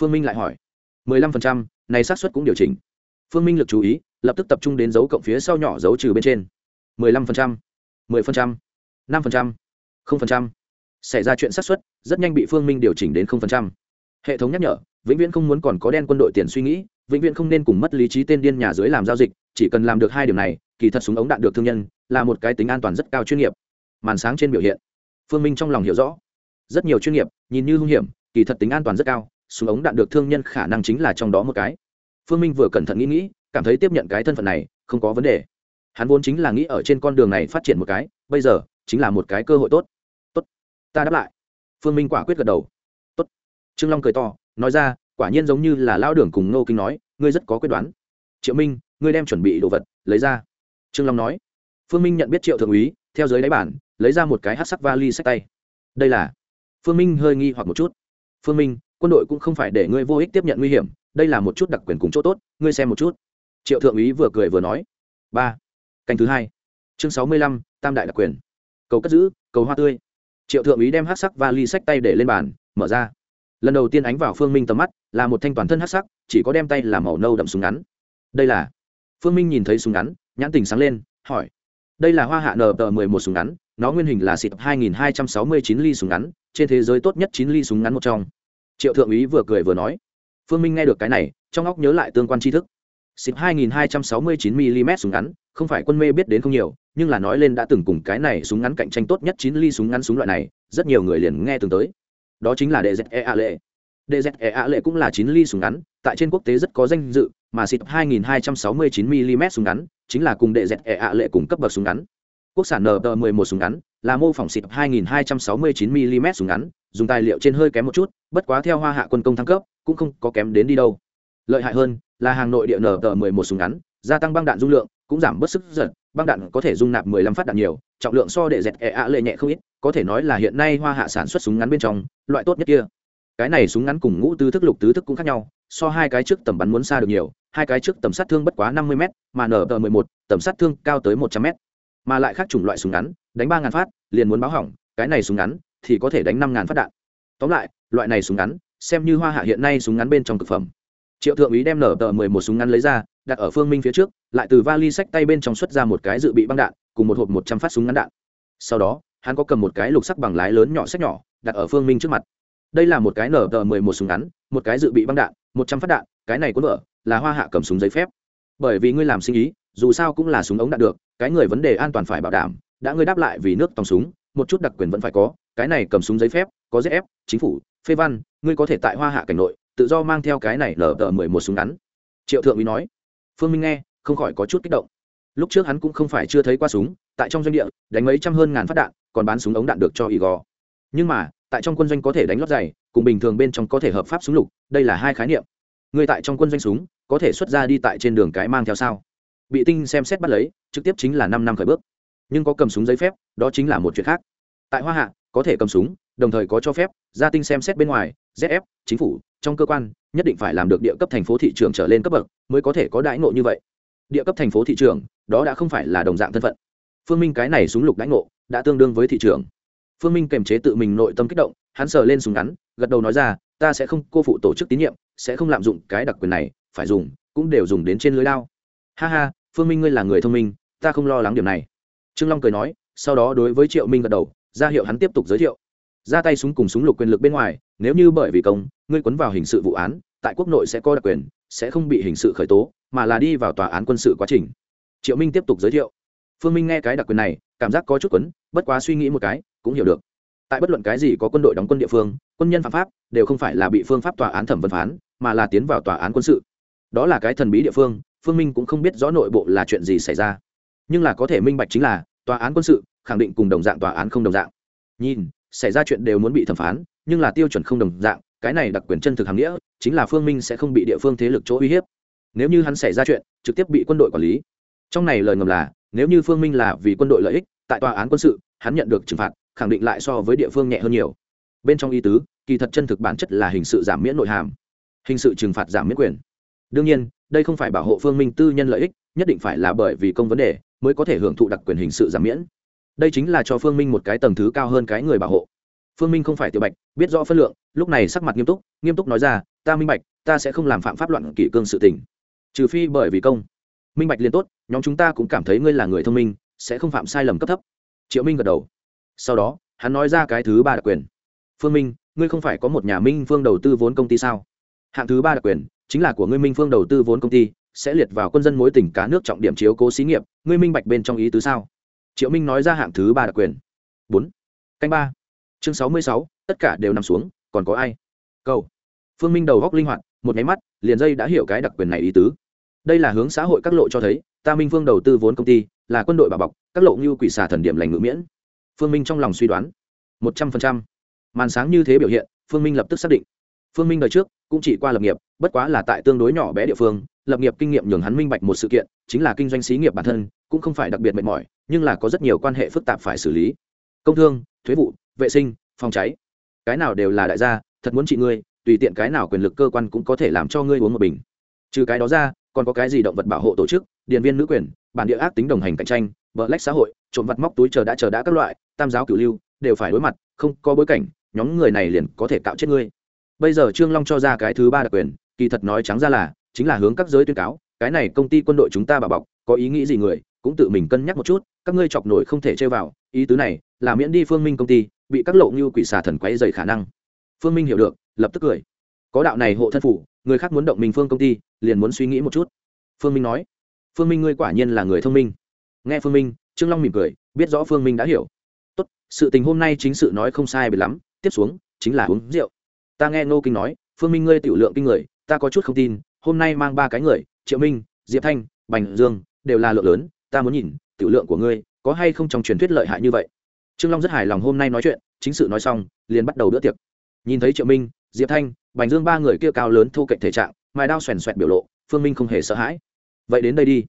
Speaker 1: Phương minh lại hỏi. mười lăm phần trăm, này xác suất cũng điều chỉnh. Phương minh lực chú ý, lập tức tập trung đến dấu cộng phía sau nhỏ dấu trừ bên trên. mười lăm phần trăm, mười phần trăm, năm phần trăm, không phần trăm. Xảy ra chuyện xác suất, rất nhanh bị phương minh điều chỉnh đến không phần trăm. Hệ thống nhắc nhở, vĩnh viễn không muốn còn có đen quân đội tiền suy nghĩ, vĩnh viễn không nên cùng mất lý trí tên điên nhà dưới làm giao dịch, chỉ cần làm được hai điều này kỳ thật súng ống đạn được thương nhân là một cái tính an toàn rất cao chuyên nghiệp. Màn sáng trên biểu hiện, phương minh trong lòng hiểu rõ. Rất nhiều chuyên nghiệp, nhìn như hung hiểm, kỳ thật tính an toàn rất cao, súng ống đạn được thương nhân khả năng chính là trong đó một cái. Phương minh vừa cẩn thận nghĩ nghĩ, cảm thấy tiếp nhận cái thân phận này, không có vấn đề. Hắn vốn chính là nghĩ ở trên con đường này phát triển một cái, bây giờ, chính là một cái cơ hội tốt. Tốt, ta đáp lại. Phương minh quả quyết gật đầu. Tốt. Trương long cười to, nói ra, quả nhiên giống như là lao đường cùng nô kinh nói, ngươi rất có quyết đoán. Triệu minh, ngươi đem chuẩn bị đồ vật, lấy ra trương long nói. Phương minh nhận biết triệu thượng úy, theo giới đáy bản, lấy ra một cái hát sắc vali sách tay. Đây là phương minh hơi nghi hoặc một chút. Phương minh, quân đội cũng không phải để ngươi vô ích tiếp nhận nguy hiểm, đây là một chút đặc quyền cùng chỗ tốt, ngươi xem một chút. Triệu thượng úy vừa cười vừa nói. Ba. Canh thứ hai. Chương sáu mươi lăm, tam đại đặc quyền. Cầu cất giữ, cầu hoa tươi. Triệu thượng úy đem hát sắc và ly sách tay để lên bàn, mở ra. Lần đầu tiên ánh vào phương minh tầm mắt, là một thanh toàn thân hát sắc, chỉ có đem tay làm màu nâu đậm súng ngắn. Đây là phương minh nhìn thấy súng ngắn nhãn tình sáng lên, hỏi. Đây là hoa hạ nờ tờ mười một súng ngắn, nó nguyên hình là xịt hai nghìn hai trăm sáu mươi chín ly súng ngắn, trên thế giới tốt nhất chín ly súng ngắn một trong. Triệu thượng úy vừa cười vừa nói. Phương minh nghe được cái này, trong óc nhớ lại tương quan tri thức. Xịt 2269 mm súng ngắn, không phải quân mê biết đến không nhiều, nhưng là nói lên đã từng cùng cái này súng ngắn cạnh tranh tốt nhất chín ly súng ngắn súng loại này, rất nhiều người liền nghe từng tới. Đó chính là DZE lệ. DZE lệ cũng là chín ly súng ngắn, tại trên quốc tế rất có danh dự mà xịt 2269 mm súng ngắn, chính là cùng DZE lệ cùng cấp bậc súng ngắn. Quốc sản NT11 súng ngắn, là mô phỏng xịt 2269 mm súng ngắn, dùng tài liệu trên hơi kém một chút, bất quá theo hoa hạ quân công thăng cấp, cũng không có kém đến đi đâu. Lợi hại hơn, là hàng nội địa nt 11 súng ngắn, gia tăng băng đạn dung lượng, cũng giảm bớt sức giật, băng đạn có thể dung nạp 15 phát đạn nhiều, trọng lượng so đệ dẹt ẹ ạ lệ nhẹ không ít, có thể nói là hiện nay hoa hạ sản xuất súng ngắn bên trong, loại tốt nhất kia. Cái này súng ngắn cùng ngũ tứ thức, lục tứ thức cũng khác nhau so hai cái trước tầm bắn muốn xa được nhiều, hai cái trước tầm sát thương bất quá 50 m mà nở tờ 11 tầm sát thương cao tới 100 m mà lại khác chủng loại súng ngắn, đánh ba ngàn phát, liền muốn báo hỏng, cái này súng ngắn thì có thể đánh năm ngàn phát đạn. Tóm lại, loại này súng ngắn, xem như hoa hạ hiện nay súng ngắn bên trong thực phẩm. Triệu thượng úy đem nở tờ mười một súng ngắn lấy ra, đặt ở phương minh phía trước, lại từ vali sách tay bên trong xuất ra một cái dự bị băng đạn, cùng một hộp một trăm phát súng ngắn đạn. Sau đó, hắn có cầm một cái lục sắc bằng lái lớn nhỏ sách nhỏ, đặt ở phương minh trước mặt. Đây là một cái nở tờ mười một súng ngắn, một cái dự bị băng đạn một trăm phát đạn, cái này cuốn vợ là hoa hạ cầm súng giấy phép. Bởi vì ngươi làm sinh ý, dù sao cũng là súng ống đạn được, cái người vấn đề an toàn phải bảo đảm, đã ngươi đáp lại vì nước tòng súng, một chút đặc quyền vẫn phải có, cái này cầm súng giấy phép, có giấy ép, chính phủ, phê văn, ngươi có thể tại hoa hạ cảnh nội, tự do mang theo cái này lờ tờ mười một súng ngắn. Triệu thượng úy nói. Phương minh nghe, không khỏi có chút kích động. Lúc trước hắn cũng không phải chưa thấy qua súng, tại trong doanh địa, đánh mấy trăm hơn ngàn phát đạn, còn bán súng ống đạn được cho ý gò nhưng mà tại trong quân doanh có thể đánh lót dày, cùng bình thường bên trong có thể hợp pháp súng lục, đây là hai khái niệm. Người tại trong quân doanh súng, có thể xuất ra đi tại trên đường cái mang theo sao? Bị tinh xem xét bắt lấy, trực tiếp chính là năm năm khởi bước. Nhưng có cầm súng giấy phép, đó chính là một chuyện khác. Tại hoa hạ, có thể cầm súng, đồng thời có cho phép gia tinh xem xét bên ngoài zf chính phủ, trong cơ quan, nhất định phải làm được địa cấp thành phố thị trường trở lên cấp bậc, mới có thể có đãi ngộ như vậy. Địa cấp thành phố thị trường, đó đã không phải là đồng dạng thân phận. Phương minh cái này súng lục đãi ngộ, đã tương đương với thị trường phương minh kềm chế tự mình nội tâm kích động, hắn sờ lên súng ngắn, gật đầu nói ra, ta sẽ không cô phụ tổ chức tín nhiệm, sẽ không lạm dụng cái đặc quyền này, phải dùng, cũng đều dùng đến trên lưới lao ha ha, phương minh ngươi là người thông minh, ta không lo lắng điểm này. Trương long cười nói, sau đó đối với triệu minh gật đầu, ra hiệu hắn tiếp tục giới thiệu. Ra tay súng cùng súng lục quyền lực bên ngoài, nếu như bởi vì công, ngươi quấn vào hình sự vụ án, tại quốc nội sẽ có đặc quyền, sẽ không bị hình sự khởi tố, mà là đi vào tòa án quân sự quá trình. Triệu minh tiếp tục giới thiệu phương minh nghe cái đặc quyền này, cảm giác có chút quấn, bất quá suy nghĩ một cái, cũng hiểu được. Tại bất luận cái gì có quân đội đóng quân địa phương, quân nhân phạm pháp đều không phải là bị phương pháp tòa án thẩm vấn phán, mà là tiến vào tòa án quân sự. Đó là cái thần bí địa phương phương minh cũng không biết rõ nội bộ là chuyện gì xảy ra. Nhưng là có thể minh bạch chính là, tòa án quân sự khẳng định cùng đồng dạng tòa án không đồng dạng. Nhìn, xảy ra chuyện đều muốn bị thẩm phán, nhưng là tiêu chuẩn không đồng dạng, cái này đặc quyền chân thực hàm nghĩa, chính là phương minh sẽ không bị địa phương thế lực chỗ uy hiếp. Nếu như hắn xảy ra chuyện, trực tiếp bị quân đội quản lý. Trong này lời ngầm là nếu như phương minh là vì quân đội lợi ích, tại tòa án quân sự, hắn nhận được trừng phạt, khẳng định lại so với địa phương nhẹ hơn nhiều. Bên trong ý tứ, kỳ thật chân thực bản chất là hình sự giảm miễn nội hàm, hình sự trừng phạt giảm miễn quyền. Đương nhiên, đây không phải bảo hộ phương minh tư nhân lợi ích, nhất định phải là bởi vì công vấn đề mới có thể hưởng thụ đặc quyền hình sự giảm miễn. Đây chính là cho phương minh một cái tầng thứ cao hơn cái người bảo hộ. Phương minh không phải tiểu bạch, biết rõ phân lượng, lúc này sắc mặt nghiêm túc nghiêm túc nói ra, ta minh bạch, ta sẽ không làm phạm pháp loạn kỷ cương sự tình, trừ phi bởi vì công minh bạch liền tốt, nhóm chúng ta cũng cảm thấy ngươi là người thông minh, sẽ không phạm sai lầm cấp thấp. Triệu minh gật đầu. Sau đó, hắn nói ra cái thứ ba đặc quyền. Phương minh, ngươi không phải có một nhà minh phương đầu tư vốn công ty sao? Hạng thứ ba đặc quyền chính là của ngươi minh phương đầu tư vốn công ty, sẽ liệt vào quân dân mối tỉnh cá nước trọng điểm chiếu cố xí nghiệp, ngươi minh bạch bên trong ý tứ sao? Triệu minh nói ra hạng thứ ba đặc quyền. Bốn. Canh ba. Chương sáu mươi sáu, tất cả đều nằm xuống, còn có ai? Câu phương minh đầu góc linh hoạt, một nháy mắt, liền dây đã hiểu cái đặc quyền này ý tứ đây là hướng xã hội các lộ cho thấy, ta minh phương đầu tư vốn công ty, là quân đội bà bọc, các lộ như quỷ xà thần điểm lành ngữ miễn. Phương minh trong lòng suy đoán. Một trăm phần trăm. Màn sáng như thế biểu hiện, phương minh lập tức xác định. Phương minh đời trước, cũng chỉ qua lập nghiệp, bất quá là tại tương đối nhỏ bé địa phương, lập nghiệp kinh nghiệm nhường hắn minh bạch một sự kiện, chính là kinh doanh xí nghiệp bản thân, cũng không phải đặc biệt mệt mỏi, nhưng là có rất nhiều quan hệ phức tạp phải xử lý. Công thương, thuế vụ, vệ sinh, phòng cháy, cái nào đều là đại gia, thật muốn trị ngươi, tùy tiện cái nào quyền lực cơ quan cũng có thể làm cho ngươi uống một bình. Trừ cái đó ra còn có cái gì động vật bảo hộ tổ chức điện viên nữ quyền, bản địa ác tính đồng hành cạnh tranh, vợ lách xã hội, trộm vặt móc túi chờ đã chờ đã các loại, tam giáo cửu lưu, đều phải đối mặt, không có bối cảnh, nhóm người này liền có thể cạo chết ngươi. Bây giờ trương long cho ra cái thứ ba đặc quyền, kỳ thật nói trắng ra là, chính là hướng các giới tuyên cáo, cái này công ty quân đội chúng ta bảo bọc, có ý nghĩ gì người, cũng tự mình cân nhắc một chút, các ngươi chọc nổi không thể chơi vào, ý tứ này, là miễn đi phương minh công ty, bị các lộ như quỷ xà thần quấy dày khả năng. Phương minh hiểu được, lập tức cười. Có đạo này hộ thân phủ người khác muốn động Minh phương công ty, liền muốn suy nghĩ một chút. Phương minh nói. Phương minh ngươi quả nhiên là người thông minh. Nghe phương minh, trương long mỉm cười, biết rõ phương minh đã hiểu. Tốt, sự tình hôm nay chính sự nói không sai biệt lắm, tiếp xuống, chính là uống rượu. Ta nghe ngô kinh nói, phương minh ngươi tiểu lượng kinh người, ta có chút không tin, hôm nay mang ba cái người, triệu minh, diệp thanh, bành dương, đều là lượng lớn, ta muốn nhìn, tiểu lượng của ngươi, có hay không trong truyền thuyết lợi hại như vậy. Trương long rất hài lòng hôm nay nói chuyện, chính sự nói xong, liền bắt đầu bữa tiệc. Nhìn thấy triệu minh, diệp thanh bành dương ba người kia cao lớn thu cạnh thể trạng, mài đao xoèn xoẹt biểu lộ, phương minh không hề sợ hãi. Vậy đến đây đi.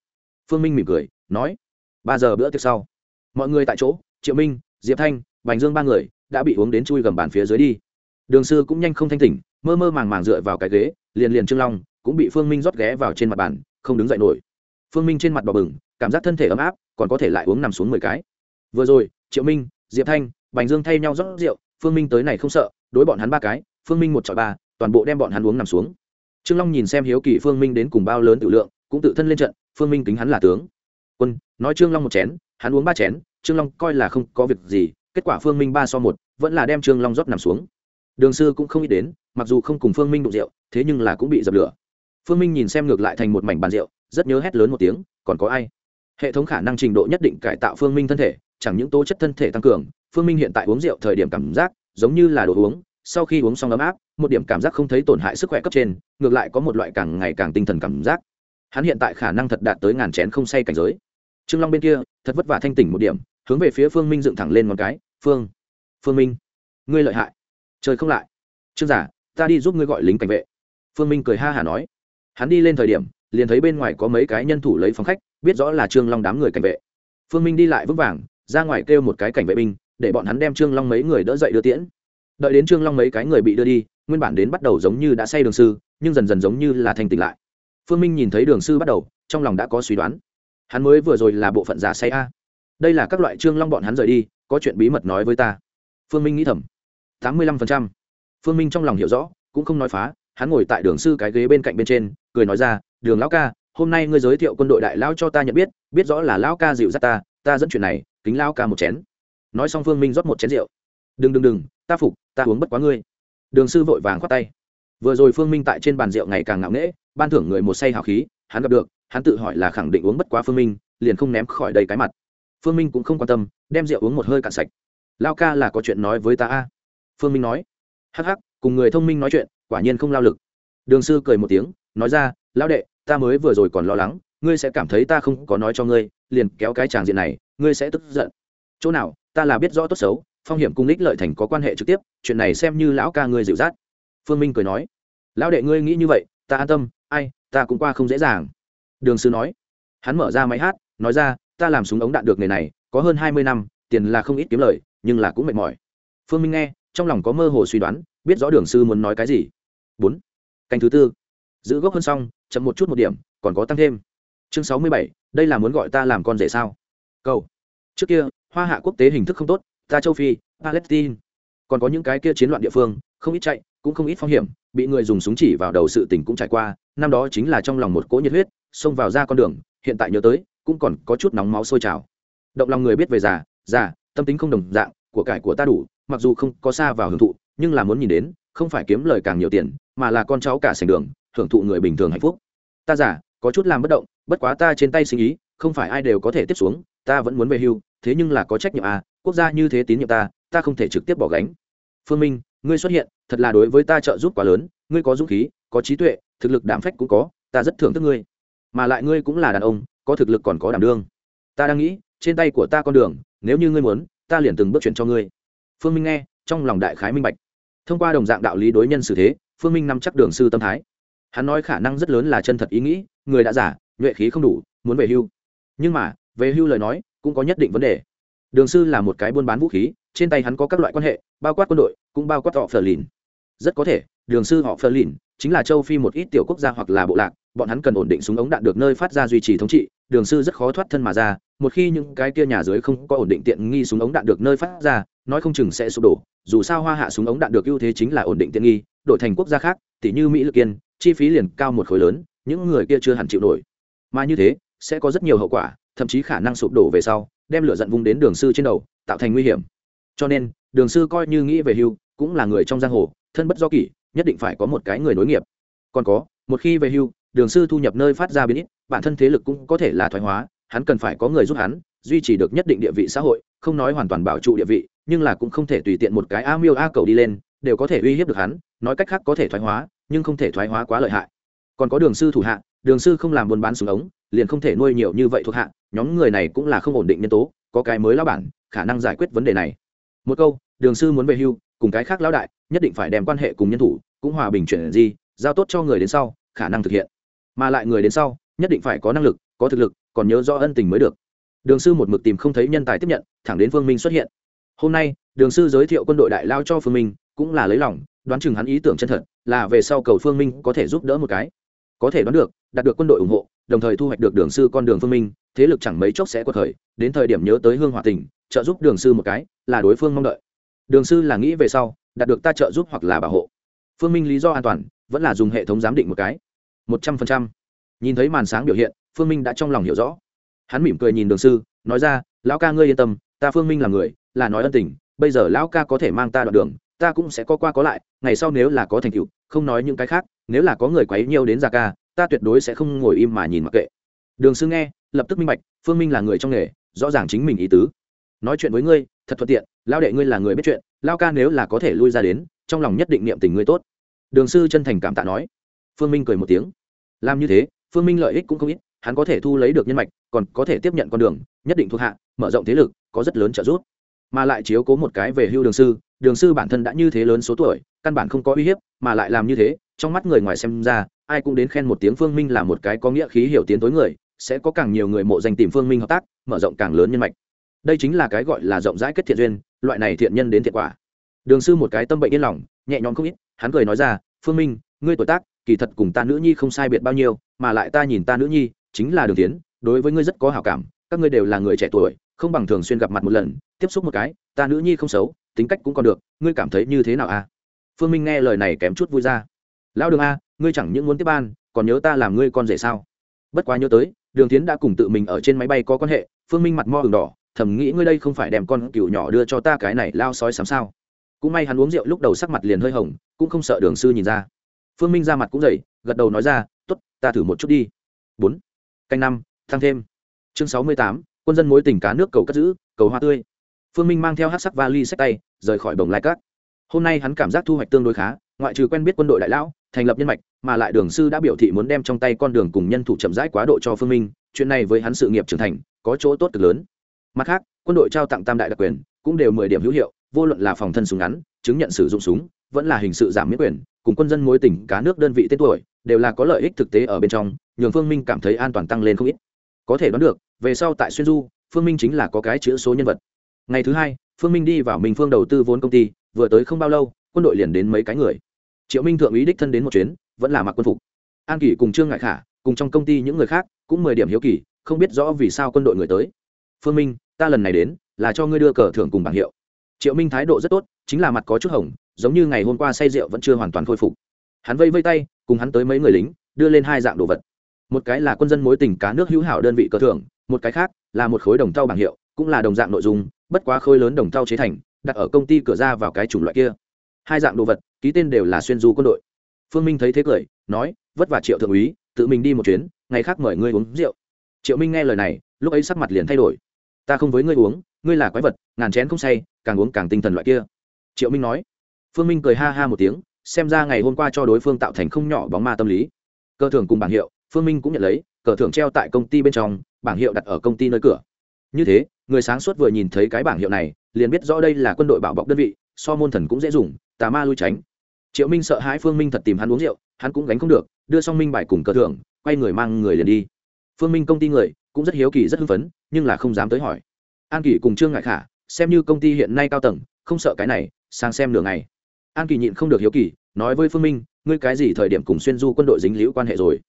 Speaker 1: Phương minh mỉm cười, nói, ba giờ bữa tiệc sau, mọi người tại chỗ, triệu minh, diệp thanh, bành dương ba người đã bị uống đến chui gầm bàn phía dưới đi. Đường sư cũng nhanh không thanh tỉnh, mơ mơ màng màng dựa vào cái ghế, liền liền trương long cũng bị phương minh rót ghé vào trên mặt bàn, không đứng dậy nổi. Phương minh trên mặt đỏ bừng, cảm giác thân thể ấm áp, còn có thể lại uống nằm xuống mười cái. Vừa rồi, triệu minh, diệp thanh, bành dương thay nhau rót rượu, phương minh tới này không sợ, đối bọn hắn ba cái, phương minh một chọi ba toàn bộ đem bọn hắn uống nằm xuống. Trương long nhìn xem hiếu kỳ phương minh đến cùng bao lớn tự lượng, cũng tự thân lên trận, phương minh kính hắn là tướng. Quân, nói trương long một chén, hắn uống ba chén, trương long coi là không có việc gì, kết quả phương minh ba so một, vẫn là đem trương long rót nằm xuống. Đường sư cũng không nghĩ đến, mặc dù không cùng phương minh đụng rượu, thế nhưng là cũng bị dập lửa. Phương minh nhìn xem ngược lại thành một mảnh bàn rượu, rất nhớ hét lớn một tiếng, còn có ai? Hệ thống khả năng trình độ nhất định cải tạo phương minh thân thể, chẳng những tố chất thân thể tăng cường, phương minh hiện tại uống rượu thời điểm cảm giác, giống như là đồ uống sau khi uống xong ấm áp, một điểm cảm giác không thấy tổn hại sức khỏe cấp trên, ngược lại có một loại càng ngày càng tinh thần cảm giác. Hắn hiện tại khả năng thật đạt tới ngàn chén không say cảnh giới. Trương long bên kia, thật vất vả thanh tỉnh một điểm, hướng về phía phương minh dựng thẳng lên một cái, phương phương minh, ngươi lợi hại. Trời không lại. Trương giả, ta đi giúp ngươi gọi lính cảnh vệ. Phương minh cười ha hả nói. Hắn đi lên thời điểm, liền thấy bên ngoài có mấy cái nhân thủ lấy phòng khách, biết rõ là trương long đám người cảnh vệ. Phương minh đi lại vững vàng, ra ngoài kêu một cái cảnh vệ binh, để bọn hắn đem trương long mấy người đỡ dậy đưa tiễn đợi đến trương long mấy cái người bị đưa đi, nguyên bản đến bắt đầu giống như đã say đường sư, nhưng dần dần giống như là thành tỉnh lại. Phương minh nhìn thấy đường sư bắt đầu, trong lòng đã có suy đoán. Hắn mới vừa rồi là bộ phận giả say a. Đây là các loại trương long bọn hắn rời đi, có chuyện bí mật nói với ta. Phương minh nghĩ thầm. Tám mươi lăm phần trăm. Phương minh trong lòng hiểu rõ, cũng không nói phá, hắn ngồi tại đường sư cái ghế bên cạnh bên trên, cười nói ra, đường lão ca, hôm nay ngươi giới thiệu quân đội đại lão cho ta nhận biết biết rõ là lão ca dịu dắt ta ta dẫn chuyện này, kính lão ca một chén. Nói xong phương minh rót một chén rượu. Đừng đừng đừng, ta phục ta uống bất quá ngươi. Đường sư vội vàng khoát tay. Vừa rồi phương minh tại trên bàn rượu ngày càng ngạo nghễ, ban thưởng người một say hào khí, hắn gặp được, hắn tự hỏi là khẳng định uống bất quá phương minh, liền không ném khỏi đầy cái mặt. Phương minh cũng không quan tâm, đem rượu uống một hơi cạn sạch. Lao ca là có chuyện nói với ta a. Phương minh nói. Hắc hắc, cùng người thông minh nói chuyện, quả nhiên không lao lực. Đường sư cười một tiếng, nói ra, lão đệ, ta mới vừa rồi còn lo lắng, ngươi sẽ cảm thấy ta không có nói cho ngươi, liền kéo cái tràng diện này, ngươi sẽ tức giận. Chỗ nào, ta là biết rõ tốt xấu phong hiểm cung ích lợi thành có quan hệ trực tiếp, chuyện này xem như lão ca ngươi dịu dắt. Phương minh cười nói. Lão đệ ngươi nghĩ như vậy, ta an tâm, ai, ta cũng qua không dễ dàng. Đường sư nói. Hắn mở ra máy hát, nói ra, ta làm súng ống đạn được nghề này, có hơn hai mươi năm, tiền là không ít kiếm lời, nhưng là cũng mệt mỏi. Phương minh nghe, trong lòng có mơ hồ suy đoán, biết rõ đường sư muốn nói cái gì. Bốn. Canh thứ tư. Giữ gốc hơn xong, chậm một chút một điểm, còn có tăng thêm. Chương sáu mươi bảy, đây là muốn gọi ta làm con rể sao? Câu. Trước kia, hoa hạ quốc tế hình thức không tốt ta châu phi, palestine. Còn có những cái kia chiến loạn địa phương, không ít chạy, cũng không ít phong hiểm, bị người dùng súng chỉ vào đầu sự tình cũng trải qua, năm đó chính là trong lòng một cỗ nhiệt huyết, xông vào ra con đường, hiện tại nhớ tới, cũng còn có chút nóng máu sôi trào. Động lòng người biết về già già, tâm tính không đồng dạng, của cải của ta đủ, mặc dù không có xa vào hưởng thụ, nhưng là muốn nhìn đến, không phải kiếm lời càng nhiều tiền, mà là con cháu cả sành đường, hưởng thụ người bình thường hạnh phúc. Ta giả có chút làm bất động, bất quá ta trên tay sinh ý, không phải ai đều có thể tiếp xuống, ta vẫn muốn về hưu, thế nhưng là có trách nhiệm à quốc gia như thế tín nhiệm ta ta không thể trực tiếp bỏ gánh. Phương minh, ngươi xuất hiện, thật là đối với ta trợ giúp quá lớn, ngươi có dũng khí, có trí tuệ, thực lực đảm phách cũng có, ta rất thưởng thức ngươi. Mà lại ngươi cũng là đàn ông, có thực lực còn có đảm đương. Ta đang nghĩ, trên tay của ta con đường, nếu như ngươi muốn, ta liền từng bước chuyển cho ngươi. Phương minh nghe, trong lòng đại khái minh bạch. Thông qua đồng dạng đạo lý đối nhân xử thế, phương minh nắm chắc đường sư tâm thái. Hắn nói khả năng rất lớn là chân thật ý nghĩ, người đã giả, nhuệ khí không đủ, muốn về hưu. Nhưng mà, về hưu lời nói, cũng có nhất định vấn đề đường sư là một cái buôn bán vũ khí, trên tay hắn có các loại quan hệ, bao quát quân đội, cũng bao quát họ phờ lìn rất có thể, đường sư họ phờ lìn chính là châu phi một ít tiểu quốc gia hoặc là bộ lạc, bọn hắn cần ổn định súng ống đạn được nơi phát ra duy trì thống trị, đường sư rất khó thoát thân mà ra, một khi những cái kia nhà dưới không có ổn định tiện nghi súng ống đạn được nơi phát ra, nói không chừng sẽ sụp đổ, dù sao hoa hạ súng ống đạn được ưu thế chính là ổn định tiện nghi, đổi thành quốc gia khác tỷ như mỹ lực kiên chi phí liền cao một khối lớn, những người kia chưa hẳn chịu nổi. Mà như thế, sẽ có rất nhiều hậu quả, thậm chí khả năng sụp đổ về sau đem lửa giận vung đến đường sư trên đầu, tạo thành nguy hiểm. Cho nên, đường sư coi như nghĩ về hưu, cũng là người trong giang hồ, thân bất do kỷ, nhất định phải có một cái người nối nghiệp. Còn có, một khi về hưu, đường sư thu nhập nơi phát ra biến ít, bản thân thế lực cũng có thể là thoái hóa, hắn cần phải có người giúp hắn, duy trì được nhất định địa vị xã hội, không nói hoàn toàn bảo trụ địa vị, nhưng là cũng không thể tùy tiện một cái a miêu a cầu đi lên, đều có thể uy hiếp được hắn, nói cách khác có thể thoái hóa, nhưng không thể thoái hóa quá lợi hại. Còn có đường sư thủ hạ, đường sư không làm buôn bán súng ống liền không thể nuôi nhiều như vậy thuộc hạ, nhóm người này cũng là không ổn định nhân tố, có cái mới lao bản, khả năng giải quyết vấn đề này. Một câu, đường sư muốn về hưu, cùng cái khác lão đại, nhất định phải đem quan hệ cùng nhân thủ, cũng hòa bình chuyển gì giao tốt cho người đến sau, khả năng thực hiện. Mà lại người đến sau, nhất định phải có năng lực, có thực lực, còn nhớ rõ ân tình mới được. Đường sư một mực tìm không thấy nhân tài tiếp nhận, thẳng đến phương minh xuất hiện. Hôm nay, đường sư giới thiệu quân đội đại lao cho phương minh, cũng là lấy lòng, đoán chừng hắn ý tưởng chân thật, là về sau cầu phương minh có thể giúp đỡ một cái. Có thể đoán được, đạt được quân đội ủng hộ đồng thời thu hoạch được đường sư con đường phương minh, thế lực chẳng mấy chốc sẽ qua thời đến thời điểm nhớ tới hương hòa tình, trợ giúp đường sư một cái, là đối phương mong đợi. Đường sư là nghĩ về sau, đạt được ta trợ giúp hoặc là bảo hộ. Phương minh lý do an toàn, vẫn là dùng hệ thống giám định một cái. Một trăm phần trăm. Nhìn thấy màn sáng biểu hiện, phương minh đã trong lòng hiểu rõ. Hắn mỉm cười nhìn đường sư, nói ra, lão ca ngươi yên tâm, ta phương minh là người, là nói ân tình, bây giờ lão ca có thể mang ta đoạn đường, ta cũng sẽ có qua có lại, ngày sau nếu là có thành tựu, không nói những cái khác, nếu là có người quấy nhiều đến già ca ta tuyệt đối sẽ không ngồi im mà nhìn mặc kệ. Đường sư nghe, lập tức minh bạch, phương minh là người trong nghề, rõ ràng chính mình ý tứ. Nói chuyện với ngươi, thật thuận tiện lao đệ ngươi là người biết chuyện lao ca nếu là có thể lui ra đến, trong lòng nhất định niệm tình ngươi tốt. Đường sư chân thành cảm tạ nói. Phương minh cười một tiếng. Làm như thế, phương minh lợi ích cũng không ít, hắn có thể thu lấy được nhân mạch, còn có thể tiếp nhận con đường, nhất định thuộc hạ, mở rộng thế lực, có rất lớn trợ giúp. Mà lại chiếu cố một cái về hưu đường sư đường sư bản thân đã như thế lớn số tuổi, căn bản không có uy hiếp, mà lại làm như thế, trong mắt người ngoài xem ra ai cũng đến khen một tiếng phương minh là một cái có nghĩa khí hiểu tiến tối người, sẽ có càng nhiều người mộ danh tìm phương minh hợp tác, mở rộng càng lớn nhân mạch. Đây chính là cái gọi là rộng rãi kết thiện duyên, loại này thiện nhân đến thiện quả. Đường sư một cái tâm bệnh yên lòng, nhẹ nhõm không ít, hắn cười nói ra, phương minh, ngươi tuổi tác, kỳ thật cùng ta nữ nhi không sai biệt bao nhiêu, mà lại ta nhìn ta nữ nhi, chính là đường tiến, đối với ngươi rất có hảo cảm, các ngươi đều là người trẻ tuổi, không bằng thường xuyên gặp mặt một lần, tiếp xúc một cái, ta nữ nhi không xấu, tính cách cũng còn được, ngươi cảm thấy như thế nào a phương minh nghe lời này kém chút vui ra. Lão đường a ngươi chẳng những muốn tiếp ban, còn nhớ ta làm ngươi con rể sao? Bất quá nhớ tới, đường tiến đã cùng tự mình ở trên máy bay có quan hệ, phương minh mặt mo hừng đỏ, thầm nghĩ ngươi đây không phải đem con cừu nhỏ đưa cho ta cái này lao sói sắm sao? Cũng may hắn uống rượu lúc đầu sắc mặt liền hơi hồng, cũng không sợ đường sư nhìn ra. Phương minh ra mặt cũng dậy, gật đầu nói ra t ố t ta thử một chút đi. Bốn. Canh năm, thăng thêm. Chương sáu mươi tám, quân dân mối tình cá nước cầu cất giữ, cầu hoa tươi. Phương minh mang theo hát sắc vali sách tay, rời khỏi bồng lai cát. Hôm nay hắn cảm giác thu hoạch tương đối khá, ngoại trừ quen biết quân đội đại lão thành lập nhân mạch, mà lại đường sư đã biểu thị muốn đem trong tay con đường cùng nhân thủ chậm rãi quá độ cho phương minh, chuyện này với hắn sự nghiệp trưởng thành, có chỗ tốt cực lớn. Mặt khác, quân đội trao tặng tam đại đặc quyền, cũng đều mười điểm hữu hiệu, vô luận là phòng thân súng ngắn, chứng nhận sử dụng súng, vẫn là hình sự giảm miễn quyền, cùng quân dân mối tỉnh cá nước đơn vị tên tuổi, đều là có lợi ích thực tế ở bên trong, nhường phương minh cảm thấy an toàn tăng lên không ít. Có thể đoán được, về sau tại xuyên du, phương minh chính là có cái chữ số nhân vật. Ngày thứ hai, phương minh đi vào minh phương đầu tư vốn công ty, vừa tới không bao lâu, quân đội liền đến mấy cái người triệu minh thượng úy đích thân đến một chuyến, vẫn là mặc quân phục. An kỷ cùng trương ngại khả, cùng trong công ty những người khác, cũng mười điểm hiếu kỳ, không biết rõ vì sao quân đội người tới. Phương minh, ta lần này đến, là cho ngươi đưa cờ thưởng cùng bảng hiệu. Triệu minh thái độ rất tốt, chính là mặt có chút hồng, giống như ngày hôm qua say rượu vẫn chưa hoàn toàn khôi phục. Hắn vây vây tay, cùng hắn tới mấy người lính, đưa lên hai dạng đồ vật. Một cái là quân dân mối tình cá nước hữu hảo đơn vị cờ thưởng, một cái khác là một khối đồng thau bảng hiệu, cũng là đồng dạng nội dung, bất quá khối lớn đồng thau chế thành, đặt ở công ty cửa ra vào cái chủng loại kia. Hai dạng đồ vật ký tên đều là xuyên du quân đội. Phương minh thấy thế cười, nói, vất vả triệu thượng úy, tự mình đi một chuyến, ngày khác mời ngươi uống rượu. Triệu minh nghe lời này, lúc ấy sắc mặt liền thay đổi. Ta không với ngươi uống, ngươi là quái vật, ngàn chén không say, càng uống càng tinh thần loại kia. Triệu minh nói. Phương minh cười ha ha một tiếng, xem ra ngày hôm qua cho đối phương tạo thành không nhỏ bóng ma tâm lý. Cờ thưởng cùng bảng hiệu, phương minh cũng nhận lấy, cờ thưởng treo tại công ty bên trong, bảng hiệu đặt ở công ty nơi cửa. Như thế, người sáng suốt vừa nhìn thấy cái bảng hiệu này, liền biết rõ đây là quân đội bảo bọc đơn vị, so môn thần cũng dễ dùng, tà ma lui tránh triệu minh sợ hãi phương minh thật tìm hắn uống rượu, hắn cũng gánh không được, đưa xong minh bài cùng cờ thưởng, quay người mang người liền đi. Phương minh công ty người cũng rất hiếu kỳ, rất hưng phấn, nhưng là không dám tới hỏi. An kỳ cùng trương ngại khả, xem như công ty hiện nay cao tầng, không sợ cái này, sang xem nửa ngày. An kỳ nhịn không được hiếu kỳ, nói với phương minh, ngươi cái gì thời điểm cùng xuyên du quân đội dính liễu quan hệ rồi?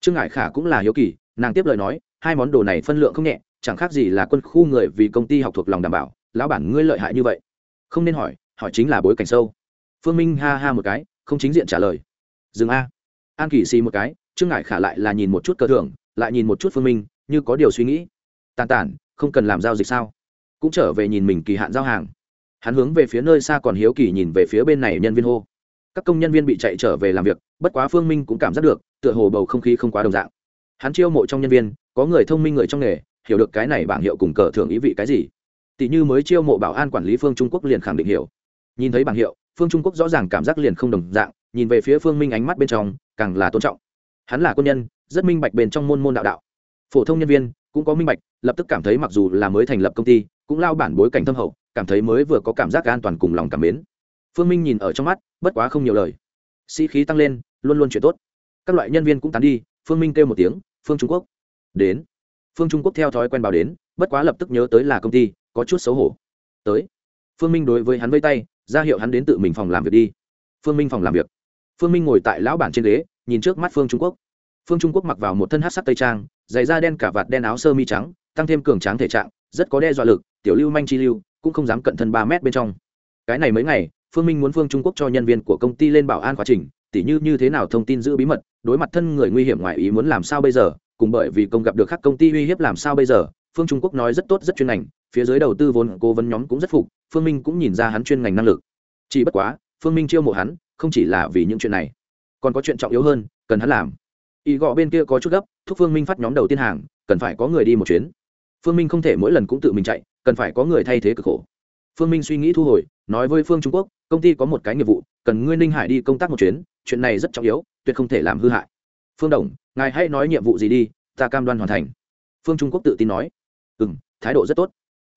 Speaker 1: Trương ngại khả cũng là hiếu kỳ, nàng tiếp lời nói, hai món đồ này phân lượng không nhẹ, chẳng khác gì là quân khu người vì công ty học thuộc lòng đảm bảo, lão bản ngươi lợi hại như vậy. Không nên hỏi hỏi chính là bối cảnh sâu phương minh ha ha một cái, không chính diện trả lời. Dừng a. An kỳ xì một cái, trương ngại khả lại là nhìn một chút cờ thưởng, lại nhìn một chút phương minh, như có điều suy nghĩ. Tàn tản, không cần làm giao dịch sao? Cũng trở về nhìn mình kỳ hạn giao hàng. Hắn hướng về phía nơi xa còn hiếu kỳ nhìn về phía bên này nhân viên hô. Các công nhân viên bị chạy trở về làm việc, bất quá phương minh cũng cảm giác được, tựa hồ bầu không khí không quá đồng dạng. Hắn chiêu mộ trong nhân viên, có người thông minh người trong nghề, hiểu được cái này bảng hiệu cùng cờ thưởng ý vị cái gì. Tỷ như mới chiêu mộ bảo an quản lý phương trung quốc liền khẳng định hiểu. Nhìn thấy bảng hiệu phương trung quốc rõ ràng cảm giác liền không đồng dạng, nhìn về phía phương minh ánh mắt bên trong, càng là tôn trọng. Hắn là quân nhân, rất minh bạch bên trong môn môn đạo đạo. Phổ thông nhân viên cũng có minh bạch, lập tức cảm thấy mặc dù là mới thành lập công ty, cũng lao bản bối cảnh thâm hậu, cảm thấy mới vừa có cảm giác an toàn cùng lòng cảm mến. Phương minh nhìn ở trong mắt, bất quá không nhiều lời. Sĩ khí tăng lên, luôn luôn chuyện tốt. Các loại nhân viên cũng tán đi, phương minh kêu một tiếng, phương trung quốc, đến. Phương trung quốc theo thói quen bảo đến, bất quá lập tức nhớ tới là công ty, có chút xấu hổ. Tới. Phương minh đối với hắn vây tay ra hiệu hắn đến tự mình phòng làm việc đi. Phương minh phòng làm việc. Phương minh ngồi tại lão bản trên ghế, nhìn trước mắt phương trung quốc. Phương trung quốc mặc vào một thân hát sắc tây trang, giày da đen cả vạt đen áo sơ mi trắng, tăng thêm cường tráng thể trạng, rất có đe dọa lực, tiểu lưu manh chi lưu, cũng không dám cận thân ba mét bên trong. Cái này mấy ngày, phương minh muốn phương trung quốc cho nhân viên của công ty lên bảo an quá trình, tỉ như như thế nào thông tin giữ bí mật, đối mặt thân người nguy hiểm ngoài ý muốn làm sao bây giờ, cùng bởi vì công gặp được các công ty uy hiếp làm sao bây giờ phương trung quốc nói rất tốt, rất chuyên ngành, phía dưới đầu tư vốn cố vấn nhóm cũng rất phục, phương minh cũng nhìn ra hắn chuyên ngành năng lực. Chỉ bất quá, phương minh chiêu mộ hắn, không chỉ là vì những chuyện này, còn có chuyện trọng yếu hơn, cần hắn làm. Ý gọ bên kia có chút gấp, thúc phương minh phát nhóm đầu tiên hàng, cần phải có người đi một chuyến. Phương minh không thể mỗi lần cũng tự mình chạy, cần phải có người thay thế cực khổ. Phương minh suy nghĩ thu hồi, nói với phương trung quốc, công ty có một cái nghiệp vụ, cần ngươi ninh hải đi công tác một chuyến, chuyện này rất trọng yếu, tuyệt không thể làm hư hại. Phương đồng, ngài hãy nói nhiệm vụ gì đi, ta cam đoan hoàn thành. Phương trung quốc tự tin nói ừ m thái độ rất tốt.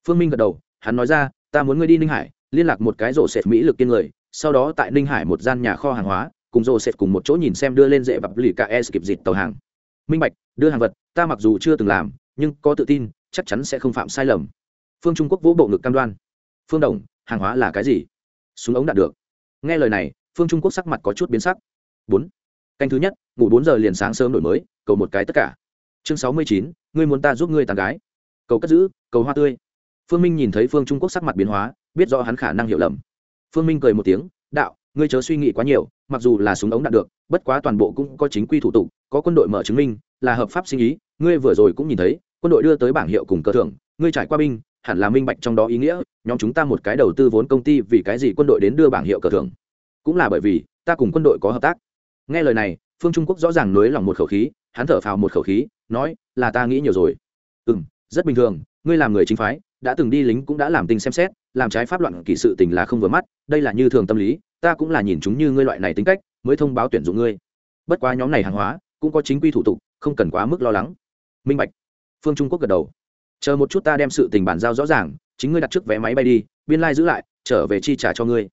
Speaker 1: Phương minh gật đầu, hắn nói ra, ta muốn ngươi đi ninh hải, liên lạc một cái rổ sệt mỹ lực kiên người, sau đó tại ninh hải một gian nhà kho hàng hóa, cùng rổ sệt cùng một chỗ nhìn xem đưa lên dễ bập lì cả es kịp dịt tàu hàng. Minh bạch, đưa hàng vật, ta mặc dù chưa từng làm, nhưng có tự tin, chắc chắn sẽ không phạm sai lầm. Phương trung quốc vỗ bộ ngực cam đoan. Phương đồng, hàng hóa là cái gì? Súng ống đạt được. Nghe lời này, phương trung quốc sắc mặt có chút biến sắc. Bốn. Canh thứ nhất, ngủ bốn giờ liền sáng sớm đổi mới, cầu một cái tất cả. Chương sáu mươi chín, ngươi muốn ta giúp ngươi tàn gái cầu cất giữ, cầu hoa tươi. Phương minh nhìn thấy phương trung quốc sắc mặt biến hóa, biết rõ hắn khả năng hiểu lầm. Phương minh cười một tiếng, đạo, ngươi chớ suy nghĩ quá nhiều, mặc dù là súng ống đạt được, bất quá toàn bộ cũng có chính quy thủ tục, có quân đội mở chứng minh, là hợp pháp sinh ý, ngươi vừa rồi cũng nhìn thấy, quân đội đưa tới bảng hiệu cùng cơ thưởng, ngươi trải qua binh, hẳn là minh bạch trong đó ý nghĩa, nhóm chúng ta một cái đầu tư vốn công ty vì cái gì quân đội đến đưa bảng hiệu cờ thưởng. Cũng là bởi vì, ta cùng quân đội có hợp tác. Nghe lời này, phương trung quốc rõ ràng nới lòng một khẩu khí, hắn thở phào một khẩu khí, nói, là ta nghĩ nhiều rồi. Ừ m rất bình thường, ngươi làm người chính phái, đã từng đi lính cũng đã làm tình xem xét, làm trái pháp loạn kỳ sự tình là không vừa mắt, đây là như thường tâm lý, ta cũng là nhìn chúng như ngươi loại này tính cách, mới thông báo tuyển dụng ngươi. Bất quá nhóm này hàng hóa, cũng có chính quy thủ tục, không cần quá mức lo lắng. Minh bạch. Phương trung quốc gật đầu. Chờ một chút ta đem sự tình bản giao rõ ràng, chính ngươi đặt trước vé máy bay đi, biên lai、like、giữ lại, trở về chi trả cho ngươi.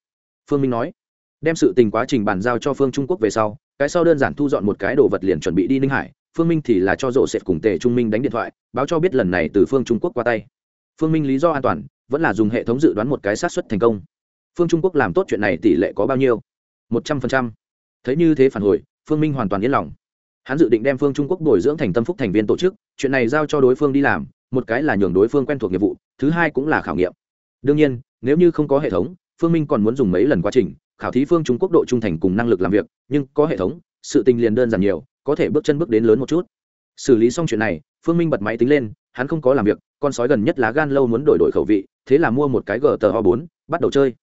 Speaker 1: Phương minh nói. Đem sự tình quá trình bàn giao cho phương trung quốc về sau, cái sau đơn giản thu dọn một cái đồ vật liền chuẩn bị đi ninh hải phương minh thì là cho rộ sệt cùng tề trung minh đánh điện thoại, báo cho biết lần này từ phương trung quốc qua tay. Phương minh lý do an toàn, vẫn là dùng hệ thống dự đoán một cái sát xuất thành công. Phương trung quốc làm tốt chuyện này tỷ lệ có bao nhiêu? Một trăm phần trăm. Thấy như thế phản hồi, phương minh hoàn toàn yên lòng. Hắn dự định đem phương trung quốc bồi dưỡng thành tâm phúc thành viên tổ chức, chuyện này giao cho đối phương đi làm, một cái là nhường đối phương quen thuộc nghiệp vụ, thứ hai cũng là khảo nghiệm. Đương nhiên, nếu như không có hệ thống, phương minh còn muốn dùng mấy lần quá trình, khảo thí phương trung quốc độ trung thành cùng năng lực làm việc, nhưng có hệ thống, sự tình liền đơn giản nhiều có thể bước chân bước đến lớn một chút. Xử lý xong chuyện này, phương minh bật máy tính lên, hắn không có làm việc, con sói gần nhất lá gan lâu muốn đổi đổi khẩu vị, thế là mua một cái gờ tờ ho bốn, bắt đầu chơi.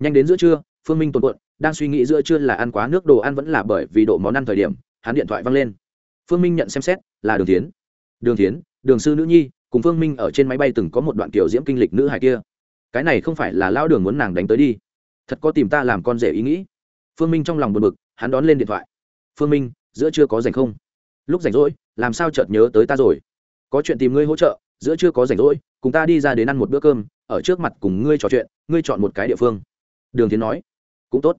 Speaker 1: Nhanh đến giữa trưa, phương minh tuần cuộn, đang suy nghĩ giữa trưa là ăn quá nước đồ ăn vẫn là bởi vì độ món ăn thời điểm, hắn điện thoại văng lên. Phương minh nhận xem xét, là đường tiến đường tiến đường sư nữ nhi, cùng phương minh ở trên máy bay từng có một đoạn kiểu diễm kinh lịch nữ hài kia. Cái này không phải là lao đường muốn nàng đánh tới đi. Thật có tìm ta làm con rể ý nghĩ. Phương minh trong lòng buồn bực, hắn đón lên điện thoại. Phương minh giữa chưa có rảnh không? Lúc rảnh rỗi, làm sao chợt nhớ tới ta rồi? Có chuyện tìm ngươi hỗ trợ, giữa chưa có rảnh rỗi, cùng ta đi ra đến ăn một bữa cơm, ở trước mặt cùng ngươi trò chuyện, ngươi chọn một cái địa phương. Đường tiến nói. Cũng tốt.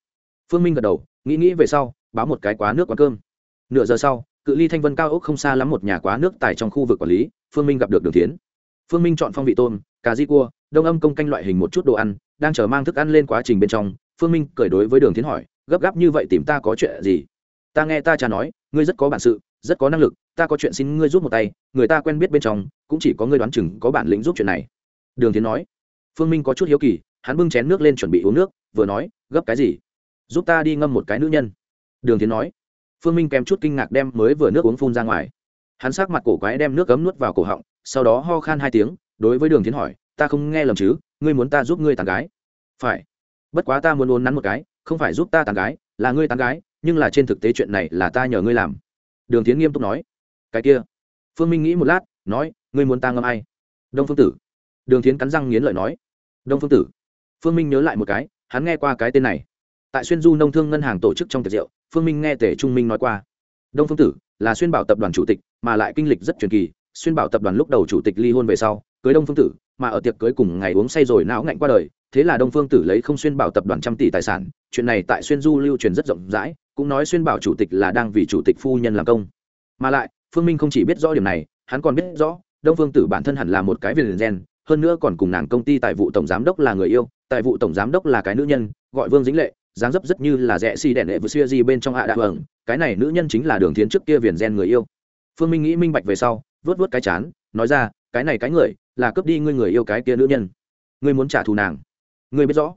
Speaker 1: Phương minh gật đầu, nghĩ nghĩ về sau, báo một cái quá nước quán cơm. Nửa giờ sau, cự ly thanh vân cao ốc không xa lắm một nhà quá nước tại trong khu vực quản lý, phương minh gặp được đường tiến phương minh chọn phong vị tôm, cà di cua, đông âm công canh loại hình một chút đồ ăn, đang chờ mang thức ăn lên quá trình bên trong, phương minh cởi đối với đường tiến hỏi, gấp gáp như vậy tìm ta có chuyện gì? Ta nghe ta cha nói, ngươi rất có bản sự, rất có năng lực, ta có chuyện xin ngươi giúp một tay, người ta quen biết bên trong, cũng chỉ có ngươi đoán chừng có bản lĩnh giúp chuyện này. Đường tiến nói. Phương minh có chút hiếu kỳ, hắn bưng chén nước lên chuẩn bị uống nước, vừa nói, gấp cái gì? Giúp ta đi ngâm một cái nữ nhân. Đường tiến nói. Phương minh kèm chút kinh ngạc đem mới vừa nước uống phun ra ngoài. Hắn sắc mặt cổ quái đem nước cấm nuốt vào cổ họng, sau đó ho khan hai tiếng, đối với đường tiến hỏi, ta không nghe lầm chứ, ngươi muốn ta giúp ngươi tàn gái? Phải. Bất quá ta muốn uốn nắn một cái, không phải giúp ta tàn gái, là ngươi tàn gái nhưng là trên thực tế chuyện này là ta nhờ ngươi làm. Đường tiến nghiêm túc nói. Cái kia. Phương minh nghĩ một lát, nói, ngươi muốn ta ngâm ai? Đông phương tử. Đường tiến cắn răng nghiến lợi nói. Đông phương tử. Phương minh nhớ lại một cái, hắn nghe qua cái tên này. Tại xuyên du nông thương ngân hàng tổ chức trong tiệc rượu, phương minh nghe tể trung minh nói qua. Đông phương tử là xuyên bảo tập đoàn chủ tịch, mà lại kinh lịch rất truyền kỳ. Xuyên bảo tập đoàn lúc đầu chủ tịch ly hôn về sau, cưới đông phương tử, mà ở tiệc cưới cùng ngày uống say rồi não ngạnh qua đời, thế là đông phương tử lấy không xuyên bảo tập đoàn trăm tỷ tài sản. Chuyện này tại xuyên du lưu truyền rất rộng rãi cũng nói xuyên bảo chủ tịch là đang vì chủ tịch phu nhân làm công. Mà lại, phương minh không chỉ biết rõ điểm này, hắn còn biết rõ, đông phương tử bản thân hẳn là một cái viên gen, hơn nữa còn cùng nàng công ty tại vụ tổng giám đốc là người yêu, tại vụ tổng giám đốc là cái nữ nhân, gọi vương dính lệ, dáng dấp rất như là rẽ xi lệ vừa xưa gì bên trong hạ đạo hưởng cái này nữ nhân chính là đường tiến trước kia viền gen người yêu. Phương minh nghĩ minh bạch về sau vớt vớt cái chán, nói ra, cái này cái người, là cướp đi ngươi người yêu cái kia nữ nhân. Ngươi muốn trả thù nàng. Ngươi biết rõ.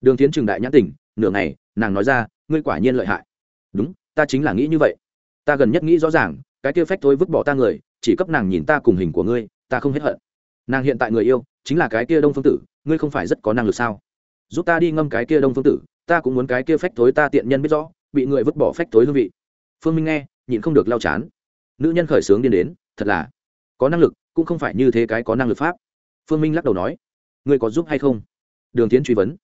Speaker 1: Đường tiến trừng đại nhãn tỉnh, nửa ngày, nàng nói ra, ngươi quả nhiên lợi hại đúng, ta chính là nghĩ như vậy. Ta gần nhất nghĩ rõ ràng, cái kia phách thôi vứt bỏ ta người, chỉ cấp nàng nhìn ta cùng hình của ngươi, ta không hết hận. Nàng hiện tại người yêu, chính là cái kia đông phương tử, ngươi không phải rất có năng lực sao? Giúp ta đi ngâm cái kia đông phương tử, ta cũng muốn cái kia phách thối ta tiện nhân biết rõ, bị người vứt bỏ phách thối hương vị. Phương minh nghe, nhịn không được lao chán. Nữ nhân khởi sướng điên đến, thật là có năng lực, cũng không phải như thế cái có năng lực pháp. Phương minh lắc đầu nói, ngươi có giúp hay không? Đường tiến truy vấn,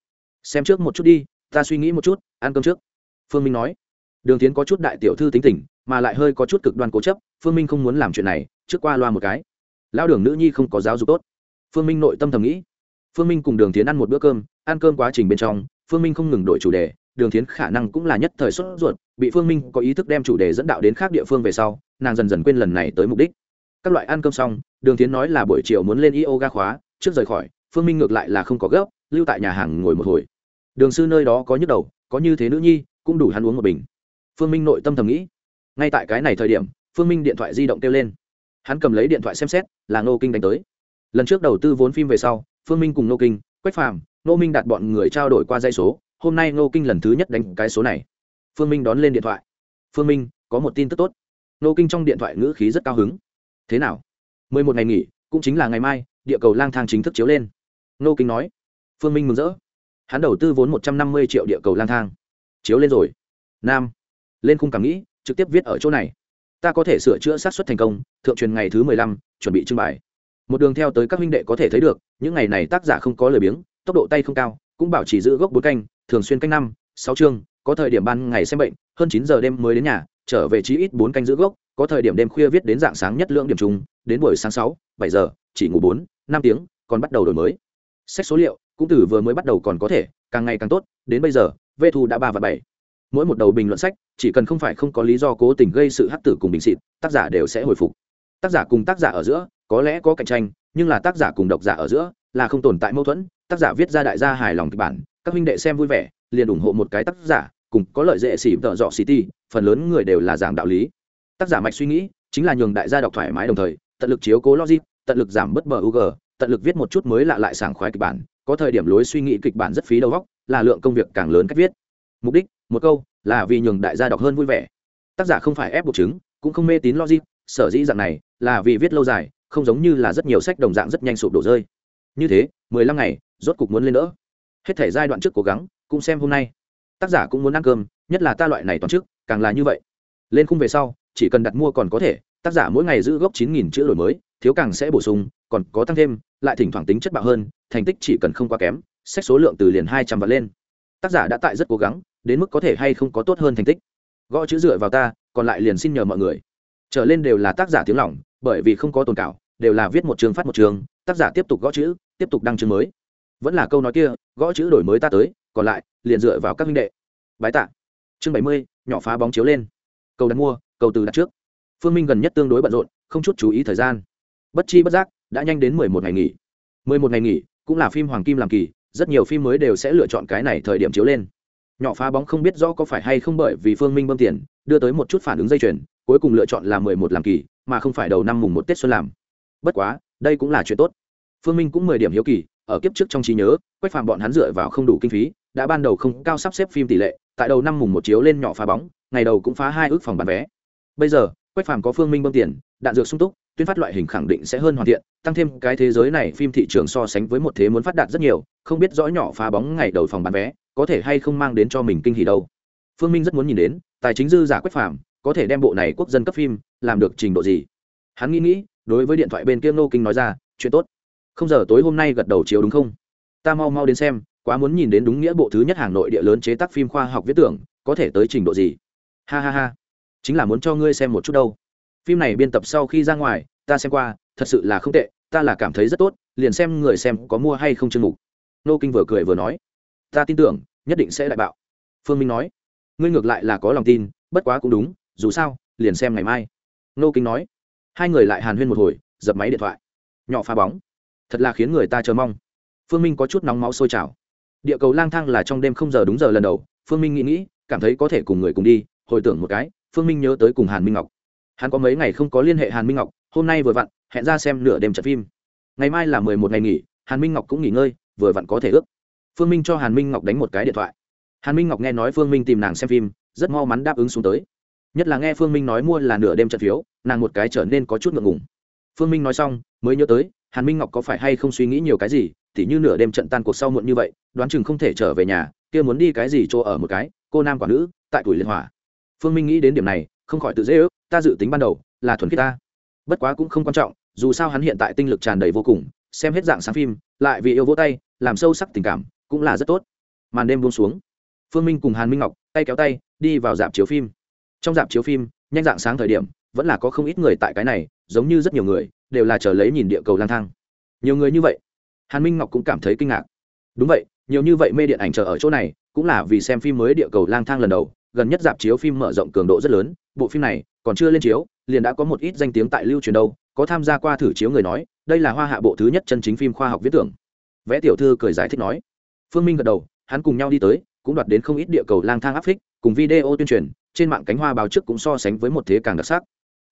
Speaker 1: xem trước một chút đi, ta suy nghĩ một chút, ăn cơm trước. Phương minh nói đường tiến có chút đại tiểu thư tính tình, mà lại hơi có chút cực đoan cố chấp, phương minh không muốn làm chuyện này, trước qua loa một cái. Lao đường nữ nhi không có giáo dục tốt. Phương minh nội tâm thầm nghĩ. Phương minh cùng đường tiến ăn một bữa cơm, ăn cơm quá trình bên trong, phương minh không ngừng đổi chủ đề, đường tiến khả năng cũng là nhất thời xuất ruột, bị phương minh có ý thức đem chủ đề dẫn đạo đến khác địa phương về sau, nàng dần dần quên lần này tới mục đích. Các loại ăn cơm xong, đường tiến nói là buổi chiều muốn lên yoga khóa, trước rời khỏi, phương minh ngược lại là không có gấp, lưu tại nhà hàng ngồi một hồi. Đường sư nơi đó có nhức đầu, có như thế nữ nhi, cũng đủ hắn uống một bình phương minh nội tâm thầm nghĩ. Ngay tại cái này thời điểm, phương minh điện thoại di động kêu lên. Hắn cầm lấy điện thoại xem xét, là ngô kinh đánh tới. Lần trước đầu tư vốn phim về sau, phương minh cùng ngô kinh, quách phàm, ngô minh đặt bọn người trao đổi qua dây số, hôm nay ngô kinh lần thứ nhất đánh cái số này. Phương minh đón lên điện thoại. Phương minh, có một tin tức tốt. Ngô kinh trong điện thoại ngữ khí rất cao hứng. Thế nào? Mười một ngày nghỉ, cũng chính là ngày mai, địa cầu lang thang chính thức chiếu lên. Ngô kinh nói. Phương minh mừng rỡ. Hắn đầu tư vốn một trăm năm mươi triệu địa cầu lang thang. Chiếu lên rồi. Nam lên khung cảm nghĩ, trực tiếp viết ở chỗ này. Ta có thể sửa chữa sát xuất thành công, thượng truyền ngày thứ mười lăm, chuẩn bị trưng bày. Một đường theo tới các huynh đệ có thể thấy được, những ngày này tác giả không có lời biếng, tốc độ tay không cao, cũng bảo chỉ giữ gốc bốn canh, thường xuyên canh năm, sáu chương, có thời điểm ban ngày xem bệnh, hơn chín giờ đêm mới đến nhà, trở về chí ít bốn canh giữ gốc, có thời điểm đêm khuya viết đến dạng sáng nhất lượng điểm chung, đến buổi sáng sáu, bảy giờ, chỉ ngủ bốn, năm tiếng, còn bắt đầu đổi mới. Sách số liệu, cũng từ vừa mới bắt đầu còn có thể, càng ngày càng tốt, đến bây giờ, vê thu đã ba và bảy mỗi một đầu bình luận sách, chỉ cần không phải không có lý do cố tình gây sự hắc tử cùng bình xịt, tác giả đều sẽ hồi phục. Tác giả cùng tác giả ở giữa, có lẽ có cạnh tranh, nhưng là tác giả cùng độc giả ở giữa, là không tồn tại mâu thuẫn. Tác giả viết ra đại gia hài lòng kịch bản, các huynh đệ xem vui vẻ, liền ủng hộ một cái tác giả, cùng có lợi dễ xỉ tợ dọ city phần lớn người đều là giảng đạo lý. Tác giả mạch suy nghĩ, chính là nhường đại gia đọc thoải mái đồng thời, tận lực chiếu cố logic, tận lực giảm bớt bờ ug tận lực viết một chút mới lạ lại sảng khoái kịch bản, có thời điểm lối suy nghĩ kịch bản rất phí đầu óc, là lượng công việc càng lớn cách viết. Mục đích một câu, là vì nhường đại gia đọc hơn vui vẻ. Tác giả không phải ép buộc chứng, cũng không mê tín logic, sở dĩ dạng này, là vì viết lâu dài, không giống như là rất nhiều sách đồng dạng rất nhanh sụp đổ rơi. Như thế, mười lăm ngày, rốt cục muốn lên nữa hết thể giai đoạn trước cố gắng, cũng xem hôm nay. Tác giả cũng muốn ăn cơm, nhất là ta loại này toàn trước càng là như vậy. Lên khung về sau, chỉ cần đặt mua còn có thể, tác giả mỗi ngày giữ gốc chín nghìn chữ đổi mới, thiếu càng sẽ bổ sung, còn có tăng thêm, lại thỉnh thoảng tính chất bạo hơn, thành tích chỉ cần không quá kém, sách số lượng từ liền hai trăm vật lên. Tác giả đã tại rất cố gắng đến mức có thể hay không có tốt hơn thành tích. Gõ chữ dựa vào ta, còn lại liền xin nhờ mọi người. Trở lên đều là tác giả tiếng lỏng bởi vì không có tồn cảo, đều là viết một chương phát một chương, tác giả tiếp tục gõ chữ, tiếp tục đăng chương mới. Vẫn là câu nói kia, gõ chữ đổi mới ta tới, còn lại, liền dựa vào các minh đệ. Bái tạ. Chương bảy mươi, nhỏ phá bóng chiếu lên. Cầu đặt mua, cầu từ đặt trước. Phương minh gần nhất tương đối bận rộn, không chút chú ý thời gian. Bất chi bất giác, đã nhanh đến mười một ngày nghỉ. Mười một ngày nghỉ, cũng là phim hoàng kim làm kỳ, rất nhiều phim mới đều sẽ lựa chọn cái này thời điểm chiếu lên nhỏ phá bóng không biết rõ có phải hay không bởi vì phương minh bơm tiền, đưa tới một chút phản ứng dây chuyền, cuối cùng lựa chọn là mười một làm kỳ, mà không phải đầu năm mùng một tết xuân làm. Bất quá, đây cũng là chuyện tốt. Phương minh cũng mười điểm hiếu kỳ, ở kiếp trước trong trí nhớ, quách phạm bọn hắn dựa vào không đủ kinh phí, đã ban đầu không cao sắp xếp phim tỷ lệ, tại đầu năm mùng một chiếu lên nhỏ phá bóng, ngày đầu cũng phá hai ước phòng bán vé. Bây giờ, quách phạm có phương minh bơm tiền, đạn dược sung túc, tuyên phát loại hình khẳng định sẽ hơn hoàn thiện, tăng thêm cái thế giới này phim thị trường so sánh với một thế muốn phát đạt rất nhiều, không biết rõ nhỏ phá bóng ngày đầu phòng bán vé có thể hay không mang đến cho mình kinh hỉ đâu. Phương minh rất muốn nhìn đến, tài chính dư giả quách phàm có thể đem bộ này quốc dân cấp phim làm được trình độ gì. Hắn nghĩ nghĩ, đối với điện thoại bên kia ngô kinh nói ra, chuyện tốt. Không giờ tối hôm nay gật đầu chiếu đúng không? Ta mau mau đến xem, quá muốn nhìn đến đúng nghĩa bộ thứ nhất hàng nội địa lớn chế tác phim khoa học viết tưởng, có thể tới trình độ gì? Ha ha ha. Chính là muốn cho ngươi xem một chút đâu. Phim này biên tập sau khi ra ngoài, ta xem qua, thật sự là không tệ, ta là cảm thấy rất tốt, liền xem người xem có mua hay không chương mục. Nô kinh vừa cười vừa nói ta tin tưởng, nhất định sẽ đại bạo. Phương minh nói. Ngươi ngược lại là có lòng tin, bất quá cũng đúng, dù sao, liền xem ngày mai. Nô kinh nói. Hai người lại hàn huyên một hồi, dập máy điện thoại. Nhỏ pha bóng. Thật là khiến người ta chờ mong. Phương minh có chút nóng máu sôi trào. Địa cầu lang thang là trong đêm không giờ đúng giờ lần đầu, phương minh nghĩ nghĩ, cảm thấy có thể cùng người cùng đi, hồi tưởng một cái, phương minh nhớ tới cùng hàn minh ngọc. Hắn có mấy ngày không có liên hệ hàn minh ngọc, hôm nay vừa vặn, hẹn ra xem nửa đêm trận phim. Ngày mai là mười một ngày nghỉ, hàn minh ngọc cũng nghỉ ngơi, vừa vặn có thể ước phương minh cho hàn minh ngọc đánh một cái điện thoại. Hàn minh ngọc nghe nói phương minh tìm nàng xem phim, rất mau mắn đáp ứng xuống tới. Nhất là nghe phương minh nói mua là nửa đêm trận phiếu, nàng một cái trở nên có chút ngượng ngùng. Phương minh nói xong, mới nhớ tới, hàn minh ngọc có phải hay không suy nghĩ nhiều cái gì, tỉ như nửa đêm trận tan cuộc sau muộn như vậy, đoán chừng không thể trở về nhà, kia muốn đi cái gì chỗ ở một cái, cô nam quả nữ, tại tuổi liên hỏa phương minh nghĩ đến điểm này, không khỏi tự dễ ước, ta dự tính ban đầu là thuần khiết ta. Bất quá cũng không quan trọng, dù sao hắn hiện tại tinh lực tràn đầy vô cùng, xem hết dạng sáng phim, lại vì yêu vỗ tay, làm sâu sắc tình cảm cũng là rất tốt. Màn đêm buông xuống, phương minh cùng hàn minh ngọc tay kéo tay đi vào dạp chiếu phim. Trong dạp chiếu phim, nhanh dạng sáng thời điểm, vẫn là có không ít người tại cái này, giống như rất nhiều người, đều là chờ lấy nhìn địa cầu lang thang. Nhiều người như vậy, hàn minh ngọc cũng cảm thấy kinh ngạc. Đúng vậy, nhiều như vậy mê điện ảnh chờ ở chỗ này, cũng là vì xem phim mới địa cầu lang thang lần đầu, gần nhất dạp chiếu phim mở rộng cường độ rất lớn, bộ phim này còn chưa lên chiếu, liền đã có một ít danh tiếng tại lưu truyền đâu, có tham gia qua thử chiếu người nói, đây là hoa hạ bộ thứ nhất chân chính phim khoa học viễn tưởng. Vẽ tiểu thư cười giải thích nói phương minh gật đầu, hắn cùng nhau đi tới, cũng đoạt đến không ít địa cầu lang thang áp phích, cùng video tuyên truyền, trên mạng cánh hoa báo trước cũng so sánh với một thế càng đặc sắc.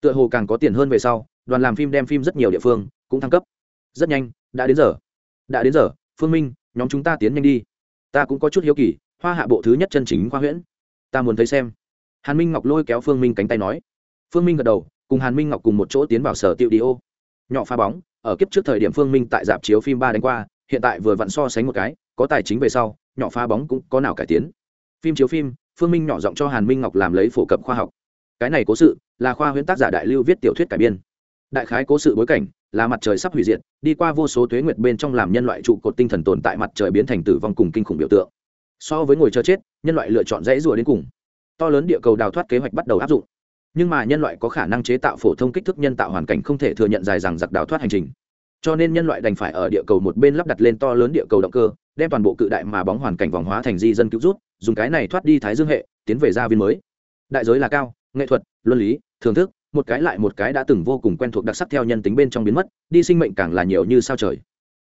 Speaker 1: Tựa hồ càng có tiền hơn về sau, đoàn làm phim đem phim rất nhiều địa phương cũng thăng cấp. Rất nhanh, đã đến giờ. Đã đến giờ, phương minh, nhóm chúng ta tiến nhanh đi. Ta cũng có chút hiếu kỳ, hoa hạ bộ thứ nhất chân chính khoa huyễn. Ta muốn thấy xem. Hàn minh ngọc lôi kéo phương minh cánh tay nói. Phương minh gật đầu, cùng hàn minh ngọc cùng một chỗ tiến vào sở tiệu đi ô. Nhỏ pha bóng, ở kiếp trước thời điểm phương minh tại dạp chiếu phim ba đánh qua, hiện tại vừa vặn so sánh một cái có tài chính về sau, nhỏ pha bóng cũng có nào cải tiến. Phim chiếu phim, phương minh nhỏ giọng cho hàn minh ngọc làm lấy phổ cập khoa học. Cái này cố sự là khoa huyễn tác giả đại lưu viết tiểu thuyết cải biên. Đại khái cố sự bối cảnh là mặt trời sắp hủy diệt, đi qua vô số thuế nguyệt bên trong làm nhân loại trụ cột tinh thần tồn tại mặt trời biến thành tử vong cùng kinh khủng biểu tượng. So với ngồi chờ chết, nhân loại lựa chọn dãy rùa đến cùng. To lớn địa cầu đào thoát kế hoạch bắt đầu áp dụng. Nhưng mà nhân loại có khả năng chế tạo phổ thông kích thước nhân tạo hoàn cảnh không thể thừa nhận dài rằng giặc đào thoát hành trình. Cho nên nhân loại đành phải ở địa cầu một bên lắp đặt lên to lớn địa cầu động cơ đem toàn bộ cự đại mà bóng hoàn cảnh vòng hóa thành di dân cứu rút, dùng cái này thoát đi thái dương hệ, tiến về gia viên mới. Đại giới là cao, nghệ thuật, luân lý, thưởng thức, một cái lại một cái đã từng vô cùng quen thuộc đặc sắc theo nhân tính bên trong biến mất, đi sinh mệnh càng là nhiều như sao trời.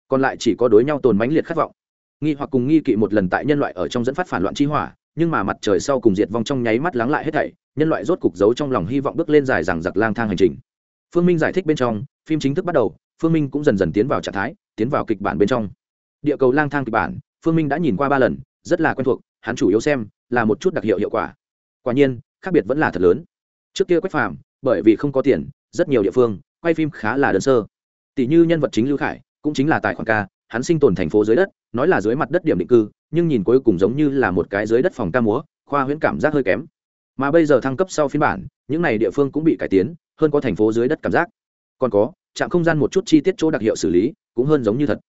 Speaker 1: Còn lại chỉ có đối nhau tồn mãnh liệt khát vọng. Nghi hoặc cùng nghi kỵ một lần tại nhân loại ở trong dẫn phát phản loạn chi hỏa, nhưng mà mặt trời sau cùng diệt vong trong nháy mắt lắng lại hết thảy, nhân loại rốt cục giấu trong lòng hy vọng bước lên dài rằng giặc lang thang hành trình. Phương minh giải thích bên trong, phim chính thức bắt đầu, phương minh cũng dần dần tiến vào trạng thái, tiến vào kịch bản bên trong địa cầu lang thang kịch bản, phương minh đã nhìn qua ba lần, rất là quen thuộc, hắn chủ yếu xem là một chút đặc hiệu hiệu quả. Quả nhiên, khác biệt vẫn là thật lớn. Trước kia quách phàm, bởi vì không có tiền, rất nhiều địa phương, quay phim khá là đơn sơ. Tỷ như nhân vật chính lưu khải, cũng chính là tài khoản ca, hắn sinh tồn thành phố dưới đất, nói là dưới mặt đất điểm định cư, nhưng nhìn cuối cùng giống như là một cái dưới đất phòng ca múa, khoa huyễn cảm giác hơi kém. Mà bây giờ thăng cấp sau phiên bản, những này địa phương cũng bị cải tiến, hơn có thành phố dưới đất cảm giác. Còn có, trạm không gian một chút chi tiết chỗ đặc hiệu xử lý, cũng hơn giống như thật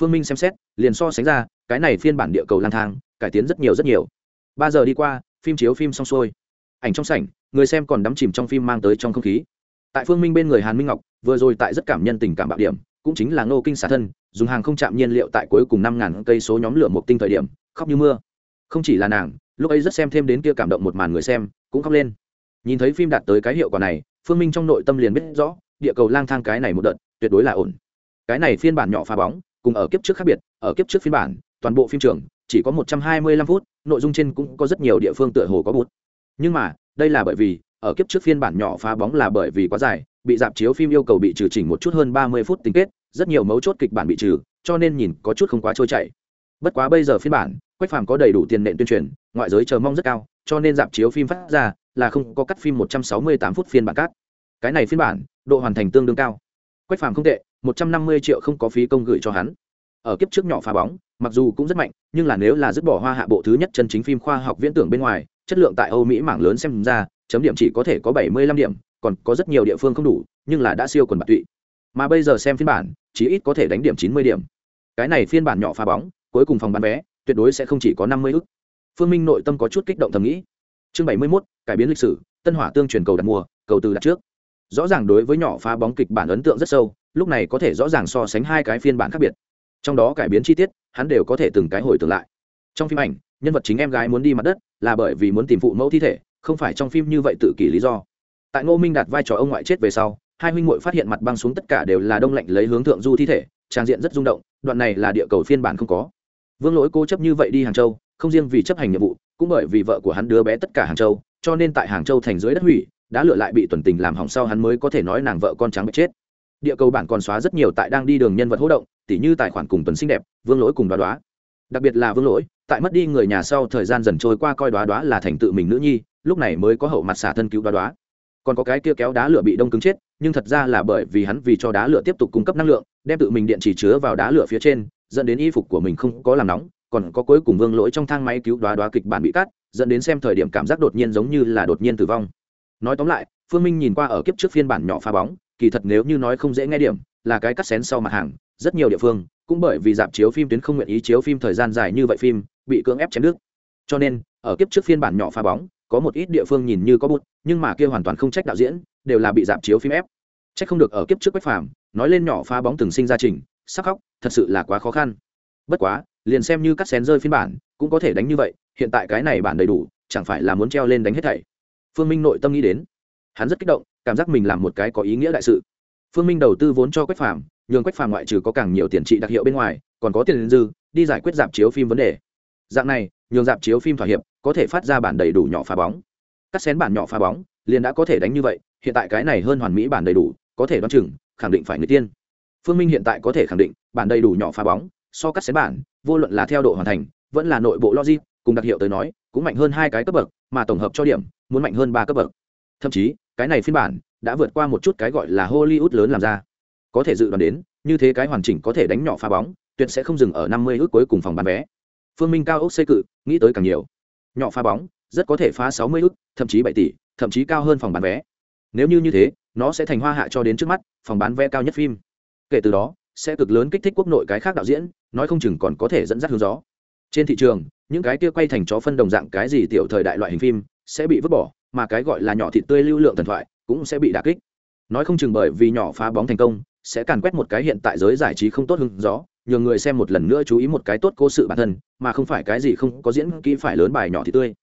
Speaker 1: phương minh xem xét, liền so sánh ra, cái này phiên bản địa cầu lang thang, cải tiến rất nhiều rất nhiều. Ba giờ đi qua, phim chiếu phim xong xuôi. Ảnh trong sảnh, người xem còn đắm chìm trong phim mang tới trong không khí. Tại phương minh bên người hàn minh ngọc, vừa rồi tại rất cảm nhân tình cảm bạo điểm, cũng chính là ngô kinh xả thân, dùng hàng không chạm nhiên liệu tại cuối cùng năm ngàn cây số nhóm lửa một tinh thời điểm, khóc như mưa. Không chỉ là nàng, lúc ấy rất xem thêm đến kia cảm động một màn người xem, cũng khóc lên. Nhìn thấy phim đạt tới cái hiệu quả này, phương minh trong nội tâm liền biết rõ, địa cầu lang thang cái này một đợt, tuyệt đối là ổn. Cái này phiên bản nhỏ pha bóng cùng ở kiếp trước khác biệt, ở kiếp trước phiên bản, toàn bộ phim trường, chỉ có một trăm hai mươi lăm phút, nội dung trên cũng có rất nhiều địa phương tựa hồ có bút nhưng mà, đây là bởi vì, ở kiếp trước phiên bản nhỏ phá bóng là bởi vì quá dài, bị dạp chiếu phim yêu cầu bị trừ chỉnh một chút hơn ba mươi phút tính kết rất nhiều mấu chốt kịch bản bị trừ, cho nên nhìn có chút không quá trôi chảy. Bất quá bây giờ phiên bản, quách phàm có đầy đủ tiền nện tuyên truyền, ngoại giới chờ mong rất cao, cho nên dạp chiếu phim phát ra là không có cắt phim một trăm sáu mươi tám phút phiên bản cắt. Cái này phiên bản, độ hoàn thành tương đương cao quách phàm không tệ, một trăm năm mươi triệu không có phí công gửi cho hắn. Ở kiếp trước nhỏ phá bóng, mặc dù cũng rất mạnh, nhưng là nếu là dứt bỏ hoa hạ bộ thứ nhất chân chính phim khoa học viễn tưởng bên ngoài, chất lượng tại âu mỹ mảng lớn xem ra, chấm điểm chỉ có thể có bảy mươi lăm điểm, còn có rất nhiều địa phương không đủ, nhưng là đã siêu quần bạc tụy. Mà bây giờ xem phiên bản chỉ ít có thể đánh điểm chín mươi điểm. Cái này phiên bản nhỏ pha bóng, cuối cùng phòng bán vé, tuyệt đối sẽ không chỉ có năm mươi ức. Phương minh nội tâm có chút kích động thầm nghĩ. Chương bảy mươi mốt, cải biến lịch sử, tân hỏa tương truyền cầu đặt mua cầu từ đặt trước rõ ràng đối với nhỏ phá bóng kịch bản ấn tượng rất sâu, lúc này có thể rõ ràng so sánh hai cái phiên bản khác biệt. Trong đó cải biến chi tiết, hắn đều có thể từng cái hồi tưởng lại. Trong phim ảnh, nhân vật chính em gái muốn đi mặt đất là bởi vì muốn tìm phụ mẫu thi thể, không phải trong phim như vậy tự kỷ lý do. Tại ngô minh đạt vai trò ông ngoại chết về sau, hai huynh muội phát hiện mặt băng xuống tất cả đều là đông lạnh lấy hướng thượng du thi thể, trang diện rất rung động, đoạn này là địa cầu phiên bản không có. Vương lỗi cố chấp như vậy đi hàng châu, không riêng vì chấp hành nhiệm vụ, cũng bởi vì vợ của hắn đứa bé tất cả hàng châu, cho nên tại hàng châu thành dưới đất hủy đã lựa lại bị tuần tình làm hỏng sau hắn mới có thể nói nàng vợ con trắng bị chết. Địa cầu bản còn xóa rất nhiều tại đang đi đường nhân vật hỗ động, tỉ như tài khoản cùng tuần xinh đẹp, vương lỗi cùng đoá đoá. Đặc biệt là vương lỗi, tại mất đi người nhà sau thời gian dần trôi qua coi đoá đoá là thành tự mình nữ nhi, lúc này mới có hậu mặt xả thân cứu đoá đoá. Còn có cái kia kéo đá lửa bị đông cứng chết, nhưng thật ra là bởi vì hắn vì cho đá lửa tiếp tục cung cấp năng lượng, đem tự mình điện chỉ chứa vào đá lửa phía trên, dẫn đến y phục của mình không có làm nóng, còn có cuối cùng vương lỗi trong thang máy cứu đoá đoá kịch bản bị cắt, dẫn đến xem thời điểm cảm giác đột nhiên giống như là đột nhiên tử vong nói tóm lại, phương minh nhìn qua ở kiếp trước phiên bản nhỏ pha bóng, kỳ thật nếu như nói không dễ nghe điểm, là cái cắt xén sau mặt hàng, rất nhiều địa phương, cũng bởi vì dạp chiếu phim tuyến không nguyện ý chiếu phim thời gian dài như vậy phim, bị cưỡng ép chém nước. cho nên, ở kiếp trước phiên bản nhỏ pha bóng, có một ít địa phương nhìn như có bút, nhưng mà kia hoàn toàn không trách đạo diễn, đều là bị dạp chiếu phim ép. Trách không được ở kiếp trước quách phàm, nói lên nhỏ pha bóng từng sinh ra trình, sắc khóc, thật sự là quá khó khăn. Bất quá, liền xem như cắt xén rơi phiên bản, cũng có thể đánh như vậy, hiện tại cái này bản đầy đủ, chẳng phải là muốn treo lên đánh hết thảy phương minh nội tâm nghĩ đến. Hắn rất kích động, cảm giác mình làm một cái có ý nghĩa đại sự. Phương minh đầu tư vốn cho quách phàm, nhường quách phàm ngoại trừ có càng nhiều tiền trị đặc hiệu bên ngoài, còn có tiền dư, đi giải quyết dạp chiếu phim vấn đề. Dạng này, nhường dạp chiếu phim thỏa hiệp, có thể phát ra bản đầy đủ nhỏ phá bóng. Cắt xén bản nhỏ phá bóng, liền đã có thể đánh như vậy, hiện tại cái này hơn hoàn mỹ bản đầy đủ, có thể đoán chừng, khẳng định phải người tiên. Phương minh hiện tại có thể khẳng định, bản đầy đủ nhỏ phá bóng, so cắt xén bản, vô luận là theo độ hoàn thành, vẫn là nội bộ logic, cùng đặc hiệu tới nói, cũng mạnh hơn hai cái cấp bậc mà tổng hợp cho điểm, muốn mạnh hơn ba cấp bậc. Thậm chí, cái này phiên bản đã vượt qua một chút cái gọi là hollywood lớn làm ra. Có thể dự đoán đến, như thế cái hoàn chỉnh có thể đánh nhỏ pha bóng, tuyệt sẽ không dừng ở năm mươi ước cuối cùng phòng bán vé. Phương minh cao ốc xây cự, nghĩ tới càng nhiều. Nhỏ pha bóng, rất có thể phá sáu mươi ước, thậm chí bảy tỷ, thậm chí cao hơn phòng bán vé. Nếu như như thế, nó sẽ thành hoa hạ cho đến trước mắt, phòng bán vé cao nhất phim. Kể từ đó, sẽ cực lớn kích thích quốc nội cái khác đạo diễn, nói không chừng còn có thể dẫn dắt hướng gió trên thị trường, những cái kia quay thành chó phân đồng dạng cái gì tiểu thời đại loại hình phim sẽ bị vứt bỏ, mà cái gọi là nhỏ thịt tươi lưu lượng thần thoại cũng sẽ bị đả kích. Nói không chừng bởi vì nhỏ phá bóng thành công, sẽ càn quét một cái hiện tại giới giải trí không tốt hứng gió nhường người xem một lần nữa chú ý một cái tốt cố sự bản thân, mà không phải cái gì không có diễn kỹ phải lớn bài nhỏ thì tươi.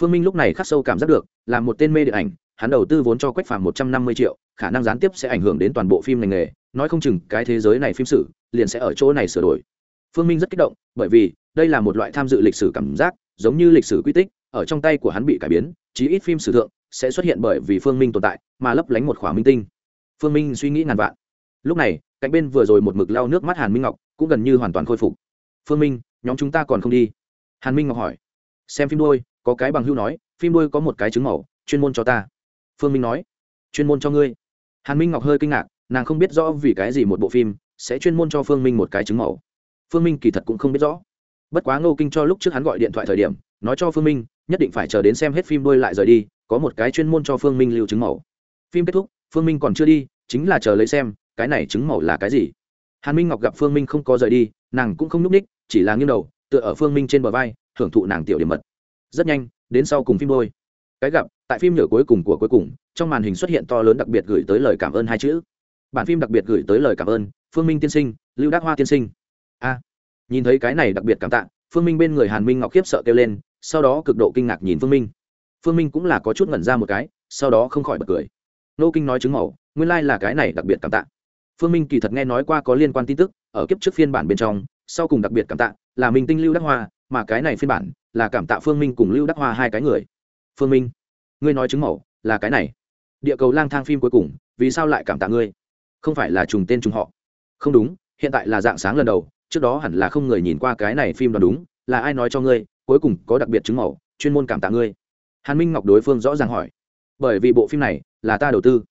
Speaker 1: Phương minh lúc này khắc sâu cảm giác được, là một tên mê điện ảnh, hắn đầu tư vốn cho quách phàm một trăm năm mươi triệu, khả năng gián tiếp sẽ ảnh hưởng đến toàn bộ phim ngành nghề, nói không chừng cái thế giới này phim sử liền sẽ ở chỗ này sửa đổi phương minh rất kích động, bởi vì đây là một loại tham dự lịch sử cảm giác, giống như lịch sử quy tích, ở trong tay của hắn bị cải biến, chí ít phim sử thượng sẽ xuất hiện bởi vì phương minh tồn tại mà lấp lánh một khỏa minh tinh. Phương minh suy nghĩ ngàn vạn. Lúc này, cạnh bên vừa rồi một mực lau nước mắt hàn minh ngọc cũng gần như hoàn toàn khôi phục. Phương minh, nhóm chúng ta còn không đi? Hàn minh ngọc hỏi. Xem phim đôi có cái bằng hưu nói, phim đôi có một cái chứng màu, chuyên môn cho ta. Phương minh nói. Chuyên môn cho ngươi? Hàn minh ngọc hơi kinh ngạc, nàng không biết rõ vì cái gì một bộ phim sẽ chuyên môn cho phương minh một cái chứng màu phương minh kỳ thật cũng không biết rõ. Bất quá ngô kinh cho lúc trước hắn gọi điện thoại thời điểm, nói cho phương minh, nhất định phải chờ đến xem hết phim đôi lại rời đi, có một cái chuyên môn cho phương minh lưu chứng màu phim kết thúc, phương minh còn chưa đi, chính là chờ lấy xem, cái này chứng màu là cái gì. Hàn minh ngọc gặp phương minh không có rời đi, nàng cũng không n ú c ních, chỉ là nghiêng đầu, tựa ở phương minh trên bờ vai hưởng thụ nàng tiểu điểm mật. Rất nhanh, đến sau cùng phim đôi cái gặp, tại phim nửa cuối cùng của cuối cùng, trong màn hình xuất hiện to lớn đặc biệt gửi tới lời cảm ơn hai chữ. Bản phim đặc biệt gửi tới lời cảm ơn, phương minh tiên sinh, lưu đắc hoa tiên sinh a. Nhìn thấy cái này đặc biệt cảm tạ, phương minh bên người hàn minh ngọc khiếp sợ kêu lên, sau đó cực độ kinh ngạc nhìn phương minh. Phương minh cũng là có chút ngẩn ra một cái, sau đó không khỏi bật cười. Nô kinh nói chứng mẫu, nguyên lai、like、là cái này đặc biệt cảm tạ. Phương minh kỳ thật nghe nói qua có liên quan tin tức, ở kiếp trước phiên bản bên trong, sau cùng đặc biệt cảm tạ là minh tinh lưu đắc hoa, mà cái này phiên bản là cảm tạ phương minh cùng lưu đắc hoa hai cái người. Phương minh, ngươi nói chứng mẫu là cái này. Địa cầu lang thang phim cuối cùng, vì sao lại cảm tạ ngươi? Không phải là trùng tên trùng họ. Không đúng, hiện tại là dạng sáng lần đầu trước đó hẳn là không người nhìn qua cái này phim đoán đúng, là ai nói cho ngươi, cuối cùng có đặc biệt chứng mẫu chuyên môn cảm tạ ngươi. Hàn minh ngọc đối phương rõ ràng hỏi. Bởi vì bộ phim này là ta đầu tư.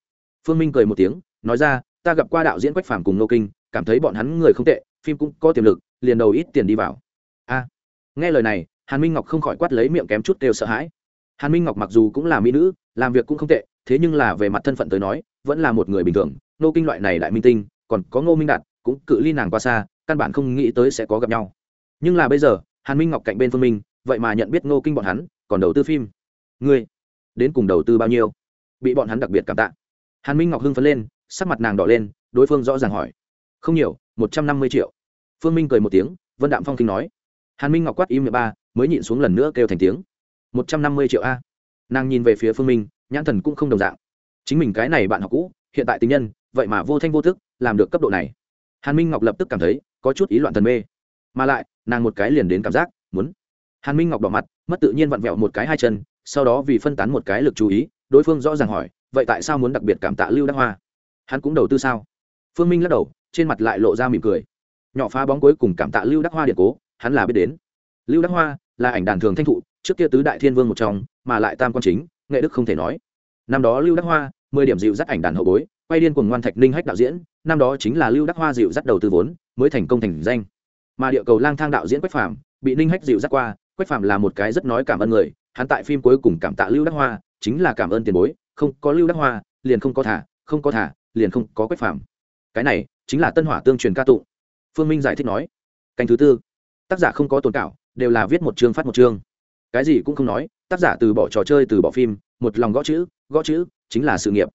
Speaker 1: Phương minh cười một tiếng, nói ra, ta gặp qua đạo diễn quách phàm cùng nô kinh, cảm thấy bọn hắn người không tệ, phim cũng có tiềm lực, liền đầu ít tiền đi vào. A. Nghe lời này, hàn minh ngọc không khỏi quát lấy miệng kém chút đều sợ hãi. Hàn minh ngọc mặc dù cũng là mỹ nữ, làm việc cũng không tệ, thế nhưng là về mặt thân phận tới nói, vẫn là một người bình thường. Nô kinh loại này đại minh tinh, còn có ngô minh đạt, cũng cự ly nàng qua xa căn bản không nghĩ tới sẽ có gặp nhau. Nhưng là bây giờ, hàn minh ngọc cạnh bên phương minh, vậy mà nhận biết ngô kinh bọn hắn, còn đầu tư phim. Ngươi, đến cùng đầu tư bao nhiêu? Bị bọn hắn đặc biệt cảm tạ. Hàn minh ngọc hưng phấn lên, sắc mặt nàng đỏ lên, đối phương rõ ràng hỏi. Không nhiều, một trăm năm mươi triệu. Phương minh cười một tiếng, vân đạm phong kinh nói. Hàn minh ngọc quát im mười ba, mới nhịn xuống lần nữa kêu thành tiếng. Một trăm năm mươi triệu a. Nàng nhìn về phía phương minh, nhãn thần cũng không đồng dạng. Chính mình cái này bạn học cũ, hiện tại tình nhân, vậy mà vô thanh vô thức làm được cấp độ này. Hàn minh ngọc lập tức cảm thấy có chút ý loạn thần mê. Mà lại, nàng một cái liền đến cảm giác, muốn. Hàn minh ngọc đỏ mặt, mất tự nhiên vặn vẹo một cái hai chân, sau đó vì phân tán một cái lực chú ý, đối phương rõ ràng hỏi, vậy tại sao muốn đặc biệt cảm tạ lưu đắc hoa? Hắn cũng đầu tư sao? Phương minh lắc đầu, trên mặt lại lộ ra mỉm cười. Nhỏ phá bóng cuối cùng cảm tạ lưu đắc hoa điện cố, hắn là biết đến. Lưu đắc hoa là ảnh đàn thường thanh thụ, trước kia tứ đại thiên vương một trong, mà lại tam quan chính, nghệ đức không thể nói. Năm đó lưu đắc hoa mười điểm dịu dắt ảnh đàn hậu bối, quay điên cùng ngoan thạch ninh hách đạo diễn, năm đó chính là lưu đắc hoa dịu dắt đầu tư vốn, mới thành công thành danh. Mà địa cầu lang thang đạo diễn quách phạm bị ninh hách dịu dắt qua, quách phạm là một cái rất nói cảm ơn người, hắn tại phim cuối cùng cảm tạ lưu đắc hoa, chính là cảm ơn tiền bối, không có lưu đắc hoa, liền không có thả, không có thả, liền không có quách phạm cái này chính là tân hỏa tương truyền ca tụng phương minh giải thích nói, canh thứ tư, tác giả không có tồn cảo, đều là viết một chương phát một chương. Cái gì cũng không nói, tác giả từ bỏ trò chơi, từ bỏ phim, một lòng gõ chữ gõ chữ chính là sự nghiệp.